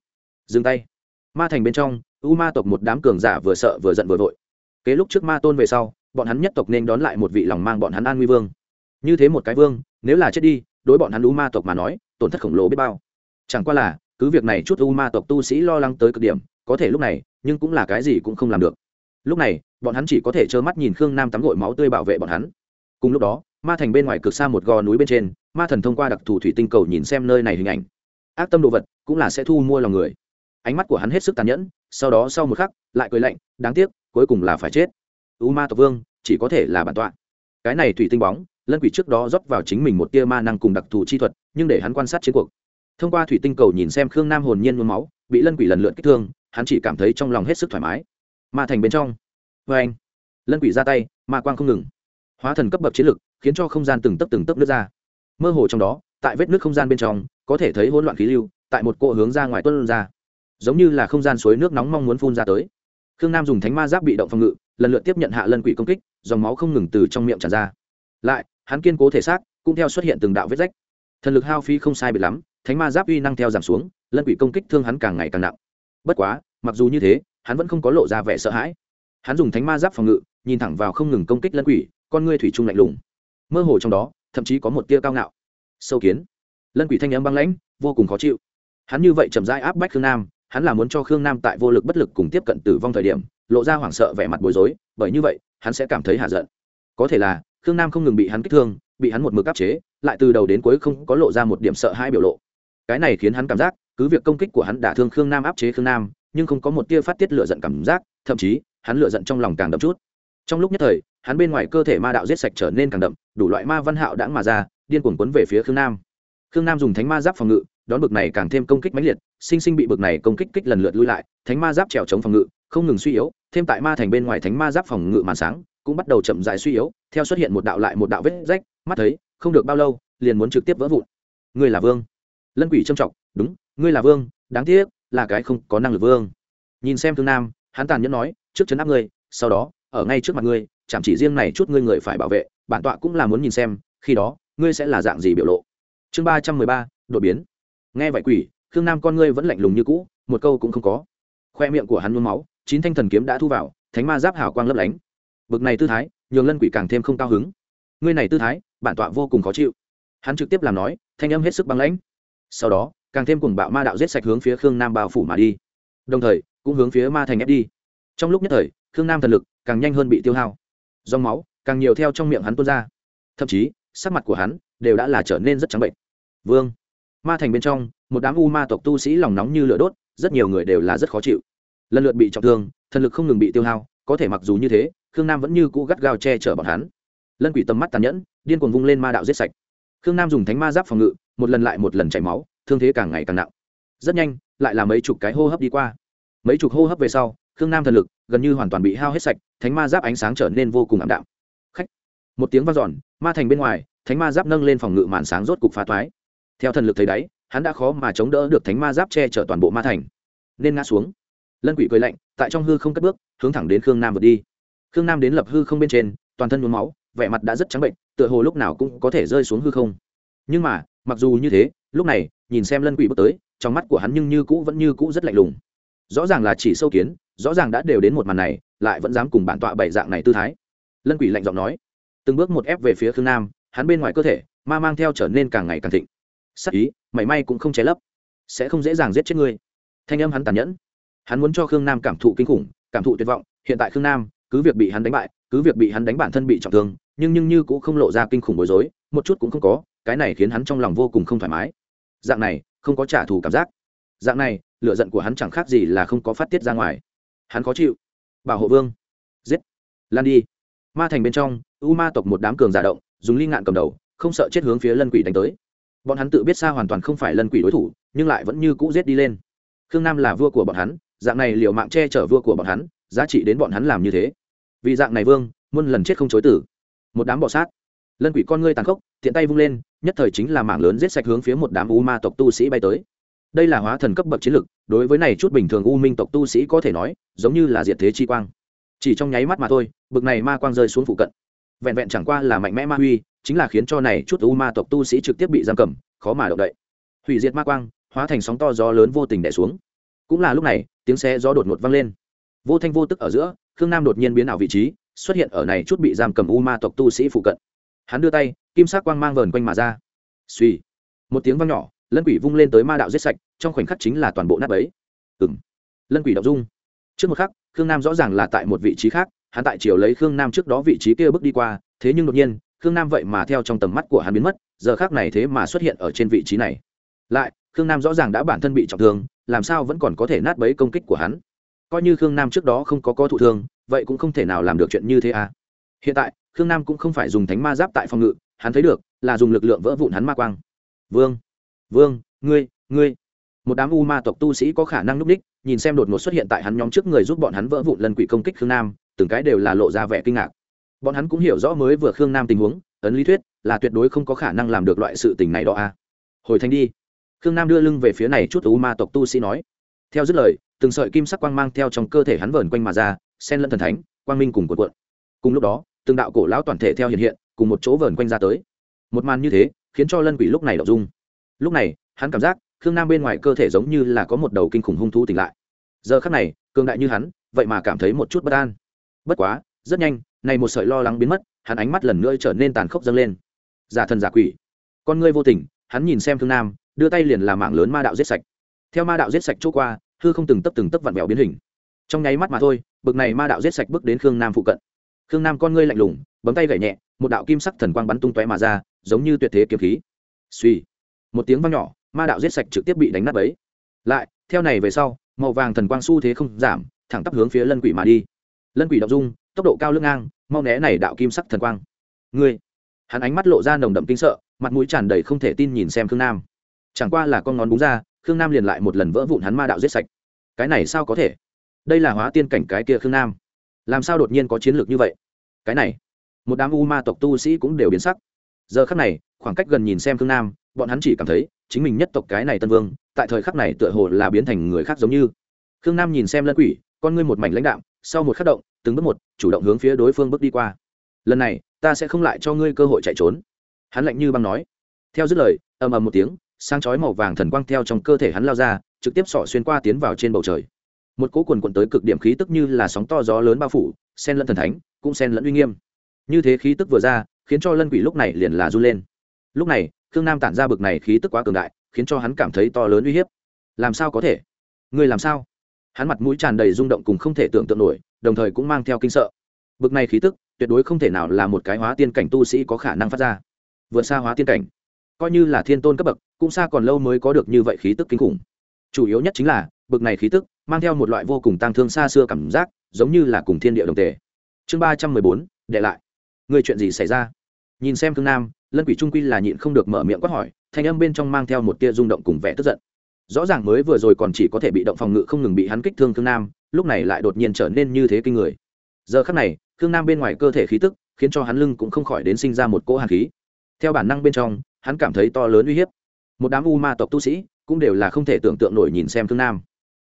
Dừng tay. Ma thành bên trong, u ma tộc một đám cường giả vừa sợ vừa giận vừa vội kế lúc trước ma tôn về sau, bọn hắn nhất tộc nên đón lại một vị lòng mang bọn hắn an nguy vương. Như thế một cái vương, nếu là chết đi, đối bọn hắn u ma tộc mà nói, tổn thất khổng lồ biết bao. Chẳng qua là, cứ việc này chút u ma tộc tu sĩ lo lắng tới cực điểm, có thể lúc này, nhưng cũng là cái gì cũng không làm được. Lúc này, bọn hắn chỉ có thể trơ mắt nhìn khương nam tắm gội máu tươi bảo vệ bọn hắn. Cùng lúc đó, ma thành bên ngoài cực xa một gò núi bên trên, ma thần thông qua đặc thù thủy tinh cầu nhìn xem nơi này hình ảnh. Ác tâm đồ vật cũng là sẽ thu mua lòng người. Ánh mắt của hắn hết sức tàn nhẫn, sau đó sau một khắc, lại cười lạnh, đáng tiếc cuối cùng là phải chết. U ma tộc vương, chỉ có thể là bản tọa. Cái này thủy tinh bóng, lân quỷ trước đó rót vào chính mình một tia ma năng cùng đặc thù chi thuật, nhưng để hắn quan sát chiến cuộc. Thông qua thủy tinh cầu nhìn xem khương nam hồn nhiên mướm máu, bị lân quỷ lần lượt kích thương, hắn chỉ cảm thấy trong lòng hết sức thoải mái. Ma thành bên trong. Vê anh, lân quỷ ra tay, ma quang không ngừng. Hóa thần cấp bậc chiến lực, khiến cho không gian từng tấc từng tấc nước ra. Mơ hồ trong đó, tại vết nước không gian bên trong, có thể thấy hỗn loạn khí lưu, tại một cỗ hướng ra ngoài tuân ra. Giống như là không gian suối nước nóng mong muốn phun ra tới khương nam dùng thánh ma giáp bị động phòng ngự, lần lượt tiếp nhận hạ lân quỷ công kích, dòng máu không ngừng từ trong miệng tràn ra. Lại, hắn kiên cố thể xác, cũng theo xuất hiện từng đạo vết rách. Thần lực hao phi không sai biệt lắm, thánh ma giáp uy năng theo giảm xuống, lân quỷ công kích thương hắn càng ngày càng nặng. Bất quá, mặc dù như thế, hắn vẫn không có lộ ra vẻ sợ hãi. Hắn dùng thánh ma giáp phòng ngự, nhìn thẳng vào không ngừng công kích lân quỷ, con ngươi thủy chung lạnh lùng. Mơ hồ trong đó, thậm chí có một tia cao ngạo. Sâu kiến. Lân quỷ thanh n m băng lãnh, vô cùng khó chịu. Hắn như vậy chậm rãi áp bách khương nam hắn là muốn cho khương nam tại vô lực bất lực cùng tiếp cận tử vong thời điểm, lộ ra hoảng sợ vẻ mặt bối rối, bởi như vậy, hắn sẽ cảm thấy hạ giận. Có thể là, khương nam không ngừng bị hắn kích thương, bị hắn một mực áp chế, lại từ đầu đến cuối không có lộ ra một điểm sợ hãi biểu lộ. Cái này khiến hắn cảm giác, cứ việc công kích của hắn đả thương khương nam áp chế khương nam, nhưng không có một tia phát tiết lựa giận cảm giác, thậm chí, hắn lựa giận trong lòng càng đậm chút. Trong lúc nhất thời, hắn bên ngoài cơ thể ma đạo giết sạch trở nên càng đậm, đủ loại ma văn hạo đãng mà ra, điên cuồng quấn về phía khương nam. Khương nam dùng thánh ma giáp phòng ngự, đón bực này càng thêm công kích mãnh liệt sinh sinh bị bực này công kích kích lần lượt lui lại, thánh ma giáp trèo chống phòng ngự, không ngừng suy yếu, thêm tại ma thành bên ngoài thánh ma giáp phòng ngự màn sáng cũng bắt đầu chậm dài suy yếu, theo xuất hiện một đạo lại một đạo vết rách, mắt thấy, không được bao lâu, liền muốn trực tiếp vỡ vụn. Ngươi là vương. Lân quỷ trâm trọng, đúng, ngươi là vương, đáng tiếc, là cái không có năng lực vương. Nhìn xem thương nam, hắn tàn nhẫn nói, trước chấn áp ngươi, sau đó, ở ngay trước mặt ngươi chẳng chỉ riêng này chút ngươi người phải bảo vệ, bản tọa cũng là muốn nhìn xem, khi đó, ngươi sẽ là dạng gì biểu lộ. Chương ba trăm mười ba, đột biến. Nghe vậy quỷ khương nam con ngươi vẫn lạnh lùng như cũ, một câu cũng không có. Khoe miệng của hắn nôn máu, chín thanh thần kiếm đã thu vào, thánh ma giáp hảo quang lấp lánh. Bực này tư thái, nhường lân quỷ càng thêm không cao hứng. Ngươi này tư thái, bản tọa vô cùng khó chịu. Hắn trực tiếp làm nói, thanh âm hết sức băng lãnh. Sau đó, càng thêm cùng bạo ma đạo giết sạch hướng phía khương nam bao phủ mà đi. Đồng thời, cũng hướng phía ma thành ép đi. Trong lúc nhất thời, khương nam thần lực càng nhanh hơn bị tiêu hao. Dòng máu càng nhiều theo trong miệng hắn tuôn ra. Thậm chí, sắc mặt của hắn đều đã là trở nên rất trắng bệnh. Vương! Ma thành bên trong, một đám u ma tộc tu sĩ lòng nóng như lửa đốt, rất nhiều người đều là rất khó chịu. Lần lượt bị trọng thương, thần lực không ngừng bị tiêu hao, có thể mặc dù như thế, khương nam vẫn như cũ gắt gao che chở bọn hắn. Lân quỷ tầm mắt tàn nhẫn, điên cuồng vung lên ma đạo giết sạch. Khương nam dùng thánh ma giáp phòng ngự, một lần lại một lần chảy máu, thương thế càng ngày càng nặng. Rất nhanh, lại là mấy chục cái hô hấp đi qua. Mấy chục hô hấp về sau, khương nam thần lực gần như hoàn toàn bị hao hết sạch, thánh ma giáp ánh sáng trở nên vô cùng ảm đạm. Khách. Một tiếng v a n giòn ma thành bên ngoài, thánh ma giáp nâng lên phòng ngự màn sáng rốt cục phá toái theo thần lực thấy đáy, hắn đã khó mà chống đỡ được thánh ma giáp che chở toàn bộ ma thành. Nên ngã xuống. Lân quỷ cười lạnh, tại trong hư không cất bước, hướng thẳng đến khương nam vượt đi. Khương nam đến lập hư không bên trên, toàn thân nhuốm máu, vẻ mặt đã rất trắng bệnh, tựa hồ lúc nào cũng có thể rơi xuống hư không. Nhưng mà, mặc dù như thế, lúc này, nhìn xem lân quỷ bước tới, trong mắt của hắn nhưng như cũ vẫn như cũ rất lạnh lùng. Rõ ràng là chỉ sâu kiến, rõ ràng đã đều đến một màn này, lại vẫn dám cùng bản tọa bảy dạng này tư thái. Lân quỷ lạnh giọng nói. Từng bước một ép về phía khương nam, hắn bên ngoài cơ thể, ma mang theo trở nên càng ngày càng thịnh sắc ý, mảy may cũng không che lấp. Sẽ không dễ dàng giết chết ngươi. Thanh âm hắn tàn nhẫn. Hắn muốn cho khương nam cảm thụ kinh khủng, cảm thụ tuyệt vọng. Hiện tại khương nam, cứ việc bị hắn đánh bại, cứ việc bị hắn đánh bản thân bị trọng thương, nhưng nhưng như cũng không lộ ra kinh khủng bối rối, một chút cũng không có, cái này khiến hắn trong lòng vô cùng không thoải mái. Dạng này, không có trả thù cảm giác. Dạng này lựa giận của hắn chẳng khác gì là không có phát tiết ra ngoài. Hắn khó chịu. Bảo hộ vương. Giết. Lan đi. Ma thành bên trong, u ma tộc một đám cường giả động, dùng ly ngạn cầm đầu, không sợ chết hướng phía lân quỷ đánh tới bọn hắn tự biết xa hoàn toàn không phải lân quỷ đối thủ, nhưng lại vẫn như cũ giết đi lên. Khương nam là vua của bọn hắn, dạng này liệu mạng che chở vua của bọn hắn, giá trị đến bọn hắn làm như thế. Vì dạng này vương, muôn lần chết không chối tử. Một đám bọ sát. Lân quỷ con ngươi tàn khốc, tiện tay vung lên, nhất thời chính là mảng lớn giết sạch hướng phía một đám u ma tộc tu sĩ bay tới. Đây là hóa thần cấp bậc chiến lực, đối với này chút bình thường u minh tộc tu sĩ có thể nói, giống như là diệt thế chi quang. Chỉ trong nháy mắt mà thôi, bực này ma quang rơi xuống phụ cận vẹn vẹn chẳng qua là mạnh mẽ ma huy, chính là khiến cho này chút u ma tộc tu sĩ trực tiếp bị giam cầm, khó mà động đậy. Hủy diệt ma quang, hóa thành sóng to gió lớn vô tình đẻ xuống. Cũng là lúc này, tiếng xe gió đột ngột vang lên. Vô thanh vô tức ở giữa, khương nam đột nhiên biến ảo vị trí, xuất hiện ở này chút bị giam cầm u ma tộc tu sĩ phụ cận. Hắn đưa tay, kim sắc quang mang vờn quanh mà ra. Suy một tiếng vang nhỏ, lân quỷ vung lên tới ma đạo giết sạch, trong khoảnh khắc chính là toàn bộ nát ấy ừng lân quỷ đọc dung. Trước một khắc, khương nam rõ ràng là tại một vị trí khác hắn tại chiều lấy khương nam trước đó vị trí kia bước đi qua, thế nhưng đột nhiên, khương nam vậy mà theo trong tầm mắt của hắn biến mất, giờ khác này thế mà xuất hiện ở trên vị trí này. Lại, khương nam rõ ràng đã bản thân bị trọng thương, làm sao vẫn còn có thể nát bấy công kích của hắn? Coi như khương nam trước đó không có có thụ thương, vậy cũng không thể nào làm được chuyện như thế à? Hiện tại, khương nam cũng không phải dùng thánh ma giáp tại phòng ngự, hắn thấy được, là dùng lực lượng vỡ vụn hắn ma quang. Vương vương, ngươi ngươi. Một đám u ma tộc tu sĩ có khả năng núp đích, nhìn xem đột ngột xuất hiện tại hắn nhóm trước người giúp bọn hắn vỡ vụn lần quỷ công kích khương nam từng cái đều là lộ ra vẻ kinh ngạc. Bọn hắn cũng hiểu rõ mới vừa khương nam tình huống, ấn lý thuyết, là tuyệt đối không có khả năng làm được loại sự tình này đó a à. hồi thanh đi. Khương nam đưa lưng về phía này chút u ma tộc tu sĩ nói. Theo dứt lời, từng sợi kim sắc quang mang theo trong cơ thể hắn vờn quanh mà ra sen lẫn thần thánh, quang minh cùng cuộn cuộn cùng lúc đó, từng đạo cổ lão toàn thể theo hiện hiện, cùng một chỗ vờn quanh ra tới. Một màn như thế, khiến cho lân quỷ lúc này đậu dung. Lúc này, hắn cảm giác, khương nam bên ngoài cơ thể giống như là có một đầu kinh khủng hung thú tỉnh lại. Giờ khắc này, cường đại như hắn, vậy mà cảm thấy một chút bất an bất quá, rất nhanh, này một sợi lo lắng biến mất, hắn ánh mắt lần nữa trở nên tàn khốc dâng lên. Giả thần giả quỷ. Con ngươi vô tình, hắn nhìn xem thương nam, đưa tay liền làm mạng lớn ma đạo giết sạch. Theo ma đạo giết sạch chỗ qua, hư không từng tấp từng tấp vặn vẹo biến hình. Trong nháy mắt mà thôi, bực này ma đạo giết sạch bước đến khương nam phụ cận. Khương nam con ngươi lạnh lùng, bấm tay gậy nhẹ, một đạo kim sắc thần quang bắn tung tóe mà ra, giống như tuyệt thế kiếm khí. Suy một tiếng vang nhỏ, ma đạo giết sạch trực tiếp bị đánh nát ấy lại, theo này về sau, màu vàng thần quang xu thế không giảm, thẳng tắp hướng phía lân quỷ mà đi lân quỷ động dung, tốc độ cao lưng ngang, mau né này đạo kim sắc thần quang. Ngươi! Hắn ánh mắt lộ ra nồng đậm kinh sợ, mặt mũi tràn đầy không thể tin nhìn xem khương nam. Chẳng qua là con ngón búng ra, khương nam liền lại một lần vỡ vụn hắn ma đạo giết sạch. Cái này sao có thể? Đây là hóa tiên cảnh cái kia khương nam. Làm sao đột nhiên có chiến lược như vậy? Cái này! Một đám u ma tộc tu sĩ cũng đều biến sắc. Giờ khắc này, khoảng cách gần nhìn xem khương nam, bọn hắn chỉ cảm thấy, chính mình nhất tộc cái này tân vương, tại thời khắc này tựa hồ là biến thành người khác giống như. Khương nam nhìn xem lân quỷ, con ngươi một mảnh lãnh đạm sau một khắc động, từng bước một, chủ động hướng phía đối phương bước đi qua. Lần này, ta sẽ không lại cho ngươi cơ hội chạy trốn. Hắn lạnh như băng nói. Theo dứt lời, ầm ầm một tiếng, sáng chói màu vàng thần quang theo trong cơ thể hắn lao ra, trực tiếp sỏ xuyên qua tiến vào trên bầu trời. Một cỗ quần quần tới cực điểm khí tức như là sóng to gió lớn bao phủ sen lẫn thần thánh, cũng sen lẫn uy nghiêm. Như thế khí tức vừa ra, khiến cho lân quỷ lúc này liền là run lên. Lúc này, khương nam tản ra bực này khí tức quá cường đại, khiến cho hắn cảm thấy to lớn uy hiếp. Làm sao có thể? Người làm sao? Hắn mặt mũi tràn đầy rung động cùng không thể tưởng tượng nổi, đồng thời cũng mang theo kinh sợ. Bực này khí tức, tuyệt đối không thể nào là một cái hóa tiên cảnh tu sĩ có khả năng phát ra. Vượt xa hóa tiên cảnh. Coi như là thiên tôn cấp bậc, cũng xa còn lâu mới có được như vậy khí tức kinh khủng. Chủ yếu nhất chính là, bực này khí tức, mang theo một loại vô cùng tăng thương xa xưa cảm giác, giống như là cùng thiên địa đồng tề. Chương ba trăm mười bốn đệ lại. Người chuyện gì xảy ra? Nhìn xem thương nam, lân quỷ trung quy là nhịn không được mở miệng quát hỏi, thanh âm bên trong mang theo một tia rung động cùng vẻ tức giận rõ ràng mới vừa rồi còn chỉ có thể bị động phòng ngự không ngừng bị hắn kích thương thương nam, lúc này lại đột nhiên trở nên như thế kinh người. Giờ khắc này thương nam bên ngoài cơ thể khí tức, khiến cho hắn lưng cũng không khỏi đến sinh ra một cỗ hàn khí. Theo bản năng bên trong, hắn cảm thấy to lớn uy hiếp. Một đám u ma tộc tu sĩ cũng đều là không thể tưởng tượng nổi nhìn xem thương nam.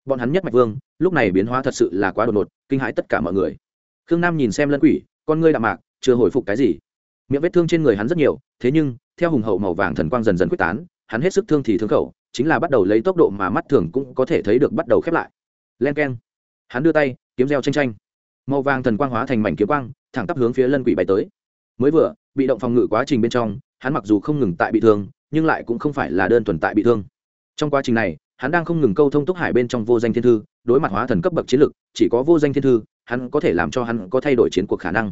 Bọn hắn nhất mạch vương, lúc này biến hóa thật sự là quá đột ngột, kinh hãi tất cả mọi người. Khương nam nhìn xem lân quỷ, con ngươi đạm mạc, chưa hồi phục cái gì. Miệng vết thương trên người hắn rất nhiều, thế nhưng, theo hùng hậu màu vàng thần quang dần dần quyết tán, hắn hết sức thương thì thương khẩu chính là bắt đầu lấy tốc độ mà mắt thường cũng có thể thấy được bắt đầu khép lại. Len k e n hắn đưa tay, kiếm reo tranh tranh màu vàng thần quang hóa thành mảnh kiếm quang, thẳng tắp hướng phía lân quỷ bay tới. Mới vừa, bị động phòng ngự quá trình bên trong, hắn mặc dù không ngừng tại bị thương, nhưng lại cũng không phải là đơn thuần tại bị thương. Trong quá trình này, hắn đang không ngừng câu thông túc hải bên trong vô danh thiên thư, đối mặt hóa thần cấp bậc chiến lực, chỉ có vô danh thiên thư, hắn có thể làm cho hắn có thay đổi chiến cuộc khả năng.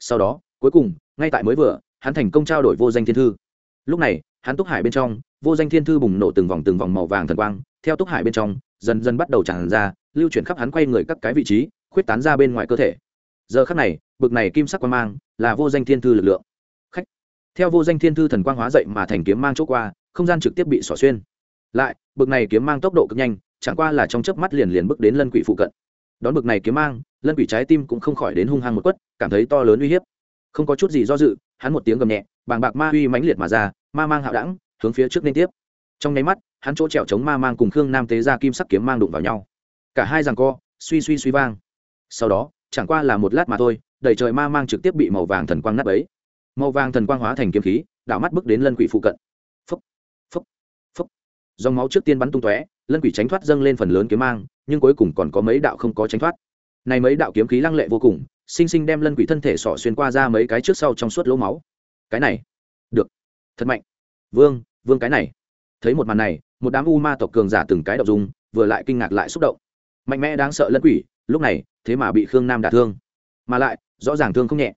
Sau đó, cuối cùng, ngay tại mới vừa, hắn thành công trao đổi vô danh thiên thư. Lúc này hắn túc hải bên trong, vô danh thiên thư bùng nổ từng vòng từng vòng màu vàng thần quang, theo túc hải bên trong, dần dần bắt đầu tràn ra, lưu chuyển khắp hắn quay người các cái vị trí, khuyết tán ra bên ngoài cơ thể. Giờ khắc này, bực này kim sắc quang mang là vô danh thiên thư lực lượng. Khách. Theo vô danh thiên thư thần quang hóa dậy mà thành kiếm mang chỗ qua, không gian trực tiếp bị xỏ xuyên. Lại, bực này kiếm mang tốc độ cực nhanh, chẳng qua là trong chớp mắt liền liền bước đến lân quỷ phụ cận. Đón bực này kiếm mang, lân quỷ trái tim cũng không khỏi đến hung hăng một quất, cảm thấy to lớn uy hiếp. Không có chút gì do dự, hắn một tiếng gầm nhẹ, bàng bạc ma uy mãnh liệt mà ra ma mang hạo đẳng, hướng phía trước liên tiếp. Trong nháy mắt, hắn chỗ trèo chống ma mang cùng khương nam tế ra kim sắc kiếm mang đụng vào nhau. Cả hai rằng co, suy suy suy vang. Sau đó, chẳng qua là một lát mà thôi, đầy trời ma mang trực tiếp bị màu vàng thần quang nắp ấy màu vàng thần quang hóa thành kiếm khí, đảo mắt bước đến lân quỷ phụ cận. Phấp phấp phấp dòng máu trước tiên bắn tung tóe, lân quỷ tránh thoát dâng lên phần lớn kiếm mang, nhưng cuối cùng còn có mấy đạo không có tránh thoát. Này mấy đạo kiếm khí lăng lệ vô cùng, sinh sinh đem lân quỷ thân thể sỏ xuyên qua ra mấy cái trước sau trong suốt lỗ máu. Cái này, được. Thật mạnh vương vương cái này. Thấy một màn này, một đám u ma tộc cường giả từng cái đậu dùng vừa lại kinh ngạc lại xúc động. Mạnh mẽ đáng sợ lân quỷ, lúc này, thế mà bị khương nam đả thương. Mà lại, rõ ràng thương không nhẹ.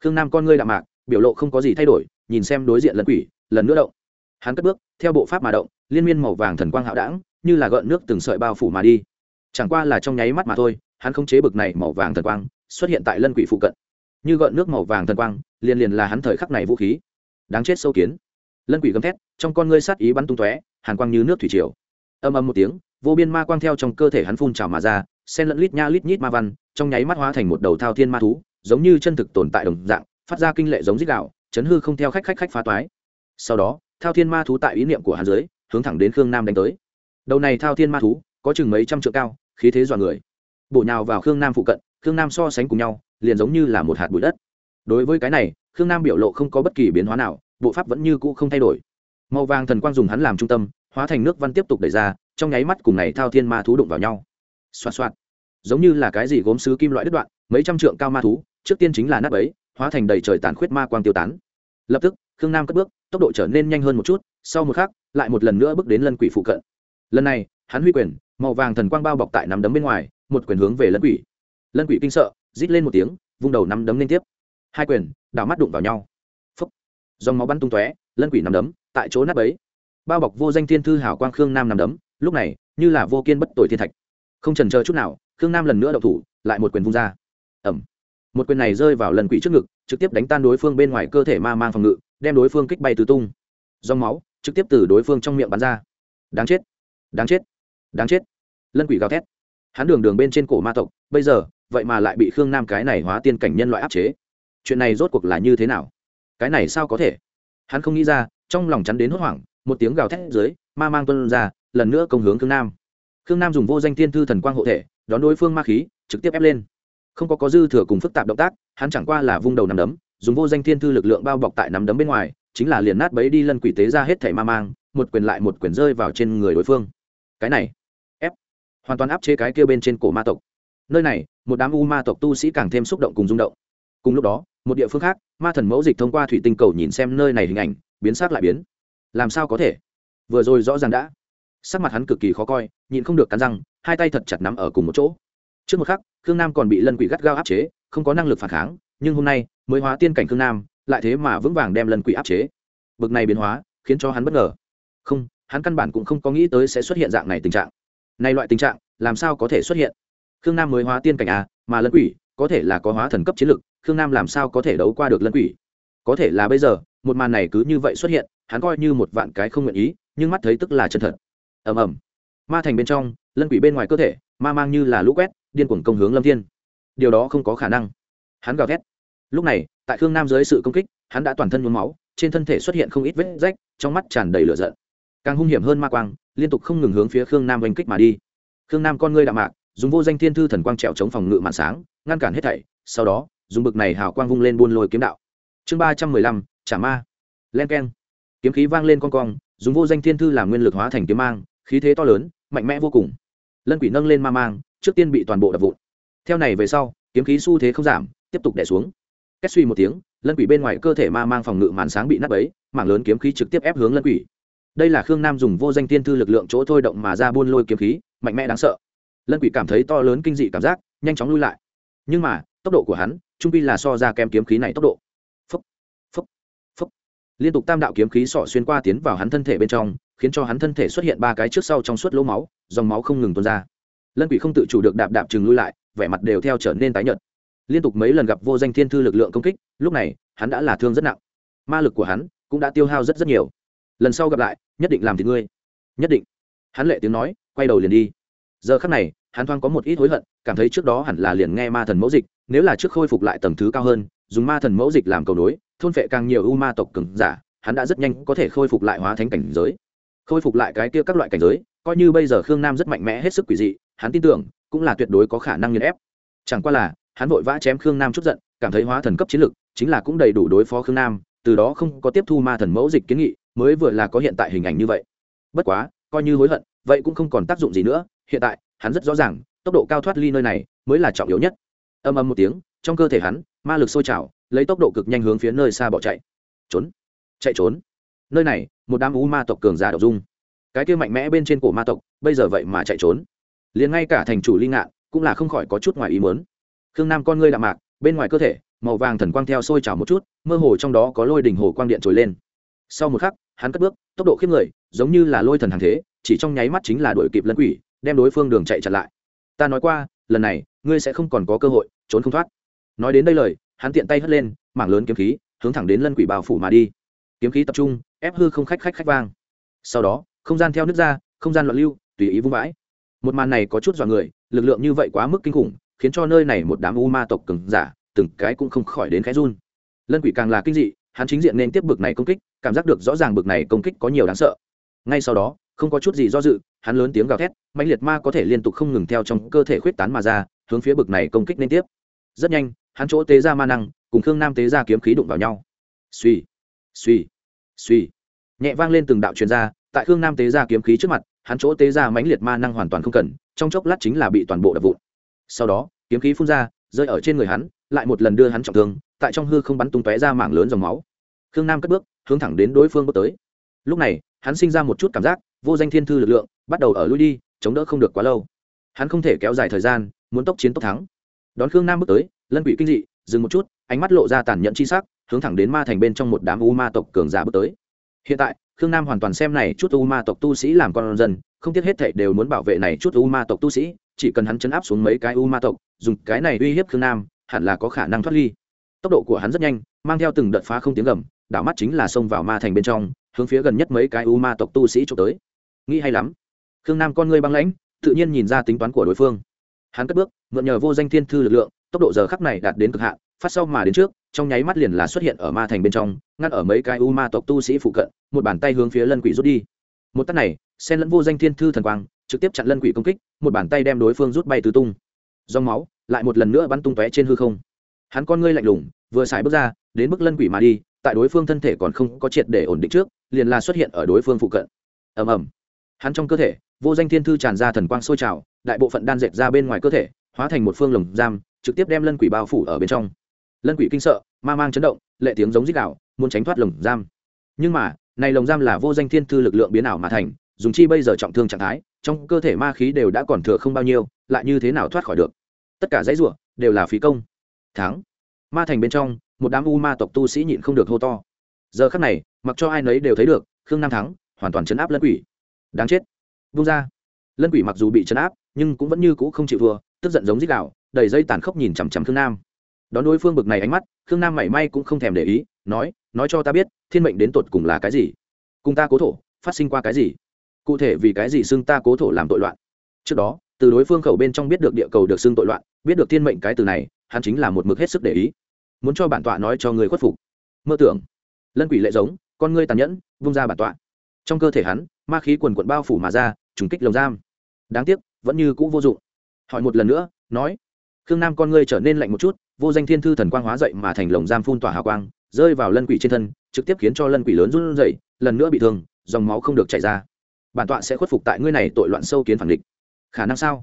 Khương nam con ngươi đạm mạc, biểu lộ không có gì thay đổi, nhìn xem đối diện lân quỷ, lần nữa động. Hắn cất bước, theo bộ pháp mà động, liên miên màu vàng thần quang hạo đảng như là gợn nước từng sợi bao phủ mà đi. Chẳng qua là trong nháy mắt mà thôi, hắn không chế bực này màu vàng thần quang, xuất hiện tại lân quỷ phụ cận. Như gợn nước màu vàng thần quang, liền liền là hắn thời khắc này vũ khí. Đáng chết sâu kiến lân quỷ gầm thét, trong con ngươi sát ý bắn tung tóe, hàn quang như nước thủy triều. Âm âm một tiếng, vô biên ma quang theo trong cơ thể hắn phun trào mà ra sen lẫn lít nha lít nhít ma văn, trong nháy mắt hóa thành một đầu thao thiên ma thú, giống như chân thực tồn tại đồng dạng, phát ra kinh lệ giống dích đạo chấn hư không theo khách khách khách phá toái. Sau đó, thao thiên ma thú tại ý niệm của hắn dưới, hướng thẳng đến khương nam đánh tới. Đầu này thao thiên ma thú, có chừng mấy trăm trượng cao, khí thế dọa người. Bổ nhào vào khương nam phụ cận, khương nam so sánh cùng nhau, liền giống như là một hạt bụi đất. Đối với cái này, khương nam biểu lộ không có bất kỳ biến hóa nào bộ pháp vẫn như cũ không thay đổi. Màu vàng thần quang dùng hắn làm trung tâm, hóa thành nước văn tiếp tục đẩy ra, trong nháy mắt cùng này thao thiên ma thú đụng vào nhau. Xoạt xoạt. Giống như là cái gì gốm sứ kim loại đứt đoạn, mấy trăm trượng cao ma thú, trước tiên chính là nắp ấy hóa thành đầy trời tàn khuyết ma quang tiêu tán. Lập tức, khương nam cất bước, tốc độ trở nên nhanh hơn một chút, sau một khắc, lại một lần nữa bước đến lân quỷ phụ cận. Lần này, hắn huy quyền, màu vàng thần quang bao bọc tại nắm đấm bên ngoài, một quyền hướng về lân quỷ. Lân quỷ kinh sợ, rít lên một tiếng, vung đầu nắm đấm liên tiếp. Hai quyền, đảo mắt đụng vào nhau dòng máu bắn tung tóe, lân quỷ nằm đấm, tại chỗ nắp ấy bao bọc vô danh thiên thư hảo quang khương nam nằm đấm, lúc này, như là vô kiên bất tội thiên thạch. Không trần chờ chút nào, khương nam lần nữa đậu thủ, lại một quyền vung ra. Ẩm một quyền này rơi vào lần quỷ trước ngực, trực tiếp đánh tan đối phương bên ngoài cơ thể ma mang phòng ngự, đem đối phương kích bay tứ tung. Dòng máu, trực tiếp từ đối phương trong miệng bắn ra. Đáng chết. Đáng chết. Đáng chết. Lân quỷ gào thét. Hắn đường đường bên trên cổ ma tộc, bây giờ, vậy mà lại bị khương nam cái này hóa tiên cảnh nhân loại áp chế. Chuyện này rốt cuộc là như thế nào? Cái này sao có thể? Hắn không nghĩ ra, trong lòng chắn đến hốt hoảng, một tiếng gào thét dưới, ma mang tuân ra, lần nữa công hướng khương nam. Khương nam dùng vô danh thiên thư thần quang hộ thể, đón đối phương ma khí, trực tiếp ép lên. Không có có dư thừa cùng phức tạp động tác, hắn chẳng qua là vung đầu nằm đấm, dùng vô danh thiên thư lực lượng bao bọc tại nắm đấm bên ngoài, chính là liền nát bấy đi lân quỷ tế ra hết thảy ma mang, một quyền lại một quyền rơi vào trên người đối phương. Cái này, ép, hoàn toàn áp chế cái kia bên trên cổ ma tộc. Nơi này, một đám u ma tộc tu sĩ càng thêm xúc động cùng rung động. Cùng lúc đó một địa phương khác, ma thần mẫu dịch thông qua thủy tinh cầu nhìn xem nơi này hình ảnh, biến sát lại biến. Làm sao có thể? Vừa rồi rõ ràng đã. Sắc mặt hắn cực kỳ khó coi, nhịn không được cắn răng, hai tay thật chặt nắm ở cùng một chỗ. Trước một khắc, khương nam còn bị lân quỷ gắt gao áp chế, không có năng lực phản kháng, nhưng hôm nay mới hóa tiên cảnh khương nam, lại thế mà vững vàng đem lân quỷ áp chế. Bực này biến hóa, khiến cho hắn bất ngờ. Không, hắn căn bản cũng không có nghĩ tới sẽ xuất hiện dạng này tình trạng. Này loại tình trạng, làm sao có thể xuất hiện? Khương nam mới hóa tiên cảnh à mà lân quỷ có thể là có hóa thần cấp chiến lực, khương nam làm sao có thể đấu qua được lân quỷ? Có thể là bây giờ, một màn này cứ như vậy xuất hiện, hắn coi như một vạn cái không nguyện ý, nhưng mắt thấy tức là chân thật. Ầm ầm. Ma thành bên trong, lân quỷ bên ngoài cơ thể, ma mang như là lũ quét, điên cuồng công hướng lâm thiên. Điều đó không có khả năng. Hắn gào thét. Lúc này, tại khương nam dưới sự công kích, hắn đã toàn thân nhuốm máu, trên thân thể xuất hiện không ít vết rách, trong mắt tràn đầy lửa giận. Càng hung hiểm hơn ma quang, liên tục không ngừng hướng phía khương nam oanh kích mà đi. Khương nam con ngươi đạm mạc dùng vô danh thiên thư thần quang trèo chống phòng ngự màn sáng, ngăn cản hết thảy, sau đó, dùng bực này hào quang vung lên buôn lôi kiếm đạo. Chương ba trăm mười lăm, trả ma. Len k e n kiếm khí vang lên con cong, dùng vô danh thiên thư làm nguyên lực hóa thành kiếm mang, khí thế to lớn, mạnh mẽ vô cùng. Lân quỷ nâng lên ma mang, trước tiên bị toàn bộ đập vụn. Theo này về sau, kiếm khí xu thế không giảm, tiếp tục đẻ xuống. Két suy một tiếng, lân quỷ bên ngoài cơ thể ma mang phòng ngự màn sáng bị nắp ấy mảng lớn kiếm khí trực tiếp ép hướng lân quỷ. Đây là khương nam dùng vô danh thiên thư lực lượng chỗ thôi động mà ra buôn lôi kiếm khí, mạnh mẽ đáng sợ lân quỷ cảm thấy to lớn kinh dị cảm giác, nhanh chóng lui lại. Nhưng mà, tốc độ của hắn, trung pi là so ra kém kiếm khí này tốc độ. Phấp phấp phấp liên tục tam đạo kiếm khí sọ xuyên qua tiến vào hắn thân thể bên trong, khiến cho hắn thân thể xuất hiện ba cái trước sau trong suốt lỗ máu, dòng máu không ngừng tuôn ra. Lân quỷ không tự chủ được đạp đạp chừng lui lại, vẻ mặt đều theo trở nên tái nhợt. Liên tục mấy lần gặp vô danh thiên thư lực lượng công kích, lúc này, hắn đã là thương rất nặng. Ma lực của hắn cũng đã tiêu hao rất rất nhiều. Lần sau gặp lại, nhất định làm thì ngươi. Nhất định. Hắn lệ tiếng nói, quay đầu liền đi giờ khắc này, hắn thoáng có một ít hối hận, cảm thấy trước đó hẳn là liền nghe ma thần mẫu dịch, nếu là trước khôi phục lại tầng thứ cao hơn, dùng ma thần mẫu dịch làm cầu nối, thôn phệ càng nhiều u ma tộc cứng giả, hắn đã rất nhanh có thể khôi phục lại hóa thánh cảnh giới. Khôi phục lại cái kia các loại cảnh giới, coi như bây giờ khương nam rất mạnh mẽ hết sức quỷ dị, hắn tin tưởng, cũng là tuyệt đối có khả năng nghiền ép. Chẳng qua là, hắn vội vã chém khương nam chút giận, cảm thấy hóa thần cấp chiến lực, chính là cũng đầy đủ đối phó khương nam, từ đó không có tiếp thu ma thần mẫu dịch kiến nghị, mới vừa là có hiện tại hình ảnh như vậy. Bất quá, coi như hối hận, vậy cũng không còn tác dụng gì nữa hiện tại, hắn rất rõ ràng, tốc độ cao thoát ly nơi này mới là trọng yếu nhất. Âm âm một tiếng, trong cơ thể hắn, ma lực sôi trào, lấy tốc độ cực nhanh hướng phía nơi xa bỏ chạy. Trốn. Chạy trốn. Nơi này, một đám u ma tộc cường giả đậu dung cái kia mạnh mẽ bên trên cổ ma tộc, bây giờ vậy mà chạy trốn. Liền ngay cả thành chủ ly ngạn cũng là không khỏi có chút ngoài ý mớn khương nam con ngươi đạm mạc, bên ngoài cơ thể, màu vàng thần quang theo sôi trào một chút, mơ hồ trong đó có lôi đỉnh hồ quang điện trồi lên. Sau một khắc, hắn cất bước, tốc độ khiếp người, giống như là lôi thần hàng thế, chỉ trong nháy mắt chính là đuổi kịp lân quỷ đem đối phương đường chạy chặn lại. Ta nói qua, lần này, ngươi sẽ không còn có cơ hội, trốn không thoát. Nói đến đây lời, hắn tiện tay hất lên, mảng lớn kiếm khí, hướng thẳng đến lân quỷ bào phủ mà đi. Kiếm khí tập trung, ép hư không khách khách khách vang. Sau đó, không gian theo nước ra, không gian loạn lưu, tùy ý vung vãi. Một màn này có chút dọa người, lực lượng như vậy quá mức kinh khủng, khiến cho nơi này một đám u ma tộc cứng giả, từng cái cũng không khỏi đến khẽ run. Lân quỷ càng là kinh dị, hắn chính diện nên tiếp bực này công kích, cảm giác được rõ ràng bực này công kích có nhiều đáng sợ. Ngay sau đó không có chút gì do dự, hắn lớn tiếng gào thét mạnh liệt ma có thể liên tục không ngừng theo trong cơ thể khuyết tán mà ra, hướng phía bực này công kích liên tiếp. Rất nhanh, hắn chỗ tế ra ma năng, cùng khương nam tế ra kiếm khí đụng vào nhau. Suy suy suy nhẹ vang lên từng đạo truyền ra, tại khương nam tế ra kiếm khí trước mặt, hắn chỗ tế ra mãnh liệt ma năng hoàn toàn không cần, trong chốc lát chính là bị toàn bộ đập vụn. Sau đó, kiếm khí phun ra, rơi ở trên người hắn, lại một lần đưa hắn trọng thương, tại trong hư không bắn tung tóe ra mảng lớn dòng máu. Khương nam cất bước, hướng thẳng đến đối phương bước tới. Lúc này, hắn sinh ra một chút cảm giác vô danh thiên thư lực lượng, bắt đầu ở lui đi, chống đỡ không được quá lâu. Hắn không thể kéo dài thời gian, muốn tốc chiến tốc thắng. Đón khương nam bước tới, lân quỷ kinh dị, dừng một chút, ánh mắt lộ ra tàn nhẫn chi sắc, hướng thẳng đến ma thành bên trong một đám u ma tộc cường giả bước tới. Hiện tại, khương nam hoàn toàn xem này chút u ma tộc tu sĩ làm con dân, không tiếc hết thảy đều muốn bảo vệ này chút u ma tộc tu sĩ, chỉ cần hắn chấn áp xuống mấy cái u ma tộc, dùng cái này uy hiếp khương nam, hẳn là có khả năng thoát ly. Tốc độ của hắn rất nhanh, mang theo từng đợt phá không tiếng gầm, đảo mắt chính là xông vào ma thành bên trong, hướng phía gần nhất mấy cái u ma tộc tu sĩ trộm tới nghĩ hay lắm. Khương nam con ngươi băng lãnh, tự nhiên nhìn ra tính toán của đối phương. Hắn cất bước, mượn nhờ vô danh thiên thư lực lượng, tốc độ giờ khắc này đạt đến cực hạn, phát sau mà đến trước, trong nháy mắt liền là xuất hiện ở ma thành bên trong, ngăn ở mấy cái u ma tộc tu sĩ phụ cận, một bàn tay hướng phía lân quỷ rút đi. Một tắt này, xen lẫn vô danh thiên thư thần quang, trực tiếp chặn lân quỷ công kích, một bàn tay đem đối phương rút bay tứ tung. Dòng máu lại một lần nữa bắn tung tóe trên hư không. Hắn con ngươi lạnh lùng, vừa xài bước ra, đến mức lân quỷ mà đi, tại đối phương thân thể còn không có triệt để ổn định trước, liền là xuất hiện ở đối phương phụ cận. Ầm ầm hắn trong cơ thể, vô danh thiên thư tràn ra thần quang sôi trào, đại bộ phận đan dệt ra bên ngoài cơ thể, hóa thành một phương lồng giam, trực tiếp đem lân quỷ bao phủ ở bên trong. Lân quỷ kinh sợ, ma mang chấn động, lệ tiếng giống dích đạo muốn tránh thoát lồng giam. Nhưng mà, này lồng giam là vô danh thiên thư lực lượng biến ảo mà thành, dùng chi bây giờ trọng thương trạng thái, trong cơ thể ma khí đều đã còn thừa không bao nhiêu, lại như thế nào thoát khỏi được? Tất cả dãy ruộng đều là phí công. Thắng. Ma thành bên trong, một đám u ma tộc tu sĩ nhịn không được hô to. Giờ khắc này, mặc cho ai nấy đều thấy được, khương nam thắng, hoàn toàn chấn áp lân quỷ đáng chết. Vung ra. Lân quỷ mặc dù bị chấn áp, nhưng cũng vẫn như cũ không chịu thua, tức giận giống dích đạo đầy dây tàn khốc nhìn chằm chằm khương nam. Đón đối phương bực này ánh mắt, khương nam mảy may cũng không thèm để ý, nói nói cho ta biết, thiên mệnh đến tột cùng là cái gì? Cùng ta cố thổ, phát sinh qua cái gì? Cụ thể vì cái gì xưng ta cố thổ làm tội loạn? Trước đó, từ đối phương khẩu bên trong biết được địa cầu được xưng tội loạn, biết được thiên mệnh cái từ này, hắn chính là một mực hết sức để ý. Muốn cho bản tọa nói cho người khuất phục. Mơ tưởng. Lân quỷ lệ giống, con ngươi tàn nhẫn, vung ra bản tọa. Trong cơ thể hắn ma khí quần quận bao phủ mà ra, trùng kích lồng giam. Đáng tiếc, vẫn như cũ vô dụng. Hỏi một lần nữa, nói, khương nam, con ngươi trở nên lạnh một chút, vô danh thiên thư thần quang hóa dậy mà thành lồng giam phun tỏa hào quang, rơi vào lân quỷ trên thân, trực tiếp khiến cho lân quỷ lớn run dậy lần nữa bị thương, dòng máu không được chảy ra. Bản tọa sẽ khuất phục tại ngươi này tội loạn sâu kiến phản địch. Khả năng sao?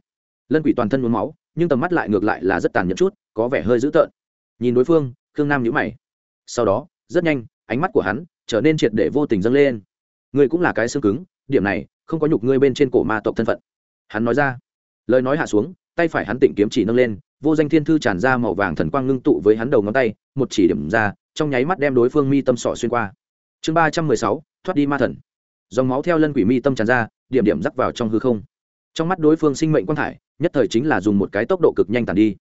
Lân quỷ toàn thân muốn máu, nhưng tầm mắt lại ngược lại là rất tàn nhẫn chút, có vẻ hơi dữ tợn. Nhìn đối phương, khương nam nhữ mày. Sau đó, rất nhanh, ánh mắt của hắn trở nên triệt để vô tình dâng lên. Ngươi cũng là cái xương cứng điểm này không có nhục ngươi bên trên cổ ma tộc thân phận hắn nói ra lời nói hạ xuống tay phải hắn tịnh kiếm chỉ nâng lên vô danh thiên thư tràn ra màu vàng thần quang ngưng tụ với hắn đầu ngón tay một chỉ điểm ra trong nháy mắt đem đối phương mi tâm sọ xuyên qua chương ba trăm mười sáu thoát đi ma thần dòng máu theo lân quỷ mi tâm tràn ra điểm điểm rắc vào trong hư không trong mắt đối phương sinh mệnh quang thải nhất thời chính là dùng một cái tốc độ cực nhanh tàn đi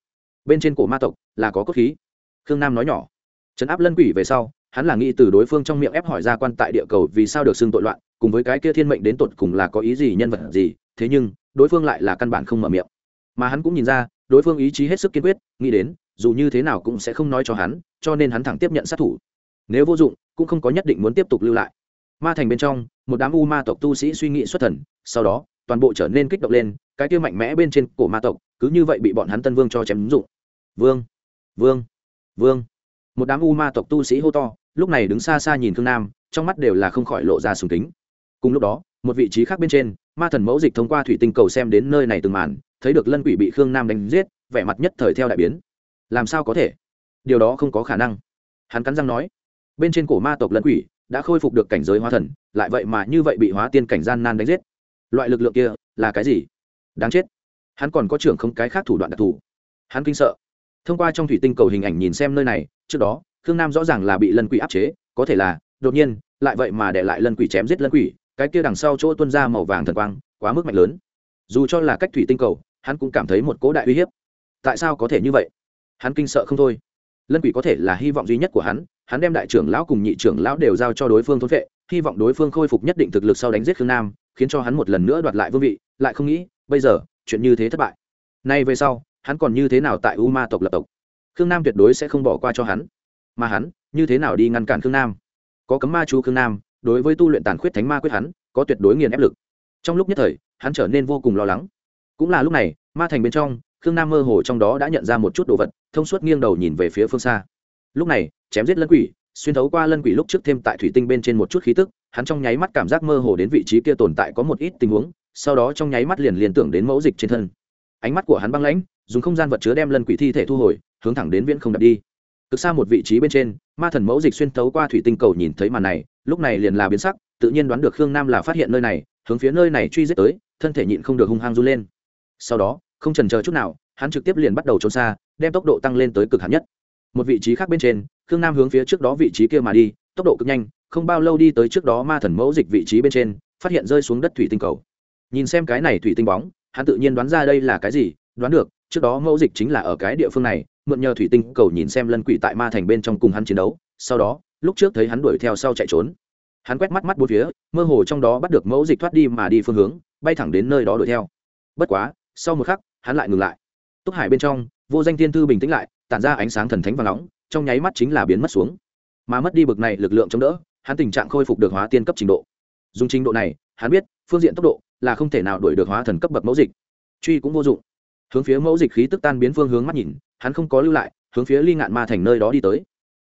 bên trên cổ ma tộc là có cốt khí khương nam nói nhỏ trấn áp lân quỷ về sau hắn là nghĩ từ đối phương trong miệng ép hỏi ra quan tại địa cầu vì sao được xưng tội loạn cùng với cái kia thiên mệnh đến tột cùng là có ý gì, nhân vật gì, thế nhưng, đối phương lại là căn bản không mở miệng. Mà hắn cũng nhìn ra, đối phương ý chí hết sức kiên quyết, nghĩ đến, dù như thế nào cũng sẽ không nói cho hắn, cho nên hắn thẳng tiếp nhận sát thủ. Nếu vô dụng, cũng không có nhất định muốn tiếp tục lưu lại. Ma thành bên trong, một đám u ma tộc tu sĩ suy nghĩ xuất thần, sau đó, toàn bộ trở nên kích động lên, cái kia mạnh mẽ bên trên cổ ma tộc, cứ như vậy bị bọn hắn tân vương cho chém ứng dụng. Vương vương vương. Một đám u ma tộc tu sĩ hô to, lúc này đứng xa xa nhìn thương nam, trong mắt đều là không khỏi lộ ra sùng kính cùng lúc đó, một vị trí khác bên trên, ma thần mẫu dịch thông qua thủy tinh cầu xem đến nơi này từng màn, thấy được lân quỷ bị khương nam đánh giết, vẻ mặt nhất thời theo đại biến. Làm sao có thể? Điều đó không có khả năng. Hắn cắn răng nói, bên trên cổ ma tộc lân quỷ đã khôi phục được cảnh giới hóa thần, lại vậy mà như vậy bị hóa tiên cảnh gian nan đánh giết. Loại lực lượng kia là cái gì? Đáng chết. Hắn còn có trưởng không cái khác thủ đoạn đặc thù. Hắn kinh sợ. Thông qua trong thủy tinh cầu hình ảnh nhìn xem nơi này, trước đó, khương nam rõ ràng là bị lân quỷ áp chế, có thể là, đột nhiên, lại vậy mà để lại lân quỷ chém giết lân quỷ cái kia đằng sau chỗ tuân ra màu vàng thần quang, quá mức mạnh lớn. Dù cho là cách thủy tinh cầu, hắn cũng cảm thấy một cố đại uy hiếp. Tại sao có thể như vậy? Hắn kinh sợ không thôi. Lân quỷ có thể là hy vọng duy nhất của hắn hắn đem đại trưởng lão cùng nhị trưởng lão đều giao cho đối phương thốn vệ, hy vọng đối phương khôi phục nhất định thực lực sau đánh giết khương nam, khiến cho hắn một lần nữa đoạt lại vương vị, lại không nghĩ, bây giờ, chuyện như thế thất bại. Nay về sau, hắn còn như thế nào tại u ma tộc lập tộc? Khương nam tuyệt đối sẽ không bỏ qua cho hắn. Mà hắn, như thế nào đi ngăn cản khương nam? Có cấm ma chú khương nam đối với tu luyện tàn khuyết thánh ma quyết hắn, có tuyệt đối nghiền ép lực. Trong lúc nhất thời, hắn trở nên vô cùng lo lắng. Cũng là lúc này, ma thành bên trong, khương nam mơ hồ trong đó đã nhận ra một chút đồ vật, thông suốt nghiêng đầu nhìn về phía phương xa. Lúc này, chém giết lân quỷ, xuyên thấu qua lân quỷ lúc trước thêm tại thủy tinh bên trên một chút khí tức, hắn trong nháy mắt cảm giác mơ hồ đến vị trí kia tồn tại có một ít tình huống, sau đó trong nháy mắt liền liền tưởng đến mẫu dịch trên thân. Ánh mắt của hắn băng lãnh, dùng không gian vật chứa đem lân quỷ thi thể thu hồi, hướng thẳng đến viễn không đặt đi. Cực xa một vị trí bên trên, ma thần mẫu dịch xuyên thấu qua thủy tinh cầu nhìn thấy màn này lúc này liền là biến sắc, tự nhiên đoán được khương nam là phát hiện nơi này, hướng phía nơi này truy giết tới, thân thể nhịn không được hung hăng run lên. Sau đó, không trần chờ chút nào, hắn trực tiếp liền bắt đầu trốn xa, đem tốc độ tăng lên tới cực hạn nhất. Một vị trí khác bên trên, khương nam hướng phía trước đó vị trí kia mà đi, tốc độ cực nhanh, không bao lâu đi tới trước đó ma thần mẫu dịch vị trí bên trên, phát hiện rơi xuống đất thủy tinh cầu. Nhìn xem cái này thủy tinh bóng, hắn tự nhiên đoán ra đây là cái gì, đoán được, trước đó mẫu dịch chính là ở cái địa phương này, mượn nhờ thủy tinh cầu nhìn xem lân quỷ tại ma thành bên trong cùng hắn chiến đấu, sau đó lúc trước thấy hắn đuổi theo sau chạy trốn. Hắn quét mắt mắt bốn phía, mơ hồ trong đó bắt được mẫu dịch thoát đi mà đi phương hướng, bay thẳng đến nơi đó đuổi theo. Bất quá, sau một khắc, hắn lại ngừng lại. Túc hải bên trong, vô danh thiên thư bình tĩnh lại, tản ra ánh sáng thần thánh và nóng, trong nháy mắt chính là biến mất xuống. Mà mất đi bực này lực lượng chống đỡ, hắn tình trạng khôi phục được hóa tiên cấp trình độ. Dùng trình độ này, hắn biết, phương diện tốc độ là không thể nào đuổi được hóa thần cấp bậc mẫu dịch. Truy cũng vô dụng. Hướng phía mẫu dịch khí tức tan biến phương hướng mắt nhìn, hắn không có lưu lại, hướng phía ly ngạn ma thành nơi đó đi tới.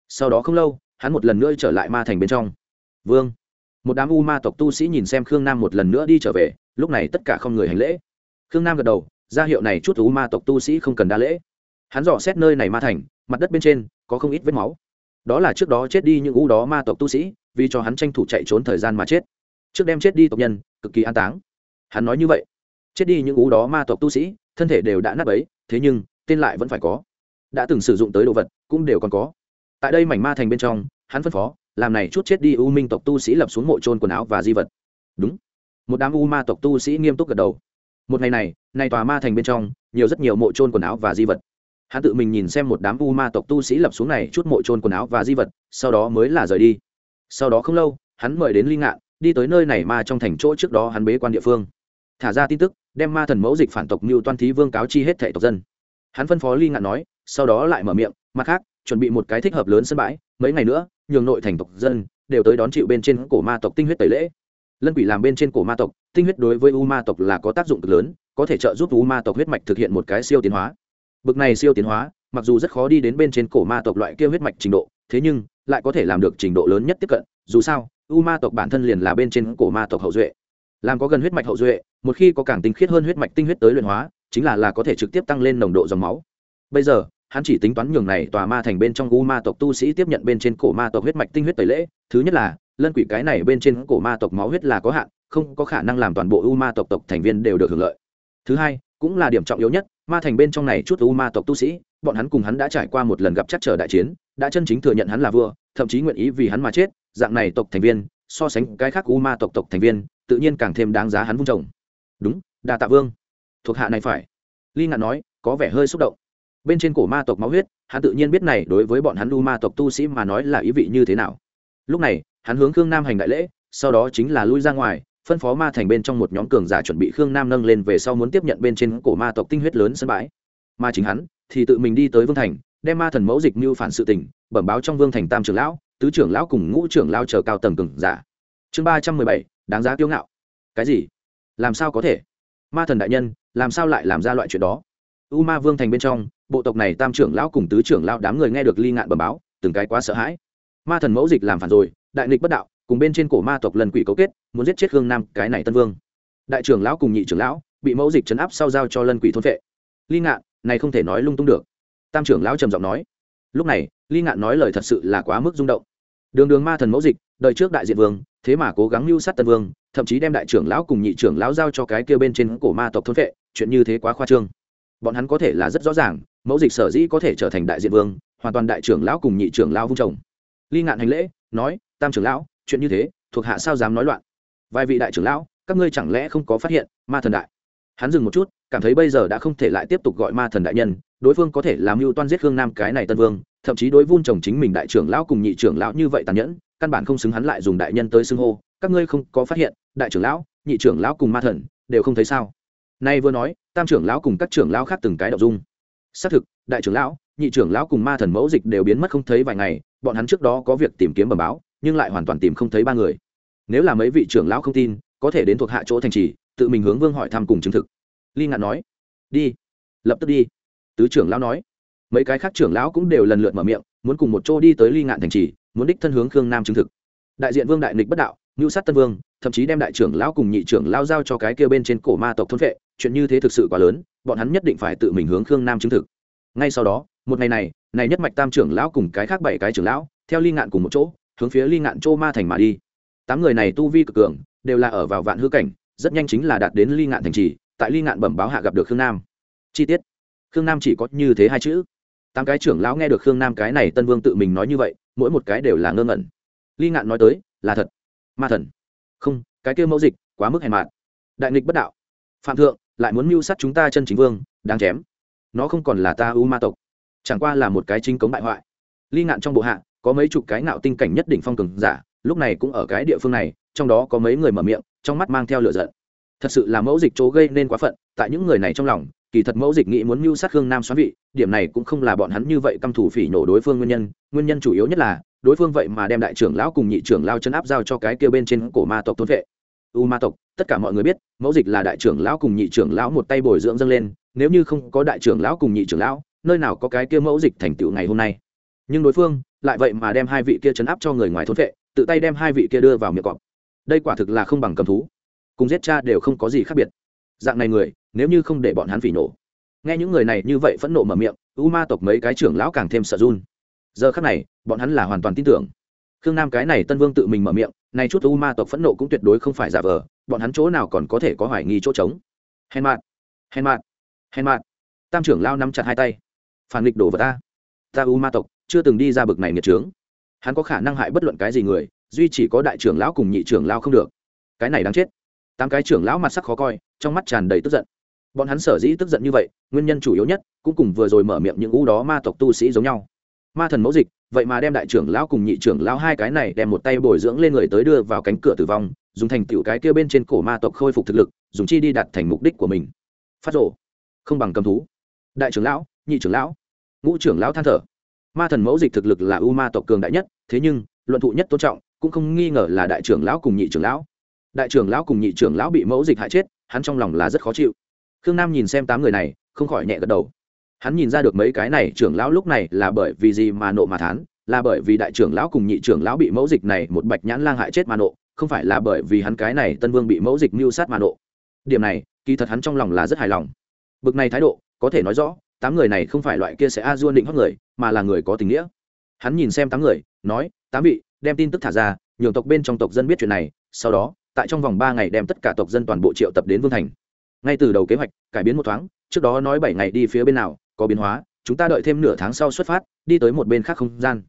Sau đó không lâu hắn một lần nữa trở lại ma thành bên trong. Vương. Một đám u ma tộc tu sĩ nhìn xem khương nam một lần nữa đi trở về, lúc này tất cả không người hành lễ. Khương nam gật đầu, ra hiệu này chút u ma tộc tu sĩ không cần đa lễ. Hắn dò xét nơi này ma thành, mặt đất bên trên có không ít vết máu. Đó là trước đó chết đi những u đó ma tộc tu sĩ, vì cho hắn tranh thủ chạy trốn thời gian mà chết. Trước đem chết đi tộc nhân, cực kỳ an táng. Hắn nói như vậy. Chết đi những u đó ma tộc tu sĩ, thân thể đều đã nát ấy thế nhưng, tên lại vẫn phải có. Đã từng sử dụng tới đồ vật, cũng đều còn có tại đây mảnh ma thành bên trong, hắn phân phó, làm này chút chết đi u minh tộc tu sĩ lập xuống mộ trôn quần áo và di vật. Đúng. Một đám u ma tộc tu sĩ nghiêm túc gật đầu. Một ngày này này tòa ma thành bên trong, nhiều rất nhiều mộ trôn quần áo và di vật. Hắn tự mình nhìn xem một đám u ma tộc tu sĩ lập xuống này chút mộ trôn quần áo và di vật, sau đó mới là rời đi. Sau đó không lâu, hắn mời đến ly ngạn, đi tới nơi này ma trong thành chỗ trước đó hắn bế quan địa phương. Thả ra tin tức, đem ma thần mẫu dịch phản tộc mưu toan thí vương cáo chi hết thệ tộc dân. Hắn phân phó ly ngạn nói, sau đó lại mở miệng, mặt khác chuẩn bị một cái thích hợp lớn sân bãi, mấy ngày nữa, nhường nội thành tộc dân đều tới đón chịu bên trên cổ ma tộc tinh huyết tẩy lễ. Lân quỷ làm bên trên cổ ma tộc, tinh huyết đối với u ma tộc là có tác dụng cực lớn, có thể trợ giúp u ma tộc huyết mạch thực hiện một cái siêu tiến hóa. Bực này siêu tiến hóa, mặc dù rất khó đi đến bên trên cổ ma tộc loại kia huyết mạch trình độ, thế nhưng lại có thể làm được trình độ lớn nhất tiếp cận, dù sao, u ma tộc bản thân liền là bên trên cổ ma tộc hậu duệ. Làm có gần huyết mạch hậu duệ, một khi có càng tinh khiết hơn huyết mạch tinh huyết tới luyện hóa, chính là là có thể trực tiếp tăng lên nồng độ dòng máu. Bây giờ hắn chỉ tính toán nhường này tòa ma thành bên trong u ma tộc tu sĩ tiếp nhận bên trên cổ ma tộc huyết mạch tinh huyết tẩy lễ. Thứ nhất là, lân quỷ cái này bên trên cổ ma tộc máu huyết là có hạn, không có khả năng làm toàn bộ u ma tộc tộc thành viên đều được hưởng lợi. Thứ hai, cũng là điểm trọng yếu nhất, ma thành bên trong này chút u ma tộc tu sĩ, bọn hắn cùng hắn đã trải qua một lần gặp chắc trở đại chiến, đã chân chính thừa nhận hắn là vua, thậm chí nguyện ý vì hắn mà chết, dạng này tộc thành viên, so sánh cái khác u ma tộc tộc thành viên, tự nhiên càng thêm đáng giá hắn vung trồng. Đúng, đa tạ vương. Thuộc hạ này phải. Ly ngạn nói, có vẻ hơi xúc động bên trên cổ ma tộc máu huyết, hắn tự nhiên biết này đối với bọn hắn u ma tộc tu sĩ mà nói là ý vị như thế nào. Lúc này, hắn hướng khương nam hành đại lễ, sau đó chính là lui ra ngoài, phân phó ma thành bên trong một nhóm cường giả chuẩn bị khương nam nâng lên về sau muốn tiếp nhận bên trên cổ ma tộc tinh huyết lớn sân bãi. Mà chính hắn thì tự mình đi tới vương thành, đem ma thần mẫu dịch mưu phản sự tình, bẩm báo trong vương thành tam trưởng lão, tứ trưởng lão cùng ngũ trưởng lao chờ cao tầng cường giả. Chương ba trăm mười bảy, đáng giá kiêu ngạo. Cái gì? Làm sao có thể? Ma thần đại nhân, làm sao lại làm ra loại chuyện đó? U ma vương thành bên trong bộ tộc này tam trưởng lão cùng tứ trưởng lão đám người nghe được ly ngạn bẩm báo, từng cái quá sợ hãi. Ma thần mẫu dịch làm phản rồi, đại nghịch bất đạo, cùng bên trên cổ ma tộc lần quỷ cấu kết, muốn giết chết hương nam, cái này tân vương. Đại trưởng lão cùng nhị trưởng lão, bị mẫu dịch chấn áp sau giao cho lân quỷ thôn vệ. Ly ngạn, này không thể nói lung tung được. Tam trưởng lão trầm giọng nói. Lúc này, ly ngạn nói lời thật sự là quá mức rung động. Đường đường ma thần mẫu dịch đợi trước đại diện vương, thế mà cố gắng mưu sát tân vương, thậm chí đem đại trưởng lão cùng nhị trưởng lão giao cho cái kia bên trên cổ ma tộc thôn vệ, chuyện như thế quá khoa trương. Bọn hắn có thể là rất rõ ràng mẫu dịch sở dĩ có thể trở thành đại diện vương, hoàn toàn đại trưởng lão cùng nhị trưởng lão vung chồng. Ly ngạn hành lễ, nói, tam trưởng lão, chuyện như thế, thuộc hạ sao dám nói loạn? Vài vị đại trưởng lão, các ngươi chẳng lẽ không có phát hiện ma thần đại? Hắn dừng một chút, cảm thấy bây giờ đã không thể lại tiếp tục gọi ma thần đại nhân, đối phương có thể làm mưu toan giết khương nam cái này tân vương, thậm chí đối vun chồng chính mình đại trưởng lão cùng nhị trưởng lão như vậy tàn nhẫn, căn bản không xứng hắn lại dùng đại nhân tới xưng hô. Các ngươi không có phát hiện, đại trưởng lão, nhị trưởng lão cùng ma thần, đều không thấy sao? Nay vừa nói, tam trưởng lão cùng các trưởng lão khác từng cái đậu dung xác thực, đại trưởng lão, nhị trưởng lão cùng ma thần mẫu dịch đều biến mất không thấy vài ngày, bọn hắn trước đó có việc tìm kiếm bẩm báo, nhưng lại hoàn toàn tìm không thấy ba người. Nếu là mấy vị trưởng lão không tin, có thể đến thuộc hạ chỗ thành trì, tự mình hướng vương hỏi thăm cùng chứng thực. Ly ngạn nói, đi, lập tức đi. Tứ trưởng lão nói. Mấy cái khác trưởng lão cũng đều lần lượt mở miệng, muốn cùng một chỗ đi tới ly ngạn thành trì, muốn đích thân hướng khương nam chứng thực. Đại diện vương đại nịch bất đạo ngưu sát tân vương, thậm chí đem đại trưởng lão cùng nhị trưởng lao giao cho cái kia bên trên cổ ma tộc thôn vệ, chuyện như thế thực sự quá lớn bọn hắn nhất định phải tự mình hướng khương nam chứng thực. Ngay sau đó, một ngày này này nhất mạch tam trưởng lão cùng cái khác bảy cái trưởng lão, theo ly ngạn cùng một chỗ, hướng phía ly ngạn châu ma thành mà đi. Tám người này tu vi cực cường, đều là ở vào vạn hư cảnh, rất nhanh chính là đạt đến ly ngạn thành trì, tại ly ngạn bẩm báo hạ gặp được khương nam. Chi tiết. Khương nam chỉ có như thế hai chữ. Tám cái trưởng lão nghe được khương nam cái này tân vương tự mình nói như vậy, mỗi một cái đều là ngơ ngẩn. Ly ngạn nói tới, là thật. Ma thần. Không, cái kia mẫu dịch quá mức hèn mạn đại nghịch bất đạo. Phạm thượng lại muốn mưu sát chúng ta chân chính vương, đáng chém. Nó không còn là ta u ma tộc. Chẳng qua là một cái chính cống bại hoại. Ly ngạn trong bộ hạ, có mấy chục cái ngạo tinh cảnh nhất định phong cường giả, lúc này cũng ở cái địa phương này, trong đó có mấy người mở miệng, trong mắt mang theo lửa giận. Thật sự là mẫu dịch chỗ gây nên quá phận, tại những người này trong lòng, kỳ thật mẫu dịch nghĩ muốn mưu sát hương nam xoắn vị, điểm này cũng không là bọn hắn như vậy căm thủ phỉ nổ đối phương nguyên nhân nguyên nhân chủ yếu nhất là, đối phương vậy mà đem đại trưởng lão cùng nhị trưởng lao chân áp giao cho cái kia bên trên cổ ma tộc thôn vệ. U ma tộc tất cả mọi người biết, mẫu dịch là đại trưởng lão cùng nhị trưởng lão một tay bồi dưỡng dâng lên, nếu như không có đại trưởng lão cùng nhị trưởng lão, nơi nào có cái kia mẫu dịch thành tựu ngày hôm nay. Nhưng đối phương lại vậy mà đem hai vị kia chấn áp cho người ngoài thôn vệ, tự tay đem hai vị kia đưa vào miệng cọp. Đây quả thực là không bằng cầm thú. Cùng giết cha đều không có gì khác biệt. Dạng này người, nếu như không để bọn hắn phỉ nổ nghe những người này như vậy phẫn nộ mở miệng, u ma tộc mấy cái trưởng lão càng thêm sợ run. Giờ khác này, bọn hắn là hoàn toàn tin tưởng khương nam cái này tân vương tự mình mở miệng này chút u ma tộc phẫn nộ cũng tuyệt đối không phải giả vờ, bọn hắn chỗ nào còn có thể có hoài nghi chỗ trống. Hèn mạn hèn mạn hèn mạn tam trưởng lao nắm chặt hai tay. Phản nghịch đổ vào ta. Ta u ma tộc chưa từng đi ra bực này nghiệt trướng. Hắn có khả năng hại bất luận cái gì người, duy chỉ có đại trưởng lão cùng nhị trưởng lao không được. Cái này đáng chết. Tám cái trưởng lão mặt sắc khó coi, trong mắt tràn đầy tức giận. Bọn hắn sở dĩ tức giận như vậy, nguyên nhân chủ yếu nhất, cũng cùng vừa rồi mở miệng những u đó ma tộc tu sĩ giống nhau ma thần mẫu dịch, vậy mà đem đại trưởng lão cùng nhị trưởng lão hai cái này đem một tay bồi dưỡng lên người tới đưa vào cánh cửa tử vong, dùng thành tựu cái kia bên trên cổ ma tộc khôi phục thực lực, dùng chi đi đặt thành mục đích của mình. Phát rộ không bằng cầm thú. Đại trưởng lão, nhị trưởng lão. Ngũ trưởng lão than thở. Ma thần mẫu dịch thực lực là u ma tộc cường đại nhất, thế nhưng, luận thụ nhất tôn trọng, cũng không nghi ngờ là đại trưởng lão cùng nhị trưởng lão. Đại trưởng lão cùng nhị trưởng lão bị mẫu dịch hại chết, hắn trong lòng là rất khó chịu. Khương nam nhìn xem tám người này, không khỏi nhẹ gật đầu hắn nhìn ra được mấy cái này trưởng lão lúc này là bởi vì gì mà nộ mà thán, là bởi vì đại trưởng lão cùng nhị trưởng lão bị mẫu dịch này một bạch nhãn lang hại chết mà nộ, không phải là bởi vì hắn cái này tân vương bị mẫu dịch mưu sát mà nộ. Điểm này, kỳ thật hắn trong lòng là rất hài lòng. Bực này thái độ, có thể nói rõ, tám người này không phải loại kia sẽ a duôn định hót người, mà là người có tình nghĩa. Hắn nhìn xem tám người, nói, tám vị, đem tin tức thả ra, nhường tộc bên trong tộc dân biết chuyện này, sau đó, tại trong vòng ba ngày đem tất cả tộc dân toàn bộ triệu tập đến vương thành. Ngay từ đầu kế hoạch, cải biến một thoáng, trước đó nói bảy ngày đi phía bên nào có biến hóa, chúng ta đợi thêm nửa tháng sau xuất phát, đi tới một bên khác không gian.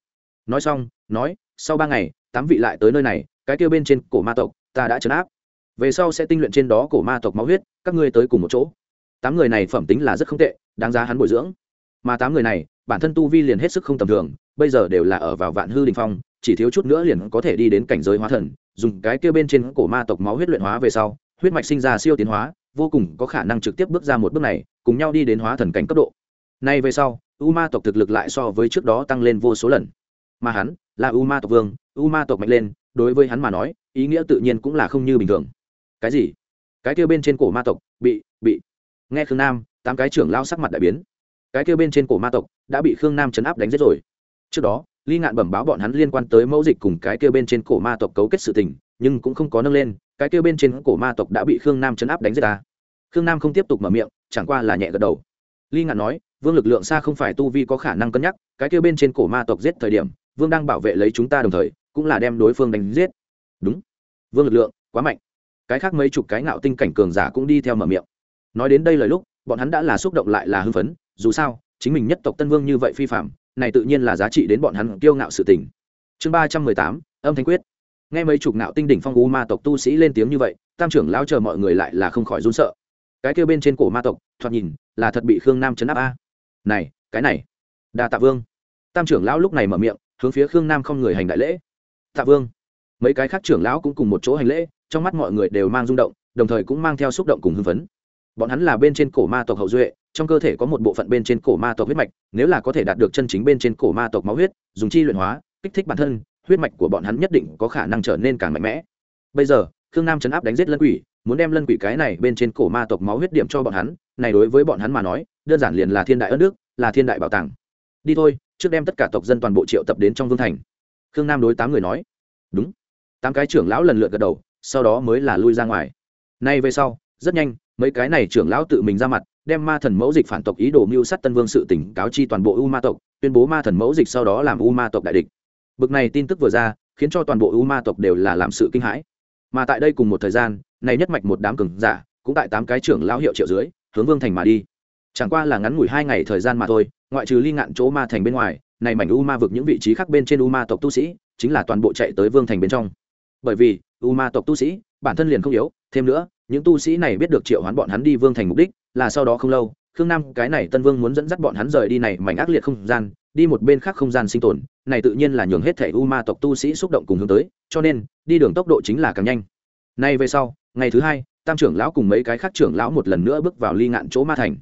Nói xong, nói, sau ba ngày, tám vị lại tới nơi này, cái kêu bên trên cổ ma tộc, ta đã chấn áp. Về sau sẽ tinh luyện trên đó cổ ma tộc máu huyết, các ngươi tới cùng một chỗ. Tám người này phẩm tính là rất không tệ, đáng giá hắn bồi dưỡng. Mà tám người này, bản thân tu vi liền hết sức không tầm thường, bây giờ đều là ở vào vạn hư đình phong, chỉ thiếu chút nữa liền có thể đi đến cảnh giới hóa thần, dùng cái kia bên trên cổ ma tộc máu huyết luyện hóa về sau, huyết mạch sinh ra siêu tiến hóa, vô cùng có khả năng trực tiếp bước ra một bước này, cùng nhau đi đến hóa thần cảnh cấp độ nay về sau u ma tộc thực lực lại so với trước đó tăng lên vô số lần. Mà hắn là u ma tộc vương u ma tộc mạnh lên, đối với hắn mà nói, ý nghĩa tự nhiên cũng là không như bình thường. Cái gì? Cái kia bên trên cổ ma tộc, bị bị. Nghe khương nam, tám cái trưởng lao sắc mặt đại biến. Cái kia bên trên cổ ma tộc đã bị khương nam chấn áp đánh giết rồi. Trước đó, ly ngạn bẩm báo bọn hắn liên quan tới mẫu dịch cùng cái kia bên trên cổ ma tộc cấu kết sự tình, nhưng cũng không có nâng lên, cái kia bên trên cổ ma tộc đã bị khương nam chấn áp đánh giết ta. Khương nam không tiếp tục mở miệng, chẳng qua là nhẹ gật đầu. Ly ngạn nói vương lực lượng xa không phải tu vi có khả năng cân nhắc, cái kêu bên trên cổ ma tộc giết thời điểm, vương đang bảo vệ lấy chúng ta đồng thời, cũng là đem đối phương đánh giết. Đúng. Vương lực lượng, quá mạnh. Cái khác mấy chục cái ngạo tinh cảnh cường giả cũng đi theo mở miệng. Nói đến đây lời lúc, bọn hắn đã là xúc động lại là hưng phấn, dù sao, chính mình nhất tộc tân vương như vậy phi phạm này tự nhiên là giá trị đến bọn hắn kiêu ngạo sự tình. Chương ba trăm mười tám, âm thanh quyết. Nghe mấy chục ngạo tinh đỉnh phong u ma tộc tu sĩ lên tiếng như vậy, tam trưởng lao chờ mọi người lại là không khỏi run sợ. Cái kêu bên trên cổ ma tộc, thoạt nhìn, là thật bị khương nam chấn áp a này, cái này. Đa tạ vương. Tam trưởng lão lúc này mở miệng, hướng phía khương nam không người hành đại lễ. Tạ vương. Mấy cái khác trưởng lão cũng cùng một chỗ hành lễ, trong mắt mọi người đều mang rung động, đồng thời cũng mang theo xúc động cùng hưng phấn. Bọn hắn là bên trên cổ ma tộc hậu duệ, trong cơ thể có một bộ phận bên trên cổ ma tộc huyết mạch, nếu là có thể đạt được chân chính bên trên cổ ma tộc máu huyết, dùng chi luyện hóa, kích thích bản thân, huyết mạch của bọn hắn nhất định có khả năng trở nên càng mạnh mẽ. Bây giờ, khương nam chấn áp đánh giết lân quỷ, muốn đem lân quỷ cái này bên trên cổ ma tộc máu huyết điểm cho bọn hắn, này đối với bọn hắn mà nói đơn giản liền là thiên đại ân đức, là thiên đại bảo tàng. Đi thôi, trước đem tất cả tộc dân toàn bộ triệu tập đến trong vương thành. Khương nam đối tám người nói. Đúng. Tám cái trưởng lão lần lượt gật đầu, sau đó mới là lui ra ngoài. Nay về sau, rất nhanh, mấy cái này trưởng lão tự mình ra mặt, đem ma thần mẫu dịch phản tộc ý đồ mưu sát tân vương sự tỉnh cáo chi toàn bộ u ma tộc, tuyên bố ma thần mẫu dịch sau đó làm u ma tộc đại địch. Bực này tin tức vừa ra, khiến cho toàn bộ u ma tộc đều là làm sự kinh hãi. Mà tại đây cùng một thời gian, này nhất mạch một đám cường giả, cũng tại tám cái trưởng lão hiệu triệu dưới, hướng vương thành mà đi chẳng qua là ngắn ngủi hai ngày thời gian mà thôi, ngoại trừ ly ngạn chỗ ma thành bên ngoài, này mảnh u ma vực những vị trí khác bên trên u ma tộc tu sĩ, chính là toàn bộ chạy tới vương thành bên trong. Bởi vì, u ma tộc tu sĩ, bản thân liền không yếu, thêm nữa, những tu sĩ này biết được triệu hoán bọn hắn đi vương thành mục đích, là sau đó không lâu, khương nam, cái này tân vương muốn dẫn dắt bọn hắn rời đi này mảnh ác liệt không gian, đi một bên khác không gian sinh tồn, này tự nhiên là nhường hết thảy u ma tộc tu sĩ xúc động cùng hướng tới, cho nên, đi đường tốc độ chính là càng nhanh. Nay về sau, ngày thứ hai, tam trưởng lão cùng mấy cái khác trưởng lão một lần nữa bước vào ly ngạn chỗ ma thành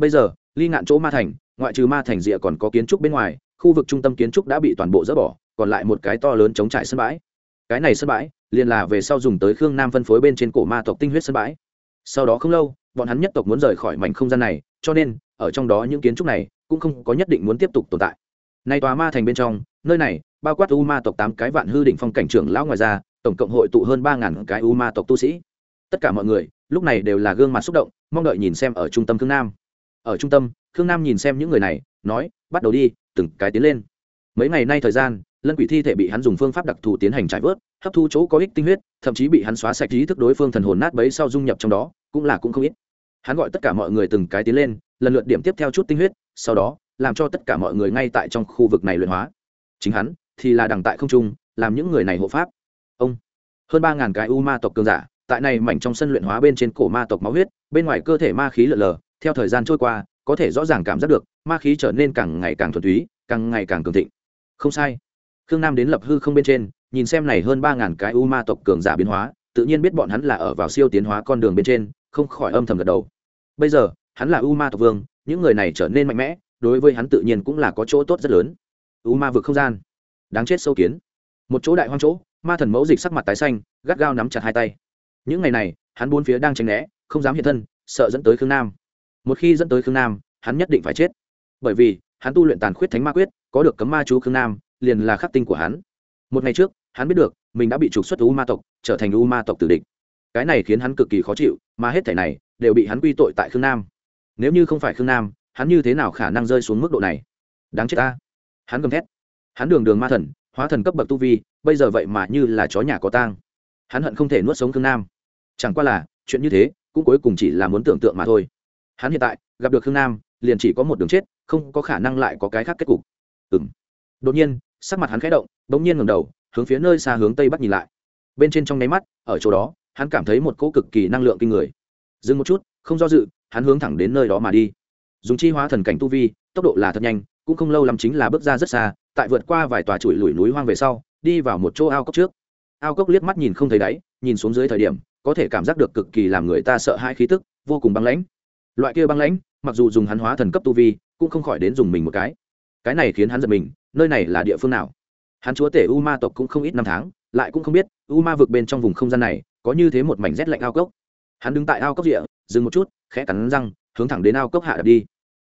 bây giờ, ly ngạn chỗ ma thành, ngoại trừ ma thành rìa còn có kiến trúc bên ngoài, khu vực trung tâm kiến trúc đã bị toàn bộ dỡ bỏ, còn lại một cái to lớn chống trải sân bãi. Cái này sân bãi, liền là về sau dùng tới khương nam phân phối bên trên cổ ma tộc tinh huyết sân bãi. Sau đó không lâu, bọn hắn nhất tộc muốn rời khỏi mảnh không gian này, cho nên, ở trong đó những kiến trúc này cũng không có nhất định muốn tiếp tục tồn tại. Nay tòa ma thành bên trong, nơi này, bao quát u ma tộc tám cái vạn hư định phong cảnh trưởng lão ngoài ra, tổng cộng hội tụ hơn ba ngàn cái u ma tộc tu sĩ. Tất cả mọi người, lúc này đều là gương mặt xúc động, mong đợi nhìn xem ở trung tâm khương nam ở trung tâm, khương nam nhìn xem những người này, nói, bắt đầu đi, từng cái tiến lên. Mấy ngày nay thời gian, lân quỷ thi thể bị hắn dùng phương pháp đặc thù tiến hành trải vớt, hấp thu chỗ có ích tinh huyết, thậm chí bị hắn xóa sạch ý thức đối phương thần hồn nát bấy sau dung nhập trong đó, cũng là cũng không ít. Hắn gọi tất cả mọi người từng cái tiến lên, lần lượt điểm tiếp theo chút tinh huyết, sau đó, làm cho tất cả mọi người ngay tại trong khu vực này luyện hóa. Chính hắn, thì là đằng tại không trung, làm những người này hộ pháp. Ông, hơn ba ngàn cái u ma tộc cường giả, tại này mảnh trong sân luyện hóa bên trên cổ ma tộc máu huyết, bên ngoài cơ thể ma khí lở lờ theo thời gian trôi qua, có thể rõ ràng cảm giác được, ma khí trở nên càng ngày càng thuần túy, càng ngày càng cường thịnh. Không sai. Khương nam đến lập hư không bên trên, nhìn xem này hơn ba ngàn cái u ma tộc cường giả biến hóa, tự nhiên biết bọn hắn là ở vào siêu tiến hóa con đường bên trên, không khỏi âm thầm gật đầu. Bây giờ, hắn là u ma tộc vương, những người này trở nên mạnh mẽ, đối với hắn tự nhiên cũng là có chỗ tốt rất lớn. U ma vực không gian. Đáng chết sâu kiến. Một chỗ đại hoang chỗ, ma thần mẫu dịch sắc mặt tái xanh, gắt gao nắm chặt hai tay. Những ngày này, hắn bốn phía đang tránh né, không dám hiện thân, sợ dẫn tới khương nam một khi dẫn tới khương nam, hắn nhất định phải chết. Bởi vì, hắn tu luyện tàn khuyết thánh ma quyết, có được cấm ma chú khương nam, liền là khắc tinh của hắn. Một ngày trước, hắn biết được, mình đã bị trục xuất u ma tộc, trở thành u ma tộc tử địch. Cái này khiến hắn cực kỳ khó chịu, mà hết thảy này đều bị hắn quy tội tại khương nam. Nếu như không phải khương nam, hắn như thế nào khả năng rơi xuống mức độ này? Đáng chết ta. Hắn gầm thét. Hắn đường đường ma thần, hóa thần cấp bậc tu vi, bây giờ vậy mà như là chó nhà có tang. Hắn hận không thể nuốt sống khương nam. Chẳng qua là, chuyện như thế, cũng cuối cùng chỉ là muốn tưởng tượng mà thôi hắn hiện tại gặp được khương nam, liền chỉ có một đường chết, không có khả năng lại có cái khác kết cục. Ừng đột nhiên, sắc mặt hắn khẽ động đ ỗ n g nhiên ngầm đầu, hướng phía nơi xa hướng tây bắc nhìn lại. Bên trên trong nháy mắt, ở chỗ đó, hắn cảm thấy một cỗ cực kỳ năng lượng kinh người. Dừng một chút, không do dự, hắn hướng thẳng đến nơi đó mà đi. Dùng chi hóa thần cảnh tu vi, tốc độ là thật nhanh, cũng không lâu lắm chính là bước ra rất xa, tại vượt qua vài tòa chuỗi lùi núi hoang về sau, đi vào một chỗ ao cốc trước. Ao cốc liếc mắt nhìn không thấy đáy, nhìn xuống dưới thời điểm, có thể cảm giác được cực kỳ làm người ta sợ hai khí tức, vô cùng băng lãnh loại kia băng lãnh, mặc dù dùng hắn hóa thần cấp tu vi, cũng không khỏi đến dùng mình một cái. Cái này khiến hắn giật mình, nơi này là địa phương nào? Hắn chúa tể u ma tộc cũng không ít năm tháng, lại cũng không biết u ma vực bên trong vùng không gian này có như thế một mảnh rét lạnh ao cốc. Hắn đứng tại ao cốc địa dừng một chút, khẽ cắn răng, hướng thẳng đến ao cốc hạ đập đi.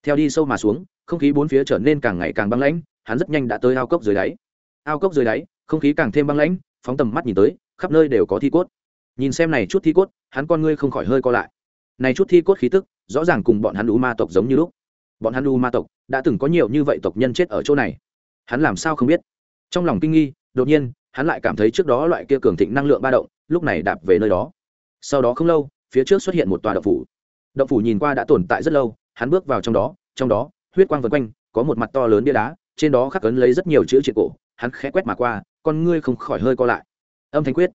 Theo đi sâu mà xuống, không khí bốn phía trở nên càng ngày càng băng lãnh, hắn rất nhanh đã tới ao cốc dưới đáy. Ao cốc dưới đáy, không khí càng thêm băng lãnh, phóng tầm mắt nhìn tới, khắp nơi đều có thi cốt. Nhìn xem này chút thi cốt, hắn con ngươi không khỏi hơi co lại này chút thi cốt khí tức, rõ ràng cùng bọn hắn u ma tộc giống như lúc. Bọn hắn u ma tộc đã từng có nhiều như vậy tộc nhân chết ở chỗ này. Hắn làm sao không biết? Trong lòng kinh nghi, đột nhiên, hắn lại cảm thấy trước đó loại kia cường thịnh năng lượng ba động, lúc này đạp về nơi đó. Sau đó không lâu, phía trước xuất hiện một tòa động phủ. Động phủ nhìn qua đã tồn tại rất lâu, hắn bước vào trong đó trong đó, huyết quang vân quanh, có một mặt to lớn bia đá, trên đó khắc ấn lấy rất nhiều chữ triệt cổ, hắn khẽ quét mà qua, con ngươi không khỏi hơi co lại. Âm thanh quyết,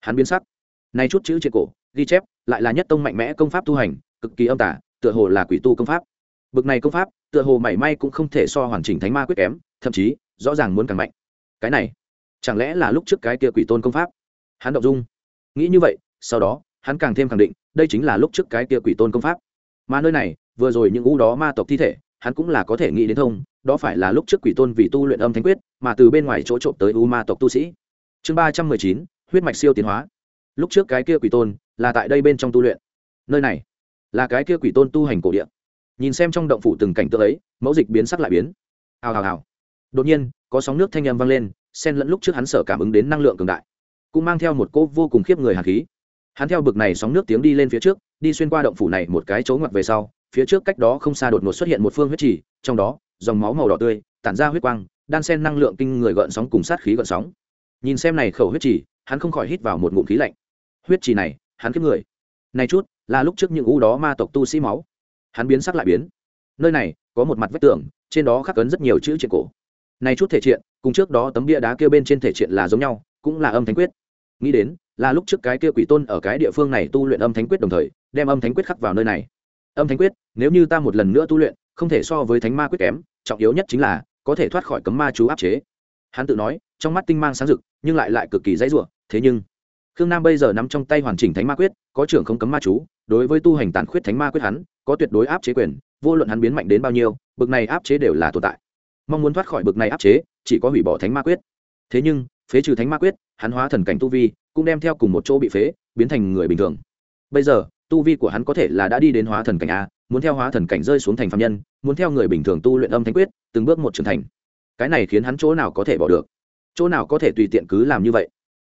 hắn biến sắc. Nay chút chữ triệt cổ, ghi chép lại là nhất tông mạnh mẽ công pháp tu hành, cực kỳ âm tả tựa hồ là quỷ tu công pháp. Bực này công pháp, tựa hồ mảy may cũng không thể so hoàn chỉnh thánh ma quyết kém, thậm chí, rõ ràng muốn càng mạnh. Cái này, chẳng lẽ là lúc trước cái kia quỷ tôn công pháp? Hắn động dung. Nghĩ như vậy, sau đó, hắn càng thêm khẳng định, đây chính là lúc trước cái kia quỷ tôn công pháp. Mà nơi này, vừa rồi những u đó ma tộc thi thể, hắn cũng là có thể nghĩ đến thông, đó phải là lúc trước quỷ tôn vì tu luyện âm thánh quyết, mà từ bên ngoài chỗ trộm tới u ma tộc tu sĩ. Chương ba trăm mười chín, huyết mạch siêu tiến hóa. Lúc trước cái kia quỷ tôn là tại đây bên trong tu luyện. Nơi này là cái kia quỷ tôn tu hành cổ địa. Nhìn xem trong động phủ từng cảnh tượng ấy, mẫu dịch biến sắc lại biến. Hào hào hào. Đột nhiên, có sóng nước thanh âm vang lên sen lẫn lúc trước hắn sở cảm ứng đến năng lượng cường đại. Cũng mang theo một cô vô cùng khiếp người hạt khí. Hắn theo bực này sóng nước tiếng đi lên phía trước, đi xuyên qua động phủ này một cái chỗ ngoặt về sau, phía trước cách đó không xa đột ngột xuất hiện một phương huyết trì, trong đó, dòng máu màu đỏ tươi, tản ra huyết quang, đan sen năng lượng kinh người gợn sóng cùng sát khí gợn sóng. Nhìn xem này khẩu huyết trì, hắn không khỏi hít vào một ngụm khí lạnh. Huyết trì này hắn kiếp người. Này chút, là lúc trước những u đó ma tộc tu sĩ máu. Hắn biến sắc lại biến. Nơi này, có một mặt vách tường, trên đó khắc cấn rất nhiều chữ triện cổ. Này chút thể triện, cùng trước đó tấm bia đá kia bên trên thể triện là giống nhau, cũng là âm thánh quyết. Nghĩ đến, là lúc trước cái kia quỷ tôn ở cái địa phương này tu luyện âm thánh quyết đồng thời, đem âm thánh quyết khắc vào nơi này. Âm thánh quyết, nếu như ta một lần nữa tu luyện, không thể so với thánh ma quyết kém, trọng yếu nhất chính là, có thể thoát khỏi cấm ma chú áp chế. Hắn tự nói, trong mắt tinh mang sáng rực, nhưng lại lại cực kỳ dãy rủa, thế nhưng khương nam bây giờ nắm trong tay hoàn chỉnh thánh ma quyết, có trưởng không cấm ma chú, đối với tu hành tàn khuyết thánh ma quyết hắn, có tuyệt đối áp chế quyền, vô luận hắn biến mạnh đến bao nhiêu, bực này áp chế đều là tồn tại. Mong muốn thoát khỏi bực này áp chế, chỉ có hủy bỏ thánh ma quyết. Thế nhưng, phế trừ thánh ma quyết, hắn hóa thần cảnh tu vi, cũng đem theo cùng một chỗ bị phế, biến thành người bình thường. Bây giờ, tu vi của hắn có thể là đã đi đến hóa thần cảnh a, muốn theo hóa thần cảnh rơi xuống thành phạm nhân, muốn theo người bình thường tu luyện âm thánh quyết, từng bước một trưởng thành. Cái này khiến hắn chỗ nào có thể bỏ được? Chỗ nào có thể tùy tiện cứ làm như vậy?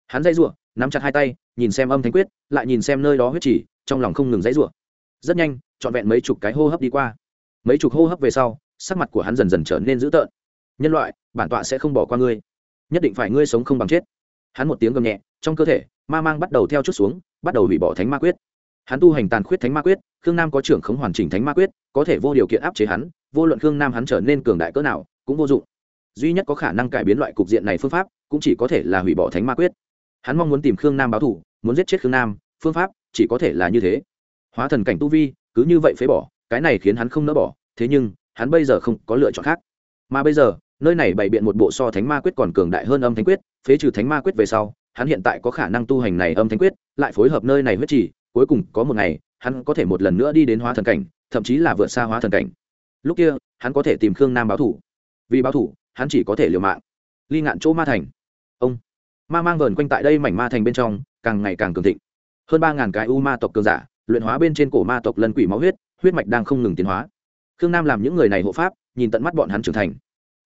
Hắn dây giụa nắm chặt hai tay, nhìn xem âm thánh quyết, lại nhìn xem nơi đó huyết chỉ, trong lòng không ngừng dãy rủa. rất nhanh, trọn vẹn mấy chục cái hô hấp đi qua. Mấy chục hô hấp về sau, sắc mặt của hắn dần dần trở nên dữ tợn. Nhân loại, bản tọa sẽ không bỏ qua ngươi. Nhất định phải ngươi sống không bằng chết. Hắn một tiếng gầm nhẹ, trong cơ thể, ma mang bắt đầu theo chút xuống, bắt đầu hủy bỏ thánh ma quyết. Hắn tu hành tàn khuyết thánh ma quyết, khương nam có trưởng khống hoàn chỉnh thánh ma quyết, có thể vô điều kiện áp chế hắn, vô luận khương nam hắn trở nên cường đại cỡ nào, cũng vô dụng. Duy nhất có khả năng cải biến loại cục diện này phương pháp, cũng chỉ có thể là hủy bỏ thánh ma quyết hắn mong muốn tìm khương nam báo thủ, muốn giết chết khương nam, phương pháp chỉ có thể là như thế. Hóa thần cảnh tu vi, cứ như vậy phế bỏ, cái này khiến hắn không nỡ bỏ, thế nhưng, hắn bây giờ không có lựa chọn khác. Mà bây giờ, nơi này bày biện một bộ so thánh ma quyết còn cường đại hơn âm thánh quyết, phế trừ thánh ma quyết về sau, hắn hiện tại có khả năng tu hành này âm thánh quyết, lại phối hợp nơi này huyết chỉ cuối cùng có một ngày, hắn có thể một lần nữa đi đến hóa thần cảnh, thậm chí là vượt xa hóa thần cảnh. Lúc kia, hắn có thể tìm khương nam báo thủ. Vì báo thủ, hắn chỉ có thể liều mạng. Ly ngạn chỗ ma thành. Ông ma mang vờn quanh tại đây mảnh ma thành bên trong, càng ngày càng cường thịnh. Hơn ba ngàn cái u ma tộc cường giả, luyện hóa bên trên cổ ma tộc lân quỷ máu huyết huyết mạch đang không ngừng tiến hóa. Khương nam làm những người này hộ pháp, nhìn tận mắt bọn hắn trưởng thành.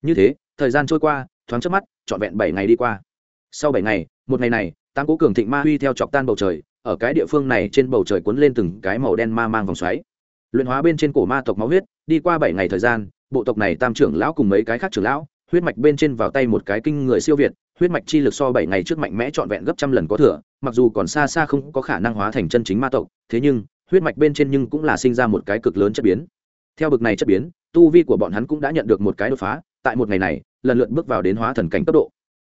Như thế, thời gian trôi qua, thoáng trước mắt, trọn vẹn bảy ngày đi qua. Sau bảy ngày, một ngày này, tám cố cường thịnh ma huy theo chọc tan bầu trời, ở cái địa phương này trên bầu trời cuốn lên từng cái màu đen ma mang vòng xoáy. Luyện hóa bên trên cổ ma tộc máu huyết, đi qua bảy ngày thời gian, bộ tộc này tam trưởng lão cùng mấy cái khác trưởng lão, huyết mạch bên trên vào tay một cái kinh người siêu việt huyết mạch chi lực so bảy ngày trước mạnh mẽ trọn vẹn gấp trăm lần có thừa, mặc dù còn xa xa không có khả năng hóa thành chân chính ma tộc, thế nhưng, huyết mạch bên trên nhưng cũng là sinh ra một cái cực lớn chất biến. Theo bực này chất biến, tu vi của bọn hắn cũng đã nhận được một cái đột phá, tại một ngày này, lần lượt bước vào đến hóa thần cảnh cấp độ.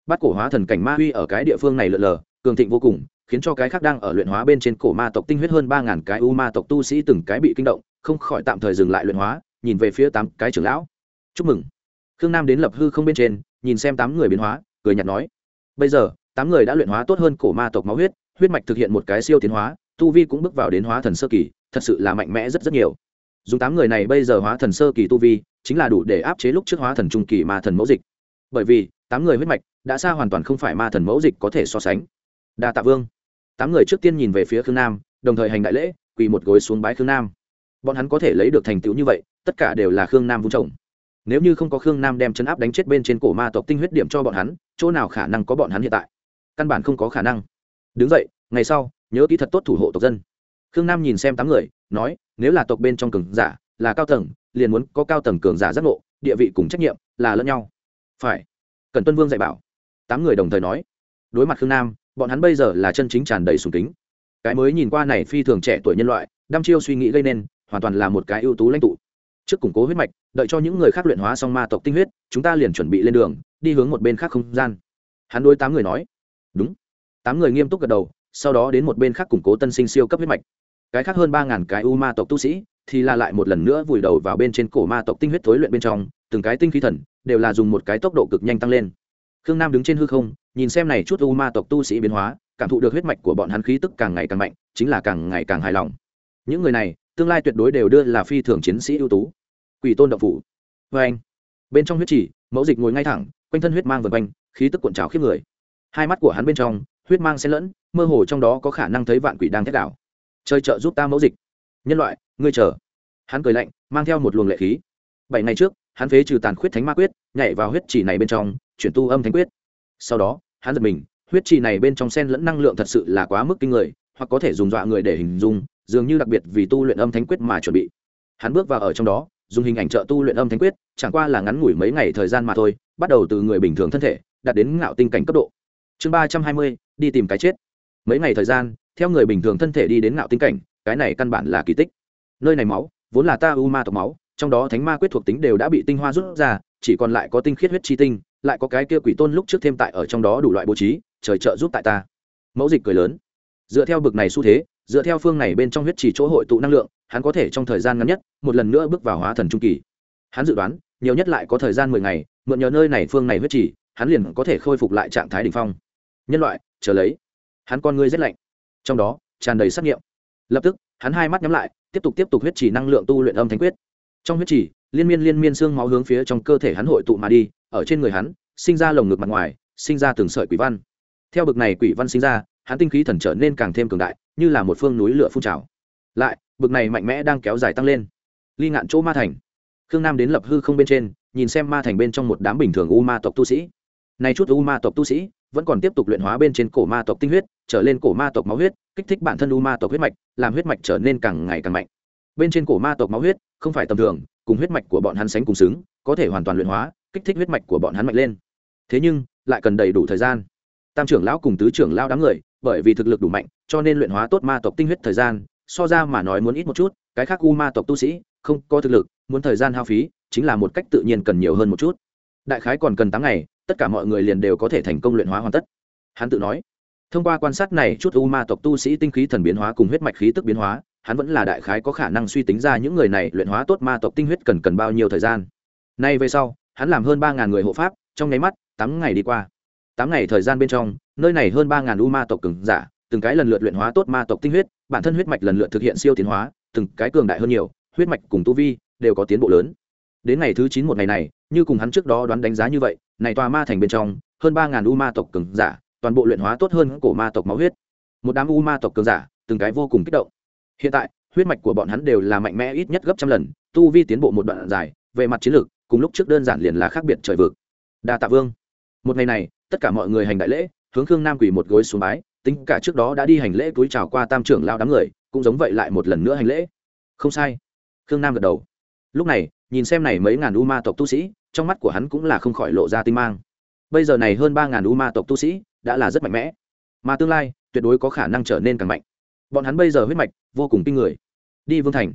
Bắt cổ hóa thần cảnh ma huy ở cái địa phương này lượn lờ, cường thịnh vô cùng, khiến cho cái khác đang ở luyện hóa bên trên cổ ma tộc tinh huyết hơn ba ngàn cái u ma tộc tu sĩ từng cái bị kinh động, không khỏi tạm thời dừng lại luyện hóa, nhìn về phía tám cái trưởng lão. Chúc mừng. Khương nam đến lập hư không bên trên, nhìn xem tám người biến hóa cười nhạt nói, bây giờ, tám người đã luyện hóa tốt hơn cổ ma tộc máu huyết huyết mạch thực hiện một cái siêu tiến hóa, tu vi cũng bước vào đến hóa thần sơ kỳ, thật sự là mạnh mẽ rất rất nhiều. Dùng tám người này bây giờ hóa thần sơ kỳ tu vi, chính là đủ để áp chế lúc trước hóa thần trung kỳ ma thần mẫu dịch. Bởi vì, tám người huyết mạch đã xa hoàn toàn không phải ma thần mẫu dịch có thể so sánh. Đa tạ vương. Tám người trước tiên nhìn về phía khương nam, đồng thời hành đại lễ, quỳ một gối xuống bái khương nam. Bọn hắn có thể lấy được thành tựu như vậy, tất cả đều là khương nam vung trồng nếu như không có khương nam đem chấn áp đánh chết bên trên cổ ma tộc tinh huyết điểm cho bọn hắn, chỗ nào khả năng có bọn hắn hiện tại? Căn bản không có khả năng. Đứng dậy, ngày sau, nhớ kỹ thật tốt thủ hộ tộc dân. Khương nam nhìn xem tám người, nói, nếu là tộc bên trong cường giả là cao tầng, liền muốn có cao tầng cường giả giác ngộ, địa vị cùng trách nhiệm là lẫn nhau. Phải. Cần tuân vương dạy bảo. Tám người đồng thời nói, đối mặt khương nam, bọn hắn bây giờ là chân chính tràn đầy sùng kính. Cái mới nhìn qua này phi thường trẻ tuổi nhân loại, đăm chiêu suy nghĩ gây nên, hoàn toàn là một cái ưu tú lãnh tụ trước củng cố huyết mạch, đợi cho những người khác luyện hóa xong ma tộc tinh huyết, chúng ta liền chuẩn bị lên đường, đi hướng một bên khác không gian. Hắn đối tám người nói. Đúng. Tám người nghiêm túc gật đầu, sau đó đến một bên khác củng cố tân sinh siêu cấp huyết mạch. Cái khác hơn ba ngàn cái u ma tộc tu sĩ thì là lại một lần nữa vùi đầu vào bên trên cổ ma tộc tinh huyết thối luyện bên trong, từng cái tinh khí thần đều là dùng một cái tốc độ cực nhanh tăng lên. Khương nam đứng trên hư không, nhìn xem này chút u ma tộc tu sĩ biến hóa, cảm thụ được huyết mạch của bọn hắn khí tức càng ngày càng mạnh, chính là càng ngày càng hài lòng. Những người này, tương lai tuyệt đối đều đưa là phi thường chiến sĩ ưu tú quỷ tôn động phủ. Vê anh. Bên trong huyết chỉ, mẫu dịch ngồi ngay thẳng, quanh thân huyết mang vần quanh, khí tức cuộn trào khiếp người. Hai mắt của hắn bên trong, huyết mang xen lẫn, mơ hồ trong đó có khả năng thấy vạn quỷ đang thét đảo. Chơi trợ giúp ta mẫu dịch. Nhân loại, ngươi chờ. Hắn cười lạnh, mang theo một luồng lệ khí. Bảy ngày trước, hắn phế trừ tàn khuyết thánh ma quyết, nhảy vào huyết chỉ này bên trong, chuyển tu âm thánh quyết. Sau đó, hắn giật mình, huyết trì này bên trong sen lẫn năng lượng thật sự là quá mức kinh người, hoặc có thể dùng dọa người để hình dung, dường như đặc biệt vì tu luyện âm thánh quyết mà chuẩn bị. Hắn bước vào ở trong đó dùng hình ảnh trợ tu luyện âm thánh quyết, chẳng qua là ngắn ngủi mấy ngày thời gian mà thôi, bắt đầu từ người bình thường thân thể, đạt đến ngạo tinh cảnh cấp độ. Chương ba trăm hai mươi, đi tìm cái chết. Mấy ngày thời gian, theo người bình thường thân thể đi đến ngạo tinh cảnh, cái này căn bản là kỳ tích. Nơi này máu, vốn là ta u ma tộc máu, trong đó thánh ma quyết thuộc tính đều đã bị tinh hoa rút ra, chỉ còn lại có tinh khiết huyết chi tinh, lại có cái kia quỷ tôn lúc trước thêm tại ở trong đó đủ loại bố trí, trời trợ giúp tại ta. Mẫu dịch cười lớn. Dựa theo bực này xu thế, dựa theo phương này bên trong huyết chỉ chỗ hội tụ năng lượng hắn có thể trong thời gian ngắn nhất, một lần nữa bước vào hóa thần trung kỳ. Hắn dự đoán, nhiều nhất lại có thời gian mười ngày, mượn nhờ nơi này phương này huyết chỉ hắn liền có thể khôi phục lại trạng thái đ ỉ n h phong. Nhân loại, chờ lấy. Hắn con ngươi rét lạnh. Trong đó, tràn đầy xác nghiệm. Lập tức, hắn hai mắt nhắm lại, tiếp tục tiếp tục huyết chỉ năng lượng tu luyện âm thánh quyết. Trong huyết chỉ liên miên liên miên xương máu hướng phía trong cơ thể hắn hội tụ mà đi, ở trên người hắn, sinh ra lồng ngực mặt ngoài, sinh ra từng sợi quỷ văn. Theo bực này quỷ văn sinh ra, hắn tinh khí thần trở nên càng thêm cường đại, như là một phương núi lửa phun trào. Lại bực này mạnh mẽ đang kéo dài tăng lên. Ly ngạn chỗ ma thành. Khương nam đến lập hư không bên trên, nhìn xem ma thành bên trong một đám bình thường u ma tộc tu sĩ. Nay chút u ma tộc tu sĩ vẫn còn tiếp tục luyện hóa bên trên cổ ma tộc tinh huyết, trở lên cổ ma tộc máu huyết, kích thích bản thân u ma tộc huyết mạch, làm huyết mạch trở nên càng ngày càng mạnh. Bên trên cổ ma tộc máu huyết không phải tầm thường, cùng huyết mạch của bọn hắn sánh cùng xứng, có thể hoàn toàn luyện hóa, kích thích huyết mạch của bọn hắn mạnh lên. Thế nhưng, lại cần đầy đủ thời gian. Tam trưởng lão cùng tứ trưởng lão đám người, bởi vì thực lực đủ mạnh, cho nên luyện hóa tốt ma tộc tinh huyết thời gian so ra mà nói muốn ít một chút, cái khác u ma tộc tu sĩ, không có thực lực, muốn thời gian hao phí, chính là một cách tự nhiên cần nhiều hơn một chút. Đại khái còn cần tám ngày, tất cả mọi người liền đều có thể thành công luyện hóa hoàn tất. Hắn tự nói, thông qua quan sát này chút u ma tộc tu sĩ tinh khí thần biến hóa cùng huyết mạch khí tức biến hóa, hắn vẫn là đại khái có khả năng suy tính ra những người này luyện hóa tốt ma tộc tinh huyết cần cần bao nhiêu thời gian. Nay về sau, hắn làm hơn ba ngàn người hộ pháp, trong nháy mắt, tám ngày đi qua. Tám ngày thời gian bên trong, nơi này hơn ba ngàn u ma tộc cường giả, từng cái lần lượt luyện hóa tốt ma tộc tinh huyết bản thân huyết mạch lần lượt thực hiện siêu tiến hóa, từng cái cường đại hơn nhiều, huyết mạch cùng tu vi đều có tiến bộ lớn. Đến ngày thứ chín một ngày này, như cùng hắn trước đó đoán đánh giá như vậy, này tòa ma thành bên trong, hơn ba ngàn u ma tộc cường giả, toàn bộ luyện hóa tốt hơn cổ ma tộc máu huyết. Một đám u ma tộc cường giả, từng cái vô cùng kích động. Hiện tại, huyết mạch của bọn hắn đều là mạnh mẽ ít nhất gấp trăm lần, tu vi tiến bộ một đoạn dài, về mặt chiến lược, cùng lúc trước đơn giản liền là khác biệt trời vực. Đa tạ vương. Một ngày này, tất cả mọi người hành đại lễ hướng khương nam quỳ một gối xuống bái, tính cả trước đó đã đi hành lễ túi chào qua tam trưởng lao đám người, cũng giống vậy lại một lần nữa hành lễ. Không sai. Khương nam gật đầu. Lúc này, nhìn xem này mấy ngàn u ma tộc tu sĩ, trong mắt của hắn cũng là không khỏi lộ ra tinh mang. Bây giờ này hơn ba ngàn u ma tộc tu sĩ đã là rất mạnh mẽ, mà tương lai, tuyệt đối có khả năng trở nên càng mạnh. Bọn hắn bây giờ huyết mạch vô cùng kinh người. Đi vương thành.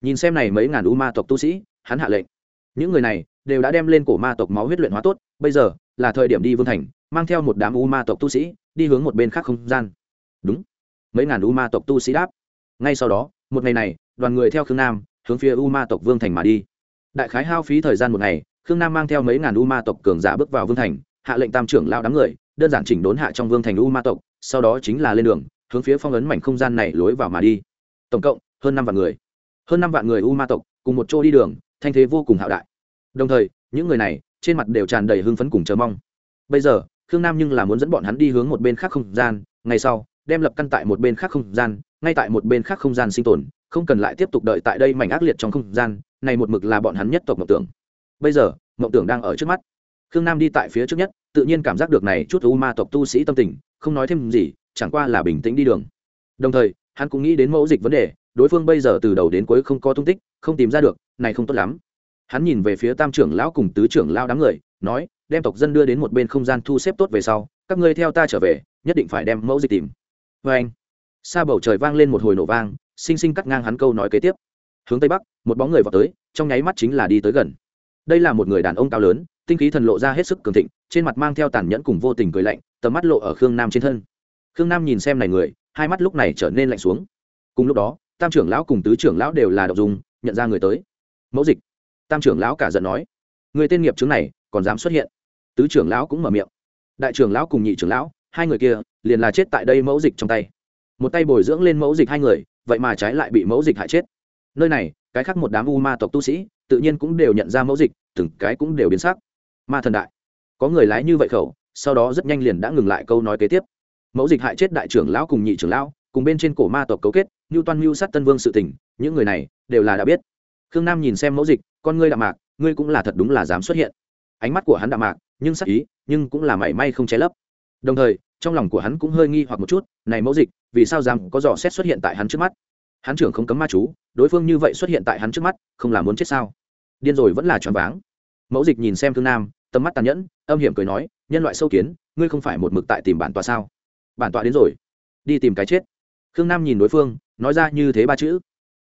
Nhìn xem này mấy ngàn u ma tộc tu sĩ, hắn hạ lệnh. Những người này đều đã đem lên cổ ma tộc máu huyết luyện hóa tốt, bây giờ là thời điểm đi vương thành mang theo một đám u ma tộc tu sĩ, đi hướng một bên khác không gian. Đúng. Mấy ngàn u ma tộc tu sĩ đáp. Ngay sau đó, một ngày này, đoàn người theo khương nam, hướng phía u ma tộc vương thành mà đi. Đại khái hao phí thời gian một ngày, khương nam mang theo mấy ngàn u ma tộc cường giả bước vào vương thành, hạ lệnh tam trưởng lao đám người, đơn giản chỉnh đốn hạ trong vương thành u ma tộc, sau đó chính là lên đường, hướng phía phong ấn mảnh không gian này lối vào mà đi. Tổng cộng, hơn năm vạn người. Hơn năm vạn người u ma tộc, cùng một chỗ đi đường, thanh thế vô cùng hạo đại. Đồng thời, những người này, trên mặt đều tràn đầy hưng phấn cùng chờ mong. Bây giờ khương nam nhưng là muốn dẫn bọn hắn đi hướng một bên khác không gian, ngày sau, đem lập căn tại một bên khác không gian, ngay tại một bên khác không gian sinh tồn, không cần lại tiếp tục đợi tại đây mảnh ác liệt trong không gian, này một mực là bọn hắn nhất tộc mộng tưởng. Bây giờ, mộng tưởng đang ở trước mắt. Khương nam đi tại phía trước nhất, tự nhiên cảm giác được này chút u ma tộc tu sĩ tâm tình, không nói thêm gì, chẳng qua là bình tĩnh đi đường. Đồng thời, hắn cũng nghĩ đến mẫu dịch vấn đề, đối phương bây giờ từ đầu đến cuối không có tung tích, không tìm ra được, này không tốt lắm. Hắn nhìn về phía tam trưởng lão cùng tứ trưởng lão đám người, nói đem tộc dân đưa đến một bên không gian thu xếp tốt về sau, các ngươi theo ta trở về, nhất định phải đem mẫu dịch tìm. Vê anh. Xa bầu trời vang lên một hồi nổ vang xinh xinh cắt ngang hắn câu nói kế tiếp. Hướng tây bắc, một bóng người vào tới, trong nháy mắt chính là đi tới gần. Đây là một người đàn ông cao lớn, tinh khí thần lộ ra hết sức cường thịnh, trên mặt mang theo tàn nhẫn cùng vô tình cười lạnh, tầm mắt lộ ở khương nam trên thân. Khương nam nhìn xem này người, hai mắt lúc này trở nên lạnh xuống. Cùng lúc đó, tam trưởng lão cùng tứ trưởng lão đều là đậu dùng nhận ra người tới. Mẫu dịch. Tam trưởng lão cả giận nói, người tên nghiệp chứng này còn dám xuất hiện tứ trưởng lão cũng mở miệng. Đại trưởng lão cùng nhị trưởng lão, hai người kia, liền là chết tại đây mẫu dịch trong tay. Một tay bồi dưỡng lên mẫu dịch hai người, vậy mà trái lại bị mẫu dịch hại chết. Nơi này, cái khác một đám u ma tộc tu sĩ, tự nhiên cũng đều nhận ra mẫu dịch, từng cái cũng đều biến sắc. Ma thần đại, có người lái như vậy khẩu, sau đó rất nhanh liền đã ngừng lại câu nói kế tiếp. Mẫu dịch hại chết đại trưởng lão cùng nhị trưởng lão, cùng bên trên cổ ma tộc cấu kết như toan mưu sát tân vương sự tình, những người này đều là đã biết. Khương nam nhìn xem mẫu dịch, con ngươi đạm mạc, ngươi cũng là thật đúng là dám xuất hiện. Ánh mắt của hắn đạm mạc nhưng sắc ý, nhưng cũng là mảy may không che lấp. Đồng thời, trong lòng của hắn cũng hơi nghi hoặc một chút, này mẫu dịch, vì sao rằng có dò xét xuất hiện tại hắn trước mắt? Hắn trưởng không cấm ma chú, đối phương như vậy xuất hiện tại hắn trước mắt, không là muốn chết sao? Điên rồi vẫn là choáng váng. Mẫu dịch nhìn xem thương nam, tầm mắt tàn nhẫn, âm hiểm cười nói, nhân loại sâu kiến, ngươi không phải một mực tại tìm bản tọa sao? Bản tọa đến rồi, đi tìm cái chết. Khương nam nhìn đối phương, nói ra như thế ba chữ.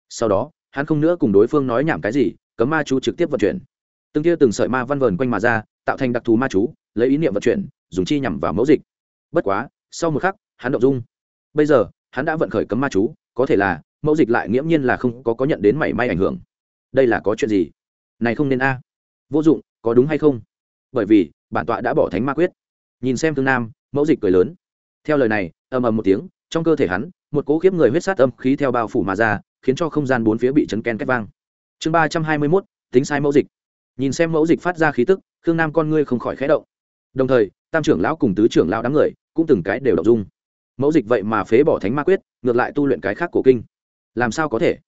Sau đó, hắn không nữa cùng đối phương nói nhảm cái gì, cấm ma chú trực tiếp vận chuyển. Từng kia từng sợi ma văn vờn quanh mà ra tạo thành đặc thù ma chú, lấy ý niệm vận chuyển, dùng chi nhằm vào mẫu dịch. Bất quá, sau một khắc, hắn động dung. Bây giờ, hắn đã vận khởi cấm ma chú, có thể là, mẫu dịch lại nghiễm nhiên là không có có nhận đến mảy may ảnh hưởng. Đây là có chuyện gì? Này không nên a. Vô dụng, có đúng hay không? Bởi vì, bản tọa đã bỏ thánh ma quyết. Nhìn xem thương nam, mẫu dịch cười lớn. Theo lời này, ầm ầm một tiếng, trong cơ thể hắn, một cỗ khiếp người huyết sát âm khí theo bao phủ mà ra, khiến cho không gian bốn phía bị chấn ken két vang. Chương ba trăm hai mươi mốt, tính sai mẫu dịch. Nhìn xem mẫu dịch phát ra khí tức khương nam con ngươi không khỏi khẽ động. Đồng thời, tam trưởng lão cùng tứ trưởng lão đám người cũng từng cái đều đọc dung. Mẫu dịch vậy mà phế bỏ thánh ma quyết, ngược lại tu luyện cái khác cổ kinh. Làm sao có thể?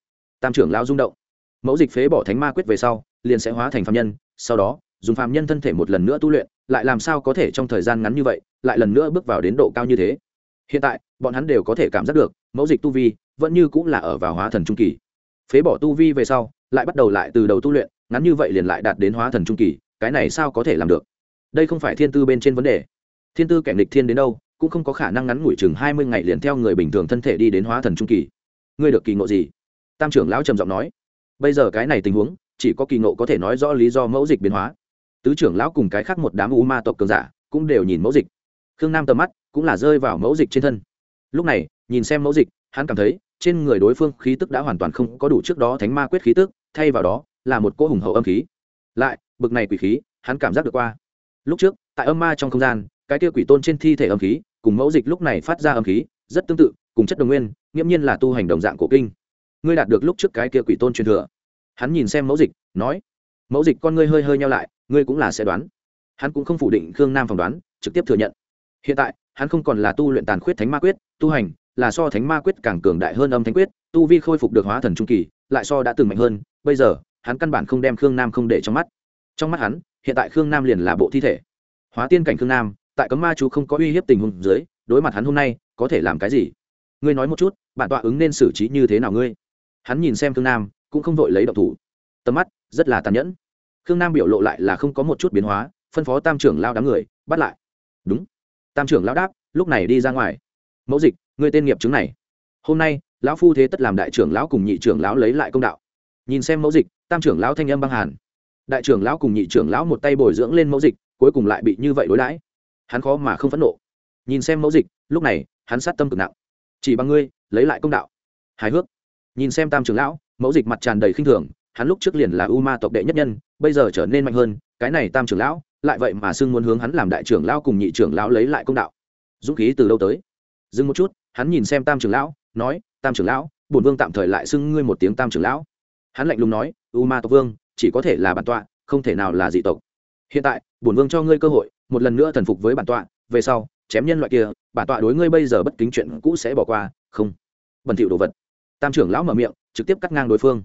Tam trưởng lão rung động. Mẫu dịch phế bỏ thánh ma quyết về sau, liền sẽ hóa thành phạm nhân, sau đó, dùng phạm nhân thân thể một lần nữa tu luyện, lại làm sao có thể trong thời gian ngắn như vậy, lại lần nữa bước vào đến độ cao như thế? Hiện tại, bọn hắn đều có thể cảm giác được, mẫu dịch tu vi vẫn như cũng là ở vào hóa thần trung kỳ. Phế bỏ tu vi về sau, lại bắt đầu lại từ đầu tu luyện, ngắn như vậy liền lại đạt đến hóa thần trung kỳ cái này sao có thể làm được? Đây không phải thiên tư bên trên vấn đề. Thiên tư kẻ nghịch thiên đến đâu, cũng không có khả năng ngắn ngủi chừng hai mươi ngày liền theo người bình thường thân thể đi đến hóa thần trung kỳ. Ngươi được kỳ ngộ gì? Tam trưởng lão trầm giọng nói. Bây giờ cái này tình huống, chỉ có kỳ ngộ có thể nói rõ lý do mẫu dịch biến hóa. Tứ trưởng lão cùng cái khác một đám u ma tộc cường giả cũng đều nhìn mẫu dịch. Khương nam tầm mắt cũng là rơi vào mẫu dịch trên thân. Lúc này, nhìn xem mẫu dịch, hắn cảm thấy trên người đối phương khí tức đã hoàn toàn không có đủ trước đó thánh ma quyết khí tức, thay vào đó là một cỗ hùng hậu âm khí. Lại bực này quỷ khí, hắn cảm giác được qua. Lúc trước, tại âm ma trong không gian, cái kia quỷ tôn trên thi thể âm khí, cùng mẫu dịch lúc này phát ra âm khí, rất tương tự, cùng chất đồng nguyên, nghiễm nhiên là tu hành đồng dạng cổ kinh. Ngươi đạt được lúc trước cái kia quỷ tôn truyền thừa. Hắn nhìn xem mẫu dịch, nói, mẫu dịch, con ngươi hơi hơi nhau lại, ngươi cũng là sẽ đoán. Hắn cũng không phủ định khương nam phỏng đoán, trực tiếp thừa nhận. Hiện tại, hắn không còn là tu luyện tàn khuyết thánh ma quyết, tu hành là so thánh ma quyết càng cường đại hơn âm thánh quyết, tu vi khôi phục được hóa thần trung kỳ, lại so đã từng mạnh hơn, bây giờ, hắn căn bản không đem khương nam không để trong mắt trong mắt hắn, hiện tại khương nam liền là bộ thi thể. Hóa tiên cảnh khương nam, tại cấm ma chú không có uy hiếp tình huống dưới, đối mặt hắn hôm nay, có thể làm cái gì? Ngươi nói một chút, bản tọa ứng nên xử trí như thế nào ngươi? Hắn nhìn xem khương nam, cũng không vội lấy độc thủ. Tầm mắt rất là tàn nhẫn. Khương nam biểu lộ lại là không có một chút biến hóa, phân phó tam trưởng lao đám người, bắt lại. Đúng. Tam trưởng lao đáp, lúc này đi ra ngoài. Mẫu dịch, ngươi tên nghiệp chứng này. Hôm nay, lão phu thế tất làm đại trưởng lão cùng nhị trưởng lão lấy lại công đạo. Nhìn xem mẫu dịch, tam trưởng lão thanh âm băng hàn đại trưởng lão cùng nhị trưởng lão một tay bồi dưỡng lên mẫu dịch, cuối cùng lại bị như vậy đối đãi. Hắn khó mà không phẫn nộ. Nhìn xem mẫu dịch, lúc này, hắn sát tâm cực nặng. Chỉ bằng ngươi, lấy lại công đạo. Hài hước. Nhìn xem tam trưởng lão, mẫu dịch mặt tràn đầy khinh thường, hắn lúc trước liền là u ma tộc đệ nhất nhân, bây giờ trở nên mạnh hơn, cái này tam trưởng lão, lại vậy mà xưng muốn hướng hắn làm đại trưởng lão cùng nhị trưởng lão lấy lại công đạo. Dũng khí từ đâu tới? Dừng một chút, hắn nhìn xem tam trưởng lão, nói, tam trưởng lão, bổn vương tạm thời lại xưng ngươi một tiếng tam trưởng lão. Hắn lạnh lùng nói, u ma tộc vương chỉ có thể là bản tọa, không thể nào là dị tộc. Hiện tại, bổn vương cho ngươi cơ hội, một lần nữa thần phục với bản tọa, về sau, chém nhân loại kia, bản tọa đối ngươi bây giờ bất kính chuyện cũ sẽ bỏ qua, không. Bẩn thỉu đồ vật. Tam trưởng lão mở miệng, trực tiếp cắt ngang đối phương.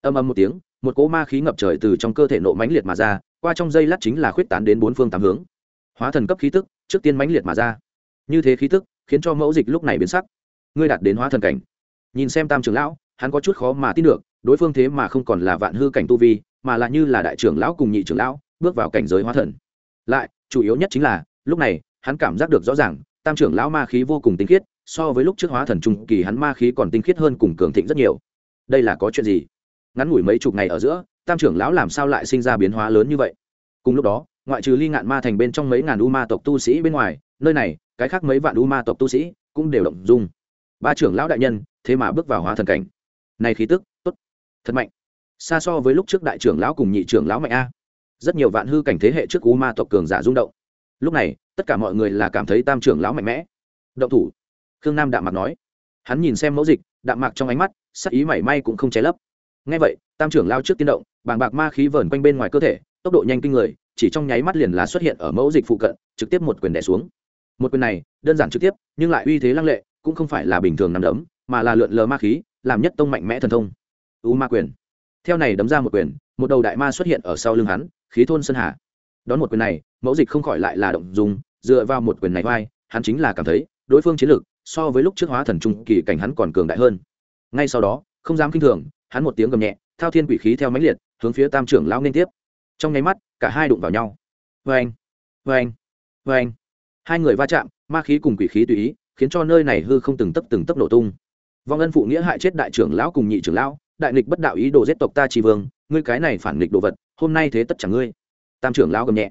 Âm âm một tiếng, một cỗ ma khí ngập trời từ trong cơ thể nộ mãnh liệt mà ra, qua trong dây lát chính là khuyết tán đến bốn phương tám hướng. Hóa thần cấp khí tức, trước tiên mãnh liệt mà ra. Như thế khí tức, khiến cho mẫu dịch lúc này biến sắc. Ngươi đạt đến hóa thần cảnh. Nhìn xem tam trưởng lão, hắn có chút khó mà tin được, đối phương thế mà không còn là vạn hư cảnh tu vi mà là như là đại trưởng lão cùng nhị trưởng lão bước vào cảnh giới hóa thần. Lại, chủ yếu nhất chính là, lúc này, hắn cảm giác được rõ ràng, tam trưởng lão ma khí vô cùng tinh khiết, so với lúc trước hóa thần trung kỳ hắn ma khí còn tinh khiết hơn cùng cường thịnh rất nhiều. Đây là có chuyện gì? Ngắn ngủi mấy chục ngày ở giữa, tam trưởng lão làm sao lại sinh ra biến hóa lớn như vậy? Cùng lúc đó, ngoại trừ ly ngạn ma thành bên trong mấy ngàn u ma tộc tu sĩ bên ngoài, nơi này, cái khác mấy vạn u ma tộc tu sĩ cũng đều động dung. Ba trưởng lão đại nhân, thế mà bước vào hóa thần cảnh. Này khí tức, tốt. Thật mạnh xa so với lúc trước đại trưởng lão cùng nhị trưởng lão mạnh a. Rất nhiều vạn hư cảnh thế hệ trước u ma tộc cường giả rung động. Lúc này, tất cả mọi người là cảm thấy tam trưởng lão mạnh mẽ. Động thủ. Khương nam đạm mạc nói. Hắn nhìn xem mẫu dịch, đạm mạc trong ánh mắt, sắc ý mảy may cũng không cháy lấp. Ngay vậy, tam trưởng lao trước tiên động, bàng bạc ma khí vờn quanh bên ngoài cơ thể, tốc độ nhanh kinh người, chỉ trong nháy mắt liền là xuất hiện ở mẫu dịch phụ cận, trực tiếp một quyền đẻ xuống. Một quyền này, đơn giản trực tiếp, nhưng lại uy thế lăng lệ, cũng không phải là bình thường nằm đấm, mà là lượn lờ ma khí, làm nhất tông mạnh mẽ thần thông. U ma quyền theo này đấm ra một quyền, một đầu đại ma xuất hiện ở sau lưng hắn, khí thôn sơn hà. Đón một quyền này, mẫu dịch không khỏi lại là động dùng dựa vào một quyền này vai, hắn chính là cảm thấy, đối phương chiến lược so với lúc trước hóa thần trung kỳ cảnh hắn còn cường đại hơn. Ngay sau đó, không dám kinh thường, hắn một tiếng gầm nhẹ, thao thiên quỷ khí theo mãnh liệt, hướng phía tam trưởng lão liên tiếp. Trong nháy mắt, cả hai đụng vào nhau. Vê anh vê anh vê anh hai người va chạm, ma khí cùng quỷ khí tùy ý, khiến cho nơi này hư không từng tấp từng tấp nổ tung. Vong ân phụ nghĩa hại chết đại trưởng lão cùng nhị trưởng lão đại nghịch bất đạo ý đồ giết tộc ta tri vương, ngươi cái này phản nghịch đồ vật, hôm nay thế tất chẳng ngươi. Tam trưởng lão gầm nhẹ.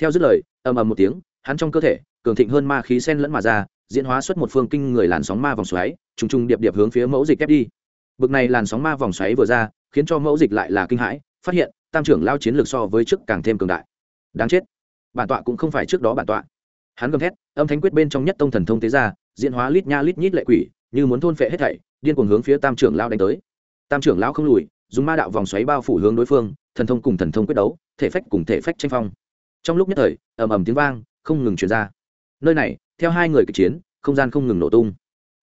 Theo dứt lời, ầm ầm một tiếng, hắn trong cơ thể, cường thịnh hơn ma khí sen lẫn mà ra, diễn hóa xuất một phương kinh người làn sóng ma vòng xoáy, trùng trùng điệp điệp hướng phía mẫu dịch kép đi. Bực này làn sóng ma vòng xoáy vừa ra, khiến cho mẫu dịch lại là kinh hãi, phát hiện, tam trưởng lao chiến lược so với trước càng thêm cường đại. Đáng chết. Bản tọa cũng không phải trước đó bản tọa. Hắn gầm thét, âm thánh quyết bên trong nhất tông thần thông tế ra, diễn hóa lít nha lít nhít lệ quỷ, như muốn thôn phệ hết thảy, điên cuồng hướng phía tam trưởng lao đánh tới tam trưởng lão không lùi, dùng ma đạo vòng xoáy bao phủ hướng đối phương, thần thông cùng thần thông quyết đấu, thể phách cùng thể phách tranh phong. Trong lúc nhất thời, ầm ầm tiếng vang, không ngừng truyền ra. Nơi này, theo hai người kịch chiến, không gian không ngừng nổ tung.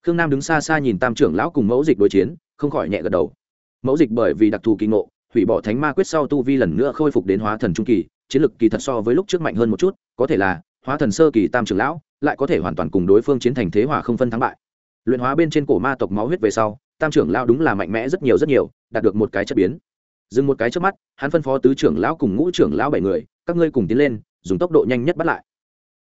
Khương nam đứng xa xa nhìn tam trưởng lão cùng mẫu dịch đối chiến, không khỏi nhẹ gật đầu. Mẫu dịch bởi vì đặc thù kỳ ngộ, hủy bỏ thánh ma quyết sau tu vi lần nữa khôi phục đến hóa thần trung kỳ, chiến lực kỳ thật so với lúc trước mạnh hơn một chút, có thể là hóa thần sơ kỳ tam trưởng lão lại có thể hoàn toàn cùng đối phương chiến thành thế hòa không phân thắng bại. Luyện hóa bên trên cổ ma tộc máu huyết về sau tam trưởng lão đúng là mạnh mẽ rất nhiều rất nhiều, đạt được một cái chất biến. Dừng một cái trước mắt, hắn phân phó tứ trưởng lão cùng ngũ trưởng lão bảy người, các ngươi cùng tiến lên, dùng tốc độ nhanh nhất bắt lại.